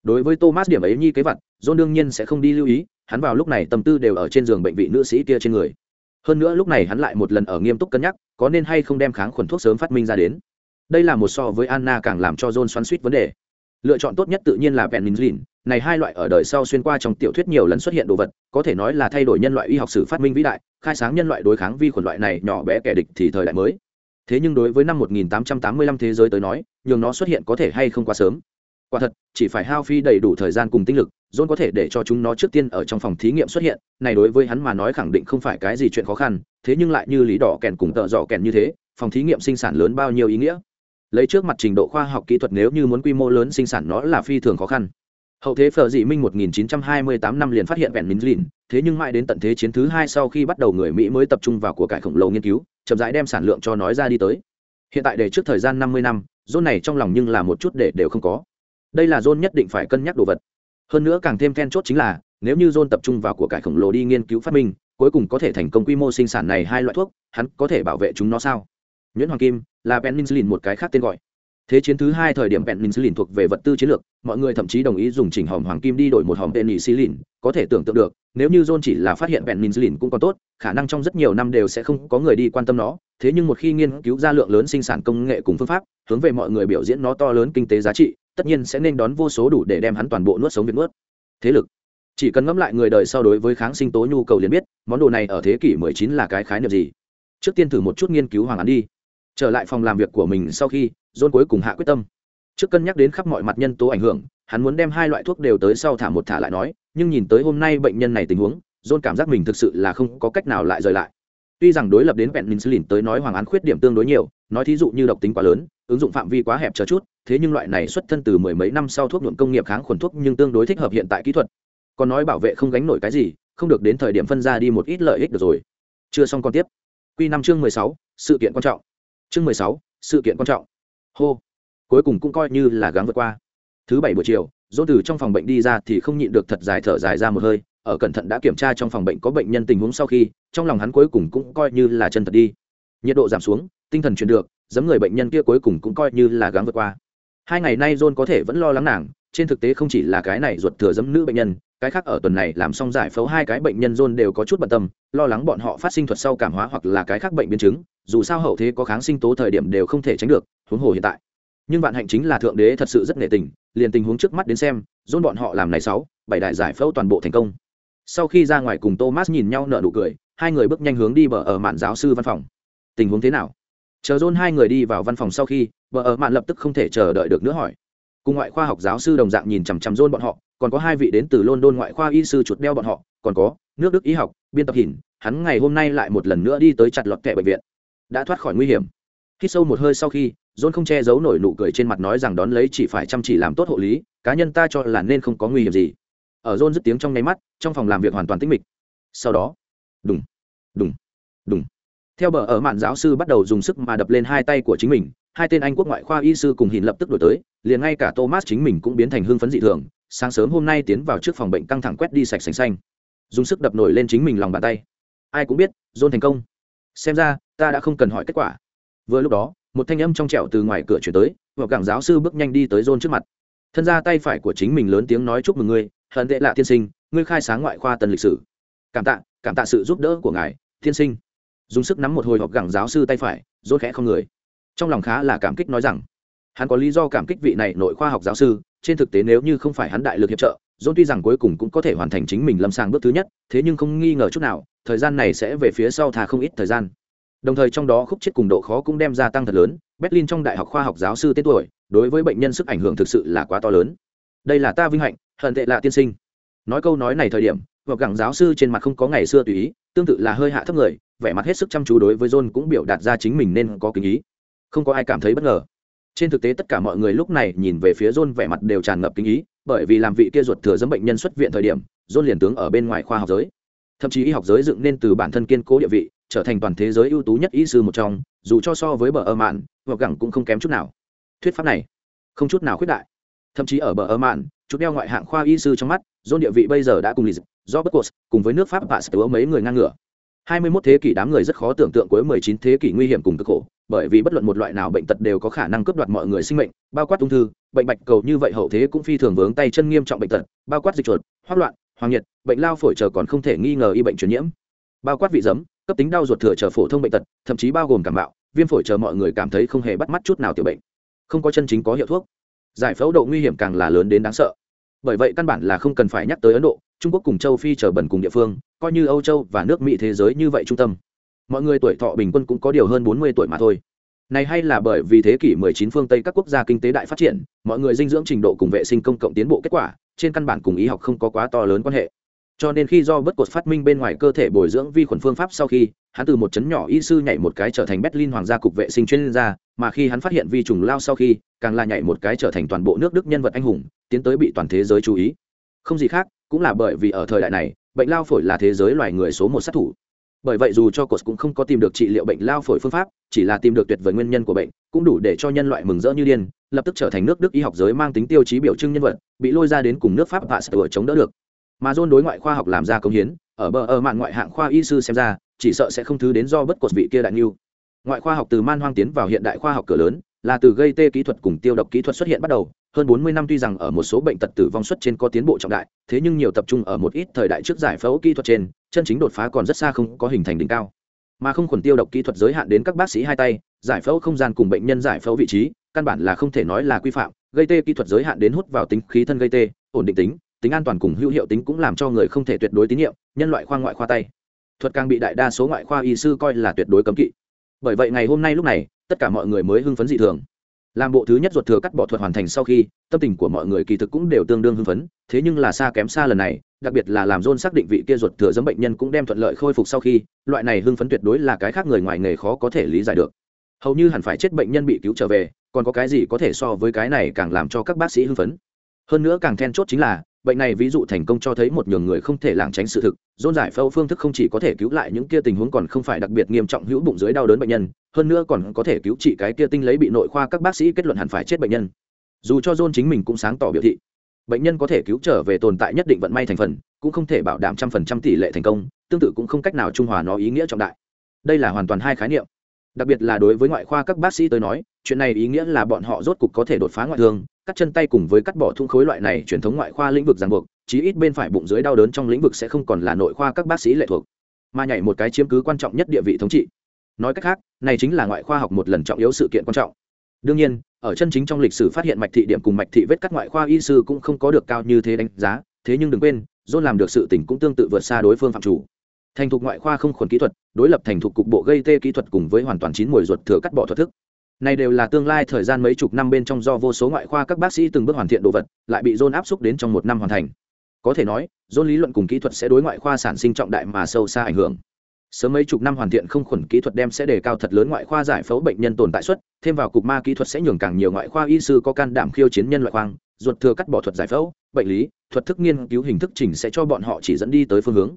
đối với thomas điểm ấy nhi kế vật john đương nhiên sẽ không đi lưu ý, hắn vào lúc này tâm tư đều ở trên giường bệnh vị nữ sĩ kia trên người. Hơn nữa lúc này hắn lại một lần ở nghiêm túc cân nhắc, có nên hay không đem kháng khuẩn thuốc sớm phát minh ra đến. Đây là một so với anna càng làm cho john xoắn suýt vấn đề. Lựa chọn tốt nhất tự nhiên là penicillin này hai loại ở đời sau xuyên qua trong tiểu thuyết nhiều lần xuất hiện đồ vật, có thể nói là thay đổi nhân loại y học sử phát minh vĩ đại, khai sáng nhân loại đối kháng vi khuẩn loại này nhỏ bé kẻ địch thì thời đại mới. Thế nhưng đối với năm 1885 thế giới tới nói, nhường nó xuất hiện có thể hay không quá sớm quả thật, chỉ phải hao phi đầy đủ thời gian cùng tinh lực, john có thể để cho chúng nó trước tiên ở trong phòng thí nghiệm xuất hiện. Này đối với hắn mà nói khẳng định không phải cái gì chuyện khó khăn, thế nhưng lại như lý đỏ kèn cùng tợ dò kèn như thế, phòng thí nghiệm sinh sản lớn bao nhiêu ý nghĩa? Lấy trước mặt trình độ khoa học kỹ thuật nếu như muốn quy mô lớn sinh sản nó là phi thường khó khăn. Hậu thế phở dị minh 1928 năm liền phát hiện vẹn minh thế nhưng mãi đến tận thế chiến thứ hai sau khi bắt đầu người mỹ mới tập trung vào của cải khổng lồ nghiên cứu, chậm rãi đem sản lượng cho nói ra đi tới. Hiện tại để trước thời gian 50 năm dôn này trong lòng nhưng là một chút để đều không có đây là john nhất định phải cân nhắc đồ vật. Hơn nữa càng thêm then chốt chính là, nếu như john tập trung vào của cải khổng lồ đi nghiên cứu phát minh, cuối cùng có thể thành công quy mô sinh sản này hai loại thuốc, hắn có thể bảo vệ chúng nó sao? Nhuyễn hoàng kim, là penicillin một cái khác tên gọi. Thế chiến thứ hai thời điểm penicillin thuộc về vật tư chiến lược, mọi người thậm chí đồng ý dùng chỉnh hòm hoàng kim đi đổi một hòm penicillin, có thể tưởng tượng được, nếu như john chỉ là phát hiện penicillin cũng còn tốt, khả năng trong rất nhiều năm đều sẽ không có người đi quan tâm nó. Thế nhưng một khi nghiên cứu ra lượng lớn sinh sản công nghệ cùng phương pháp, hướng về mọi người biểu diễn nó to lớn kinh tế giá trị tất nhiên sẽ nên đón vô số đủ để đem hắn toàn bộ nuốt sống việc nuốt. Thế lực. Chỉ cần ngẫm lại người đời so đối với kháng sinh tố nhu cầu liền biết, món đồ này ở thế kỷ 19 là cái khái niệm gì. Trước tiên thử một chút nghiên cứu hoàng án đi. Trở lại phòng làm việc của mình sau khi, john cuối cùng hạ quyết tâm. Trước cân nhắc đến khắp mọi mặt nhân tố ảnh hưởng, hắn muốn đem hai loại thuốc đều tới sau thả một thả lại nói, nhưng nhìn tới hôm nay bệnh nhân này tình huống, john cảm giác mình thực sự là không có cách nào lại rời lại. Tuy rằng đối lập đến penicillin tới nói hoàng án khuyết điểm tương đối nhiều nói thí dụ như độc tính quá lớn, ứng dụng phạm vi quá hẹp chờ chút, thế nhưng loại này xuất thân từ mười mấy năm sau thuốc nhuộm công nghiệp kháng khuẩn thuốc nhưng tương đối thích hợp hiện tại kỹ thuật. Còn nói bảo vệ không gánh nổi cái gì, không được đến thời điểm phân ra đi một ít lợi ích được rồi. Chưa xong còn tiếp. Q năm chương mười sáu, sự kiện quan trọng. Chương mười sáu, sự kiện quan trọng. Hô. Cuối cùng cũng coi như là gắng vượt qua. Thứ bảy buổi chiều, dỗ từ trong phòng bệnh đi ra thì không nhịn được thật dài thở dài ra một hơi, ở cẩn thận đã kiểm tra trong phòng bệnh có bệnh nhân tình huống sau khi, trong lòng hắn cuối cùng cũng coi như là chân thật đi. Nhiệt độ giảm xuống tinh thần chuyển được, giấm người bệnh nhân kia cuối cùng cũng coi như là gắng vượt qua. Hai ngày nay john có thể vẫn lo lắng nàng, trên thực tế không chỉ là cái này ruột thừa giấm nữ bệnh nhân, cái khác ở tuần này làm xong giải phẫu hai cái bệnh nhân john đều có chút bận tâm, lo lắng bọn họ phát sinh thuật sau cảm hóa hoặc là cái khác bệnh biến chứng, dù sao hậu thế có kháng sinh tố thời điểm đều không thể tránh được, huống hồ hiện tại. Nhưng vạn hạnh chính là thượng đế thật sự rất nghệ tình, liền tình huống trước mắt đến xem, john bọn họ làm này sáu, bảy đại giải phẫu toàn bộ thành công. Sau khi ra ngoài cùng thomas nhìn nhau nở nụ cười, hai người bước nhanh hướng đi bờ ở mạn giáo sư văn phòng. Tình huống thế nào? Chờ john hai người đi vào văn phòng sau khi, vợ ở mạn lập tức không thể chờ đợi được nữa hỏi. Cùng ngoại khoa học giáo sư đồng dạng nhìn chằm chằm john bọn họ, còn có hai vị đến từ london ngoại khoa y sư chuột đeo bọn họ, còn có nước đức y học, biên tập hình, hắn ngày hôm nay lại một lần nữa đi tới chặt lọt kệ bệnh viện. Đã thoát khỏi nguy hiểm. Khi sâu một hơi sau khi, john không che giấu nổi nụ cười trên mặt nói rằng đón lấy chỉ phải chăm chỉ làm tốt hộ lý, cá nhân ta cho là nên không có nguy hiểm gì. Ở john dứt tiếng trong nháy mắt, trong phòng làm việc hoàn toàn tĩnh mịch. Sau đó, đùng đùng đùng theo bờ ở mạn giáo sư bắt đầu dùng sức mà đập lên hai tay của chính mình, hai tên anh quốc ngoại khoa y sư cùng hình lập tức đổi tới, liền ngay cả thomas chính mình cũng biến thành hưng phấn dị thường, sáng sớm hôm nay tiến vào trước phòng bệnh căng thẳng quét đi sạch sành xanh. Dùng sức đập nổi lên chính mình lòng bàn tay. Ai cũng biết, john thành công. Xem ra, ta đã không cần hỏi kết quả. Vừa lúc đó, một thanh âm trong trẻo từ ngoài cửa chuyển tới và cảng giáo sư bước nhanh đi tới john trước mặt. Thân ra tay phải của chính mình lớn tiếng nói chúc mừng ngươi, hận tệ lạ tiên sinh, ngươi khai sáng ngoại khoa tần lịch sử. Cảm tạ cảm tạ sự giúp đỡ của ngài, tiên sinh dùng sức nắm một hồi họp gẳng giáo sư tay phải, rốt khẽ không người. Trong lòng khá là cảm kích nói rằng, hắn có lý do cảm kích vị này nội khoa học giáo sư, trên thực tế nếu như không phải hắn đại lực hiệp trợ dôn tuy rằng cuối cùng cũng có thể hoàn thành chính mình lâm sàng bước thứ nhất, thế nhưng không nghi ngờ chút nào, thời gian này sẽ về phía sau thà không ít thời gian. Đồng thời trong đó khúc chết cùng độ khó cũng đem gia tăng thật lớn, berlin trong đại học khoa học giáo sư tên tuổi, đối với bệnh nhân sức ảnh hưởng thực sự là quá to lớn. Đây là ta vinh hạnh, hận tệ lạ tiên sinh. Nói câu nói này thời điểm hoặc gẳng giáo sư trên mặt không có ngày xưa tùy ý, tương tự là hơi hạ thấp người vẻ mặt hết sức chăm chú đối với john cũng biểu đạt ra chính mình nên có kính ý. Không có ai cảm thấy bất ngờ. Trên thực tế tất cả mọi người lúc này nhìn về phía john vẻ mặt đều tràn ngập kính ý, bởi vì làm vị kia ruột thừa dẫm bệnh nhân xuất viện thời điểm, john liền tướng ở bên ngoài khoa học giới. Thậm chí y học giới dựng nên từ bản thân kiên cố địa vị, trở thành toàn thế giới ưu tú nhất y sư một trong, dù cho so với bờ ơ mạn, hoặc gẳng cũng không kém chút nào. Thuyết pháp này, không chút nào khuyết đại. Thậm chí ở bờ ơ mạn, chút đeo ngoại hạng khoa y sư trong mắt, john địa vị bây giờ đã cùng lì do bất cùng với nước pháp pasteur mấy người ngang ngửa. 21 thế kỷ đám người rất khó tưởng tượng cuối 19 thế kỷ nguy hiểm cùng cực khổ bởi vì bất luận một loại nào bệnh tật đều có khả năng cướp đoạt mọi người sinh mệnh bao quát ung thư bệnh bạch cầu như vậy hậu thế cũng phi thường vướng tay chân nghiêm trọng bệnh tật bao quát dịch chuột hoác loạn hoàng nhiệt bệnh lao phổi chờ còn không thể nghi ngờ y bệnh truyền nhiễm. Bao quát vị giấm cấp tính đau ruột thừa chờ phổ thông bệnh tật thậm chí bao gồm cảm mạo, viêm phổi chờ mọi người cảm thấy không hề bắt mắt chút nào tiểu bệnh. Không có chân chính có hiệu thuốc. Giải phẫu độ nguy hiểm càng là lớn đến đáng sợ. Bởi vậy căn bản là không cần phải nhắc tới ấn độ trung quốc cùng châu phi trở bẩn cùng địa phương, coi như âu châu và nước mỹ thế giới như vậy trung tâm, mọi người tuổi thọ bình quân cũng có điều hơn bốn mươi tuổi mà thôi. Này hay là bởi vì thế kỷ 19 phương tây các quốc gia kinh tế đại phát triển, mọi người dinh dưỡng trình độ cùng vệ sinh công cộng tiến bộ kết quả, trên căn bản cùng y học không có quá to lớn quan hệ. Cho nên khi do bất cột phát minh bên ngoài cơ thể bồi dưỡng vi khuẩn phương pháp sau khi, hắn từ một chấn nhỏ y sư nhảy một cái trở thành berlin hoàng gia cục vệ sinh chuyên gia, mà khi hắn phát hiện vi trùng lao sau khi, càng là nhảy một cái trở thành toàn bộ nước đức nhân vật anh hùng, tiến tới bị toàn thế giới chú ý. Không gì khác cũng là bởi vì ở thời đại này, bệnh lao phổi là thế giới loài người số một sát thủ. Bởi vậy dù cho cột cũng không có tìm được trị liệu bệnh lao phổi phương pháp, chỉ là tìm được tuyệt vời nguyên nhân của bệnh, cũng đủ để cho nhân loại mừng rỡ như điên, lập tức trở thành nước đức y học giới mang tính tiêu chí biểu trưng nhân vật, bị lôi ra đến cùng nước pháp và sửa chống đỡ được. Mà dôn đối ngoại khoa học làm ra công hiến, ở bờ ở mạn ngoại hạng khoa y sư xem ra, chỉ sợ sẽ không thứ đến do bất cột vị kia đại nhiêu ngoại khoa học từ man hoang tiến vào hiện đại khoa học cửa lớn, là từ gây tê kỹ thuật cùng tiêu độc kỹ thuật xuất hiện bắt đầu hơn 40 năm tuy rằng ở một số bệnh tật tử vong suất trên có tiến bộ trọng đại, thế nhưng nhiều tập trung ở một ít thời đại trước giải phẫu kỹ thuật trên, chân chính đột phá còn rất xa không có hình thành đỉnh cao. Mà không khuẩn tiêu độc kỹ thuật giới hạn đến các bác sĩ hai tay, giải phẫu không gian cùng bệnh nhân giải phẫu vị trí, căn bản là không thể nói là quy phạm, gây tê kỹ thuật giới hạn đến hút vào tính khí thân gây tê, ổn định tính tính an toàn cùng hữu hiệu tính cũng làm cho người không thể tuyệt đối tín nhiệm, nhân loại khoa ngoại khoa tay. Thuật càng bị đại đa số ngoại khoa y sư coi là tuyệt đối cấm kỵ. Bởi vậy ngày hôm nay lúc này, tất cả mọi người mới hưng phấn dị thường làm bộ thứ nhất ruột thừa cắt bỏ thuật hoàn thành sau khi, tâm tình của mọi người kỳ thực cũng đều tương đương hưng phấn, thế nhưng là xa kém xa lần này, đặc biệt là làm John xác định vị kia ruột thừa giấm bệnh nhân cũng đem thuận lợi khôi phục sau khi, loại này hưng phấn tuyệt đối là cái khác người ngoài nghề khó có thể lý giải được. Hầu như hẳn phải chết bệnh nhân bị cứu trở về, còn có cái gì có thể so với cái này càng làm cho các bác sĩ hưng phấn. Hơn nữa càng then chốt chính là bệnh này ví dụ thành công cho thấy một nhường người không thể lảng tránh sự thực, dôn giải phẫu phương thức không chỉ có thể cứu lại những kia tình huống còn không phải đặc biệt nghiêm trọng hữu bụng dưới đau đớn bệnh nhân, hơn nữa còn có thể cứu trị cái kia tinh lấy bị nội khoa các bác sĩ kết luận hẳn phải chết bệnh nhân. Dù cho dôn chính mình cũng sáng tỏ biểu thị, bệnh nhân có thể cứu trở về tồn tại nhất định vận may thành phần, cũng không thể bảo đảm trăm phần trăm tỷ lệ thành công, tương tự cũng không cách nào trung hòa nó ý nghĩa trọng đại. Đây là hoàn toàn hai khái niệm. Đặc biệt là đối với ngoại khoa các bác sĩ tới nói, chuyện này ý nghĩa là bọn họ rốt cục có thể đột phá ngoại thương cắt chân tay cùng với cắt bỏ thung khối loại này truyền thống ngoại khoa lĩnh vực ràng buộc, chí ít bên phải bụng dưới đau đớn trong lĩnh vực sẽ không còn là nội khoa các bác sĩ lệ thuộc, mà nhảy một cái chiếm cứ quan trọng nhất địa vị thống trị. Nói cách khác, này chính là ngoại khoa học một lần trọng yếu sự kiện quan trọng. Đương nhiên, ở chân chính trong lịch sử phát hiện mạch thị điểm cùng mạch thị vết cắt ngoại khoa y sư cũng không có được cao như thế đánh giá, thế nhưng đừng quên, john làm được sự tỉnh cũng tương tự vượt xa đối phương phạm chủ. Thành thục ngoại khoa không khuẩn kỹ thuật, đối lập thành thục cục bộ gây tê kỹ thuật cùng với hoàn toàn chín mùi ruột thừa cắt bỏ thuật thức này đều là tương lai thời gian mấy chục năm bên trong do vô số ngoại khoa các bác sĩ từng bước hoàn thiện đồ vật, lại bị john áp xúc đến trong một năm hoàn thành. Có thể nói, john lý luận cùng kỹ thuật sẽ đối ngoại khoa sản sinh trọng đại mà sâu xa ảnh hưởng. Sớm mấy chục năm hoàn thiện không khuẩn kỹ thuật đem sẽ đề cao thật lớn ngoại khoa giải phẫu bệnh nhân tồn tại suất, thêm vào cục ma kỹ thuật sẽ nhường càng nhiều ngoại khoa y sư có can đảm khiêu chiến nhân loại khoang, ruột thừa cắt bỏ thuật giải phẫu, bệnh lý, thuật thức nghiên cứu hình thức chỉnh sẽ cho bọn họ chỉ dẫn đi tới phương hướng.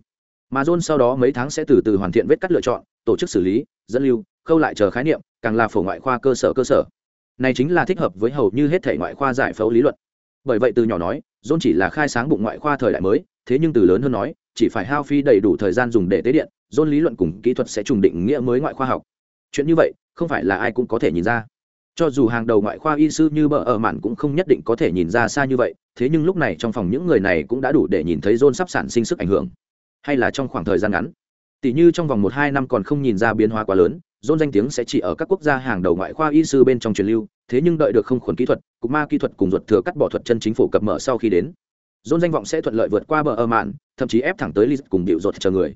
Mà john sau đó mấy tháng sẽ từ từ hoàn thiện vết cắt lựa chọn, tổ chức xử lý, dẫn lưu, khâu lại chờ khái niệm càng là phổ ngoại khoa cơ sở cơ sở. Này chính là thích hợp với hầu như hết thể ngoại khoa giải phẫu lý luận. Bởi vậy từ nhỏ nói, john chỉ là khai sáng bụng ngoại khoa thời đại mới, thế nhưng từ lớn hơn nói, chỉ phải hao phí đầy đủ thời gian dùng để tế điện, john lý luận cùng kỹ thuật sẽ trùng định nghĩa mới ngoại khoa học. Chuyện như vậy, không phải là ai cũng có thể nhìn ra. Cho dù hàng đầu ngoại khoa y sư như bờ ở mạn cũng không nhất định có thể nhìn ra xa như vậy, thế nhưng lúc này trong phòng những người này cũng đã đủ để nhìn thấy john sắp sản sinh sức ảnh hưởng. Hay là trong khoảng thời gian ngắn. Tỷ như trong vòng một hai năm còn không nhìn ra biến hóa quá lớn dôn danh tiếng sẽ chỉ ở các quốc gia hàng đầu ngoại khoa y sư bên trong truyền lưu, thế nhưng đợi được không khuẩn kỹ thuật, cục ma kỹ thuật cùng ruột thừa cắt bỏ thuật chân chính phủ cập mở sau khi đến. Dôn danh vọng sẽ thuận lợi vượt qua bờ ơ mạn, thậm chí ép thẳng tới ly cùng điệu ruột chờ người.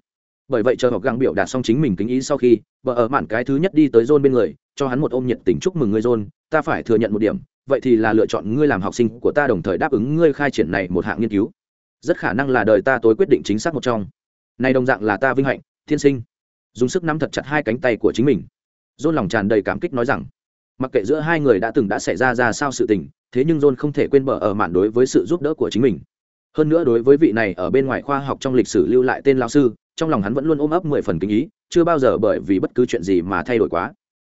Bởi vậy chờ học găng biểu đạt xong chính mình kính ý sau khi, bờ ở mạn cái thứ nhất đi tới dôn bên người, cho hắn một ôm nhiệt tình chúc mừng ngươi dôn, ta phải thừa nhận một điểm, vậy thì là lựa chọn ngươi làm học sinh của ta đồng thời đáp ứng ngươi khai triển này một hạng nghiên cứu. Rất khả năng là đời ta tối quyết định chính xác một trong. Này đồng dạng là ta vinh hạnh, thiên sinh dùng sức nắm thật chặt hai cánh tay của chính mình. Dôn lòng tràn đầy cảm kích nói rằng, mặc kệ giữa hai người đã từng đã xảy ra ra sao sự tình, thế nhưng john không thể quên bờ ở mạn đối với sự giúp đỡ của chính mình. Hơn nữa đối với vị này ở bên ngoài khoa học trong lịch sử lưu lại tên lao sư, trong lòng hắn vẫn luôn ôm ấp mười phần kinh ý, chưa bao giờ bởi vì bất cứ chuyện gì mà thay đổi quá.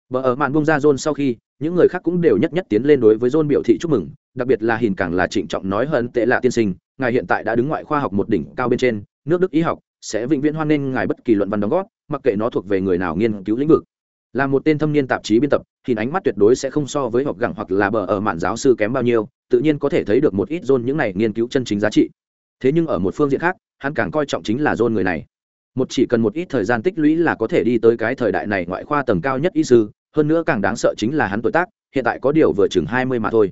Bờ ở mạn bung ra john sau khi, những người khác cũng đều nhất nhất tiến lên đối với john biểu thị chúc mừng, đặc biệt là hình càng là trịnh trọng nói hơn tệ lạ tiên sinh, ngài hiện tại đã đứng ngoại khoa học một đỉnh cao bên trên, nước đức y học sẽ vĩnh viễn hoan nghênh ngài bất kỳ luận văn đóng góp mặc kệ nó thuộc về người nào nghiên cứu lĩnh vực. Là một tên thâm niên tạp chí biên tập, thì ánh mắt tuyệt đối sẽ không so với học gẳng hoặc là bờ ở mạn giáo sư kém bao nhiêu, tự nhiên có thể thấy được một ít dôn những này nghiên cứu chân chính giá trị. Thế nhưng ở một phương diện khác, hắn càng coi trọng chính là dôn người này. Một chỉ cần một ít thời gian tích lũy là có thể đi tới cái thời đại này ngoại khoa tầng cao nhất y sư, hơn nữa càng đáng sợ chính là hắn tuổi tác, hiện tại có điều vừa chừng hai mươi mà thôi.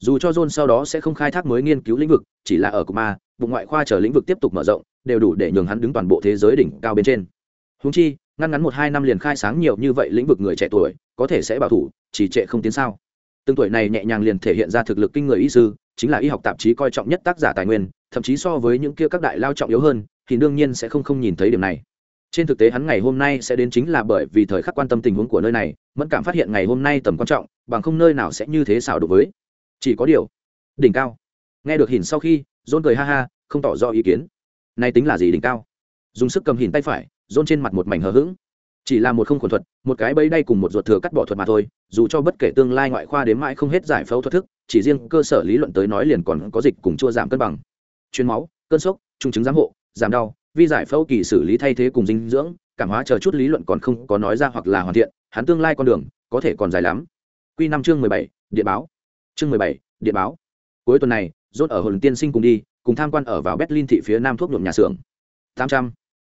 Dù cho john sau đó sẽ không khai thác mới nghiên cứu lĩnh vực, chỉ là ở cuma bụng ngoại khoa chờ lĩnh vực tiếp tục mở rộng, đều đủ để nhường hắn đứng toàn bộ thế giới đỉnh cao bên trên húng chi, ngăn ngắn một hai năm liền khai sáng nhiều như vậy lĩnh vực người trẻ tuổi, có thể sẽ bảo thủ, chỉ trệ không tiến sao. Từng tuổi này nhẹ nhàng liền thể hiện ra thực lực kinh người y sư, chính là y học tạp chí coi trọng nhất tác giả tài nguyên, thậm chí so với những kia các đại lao trọng yếu hơn, thì đương nhiên sẽ không không nhìn thấy điểm này. Trên thực tế hắn ngày hôm nay sẽ đến chính là bởi vì thời khắc quan tâm tình huống của nơi này, mẫn cảm phát hiện ngày hôm nay tầm quan trọng, bằng không nơi nào sẽ như thế xảo đối với. Chỉ có điều, đỉnh cao. Nghe được hình sau khi dôn cười ha ha, không tỏ rõ ý kiến. Nay tính là gì đỉnh cao? Dùng sức cầm hình tay phải rôn trên mặt một mảnh hờ hững. Chỉ là một không khuẩn thuật, một cái bẫy đay cùng một ruột thừa cắt bỏ thuật mà thôi, dù cho bất kể tương lai ngoại khoa đến mãi không hết giải phẫu thuật thức, chỉ riêng cơ sở lý luận tới nói liền còn có dịch cùng chua giảm cân bằng. Chuyên máu, cơn sốc, trung chứng giám hộ, giảm đau, vi giải phẫu kỳ xử lý thay thế cùng dinh dưỡng, cảm hóa chờ chút lý luận còn không có nói ra hoặc là hoàn thiện, hắn tương lai con đường, có thể còn dài lắm. Q năm chương mười bảy, điện báo. Chương mười bảy, điện báo. Cuối tuần này dốt ở hồn tiên sinh cùng đi, cùng tham quan ở vào berlin thị phía nam thuốc nhuộm nhà xưởng. Tám trăm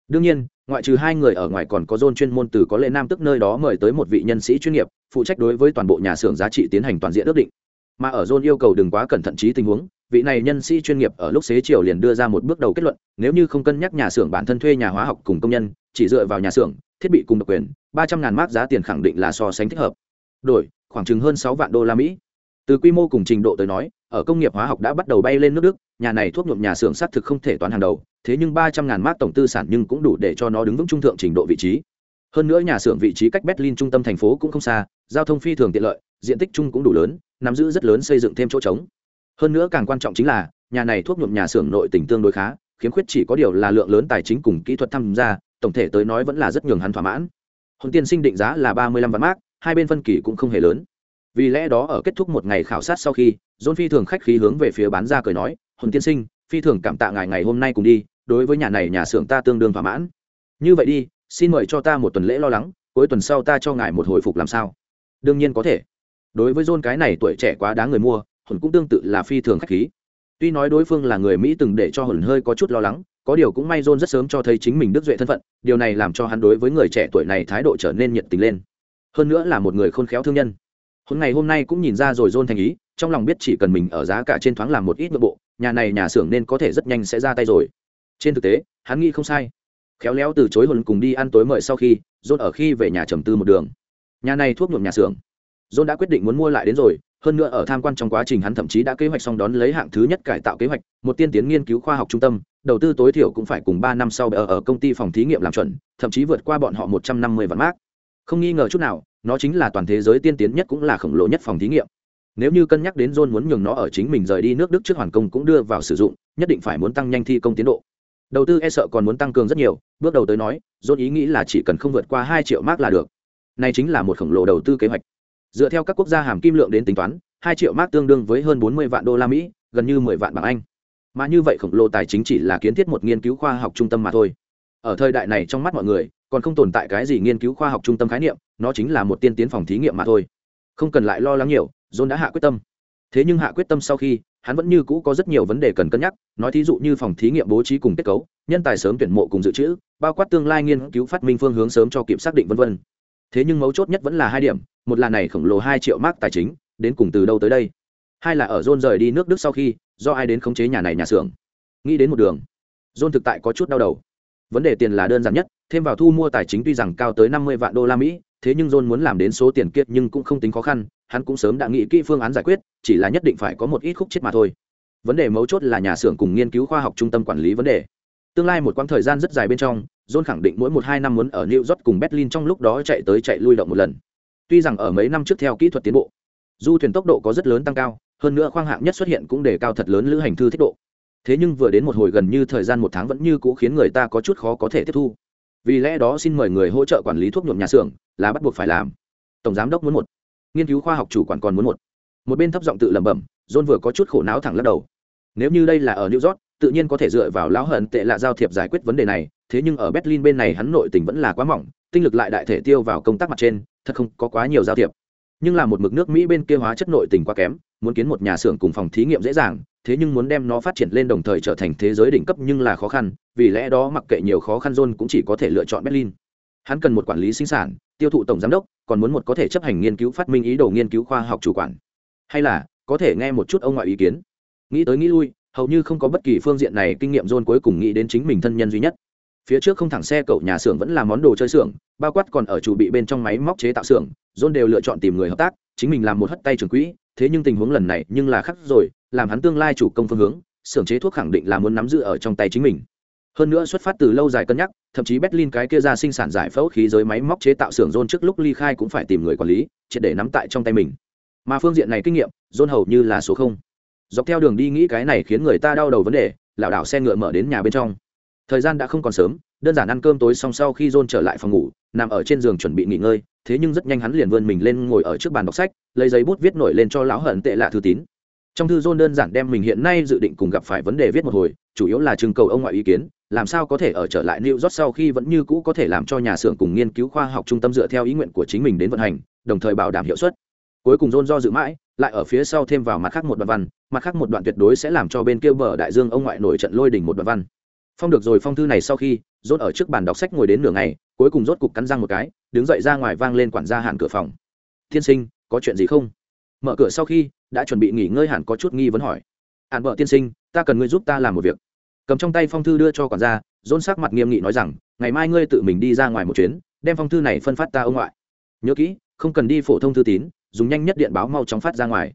đương nhiên, ngoại trừ hai người ở ngoài còn có dôn chuyên môn từ có lệ nam tức nơi đó mời tới một vị nhân sĩ chuyên nghiệp, phụ trách đối với toàn bộ nhà xưởng giá trị tiến hành toàn diện ước định. Mà ở dôn yêu cầu đừng quá cẩn thận trí tình huống, vị này nhân sĩ chuyên nghiệp ở lúc xế chiều liền đưa ra một bước đầu kết luận, nếu như không cân nhắc nhà xưởng bản thân thuê nhà hóa học cùng công nhân, chỉ dựa vào nhà xưởng, thiết bị cùng độc quyền, ba trăm ngàn mác giá tiền khẳng định là so sánh thích hợp. Đổi, khoảng chừng hơn sáu vạn đô la mỹ. Từ quy mô cùng trình độ tới nói ở công nghiệp hóa học đã bắt đầu bay lên nước đức, nhà này thuốc nhuộm nhà xưởng xác thực không thể toán hàng đầu, thế nhưng ba trăm ngàn mác tổng tư sản nhưng cũng đủ để cho nó đứng vững trung thượng trình độ vị trí. Hơn nữa nhà xưởng vị trí cách berlin trung tâm thành phố cũng không xa, giao thông phi thường tiện lợi, diện tích chung cũng đủ lớn, nắm giữ rất lớn xây dựng thêm chỗ trống. Hơn nữa càng quan trọng chính là, nhà này thuốc nhuộm nhà xưởng nội tỉnh tương đối khá, khiếm khuyết chỉ có điều là lượng lớn tài chính cùng kỹ thuật tham gia, tổng thể tới nói vẫn là rất nhường hắn thỏa mãn. Hồn tiên sinh định giá là ba mươi lăm vạn mark hai bên phân kỳ cũng không hề lớn vì lẽ đó ở kết thúc một ngày khảo sát sau khi dôn phi thường khách khí hướng về phía bán ra cười nói, hồn tiên sinh, phi thường cảm tạ ngài ngày hôm nay cùng đi, đối với nhà này nhà xưởng ta tương đương thỏa mãn. Như vậy đi, xin mời cho ta một tuần lễ lo lắng, cuối tuần sau ta cho ngài một hồi phục làm sao? Đương nhiên có thể. Đối với john cái này tuổi trẻ quá đáng người mua, hồn cũng tương tự là phi thường khách khí. Tuy nói đối phương là người mỹ từng để cho hồn hơi có chút lo lắng, có điều cũng may john rất sớm cho thấy chính mình đức duệ thân phận, điều này làm cho hắn đối với người trẻ tuổi này thái độ trở nên nhiệt tình lên. Hơn nữa là một người khôn khéo thương nhân hôm ngày hôm nay cũng nhìn ra rồi john thành ý trong lòng biết chỉ cần mình ở giá cả trên thoáng làm một ít nội bộ nhà này nhà xưởng nên có thể rất nhanh sẽ ra tay rồi. Trên thực tế hắn nghĩ không sai. Khéo léo từ chối hồn cùng đi ăn tối mời sau khi john ở khi về nhà trầm tư một đường. Nhà này thuốc nhuộm nhà xưởng. John đã quyết định muốn mua lại đến rồi hơn nữa ở tham quan trong quá trình hắn thậm chí đã kế hoạch xong đón lấy hạng thứ nhất cải tạo kế hoạch một tiên tiến nghiên cứu khoa học trung tâm đầu tư tối thiểu cũng phải cùng ba năm sau ở, ở công ty phòng thí nghiệm làm chuẩn thậm chí vượt qua bọn họ một trăm năm mươi vạn mác không nghi ngờ chút nào nó chính là toàn thế giới tiên tiến nhất cũng là khổng lồ nhất phòng thí nghiệm. Nếu như cân nhắc đến john muốn nhường nó ở chính mình rời đi nước đức trước hoàn công cũng đưa vào sử dụng, nhất định phải muốn tăng nhanh thi công tiến độ. Đầu tư e sợ còn muốn tăng cường rất nhiều, bước đầu tới nói, john ý nghĩ là chỉ cần không vượt qua hai triệu mark là được. Này chính là một khổng lồ đầu tư kế hoạch. Dựa theo các quốc gia hàm kim lượng đến tính toán, hai triệu mark tương đương với hơn bốn mươi vạn đô la mỹ, gần như mười vạn bảng anh. Mà như vậy khổng lồ tài chính chỉ là kiến thiết một nghiên cứu khoa học trung tâm mà thôi. Ở thời đại này trong mắt mọi người còn không tồn tại cái gì nghiên cứu khoa học trung tâm khái niệm, nó chính là một tiên tiến phòng thí nghiệm mà thôi. Không cần lại lo lắng nhiều, john đã hạ quyết tâm. Thế nhưng hạ quyết tâm sau khi, hắn vẫn như cũ có rất nhiều vấn đề cần cân nhắc, nói thí dụ như phòng thí nghiệm bố trí cùng kết cấu, nhân tài sớm tuyển mộ cùng dự trữ, bao quát tương lai nghiên cứu phát minh phương hướng sớm cho kịp xác định v v thế nhưng mấu chốt nhất vẫn là hai điểm, một là này khổng lồ hai triệu mark tài chính, đến cùng từ đâu tới đây? Hai là ở john rời đi nước đức sau khi, do ai đến khống chế nhà này nhà xưởng? Nghĩ đến một đường, john thực tại có chút đau đầu. Vấn đề tiền là đơn giản nhất thêm vào thu mua tài chính tuy rằng cao tới năm mươi vạn đô la mỹ, thế nhưng john muốn làm đến số tiền kiệt nhưng cũng không tính khó khăn, hắn cũng sớm đã nghĩ kỹ phương án giải quyết, chỉ là nhất định phải có một ít khúc chết mà thôi. Vấn đề mấu chốt là nhà xưởng cùng nghiên cứu khoa học trung tâm quản lý vấn đề. Tương lai một quãng thời gian rất dài bên trong, john khẳng định mỗi một hai năm muốn ở new york cùng berlin trong lúc đó chạy tới chạy lui động một lần. Tuy rằng ở mấy năm trước theo kỹ thuật tiến bộ, du thuyền tốc độ có rất lớn tăng cao, hơn nữa khoang hạng nhất xuất hiện cũng đề cao thật lớn lữ hành thư thích độ. Thế nhưng vừa đến một hồi gần như thời gian một tháng vẫn như cũ khiến người ta có chút khó có thể tiếp thu vì lẽ đó xin mời người hỗ trợ quản lý thuốc nhuộm nhà xưởng là bắt buộc phải làm. Tổng giám đốc muốn một. Nghiên cứu khoa học chủ quản còn muốn một. Một bên thấp giọng tự lẩm bẩm, john vừa có chút khổ não thẳng lắc đầu. Nếu như đây là ở new york, tự nhiên có thể dựa vào lão hận tệ lạ giao thiệp giải quyết vấn đề này, thế nhưng ở berlin bên này hắn nội tình vẫn là quá mỏng, tinh lực lại đại thể tiêu vào công tác mặt trên, thật không có quá nhiều giao thiệp. Nhưng là một mực nước mỹ bên kia hóa chất nội tình quá kém muốn kiến một nhà xưởng cùng phòng thí nghiệm dễ dàng, thế nhưng muốn đem nó phát triển lên đồng thời trở thành thế giới đỉnh cấp nhưng là khó khăn, vì lẽ đó mặc kệ nhiều khó khăn john cũng chỉ có thể lựa chọn berlin. Hắn cần một quản lý sinh sản, tiêu thụ tổng giám đốc, còn muốn một có thể chấp hành nghiên cứu phát minh ý đồ nghiên cứu khoa học chủ quản. Hay là, có thể nghe một chút ông ngoại ý kiến? Nghĩ tới nghĩ lui, hầu như không có bất kỳ phương diện này kinh nghiệm john cuối cùng nghĩ đến chính mình thân nhân duy nhất. Phía trước không thẳng xe cậu nhà xưởng vẫn là món đồ chơi xưởng, bao quát còn ở chủ bị bên trong máy móc chế tạo xưởng, john đều lựa chọn tìm người hợp tác, chính mình làm một hất tay trường quỹ thế nhưng tình huống lần này nhưng là khắc rồi, làm hắn tương lai chủ công phương hướng, xưởng chế thuốc khẳng định là muốn nắm giữ ở trong tay chính mình. Hơn nữa xuất phát từ lâu dài cân nhắc, thậm chí berlin cái kia ra sinh sản giải phẫu khí giới máy móc chế tạo xưởng john trước lúc ly khai cũng phải tìm người quản lý, triệt để nắm tại trong tay mình. Mà phương diện này kinh nghiệm, john hầu như là số không. Dọc theo đường đi nghĩ cái này khiến người ta đau đầu vấn đề, lảo đảo xe ngựa mở đến nhà bên trong. Thời gian đã không còn sớm đơn giản ăn cơm tối xong sau khi john trở lại phòng ngủ nằm ở trên giường chuẩn bị nghỉ ngơi thế nhưng rất nhanh hắn liền vươn mình lên ngồi ở trước bàn đọc sách lấy giấy bút viết nổi lên cho lão hận tệ lạ thư tín trong thư john đơn giản đem mình hiện nay dự định cùng gặp phải vấn đề viết một hồi chủ yếu là trưng cầu ông ngoại ý kiến làm sao có thể ở trở lại New York sau khi vẫn như cũ có thể làm cho nhà xưởng cùng nghiên cứu khoa học trung tâm dựa theo ý nguyện của chính mình đến vận hành, đồng thời bảo đảm hiệu suất. Cuối cùng John do dự mãi, lại ở phía sau thêm vào mặt khác một đoạn văn, mặt khác một đoạn tuyệt đối sẽ làm cho bên kia bờ đại dương ông ngoại nổi trận lôi đình một đoạn văn. Phong được rồi phong thư này sau khi, rốt ở trước bàn đọc sách ngồi đến nửa ngày, cuối cùng rốt cục cắn răng một cái, đứng dậy ra ngoài vang lên quản gia hàn cửa phòng. "Thiên sinh, có chuyện gì không?" Mở cửa sau khi, đã chuẩn bị nghỉ ngơi hẳn có chút nghi vấn hỏi. "Hàn vợ tiên sinh, ta cần ngươi giúp ta làm một việc." cầm trong tay phong thư đưa cho quản gia dôn sắc mặt nghiêm nghị nói rằng ngày mai ngươi tự mình đi ra ngoài một chuyến đem phong thư này phân phát ta ông ngoại nhớ kỹ không cần đi phổ thông thư tín dùng nhanh nhất điện báo mau chóng phát ra ngoài